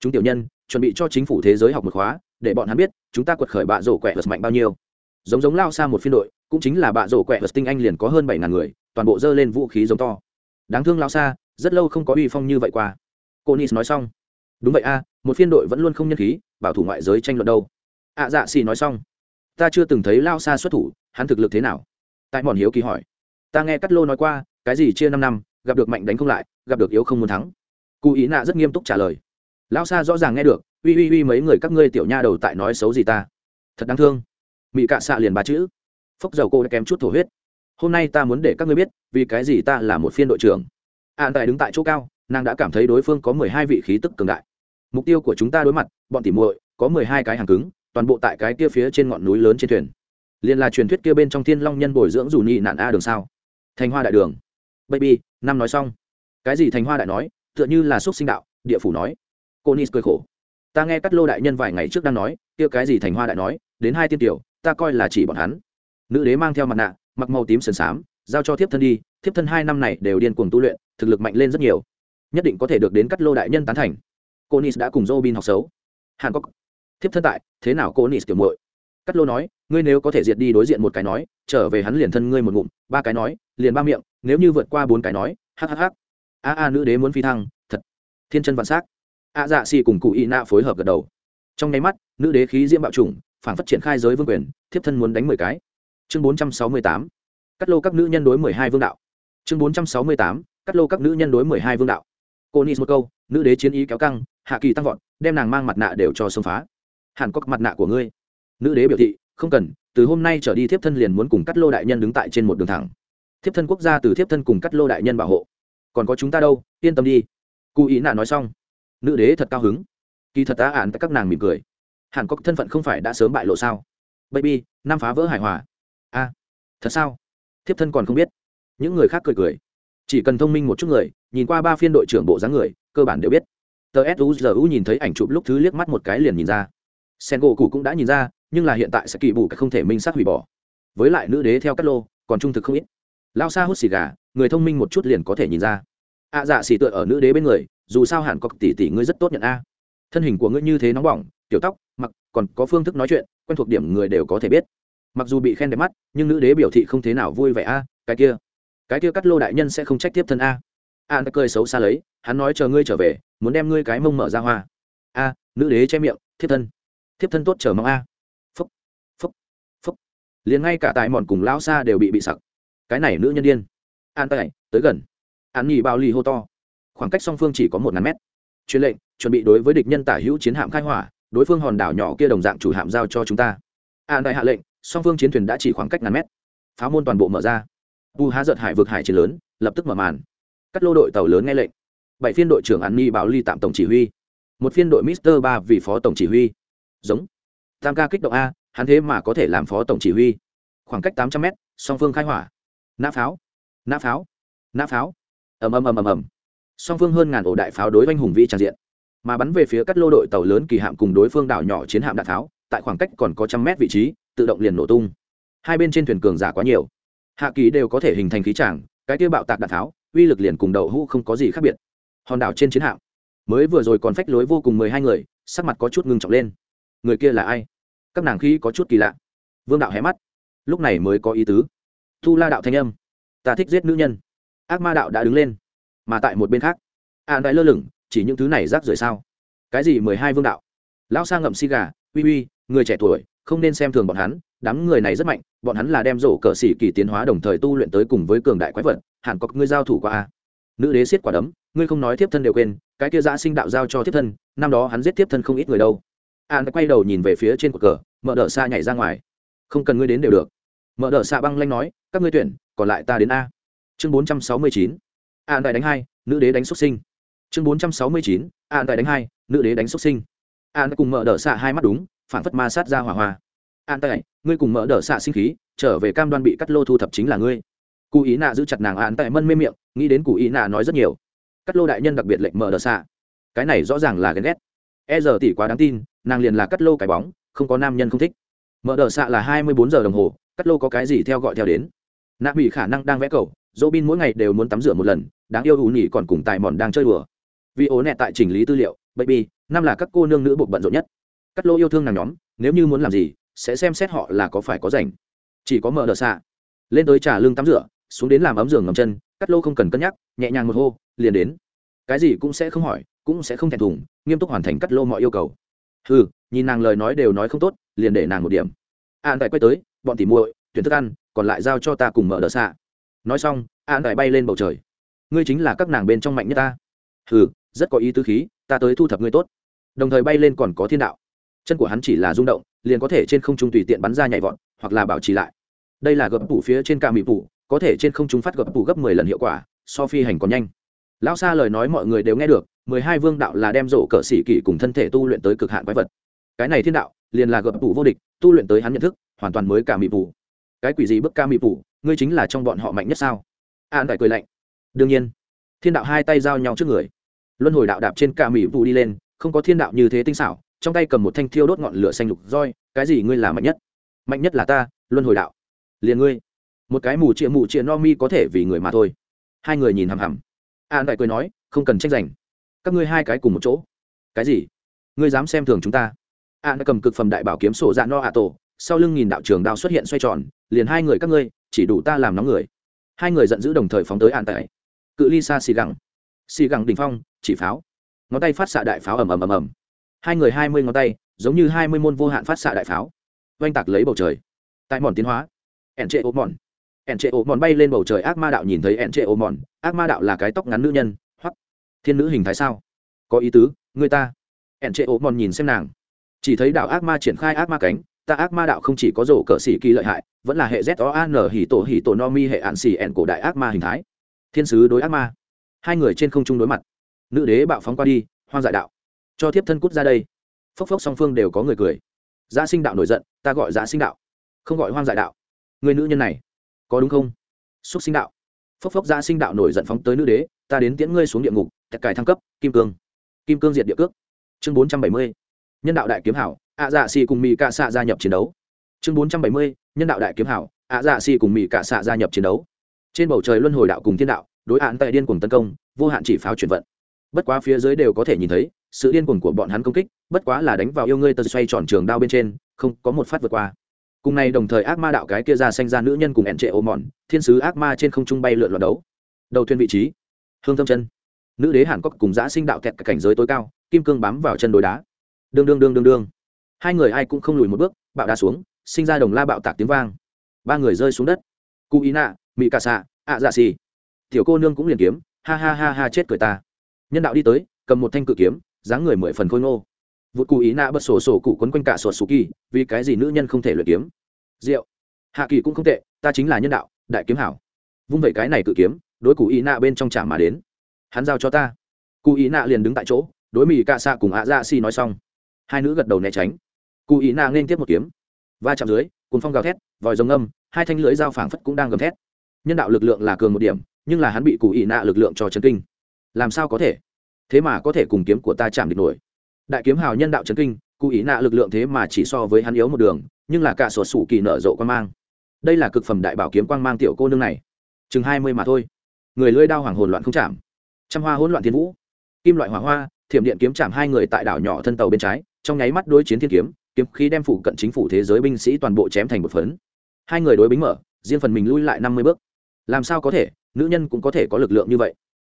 Speaker 1: Chúng tiểu nhân, chuẩn bị cho chính phủ thế giới học một khóa, để bọn hắn biết, chúng ta quật khởi bạ rổ quẹ vật mạnh bao nhiêu. Giống giống lao xa một phiên đội, cũng chính là bạ rổ quẹ vật tinh anh liền có hơn bảy ngàn người, toàn bộ dơ lên vũ khí giống to. Đáng thương lao xa, rất lâu không có uy phong như vậy qua. Cô nis nói xong. Đúng vậy a, một phiên đội vẫn luôn không nhân khí, bảo thủ ngoại giới tranh luận đâu. Ạ dạ xì nói xong. Ta chưa từng thấy lao xa xuất thủ, hắn thực lực thế nào? Tại mòn hiếu kỳ hỏi. Ta nghe cắt lô nói qua cái gì chia năm năm, gặp được mạnh đánh không lại, gặp được yếu không muốn thắng. Cụ ý nạ rất nghiêm túc trả lời. Lão Sa rõ ràng nghe được, uy uy uy, mấy người các ngươi tiểu nha đầu tại nói xấu gì ta? Thật đáng thương. Mị cạ xạ liền ba chữ. Phốc dầu cô đã kém chút thổ huyết. Hôm nay ta muốn để các ngươi biết, vì cái gì ta là một phiên đội trưởng. An tài đứng tại chỗ cao, nàng đã cảm thấy đối phương có mười hai vị khí tức cường đại. Mục tiêu của chúng ta đối mặt, bọn tỉ muội, có mười hai cái hàng cứng, toàn bộ tại cái kia phía trên ngọn núi lớn trên thuyền. Liền là truyền thuyết kia bên trong thiên long nhân bồi dưỡng dù nhị nạn a đường sao? Thành hoa đại đường baby, năm nói xong. Cái gì thành hoa đại nói, tựa như là xúc sinh đạo, địa phủ nói. Cô nis cười khổ. Ta nghe cắt lô đại nhân vài ngày trước đang nói, kia cái gì thành hoa đại nói, đến hai tiên tiểu, ta coi là chỉ bọn hắn. Nữ đế mang theo mặt nạ, mặc màu tím sườn xám, giao cho thiếp thân đi, thiếp thân hai năm này đều điên cuồng tu luyện, thực lực mạnh lên rất nhiều. Nhất định có thể được đến cắt lô đại nhân tán thành. Cô nis đã cùng robin học xấu. Hàn Quốc. Thiếp thân tại, thế nào cô nis kiểu muội? Cắt lô nói, ngươi nếu có thể diệt đi đối diện một cái nói, trở về hắn liền thân ngươi một ngụm, ba cái nói, liền ba miệng nếu như vượt qua bốn cái nói hhh a a nữ đế muốn phi thăng, thật. Thiên chân vạn s á c a dạ xì cùng cụ y nạ phối hợp gật đầu. Trong nháy mắt, nữ đế khí diễm bạo chủng phản phát triển khai giới vương quyền, thiếp thân muốn đánh mười cái. Chương bốn trăm sáu mươi tám. Cắt lô các nữ nhân đối mười hai vương đạo. Chương bốn trăm sáu mươi tám. Cắt lô các nữ nhân đối mười hai vương đạo. Cô nis một câu, nữ đế chiến ý kéo căng, hạ kỳ tăng vọt, đem nàng mang mặt nạ đều cho xông phá. Hàn cốc mặt nạ của ngươi. Nữ đế biểu thị, không cần, từ hôm nay trở đi thiếp thân liền muốn cùng cắt lô đại nhân đứng tại trên một đường thẳng thiếp thân quốc gia từ thiếp thân cùng cắt lô đại nhân bảo hộ. Còn có chúng ta đâu? Yên tâm đi. Cụ ý nạ nói xong, nữ đế thật cao hứng. Kỳ thật ta ạn các nàng mỉm cười. Hàn có thân phận không phải đã sớm bại lộ sao? Baby, năm phá vỡ hài hòa. A, thật sao? Thiếp thân còn không biết. Những người khác cười cười. Chỉ cần thông minh một chút người, nhìn qua ba phiên đội trưởng bộ dáng người, cơ bản đều biết. Tờ suzu nhìn thấy ảnh chụp lúc thứ liếc mắt một cái liền nhìn ra. Sen gỗ cụ cũng đã nhìn ra, nhưng là hiện tại sẽ kỳ bù cái không thể minh sát hủy bỏ. Với lại nữ đế theo cát lô, còn trung thực không ít lao xa hút xì gà người thông minh một chút liền có thể nhìn ra. Ạ à, dạ xì tựa ở nữ đế bên người dù sao hẳn có tỷ tỷ ngươi rất tốt nhận a. Thân hình của ngươi như thế nóng bỏng tiểu tóc mặc còn có phương thức nói chuyện quen thuộc điểm người đều có thể biết. Mặc dù bị khen đẹp mắt nhưng nữ đế biểu thị không thế nào vui vẻ a cái kia. Cái kia cắt lô đại nhân sẽ không trách tiếp thân a. À, a đã cười xấu xa lấy hắn nói chờ ngươi trở về muốn đem ngươi cái mông mở ra hoa. A nữ đế che miệng thiếp thân. Thiếp thân tốt chờ mong a. Phúc phúc phúc. Liền ngay cả tài mòn cùng lão xa đều bị bị sặc cái này nữ nhân điên. An tay tới gần. An nhì bao ly hô to. Khoảng cách song phương chỉ có một ngàn mét. Truyền lệnh, chuẩn bị đối với địch nhân tả hữu chiến hạm khai hỏa, đối phương hòn đảo nhỏ kia đồng dạng chủ hạm giao cho chúng ta. An đại hạ lệnh, song phương chiến thuyền đã chỉ khoảng cách ngàn mét. Pháo môn toàn bộ mở ra. U há giật hải vực hải chiến lớn, lập tức mở màn. Cắt lô đội tàu lớn nghe lệnh. Bảy phiên đội trưởng an ni bảo ly tạm tổng chỉ huy. Một phiên đội mister ba vì phó tổng chỉ huy. Giống. Tam ca kích động a, hắn thế mà có thể làm phó tổng chỉ huy. Khoảng cách tám trăm m song phương khai hỏa nã pháo. Nã pháo. Nã pháo. Ầm ầm ầm ầm ầm. Song phương hơn ngàn ổ đại pháo đối với hùng vĩ tràn diện. Mà bắn về phía các lô đội tàu lớn kỳ hạm cùng đối phương đảo nhỏ chiến hạm đạn pháo, tại khoảng cách còn có trăm mét vị trí, tự động liền nổ tung. Hai bên trên thuyền cường giả quá nhiều. Hạ kỳ đều có thể hình thành khí tràng, cái tiêu bạo tạc đạn pháo, uy lực liền cùng đậu hũ không có gì khác biệt. Hòn đảo trên chiến hạm. Mới vừa rồi còn phách lối vô cùng mười hai người, sắc mặt có chút ngưng trọng lên. Người kia là ai? Các nàng khí có chút kỳ lạ. Vương đạo hé mắt. Lúc này mới có ý tứ thu la đạo thanh âm. Ta thích giết nữ nhân. Ác ma đạo đã đứng lên, mà tại một bên khác. An đại lơ lửng, chỉ những thứ này rác rưởi sao? Cái gì mười hai vương đạo? Lão sa ngậm xi gà, uy uy, người trẻ tuổi, không nên xem thường bọn hắn, đám người này rất mạnh, bọn hắn là đem rổ cờ xỉ kỳ tiến hóa đồng thời tu luyện tới cùng với cường đại quái vật, hẳn có ngươi giao thủ qua a. Nữ đế siết quả đấm, ngươi không nói tiếp thân đều quên, cái kia giã sinh đạo giao cho tiếp thân, năm đó hắn giết tiếp thân không ít người đâu. An quay đầu nhìn về phía trên cột cờ, mở đỡ xa nhảy ra ngoài. Không cần ngươi đến đều được mở đỡ xạ băng lanh nói, các ngươi tuyển, còn lại ta đến a. Chương bốn trăm sáu mươi chín, an đại đánh hai, nữ đế đánh xuất sinh. Chương bốn trăm sáu mươi chín, an đại đánh hai, nữ đế đánh xuất sinh. An cùng mở đỡ xạ hai mắt đúng phản phất ma sát ra hỏa hoa. An tại ngươi cùng mở đỡ xạ sinh khí, trở về cam đoan bị cắt lô thu thập chính là ngươi. Cụ ý nạ giữ chặt nàng an tại mân mê miệng, nghĩ đến cụ ý nạ nói rất nhiều. Cắt lô đại nhân đặc biệt lệnh mở đỡ xạ. Cái này rõ ràng là ghen ghét. E giờ tỷ quá đáng tin, nàng liền là cắt lô cái bóng, không có nam nhân không thích. Mở đờ xạ là hai mươi bốn giờ đồng hồ cắt lô có cái gì theo gọi theo đến? Nạ bị khả năng đang vẽ cầu dỗ bin mỗi ngày đều muốn tắm rửa một lần, đáng yêu ủ nhỉ còn cùng tài mòn đang chơi đùa. Vì ố nẹ tại chỉnh lý tư liệu, baby, năm là các cô nương nữ buộc bận rộn nhất. Cắt lô yêu thương nàng nhóm, nếu như muốn làm gì, sẽ xem xét họ là có phải có rảnh. Chỉ có mở đờ xạ. Lên tới trà lương tắm rửa, xuống đến làm ấm giường ngầm chân, cắt lô không cần cân nhắc, nhẹ nhàng một hô, liền đến. Cái gì cũng sẽ không hỏi, cũng sẽ không thèm thùng, nghiêm túc hoàn thành cắt lô mọi yêu cầu. Ừ nhìn nàng lời nói đều nói không tốt, liền để nàng một điểm. An tại quay tới bọn tỉ muội, tuyển thức ăn, còn lại giao cho ta cùng mở đờ xạ. Nói xong, an lại bay lên bầu trời. Ngươi chính là các nàng bên trong mạnh nhất ta. Ừ rất có ý tứ khí, ta tới thu thập ngươi tốt. Đồng thời bay lên còn có thiên đạo. Chân của hắn chỉ là rung động, liền có thể trên không trung tùy tiện bắn ra nhảy vọt, hoặc là bảo trì lại. Đây là gập phủ phía trên ca mỹ phủ có thể trên không trung phát gập phủ gấp mười lần hiệu quả, so phi hành còn nhanh. Lão xa lời nói mọi người đều nghe được, mười hai vương đạo là đem rổ cỡ sĩ kỷ cùng thân thể tu luyện tới cực hạn quái vật. Cái này thiên đạo, liền là gập phủ vô địch, tu luyện tới hắn nhận thức hoàn toàn mới cả mị phủ cái quỷ gì bức ca mị phủ ngươi chính là trong bọn họ mạnh nhất sao? An đại cười lạnh. Đương nhiên. Thiên đạo hai tay giao nhau trước người. Luân hồi đạo đạp trên ca mị phủ đi lên, không có thiên đạo như thế tinh xảo, trong tay cầm một thanh thiêu đốt ngọn lửa xanh lục roi, cái gì ngươi là mạnh nhất? Mạnh nhất là ta, luân hồi đạo. Liền ngươi. Một cái mù chịa mù chịa no mi có thể vì người mà thôi. Hai người nhìn hằm hằm. An đại cười nói, không cần tranh giành. Các ngươi hai cái cùng một chỗ. Cái gì? Ngươi dám xem thường chúng ta? An đã cầm cực phẩm đại bảo kiếm sổ dạ no ạ tổ sau lưng nhìn đạo trường đao xuất hiện xoay tròn, liền hai người các ngươi, chỉ đủ ta làm nóng người. Hai người giận dữ đồng thời phóng tới an tại cự ly xa xì gẳng. Xì gẳng đỉnh phong, chỉ pháo. Ngón tay phát xạ đại pháo ầm ầm ầm ầm. Hai người hai mươi ngón tay, giống như hai mươi môn vô hạn phát xạ đại pháo. Oanh tạc lấy bầu trời. Tại mòn tiến hóa. Ẻn trệ ô mòn. Ẻn trệ ô mòn bay lên bầu trời ác ma đạo nhìn thấy ẻn trệ ô mòn. Ác ma đạo là cái tóc ngắn nữ nhân. Hoặc thiên nữ hình thái sao? Có ý tứ, người ta. Ẻn trệ ô mòn nhìn xem nàng. Chỉ thấy đạo ác ma triển khai ác ma cánh ta ác ma đạo không chỉ có rổ cờ xỉ kỳ lợi hại, vẫn là hệ z o an hỉ tổ hỉ tổ no mi hệ ạn xỉ ẹn cổ đại ác ma hình thái. Thiên sứ đối ác ma. Hai người trên không trung đối mặt. Nữ đế bạo phóng qua đi, hoang dại đạo. Cho thiếp thân cút ra đây. Phốc phốc song phương đều có người cười. Giã sinh đạo nổi giận, ta gọi giã sinh đạo. Không gọi hoang dại đạo. Người nữ nhân này, có đúng không? Xúc sinh đạo. Phốc phốc giã sinh đạo nổi giận phóng tới nữ đế, ta đến tiễn ngươi xuống địa ngục tạch cài thăng cấp, kim cương. Kim cương diệt địa cước. Chương bốn trăm bảy mươi. Nhân đạo đại kiếm hảo ạ dạ xì cùng mỹ cạ xạ gia nhập chiến đấu. Chương bốn trăm bảy mươi, nhân đạo đại kiếm hảo, ạ dạ xì cùng mỹ cạ xạ gia nhập chiến đấu. Trên bầu trời luân hồi đạo cùng thiên đạo, đối hạn tại điên cuồng tấn công, vô hạn chỉ pháo chuyển vận. Bất quá phía dưới đều có thể nhìn thấy, sự điên cuồng của bọn hắn công kích, bất quá là đánh vào yêu ngươi tật xoay tròn trường đao bên trên, không có một phát vượt qua. Cùng này đồng thời ác ma đạo cái kia ra sanh ra nữ nhân cùng ẹn trệ ô mòn, thiên sứ ác ma trên không trung bay lượn loạt đấu. Đầu thuyền vị trí, hương thâm chân. Nữ đế hàn cốc cùng giã sinh đạo kẹt cả cảnh giới tối cao, kim cương bám vào chân đồi đá. Đương đương đương đương đương hai người ai cũng không lùi một bước, bạo đá xuống, sinh ra đồng la bạo tạc tiếng vang. Ba người rơi xuống đất. Cụ ý nạ mỹ cà xạ, ạ dạ xì. Tiểu cô nương cũng liền kiếm, ha ha ha ha chết cười ta. Nhân đạo đi tới, cầm một thanh cự kiếm, dáng người mười phần khôi ngô. Vụt cụ ý nạ bật sổ sổ cụ quấn quanh cả sổ sù kỳ, vì cái gì nữ nhân không thể luyện kiếm? Rượu. Hạ kỳ cũng không tệ, ta chính là nhân đạo, đại kiếm hảo. Vung vẩy cái này cự kiếm, đối cụ ý nạ bên trong trả mà đến. Hắn giao cho ta. Cụ ý nạ liền đứng tại chỗ, đối mỹ cạ xạ cùng ạ dạ xì nói xong. Hai nữ gật đầu né tránh cụ ý nạ nên tiếp một kiếm. Va chạm dưới cùng phong gào thét, vòi rồng âm hai thanh lưỡi dao phảng phất cũng đang gầm thét. Nhân đạo lực lượng là cường một điểm, nhưng là hắn bị cụ ý nạ lực lượng cho chấn kinh. Làm sao có thể? Thế mà có thể cùng kiếm của ta chạm địch nổi. Đại kiếm hào nhân đạo trấn kinh, cụ ý nạ lực lượng thế mà chỉ so với hắn yếu một đường, nhưng là cả sổ sủ kỳ nở rộ quan mang. Đây là cực phẩm đại bảo kiếm quang mang tiểu cô nương này. Chừng hai mươi mà thôi. Người lưỡi đao hoàng hồn loạn không chạm. Trăm hoa hỗn loạn thiên vũ. Kim loại hỏa hoa, thiểm điện kiếm chạm hai người tại đảo nhỏ thân tàu bên trái, trong nháy mắt đối chiến thiên kiếm kiếm khí đem phủ cận chính phủ thế giới binh sĩ toàn bộ chém thành một phấn. Hai người đối bính mở, riêng phần mình lui lại năm mươi bước. Làm sao có thể? Nữ nhân cũng có thể có lực lượng như vậy.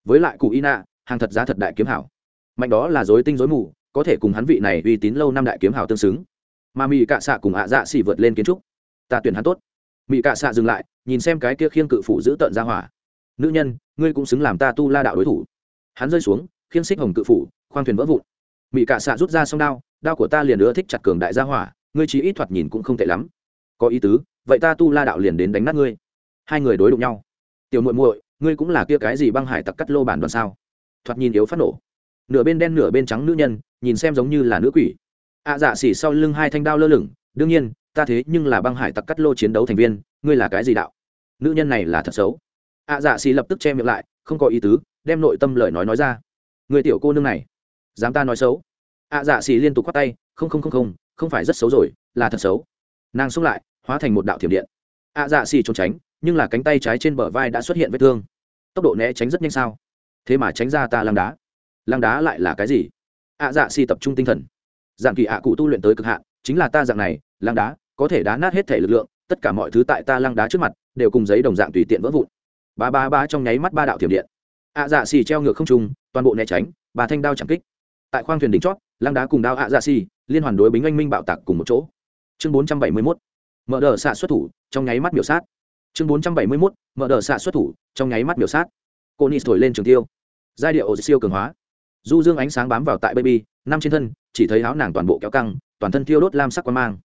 Speaker 1: Với lại cụ y nạ hàng thật giá thật đại kiếm hảo. Mạnh đó là dối tinh dối mù, có thể cùng hắn vị này uy tín lâu năm đại kiếm hảo tương xứng. Mà mỹ cạ xạ cùng ạ dạ xỉ vượt lên kiến trúc. Ta tuyển hắn tốt. Mỹ cạ xạ dừng lại, nhìn xem cái kia khiêng cự phủ giữ tợn ra hỏa. Nữ nhân, ngươi cũng xứng làm ta tu la đạo đối thủ. Hắn rơi xuống, khiêng xích hồng cự phủ, khoang thuyền vỡ vụn mỹ cạ xạ rút ra song đao đao của ta liền ưa thích chặt cường đại gia hỏa, ngươi chỉ ít thoạt nhìn cũng không tệ lắm. Có ý tứ, vậy ta tu la đạo liền đến đánh nát ngươi. Hai người đối đụng nhau. Tiểu muội muội, ngươi cũng là kia cái gì băng hải tặc cắt lô bản đoàn sao? Thoạt nhìn yếu phát nổ. Nửa bên đen nửa bên trắng nữ nhân, nhìn xem giống như là nữ quỷ. Ạ dạ xỉ sau lưng hai thanh đao lơ lửng, đương nhiên, ta thế nhưng là băng hải tặc cắt lô chiến đấu thành viên, ngươi là cái gì đạo? Nữ nhân này là thật xấu. Ạ dạ xỉ lập tức che miệng lại, không có ý tứ, đem nội tâm lời nói nói ra. Người tiểu cô nương này dám ta nói xấu? Ạ dạ xì liên tục khoác tay, không không không không không phải rất xấu rồi, là thật xấu. Nàng xông lại, hóa thành một đạo thiểm điện. Ạ dạ xì trốn tránh, nhưng là cánh tay trái trên bờ vai đã xuất hiện vết thương. Tốc độ né tránh rất nhanh sao? Thế mà tránh ra ta lăng đá. Lăng đá lại là cái gì? Ạ dạ xì tập trung tinh thần. Dạng kỳ ạ cụ tu luyện tới cực hạn, chính là ta dạng này, lăng đá, có thể đá nát hết thể lực lượng, tất cả mọi thứ tại ta lăng đá trước mặt, đều cùng giấy đồng dạng tùy tiện vỡ vụn. Ba ba ba trong nháy mắt ba đạo thiểm điện. Ạ dạ xì treo ngược không trung, toàn bộ né tránh bà thanh đao chẳng kích tại khoang thuyền đỉnh chót, lăng đá cùng đao ạ dạ xì liên hoàn đối bính anh minh bạo tạc cùng một chỗ. Chương bốn trăm bảy mươi mốt, mở đờ xạ xuất thủ, trong nháy mắt miểu sát. Chương bốn trăm bảy mươi mốt, mở đờ xạ xuất thủ, trong nháy mắt miểu sát. Cô nis thổi lên trường tiêu. Giai điệu siêu cường hóa. Du dương ánh sáng bám vào tại baby, năm trên thân, chỉ thấy áo nàng toàn bộ kéo căng, toàn thân thiêu đốt lam sắc quan mang.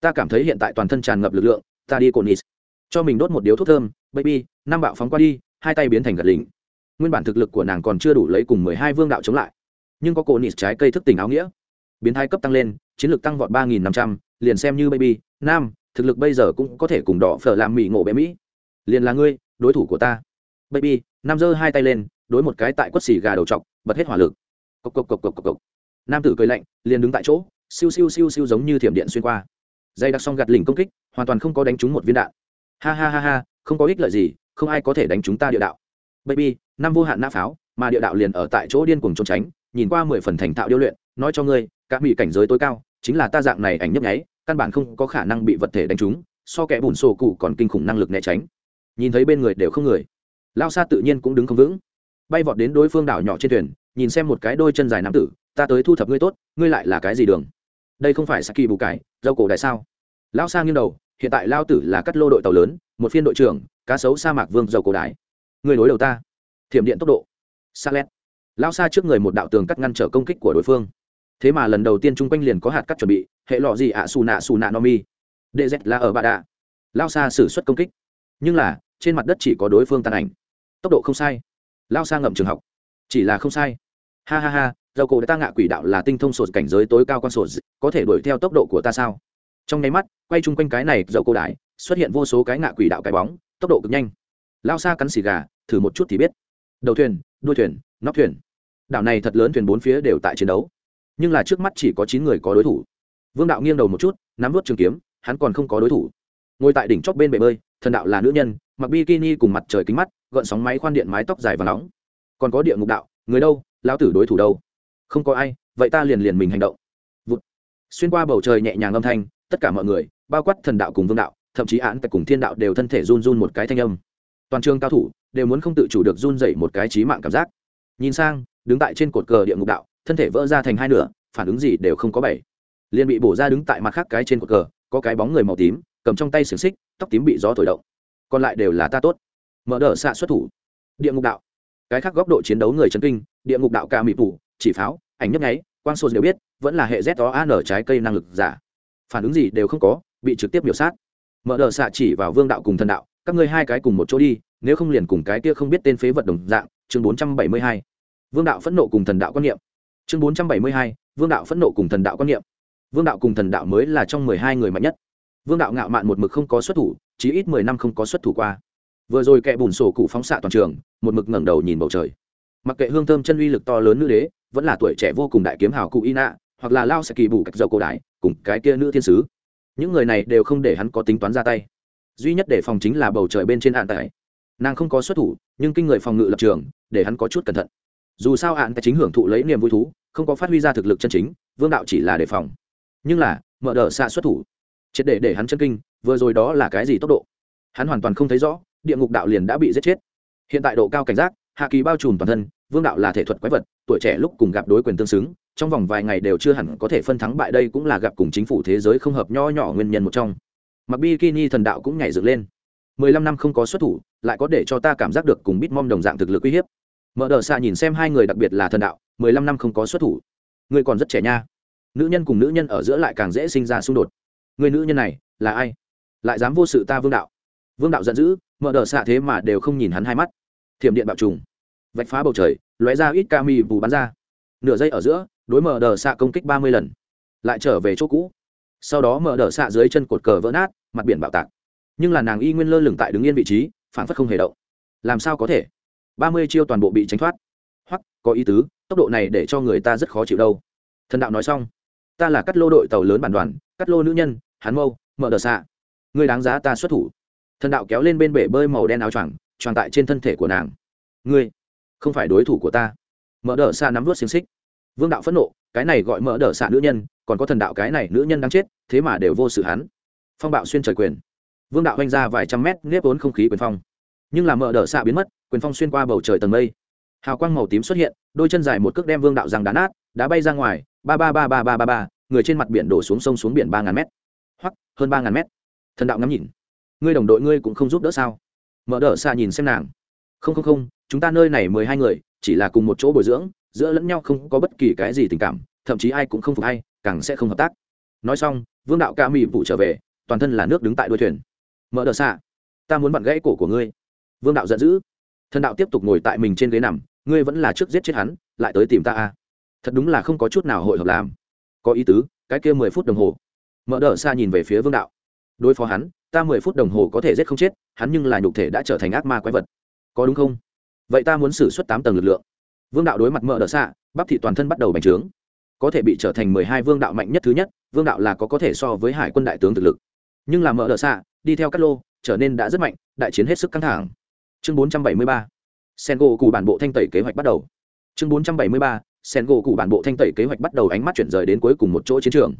Speaker 1: Ta cảm thấy hiện tại toàn thân tràn ngập lực lượng, ta đi cô nis cho mình đốt một điếu thuốc thơm, baby, năm bạo phóng qua đi, hai tay biến thành gật lình nguyên bản thực lực của nàng còn chưa đủ lấy cùng mười hai vương đạo chống lại nhưng có cô nịt trái cây thức tỉnh áo nghĩa. Biến thái cấp tăng lên, chiến lược tăng vọt ba nghìn năm trăm, liền xem như baby, nam, thực lực bây giờ cũng có thể cùng đỏ phở làm mỹ ngộ bé mỹ. Liền là ngươi, đối thủ của ta. Baby, nam giơ hai tay lên, đối một cái tại quất xì gà đầu t bật hết hỏa lực. Cộc cộc cộc cộc cộc cộc. Nam tử cười lạnh, liền đứng tại chỗ, siêu siêu siêu siêu giống như thiểm điện xuyên qua. Dây đặc xong gạt lình công kích, hoàn toàn không có đánh trúng một viên đạn. Ha ha ha ha, không có ích lợi gì, không ai có thể đánh chúng ta địa đạo. Baby, nam vô hạn nã pháo, mà địa đạo liền ở tại chỗ điên cuồng trốn tránh nhìn qua mười phần thành thạo điêu luyện, nói cho ngươi các mỹ cảnh giới tối cao, chính là ta dạng này ảnh nhấp nháy, căn bản không có khả năng bị vật thể đánh trúng, so kẻ bùn sổ cụ còn kinh khủng năng lực né tránh. Nhìn thấy bên người đều không người. Lao xa tự nhiên cũng đứng không vững. Bay vọt đến đối phương đảo nhỏ trên thuyền, nhìn xem một cái đôi chân dài nam tử, ta tới thu thập ngươi tốt, ngươi lại là cái gì đường? Đây không phải saki bù cải, dâu cổ đại sao? Lao xa nghiêng đầu, hiện tại lao tử là cắt lô đội tàu lớn, một phiên đội trưởng, cá sấu sa mạc vương dầu cổ đại. Người đối đầu ta. Thiểm điện tốc độ. Sa lét lao xa trước người một đạo tường cắt ngăn trở công kích của đối phương. Thế mà lần đầu tiên chung quanh liền có hạt cắt chuẩn bị hệ lọ gì ạ à, xù nạ xù nạ no mi. Dz là ở bà đạ. Lao xa xử suất công kích. Nhưng là trên mặt đất chỉ có đối phương tàn ảnh. Tốc độ không sai. Lao xa ngậm trường học. Chỉ là không sai. Ha ha ha dầu cổ đã ta ngạ quỷ đạo là tinh thông sột cảnh giới tối cao con sột có thể đuổi theo tốc độ của ta sao? Trong nháy mắt quay chung quanh cái này dầu cổ đại xuất hiện vô số cái ngạ quỷ đạo cái bóng tốc độ cực nhanh. Lao xa cắn xì gà thử một chút thì biết. Đầu thuyền đuôi thuyền nóc thuyền đảo này thật lớn thuyền bốn phía đều tại chiến đấu. Nhưng là trước mắt chỉ có chín người có đối thủ. Vương đạo nghiêng đầu một chút, nắm vớt trường kiếm, hắn còn không có đối thủ. Ngồi tại đỉnh chóp bên bể bơi, thần đạo là nữ nhân, mặc bikini cùng mặt trời kính mắt, gợn sóng máy khoan điện mái tóc dài và nóng. Còn có địa ngục đạo, người đâu, lão tử đối thủ đâu? Không có ai, vậy ta liền liền mình hành động. Vụt. xuyên qua bầu trời nhẹ nhàng âm thanh, tất cả mọi người, bao quát thần đạo cùng vương đạo, thậm chí án tại cùng thiên đạo đều thân thể run run một cái thanh âm. Toàn trường cao thủ đều muốn không tự chủ được run dậy một cái trí mạng cảm giác. Nhìn sang đứng tại trên cột cờ địa ngục đạo, thân thể vỡ ra thành hai nửa, phản ứng gì đều không có bảy. Liền bị bổ ra đứng tại mặt khác cái trên cột cờ, có cái bóng người màu tím, cầm trong tay xiềng xích, tóc tím bị gió thổi động. Còn lại đều là ta tốt. Mở đờ xạ xuất thủ. Địa ngục đạo. Cái khác góc độ chiến đấu người chấn kinh, địa ngục đạo ca mị phủ chỉ pháo, ảnh nhấp nháy, quang sô đều biết, vẫn là hệ z đó an trái cây năng lực giả. Phản ứng gì đều không có, bị trực tiếp biểu sát. Mở đờ xạ chỉ vào vương đạo cùng thần đạo, các ngươi hai cái cùng một chỗ đi, nếu không liền cùng cái kia không biết tên phế vật đồng dạng, chương bốn trăm bảy mươi hai vương đạo phẫn nộ cùng thần đạo quan niệm. Chương bốn trăm bảy mươi hai, vương đạo phẫn nộ cùng thần đạo quan niệm. Vương đạo cùng thần đạo mới là trong mười hai người mạnh nhất. Vương đạo ngạo mạn một mực không có xuất thủ, chí ít mười năm không có xuất thủ qua. Vừa rồi kẻ bùn sổ cụ phóng xạ toàn trường, một mực ngẩng đầu nhìn bầu trời. Mặc kệ hương thơm chân uy lực to lớn nữ đế, vẫn là tuổi trẻ vô cùng đại kiếm hào cụ y nạ hoặc là lao sẽ kỳ bù cách dầu cổ đại, cùng cái kia nữ thiên sứ. Những người này đều không để hắn có tính toán ra tay. Duy nhất để phòng chính là bầu trời bên trên hạn tại nàng không có xuất thủ, nhưng kinh người phòng ngự lập trường, để hắn có chút cẩn thận dù sao hạn tài chính hưởng thụ lấy niềm vui thú, không có phát huy ra thực lực chân chính, vương đạo chỉ là đề phòng. Nhưng là, mở đờ xạ xuất thủ, triệt để để hắn chân kinh, vừa rồi đó là cái gì tốc độ? Hắn hoàn toàn không thấy rõ, địa ngục đạo liền đã bị giết chết. Hiện tại độ cao cảnh giác, hạ kỳ bao trùm toàn thân, vương đạo là thể thuật quái vật, tuổi trẻ lúc cùng gặp đối quyền tương xứng, trong vòng vài ngày đều chưa hẳn có thể phân thắng bại đây cũng là gặp cùng chính phủ thế giới không hợp nho nhỏ nguyên nhân một trong. Mặc bikini thần đạo cũng nhảy dựng lên. Mười lăm năm không có xuất thủ, lại có để cho ta cảm giác được cùng bít mom đồng dạng thực lực uy hiếp mở đờ xạ nhìn xem hai người đặc biệt là thần đạo, mười lăm năm không có xuất thủ. Người còn rất trẻ nha. Nữ nhân cùng nữ nhân ở giữa lại càng dễ sinh ra xung đột. Người nữ nhân này là ai? Lại dám vô sự ta vương đạo. Vương đạo giận dữ, mở đờ xạ thế mà đều không nhìn hắn hai mắt. Thiểm điện bạo trùng. Vạch phá bầu trời, lóe ra ít ca mi bù bắn ra. Nửa giây ở giữa, đối mở đờ xạ công kích ba mươi lần. Lại trở về chỗ cũ. Sau đó mở đờ xạ dưới chân cột cờ vỡ nát, mặt biển bạo tạc. Nhưng là nàng y nguyên lơ lửng tại đứng yên vị trí phản phất không hề động. Làm sao có thể? Ba mươi chiêu toàn bộ bị tránh thoát. Hoặc, có ý tứ, tốc độ này để cho người ta rất khó chịu đâu. Thần đạo nói xong, ta là cắt lô đội tàu lớn bản đoàn, cắt lô nữ nhân, hắn mâu, mở đờ xạ. Ngươi đáng giá ta xuất thủ. Thần đạo kéo lên bên bể bơi màu đen áo choàng choàng tại trên thân thể của nàng. Ngươi, không phải đối thủ của ta. Mở đờ xạ nắm vớt xiềng xích. Vương đạo phẫn nộ, cái này gọi mở đờ xạ nữ nhân, còn có thần đạo cái này nữ nhân đáng chết, thế mà đều vô sự hắn. Phong bạo xuyên trời quyền. Vương đạo oanh ra vài trăm mét, nếp vốn không khí quyền phong. Nhưng làm mở đờ xạ biến mất quyền phong xuyên qua bầu trời tầng mây. Hào quang màu tím xuất hiện, đôi chân dài một cước đem vương đạo rằng đá nát, đá bay ra ngoài, ba ba ba ba ba ba ba, người trên mặt biển đổ xuống sông xuống biển ba ngàn mét. Hoặc, hơn ba ngàn mét. Thần đạo ngắm nhìn. Ngươi đồng đội ngươi cũng không giúp đỡ sao? Mở đỡ xa nhìn xem nàng. Không không không, chúng ta nơi này mười hai người, chỉ là cùng một chỗ bồi dưỡng, giữa lẫn nhau không có bất kỳ cái gì tình cảm, thậm chí ai cũng không phục hay càng sẽ không hợp tác. Nói xong, vương đạo ca mỹ vụ trở về, toàn thân là nước đứng tại đuôi thuyền. Mở đờ xạ ta muốn vặn gãy cổ của ngươi. Vương đạo giận dữ thần đạo tiếp tục ngồi tại mình trên ghế nằm, ngươi vẫn là trước giết chết hắn, lại tới tìm ta à? Thật đúng là không có chút nào hội hợp làm. Có ý tứ, cái kia mười phút đồng hồ. Mở đờ xa nhìn về phía vương đạo. Đối phó hắn, ta mười phút đồng hồ có thể giết không chết, hắn nhưng là nhục thể đã trở thành ác ma quái vật. Có đúng không? Vậy ta muốn xử suất tám tầng lực lượng. Vương đạo đối mặt mở đờ xa, bắp thị toàn thân bắt đầu bành trướng. Có thể bị trở thành mười hai vương đạo mạnh nhất thứ nhất, vương đạo là có có thể so với hải quân đại tướng thực lực. Nhưng là mở đờ xa, đi theo cát lô, trở nên đã rất mạnh, đại chiến hết sức căng thẳng chương bốn trăm bảy mươi ba, sen gỗ cụ bản bộ thanh tẩy kế hoạch bắt đầu. Chương bốn trăm bảy mươi ba, sen gỗ cụ bản bộ thanh tẩy kế hoạch bắt đầu ánh mắt chuyển rời đến cuối cùng một chỗ chiến trường.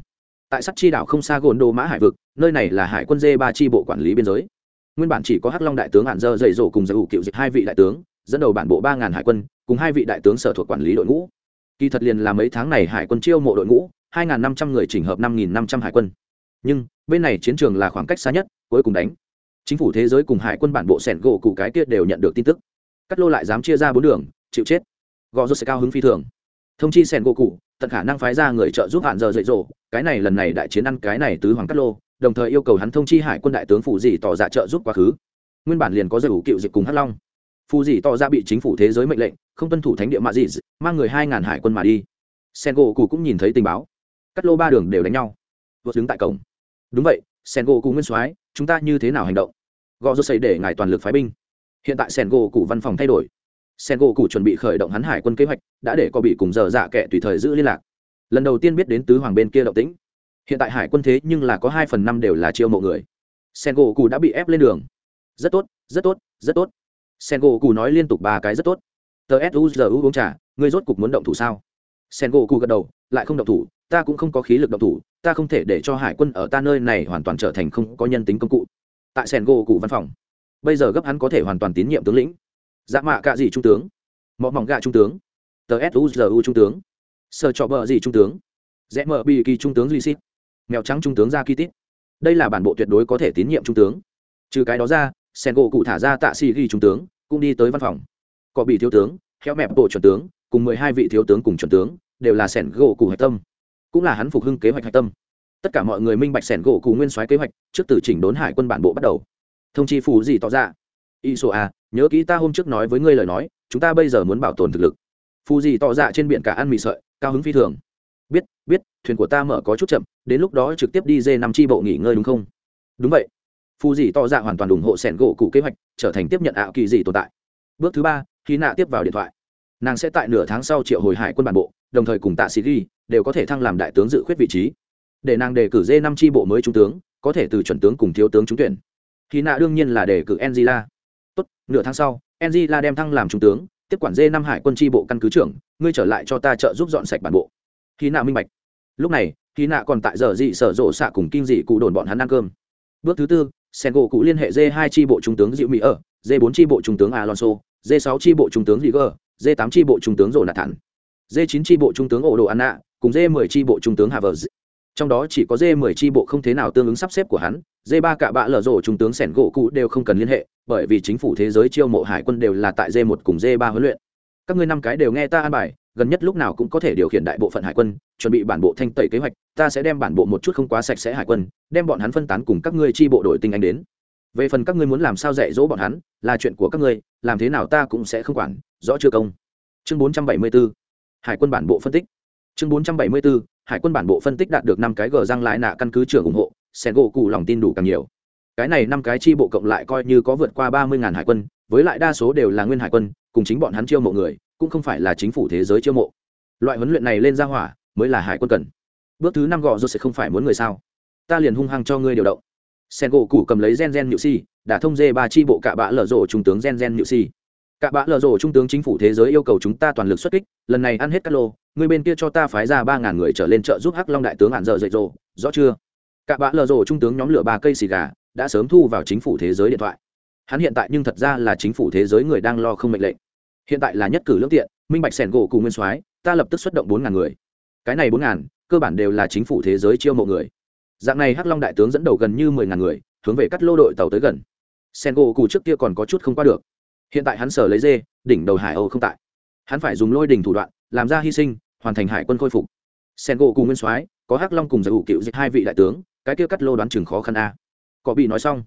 Speaker 1: Tại sắt chi đảo không xa gồn đô mã hải vực, nơi này là hải quân dê ba chi bộ quản lý biên giới. Nguyên bản chỉ có hắc long đại tướng hạn dơ dày dỗ cùng giải cựu dịch hai vị đại tướng, dẫn đầu bản bộ ba ngàn hải quân, cùng hai vị đại tướng sở thuộc quản lý đội ngũ. Kỳ thật liền là mấy tháng này hải quân chiêu mộ đội ngũ, hai năm trăm người chỉnh hợp năm năm trăm hải quân. Nhưng, bên này chiến trường là khoảng cách xa nhất, cuối cùng đánh chính phủ thế giới cùng hải quân bản bộ sẻn gỗ cụ cái kia đều nhận được tin tức. Cắt lô lại dám chia ra bốn đường, chịu chết. Gò rốt sẽ cao hứng phi thường. Thông chi sẻn gỗ cụ, tận khả năng phái ra người trợ giúp hạn giờ dạy dỗ. Cái này lần này đại chiến ăn cái này tứ hoàng cắt lô, đồng thời yêu cầu hắn thông chi hải quân đại tướng phụ dì tỏ ra trợ giúp quá khứ. Nguyên bản liền có giải ủ cựu dịch cùng hắc long. Phù dì tỏ ra bị chính phủ thế giới mệnh lệnh, không tuân thủ thánh địa mạ dì mang người hai ngàn hải quân mà đi. Sen gỗ cụ cũng nhìn thấy tình báo. Cắt lô ba đường đều đánh nhau. Vượt đứng tại cổng. Đúng vậy sen gỗ cụ nguyên soái, chúng ta như thế nào hành động? Gò rô xây để ngài toàn lực phái binh. Hiện tại sen gỗ cụ văn phòng thay đổi. Sen gỗ cụ chuẩn bị khởi động hắn hải quân kế hoạch, đã để có bị cùng giờ dạ kệ tùy thời giữ liên lạc. Lần đầu tiên biết đến tứ hoàng bên kia động tĩnh. Hiện tại hải quân thế nhưng là có hai phần năm đều là chiêu mộ người. Sen gỗ cụ đã bị ép lên đường. Rất tốt rất tốt rất tốt. Sen gỗ cụ nói liên tục ba cái rất tốt. Tờ suzu uống trà, ngươi rốt cục muốn động thủ sao? Sen gỗ cụ gật đầu, lại không động thủ, ta cũng không có khí lực động thủ, ta không thể để cho hải quân ở ta nơi này hoàn toàn trở thành không có nhân tính công cụ tại sen gỗ cụ văn phòng. Bây giờ gấp hắn có thể hoàn toàn tín nhiệm tướng lĩnh. Dạ mạ cạ gì trung tướng? Mọ mỏng gạ trung tướng. Tờ suzu trung tướng. Sờ trọ bờ gì trung tướng? Rẽ mở bị kỳ trung tướng duy xít mèo trắng trung tướng ra kỳ tít. Đây là bản bộ tuyệt đối có thể tín nhiệm trung tướng. Trừ cái đó ra sen gỗ cụ thả ra tạ xì ghi trung tướng, cũng đi tới văn phòng. Có bị thiếu tướng, khéo mẹp bộ chuẩn tướng, cùng mười hai vị thiếu tướng cùng chuẩn tướng, đều là sẻn gỗ cụ hạch tâm. Cũng là hắn phục hưng kế hoạch hạch tâm tất cả mọi người minh bạch sẻn gỗ cụ nguyên soái kế hoạch, trước từ chỉnh đốn hải quân bản bộ bắt đầu. Thông chi phù gì tỏ ra? Y sô a à, nhớ kỹ ta hôm trước nói với ngươi lời nói, chúng ta bây giờ muốn bảo tồn thực lực. Phù gì tỏ ra trên biển cả ăn mì sợi, cao hứng phi thường. Biết biết, thuyền của ta mở có chút chậm, đến lúc đó trực tiếp đi dê năm tri bộ nghỉ ngơi đúng không? Đúng vậy. Phù gì tỏ ra hoàn toàn ủng hộ sẻn gỗ cụ kế hoạch, trở thành tiếp nhận ảo kỳ gì tồn tại. Bước thứ ba, khi nạ tiếp vào điện thoại. Nàng sẽ tại nửa tháng sau triệu hồi hải quân bản bộ, đồng thời cùng tạ sĩ ghi đều có thể thăng làm đại tướng dự khuyết vị trí để nàng đề cử dê năm tri bộ mới trung tướng có thể từ chuẩn tướng cùng thiếu tướng trúng tuyển. Khi nạ đương nhiên là đề cử angela. Tốt nửa tháng sau angela đem thăng làm trung tướng tiếp quản dê năm hải quân tri bộ căn cứ trưởng ngươi trở lại cho ta trợ giúp dọn sạch bản bộ. Khi nạ minh bạch. Lúc này khi nạ còn tại giờ dị sở rộ xạ cùng kinh dị cụ đồn bọn hắn ăn cơm. Bước thứ tư sen gỗ cụ liên hệ d hai tri bộ trung tướng diệu mỹ ở d bốn tri bộ trung tướng alonso d sáu tri bộ trung tướng Liger, d tám tri bộ trung tướng rổ nạt thản d chín tri bộ trung tướng ổ đồ anna cùng d mười tri bộ trung tướng havers trong đó chỉ có d mười chi bộ không thế nào tương ứng sắp xếp của hắn d ba cả bạ lở rổ trung tướng sẻn gỗ cụ đều không cần liên hệ, bởi vì chính phủ thế giới chiêu mộ hải quân đều là tại d một cùng d ba huấn luyện. Các ngươi năm cái đều nghe ta an bài, gần nhất lúc nào cũng có thể điều khiển đại bộ phận hải quân, chuẩn bị bản bộ thanh tẩy kế hoạch, ta sẽ đem bản bộ một chút không quá sạch sẽ hải quân, đem bọn hắn phân tán cùng các ngươi chi bộ đội tinh anh đến. Về phần các ngươi muốn làm sao dạy dỗ bọn hắn, là chuyện của các ngươi, làm thế nào ta cũng sẽ không quản, rõ chưa công? Chương 474 hải quân bản bộ phân tích chương 474 hải quân bản bộ phân tích đạt được năm cái gờ răng lại nạ căn cứ trưởng ủng hộ, sen gỗ cụ lòng tin đủ càng nhiều. Cái này năm cái chi bộ cộng lại coi như có vượt qua ba mươi ngàn hải quân, với lại đa số đều là nguyên hải quân, cùng chính bọn hắn chiêu mộ người, cũng không phải là chính phủ thế giới chiêu mộ. Loại huấn luyện này lên ra hỏa, mới là hải quân cần. Bước thứ năm gọ rồi sẽ không phải muốn người sao? Ta liền hung hăng cho ngươi điều động. Sen gỗ cụ cầm lấy gen gen nhự si, đã thông dê ba chi bộ cạ bã lở rộ trung tướng gen gen nhự si. Cạ bã lở rộ trung tướng chính phủ thế giới yêu cầu chúng ta toàn lực xuất kích, lần này ăn hết các lô người bên kia cho ta phái ra ba ngàn người trở lên trợ giúp hắc long đại tướng hạn dợ dậy rộ rõ chưa? Cả bã lờ rồ trung tướng nhóm lửa ba cây xì gà, đã sớm thu vào chính phủ thế giới điện thoại. Hắn hiện tại nhưng thật ra là chính phủ thế giới người đang lo không mệnh lệnh. Hiện tại là nhất cử lương tiện, minh bạch sẻn gỗ cùng nguyên soái, ta lập tức xuất động bốn ngàn người. Cái này bốn ngàn, cơ bản đều là chính phủ thế giới chiêu mộ người. Dạng này hắc long đại tướng dẫn đầu gần như mười ngàn người, hướng về cắt lô đội tàu tới gần. Sen gỗ cù trước kia còn có chút không qua được. Hiện tại hắn sở lấy dê, đỉnh đầu hải âu không tại. Hắn phải dùng lôi đình thủ đoạn, làm ra hy sinh hoàn thành hải quân khôi phục. Sen gỗ cùng nguyên soái, có hắc long cùng giải ủ cựu dịch hai vị đại tướng, cái kia cắt lô đoán chừng khó khăn a. Có bị nói xong.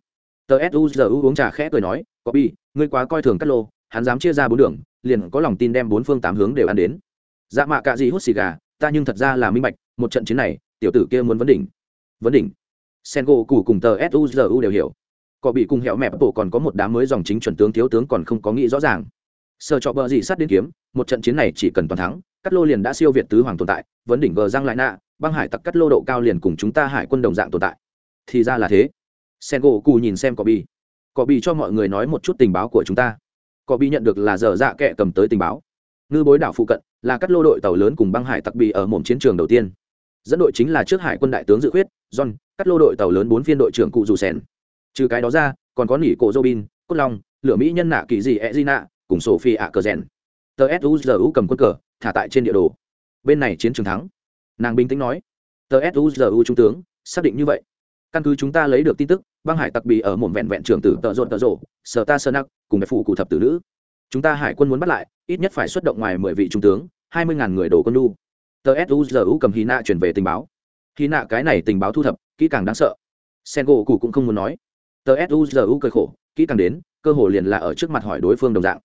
Speaker 1: Tờ suzu uống trà khẽ cười nói, có bị ngươi quá coi thường cắt lô, hắn dám chia ra bốn đường, liền có lòng tin đem bốn phương tám hướng đều ăn đến. Dạ mạ cạ gì hút xì gà, ta nhưng thật ra là minh bạch, một trận chiến này, tiểu tử kia muốn vấn đỉnh. Vấn đỉnh? Sen gỗ cụ cùng tờ suzu đều hiểu. Có bị cùng hẹo mẹp bộ còn có một đám mới dòng chính chuẩn tướng, thiếu tướng còn không có nghĩ rõ ràng sơ trọ bờ gì sát đến kiếm, một trận chiến này chỉ cần toàn thắng cắt lô liền đã siêu việt tứ hoàng tồn tại, vấn đỉnh gờ giang lại nạ, băng hải tặc cắt lô độ cao liền cùng chúng ta hải quân đồng dạng tồn tại. Thì ra là thế. Sen gỗ cụ nhìn xem có bi. Có bi cho mọi người nói một chút tình báo của chúng ta. Có bi nhận được là dở dạ kệ cầm tới tình báo. Ngư bối đảo phụ cận là cắt lô đội tàu lớn cùng băng hải tặc bị ở mồm chiến trường đầu tiên. Dẫn đội chính là trước hải quân đại tướng dự khuyết, john cắt lô đội tàu lớn bốn phiên đội trưởng cụ dù sen trừ cái đó ra, còn có nỉ cổ robin cốt long, lửa mỹ nhân nạ kỳ dị e di nạ cùng sophie ạ cờ rèn. Tờ suzu cầm quân cờ, thả tại trên địa đồ. Bên này chiến trường thắng. Nàng bình tĩnh nói. Tờ suzu trung tướng, xác định như vậy. Căn cứ chúng ta lấy được tin tức, băng hải tặc bị ở một vẹn vẹn trưởng tử tợ rộn tợ rộ, sở ta sơ nặc, cùng phụ cụ thập tử nữ. Chúng ta hải quân muốn bắt lại, ít nhất phải xuất động ngoài mười vị trung tướng, hai mươi ngàn người đổ quân lu tờ suzu cầm hy nạ chuyển về tình báo. Hy nạ cái này tình báo thu thập, kỹ càng đáng sợ. Sen gỗ cụ cũng không muốn nói. Tờ suzu cười khổ, kỹ càng đến, cơ hồ liền là ở trước mặt hỏi đối phương đồng dạng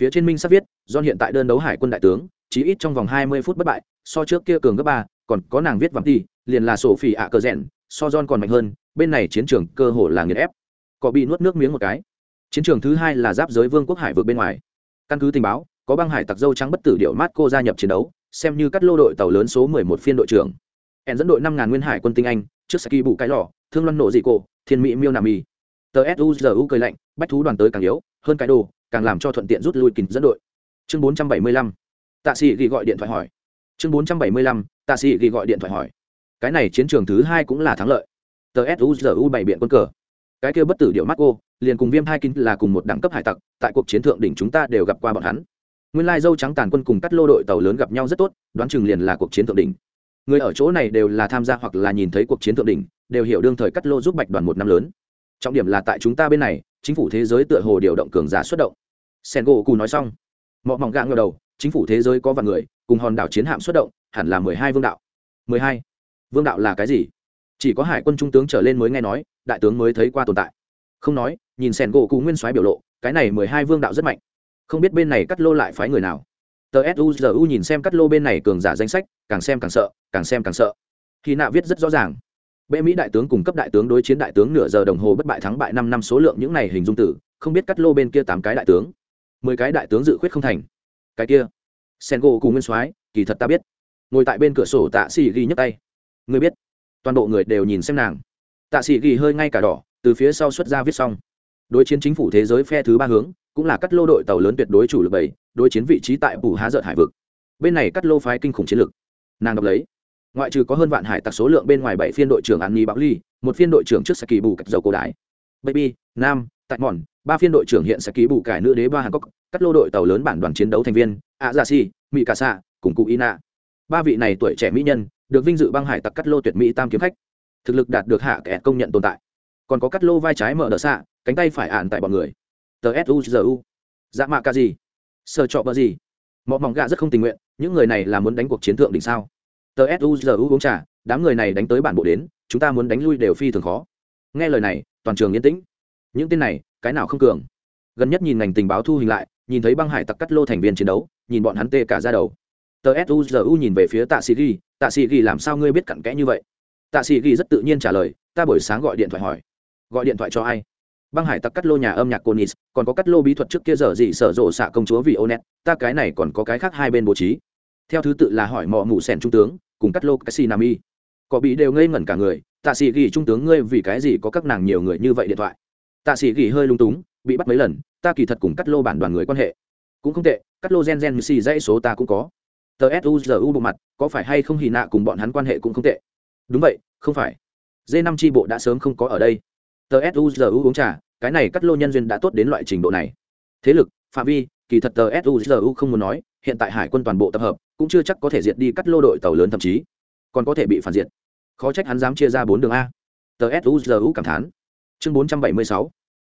Speaker 1: phía trên minh sắp viết do hiện tại đơn đấu hải quân đại tướng chỉ ít trong vòng hai mươi phút bất bại so trước kia cường gấp ba còn có nàng viết vắng đi liền là sổ phỉ ạ cờ rẽn so John còn mạnh hơn bên này chiến trường cơ hồ là nghiền ép. Có bị nuốt nước miếng một cái. Chiến trường thứ hai là giáp giới vương quốc hải vượt bên ngoài. Căn cứ tình báo có băng hải tặc dâu trắng bất tử điệu mát cô gia nhập chiến đấu xem như cắt lô đội tàu lớn số mười một phiên đội trưởng. Hẹn dẫn đội năm ngàn nguyên hải quân tinh anh trước saki bù cái lò thương loan nổ dị cổ thiên mỹ miêu nam mì, tờ suzu cười lạnh bách thú đoàn tới càng yếu hơn cái đồ càng làm cho thuận tiện rút lui kín dẫn đội. Chương bốn trăm bảy mươi lăm, tạ sĩ ghi gọi điện thoại hỏi. Chương bốn trăm bảy mươi lăm, tạ sĩ ghi gọi điện thoại hỏi. Cái này chiến trường thứ hai cũng là thắng lợi. Tờ suzu bày biện quân cờ. Cái kia bất tử điệu mắt cô liền cùng viêm hai kín là cùng một đẳng cấp hải tặc, tại cuộc chiến thượng đỉnh chúng ta đều gặp qua bọn hắn. Nguyên lai dâu trắng tàn quân cùng cắt lô đội tàu lớn gặp nhau rất tốt, đoán chừng liền là cuộc chiến thượng đỉnh. Người ở chỗ này đều là tham gia hoặc là nhìn thấy cuộc chiến thượng đỉnh, đều hiểu đương thời cắt lô giúp bạch đoàn một năm lớn. Trọng điểm là tại chúng ta bên này, chính phủ thế giới tựa hồ điều động cường giả xuất động sen gỗ cù nói xong, mọ mỏng gạng ngờ đầu, chính phủ thế giới có vạn người, cùng hòn đảo chiến hạm xuất động, hẳn là mười hai vương đạo. Mười hai? Vương đạo là cái gì? Chỉ có hải quân trung tướng trở lên mới nghe nói, đại tướng mới thấy qua tồn tại. Không nói, nhìn sẻn gỗ cụ nguyên soái biểu lộ, cái này mười hai vương đạo rất mạnh. Không biết bên này cắt lô lại phái người nào. Tờ suzu nhìn xem cắt lô bên này cường giả danh sách, càng xem càng sợ, càng xem càng sợ. Khi nạ viết rất rõ ràng. Bệ mỹ đại tướng cùng cấp đại tướng đối chiến đại tướng nửa giờ đồng hồ bất bại thắng bại năm năm số lượng những này hình dung tử, không biết cắt lô bên kia tám cái đại tướng mười cái đại tướng dự khuyết không thành. Cái kia, sen gỗ cùng nguyên soái, kỳ thật ta biết. Ngồi tại bên cửa sổ tạ xì ghi nhấc tay. Người biết, toàn bộ người đều nhìn xem nàng. Tạ sĩ ghi hơi ngay cả đỏ, từ phía sau xuất ra viết xong. Đối chiến chính phủ thế giới phe thứ ba hướng, cũng là cắt lô đội tàu lớn tuyệt đối chủ lực bảy, đối chiến vị trí tại bù há dợt hải vực. Bên này cắt lô phái kinh khủng chiến lực. Nàng đọc lấy. Ngoại trừ có hơn vạn hải tặc số lượng bên ngoài bảy phiên đội trưởng an ni bảo ly, một phiên đội trưởng trước saki bù cắt dầu cổ đái. Baby, nam tại mòn, ba phiên đội trưởng hiện sẽ ký bù cải nữ đế ba hàn cốc cắt lô đội tàu lớn bản đoàn chiến đấu thành viên, a gia si mỹ cà xạ cùng cụ ina ba vị này tuổi trẻ mỹ nhân, được vinh dự băng hải tặc cắt lô tuyệt mỹ tam kiếm khách. Thực lực đạt được hạ kẻ công nhận tồn tại. Còn có cắt lô vai trái mở đỡ xạ cánh tay phải ạn tại bọn người. Tờ suzu dạ mạ ca gì. Sơ trọ bờ gì. Mọi mỏng gà rất không tình nguyện, những người này là muốn đánh cuộc chiến thượng đỉnh sao? Tờ suzu uống trà, đám người này đánh tới bản bộ đến, chúng ta muốn đánh lui đều phi thường khó. Nghe lời này, toàn trường yên tĩnh những tên này, cái nào không cường? Gần nhất nhìn ngành tình báo thu hình lại, nhìn thấy băng hải tặc cắt lô thành viên chiến đấu, nhìn bọn hắn tê cả ra đầu. Tờ suzu nhìn về phía tạ sĩ ghi, tạ sĩ ghi làm sao ngươi biết cặn kẽ như vậy? Tạ sĩ ghi rất tự nhiên trả lời, ta buổi sáng gọi điện thoại hỏi. Gọi điện thoại cho ai? Băng hải tặc cắt lô nhà âm nhạc conis còn có cắt lô bí thuật trước kia giờ gì sở rộ xạ công chúa vì ô net ta cái này còn có cái khác hai bên bố trí. Theo thứ tự là hỏi mò mù sèn trung tướng, cùng cắt lô cassi nam y có bị đều ngây ngẩn cả người, tạ sĩ ghi, trung tướng ngươi vì cái gì có các nàng nhiều người như vậy điện thoại? Tạ sĩ gỉ hơi lung túng, bị bắt mấy lần, ta kỳ thật cùng cắt lô bản đoàn người quan hệ cũng không tệ, cắt lô gen gen xì dãy số ta cũng có. Tờ suzu bộ mặt, có phải hay không hì nạ cùng bọn hắn quan hệ cũng không tệ? Đúng vậy, không phải. D năm tri bộ đã sớm không có ở đây. Tờ suzu uống trà, cái này cắt lô nhân duyên đã tốt đến loại trình độ này. Thế lực, phạm vi, kỳ thật tờ suzu không muốn nói, hiện tại hải quân toàn bộ tập hợp, cũng chưa chắc có thể diệt đi cắt lô đội tàu lớn thậm chí còn có thể bị phản diệt. Khó trách hắn dám chia ra bốn đường a. Tờ suzu cảm thán chương bốn trăm bảy mươi sáu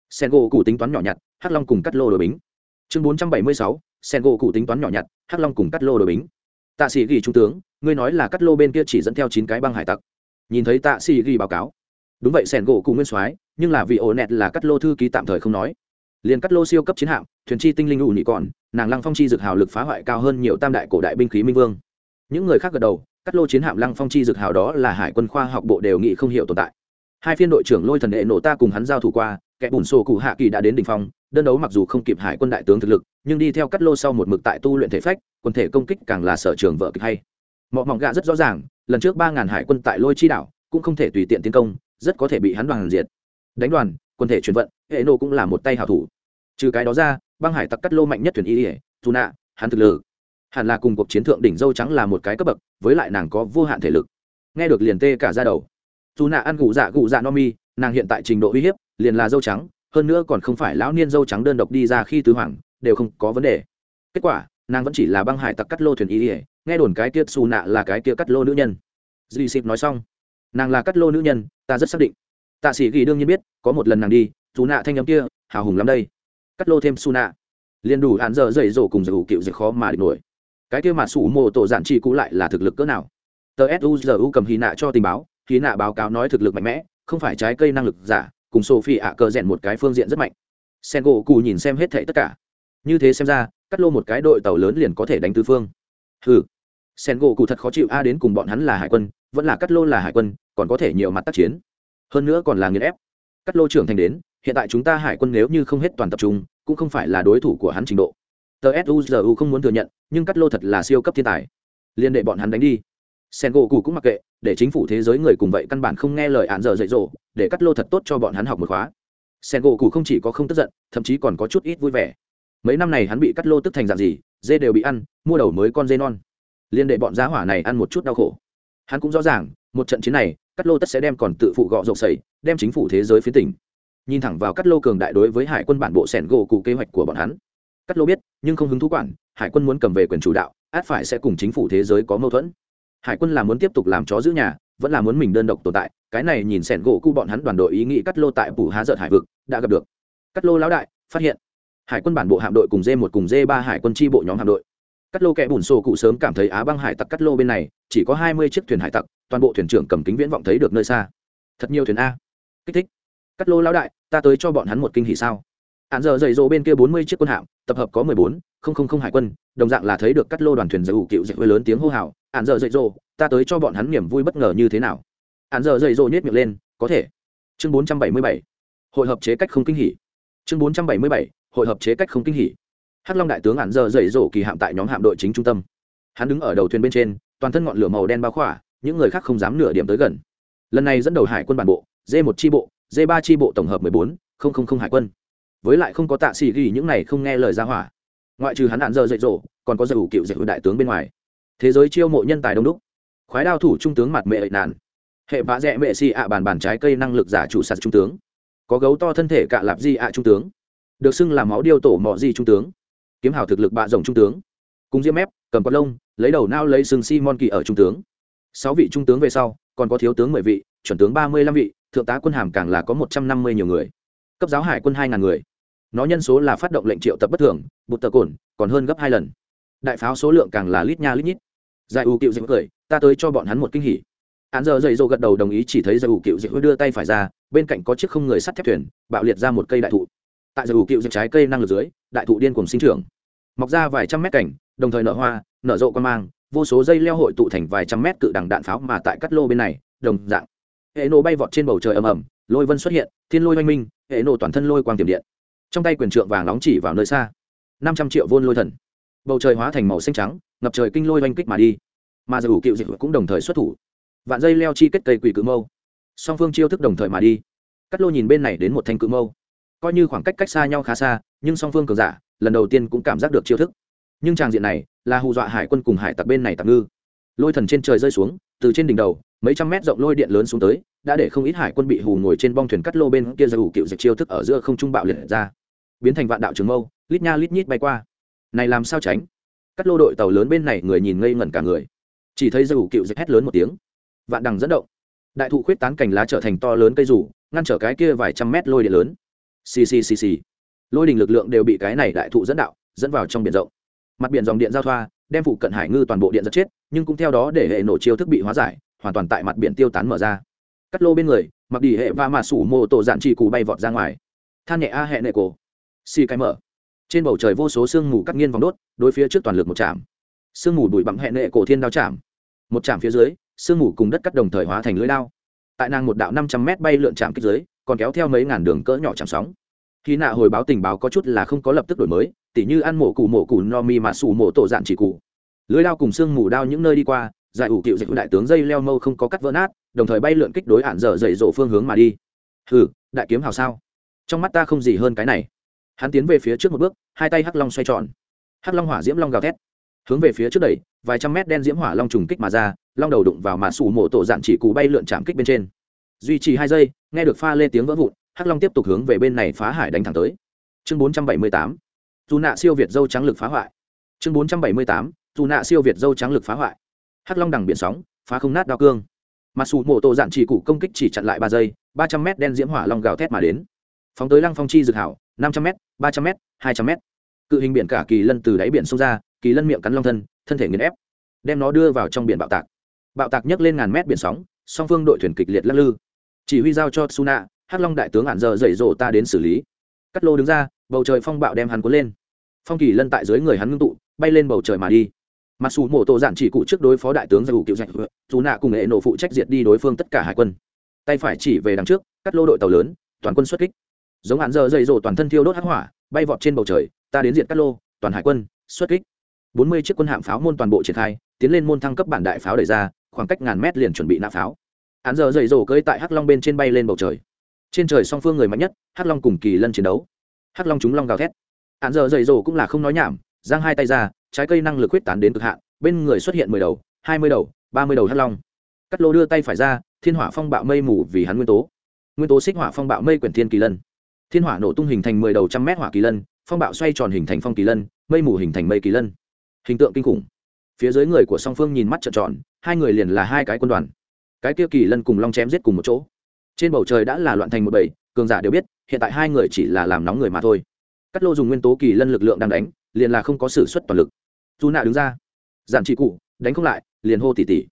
Speaker 1: sen gỗ cụ tính toán nhỏ nhặt, hắc long cùng cắt lô đội bính. Chương bốn trăm bảy mươi sáu sen gỗ cụ tính toán nhỏ nhặt, hắc long cùng cắt lô đội bính. Tạ sĩ ghi trung tướng, ngươi nói là cắt lô bên kia chỉ dẫn theo chín cái băng hải tặc. Nhìn thấy tạ sĩ ghi báo cáo. Đúng vậy sen gỗ cụ nguyên soái, nhưng là vì ổ nẹt là cắt lô thư ký tạm thời không nói. Liền cắt lô siêu cấp chiến hạm, thuyền chi tinh linh ủ nhị còn, nàng lăng phong chi dược hào lực phá hoại cao hơn nhiều tam đại cổ đại binh khí minh vương. Những người khác gật đầu, cắt lô chiến hạm lăng phong chi dược hào đó là hải quân khoa học bộ đều nghị không hiểu tồn tại hai phiên đội trưởng lôi thần đệ nổ ta cùng hắn giao thủ qua, kẻ bùn sổ cụ hạ kỳ đã đến đ ỉ n h phong, đơn đấu mặc dù không kịp hải quân đại tướng thực lực, nhưng đi theo cắt lô sau một mực tại tu luyện thể phách, quần thể công kích càng là sở trường vợ kịch hay. Mọi mỏng gạ rất rõ ràng, lần trước ba ngàn hải quân tại lôi chi đảo, cũng không thể tùy tiện tiến công, rất có thể bị hắn đoàn diệt. Đánh đoàn quân thể chuyển vận, hệ nô cũng là một tay hảo thủ. Trừ cái đó ra, băng hải tặc cắt lô mạnh nhất thuyền y ỉa dù nạ, hắn thực lực, hẳn là cùng cuộc chiến thượng đỉnh dâu trắng là một cái cấp bậc, với lại nàng có vô hạn thể lực. Nghe được liền tê cả ra đầu dù nạ ăn gù dạ gù dạ no mi, nàng hiện tại trình độ uy hiếp liền là dâu trắng, hơn nữa còn không phải lão niên dâu trắng đơn độc đi ra khi tứ hoàng, đều không có vấn đề. Kết quả, nàng vẫn chỉ là băng hải tặc cắt lô thuyền y ỉa nghe đồn cái kia xù nạ là cái kia cắt lô nữ nhân. Dì xịp nói xong, nàng là cắt lô nữ nhân, ta rất xác định. Tạ sĩ ghi đương nhiên biết, có một lần nàng đi dù nạ thanh â m kia, hào hùng lắm đây. Cắt lô thêm xù nạ liền đủ hạn giờ dậy dỗ cùng dù cựu dịch khó mà địch nổi. Cái kia mà sủ mô tổ giản trị cũ lại là thực lực cỡ nào? Tờ suzu cầm hy nạ cho tình báo khi nạ báo cáo nói thực lực mạnh mẽ, không phải trái cây năng lực giả, cùng sophie ạ cờ rèn một cái phương diện rất mạnh. Sen gỗ cù nhìn xem hết thệ tất cả. Như thế xem ra, cắt lô một cái đội tàu lớn liền có thể đánh tứ phương. Ừ sen gỗ cù thật khó chịu, a đến cùng bọn hắn là hải quân, vẫn là cắt lô là hải quân, còn có thể nhiều mặt tác chiến. Hơn nữa còn là nghiền ép. Cắt lô trưởng thành đến, hiện tại chúng ta hải quân nếu như không hết toàn tập trung, cũng không phải là đối thủ của hắn trình độ. Tờ suzu không muốn thừa nhận, nhưng cắt lô thật là siêu cấp thiên tài. Liên đệ bọn hắn đánh đi sen gỗ cụ cũng mặc kệ, để chính phủ thế giới người cùng vậy căn bản không nghe lời án giờ dạy dỗ, để cắt lô thật tốt cho bọn hắn học một khóa. Sen gỗ cụ không chỉ có không tức giận, thậm chí còn có chút ít vui vẻ. Mấy năm này hắn bị cắt lô tức thành dạng gì, dê đều bị ăn, mua đầu mới con dê non. Liên đệ bọn giá hỏa này ăn một chút đau khổ. Hắn cũng rõ ràng, một trận chiến này, cắt lô tất sẽ đem còn tự phụ gọ rộng sầy đem chính phủ thế giới phía tỉnh. Nhìn thẳng vào cắt lô cường đại đối với hải quân bản bộ sẻn gỗ cụ kế hoạch của bọn hắn. Cắt lô biết, nhưng không hứng thú quản, hải quân muốn cầm về quyền chủ đạo, át phải sẽ cùng chính phủ thế giới có mâu thuẫn hải quân là muốn tiếp tục làm chó giữ nhà, vẫn là muốn mình đơn độc tồn tại. Cái này nhìn sẻn gỗ cụ bọn hắn đoàn đội ý nghĩ cắt lô tại phủ há dợt hải vực, đã gặp được. Cắt lô lão đại, phát hiện. Hải quân bản bộ hạm đội cùng d một cùng d ba hải quân tri bộ nhóm hạm đội. Cắt lô kẻ bùn sổ cụ sớm cảm thấy á băng hải tặc cắt lô bên này, chỉ có hai mươi chiếc thuyền hải tặc, toàn bộ thuyền trưởng cầm kính viễn vọng thấy được nơi xa. Thật nhiều thuyền a. Kích thích. Cắt lô lão đại, ta tới cho bọn hắn một kinh hỉ sao? Hạn giờ dày dỗ bên kia bốn mươi chiếc quân hạm, tập hợp có mười bốn, không không không hải quân, đồng dạng là thấy được cắt lô đoàn thuyền dầu cựu dạy hơi lớn tiếng hô hào hạn giờ dậy dỗ, ta tới cho bọn hắn niềm vui bất ngờ như thế nào? Hạn giờ dậy dỗ nhét miệng lên, có thể. Chương bốn trăm bảy mươi bảy. Hội hợp chế cách không kinh hỉ. Chương bốn trăm bảy mươi bảy. Hội hợp chế cách không kinh hỉ. Hắc long đại tướng hạn giờ dậy dỗ kỳ hạm tại nhóm hạm đội chính trung tâm. Hắn đứng ở đầu thuyền bên trên, toàn thân ngọn lửa màu đen bao khỏa, những người khác không dám nửa điểm tới gần. Lần này dẫn đầu hải quân bản bộ d một tri bộ d ba tri bộ tổng hợp mười bốn, không không không hải quân. Với lại không có tạ xì ghi những này không nghe lời ra hỏa. Ngoại trừ hắn đạn dơ dạy dỗ, còn có giải ủ cựu dạy đại tướng bên ngoài thế giới chiêu mộ nhân tài đông đúc. Khoái đao thủ trung tướng mặt mẹ ệ nạn. Hệ bạ rẽ mẹ xì ạ bàn bàn trái cây năng lực giả chủ sạt trung tướng. Có gấu to thân thể cạ lạp di ạ trung tướng. Được xưng là máu điêu tổ mọ di trung tướng. Kiếm hào thực lực bạ rồng trung tướng. Cùng diêm mép, cầm quạt lông, lấy đầu nao lấy sừng si mon kỳ ở trung tướng. Sáu vị trung tướng về sau, còn có thiếu tướng mười vị, chuẩn tướng ba mươi lăm vị, thượng tá quân hàm càng là có một trăm năm mươi nhiều người. Cấp giáo hải quân hai ngàn người. Nó nhân số là phát động lệnh triệu tập bất thường, bụt tờ cồn, còn hơn gấp hai lần. Đại pháo số lượng càng là lít nha lít nhít giải U cựu dịch cười, ta tới cho bọn hắn một kinh hỉ. Hắn giờ dậy dỗ gật đầu đồng ý chỉ thấy giải U cựu dịch đưa tay phải ra, bên cạnh có chiếc không người sắt thép thuyền, bạo liệt ra một cây đại thụ. Tại giải U cựu dịch trái cây năng lực dưới, đại thụ điên cùng sinh trưởng. Mọc ra vài trăm mét cảnh, đồng thời nở hoa, nở rộ quan mang, vô số dây leo hội tụ thành vài trăm mét cự đằng đạn pháo mà tại cắt lô bên này, đồng dạng. Hệ nổ bay vọt trên bầu trời ầm ầm, lôi vân xuất hiện, thiên lôi oanh minh hệ nổ toàn thân lôi quang tiềm điện. Trong tay quyền trượng vàng nóng chỉ vào nơi xa. Năm trăm triệu vôn lôi thần bầu trời hóa thành màu xanh trắng, ngập trời kinh lôi oanh kích mà đi. Mà dù cựu dịch cũng đồng thời xuất thủ. Vạn dây leo chi kết cây quỷ cự mâu. Song phương chiêu thức đồng thời mà đi. Cắt lô nhìn bên này đến một thanh cự mâu. Coi như khoảng cách cách xa nhau khá xa, nhưng song phương cường giả, lần đầu tiên cũng cảm giác được chiêu thức. Nhưng tràng diện này, là hù dọa hải quân cùng hải tặc bên này tặc ngư. Lôi thần trên trời rơi xuống, từ trên đỉnh đầu, mấy trăm mét rộng lôi điện lớn xuống tới, đã để không ít hải quân bị hù ngồi trên bong thuyền cắt lô bên kia ra hủ cựu dịch chiêu thức ở giữa không trung bạo liệt ra. Biến thành vạn đạo trường mâu, lít nha lít nhít bay qua này làm sao tránh? Cắt lô đội tàu lớn bên này người nhìn ngây ngẩn cả người. Chỉ thấy ra cựu dịch hét lớn một tiếng. Vạn đằng dẫn động. Đại thụ khuyết tán cành lá trở thành to lớn cây rủ, ngăn trở cái kia vài trăm mét lôi điện lớn. Xì xì xì xì. Lôi đình lực lượng đều bị cái này đại thụ dẫn đạo, dẫn vào trong biển rộng. Mặt biển dòng điện giao thoa, đem phụ cận hải ngư toàn bộ điện giật chết, nhưng cũng theo đó để hệ nổ chiêu thức bị hóa giải, hoàn toàn tại mặt biển tiêu tán mở ra. Cắt lô bên người, mặc đi hệ và mà sủ mô tổ dạn chỉ cù bay vọt ra ngoài. Than nhẹ a hệ nệ cổ. Xì cái mở trên bầu trời vô số sương mù cắt nghiên vòng đốt, đối phía trước toàn lực một chạm. Sương mù bụi bặm hệ nệ cổ thiên đao chạm. Một chạm phía dưới, sương mù cùng đất cắt đồng thời hóa thành lưới đao. Tại nàng một đạo năm trăm mét bay lượn chạm kích dưới, còn kéo theo mấy ngàn đường cỡ nhỏ chạm sóng. Khi nạ hồi báo tình báo có chút là không có lập tức đổi mới, tỉ như ăn mổ cụ mổ cụ no mi mà sủ mổ tổ dạn chỉ cụ lưới đao cùng xương mù đao những nơi đi qua, giải ủ cựu dịch đại tướng dây leo mâu không có cắt vỡ nát, đồng thời bay lượn kích đối hạn dở dậy rộ phương hướng mà đi. Hừ, đại kiếm hào sao? Trong mắt ta không gì hơn cái này hắn tiến về phía trước một bước, hai tay hắc long xoay tròn. Hắc long hỏa diễm long gào thét, hướng về phía trước đẩy, vài trăm mét đen diễm hỏa long trùng kích mà ra, long đầu đụng vào mạ sủ mổ tổ dạn chỉ cụ bay lượn chạm kích bên trên. Duy trì hai giây, nghe được pha lê tiếng vỡ vụn, hắc long tiếp tục hướng về bên này phá hải đánh thẳng tới. Chương bốn trăm bảy mươi tám, dù nạ siêu việt dâu trắng lực phá hoại. Chương bốn trăm bảy mươi tám, dù nạ siêu việt dâu trắng lực phá hoại. Hắc long đằng biển sóng, phá không nát đao cương. Mặc dù mổ tổ dạn chỉ cụ công kích chỉ chặn lại ba giây, ba trăm m đen diễm hỏa long gào thét mà đến. Phóng tới lăng phong chi dược hảo năm trăm m ba trăm m hai trăm m cự hình biển cả kỳ lân từ đáy biển xông ra, kỳ lân miệng cắn long thân thân thể nghiền ép, đem nó đưa vào trong biển bạo tạc. Bạo tạc nhấc lên ngàn mét biển sóng, song phương đội thuyền kịch liệt lắc lư. Chỉ huy giao cho suna hắc long đại tướng ạn giờ dậy rộ ta đến xử lý. Cắt lô đứng ra, bầu trời phong bạo đem hắn cuốn lên. Phong kỳ lân tại dưới người hắn ngưng tụ, bay lên bầu trời mà đi. Mặc dù mổ tổ giản chỉ cụ trước đối phó đại tướng dù cựu dạch dù nạ cùng hệ nổ phụ trách diệt đi đối phương tất cả hải quân. Tay phải chỉ về đằng trước, cắt lô đội tàu lớn, toàn quân xuất kích giống hạn giờ dày rộ toàn thân thiêu đốt hắc hỏa, bay vọt trên bầu trời, ta đến diện cắt lô, toàn hải quân, xuất kích. Bốn mươi chiếc quân hạm pháo môn toàn bộ triển khai, tiến lên môn thăng cấp bản đại pháo đẩy ra, khoảng cách ngàn mét liền chuẩn bị nã pháo. Hạn giờ dày rộ cơi tại hắc long bên trên bay lên bầu trời. Trên trời song phương người mạnh nhất, hắc long cùng kỳ lân chiến đấu. Hắc long chúng long gào thét. Hạn giờ dày rộ cũng là không nói nhảm, giang hai tay ra, trái cây năng lực quyết tán đến cực hạn, bên người xuất hiện mười đầu, hai mươi đầu, ba mươi đầu hắc long. Cắt lô đưa tay phải ra, thiên hỏa phong bạo mây mù vì hắn nguyên tố. Nguyên tố xích hỏa phong bạo mây quyển thiên kỳ lân thiên hỏa nổ tung hình thành mười đầu trăm mét hỏa kỳ lân, phong bạo xoay tròn hình thành phong kỳ lân, mây mù hình thành mây kỳ lân. Hình tượng kinh khủng. Phía dưới người của song phương nhìn mắt trợn tròn, hai người liền là hai cái quân đoàn. Cái kia kỳ lân cùng long chém giết cùng một chỗ. Trên bầu trời đã là loạn thành một bầy, cường giả đều biết, hiện tại hai người chỉ là làm nóng người mà thôi. Cắt lô dùng nguyên tố kỳ lân lực lượng đang đánh, liền là không có s ử suất toàn lực. Dù nạ đứng ra. Giản trị cụ, đánh không lại, liền hô tỉ tỉ.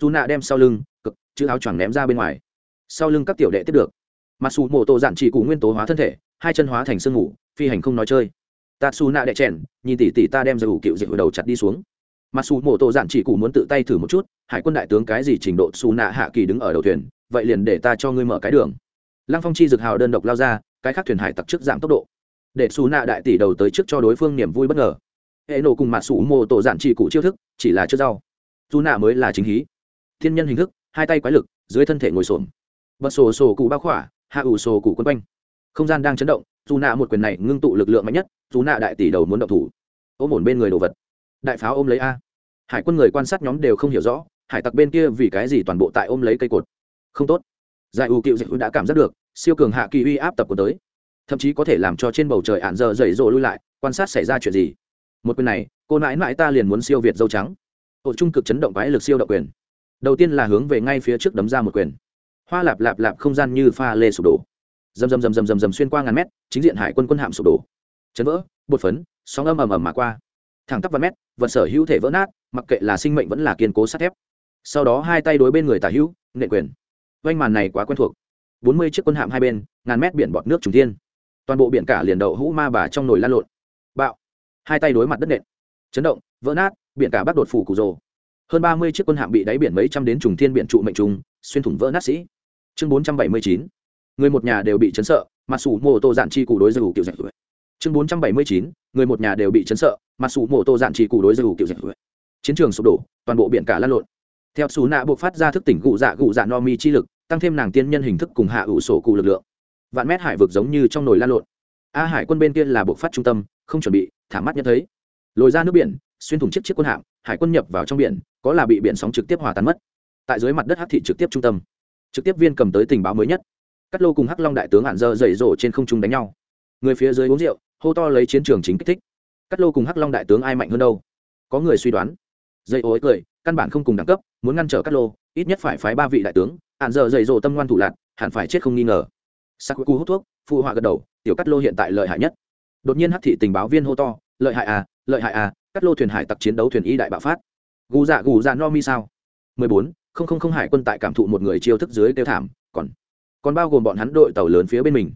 Speaker 1: Dù nạ đem sau lưng, cực, chữ áo choàng ném ra bên ngoài. Sau lưng các tiểu đệ tiếp được mặc dù mô tổ giản chỉ cụ nguyên tố hóa thân thể, hai chân hóa thành sương ngủ phi hành không nói chơi. Tạ xù nạ đệ trẻn nhìn tỉ tỉ ta đem giải ủ cựu dịch hồi đầu chặt đi xuống. Mặc dù mô tổ giản chỉ cụ muốn tự tay thử một chút, hải quân đại tướng cái gì trình độ xù nạ hạ kỳ đứng ở đầu thuyền, vậy liền để ta cho ngươi mở cái đường. Lăng phong chi dực hào đơn độc lao ra, cái khác thuyền hải tặc trước giảm tốc độ. Để xù nạ đại tỷ đầu tới trước cho đối phương niềm vui bất ngờ. Hệ nổ cùng mặt sủ mô tổ giản chỉ cụ chiêu thức, chỉ là chưa rau. Dù nạ mới là chính hí. Thiên nhân hình thức, hai tay quái lực, dưới thân thể ngồi xổm. Bật sổ sổ cụ bao khỏa hạ ủ sổ cụ quân quanh. Không gian đang chấn động, dù nạ một quyền này ngưng tụ lực lượng mạnh nhất, dù nạ đại tỷ đầu muốn động thủ. Ôm ổn bên người đồ vật. Đại pháo ôm lấy a. Hải quân người quan sát nhóm đều không hiểu rõ, hải tặc bên kia vì cái gì toàn bộ tại ôm lấy cây cột. Không tốt. Giải ủ cựu dịch đã cảm giác được, siêu cường hạ kỳ uy áp tập của tới. Thậm chí có thể làm cho trên bầu trời ạn giờ dậy rộ lui lại, quan sát xảy ra chuyện gì. Một quyền này, cô nãi mãi ta liền muốn siêu việt dâu trắng. Ổ trung cực chấn động quái lực siêu động quyền. Đầu tiên là hướng về ngay phía trước đấm ra một quyền hoa lạp lạp lạp không gian như pha lê sụp đổ. Dầm dầm dầm dầm dầm dầm xuyên qua ngàn mét, chính diện hải quân quân hạm sụp đổ. Chấn vỡ, bột phấn, sóng âm ầm ầm mà qua. Thẳng tắp vạn mét, vật sở hữu thể vỡ nát, mặc kệ là sinh mệnh vẫn là kiên cố sắt thép. Sau đó hai tay đối bên người tả hữu nệ quyền. Doanh màn này quá quen thuộc. Bốn mươi chiếc quân hạm hai bên, ngàn mét biển bọt nước trùng thiên. Toàn bộ biển cả liền đậu hũ ma bà trong nồi lan lộn. Bạo. Hai tay đối mặt đất nện. Chấn động, vỡ nát, biển cả bắt đột phủ cụ rồ. Hơn ba mươi chiếc quân hạm bị đáy biển mấy trăm đến trùng thiên biển trụ mệnh trùng, xuyên thủng vỡ nát sĩ chương bốn trăm bảy mươi chín. Người một nhà đều bị chấn sợ mặt sủ mô tô dạn chi cụ đối dầu kiểu dạy chương bốn trăm bảy mươi chín. Người một nhà đều bị chấn sợ mặt sủ mô tô dạn chi cụ đối dầu kiểu dạy chiến trường sụp đổ, toàn bộ biển cả lăn lộn. Theo xù nạ buộc phát ra thức tỉnh cụ dạ cụ dạ no mi chi lực, tăng thêm nàng tiên nhân hình thức cùng hạ ủ sổ cụ lực lượng. Vạn mét hải vực giống như trong nồi lan lộn. A hải quân bên kia là buộc phát trung tâm, không chuẩn bị, thả mắt nhận thấy. Lồi ra nước biển, xuyên thủng chiếc chiếc quân hạm, hải quân nhập vào trong biển, có là bị biển sóng trực tiếp hòa tan mất. Tại dưới mặt đất hắc thị trực tiếp trung tâm trực tiếp viên cầm tới tình báo mới nhất. Cắt lô cùng hắc long đại tướng hạn dơ dày rổ trên không trung đánh nhau. Người phía dưới uống rượu, hô to lấy chiến trường chính kích thích. Cắt lô cùng hắc long đại tướng ai mạnh hơn đâu? Có người suy đoán. Dây ối cười, căn bản không cùng đẳng cấp, muốn ngăn trở cắt lô, ít nhất phải phái ba vị đại tướng. Hạn dơ dày rổ tâm ngoan thủ lạc hẳn phải chết không nghi ngờ. Sakuku hút thuốc, phụ họa gật đầu, tiểu cắt lô hiện tại lợi hại nhất. Đột nhiên hắc thị tình báo viên hô to, lợi hại à lợi hại à cắt lô thuyền hải tặc chiến đấu thuyền y đại bạo phát. Gù dạ gù dạ no mi sao? Mười bốn không không không hải quân tại cảm thụ một người chiêu thức dưới kêu thảm, còn còn bao gồm bọn hắn đội tàu lớn phía bên mình.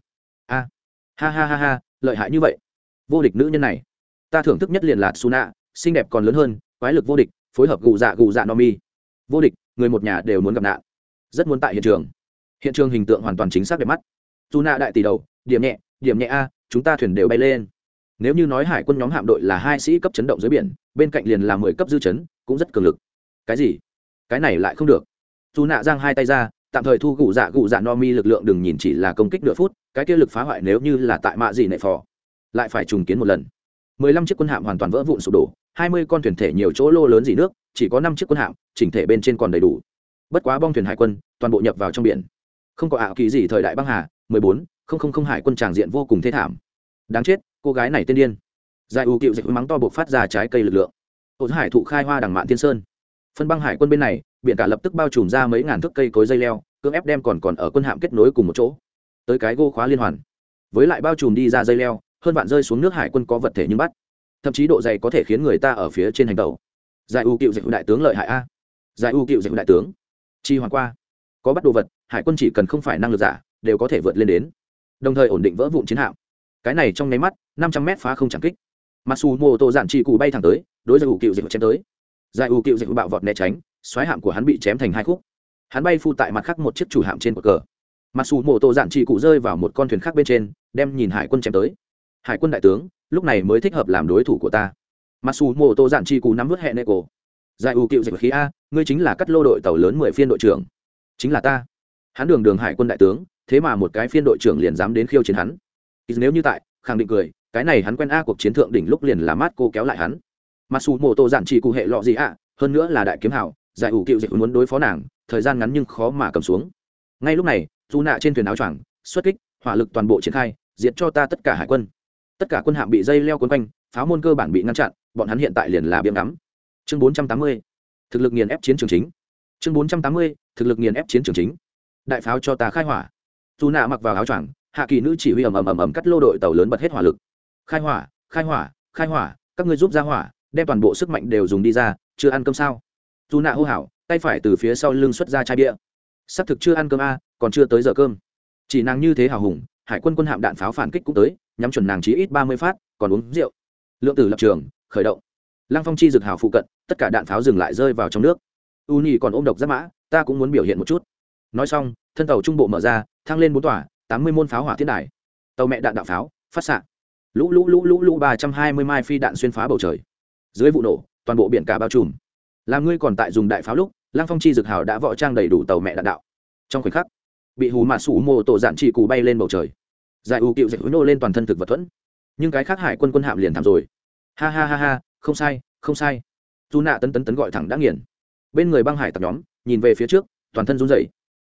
Speaker 1: A, ha ha ha ha, lợi hại như vậy. Vô địch nữ nhân này. Ta thưởng thức nhất liền là suna, xinh đẹp còn lớn hơn, quái lực vô địch, phối hợp gù dạ gù dạ no mi. Vô địch, người một nhà đều muốn gặp nạn. Rất muốn tại hiện trường. Hiện trường hình tượng hoàn toàn chính xác đẹp mắt. Suna đại tỷ đầu, điểm nhẹ điểm nhẹ a, chúng ta thuyền đều bay lên. Nếu như nói hải quân nhóm hạm đội là hai sĩ cấp chấn động dưới biển, bên cạnh liền là mười cấp dư chấn, cũng rất cường lực. Cái gì? Cái này lại không được. Dù nạ giang hai tay ra, tạm thời thu gụ dạ gụ dạ no mi lực lượng đừng nhìn chỉ là công kích nửa phút, cái kia lực phá hoại nếu như là tại mạ gì nệ phò, lại phải trùng kiến một lần. Mười lăm chiếc quân hạm hoàn toàn vỡ vụn sụp đổ, hai mươi con thuyền thể nhiều chỗ lô lớn dỉ nước, chỉ có năm chiếc quân hạm, chỉnh thể bên trên còn đầy đủ. Bất quá bong thuyền hải quân, toàn bộ nhập vào trong biển. Không có ảo kỳ gì thời đại băng hà, mười bốn, không không không hải quân tràng diện vô cùng thế thảm. Đáng chết, cô gái này tên điên. Giải u cựu dịch mắng to buộc phát ra trái cây lực lượng. Ổ hải thụ khai hoa đằng mạn thiên sơn phân băng hải quân bên này, biển cả lập tức bao trùm ra mấy ngàn thước cây cối dây leo, cưỡng ép đem còn còn ở quân hạm kết nối cùng một chỗ. Tới cái gô khóa liên hoàn. Với lại bao trùm đi ra dây leo, hơn bạn rơi xuống nước hải quân có vật thể nhưng bắt. Thậm chí độ dày có thể khiến người ta ở phía trên hành tàu giải u cựu dịch đại tướng lợi hại a. Giải u cựu dịch đại tướng. Chi hoàng qua. Có bắt đồ vật, hải quân chỉ cần không phải năng lực giả, đều có thể vượt lên đến. Đồng thời ổn định vỡ vụn chiến hạm. Cái này trong nháy mắt, năm trăm mét phá không chẳng kích. Mặc dù mô tô giản trị cụ bay thẳng tới, đối giải u cựu dịch chém tới giải u cựu dịch bạo vọt né tránh, xoáy hạm của hắn bị chém thành hai khúc. Hắn bay phu tại mặt khác một chiếc chủ hạm trên cột cờ. Mặc dù mô tô giản trị cụ rơi vào một con thuyền khác bên trên, đem nhìn hải quân chém tới. Hải quân đại tướng, lúc này mới thích hợp làm đối thủ của ta. Mặc dù mô tô giản trị cụ nắm vớt hẹn nệ cổ giải u cựu dịch khí a, ngươi chính là cắt lô đội tàu lớn mười phiên đội trưởng. Chính là ta. Hắn đường đường hải quân đại tướng, thế mà một cái phiên đội trưởng liền dám đến khiêu chiến hắn. Nếu như tại, khẳng định cười, cái này hắn quen a cuộc chiến thượng đỉnh lúc liền là mát cô kéo lại hắn mặc dù mô tô giản chỉ cụ hệ lọ gì ạ? Hơn nữa là đại kiếm hảo, giải ủ cựu dịch muốn đối phó nàng, thời gian ngắn nhưng khó mà cầm xuống. Ngay lúc này, dù nạ trên thuyền áo choàng, xuất kích, hỏa lực toàn bộ triển khai, diệt cho ta tất cả hải quân. Tất cả quân hạm bị dây leo quấn quanh, pháo môn cơ bản bị ngăn chặn, bọn hắn hiện tại liền là biếm ngắm. Chương bốn trăm tám mươi, thực lực nghiền ép chiến trường chính. Chương bốn trăm tám mươi, thực lực nghiền ép chiến trường chính. Đại pháo cho ta khai hỏa. Dù nạ mặc vào áo choàng, hạ kỳ nữ chỉ huy ầm ầm ầm ầm cắt lô đội tàu lớn bật hết hỏa lực. Khai hỏa khai hỏa khai hỏa, các ngươi giúp ra hỏa đem toàn bộ sức mạnh đều dùng đi ra, chưa ăn cơm sao? Dù nạ hô hào, tay phải từ phía sau lưng xuất ra chai bia. S ắ c thực chưa ăn cơm a, còn chưa tới giờ cơm. Chỉ nàng như thế hào hùng, hải quân quân hạm đạn pháo phản kích cũng tới, nhắm chuẩn nàng chí ít ba mươi phát, còn uống rượu. Lượng tử lập trường, khởi động. Lăng phong chi dực hào phụ cận, tất cả đạn pháo dừng lại rơi vào trong nước. U nhi còn ôm độc giáp mã, ta cũng muốn biểu hiện một chút. Nói xong, thân tàu trung bộ mở ra, thăng lên bốn tòa, tám mươi môn pháo hỏa thiên đài. Tàu mẹ đạn đạo pháo, phát xạ. Lũ lũ lũ lũ lũ ba trăm hai mươi mai phi đạn xuyên phá bầu trời dưới vụ nổ toàn bộ biển cả bao trùm. Làm ngươi còn tại dùng đại pháo lúc lang phong chi dực hào đã võ trang đầy đủ tàu mẹ đạn đạo. Trong khoảnh khắc bị hù mạ sủ mô tổ dạn trị cụ bay lên bầu trời. Giải ưu cựu dịch nô lên toàn thân thực vật thuẫn. Nhưng cái khác hải quân quân hạm liền thảm rồi. Ha ha ha ha không sai không sai. Dù nạ tấn tấn tấn gọi thẳng đã nghiền. Bên người băng hải tập nhóm nhìn về phía trước toàn thân run rẩy.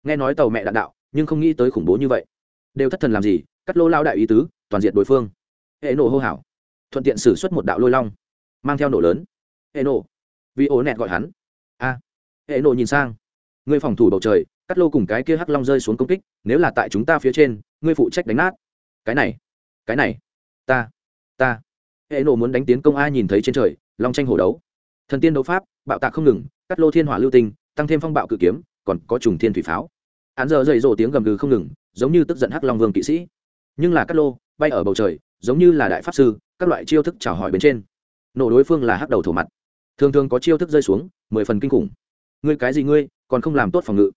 Speaker 1: Nghe nói tàu mẹ đạn đạo nhưng không nghĩ tới khủng bố như vậy. Đều thất thần làm gì cắt lô lao đại ý tứ toàn diện đối phương. Hệ nổ hô hảo, thuận tiện xử suất một đạo lôi long mang theo nổ lớn. Hệ nổ. Vì ố nẹt gọi hắn. A. Hệ nổ nhìn sang. Người phòng thủ bầu trời, cắt lô cùng cái kia hắc long rơi xuống công kích, nếu là tại chúng ta phía trên, ngươi phụ trách đánh nát. Cái này cái này. Ta ta. Hệ nổ muốn đánh tiến công a nhìn thấy trên trời, long tranh hổ đấu. Thần tiên đấu pháp, bạo tạc không ngừng, cắt lô thiên hỏa lưu tinh, tăng thêm phong bạo cự kiếm, còn có trùng thiên thủy pháo. Hắn giờ dậy rộ tiếng gầm gừ không ngừng, giống như tức giận hắc long vương kỵ sĩ. Nhưng là cắt lô, bay ở bầu trời, giống như là đại pháp sư, các loại chiêu thức chào hỏi bên trên nổ đối phương là hắc đầu thổ mặt. Thường thường có chiêu thức rơi xuống, mười phần kinh khủng. Ngươi cái gì ngươi, còn không làm tốt phòng ngự.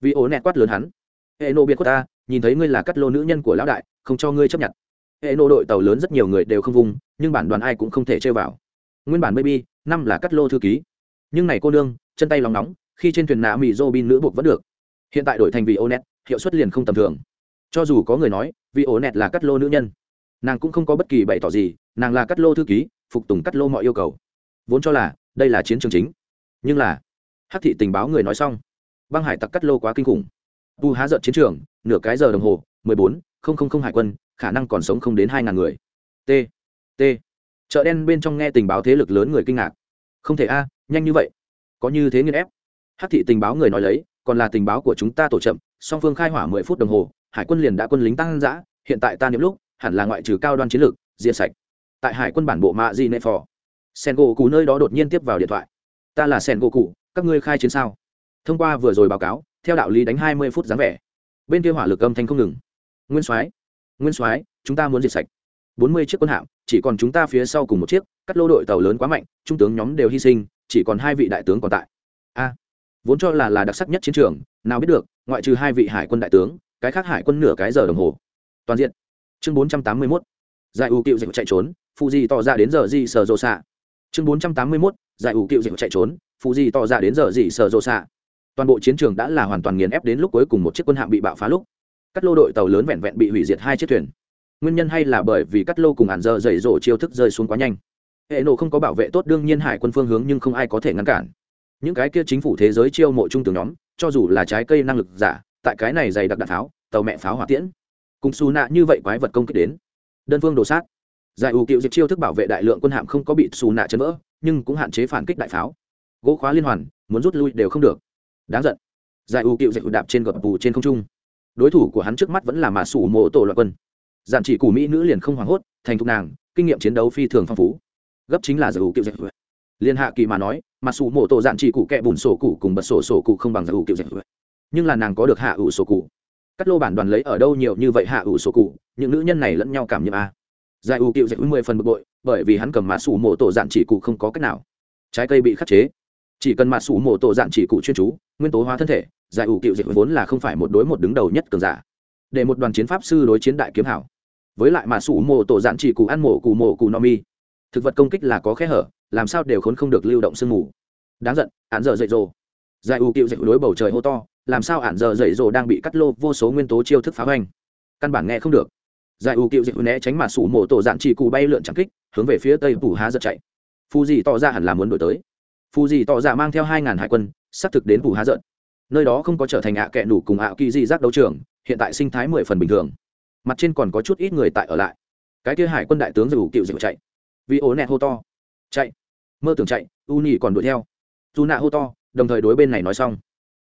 Speaker 1: Vì ổ nẹt quát lớn hắn. Hệ nộ biệt của ta, nhìn thấy ngươi là cắt lô nữ nhân của lão đại, không cho ngươi chấp nhận. Hệ nộ đội tàu lớn rất nhiều người đều không vùng, nhưng bản đoàn ai cũng không thể chơi vào. Nguyên bản baby, năm là cắt lô thư ký. Nhưng này cô nương, chân tay lòng nóng, khi trên thuyền nạ mỹ dô bin nữ buộc vẫn được. Hiện tại đổi thành vị ô net hiệu suất liền không tầm thường. Cho dù có người nói vị ô net là cắt lô nữ nhân. Nàng cũng không có bất kỳ bày tỏ gì, nàng là cắt lô thư ký phục tùng cắt lô mọi yêu cầu. Vốn cho là, đây là chiến trường chính. Nhưng là, hắc thị tình báo người nói xong. Băng hải tặc cắt lô quá kinh khủng. Tu há giận chiến trường, nửa cái giờ đồng hồ, mười bốn, không không không hải quân, khả năng còn sống không đến hai ngàn người. T t. Chợ đen bên trong nghe tình báo thế lực lớn người kinh ngạc. Không thể a, nhanh như vậy. Có như thế nghiên ép. Hắc thị tình báo người nói lấy, còn là tình báo của chúng ta tổ chậm, song phương khai hỏa mười phút đồng hồ, hải quân liền đã quân lính tăng giã hiện tại ta niệm lúc, hẳn là ngoại trừ cao đoan chiến lược, diệt sạch tại hải quân bản bộ mạ di nệ phò. Sen gỗ cụ nơi đó đột nhiên tiếp vào điện thoại. Ta là sen gỗ cụ các ngươi khai chiến sao? Thông qua vừa rồi báo cáo, theo đạo lý đánh hai mươi phút dáng vẻ. Bên kia hỏa lực âm thanh không ngừng. Nguyên soái nguyên soái, chúng ta muốn diệt sạch. Bốn mươi chiếc quân hạm, chỉ còn chúng ta phía sau cùng một chiếc, cắt lô đội tàu lớn quá mạnh, trung tướng nhóm đều hy sinh, chỉ còn hai vị đại tướng còn tại. A, vốn cho là là đặc sắc nhất chiến trường, nào biết được, ngoại trừ hai vị hải quân đại tướng, cái khác hải quân nửa cái giờ đồng hồ. Toàn diện. Chương bốn trăm tám mươi mốt. Giải ủ cựu dịch chạy trốn phụ gì tỏ ra đến giờ gì sở rộ xạ? Chương bốn trăm tám mươi mốt, giải ủ cựu dịch chạy trốn phụ gì tỏ ra đến giờ gì sở rộ xạ? Toàn bộ chiến trường đã là hoàn toàn nghiền ép đến lúc cuối cùng một chiếc quân hạm bị bạo phá lúc. Cắt lô đội tàu lớn vẹn vẹn bị hủy diệt hai chiếc thuyền. Nguyên nhân hay là bởi vì cắt lô cùng ản dơ dày rổ chiêu thức rơi xuống quá nhanh. Hệ nổ không có bảo vệ tốt đương nhiên hải quân phương hướng nhưng không ai có thể ngăn cản. Những cái kia chính phủ thế giới chiêu mộ trung tướng nhóm, cho dù là trái cây năng lực giả, tại cái này dày đặc đạn pháo, tàu mẹ pháo hỏa tiễn, cùng xù nạ như vậy quái vật công kích đến, đơn phương đổ sát giải ủ cựu diệt chiêu thức bảo vệ đại lượng quân hạm không có bị xù nạ chấn vỡ, nhưng cũng hạn chế phản kích đại pháo. Gỗ khóa liên hoàn, muốn rút lui đều không được. Đáng giận. Giải ủ cựu diệt đạp trên gập bù trên không trung. Đối thủ của hắn trước mắt vẫn là mà sủ mộ tổ loại quân. Giản chỉ củ mỹ nữ liền không hoảng hốt, thành thục nàng, kinh nghiệm chiến đấu phi thường phong phú. Gấp chính là giải ủ cựu diệt liên hạ kỳ mà nói, mà sủ mộ tổ giản chỉ cụ kẹ bùn sổ cụ cùng bật sổ sổ cụ không bằng giải ủ cựu diệt nhưng là nàng có được hạ ủ sổ cụ. Cắt lô bản đoàn lấy ở đâu nhiều như vậy hạ ủ sổ cụ, những nữ nhân này lẫn nhau cảm nhiễm a giải ủ cựu dạy mười phần bực bội, bởi vì hắn cầm mã sủ mổ tổ dạn chỉ cụ không có cách nào. Trái cây bị khắc chế. Chỉ cần mã sủ mổ tổ dạn chỉ cụ chuyên chú, nguyên tố hóa thân thể giải ưu cựu dạy vốn là không phải một đối một đứng đầu nhất cường giả. Để một đoàn chiến pháp sư đối chiến đại kiếm hảo. Với lại mã sủ mổ tổ dạn chỉ cụ ăn mổ cụ mổ cụ no mi. Thực vật công kích là có khe hở, làm sao đều khốn không được lưu động sương mù. Đáng giận, án giờ dậy rồ giải ưu cựu dạy đối bầu trời hô to, làm sao ản giờ dậy rồ đang bị cắt lô vô số nguyên tố chiêu thức phá hoành. Căn bản nghe không được giải ủ cựu dịch né tránh mà sủ mổ tổ dạn chỉ cụ bay lượn trắng kích, hướng về phía tây phủ há giật chạy. Phù dị tỏ ra hẳn là muốn đổi tới. Phù dị tỏ ra mang theo hai ngàn hải quân xác thực đến phủ há giận nơi đó không có trở thành ạ kẹ nủ cùng ạ kỳ di giác đấu trường, hiện tại sinh thái mười phần bình thường. Mặt trên còn có chút ít người tại ở lại. Cái kia hải quân đại tướng dù cựu dịu chạy. Vì ố nẹt hô to. Chạy. Mơ tưởng chạy, u nhì còn đuổi theo. Dù nạ hô to, đồng thời đối bên này nói xong.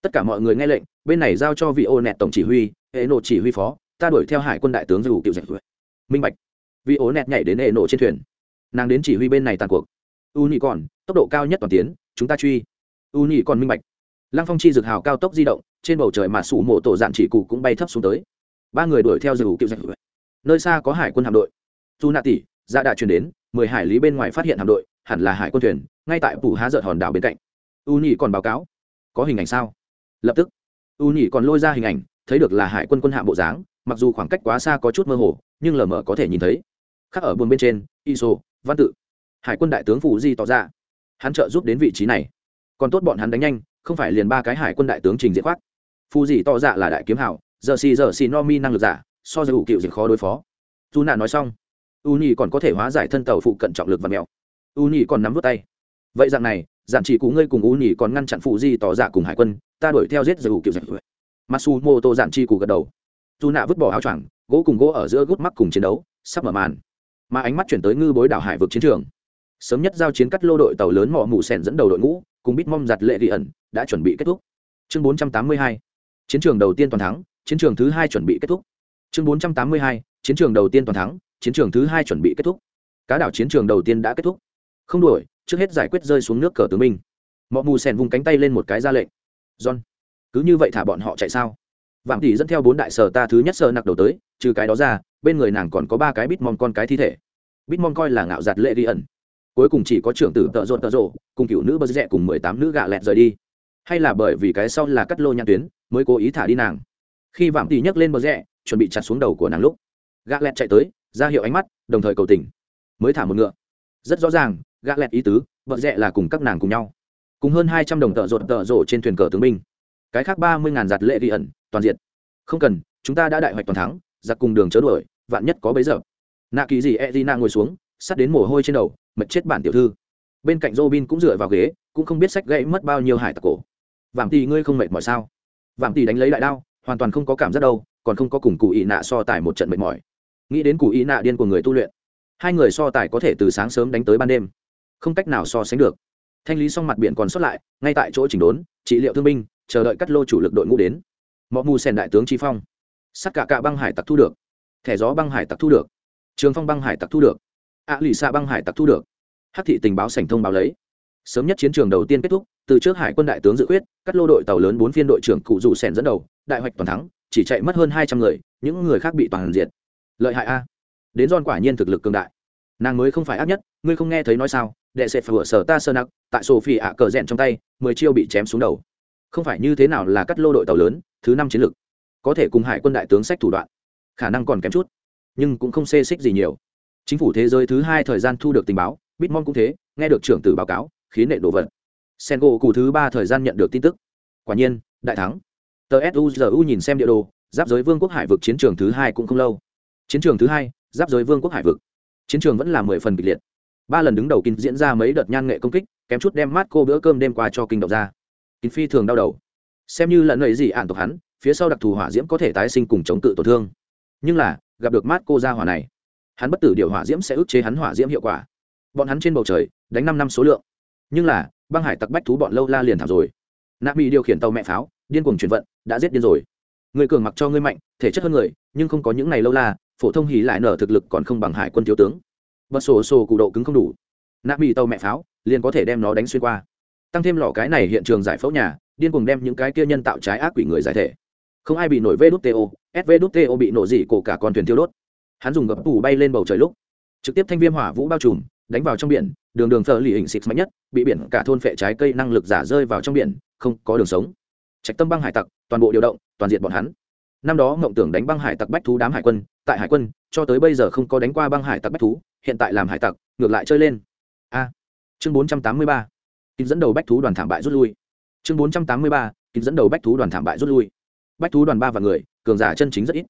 Speaker 1: Tất cả mọi người nghe lệnh, bên này giao cho vị ô nẹt tổng chỉ huy, hệ nộ chỉ huy phó ta đuổi theo hải quân đại tướng dù cựu dạy minh bạch. Vị ố nẹt nhảy đến hệ nổ trên thuyền. Nàng đến chỉ huy bên này tàn cuộc. U nhị còn, tốc độ cao nhất toàn tiến, chúng ta truy. U nhị còn minh bạch. Lăng phong chi dược hào cao tốc di động, trên bầu trời mà sủ mộ tổ dạn chỉ cụ cũng bay thấp xuống tới. Ba người đuổi theo dù cựu dạy nơi xa có hải quân hạm đội. Dù nạ tỷ ra đã chuyển đến, mười hải lý bên ngoài phát hiện hạm đội, hẳn là hải quân thuyền, ngay tại phủ há dợt hòn đảo bên cạnh. U nhị còn báo cáo. Có hình ảnh sao? Lập tức. U nhị còn lôi ra hình ảnh, thấy được là hải quân quân hạm bộ dáng mặc dù khoảng cách quá xa có chút mơ hồ, nhưng lờ mờ có thể nhìn thấy. Khác ở buồng bên trên, iso, văn tự. Hải quân đại tướng phù di tỏ ra. Hắn trợ giúp đến vị trí này. Còn tốt bọn hắn đánh nhanh, không phải liền ba cái hải quân đại tướng trình diễn khoác. Phù dị tỏ dạ là đại kiếm hảo giờ xì giờ xì no mi năng lực giả, so với ủ cựu dịch khó đối phó. Dù nạn nói xong, u nhi còn có thể hóa giải thân tàu phụ cận trọng lực và mèo u nhi còn nắm vút tay. Vậy dạng này giản chỉ cụ ngươi cùng u nhi còn ngăn chặn phụ di tỏ dạ cùng hải quân, ta đuổi theo giết giờ ủ cựu dịch masu mô tô giản chi cụ gật đầu dù nạ vứt bỏ áo choàng, gỗ cùng gỗ ở giữa gút mắt cùng chiến đấu, sắp mở màn. Mà ánh mắt chuyển tới ngư bối đảo hải vực chiến trường. Sớm nhất giao chiến cắt lô đội tàu lớn mỏ mù sèn dẫn đầu đội ngũ, cùng bít mong giặt lệ ghi ẩn, đã chuẩn bị kết thúc. Chương 482 chiến trường đầu tiên toàn thắng, chiến trường thứ hai chuẩn bị kết thúc. Chương 482 chiến trường đầu tiên toàn thắng, chiến trường thứ hai chuẩn bị kết thúc. Cá đảo chiến trường đầu tiên đã kết thúc. Không đuổi, trước hết giải quyết rơi xuống nước cờ tướng minh. Mọ mù sèn vùng cánh tay lên một cái ra lệnh. John, cứ như vậy thả bọn họ chạy sao? Vạm tỷ dẫn theo bốn đại sở ta thứ nhất sơ nặc đầu tới, trừ cái đó ra, bên người nàng còn có ba cái bít mong con cái thi thể. Bít mong coi là ngạo giặt lệ ghi ẩn. Cuối cùng chỉ có trưởng tử tợ rộn tợ rộ cùng cựu nữ bơ rẽ cùng mười tám nữ gạ lẹt rời đi. Hay là bởi vì cái sau là cắt lô nhãn tuyến, mới cố ý thả đi nàng. Khi vạm tỷ nhấc lên bơ rẽ chuẩn bị chặt xuống đầu của nàng lúc, gạ lẹt chạy tới, ra hiệu ánh mắt, đồng thời cầu tình. Mới thả một ngựa. Rất rõ ràng, gạ lẹt ý tứ bợ rẽ là cùng các nàng cùng nhau. Cùng hơn hai trăm đồng tợ rộn tợ rộ trên thuyền cờ tướng binh cái khác ba mươi ngàn giặt lệ ghi ẩn, toàn diện không cần, chúng ta đã đại hoạch toàn thắng, giặc cùng đường chớ đuổi, vạn nhất có bấy giờ. Nạ kỳ gì e d ngồi xuống, sắt đến mồ hôi trên đầu mật chết bản tiểu thư. Bên cạnh robin cũng dựa vào ghế, cũng không biết sách gãy mất bao nhiêu hải tặc cổ. Vạm tì ngươi không mệt mỏi sao? Vạm tì đánh lấy đại đao, hoàn toàn không có cảm giác đâu, còn không có cùng cụ ý nạ so tài một trận mệt mỏi. Nghĩ đến cụ ý nạ điên của người tu luyện, hai người so tài có thể từ sáng sớm đánh tới ban đêm. Không cách nào so sánh được. Thanh lý xong mặt biển còn sót lại, ngay tại chỗ chỉnh đốn, trị liệu thương binh chờ đợi cắt lô chủ lực đội ngũ đến. Mọi mù Sen đại tướng chi phong. Sắt cả cạ băng hải tặc thu được. Thẻ gió băng hải tặc thu được. Trường phong băng hải tặc thu được. Ạ lì xạ băng hải tặc thu được. Hát thị tình báo sảnh thông báo lấy. Sớm nhất chiến trường đầu tiên kết thúc, từ trước hải quân đại tướng dự quyết cắt lô đội tàu lớn bốn phiên đội trưởng cụ dù sèn dẫn đầu, đại hoạch toàn thắng, chỉ chạy mất hơn hai trăm người, những người khác bị toàn diệt. Lợi hại a. Đến giòn quả nhiên thực lực cường đại. Nàng mới không phải ác nhất, ngươi không nghe thấy nói sao, đệ sẽ phải sở ta sơ nặc, tại sổ phi ạ cờ rẽn trong tay, mười chiêu bị chém xuống đầu không phải như thế nào là cắt lô đội tàu lớn, thứ năm chiến lược. Có thể cùng hải quân đại tướng sách thủ đoạn, khả năng còn kém chút, nhưng cũng không xê xích gì nhiều. Chính phủ thế giới thứ hai thời gian thu được tình báo, bitmon cũng thế, nghe được trưởng tử báo cáo, khí nệ đồ vật. Sen gỗ cụ thứ ba thời gian nhận được tin tức. Quả nhiên, đại thắng. Tờ suzu nhìn xem địa đồ, giáp giới vương quốc hải vực chiến trường thứ hai cũng không lâu. Chiến trường thứ hai, giáp giới vương quốc hải vực. Chiến trường vẫn là mười phần kịch liệt. Ba lần đứng đầu kinh diễn ra mấy đợt nhan nghệ công kích, kém chút đem mát cô bữa cơm đêm qua cho kinh động ra kín phi thường đau đầu. Xem như lẫn ấy gì ạn tộc hắn, phía sau đặc thù hỏa diễm có thể tái sinh cùng chống cự tổn thương. Nhưng là, gặp được mát cô ra hỏa này, hắn bất tử điều hỏa diễm sẽ ức chế hắn hỏa diễm hiệu quả. Bọn hắn trên bầu trời, đánh năm năm số lượng. Nhưng là, băng hải tặc bách thú bọn lâu la liền thảm rồi. Nạ bị điều khiển tàu mẹ pháo, điên cuồng chuyển vận, đã giết điên rồi. Người cường mặc cho ngươi mạnh, thể chất hơn người, nhưng không có những này lâu la, phổ thông hỉ lại nở thực lực còn không bằng hải quân thiếu tướng. Bật sổ sổ cụ độ cứng không đủ. Nạ bị tàu mẹ pháo, liền có thể đem nó đánh xuyên qua tăng thêm lò cái này hiện trường giải phẫu nhà, điên cuồng đem những cái kia nhân tạo trái ác quỷ người giải thể. Không ai bị nổi vê đút bị nổ dị cổ cả con thuyền tiêu đốt. Hắn dùng gập tủ bay lên bầu trời lúc, trực tiếp thanh viêm hỏa vũ bao trùm, đánh vào trong biển, đường đường thợ lì hình xịt mạnh nhất, bị biển cả thôn phệ trái cây năng lực giả rơi vào trong biển, không có đường sống. Trạch tâm băng hải tặc, toàn bộ điều động, toàn diện bọn hắn. Năm đó mộng tưởng đánh băng hải tặc bách thú đám hải quân, tại hải quân, cho tới bây giờ không có đánh qua băng hải tặc bách thú, hiện tại làm hải tặc, ngược lại chơi lên. A. Chương bốn trăm tám mươi ba kịp dẫn đầu bách thú đoàn thảm bại rút lui. Chương bốn trăm tám mươi ba kịp dẫn đầu bách thú đoàn thảm bại rút lui. Bách thú đoàn ba và người, cường giả chân chính rất ít.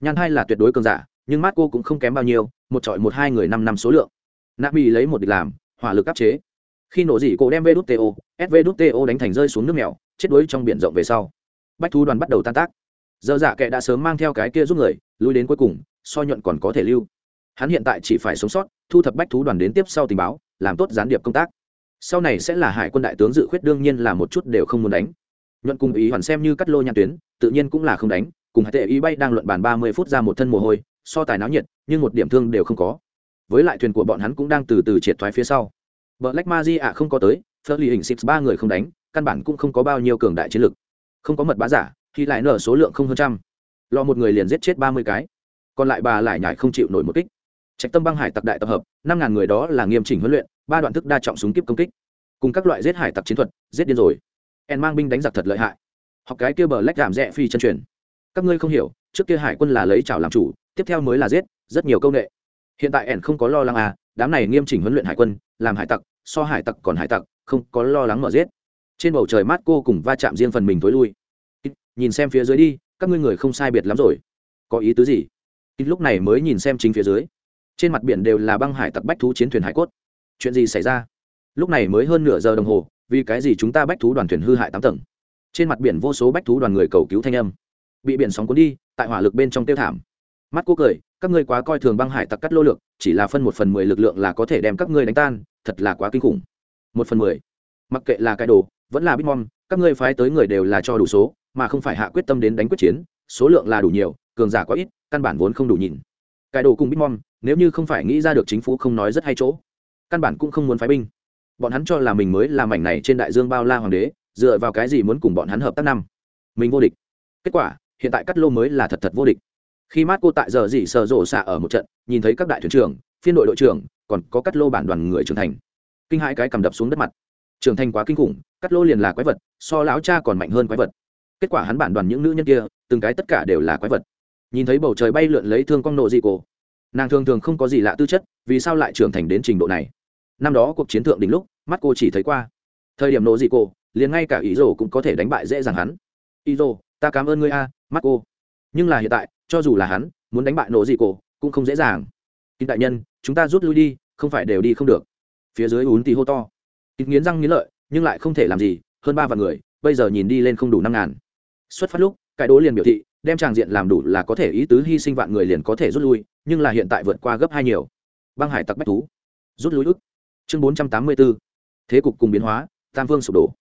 Speaker 1: Nhan hai là tuyệt đối cường giả, nhưng mát cô cũng không kém bao nhiêu, một trọi một hai người năm năm số lượng. Nạ mỹ lấy một địch làm, hỏa lực áp chế. Khi nổ dị cổ đem vê đút đánh thành rơi xuống nước mèo, chết đuối trong biển rộng về sau. Bách thú đoàn bắt đầu tan tác. Dơ dạ kệ đã sớm mang theo cái kia giúp người, lui đến cuối cùng, so nhuận còn có thể lưu. Hắn hiện tại chỉ phải sống sót, thu thập bách thú đoàn đến tiếp sau tình báo, làm tốt gián điệp công tác sau này sẽ là hải quân đại tướng dự khuyết đương nhiên là một chút đều không muốn đánh nhuận cùng ý hoàn xem như cắt lô nhãn tuyến tự nhiên cũng là không đánh cùng hải tệ ý bay đang luận bàn ba mươi phút ra một thân mồ hôi so tài náo nhiệt nhưng một điểm thương đều không có với lại thuyền của bọn hắn cũng đang từ từ triệt thoái phía sau bờ lách ma di ạ không có tới, phớt lì hình Six ba người không đánh, căn bản cũng không có bao nhiêu cường đại chiến lực. Không có mật bá giả, thì lại nở số lượng không hơn trăm. Lo một người liền giết chết ba mươi cái. Còn lại bà lại nhảy không chịu nổi một kích. Trạch Tâm băng hải tặc đại tập hợp, năm ngàn người đó là nghiêm chỉnh huấn luyện, ba đoạn thức đa trọng súng kiếp công kích, cùng các loại giết hải tặc chiến thuật, giết điên rồi. En mang binh đánh giặc thật lợi hại. Học cái kia bờ lách giảm rẽ phi chân truyền. Các ngươi không hiểu, trước kia hải quân là lấy chảo làm chủ, tiếp theo mới là giết, rất nhiều công nghệ. Hiện tại En không có lo lắng à, đám này nghiêm chỉnh huấn luyện hải quân, làm hải tặc, so hải tặc còn hải tặc không có lo lắng mở giết trên bầu trời mát cô cùng va chạm riêng phần mình tối lui nhìn xem phía dưới đi các ngươi người không sai biệt lắm rồi có ý tứ gì lúc này mới nhìn xem chính phía dưới trên mặt biển đều là băng hải tặc bách thú chiến thuyền hải cốt chuyện gì xảy ra? Lúc này mới hơn nửa giờ đồng hồ, vì cái gì chúng ta bách thú đoàn thuyền hư hại tám tầng? Trên mặt biển vô số bách thú đoàn người cầu cứu thanh âm. Bị biển sóng cuốn đi, tại hỏa lực bên trong tiêu thảm. Mắt cô cười, các ngươi quá coi thường băng hải tặc cắt lô lược, chỉ là phân một phần mười lực lượng là có thể đem các ngươi đánh tan, thật là quá kinh khủng. Một phần mười. Mặc kệ là cái đồ, vẫn là bitmom các ngươi phái tới người đều là cho đủ số, mà không phải hạ quyết tâm đến đánh quyết chiến, số lượng là đủ nhiều, cường giả có ít, căn bản vốn không đủ nhìn. Cái đồ cùng bitmom nếu như không phải nghĩ ra được chính phủ không nói rất hay chỗ căn bản cũng không muốn phái binh. Bọn hắn cho là mình mới làm mảnh này trên đại dương bao la hoàng đế, dựa vào cái gì muốn cùng bọn hắn hợp tác năm? Mình vô địch. Kết quả, hiện tại cắt lô mới là thật thật vô địch. Khi mát cô tại giờ gì sờ rộ xạ ở một trận, nhìn thấy các đại thuyền trưởng, phiên đội đội trưởng, còn có cắt lô bản đoàn người trưởng thành. Kinh hãi cái cầm đập xuống đất mặt. Trưởng thành quá kinh khủng, cắt lô liền là quái vật, so lão cha còn mạnh hơn quái vật. Kết quả hắn bản đoàn những nữ nhân kia, từng cái tất cả đều là quái vật. Nhìn thấy bầu trời bay lượn lấy thương con nộ dị cổ, nàng thường thường không có gì lạ tư chất, vì sao lại trưởng thành đến trình độ này? Năm đó cuộc chiến thượng đỉnh lúc, mắt cô chỉ thấy qua. Thời điểm nổ dị cô liền ngay cả ý rồ cũng có thể đánh bại dễ dàng hắn. Ý rồ ta cảm ơn ngươi a, mắt cô. Nhưng là hiện tại, cho dù là hắn, muốn đánh bại nổ dị cô cũng không dễ dàng. Kinh đại nhân, chúng ta rút lui đi, không phải đều đi không được. Phía dưới ún thì hô to. Kinh nghiến răng nghiến lợi, nhưng lại không thể làm gì, hơn ba vạn người, bây giờ nhìn đi lên không đủ năm ngàn. Xuất phát lúc, cái đố liền biểu thị, đem tràng diện làm đủ là có thể ý tứ, hy sinh vạn người liền có thể rút lui, nhưng là hiện tại vượt qua gấp hai nhiều. Băng hải tặc bách thú. Rút lui ức chương bốn trăm tám mươi b ố thế cục cùng biến hóa, tam phương sụp đổ.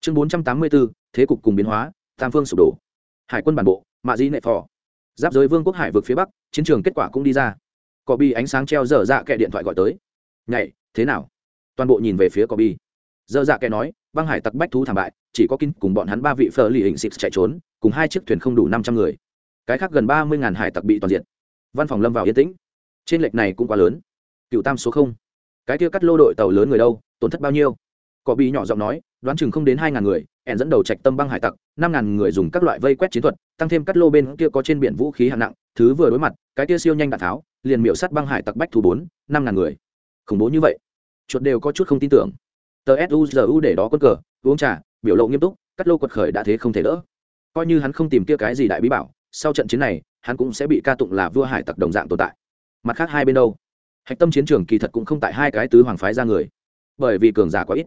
Speaker 1: Chương bốn trăm tám mươi b ố thế cục cùng biến hóa, tam phương sụp đổ. Hải quân bản bộ, mạ di nệ phò. Giáp giới vương quốc hải vực phía bắc, chiến trường kết quả cũng đi ra. Cỏ bi ánh sáng treo dở dạ kẹ điện thoại gọi tới. Nhảy, thế nào? Toàn bộ nhìn về phía cỏ bi. Dở dạ kẹ nói, băng hải tặc bách thú thảm bại, chỉ có kinh cùng bọn hắn ba vị phở lì hình xịt chạy trốn, cùng hai chiếc thuyền không đủ năm trăm người. Cái khác gần ba mươi ngàn hải tặc bị toàn diện. Văn phòng lâm vào yên tĩnh. Trên lệch này cũng quá lớn. Cựu tam số không cái kia cắt lô đội tàu lớn người đâu, tổn thất bao nhiêu? Cỏ bị nhỏ giọng nói, đoán chừng không đến hai ngàn người, ẻn dẫn đầu trạch tâm băng hải tặc, năm ngàn người dùng các loại vây quét chiến thuật, tăng thêm cắt lô bên kia có trên biển vũ khí hạng nặng, thứ vừa đối mặt, cái kia siêu nhanh đạn tháo, liền miệu sắt băng hải tặc bách thủ bốn, năm ngàn người. Khủng bố như vậy, chuột đều có chút không tin tưởng. Tờ suzu để đó quân cờ, uống trà, biểu lộ nghiêm túc, cắt lô quật khởi đã thế không thể đỡ. Coi như hắn không tìm kia cái gì đại bí bảo, sau trận chiến này, hắn cũng sẽ bị ca tụng là vua hải tặc đồng dạng tồn tại. Mặt khác hai bên đâu? Hạch tâm chiến trường kỳ thật cũng không tại hai cái tứ hoàng phái ra người. Bởi vì cường giả quá ít.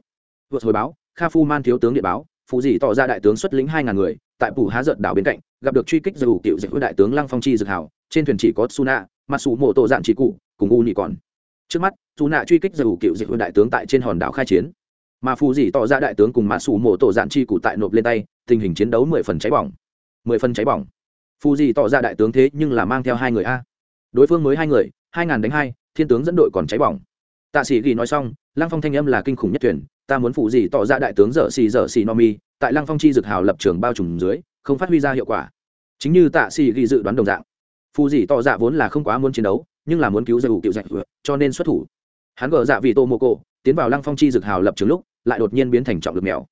Speaker 1: Vượt hồi báo, kha phu man thiếu tướng điện báo phụ dị tỏ ra đại tướng xuất lĩnh hai ngàn người, tại phủ há giận đảo bên cạnh, gặp được truy kích dù tiểu dịch đại tướng lăng phong chi dực hảo, trên thuyền chỉ có suna mặt sủ mộ tổ dạn chỉ cụ, cùng u nhị còn. Trước mắt dù nạ truy kích dù cựu dịch đại tướng tại trên hòn đảo khai chiến. Mà phù dì tỏ ra đại tướng cùng mặt sủ mộ tổ dạn chi cụ tại nộp lên tay, tình hình chiến đấu mười phần cháy bỏng. Mười phần cháy bỏng. Phù dì tỏ ra đại tướng thế nhưng là mang theo hai người a. Đối phương mới hai người, hai ngàn đánh hai thiên tướng dẫn đội còn cháy bỏng. Tạ sĩ ghi nói xong, lăng phong thanh âm là kinh khủng nhất thuyền ta muốn phụ gì tỏ ra đại tướng dở xì dở xì no mi, tại lăng phong chi dực hào lập trường bao trùm dưới, không phát huy ra hiệu quả. Chính như tạ sĩ ghi dự đoán đồng dạng. Phụ gì tỏ dạ vốn là không quá muốn chiến đấu, nhưng là muốn cứu giải ủ cựu dạy cho nên xuất thủ. Hắn gỡ dạ vì tô mô cổ, tiến vào lăng phong chi dực hào lập trường lúc, lại đột nhiên biến thành trọng lực mèo.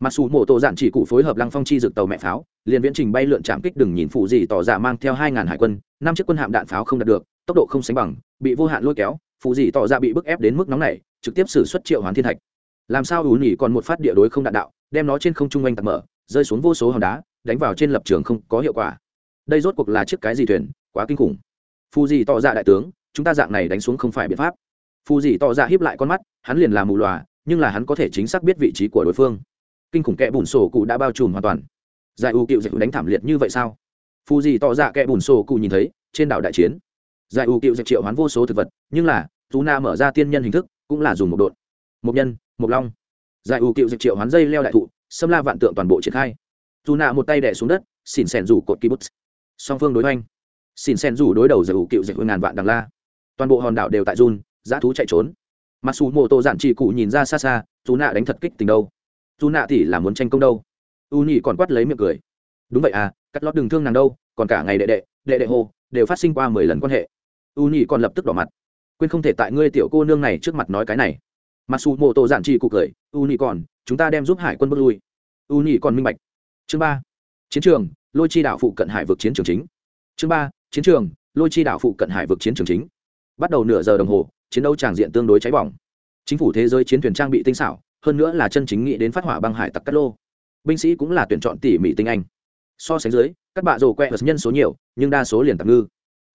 Speaker 1: Mặc dù mộ tổ dạn chỉ cụ phối hợp lăng phong chi dực tàu mẹ pháo, liền viễn trình bay lượn chạm kích đừng nhìn phụ gì tỏ ra mang theo hai ngàn hải quân, năm chiếc quân hạm đạn pháo không đạt được tốc độ không sánh bằng, bị vô hạn lôi kéo phụ gì tỏ ra bị bức ép đến mức nóng này trực tiếp xử xuất triệu hoán thiên thạch. Làm sao ủ nỉ còn một phát địa đối không đạn đạo, đem nó trên không trung oanh tạc mở, rơi xuống vô số hòn đá, đánh vào trên lập trường không có hiệu quả. Đây rốt cuộc là chiếc cái gì thuyền? Quá kinh khủng. Phù gì tỏ ra đại tướng, chúng ta dạng này đánh xuống không phải biện pháp. Phù gì tỏ ra hiếp lại con mắt, hắn liền làm mù lòa, nhưng là hắn có thể chính xác biết vị trí của đối phương. Kinh khủng kẽ bùn sổ cụ đã bao trùm hoàn toàn. Giải u cựu dịch đánh thảm liệt như vậy sao? Phù gì tỏ ra kẽ bùn sổ cụ nhìn thấy, trên đảo đại chiến giải u cựu dạy triệu hoán vô số thực vật, nhưng là, Tú na mở ra tiên nhân hình thức, cũng là dùng một đột một nhân một long. Giải u cựu dạy triệu hoán dây leo đại thụ, xâm la vạn tượng toàn bộ triển khai. Tú Na một tay đẻ xuống đất, xỉn xèn rủ cột kỳ bút song phương đối oanh xỉn xèn rủ đối đầu giải u cựu dịch ngàn vạn đằng la. Toàn bộ hòn đảo đều tại run giá thú chạy trốn. Mặc dù mô tô giản chỉ cụ nhìn ra xa xa, Tú nạ đánh thật kích tình đâu. Tú nạ thì là muốn tranh công đâu. U nhị còn quát lấy miệng cười. Đúng vậy à cắt lót đừng thương nàng đâu, còn cả ngày đệ đệ đệ đệ hô đều phát sinh qua mười lần quan hệ u nhị còn lập tức đỏ mặt. Quên không thể tại ngươi tiểu cô nương này trước mặt nói cái này. Mặc dù mô tô giản chỉ cụ cười, u nhị còn, chúng ta đem giúp hải quân bước lui. U nhị còn minh bạch. Chương ba, chiến trường, lôi chi đạo phụ cận hải vực chiến trường chính. Chương ba, chiến trường, lôi chi đạo phụ cận hải vực chiến trường chính. Bắt đầu nửa giờ đồng hồ, chiến đấu tràng diện tương đối cháy bỏng. Chính phủ thế giới chiến thuyền trang bị tinh xảo, hơn nữa là chân chính nghĩ đến phát hỏa băng hải tặc cát lô. Binh sĩ cũng là tuyển chọn tỉ mỉ tinh anh. So sánh dưới, các bạ rồ quẹ nhân số nhiều, nhưng đa số liền tặc ngư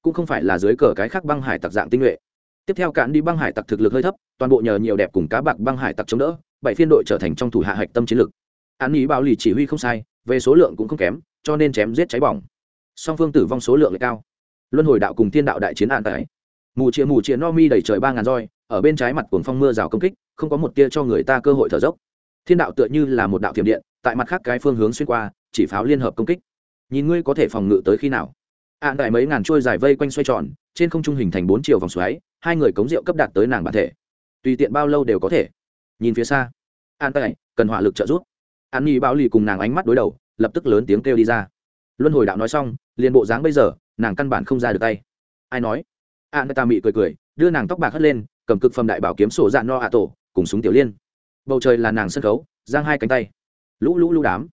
Speaker 1: cũng không phải là dưới cờ cái khác băng hải tặc dạng tinh nhuệ. Tiếp theo cạn đi băng hải tặc thực lực hơi thấp, toàn bộ nhờ nhiều đẹp cùng cá bạc băng hải tặc chống đỡ, bảy phiên đội trở thành trong thủ hạ hạch tâm chiến lực án ý báo lì chỉ huy không sai, về số lượng cũng không kém, cho nên chém giết cháy bỏng. Song phương tử vong số lượng lại cao. Luân hồi đạo cùng thiên đạo đại chiến an tại mù chia mù chia no mi đầy trời ba ngàn roi, ở bên trái mặt cuồng phong mưa rào công kích, không có một tia cho người ta cơ hội thở dốc. Thiên đạo tựa như là một đạo thiểm điện, tại mặt khác cái phương hướng xuyên qua, chỉ pháo liên hợp công kích. Nhìn ngươi có thể phòng ngự tới khi nào? Ạn đại mấy ngàn trôi dài vây quanh xoay tròn, trên không trung hình thành bốn chiều vòng xoáy, hai người cống rượu cấp đạt tới nàng bản thể. Tùy tiện bao lâu đều có thể. Nhìn phía xa an tại cần hỏa lực trợ giúp. An nhi bao lì cùng nàng ánh mắt đối đầu, lập tức lớn tiếng kêu đi ra. Luân hồi đạo nói xong, liền bộ dáng bây giờ, nàng căn bản không ra được tay. Ai nói? An ta mị cười cười, đưa nàng tóc bạc hất lên, cầm cực phẩm đại bảo kiếm sổ dạn no ạ tổ, cùng súng tiểu liên. Bầu trời là nàng sân khấu, giang hai cánh tay. Lũ lũ lũ đám.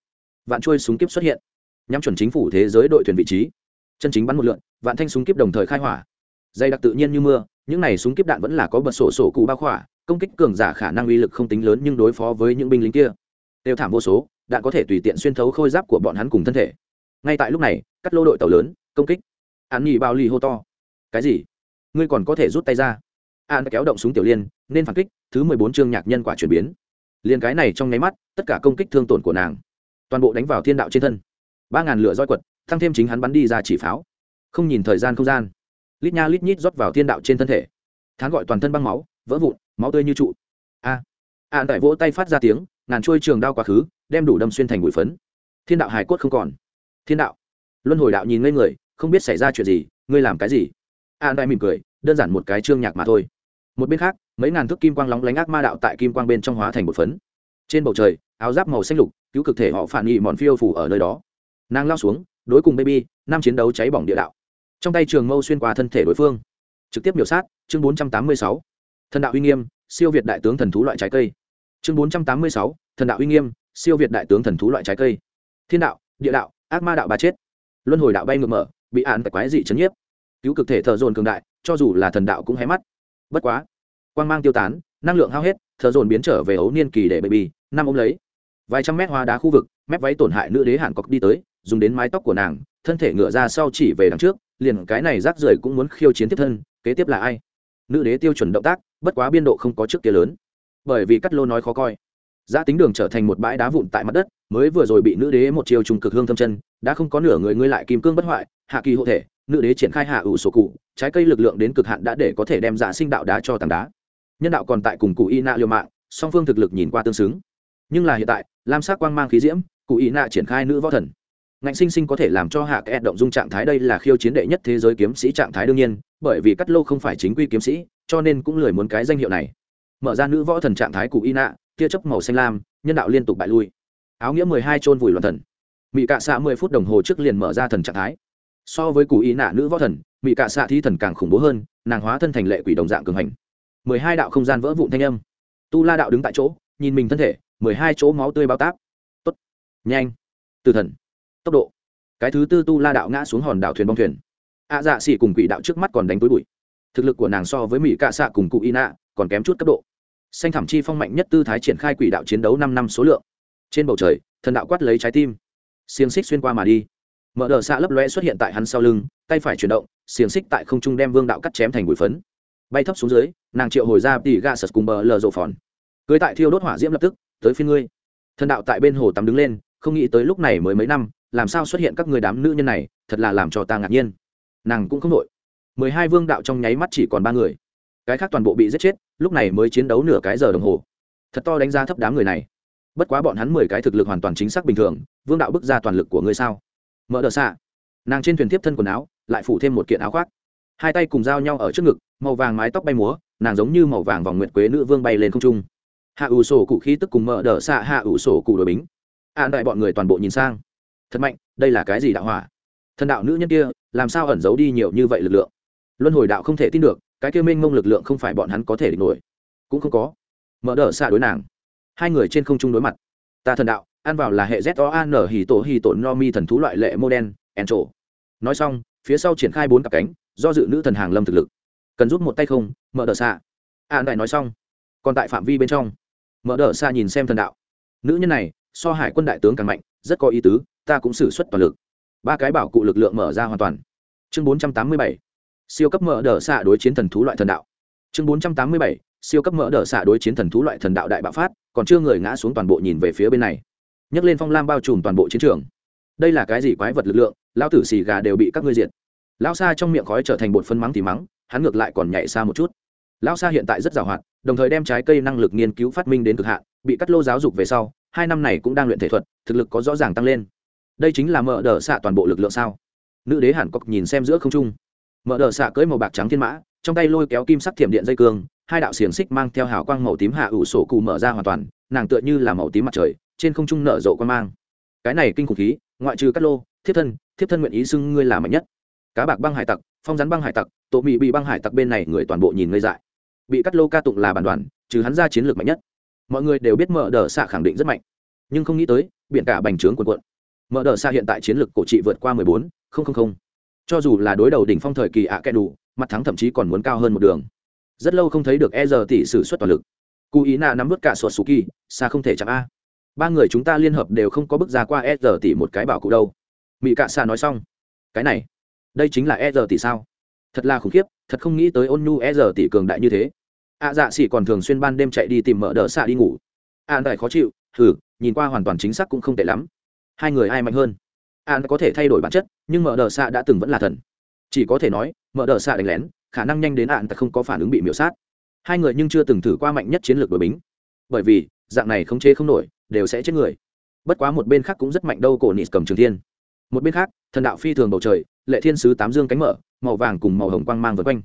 Speaker 1: Vạn trôi súng kiếp xuất hiện. Nhắm chuẩn chính phủ thế giới đội thuyền vị trí chân chính bắn một lượn, vạn thanh súng kiếp đồng thời khai hỏa. Dây đặc tự nhiên như mưa, những này súng kiếp đạn vẫn là có bật sổ sổ cụ bao khỏa, công kích cường giả khả năng uy lực không tính lớn nhưng đối phó với những binh lính kia. Đều thảm vô số, đạn có thể tùy tiện xuyên thấu khôi giáp của bọn hắn cùng thân thể. Ngay tại lúc này, cắt lô đội tàu lớn, công kích. Hắn nhì bao ly hô to. Cái gì? Ngươi còn có thể rút tay ra? An kéo động súng tiểu liên, nên phản kích, thứ mười bốn chương nhạc nhân quả chuyển biến. Liền cái này trong nháy mắt, tất cả công kích thương tổn của nàng toàn bộ đánh vào thiên đạo trên thân. Ba ngàn lửa roi quật thăng thêm chính hắn bắn đi ra chỉ pháo. Không nhìn thời gian không gian. Lít nha lít nhít rót vào thiên đạo trên thân thể. Thán gọi toàn thân băng máu, vỡ vụn, máu tươi như trụ. A. À. an tại vỗ tay phát ra tiếng, ngàn trôi trường đao quá khứ, đem đủ đâm xuyên thành bụi phấn. Thiên đạo hài cốt không còn. Thiên đạo. Luân hồi đạo nhìn ngây người, không biết xảy ra chuyện gì, ngươi làm cái gì? An đại mỉm cười, đơn giản một cái chương nhạc mà thôi. Một bên khác, mấy ngàn thước kim quang lóng lánh ác ma đạo tại kim quang bên trong hóa thành một phấn. Trên bầu trời, áo giáp màu xanh lục, cứu cực thể họ phản nghị mòn phiêu phủ ở nơi đó. Nàng lao xuống đối cùng baby, năm chiến đấu cháy bỏng địa đạo. Trong tay trường mâu xuyên qua thân thể đối phương. Trực tiếp biểu sát, chương bốn trăm tám mươi sáu. Thần đạo uy nghiêm, siêu việt đại tướng thần thú loại trái cây. Chương bốn trăm tám mươi sáu, thần đạo uy nghiêm, siêu việt đại tướng thần thú loại trái cây. Thiên đạo, địa đạo, ác ma đạo bà chết. Luân hồi đạo bay ngược mở, bị án tại quái dị chấn nhiếp. Cứu cực thể thợ dồn cường đại, cho dù là thần đạo cũng hé mắt. Bất quá, quang mang tiêu tán, năng lượng hao hết thợ dồn biến trở về ấu niên kỳ để baby, năm ôm lấy. Vài trăm mét hoa đá khu vực, mép váy tổn hại nữ đế hạn cọc đi tới dùng đến mái tóc của nàng, thân thể ngựa ra sau chỉ về đằng trước, liền cái này rác rưởi cũng muốn khiêu chiến tiếp thân, kế tiếp là ai? Nữ đế tiêu chuẩn động tác, bất quá biên độ không có trước kia lớn. Bởi vì cắt lô nói khó coi. Giã tính đường trở thành một bãi đá vụn tại mặt đất, mới vừa rồi bị nữ đế một chiều trùng cực hương thâm chân, đã không có nửa người ngươi lại kim cương bất hoại, hạ kỳ hộ thể, nữ đế triển khai hạ ủ sổ cụ, trái cây lực lượng đến cực hạn đã để có thể đem dạ sinh đạo đá cho tảng đá. Nhân đạo còn tại cùng cụ y nạ liều mạng, song phương thực lực nhìn qua tương xứng. Nhưng là hiện tại, lam sắc quang mang khí diễm, cụ y nạ triển khai nữ võ thần ngạnh sinh sinh có thể làm cho hạ kẽ động dung trạng thái đây là khiêu chiến đệ nhất thế giới kiếm sĩ trạng thái đương nhiên, bởi vì cắt lô không phải chính quy kiếm sĩ, cho nên cũng lười muốn cái danh hiệu này. Mở ra nữ võ thần trạng thái cụ y nạ tia chớp màu xanh lam, nhân đạo liên tục bại lui. Áo nghĩa mười hai chôn vùi loạn thần. Mỹ cạ xạ mười phút đồng hồ trước liền mở ra thần trạng thái. So với cụ y nạ nữ võ thần mỹ cạ xạ thi thần càng khủng bố hơn, nàng hóa thân thành lệ quỷ đồng dạng cường hành. mười hai đạo không gian vỡ vụn thanh âm. Tu la đạo đứng tại chỗ, nhìn mình thân thể, mười hai chỗ máu tươi bao tác tốt. Nhanh. Từ thần tốc độ. Cái thứ tư tu la đạo ngã xuống hòn đảo thuyền bong thuyền. Ạ dạ xỉ cùng quỷ đạo trước mắt còn đánh túi bụi. Thực lực của nàng so với mỹ cạ xạ cùng cụ y nạ còn kém chút cấp độ. Xanh thảm chi phong mạnh nhất tư thái triển khai quỷ đạo chiến đấu năm năm số lượng. Trên bầu trời, thần đạo quát lấy trái tim. Xiềng xích xuyên qua mà đi. Mở đờ xạ lấp loe xuất hiện tại hắn sau lưng, tay phải chuyển động, xiềng xích tại không trung đem vương đạo cắt chém thành bụi phấn. Bay thấp xuống dưới, nàng triệu hồi ra tỉ ga sật cùng bờ lờ rộ phòn. Cưới tại thiêu đốt hỏa diễm lập tức, tới phiên ngươi. Thần đạo tại bên hồ tắm đứng lên, không nghĩ tới lúc này mới mấy năm làm sao xuất hiện các người đám nữ nhân này, thật là làm cho ta ngạc nhiên. Nàng cũng không đội mười hai vương đạo trong nháy mắt chỉ còn ba người. Cái khác toàn bộ bị giết chết, lúc này mới chiến đấu nửa cái giờ đồng hồ. Thật to đánh giá thấp đám người này. Bất quá bọn hắn mười cái thực lực hoàn toàn chính xác bình thường, vương đạo bước ra toàn lực của ngươi sao? Mở đờ xạ. Nàng trên thuyền tiếp thân quần áo, lại phủ thêm một kiện áo khoác. Hai tay cùng giao nhau ở trước ngực, màu vàng mái tóc bay múa, nàng giống như màu vàng vòng nguyệt quế nữ vương bay lên không trung. Hạ ủ sổ cụ khí tức cùng mở đờ xạ hạ ủ sổ cụ đội bính. An đại bọn người toàn bộ nhìn sang thật mạnh, đây là cái gì đạo hỏa? Thần đạo nữ nhân kia, làm sao ẩn giấu đi nhiều như vậy lực lượng? Luân hồi đạo không thể tin được, cái kia mênh mông lực lượng không phải bọn hắn có thể địch nổi. Cũng không có. Mở đỡ xạ đối nàng. Hai người trên không trung đối mặt. Ta thần đạo, ăn vào là hệ z o n hì tổ hì tổ no mi thần thú loại lệ mô đen en trổ nói xong, phía sau triển khai bốn cặp cánh, do dự nữ thần hàng lâm thực lực. Cần rút một tay không? Mở đỡ xạ. An đại nói xong. Còn tại phạm vi bên trong. Mở đỡ xạ nhìn xem thần đạo. Nữ nhân này, so hải quân đại tướng càng mạnh, rất có ý tứ ta cũng xử suất toàn lực. Ba cái bảo cụ lực lượng mở ra hoàn toàn. Chương bốn trăm tám mươi bảy, siêu cấp mở đờ xạ đối chiến thần thú loại thần đạo. Chương bốn trăm tám mươi bảy, siêu cấp mở đờ xạ đối chiến thần thú loại thần đạo đại bạo phát, còn chưa người ngã xuống toàn bộ nhìn về phía bên này. Nhấc lên phong lam bao trùm toàn bộ chiến trường. Đây là cái gì quái vật lực lượng lao tử xì gà đều bị các ngươi diệt. Lao xa trong miệng khói trở thành bột phân mắng thì mắng, hắn ngược lại còn nhảy xa một chút. Lao xa hiện tại rất giàu hoạt đồng thời đem trái cây năng lực nghiên cứu phát minh đến cực hạn, bị cắt lô giáo dục về sau, hai năm này cũng đang luyện thể thuật, thực lực có rõ ràng tăng lên đây chính là mở đờ xạ toàn bộ lực lượng sao? Nữ đế hàn cốc nhìn xem giữa không trung. Mở đờ xạ cưỡi màu bạc trắng thiên mã, trong tay lôi kéo kim sắc thiểm điện dây cương, hai đạo xiềng xích mang theo hào quang màu tím hạ ủ sổ cụ mở ra hoàn toàn, nàng tựa như là màu tím mặt trời, trên không trung nở rộ quan mang. Cái này kinh khủng khí, ngoại trừ cắt lô, thiếp thân thiếp thân nguyện ý xưng ngươi là mạnh nhất. Cá bạc băng hải tặc, phong rắn băng hải tặc, tổ mị bị băng hải tặc bên này người toàn bộ nhìn ngây dại. Bị cắt lô ca tụng là bản đoàn, trừ hắn ra chiến lược mạnh nhất. Mọi người đều biết mở đờ xạ khẳng định rất mạnh. Nhưng không nghĩ tới, biển cả bành trướng quần quận mở đờ xa hiện tại chiến lược cổ trị vượt qua mười bốn, không không không. cho dù là đối đầu đỉnh phong thời kỳ ạ à đủ, mặt thắng thậm chí còn muốn cao hơn một đường. Rất lâu không thấy được e giờ tỷ sử xuất toàn lực. Cụ ý nạ nắm vớt cả sột sù kỳ, xa không thể chạm a. Ba người chúng ta liên hợp đều không có bước ra qua e giờ tỷ một cái bảo cụ đâu. Mỹ cạ xa nói xong. Cái này, đây chính là e giờ tỷ sao? Thật là khủng khiếp, thật không nghĩ tới ôn nhu e giờ tỷ cường đại như thế. Ạ dạ xỉ còn thường xuyên ban đêm chạy đi tìm mở Đờ xạ đi ngủ. An đại khó chịu thử nhìn qua hoàn toàn chính xác cũng không tệ lắm hai người ai mạnh hơn? An có thể thay đổi bản chất, nhưng mở đờ xạ đã từng vẫn là thần. Chỉ có thể nói, mở đờ xạ đánh lén, khả năng nhanh đến ạn ta không có phản ứng bị miễu sát. Hai người nhưng chưa từng thử qua mạnh nhất chiến lược đội bính. Bởi vì, dạng này không chế không nổi, đều sẽ chết người. Bất quá một bên khác cũng rất mạnh đâu, cổ nị cầm trường thiên. Một bên khác, thần đạo phi thường bầu trời, lệ thiên sứ tám dương cánh mở, màu vàng cùng màu hồng quang mang vượt quanh.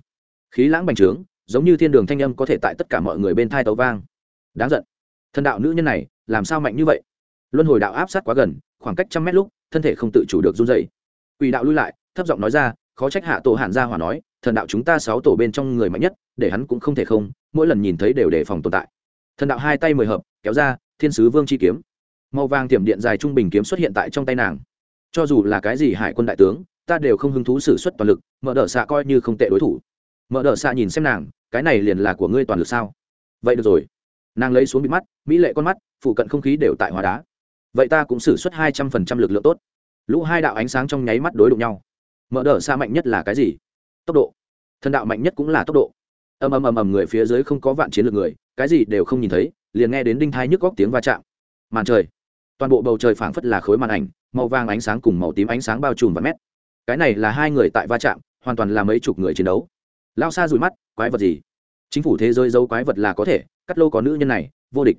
Speaker 1: Khí lãng bành trướng, giống như thiên đường thanh âm có thể tại tất cả mọi người bên thai tấu vang. Đáng giận. Thần đạo nữ nhân này, làm sao mạnh như vậy? Luân hồi đạo áp sát quá gần khoảng cách trăm mét lúc, thân thể không tự chủ được run dày quỷ đạo lui lại, thấp giọng nói ra, khó trách hạ tổ hạn gia hỏa nói, thần đạo chúng ta sáu tổ bên trong người mạnh nhất, để hắn cũng không thể không, mỗi lần nhìn thấy đều đề phòng tồn tại. Thần đạo hai tay mười hợp, kéo ra, thiên sứ vương chi kiếm. Màu vàng tiềm điện dài trung bình kiếm xuất hiện tại trong tay nàng. Cho dù là cái gì hải quân đại tướng, ta đều không hứng thú xử suất toàn lực, mở đ ợ xạ coi như không tệ đối thủ. Mở đ ợ xạ nhìn xem nàng, cái này liền là của ngươi toàn lực sao? Vậy được rồi. Nàng lấy xuống bị mắt, mỹ lệ con mắt, phụ cận không khí đều tại hóa đá vậy ta cũng xử suất hai trăm phần trăm lực lượng tốt. Lũ hai đạo ánh sáng trong nháy mắt đối đụng nhau. Mở đ ợ mạnh nhất là cái gì? Tốc độ. Thần đạo mạnh nhất cũng là tốc độ. Ầm ầm ầm ầm, người phía dưới không có vạn chiến lược người, cái gì đều không nhìn thấy, liền nghe đến đinh thai nhức góc tiếng va chạm. Màn trời. Toàn bộ bầu trời phảng phất là khối màn ảnh, màu vàng ánh sáng cùng màu tím ánh sáng bao trùm và mét. Cái này là hai người tại va chạm, hoàn toàn là mấy chục người chiến đấu. Lao xa rủi mắt, quái vật gì? Chính phủ thế giới giấu quái vật là có thể, cắt lô có nữ nhân này, vô địch.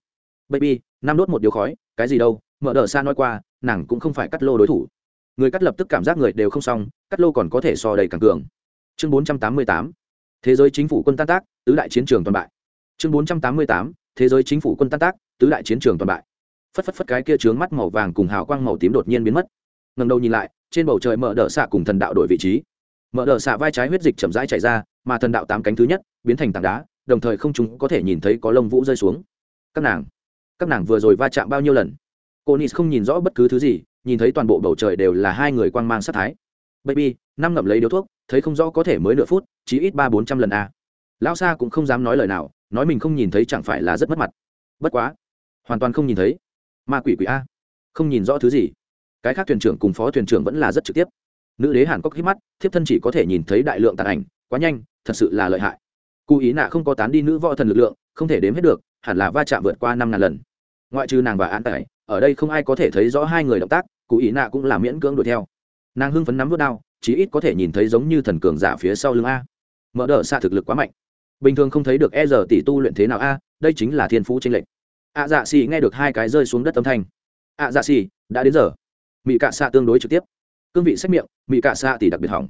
Speaker 1: Baby, năm đốt một điếu khói, cái gì đâu? Mở đờ xa nói qua, nàng cũng không phải cắt lô đối thủ. Người cắt lập tức cảm giác người đều không xong, cắt lô còn có thể so đầy càng cường. Chương bốn trăm tám mươi tám, thế giới chính phủ quân tan tác, tứ đại chiến trường toàn bại. Chương bốn trăm tám mươi tám, thế giới chính phủ quân tan tác, tứ đại chiến trường toàn bại. Phất phất phất cái kia trướng mắt màu vàng cùng hào quang màu tím đột nhiên biến mất. Ngầm đầu nhìn lại, trên bầu trời mở đờ xạ cùng thần đạo đổi vị trí. Mở đờ xạ vai trái huyết dịch chậm rãi chạy ra, mà thần đạo tám cánh thứ nhất, biến thành tảng đá, đồng thời không chúng có thể nhìn thấy có lông vũ rơi xuống. Các nàng các nàng vừa rồi va chạm bao nhiêu lần? Cô nis không nhìn rõ bất cứ thứ gì, nhìn thấy toàn bộ bầu trời đều là hai người quang mang sát thái. Baby, năm ngậm lấy điếu thuốc, thấy không rõ có thể mới nửa phút, chỉ ít ba bốn trăm lần a. Lão sa cũng không dám nói lời nào, nói mình không nhìn thấy chẳng phải là rất mất mặt. Bất quá, hoàn toàn không nhìn thấy. Ma quỷ quỷ a. Không nhìn rõ thứ gì. Cái khác thuyền trưởng cùng phó thuyền trưởng vẫn là rất trực tiếp. Nữ đế hàn cốc hít mắt, thiếp thân chỉ có thể nhìn thấy đại lượng tàn ảnh, quá nhanh, thật sự là lợi hại. Cụ ý nạ không có tán đi nữ võ thần lực lượng, không thể đếm hết được, hẳn là va chạm vượt qua năm ngàn lần. Ngoại trừ nàng và an tải ở đây không ai có thể thấy rõ hai người động tác, cụ ý nạ cũng là miễn cưỡng đuổi theo. Nàng hưng phấn nắm vớt đao, chí ít có thể nhìn thấy giống như thần cường giả phía sau lưng a. Mở đỡ xa thực lực quá mạnh. Bình thường không thấy được e giờ tỷ tu luyện thế nào a, đây chính là thiên phú tranh lệch. Ạ dạ xì nghe được hai cái rơi xuống đất âm thanh. Ạ dạ xì, đã đến giờ. Mỹ cạ xạ tương đối trực tiếp. Cương vị xét miệng mỹ cạ xạ tỷ đặc biệt hỏng.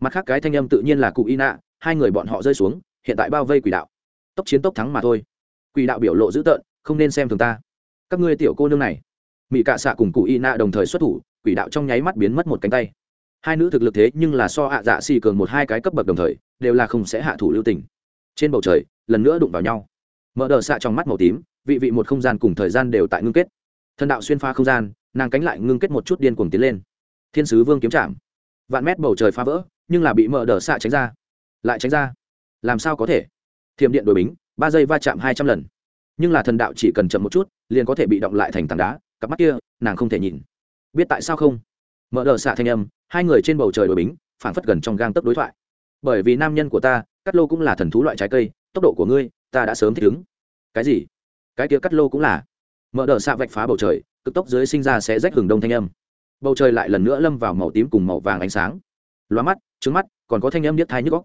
Speaker 1: Mặt khác cái thanh âm tự nhiên là cụ y nạ, hai người bọn họ rơi xuống, hiện tại bao vây quỷ đạo. Tốc chiến tốc thắng mà thôi. Quỷ đạo biểu lộ dữ tợn, không nên xem thường ta các ngươi tiểu cô nương này. Mỹ cạ xạ cùng cụ y nạ đồng thời xuất thủ, quỷ đạo trong nháy mắt biến mất một cánh tay. Hai nữ thực lực thế nhưng là so ạ dạ xì cường một hai cái cấp bậc đồng thời, đều là không sẽ hạ thủ lưu tình. Trên bầu trời, lần nữa đụng vào nhau. Mở đờ xạ trong mắt màu tím, vị vị một không gian cùng thời gian đều tại ngưng kết. Thần đạo xuyên pha không gian, nàng cánh lại ngưng kết một chút điên cuồng tiến lên. Thiên sứ vương kiếm chạm vạn mét bầu trời phá vỡ, nhưng là bị mở đờ xạ tránh ra. Lại tránh ra. Làm sao có thể? Thiểm điện đổi bính, ba giây va chạm hai trăm lần nhưng là thần đạo chỉ cần chậm một chút liền có thể bị động lại thành tảng đá cặp mắt kia nàng không thể nhìn. Biết tại sao không? Mở đờ xạ thanh âm hai người trên bầu trời đổi bính phản phất gần trong gang tấc đối thoại. Bởi vì nam nhân của ta cắt lô cũng là thần thú loại trái cây tốc độ của ngươi ta đã sớm thích ứng. Cái gì? Cái kia cắt lô cũng là. Mở đờ xạ vạch phá bầu trời cực tốc dưới sinh ra sẽ rách hừng đông thanh âm. Bầu trời lại lần nữa lâm vào màu tím cùng màu vàng ánh sáng. Loa mắt trứng mắt còn có thanh âm điếc thai nhức góc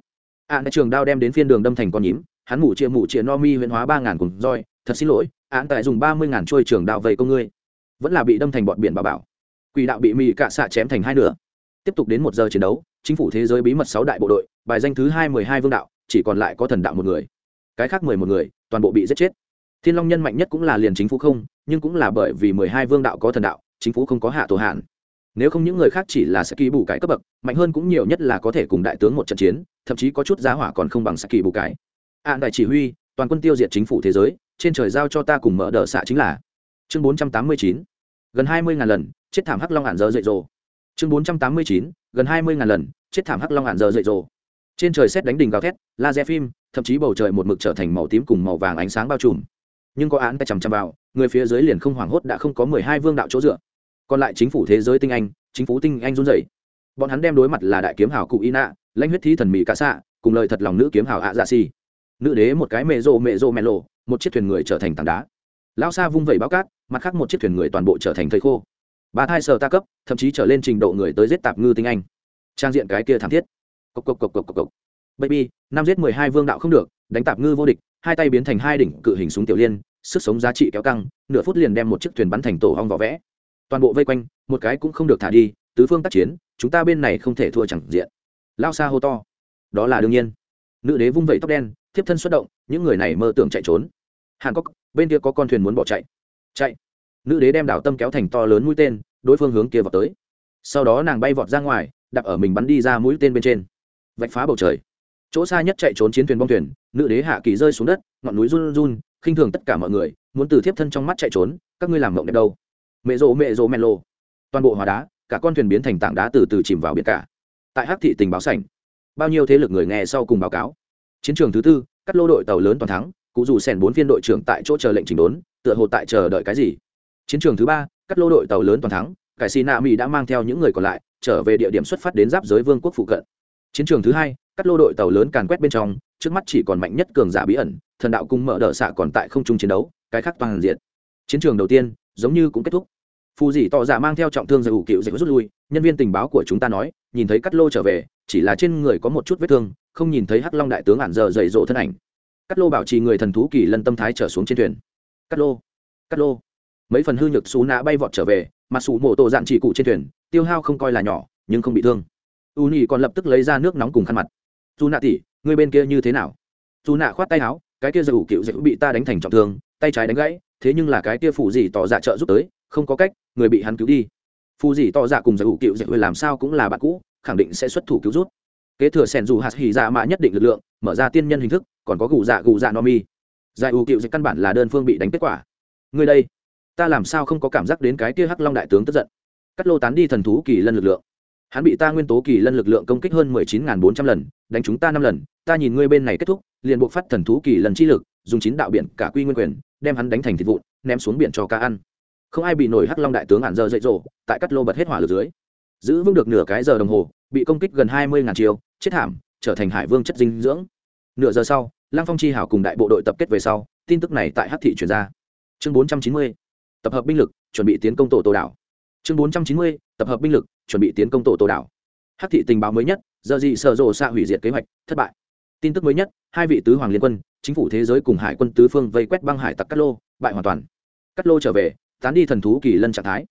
Speaker 1: ạ à, trường đao đem đến phiên đường đâm thành con nhím hắn mủ chia mủ chia no mi huyễn hóa ba ngàn cùng roi thật xin lỗi, án tại dùng ba mươi ngàn trôi trường đao vây công ngươi. Vẫn là bị đâm thành bọn biển bà bảo. Quỷ đạo bị mỹ cạ xạ chém thành hai nửa. Tiếp tục đến một giờ chiến đấu, chính phủ thế giới bí mật sáu đại bộ đội, bài danh thứ hai mười hai vương đạo, chỉ còn lại có thần đạo một người. Cái khác mười một người, toàn bộ bị giết chết. Thiên long nhân mạnh nhất cũng là liền chính phủ không, nhưng cũng là bởi vì mười hai vương đạo có thần đạo, chính phủ không có hạ tổ hạn. Nếu không những người khác chỉ là sẽ kỳ bù cái cấp bậc, mạnh hơn cũng nhiều nhất là có thể cùng đại tướng một trận chiến, thậm chí có chút giá hỏa còn không bằng sẽ kỳ bù cái ạn đại chỉ huy, toàn quân tiêu diệt chính phủ thế giới trên trời giao cho ta cùng mở đỡ xạ chính là chương bốn trăm tám mươi chín, gần hai mươi ngàn lần, chết thảm hắc long ạn giờ dậy rồ. Chương bốn trăm tám mươi chín, gần hai mươi ngàn lần, chết thảm hắc long ạn giờ dậy rồ. Trên trời xét đánh đỉnh gào thét, laser phim, thậm chí bầu trời một mực trở thành màu tím cùng màu vàng ánh sáng bao trùm. Nhưng có án tay chằm chằm vào, người phía dưới liền không hoảng hốt đã không có mười hai vương đạo chỗ dựa. Còn lại chính phủ thế giới tinh anh, chính phủ tinh anh run rẩy. Bọn hắn đem đối mặt là đại kiếm hào cụ y nạ lãnh huyết thí thần mỹ cá xạ, cùng lời thật lòng nữ kiếm hào ạ dạ xì. Nữ đế một cái mẹ rộ mẹ rộ mẹ lộ một chiếc thuyền người trở thành tảng đá. Lao xa vung vẩy báo cát, mặt khác một chiếc thuyền người toàn bộ trở thành thầy khô. Bà thai sờ ta cấp, thậm chí trở lên trình độ người tới giết tạp ngư tinh anh. Trang diện cái kia thảm thiết. Cộc cộc cộc cộc cộc cộc. Baby, năm giết mười hai vương đạo không được, đánh tạp ngư vô địch, hai tay biến thành hai đỉnh cự hình súng tiểu liên, sức sống giá trị kéo căng, nửa phút liền đem một chiếc thuyền bắn thành tổ hong vỏ vẽ. Toàn bộ vây quanh, một cái cũng không được thả đi, tứ phương tác chiến, chúng ta bên này không thể thua chẳng diện. Lao xa hô to. Đó là đương nhiên. Nữ đế vung vẩy tóc đen, thiếp thân xuất động, những người này mơ tưởng chạy trốn hàn cốc bên kia có con thuyền muốn bỏ chạy. Chạy. Nữ đế đem đảo tâm kéo thành to lớn mũi tên, đối phương hướng kia vào tới. Sau đó nàng bay vọt ra ngoài đặt ở mình bắn đi ra mũi tên bên trên. Vạch phá bầu trời. Chỗ xa nhất chạy trốn chiến thuyền bong thuyền, nữ đế hạ kỳ rơi xuống đất, ngọn núi run run, khinh thường tất cả mọi người, muốn từ thiếp thân trong mắt chạy trốn, các ngươi làm mộng đẹp đâu. Mẹ rộ mẹ rộ men lô toàn bộ hóa đá, cả con thuyền biến thành tảng đá từ từ chìm vào biển cả. Tại hắc thị tình báo sảnh, bao nhiêu thế lực người nghe sau cùng báo cáo. Chiến trường thứ tư, cắt lô đội tàu lớn toàn thắng cụ dù sèn bốn phiên đội trưởng tại chỗ chờ lệnh chỉnh đốn, tựa hồ tại chờ đợi cái gì? Chiến trường thứ ba cắt lô đội tàu lớn toàn thắng, cải xì nạ mỹ đã mang theo những người còn lại, trở về địa điểm xuất phát đến giáp giới vương quốc phụ cận. Chiến trường thứ hai cắt lô đội tàu lớn càn quét bên trong, trước mắt chỉ còn mạnh nhất cường giả bí ẩn, thần đạo cung mở đỡ xạ còn tại không trung chiến đấu, cái khác toàn diện. Chiến trường đầu tiên, giống như cũng kết thúc. Phù dì tỏ dạ mang theo trọng thương giải ủ cựu dịch rút lui, nhân viên tình báo của chúng ta nói, nhìn thấy cắt lô trở về, chỉ là trên người có một chút vết thương, không nhìn thấy hắc long đại tướng ản giờ dày rộ thân ảnh cắt lô bảo trì người thần thú kỳ lân tâm thái trở xuống trên thuyền. Cắt lô cắt lô. Mấy phần hư nhược xú nã bay vọt trở về, mà sủ mổ tổ dạn chỉ cụ trên thuyền, tiêu hao không coi là nhỏ, nhưng không bị thương. U nhị còn lập tức lấy ra nước nóng cùng khăn mặt. Dù nạ tỉ người bên kia như thế nào? Dù nạ khoát tay áo, cái kia dù cựu dạy bị ta đánh thành trọng thương, tay trái đánh gãy, thế nhưng là cái kia phụ gì tỏ dạ trợ giúp tới, không có cách, người bị hắn cứu đi. Phụ gì tỏ dạ cùng giải ủ cựu dạy làm sao cũng là bạn cũ, khẳng định sẽ xuất thủ cứu rút kế thừa sẻn dù hạt hỉ dạ mạ nhất định lực lượng, mở ra tiên nhân hình thức còn có gù dạ gù dạ no mi. Giải ưu cựu dịch căn bản là đơn phương bị đánh kết quả. Người đây, ta làm sao không có cảm giác đến cái kia hắc long đại tướng tức giận? Cắt lô tán đi thần thú kỳ lân lực lượng. Hắn bị ta nguyên tố kỳ lân lực lượng công kích hơn mười chín bốn trăm lần, đánh chúng ta năm lần. Ta nhìn ngươi bên này kết thúc, liền buộc phát thần thú kỳ lần chi lực, dùng chín đạo biển cả quy nguyên quyền, đem hắn đánh thành thịt vụn, ném xuống biển cho cá ăn. Không ai bị nổi hắc long đại tướng ản giờ dậy rộ tại cắt lô bật hết hỏa lực dưới. Giữ vững được nửa cái giờ đồng hồ, bị công kích gần hai mươi ngàn chiều, chết thảm, trở thành hải vương chất dinh dưỡng nửa giờ sau, lăng phong chi hảo cùng đại bộ đội tập kết về sau, tin tức này tại hắc thị chuyển ra. Chương bốn trăm chín mươi, tập hợp binh lực, chuẩn bị tiến công tổ tổ đảo. Chương bốn trăm chín mươi, tập hợp binh lực, chuẩn bị tiến công tổ tổ đảo. Hắc thị tình báo mới nhất, giờ gì sở rộ xạ hủy diệt kế hoạch, thất bại. Tin tức mới nhất, hai vị tứ hoàng liên quân, chính phủ thế giới cùng hải quân tứ phương vây quét băng hải tặc cát lô, bại hoàn toàn. Cát lô trở về, tán đi thần thú kỳ lân trạng thái.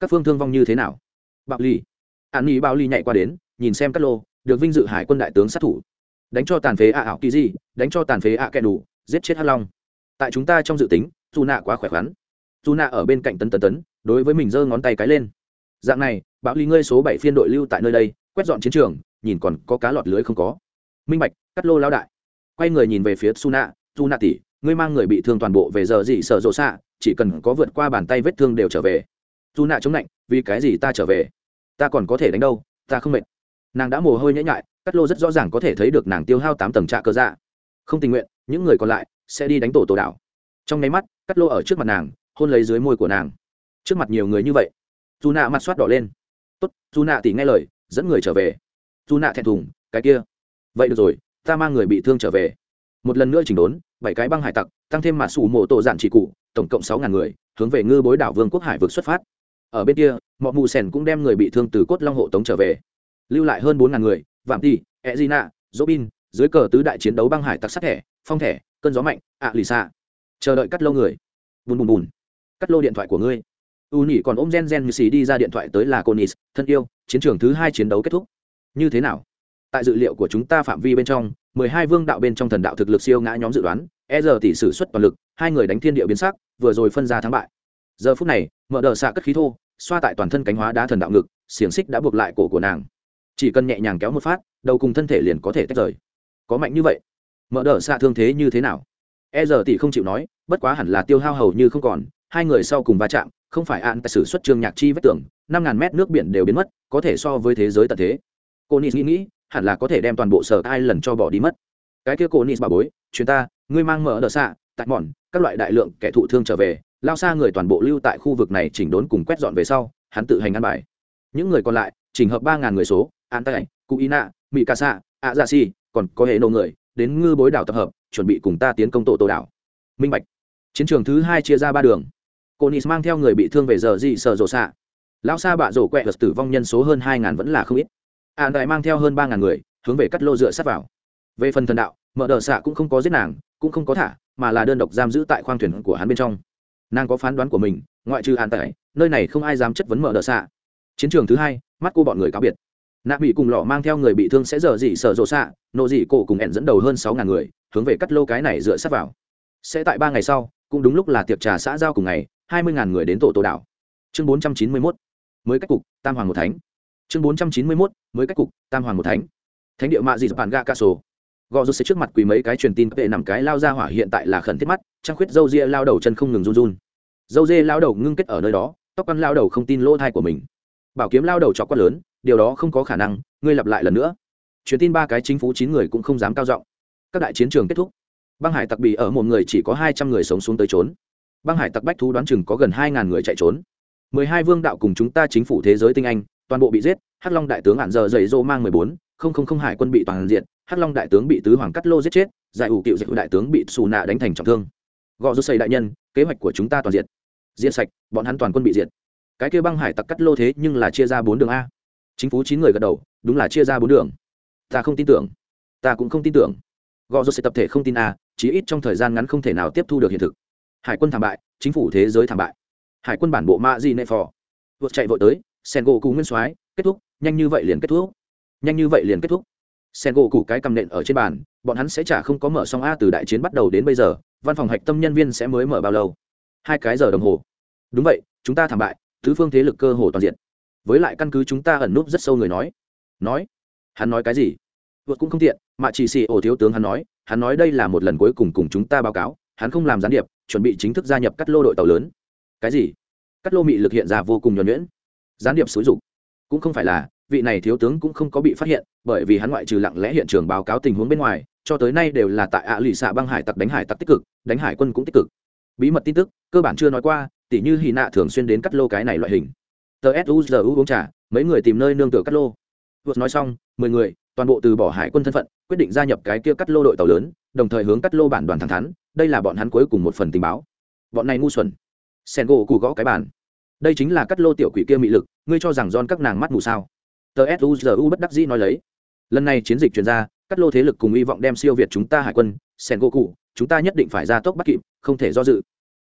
Speaker 1: Các phương thương vong như thế nào? Bạo ly an nhi bao ly nhảy qua đến, nhìn xem cát lô, được vinh dự hải quân đại tướng sát thủ đánh cho tàn phế ạ ảo kỳ gì, đánh cho tàn phế ạ kẹ đủ, giết chết hắc long. Tại chúng ta trong dự tính, dù nạ quá khỏe khoắn. Dù nạ ở bên cạnh tấn tấn tấn, đối với mình giơ ngón tay cái lên. Dạng này, bão ly ngươi số bảy phiên đội lưu tại nơi đây, quét dọn chiến trường, nhìn còn có cá lọt lưới không có. Minh bạch, cắt lô lao đại. Quay người nhìn về phía suna su nạ tỷ, ngươi mang người bị thương toàn bộ về giờ gì sợ rộ xạ, chỉ cần có vượt qua bàn tay vết thương đều trở về. Su nạ chống lạnh vì cái gì ta trở về? Ta còn có thể đánh đâu? Ta không mệt. Nàng đã mồ hôi nhễ nhại cắt lô rất rõ ràng có thể thấy được nàng tiêu hao tám tầng trạ cơ dạ. Không tình nguyện, những người còn lại sẽ đi đánh tổ tổ đảo. Trong nháy mắt cắt lô ở trước mặt nàng, hôn lấy dưới môi của nàng. Trước mặt nhiều người như vậy. Dù nạ mặt soát đỏ lên. Tốt, dù nạ tỉ nghe lời, dẫn người trở về. Dù nạ thẹn thùng, cái kia. Vậy được rồi, ta mang người bị thương trở về. Một lần nữa chỉnh đốn, bảy cái băng hải tặc, tăng thêm mặt sủ mộ tổ dạn chỉ cụ, tổng cộng sáu ngàn người, hướng về ngư bối đảo vương quốc hải vực xuất phát. Ở bên kia mọi mù sèn cũng đem người bị thương từ cốt long hộ tống trở về. Lưu lại hơn bốn ngàn người vạm ti e d i n a robin, dưới cờ tứ đại chiến đấu băng hải tặc sắc thẻ, phong thẻ, cơn gió mạnh, ạ lì xạ. Chờ đợi cắt Lô người. Bùn bùn bùn. Cắt lô điện thoại của ngươi. U nhị còn ôm gen gen như xì đi ra điện thoại tới là conis thân yêu, chiến trường thứ hai chiến đấu kết thúc. Như thế nào? Tại dự liệu của chúng ta phạm vi bên trong, mười hai vương đạo bên trong thần đạo thực lực siêu ngã nhóm dự đoán e giờ tỷ sử xuất toàn lực, hai người đánh thiên địa biến sắc, vừa rồi phân ra thắng bại. Giờ phút này, mở đờ xạ cất khí thô, xoa tại toàn thân cánh hóa đá thần đạo ngực, xiềng xích đã buộc lại cổ của nàng chỉ cần nhẹ nhàng kéo một phát, đầu cùng thân thể liền có thể tách rời. Có mạnh như vậy, mở đờ xạ thương thế như thế nào? E giờ tỷ không chịu nói, bất quá hẳn là tiêu hao hầu như không còn, hai người sau cùng va chạm, không phải an tại sử xuất trường nhạc chi vách tường, năm ngàn mét nước biển đều biến mất, có thể so với thế giới tận thế. Cô nis nghĩ nghĩ, hẳn là có thể đem toàn bộ sở ai lần cho bỏ đi mất. Cái kia cô nis bà bối, chuyến ta, ngươi mang mở đờ xạ, tại mòn các loại đại lượng kẻ thụ thương trở về, lao xa người toàn bộ lưu tại khu vực này chỉnh đốn cùng quét dọn về sau, hắn tự hành ăn bài. Những người còn lại, chỉnh hợp ba ngàn người số an tay cụ ina mỹ ca xạ a gia si còn có hệ nô người, đến ngư bối đảo tập hợp, chuẩn bị cùng ta tiến công tổ tổ đảo. Minh bạch. Chiến trường thứ hai chia ra ba đường. Cô nis mang theo người bị thương về giờ gì sợ rồ xạ. Lão sa bạ rổ quẹ vật tử vong nhân số hơn hai ngàn vẫn là không ít. An đại mang theo hơn ba ngàn người, hướng về cắt lô dựa sát vào. Về phần thần đạo, mở đờ xạ cũng không có giết nàng, cũng không có thả, mà là đơn độc giam giữ tại khoang thuyền của hắn bên trong. Nàng có phán đoán của mình, ngoại trừ an tại nơi này không ai dám chất vấn mở đờ xạ. Chiến trường thứ hai, mắt cô bọn người cáo biệt nạ bị cùng lọ mang theo người bị thương sẽ giờ gì sợ rộ xạ, nộ dị cổ cùng ẹn dẫn đầu hơn sáu ngàn người, hướng về cắt lô cái này dựa sát vào. Sẽ tại ba ngày sau, cũng đúng lúc là tiệc trà xã giao cùng ngày, hai mươi ngàn người đến tổ tổ đảo. Chương bốn trăm chín mươi mốt, mới cách cục, tam hoàng một thánh. Chương bốn trăm chín mươi mốt, mới cách cục, tam hoàng một thánh. Thánh địa mạ dị bản ga ca sổ. Gò rút sẽ trước mặt quỳ mấy cái truyền tin vệ nằm cái lao ra hỏa hiện tại là khẩn thiết mắt, trăng khuyết dâu ria lao đầu chân không ngừng run run. Dâu dê lao đầu ngưng kết ở nơi đó, tóc ăn lao đầu không tin lỗ thai của mình. Bảo kiếm lao đầu cho quát lớn điều đó không có khả năng, ngươi lặp lại lần nữa. Truyền tin ba cái chính phủ chín người cũng không dám cao giọng. Các đại chiến trường kết thúc. Băng hải tặc bị ở một người chỉ có hai trăm người sống xuống tới trốn. Băng hải tặc bách thú đoán chừng có gần hai ngàn người chạy trốn. Mười hai vương đạo cùng chúng ta chính phủ thế giới tinh anh, toàn bộ bị giết, hắc long đại tướng hạn giờ dày dô mang mười bốn, không không không hải quân bị toàn diện, hắc long đại tướng bị tứ hoàng cắt lô giết chết, giải ủ cựu dịch đại tướng bị xù nạ đánh thành trọng thương. Gò rút xây đại nhân, kế hoạch của chúng ta toàn diện. Diệt sạch, bọn hắn toàn quân bị diệt. Cái kia băng hải tặc cắt lô thế nhưng là chia ra bốn đường a chính phủ chín người gật đầu, đúng là chia ra bốn đường. Ta không tin tưởng. Ta cũng không tin tưởng. Gò rút sẽ tập thể không tin a chí ít trong thời gian ngắn không thể nào tiếp thu được hiện thực. Hải quân thảm bại, chính phủ thế giới thảm bại. Hải quân bản bộ ma di nệ phò. Vượt chạy vội tới, sen gỗ cú nguyên soái, kết thúc, nhanh như vậy liền kết thúc. Nhanh như vậy liền kết thúc. Sen gỗ củ cái cầm nện ở trên bàn, bọn hắn sẽ chả không có mở xong a từ đại chiến bắt đầu đến bây giờ, văn phòng hạch tâm nhân viên sẽ mới mở bao lâu? Hai cái giờ đồng hồ. Đúng vậy, chúng ta thảm bại tứ phương thế lực cơ hồ toàn diện với lại căn cứ chúng ta ẩn núp rất sâu người nói. Nói? Hắn nói cái gì? Vượt cũng không tiện, mà chỉ xì ổ thiếu tướng hắn nói hắn nói đây là một lần cuối cùng cùng chúng ta báo cáo, hắn không làm gián điệp, chuẩn bị chính thức gia nhập cắt lô đội tàu lớn. Cái gì? Cắt lô mị lực hiện ra vô cùng nhuẩn nhuyễn. Gián điệp xúi dục. Cũng không phải là, vị này thiếu tướng cũng không có bị phát hiện, bởi vì hắn ngoại trừ lặng lẽ hiện trường báo cáo tình huống bên ngoài, cho tới nay đều là tại ạ lụy xạ băng hải tặc đánh hải tặc tích cực, đánh hải quân cũng tích cực. Bí mật tin tức, cơ bản chưa nói qua, tỉ như hy nạ thường xuyên đến cắt lô cái này loại hình tờ suzu uống trà, mấy người tìm nơi nương tựa cắt lô. Vượt nói xong, mười người, toàn bộ từ bỏ hải quân thân phận, quyết định gia nhập cái kia cắt lô đội tàu lớn, đồng thời hướng cắt lô bản đoàn thẳng thắn, đây là bọn hắn cuối cùng một phần tình báo. Bọn này ngu xuẩn. Sen gỗ cụ gõ cái bản đây chính là cắt lô tiểu quỷ kia mị lực, ngươi cho rằng don các nàng mắt mù sao? Tờ suzu bất đắc dĩ nói lấy. Lần này chiến dịch chuyển ra, cắt lô thế lực cùng hy vọng đem siêu việt chúng ta hải quân, sen gỗ cụ chúng ta nhất định phải ra tốc bắt kịp, không thể do dự.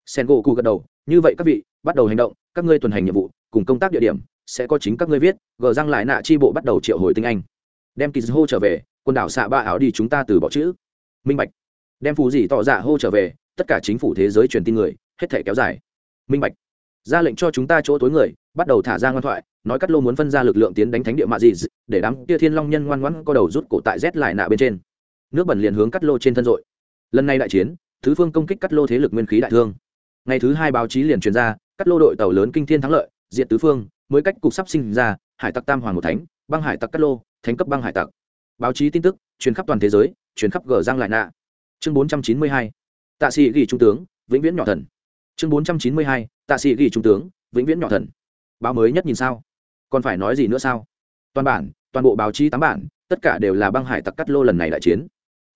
Speaker 1: Sen gỗ cụ gật đầu, như vậy các vị, bắt đầu hành động, các ngươi tuần hành nhiệm vụ cùng công tác địa điểm, sẽ có chính các ngươi viết, gờ răng lại nạ chi bộ bắt đầu triệu hồi tinh anh. Đem kỳ hô trở về, quần đảo xạ ba áo đi chúng ta từ bỏ chữ. Minh bạch. Đem phù gì tỏ dạ hô trở về, tất cả chính phủ thế giới truyền tin người, hết thể kéo dài. Minh bạch. Ra lệnh cho chúng ta chỗ tối người, bắt đầu thả ra ngoan thoại, nói cắt lô muốn phân ra lực lượng tiến đánh thánh địa mạ gì để đám tia thiên long nhân ngoan ngoãn có đầu rút cổ tại rét lại nạ bên trên. Nước bẩn liền hướng cắt lô trên thân dội. Lần này đại chiến, thứ phương công kích cắt lô thế lực nguyên khí đại thương. Ngày thứ hai báo chí liền truyền ra, cắt lô đội tàu lớn kinh thiên thắng lợi diện tứ phương, mới cách cục sắp sinh ra, hải tặc tam hoàng một thánh, băng hải tặc cắt lô, thánh cấp băng hải tặc. Báo chí tin tức, truyền khắp toàn thế giới, truyền khắp gờ giang lại nạ. Chương bốn trăm chín mươi hai, tạ sĩ ghi trung tướng, vĩnh viễn nhỏ thần. Chương bốn trăm chín mươi hai, tạ sĩ ghi trung tướng, vĩnh viễn nhỏ thần. Báo mới nhất nhìn sao? Còn phải nói gì nữa sao? Toàn bản, toàn bộ báo chí tám bản, tất cả đều là băng hải tặc cắt lô lần này đại chiến.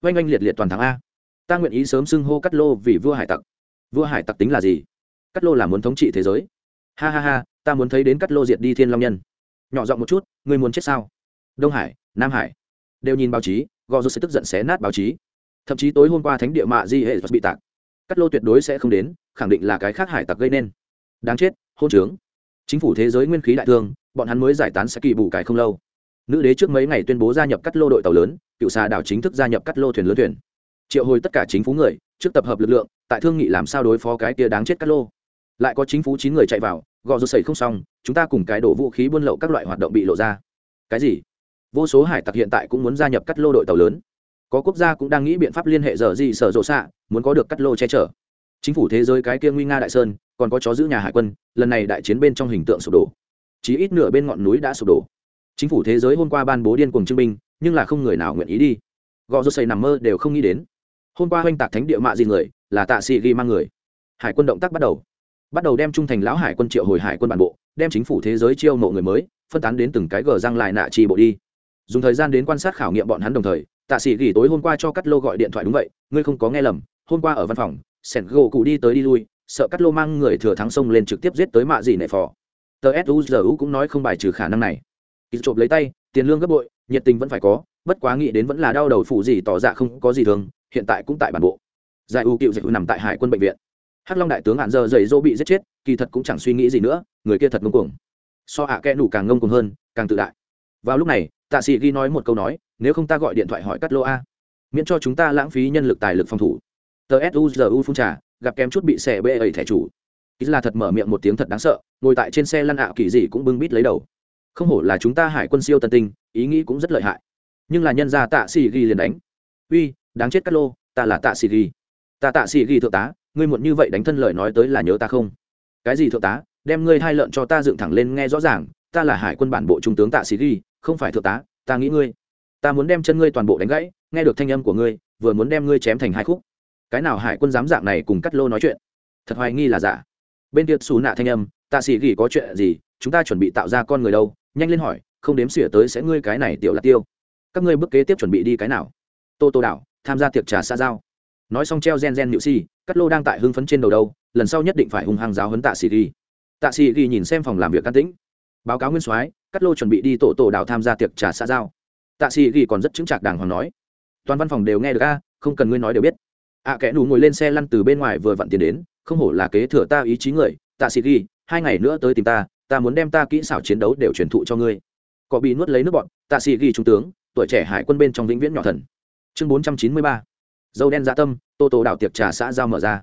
Speaker 1: Oanh oanh liệt liệt toàn thắng a. Ta nguyện ý sớm xưng hô cắt lô vì vua hải tặc. Vua hải tặc tính là gì? Cắt lô là muốn thống trị thế giới ha ha ha, ta muốn thấy đến cắt lô diệt đi thiên long nhân. Nhỏ giọng một chút, ngươi muốn chết sao? Đông hải, nam hải. Đều nhìn báo chí, gò rút sẽ tức giận xé nát báo chí. Thậm chí tối hôm qua thánh địa mạ di hệ bị tạc. Cắt lô tuyệt đối sẽ không đến, khẳng định là cái khác hải tặc gây nên. Đáng chết, hôn trướng. Chính phủ thế giới nguyên khí đại thương, bọn hắn mới giải tán sẽ kỳ bù cải không lâu. Nữ đế trước mấy ngày tuyên bố gia nhập cắt lô đội tàu lớn, cựu xà đảo chính thức gia nhập cắt lô thuyền lớn thuyền. Triệu hồi tất cả chính phủ người, trước tập hợp lực lượng, tại thương nghị làm sao đối phó cái kia đáng chết cắt lô lại có chính phủ chín người chạy vào, gò rô sẩy không xong, chúng ta cùng cái đổ vũ khí buôn lậu các loại hoạt động bị lộ ra. Cái gì? Vô số hải tặc hiện tại cũng muốn gia nhập cắt lô đội tàu lớn. Có quốc gia cũng đang nghĩ biện pháp liên hệ giờ gì sở rộ xạ, muốn có được cắt lô che chở. Chính phủ thế giới cái kia nguy nga đại sơn, còn có chó giữ nhà hải quân, lần này đại chiến bên trong hình tượng sụp đổ. Chỉ ít nửa bên ngọn núi đã sụp đổ. Chính phủ thế giới hôm qua ban bố điên cuồng trưng binh nhưng là không người nào nguyện ý đi. Gò rô xây nằm mơ đều không nghĩ đến. Hôm qua oanh tạc thánh địa mạ gì người, là tạ sĩ ghi mang người. Hải quân động tác bắt đầu bắt đầu đem trung thành lão hải quân triệu hồi hải quân bản bộ, đem chính phủ thế giới chiêu mộ người mới, phân tán đến từng cái gờ răng lại nạ trì bộ đi. Dùng thời gian đến quan sát khảo nghiệm bọn hắn đồng thời, tạ sĩ gỉ tối hôm qua cho cắt lô gọi điện thoại đúng vậy, ngươi không có nghe lầm, hôm qua ở văn phòng, sẻn gỗ cụ đi tới đi lui, sợ cắt lô mang người thừa thắng sông lên trực tiếp giết tới mạ gì nệ phò. Tờ suzu cũng nói không bài trừ khả năng này. Ít trộm lấy tay, tiền lương gấp bội, nhiệt tình vẫn phải có, bất quá nghĩ đến vẫn là đau đầu phụ gì tỏ ra không có gì thường, hiện tại cũng tại bản bộ. Giải u cựu dịch nằm tại hải quân bệnh viện hắc long đại tướng hạn giờ dày dỗ bị giết chết, kỳ thật cũng chẳng suy nghĩ gì nữa, người kia thật ngông cuồng. So hạ à kẽ nủ càng ngông cuồng hơn, càng tự đại. Vào lúc này, tạ sĩ ghi nói một câu nói, nếu không ta gọi điện thoại hỏi cắt lô a, miễn cho chúng ta lãng phí nhân lực tài lực phòng thủ. Tờ suzu phun trà, gặp kém chút bị xẻ bê ẩy thẻ chủ. Ít là thật mở miệng một tiếng thật đáng sợ, ngồi tại trên xe lăn ạ kỳ gì cũng bưng bít lấy đầu. Không hổ là chúng ta hải quân siêu tân tinh, ý nghĩ cũng rất lợi hại. Nhưng là nhân gia tạ sĩ ghi liền đánh. Uy, đáng chết cắt lô, ta là tạ sĩ ghi. Ta tạ sĩ ghi thượng tá ngươi muộn như vậy đánh thân lời nói tới là nhớ ta không? Cái gì thượng tá, đem ngươi hai lợn cho ta dựng thẳng lên nghe rõ ràng, ta là hải quân bản bộ trung tướng tạ sĩ ghi, không phải thượng tá, ta nghĩ ngươi. Ta muốn đem chân ngươi toàn bộ đánh gãy, nghe được thanh âm của ngươi, vừa muốn đem ngươi chém thành hai khúc. Cái nào hải quân dám dạng này cùng cắt lô nói chuyện? Thật hoài nghi là giả. Bên tiệc xù nạ thanh âm, tạ sĩ ghi có chuyện gì? Chúng ta chuẩn bị tạo ra con người đâu? Nhanh lên hỏi, không đếm xỉa tới sẽ ngươi cái này tiểu là tiêu. Các ngươi bước kế tiếp chuẩn bị đi cái nào? Tô tô đảo, tham gia tiệc trà xa giao nói xong treo gen gen nhự si cắt lô đang tại hưng phấn trên đầu đâu lần sau nhất định phải hung hăng giáo hấn tạ sĩ ghi. Tạ sĩ ghi nhìn xem phòng làm việc can tĩnh. Báo cáo nguyên soái cắt lô chuẩn bị đi tổ tổ đạo tham gia tiệc trà xã giao. Tạ sĩ ghi còn rất chứng chạc đàng hoàng nói toàn văn phòng đều nghe được a không cần ngươi nói đều biết. Ạ à, kẽ nù ngồi lên xe lăn từ bên ngoài vừa vặn tiền đến không hổ là kế thừa ta ý chí người tạ sĩ ghi hai ngày nữa tới tìm ta ta muốn đem ta kỹ xảo chiến đấu đều truyền thụ cho ngươi. Có bị nuốt lấy nước bọn tạ sĩ ghi trung tướng tuổi trẻ hải quân bên trong vĩnh viễn nhỏ thần. Chương bốn trăm chín mươi ba dâu đen dạ tâm tô tô đảo tiệc trà xã giao mở ra.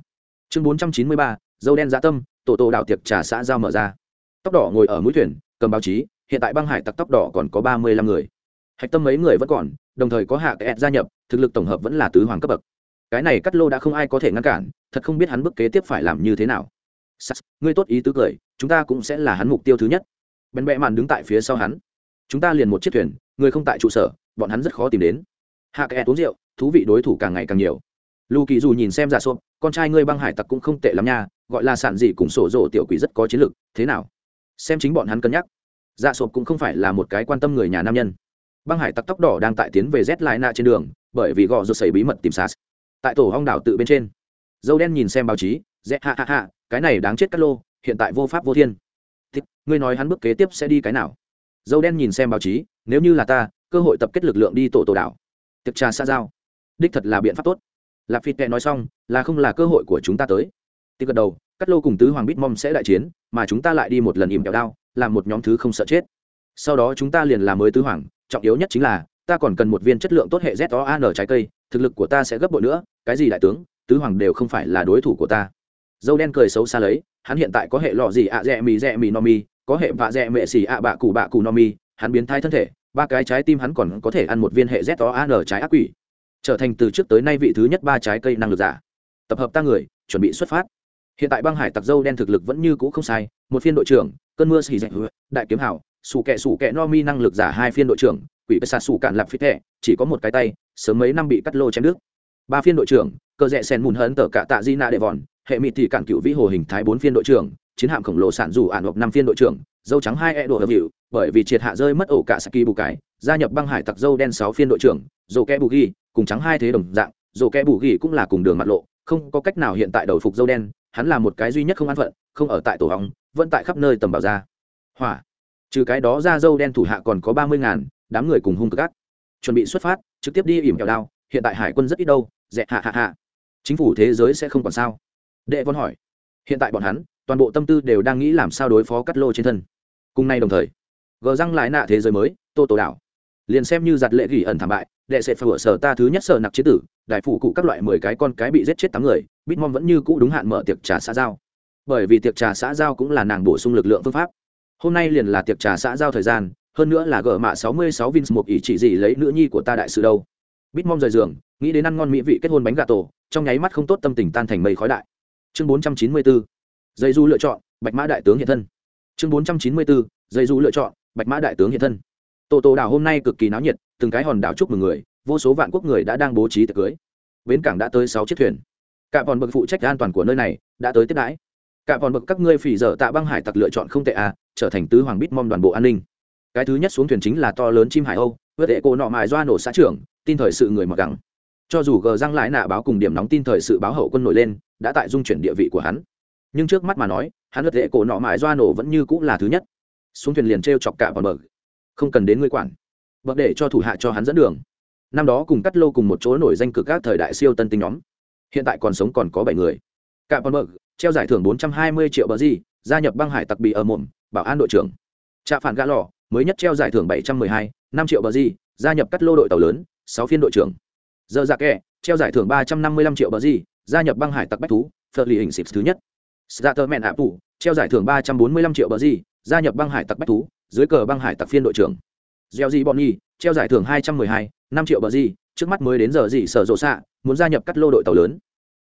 Speaker 1: Chương bốn trăm chín mươi ba dâu đen dạ tâm tô tô đảo tiệc trà xã giao mở ra. Tóc đỏ ngồi ở mũi thuyền cầm báo chí hiện tại băng hải tặc tóc đỏ còn có ba mươi lăm người. Hạch tâm mấy người vẫn còn đồng thời có hạ kẹt gia nhập thực lực tổng hợp vẫn là tứ hoàng cấp bậc. Cái này cắt lô đã không ai có thể ngăn cản thật không biết hắn bước kế tiếp phải làm như thế nào. Sas, ngươi tốt ý tứ cười chúng ta cũng sẽ là hắn mục tiêu thứ nhất. Bèn bẹ màn đứng tại phía sau hắn. Chúng ta liền một chiếc thuyền người không tại trụ sở bọn hắn rất khó tìm đến. Hạ kẹt uống rượu thú vị đối thủ càng ngày càng nhiều. Lù kỳ dù nhìn xem giả Sộp, con trai ngươi băng hải tặc cũng không tệ lắm nha gọi là sản dị cùng sổ rộ tiểu quỷ rất có chiến lược thế nào? Xem chính bọn hắn cân nhắc. Dạ sộp cũng không phải là một cái quan tâm người nhà nam nhân. Băng hải tặc tóc đỏ đang tại tiến về z lại nạ trên đường bởi vì gò rột xảy bí mật tìm sas. Tại tổ hong đảo tự bên trên. Dâu đen nhìn xem báo chí z ha ha ha cái này đáng chết cắt lô hiện tại vô pháp vô thiên. Thích, ngươi nói hắn bước kế tiếp sẽ đi cái nào? Dâu đen nhìn xem báo chí nếu như là ta cơ hội tập kết lực lượng đi tổ tổ đảo. Tiệc trà xa giao đích thật là biện pháp tốt. Lạp phi kệ nói xong, là không là cơ hội của chúng ta tới. Tiếp gật đầu, cắt lô cùng tứ hoàng bít mom sẽ đại chiến, mà chúng ta lại đi một lần ìm kẹo đao, làm một nhóm thứ không sợ chết. Sau đó chúng ta liền làm mới tứ hoàng, trọng yếu nhất chính là, ta còn cần một viên chất lượng tốt hệ z o an trái cây, thực lực của ta sẽ gấp bội nữa, cái gì đại tướng, tứ hoàng đều không phải là đối thủ của ta. Dâu đen cười xấu xa lấy, hắn hiện tại có hệ lọ gì ạ à dẹ mì dẹ mì, no mi, có hệ vạ dẹ mẹ xì ạ, bạ cụ bạ cụ, no mi, hắn biến thái thân thể, ba cái trái tim hắn còn có thể ăn một viên hệ z o an trái ác quỷ trở thành từ trước tới nay vị thứ nhất ba trái cây năng lực giả. Tập hợp ta người, chuẩn bị xuất phát. Hiện tại băng hải tặc dâu đen thực lực vẫn như cũ không sai, một phiên đội trưởng, cơn mưa xì dạch đại kiếm hảo, sủ kẹ sủ kẹ no mi năng lực giả hai phiên đội trưởng, quỷ bê sạt sủ cạn lạp phít thẻ, chỉ có một cái tay, sớm mấy năm bị cắt lô chém nước ba phiên đội trưởng, cơ rẽ sen mùn hấn tờ cả tạ di nạ đệ vòn, hệ mịt thì cạn cựu vĩ hồ hình thái bốn phiên đội trưởng, chiến hạm khổng lồ sản dù ạn hoặc năm phiên đội trưởng, dâu trắng hai e đồ hợp hiệu bởi vì triệt hạ rơi mất ổ cả saki bù cái gia nhập băng hải tặc dâu đen sáu phiên đội trưởng dầu kẽ bù ghi cùng trắng hai thế đồng dạng dồ kẽ bù ghi cũng là cùng đường mặt lộ, không có cách nào hiện tại đầu phục dâu đen, hắn là một cái duy nhất không an phận, không ở tại tổ hóng, vẫn tại khắp nơi tầm bảo ra. Hỏa. Trừ cái đó ra dâu đen thủ hạ còn có ba mươi ngàn, đám người cùng hung cực ác. Chuẩn bị xuất phát, trực tiếp đi ỉm kẹo đao, hiện tại hải quân rất ít đâu dẹ hạ hạ hạ. Chính phủ thế giới sẽ không còn sao? Đệ vân hỏi. Hiện tại bọn hắn, toàn bộ tâm tư đều đang nghĩ làm sao đối phó cắt lô trên thân. Cùng nay đồng thời, gờ răng lại nạ thế giới mới, tô tổ đảo. Liền xem như giặt lệ gỉ ẩn thảm bại đệ sẽ phải sở ta thứ nhất sở nặc chế tử, đại phủ cụ các loại mười cái con cái bị giết chết tám người bitmom vẫn như cũ đúng hạn mở tiệc trà xã giao. Bởi vì tiệc trà xã giao cũng là nàng bổ sung lực lượng phương pháp. Hôm nay liền là tiệc trà xã giao thời gian, hơn nữa là gỡ mạ sáu mươi sáu vins một ý chỉ gì lấy nữ nhi của ta đại sự đâu. Bitmom rời giường, nghĩ đến ăn ngon mỹ vị kết hôn bánh gà tổ, trong nháy mắt không tốt tâm tình tan thành mây khói đại. Chương bốn trăm chín mươi bốn dây du lựa chọn, bạch mã đại tướng hiện thân. Chương bốn trăm chín mươi bốn dây du lựa chọn, bạch mã đại tướng hiện thân. Tổ tổ đảo hôm nay cực kỳ náo nhiệt từng cái hòn đảo chúc mừng người, vô số vạn quốc người đã đang bố trí tiệc cưới. Bến cảng đã tới sáu chiếc thuyền. Cả bọn bậc phụ trách an toàn của nơi này đã tới tiếp đãi. Cả bọn bậc các ngươi phỉ dở tạ băng hải tặc lựa chọn không tệ à trở thành tứ hoàng bít mong đoàn bộ an ninh. Cái thứ nhất xuống thuyền chính là to lớn chim hải âu vượt hệ cổ nọ mài doa nổ xã trưởng, tin thời sự người mặc gẳng. Cho dù gờ răng lại nạ báo cùng điểm nóng tin thời sự báo hậu quân nổi lên, đã tại dung chuyển địa vị của hắn. Nhưng trước mắt mà nói, hắn vượt hệ cổ nọ mài doa nổ vẫn như cũng là thứ nhất. Xuống thuyền liền t chọc cả bọn bậc. Không cần đến ngươi quản bậc để cho thủ hạ cho hắn dẫn đường. Năm đó cùng cắt lô cùng một chỗ nổi danh cực các thời đại siêu tân tinh nhóm. Hiện tại còn sống còn có bảy người. Cả bọn bậc, treo giải thưởng bốn trăm hai mươi triệu bờ di gia nhập băng hải tặc bị ở mồm, bảo an đội trưởng. Trạ phản gã lò, mới nhất treo giải thưởng bảy trăm mười hai, năm triệu bờ di gia nhập cắt lô đội tàu lớn, sáu phiên đội trưởng. Giờ dạ kẹ treo giải thưởng ba trăm năm mươi lăm triệu bờ di gia nhập băng hải tặc bách thú, phật lì hình xịp thứ nhất. Dạ Starterman ạ tủ treo giải thưởng ba trăm bốn mươi lăm triệu bờ di gia nhập băng hải tặc bách thú, dưới cờ băng hải tặc phiên đội trưởng gieo gì bọn nhi treo giải thưởng hai trăm mười hai, năm triệu bờ gì trước mắt mới đến giờ gì sở rộ xạ, muốn gia nhập cắt lô đội tàu lớn.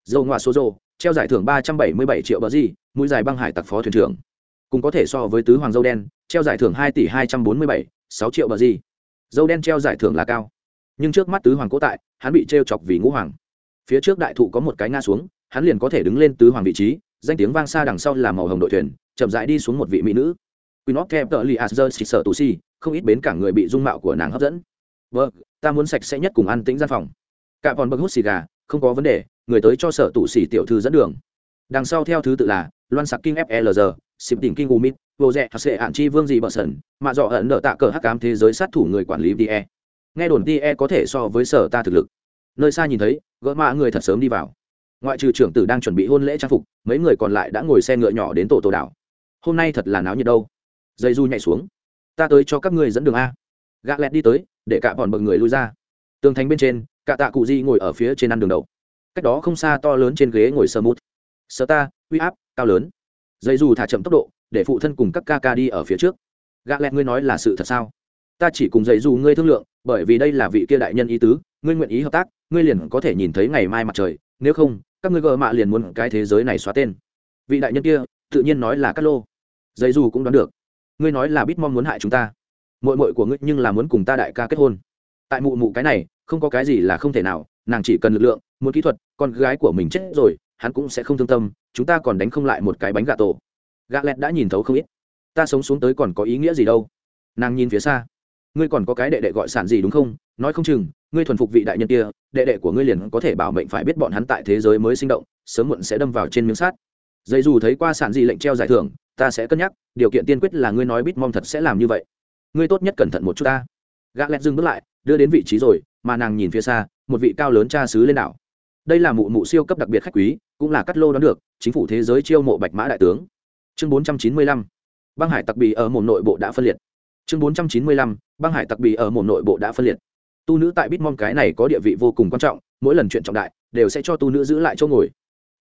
Speaker 1: Dầu ngoại số rộ, treo giải thưởng ba trăm bảy mươi bảy triệu bờ gì mũi dài băng hải tặc phó thuyền trưởng. Cũng có thể so với tứ hoàng dâu đen, treo giải thưởng hai tỷ hai trăm bốn mươi bảy, sáu triệu bờ gì dâu đen treo giải thưởng là cao. Nhưng trước mắt tứ hoàng cố tại, hắn bị treo chọc vì ngũ hoàng. Phía trước đại thụ có một cái nga xuống, hắn liền có thể đứng lên tứ hoàng vị trí, danh tiếng vang xa đằng sau là màu hồng đội thuyền, chậm rãi đi xuống một vị mỹ nữ. Queen of Cap Tờ à, sợ tù si, không ít bến cả người bị dung mạo của nàng hấp dẫn. Vâng, ta muốn sạch sẽ nhất cùng ăn tĩnh gian phòng. Cả bọn bậc hút xì gà, không có vấn đề, người tới cho sở tụ xỉ tiểu thư dẫn đường. Đằng sau theo thứ tự là Loan Sạc King FLR, Sịp Tỉnh King Umit, Vô Rẹ, Sệ Ản Chi Vương gì bợ sần, mà dọ ẩn nợ tạ cờ hắc ám thế giới sát thủ người quản lý DE. Nghe đồn DE có thể so với sở ta thực lực. Nơi xa nhìn thấy, gỡ mạ người thật sớm đi vào. Ngoại trừ trưởng tử đang chuẩn bị hôn lễ trang phục, mấy người còn lại đã ngồi xe ngựa nhỏ đến tổ tổ đảo. Hôm nay thật là náo nhiệt đâu dây du nhảy xuống. Ta tới cho các ngươi dẫn đường a. Gạ lẹt đi tới, để cả bọn bậc người lui ra. Tường thành bên trên, cả tạ cụ di ngồi ở phía trên ăn đường đầu cách đó không xa to lớn trên ghế ngồi sơ mút. Sơ ta, uy áp, cao lớn. Dây du thả chậm tốc độ, để phụ thân cùng các ca ca đi ở phía trước. Gạ lẹt ngươi nói là sự thật sao? Ta chỉ cùng dây du ngươi thương lượng, bởi vì đây là vị kia đại nhân ý tứ, ngươi nguyện ý hợp tác, ngươi liền có thể nhìn thấy ngày mai mặt trời. Nếu không, các ngươi gợ mạ liền muốn cái thế giới này xóa tên. Vị đại nhân kia, tự nhiên nói là cát lô. Dây du cũng đoán được ngươi nói là bít mong muốn hại chúng ta. Mội mội của ngươi nhưng là muốn cùng ta đại ca kết hôn. Tại mụ mụ cái này, không có cái gì là không thể nào, nàng chỉ cần lực lượng, muốn kỹ thuật, con gái của mình chết rồi, hắn cũng sẽ không thương tâm, chúng ta còn đánh không lại một cái bánh gà tổ. Gà lẹt đã nhìn thấu không ít. Ta sống xuống tới còn có ý nghĩa gì đâu? Nàng nhìn phía xa. Ngươi còn có cái đệ đệ gọi sản gì đúng không? Nói không chừng, ngươi thuần phục vị đại nhân kia, đệ đệ của ngươi liền có thể bảo mệnh phải biết bọn hắn tại thế giới mới sinh động, sớm muộn sẽ đâm vào trên miếng sát dây dù thấy qua sản gì lệnh treo giải thưởng ta sẽ cân nhắc, điều kiện tiên quyết là ngươi nói bít mong thật sẽ làm như vậy. Ngươi tốt nhất cẩn thận một chút ta. Gã lẹt dừng bước lại, đưa đến vị trí rồi, mà nàng nhìn phía xa, một vị cao lớn cha xứ lên đảo. Đây là mụ mụ siêu cấp đặc biệt khách quý, cũng là cắt lô đón được, chính phủ thế giới chiêu mộ bạch mã đại tướng. Chương bốn trăm chín mươi lăm, băng hải tặc bì ở một nội bộ đã phân liệt. Chương bốn trăm chín mươi lăm, băng hải tặc bì ở một nội bộ đã phân liệt. Tu nữ tại bitmom cái này có địa vị vô cùng quan trọng, mỗi lần chuyện trọng đại, đều sẽ cho tu nữ giữ lại chỗ ngồi.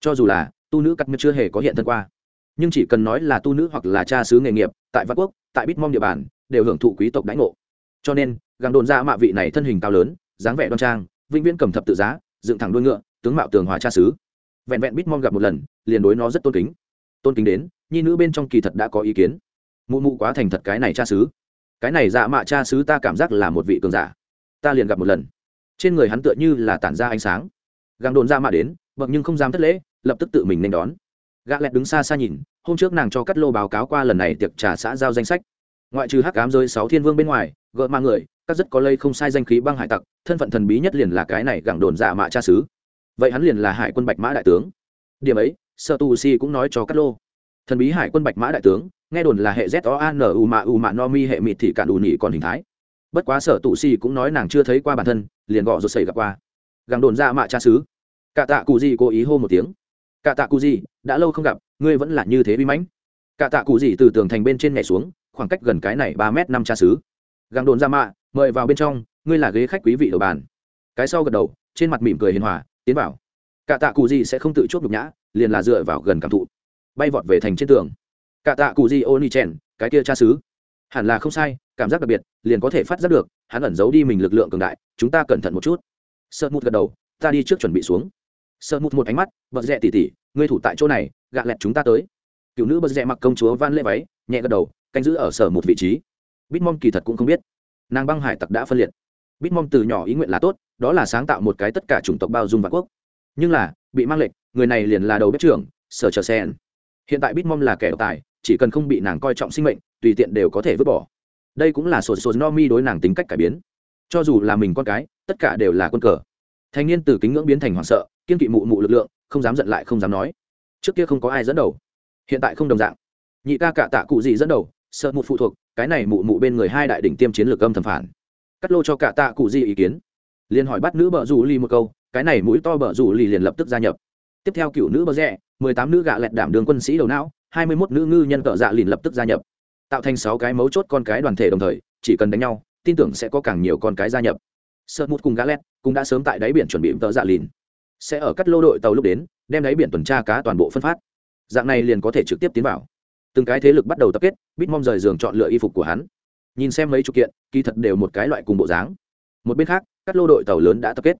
Speaker 1: Cho dù là, tu nữ cắt chưa hề có hiện thân qua nhưng chỉ cần nói là tu nữ hoặc là cha xứ nghề nghiệp, tại vạn quốc, tại bitmom địa bàn, đều hưởng thụ quý tộc đãi ngộ. Cho nên, gàng đồn ra mạ vị này thân hình cao lớn, dáng vẻ đoan trang, vĩnh viễn cầm thập tự giá, dựng thẳng đuôi ngựa, tướng mạo tường hòa cha xứ. Vẹn vẹn bitmom gặp một lần, liền đối nó rất tôn kính. Tôn kính đến, nhi nữ bên trong kỳ thật đã có ý kiến. Mụ mụ quá thành thật cái này cha xứ. Cái này dạ mạ cha xứ ta cảm giác là một vị cường giả. Ta liền gặp một lần. Trên người hắn tựa như là tản ra ánh sáng. Gàng đồn ra mạ đến, bậc nhưng không dám thất lễ, lập tức tự mình nên đón gã lẹt đứng xa xa nhìn, hôm trước nàng cho cắt lô báo cáo qua lần này tiệc trà xã giao danh sách. Ngoại trừ hắc cám rơi sáu thiên vương bên ngoài gợ ma người, các rất có lây không sai danh khí băng hải tặc, thân phận thần bí nhất liền là cái này gẳng đồn giả mạ cha xứ. Vậy hắn liền là hải quân bạch mã đại tướng. Điểm ấy sợ tu si cũng nói cho cắt lô. Thần bí hải quân bạch mã đại tướng, nghe đồn là hệ z o a n u mạ u mạ no mi hệ mịt thì cạn đủ nỉ còn hình thái. Bất quá sở tụ si cũng nói nàng chưa thấy qua bản thân, liền gõ rồi xảy gặp qua. Gẳng đồn giả mạ cha xứ. Cả tạ cụ gì cố ý hô một tiếng cả tạ cụ gì, đã lâu không gặp, ngươi vẫn là như thế bi mãnh. Cả tạ cụ gì từ tường thành bên trên nhảy xuống, khoảng cách gần cái này ba m năm cha xứ. Găng đồn ra mạ, mời vào bên trong, ngươi là ghế khách quý vị đầu bàn. Cái sau gật đầu, trên mặt mỉm cười hiền hòa, tiến vào. Cả tạ cụ gì sẽ không tự chốt nhục nhã, liền là dựa vào gần cảm thụ. Bay vọt về thành trên tường. Cả tạ cụ gì ô ni chèn cái kia cha xứ. Hẳn là không sai, cảm giác đặc biệt, liền có thể phát giác được, hắn ẩn giấu đi mình lực lượng cường đại, chúng ta cẩn thận một chút. Sợ mút gật đầu, ta đi trước chuẩn bị xuống sợ mụt một ánh mắt, bật rẽ tỉ tỉ, ngươi thủ tại chỗ này, gạ lẹt chúng ta tới. Cựu nữ bật rẽ mặc công chúa van lễ váy, nhẹ gật đầu, canh giữ ở sở một vị trí. Bitmom kỳ thật cũng không biết. Nàng băng hải tặc đã phân liệt. Bitmom từ nhỏ ý nguyện là tốt, đó là sáng tạo một cái tất cả chủng tộc bao dung vạn quốc. Nhưng là, bị mang lệnh người này liền là đầu bếp trưởng, sở chờ sen. Hiện tại bitmom là kẻ độc tài, chỉ cần không bị nàng coi trọng sinh mệnh, tùy tiện đều có thể vứt bỏ. Đây cũng là sổ sổ no mi đối nàng tính cách cải biến. Cho dù là mình con cái, tất cả đều là quân cờ. Thanh niên từ kính ngưỡng biến thành hoảng sợ kiên kỵ mụ mụ lực lượng, không dám giận lại không dám nói. Trước kia không có ai dẫn đầu, hiện tại không đồng dạng. Nhị ca cả tạ cụ gì dẫn đầu, sợ một phụ thuộc, cái này mụ mụ bên người hai đại đỉnh tiêm chiến lược âm thầm phản. Cắt lô cho cả tạ cụ gì ý kiến. Liền hỏi bắt nữ bờ rủ ly một câu, cái này mũi to bờ rủ ly liền lập tức gia nhập. Tiếp theo cựu nữ bờ rẽ mười tám nữ gạ lẹt đảm đường quân sĩ đầu não, hai mươi mốt nữ ngư nhân cờ dạ liền lập tức gia nhập. Tạo thành sáu cái mấu chốt con cái đoàn thể đồng thời, chỉ cần đánh nhau, tin tưởng sẽ có càng nhiều con cái gia nhập. Sợ một cùng gạ lẹt cũng đã sớm tại đáy biển chuẩn bị tờ dạ lìn sẽ ở cắt lô đội tàu lúc đến, đem đáy biển tuần tra cá toàn bộ phân phát. Dạng này liền có thể trực tiếp tiến vào. Từng cái thế lực bắt đầu tập kết, bít mong rời giường chọn lựa y phục của hắn. Nhìn xem mấy chục kiện, kỳ thật đều một cái loại cùng bộ dáng. Một bên khác các lô đội tàu lớn đã tập kết.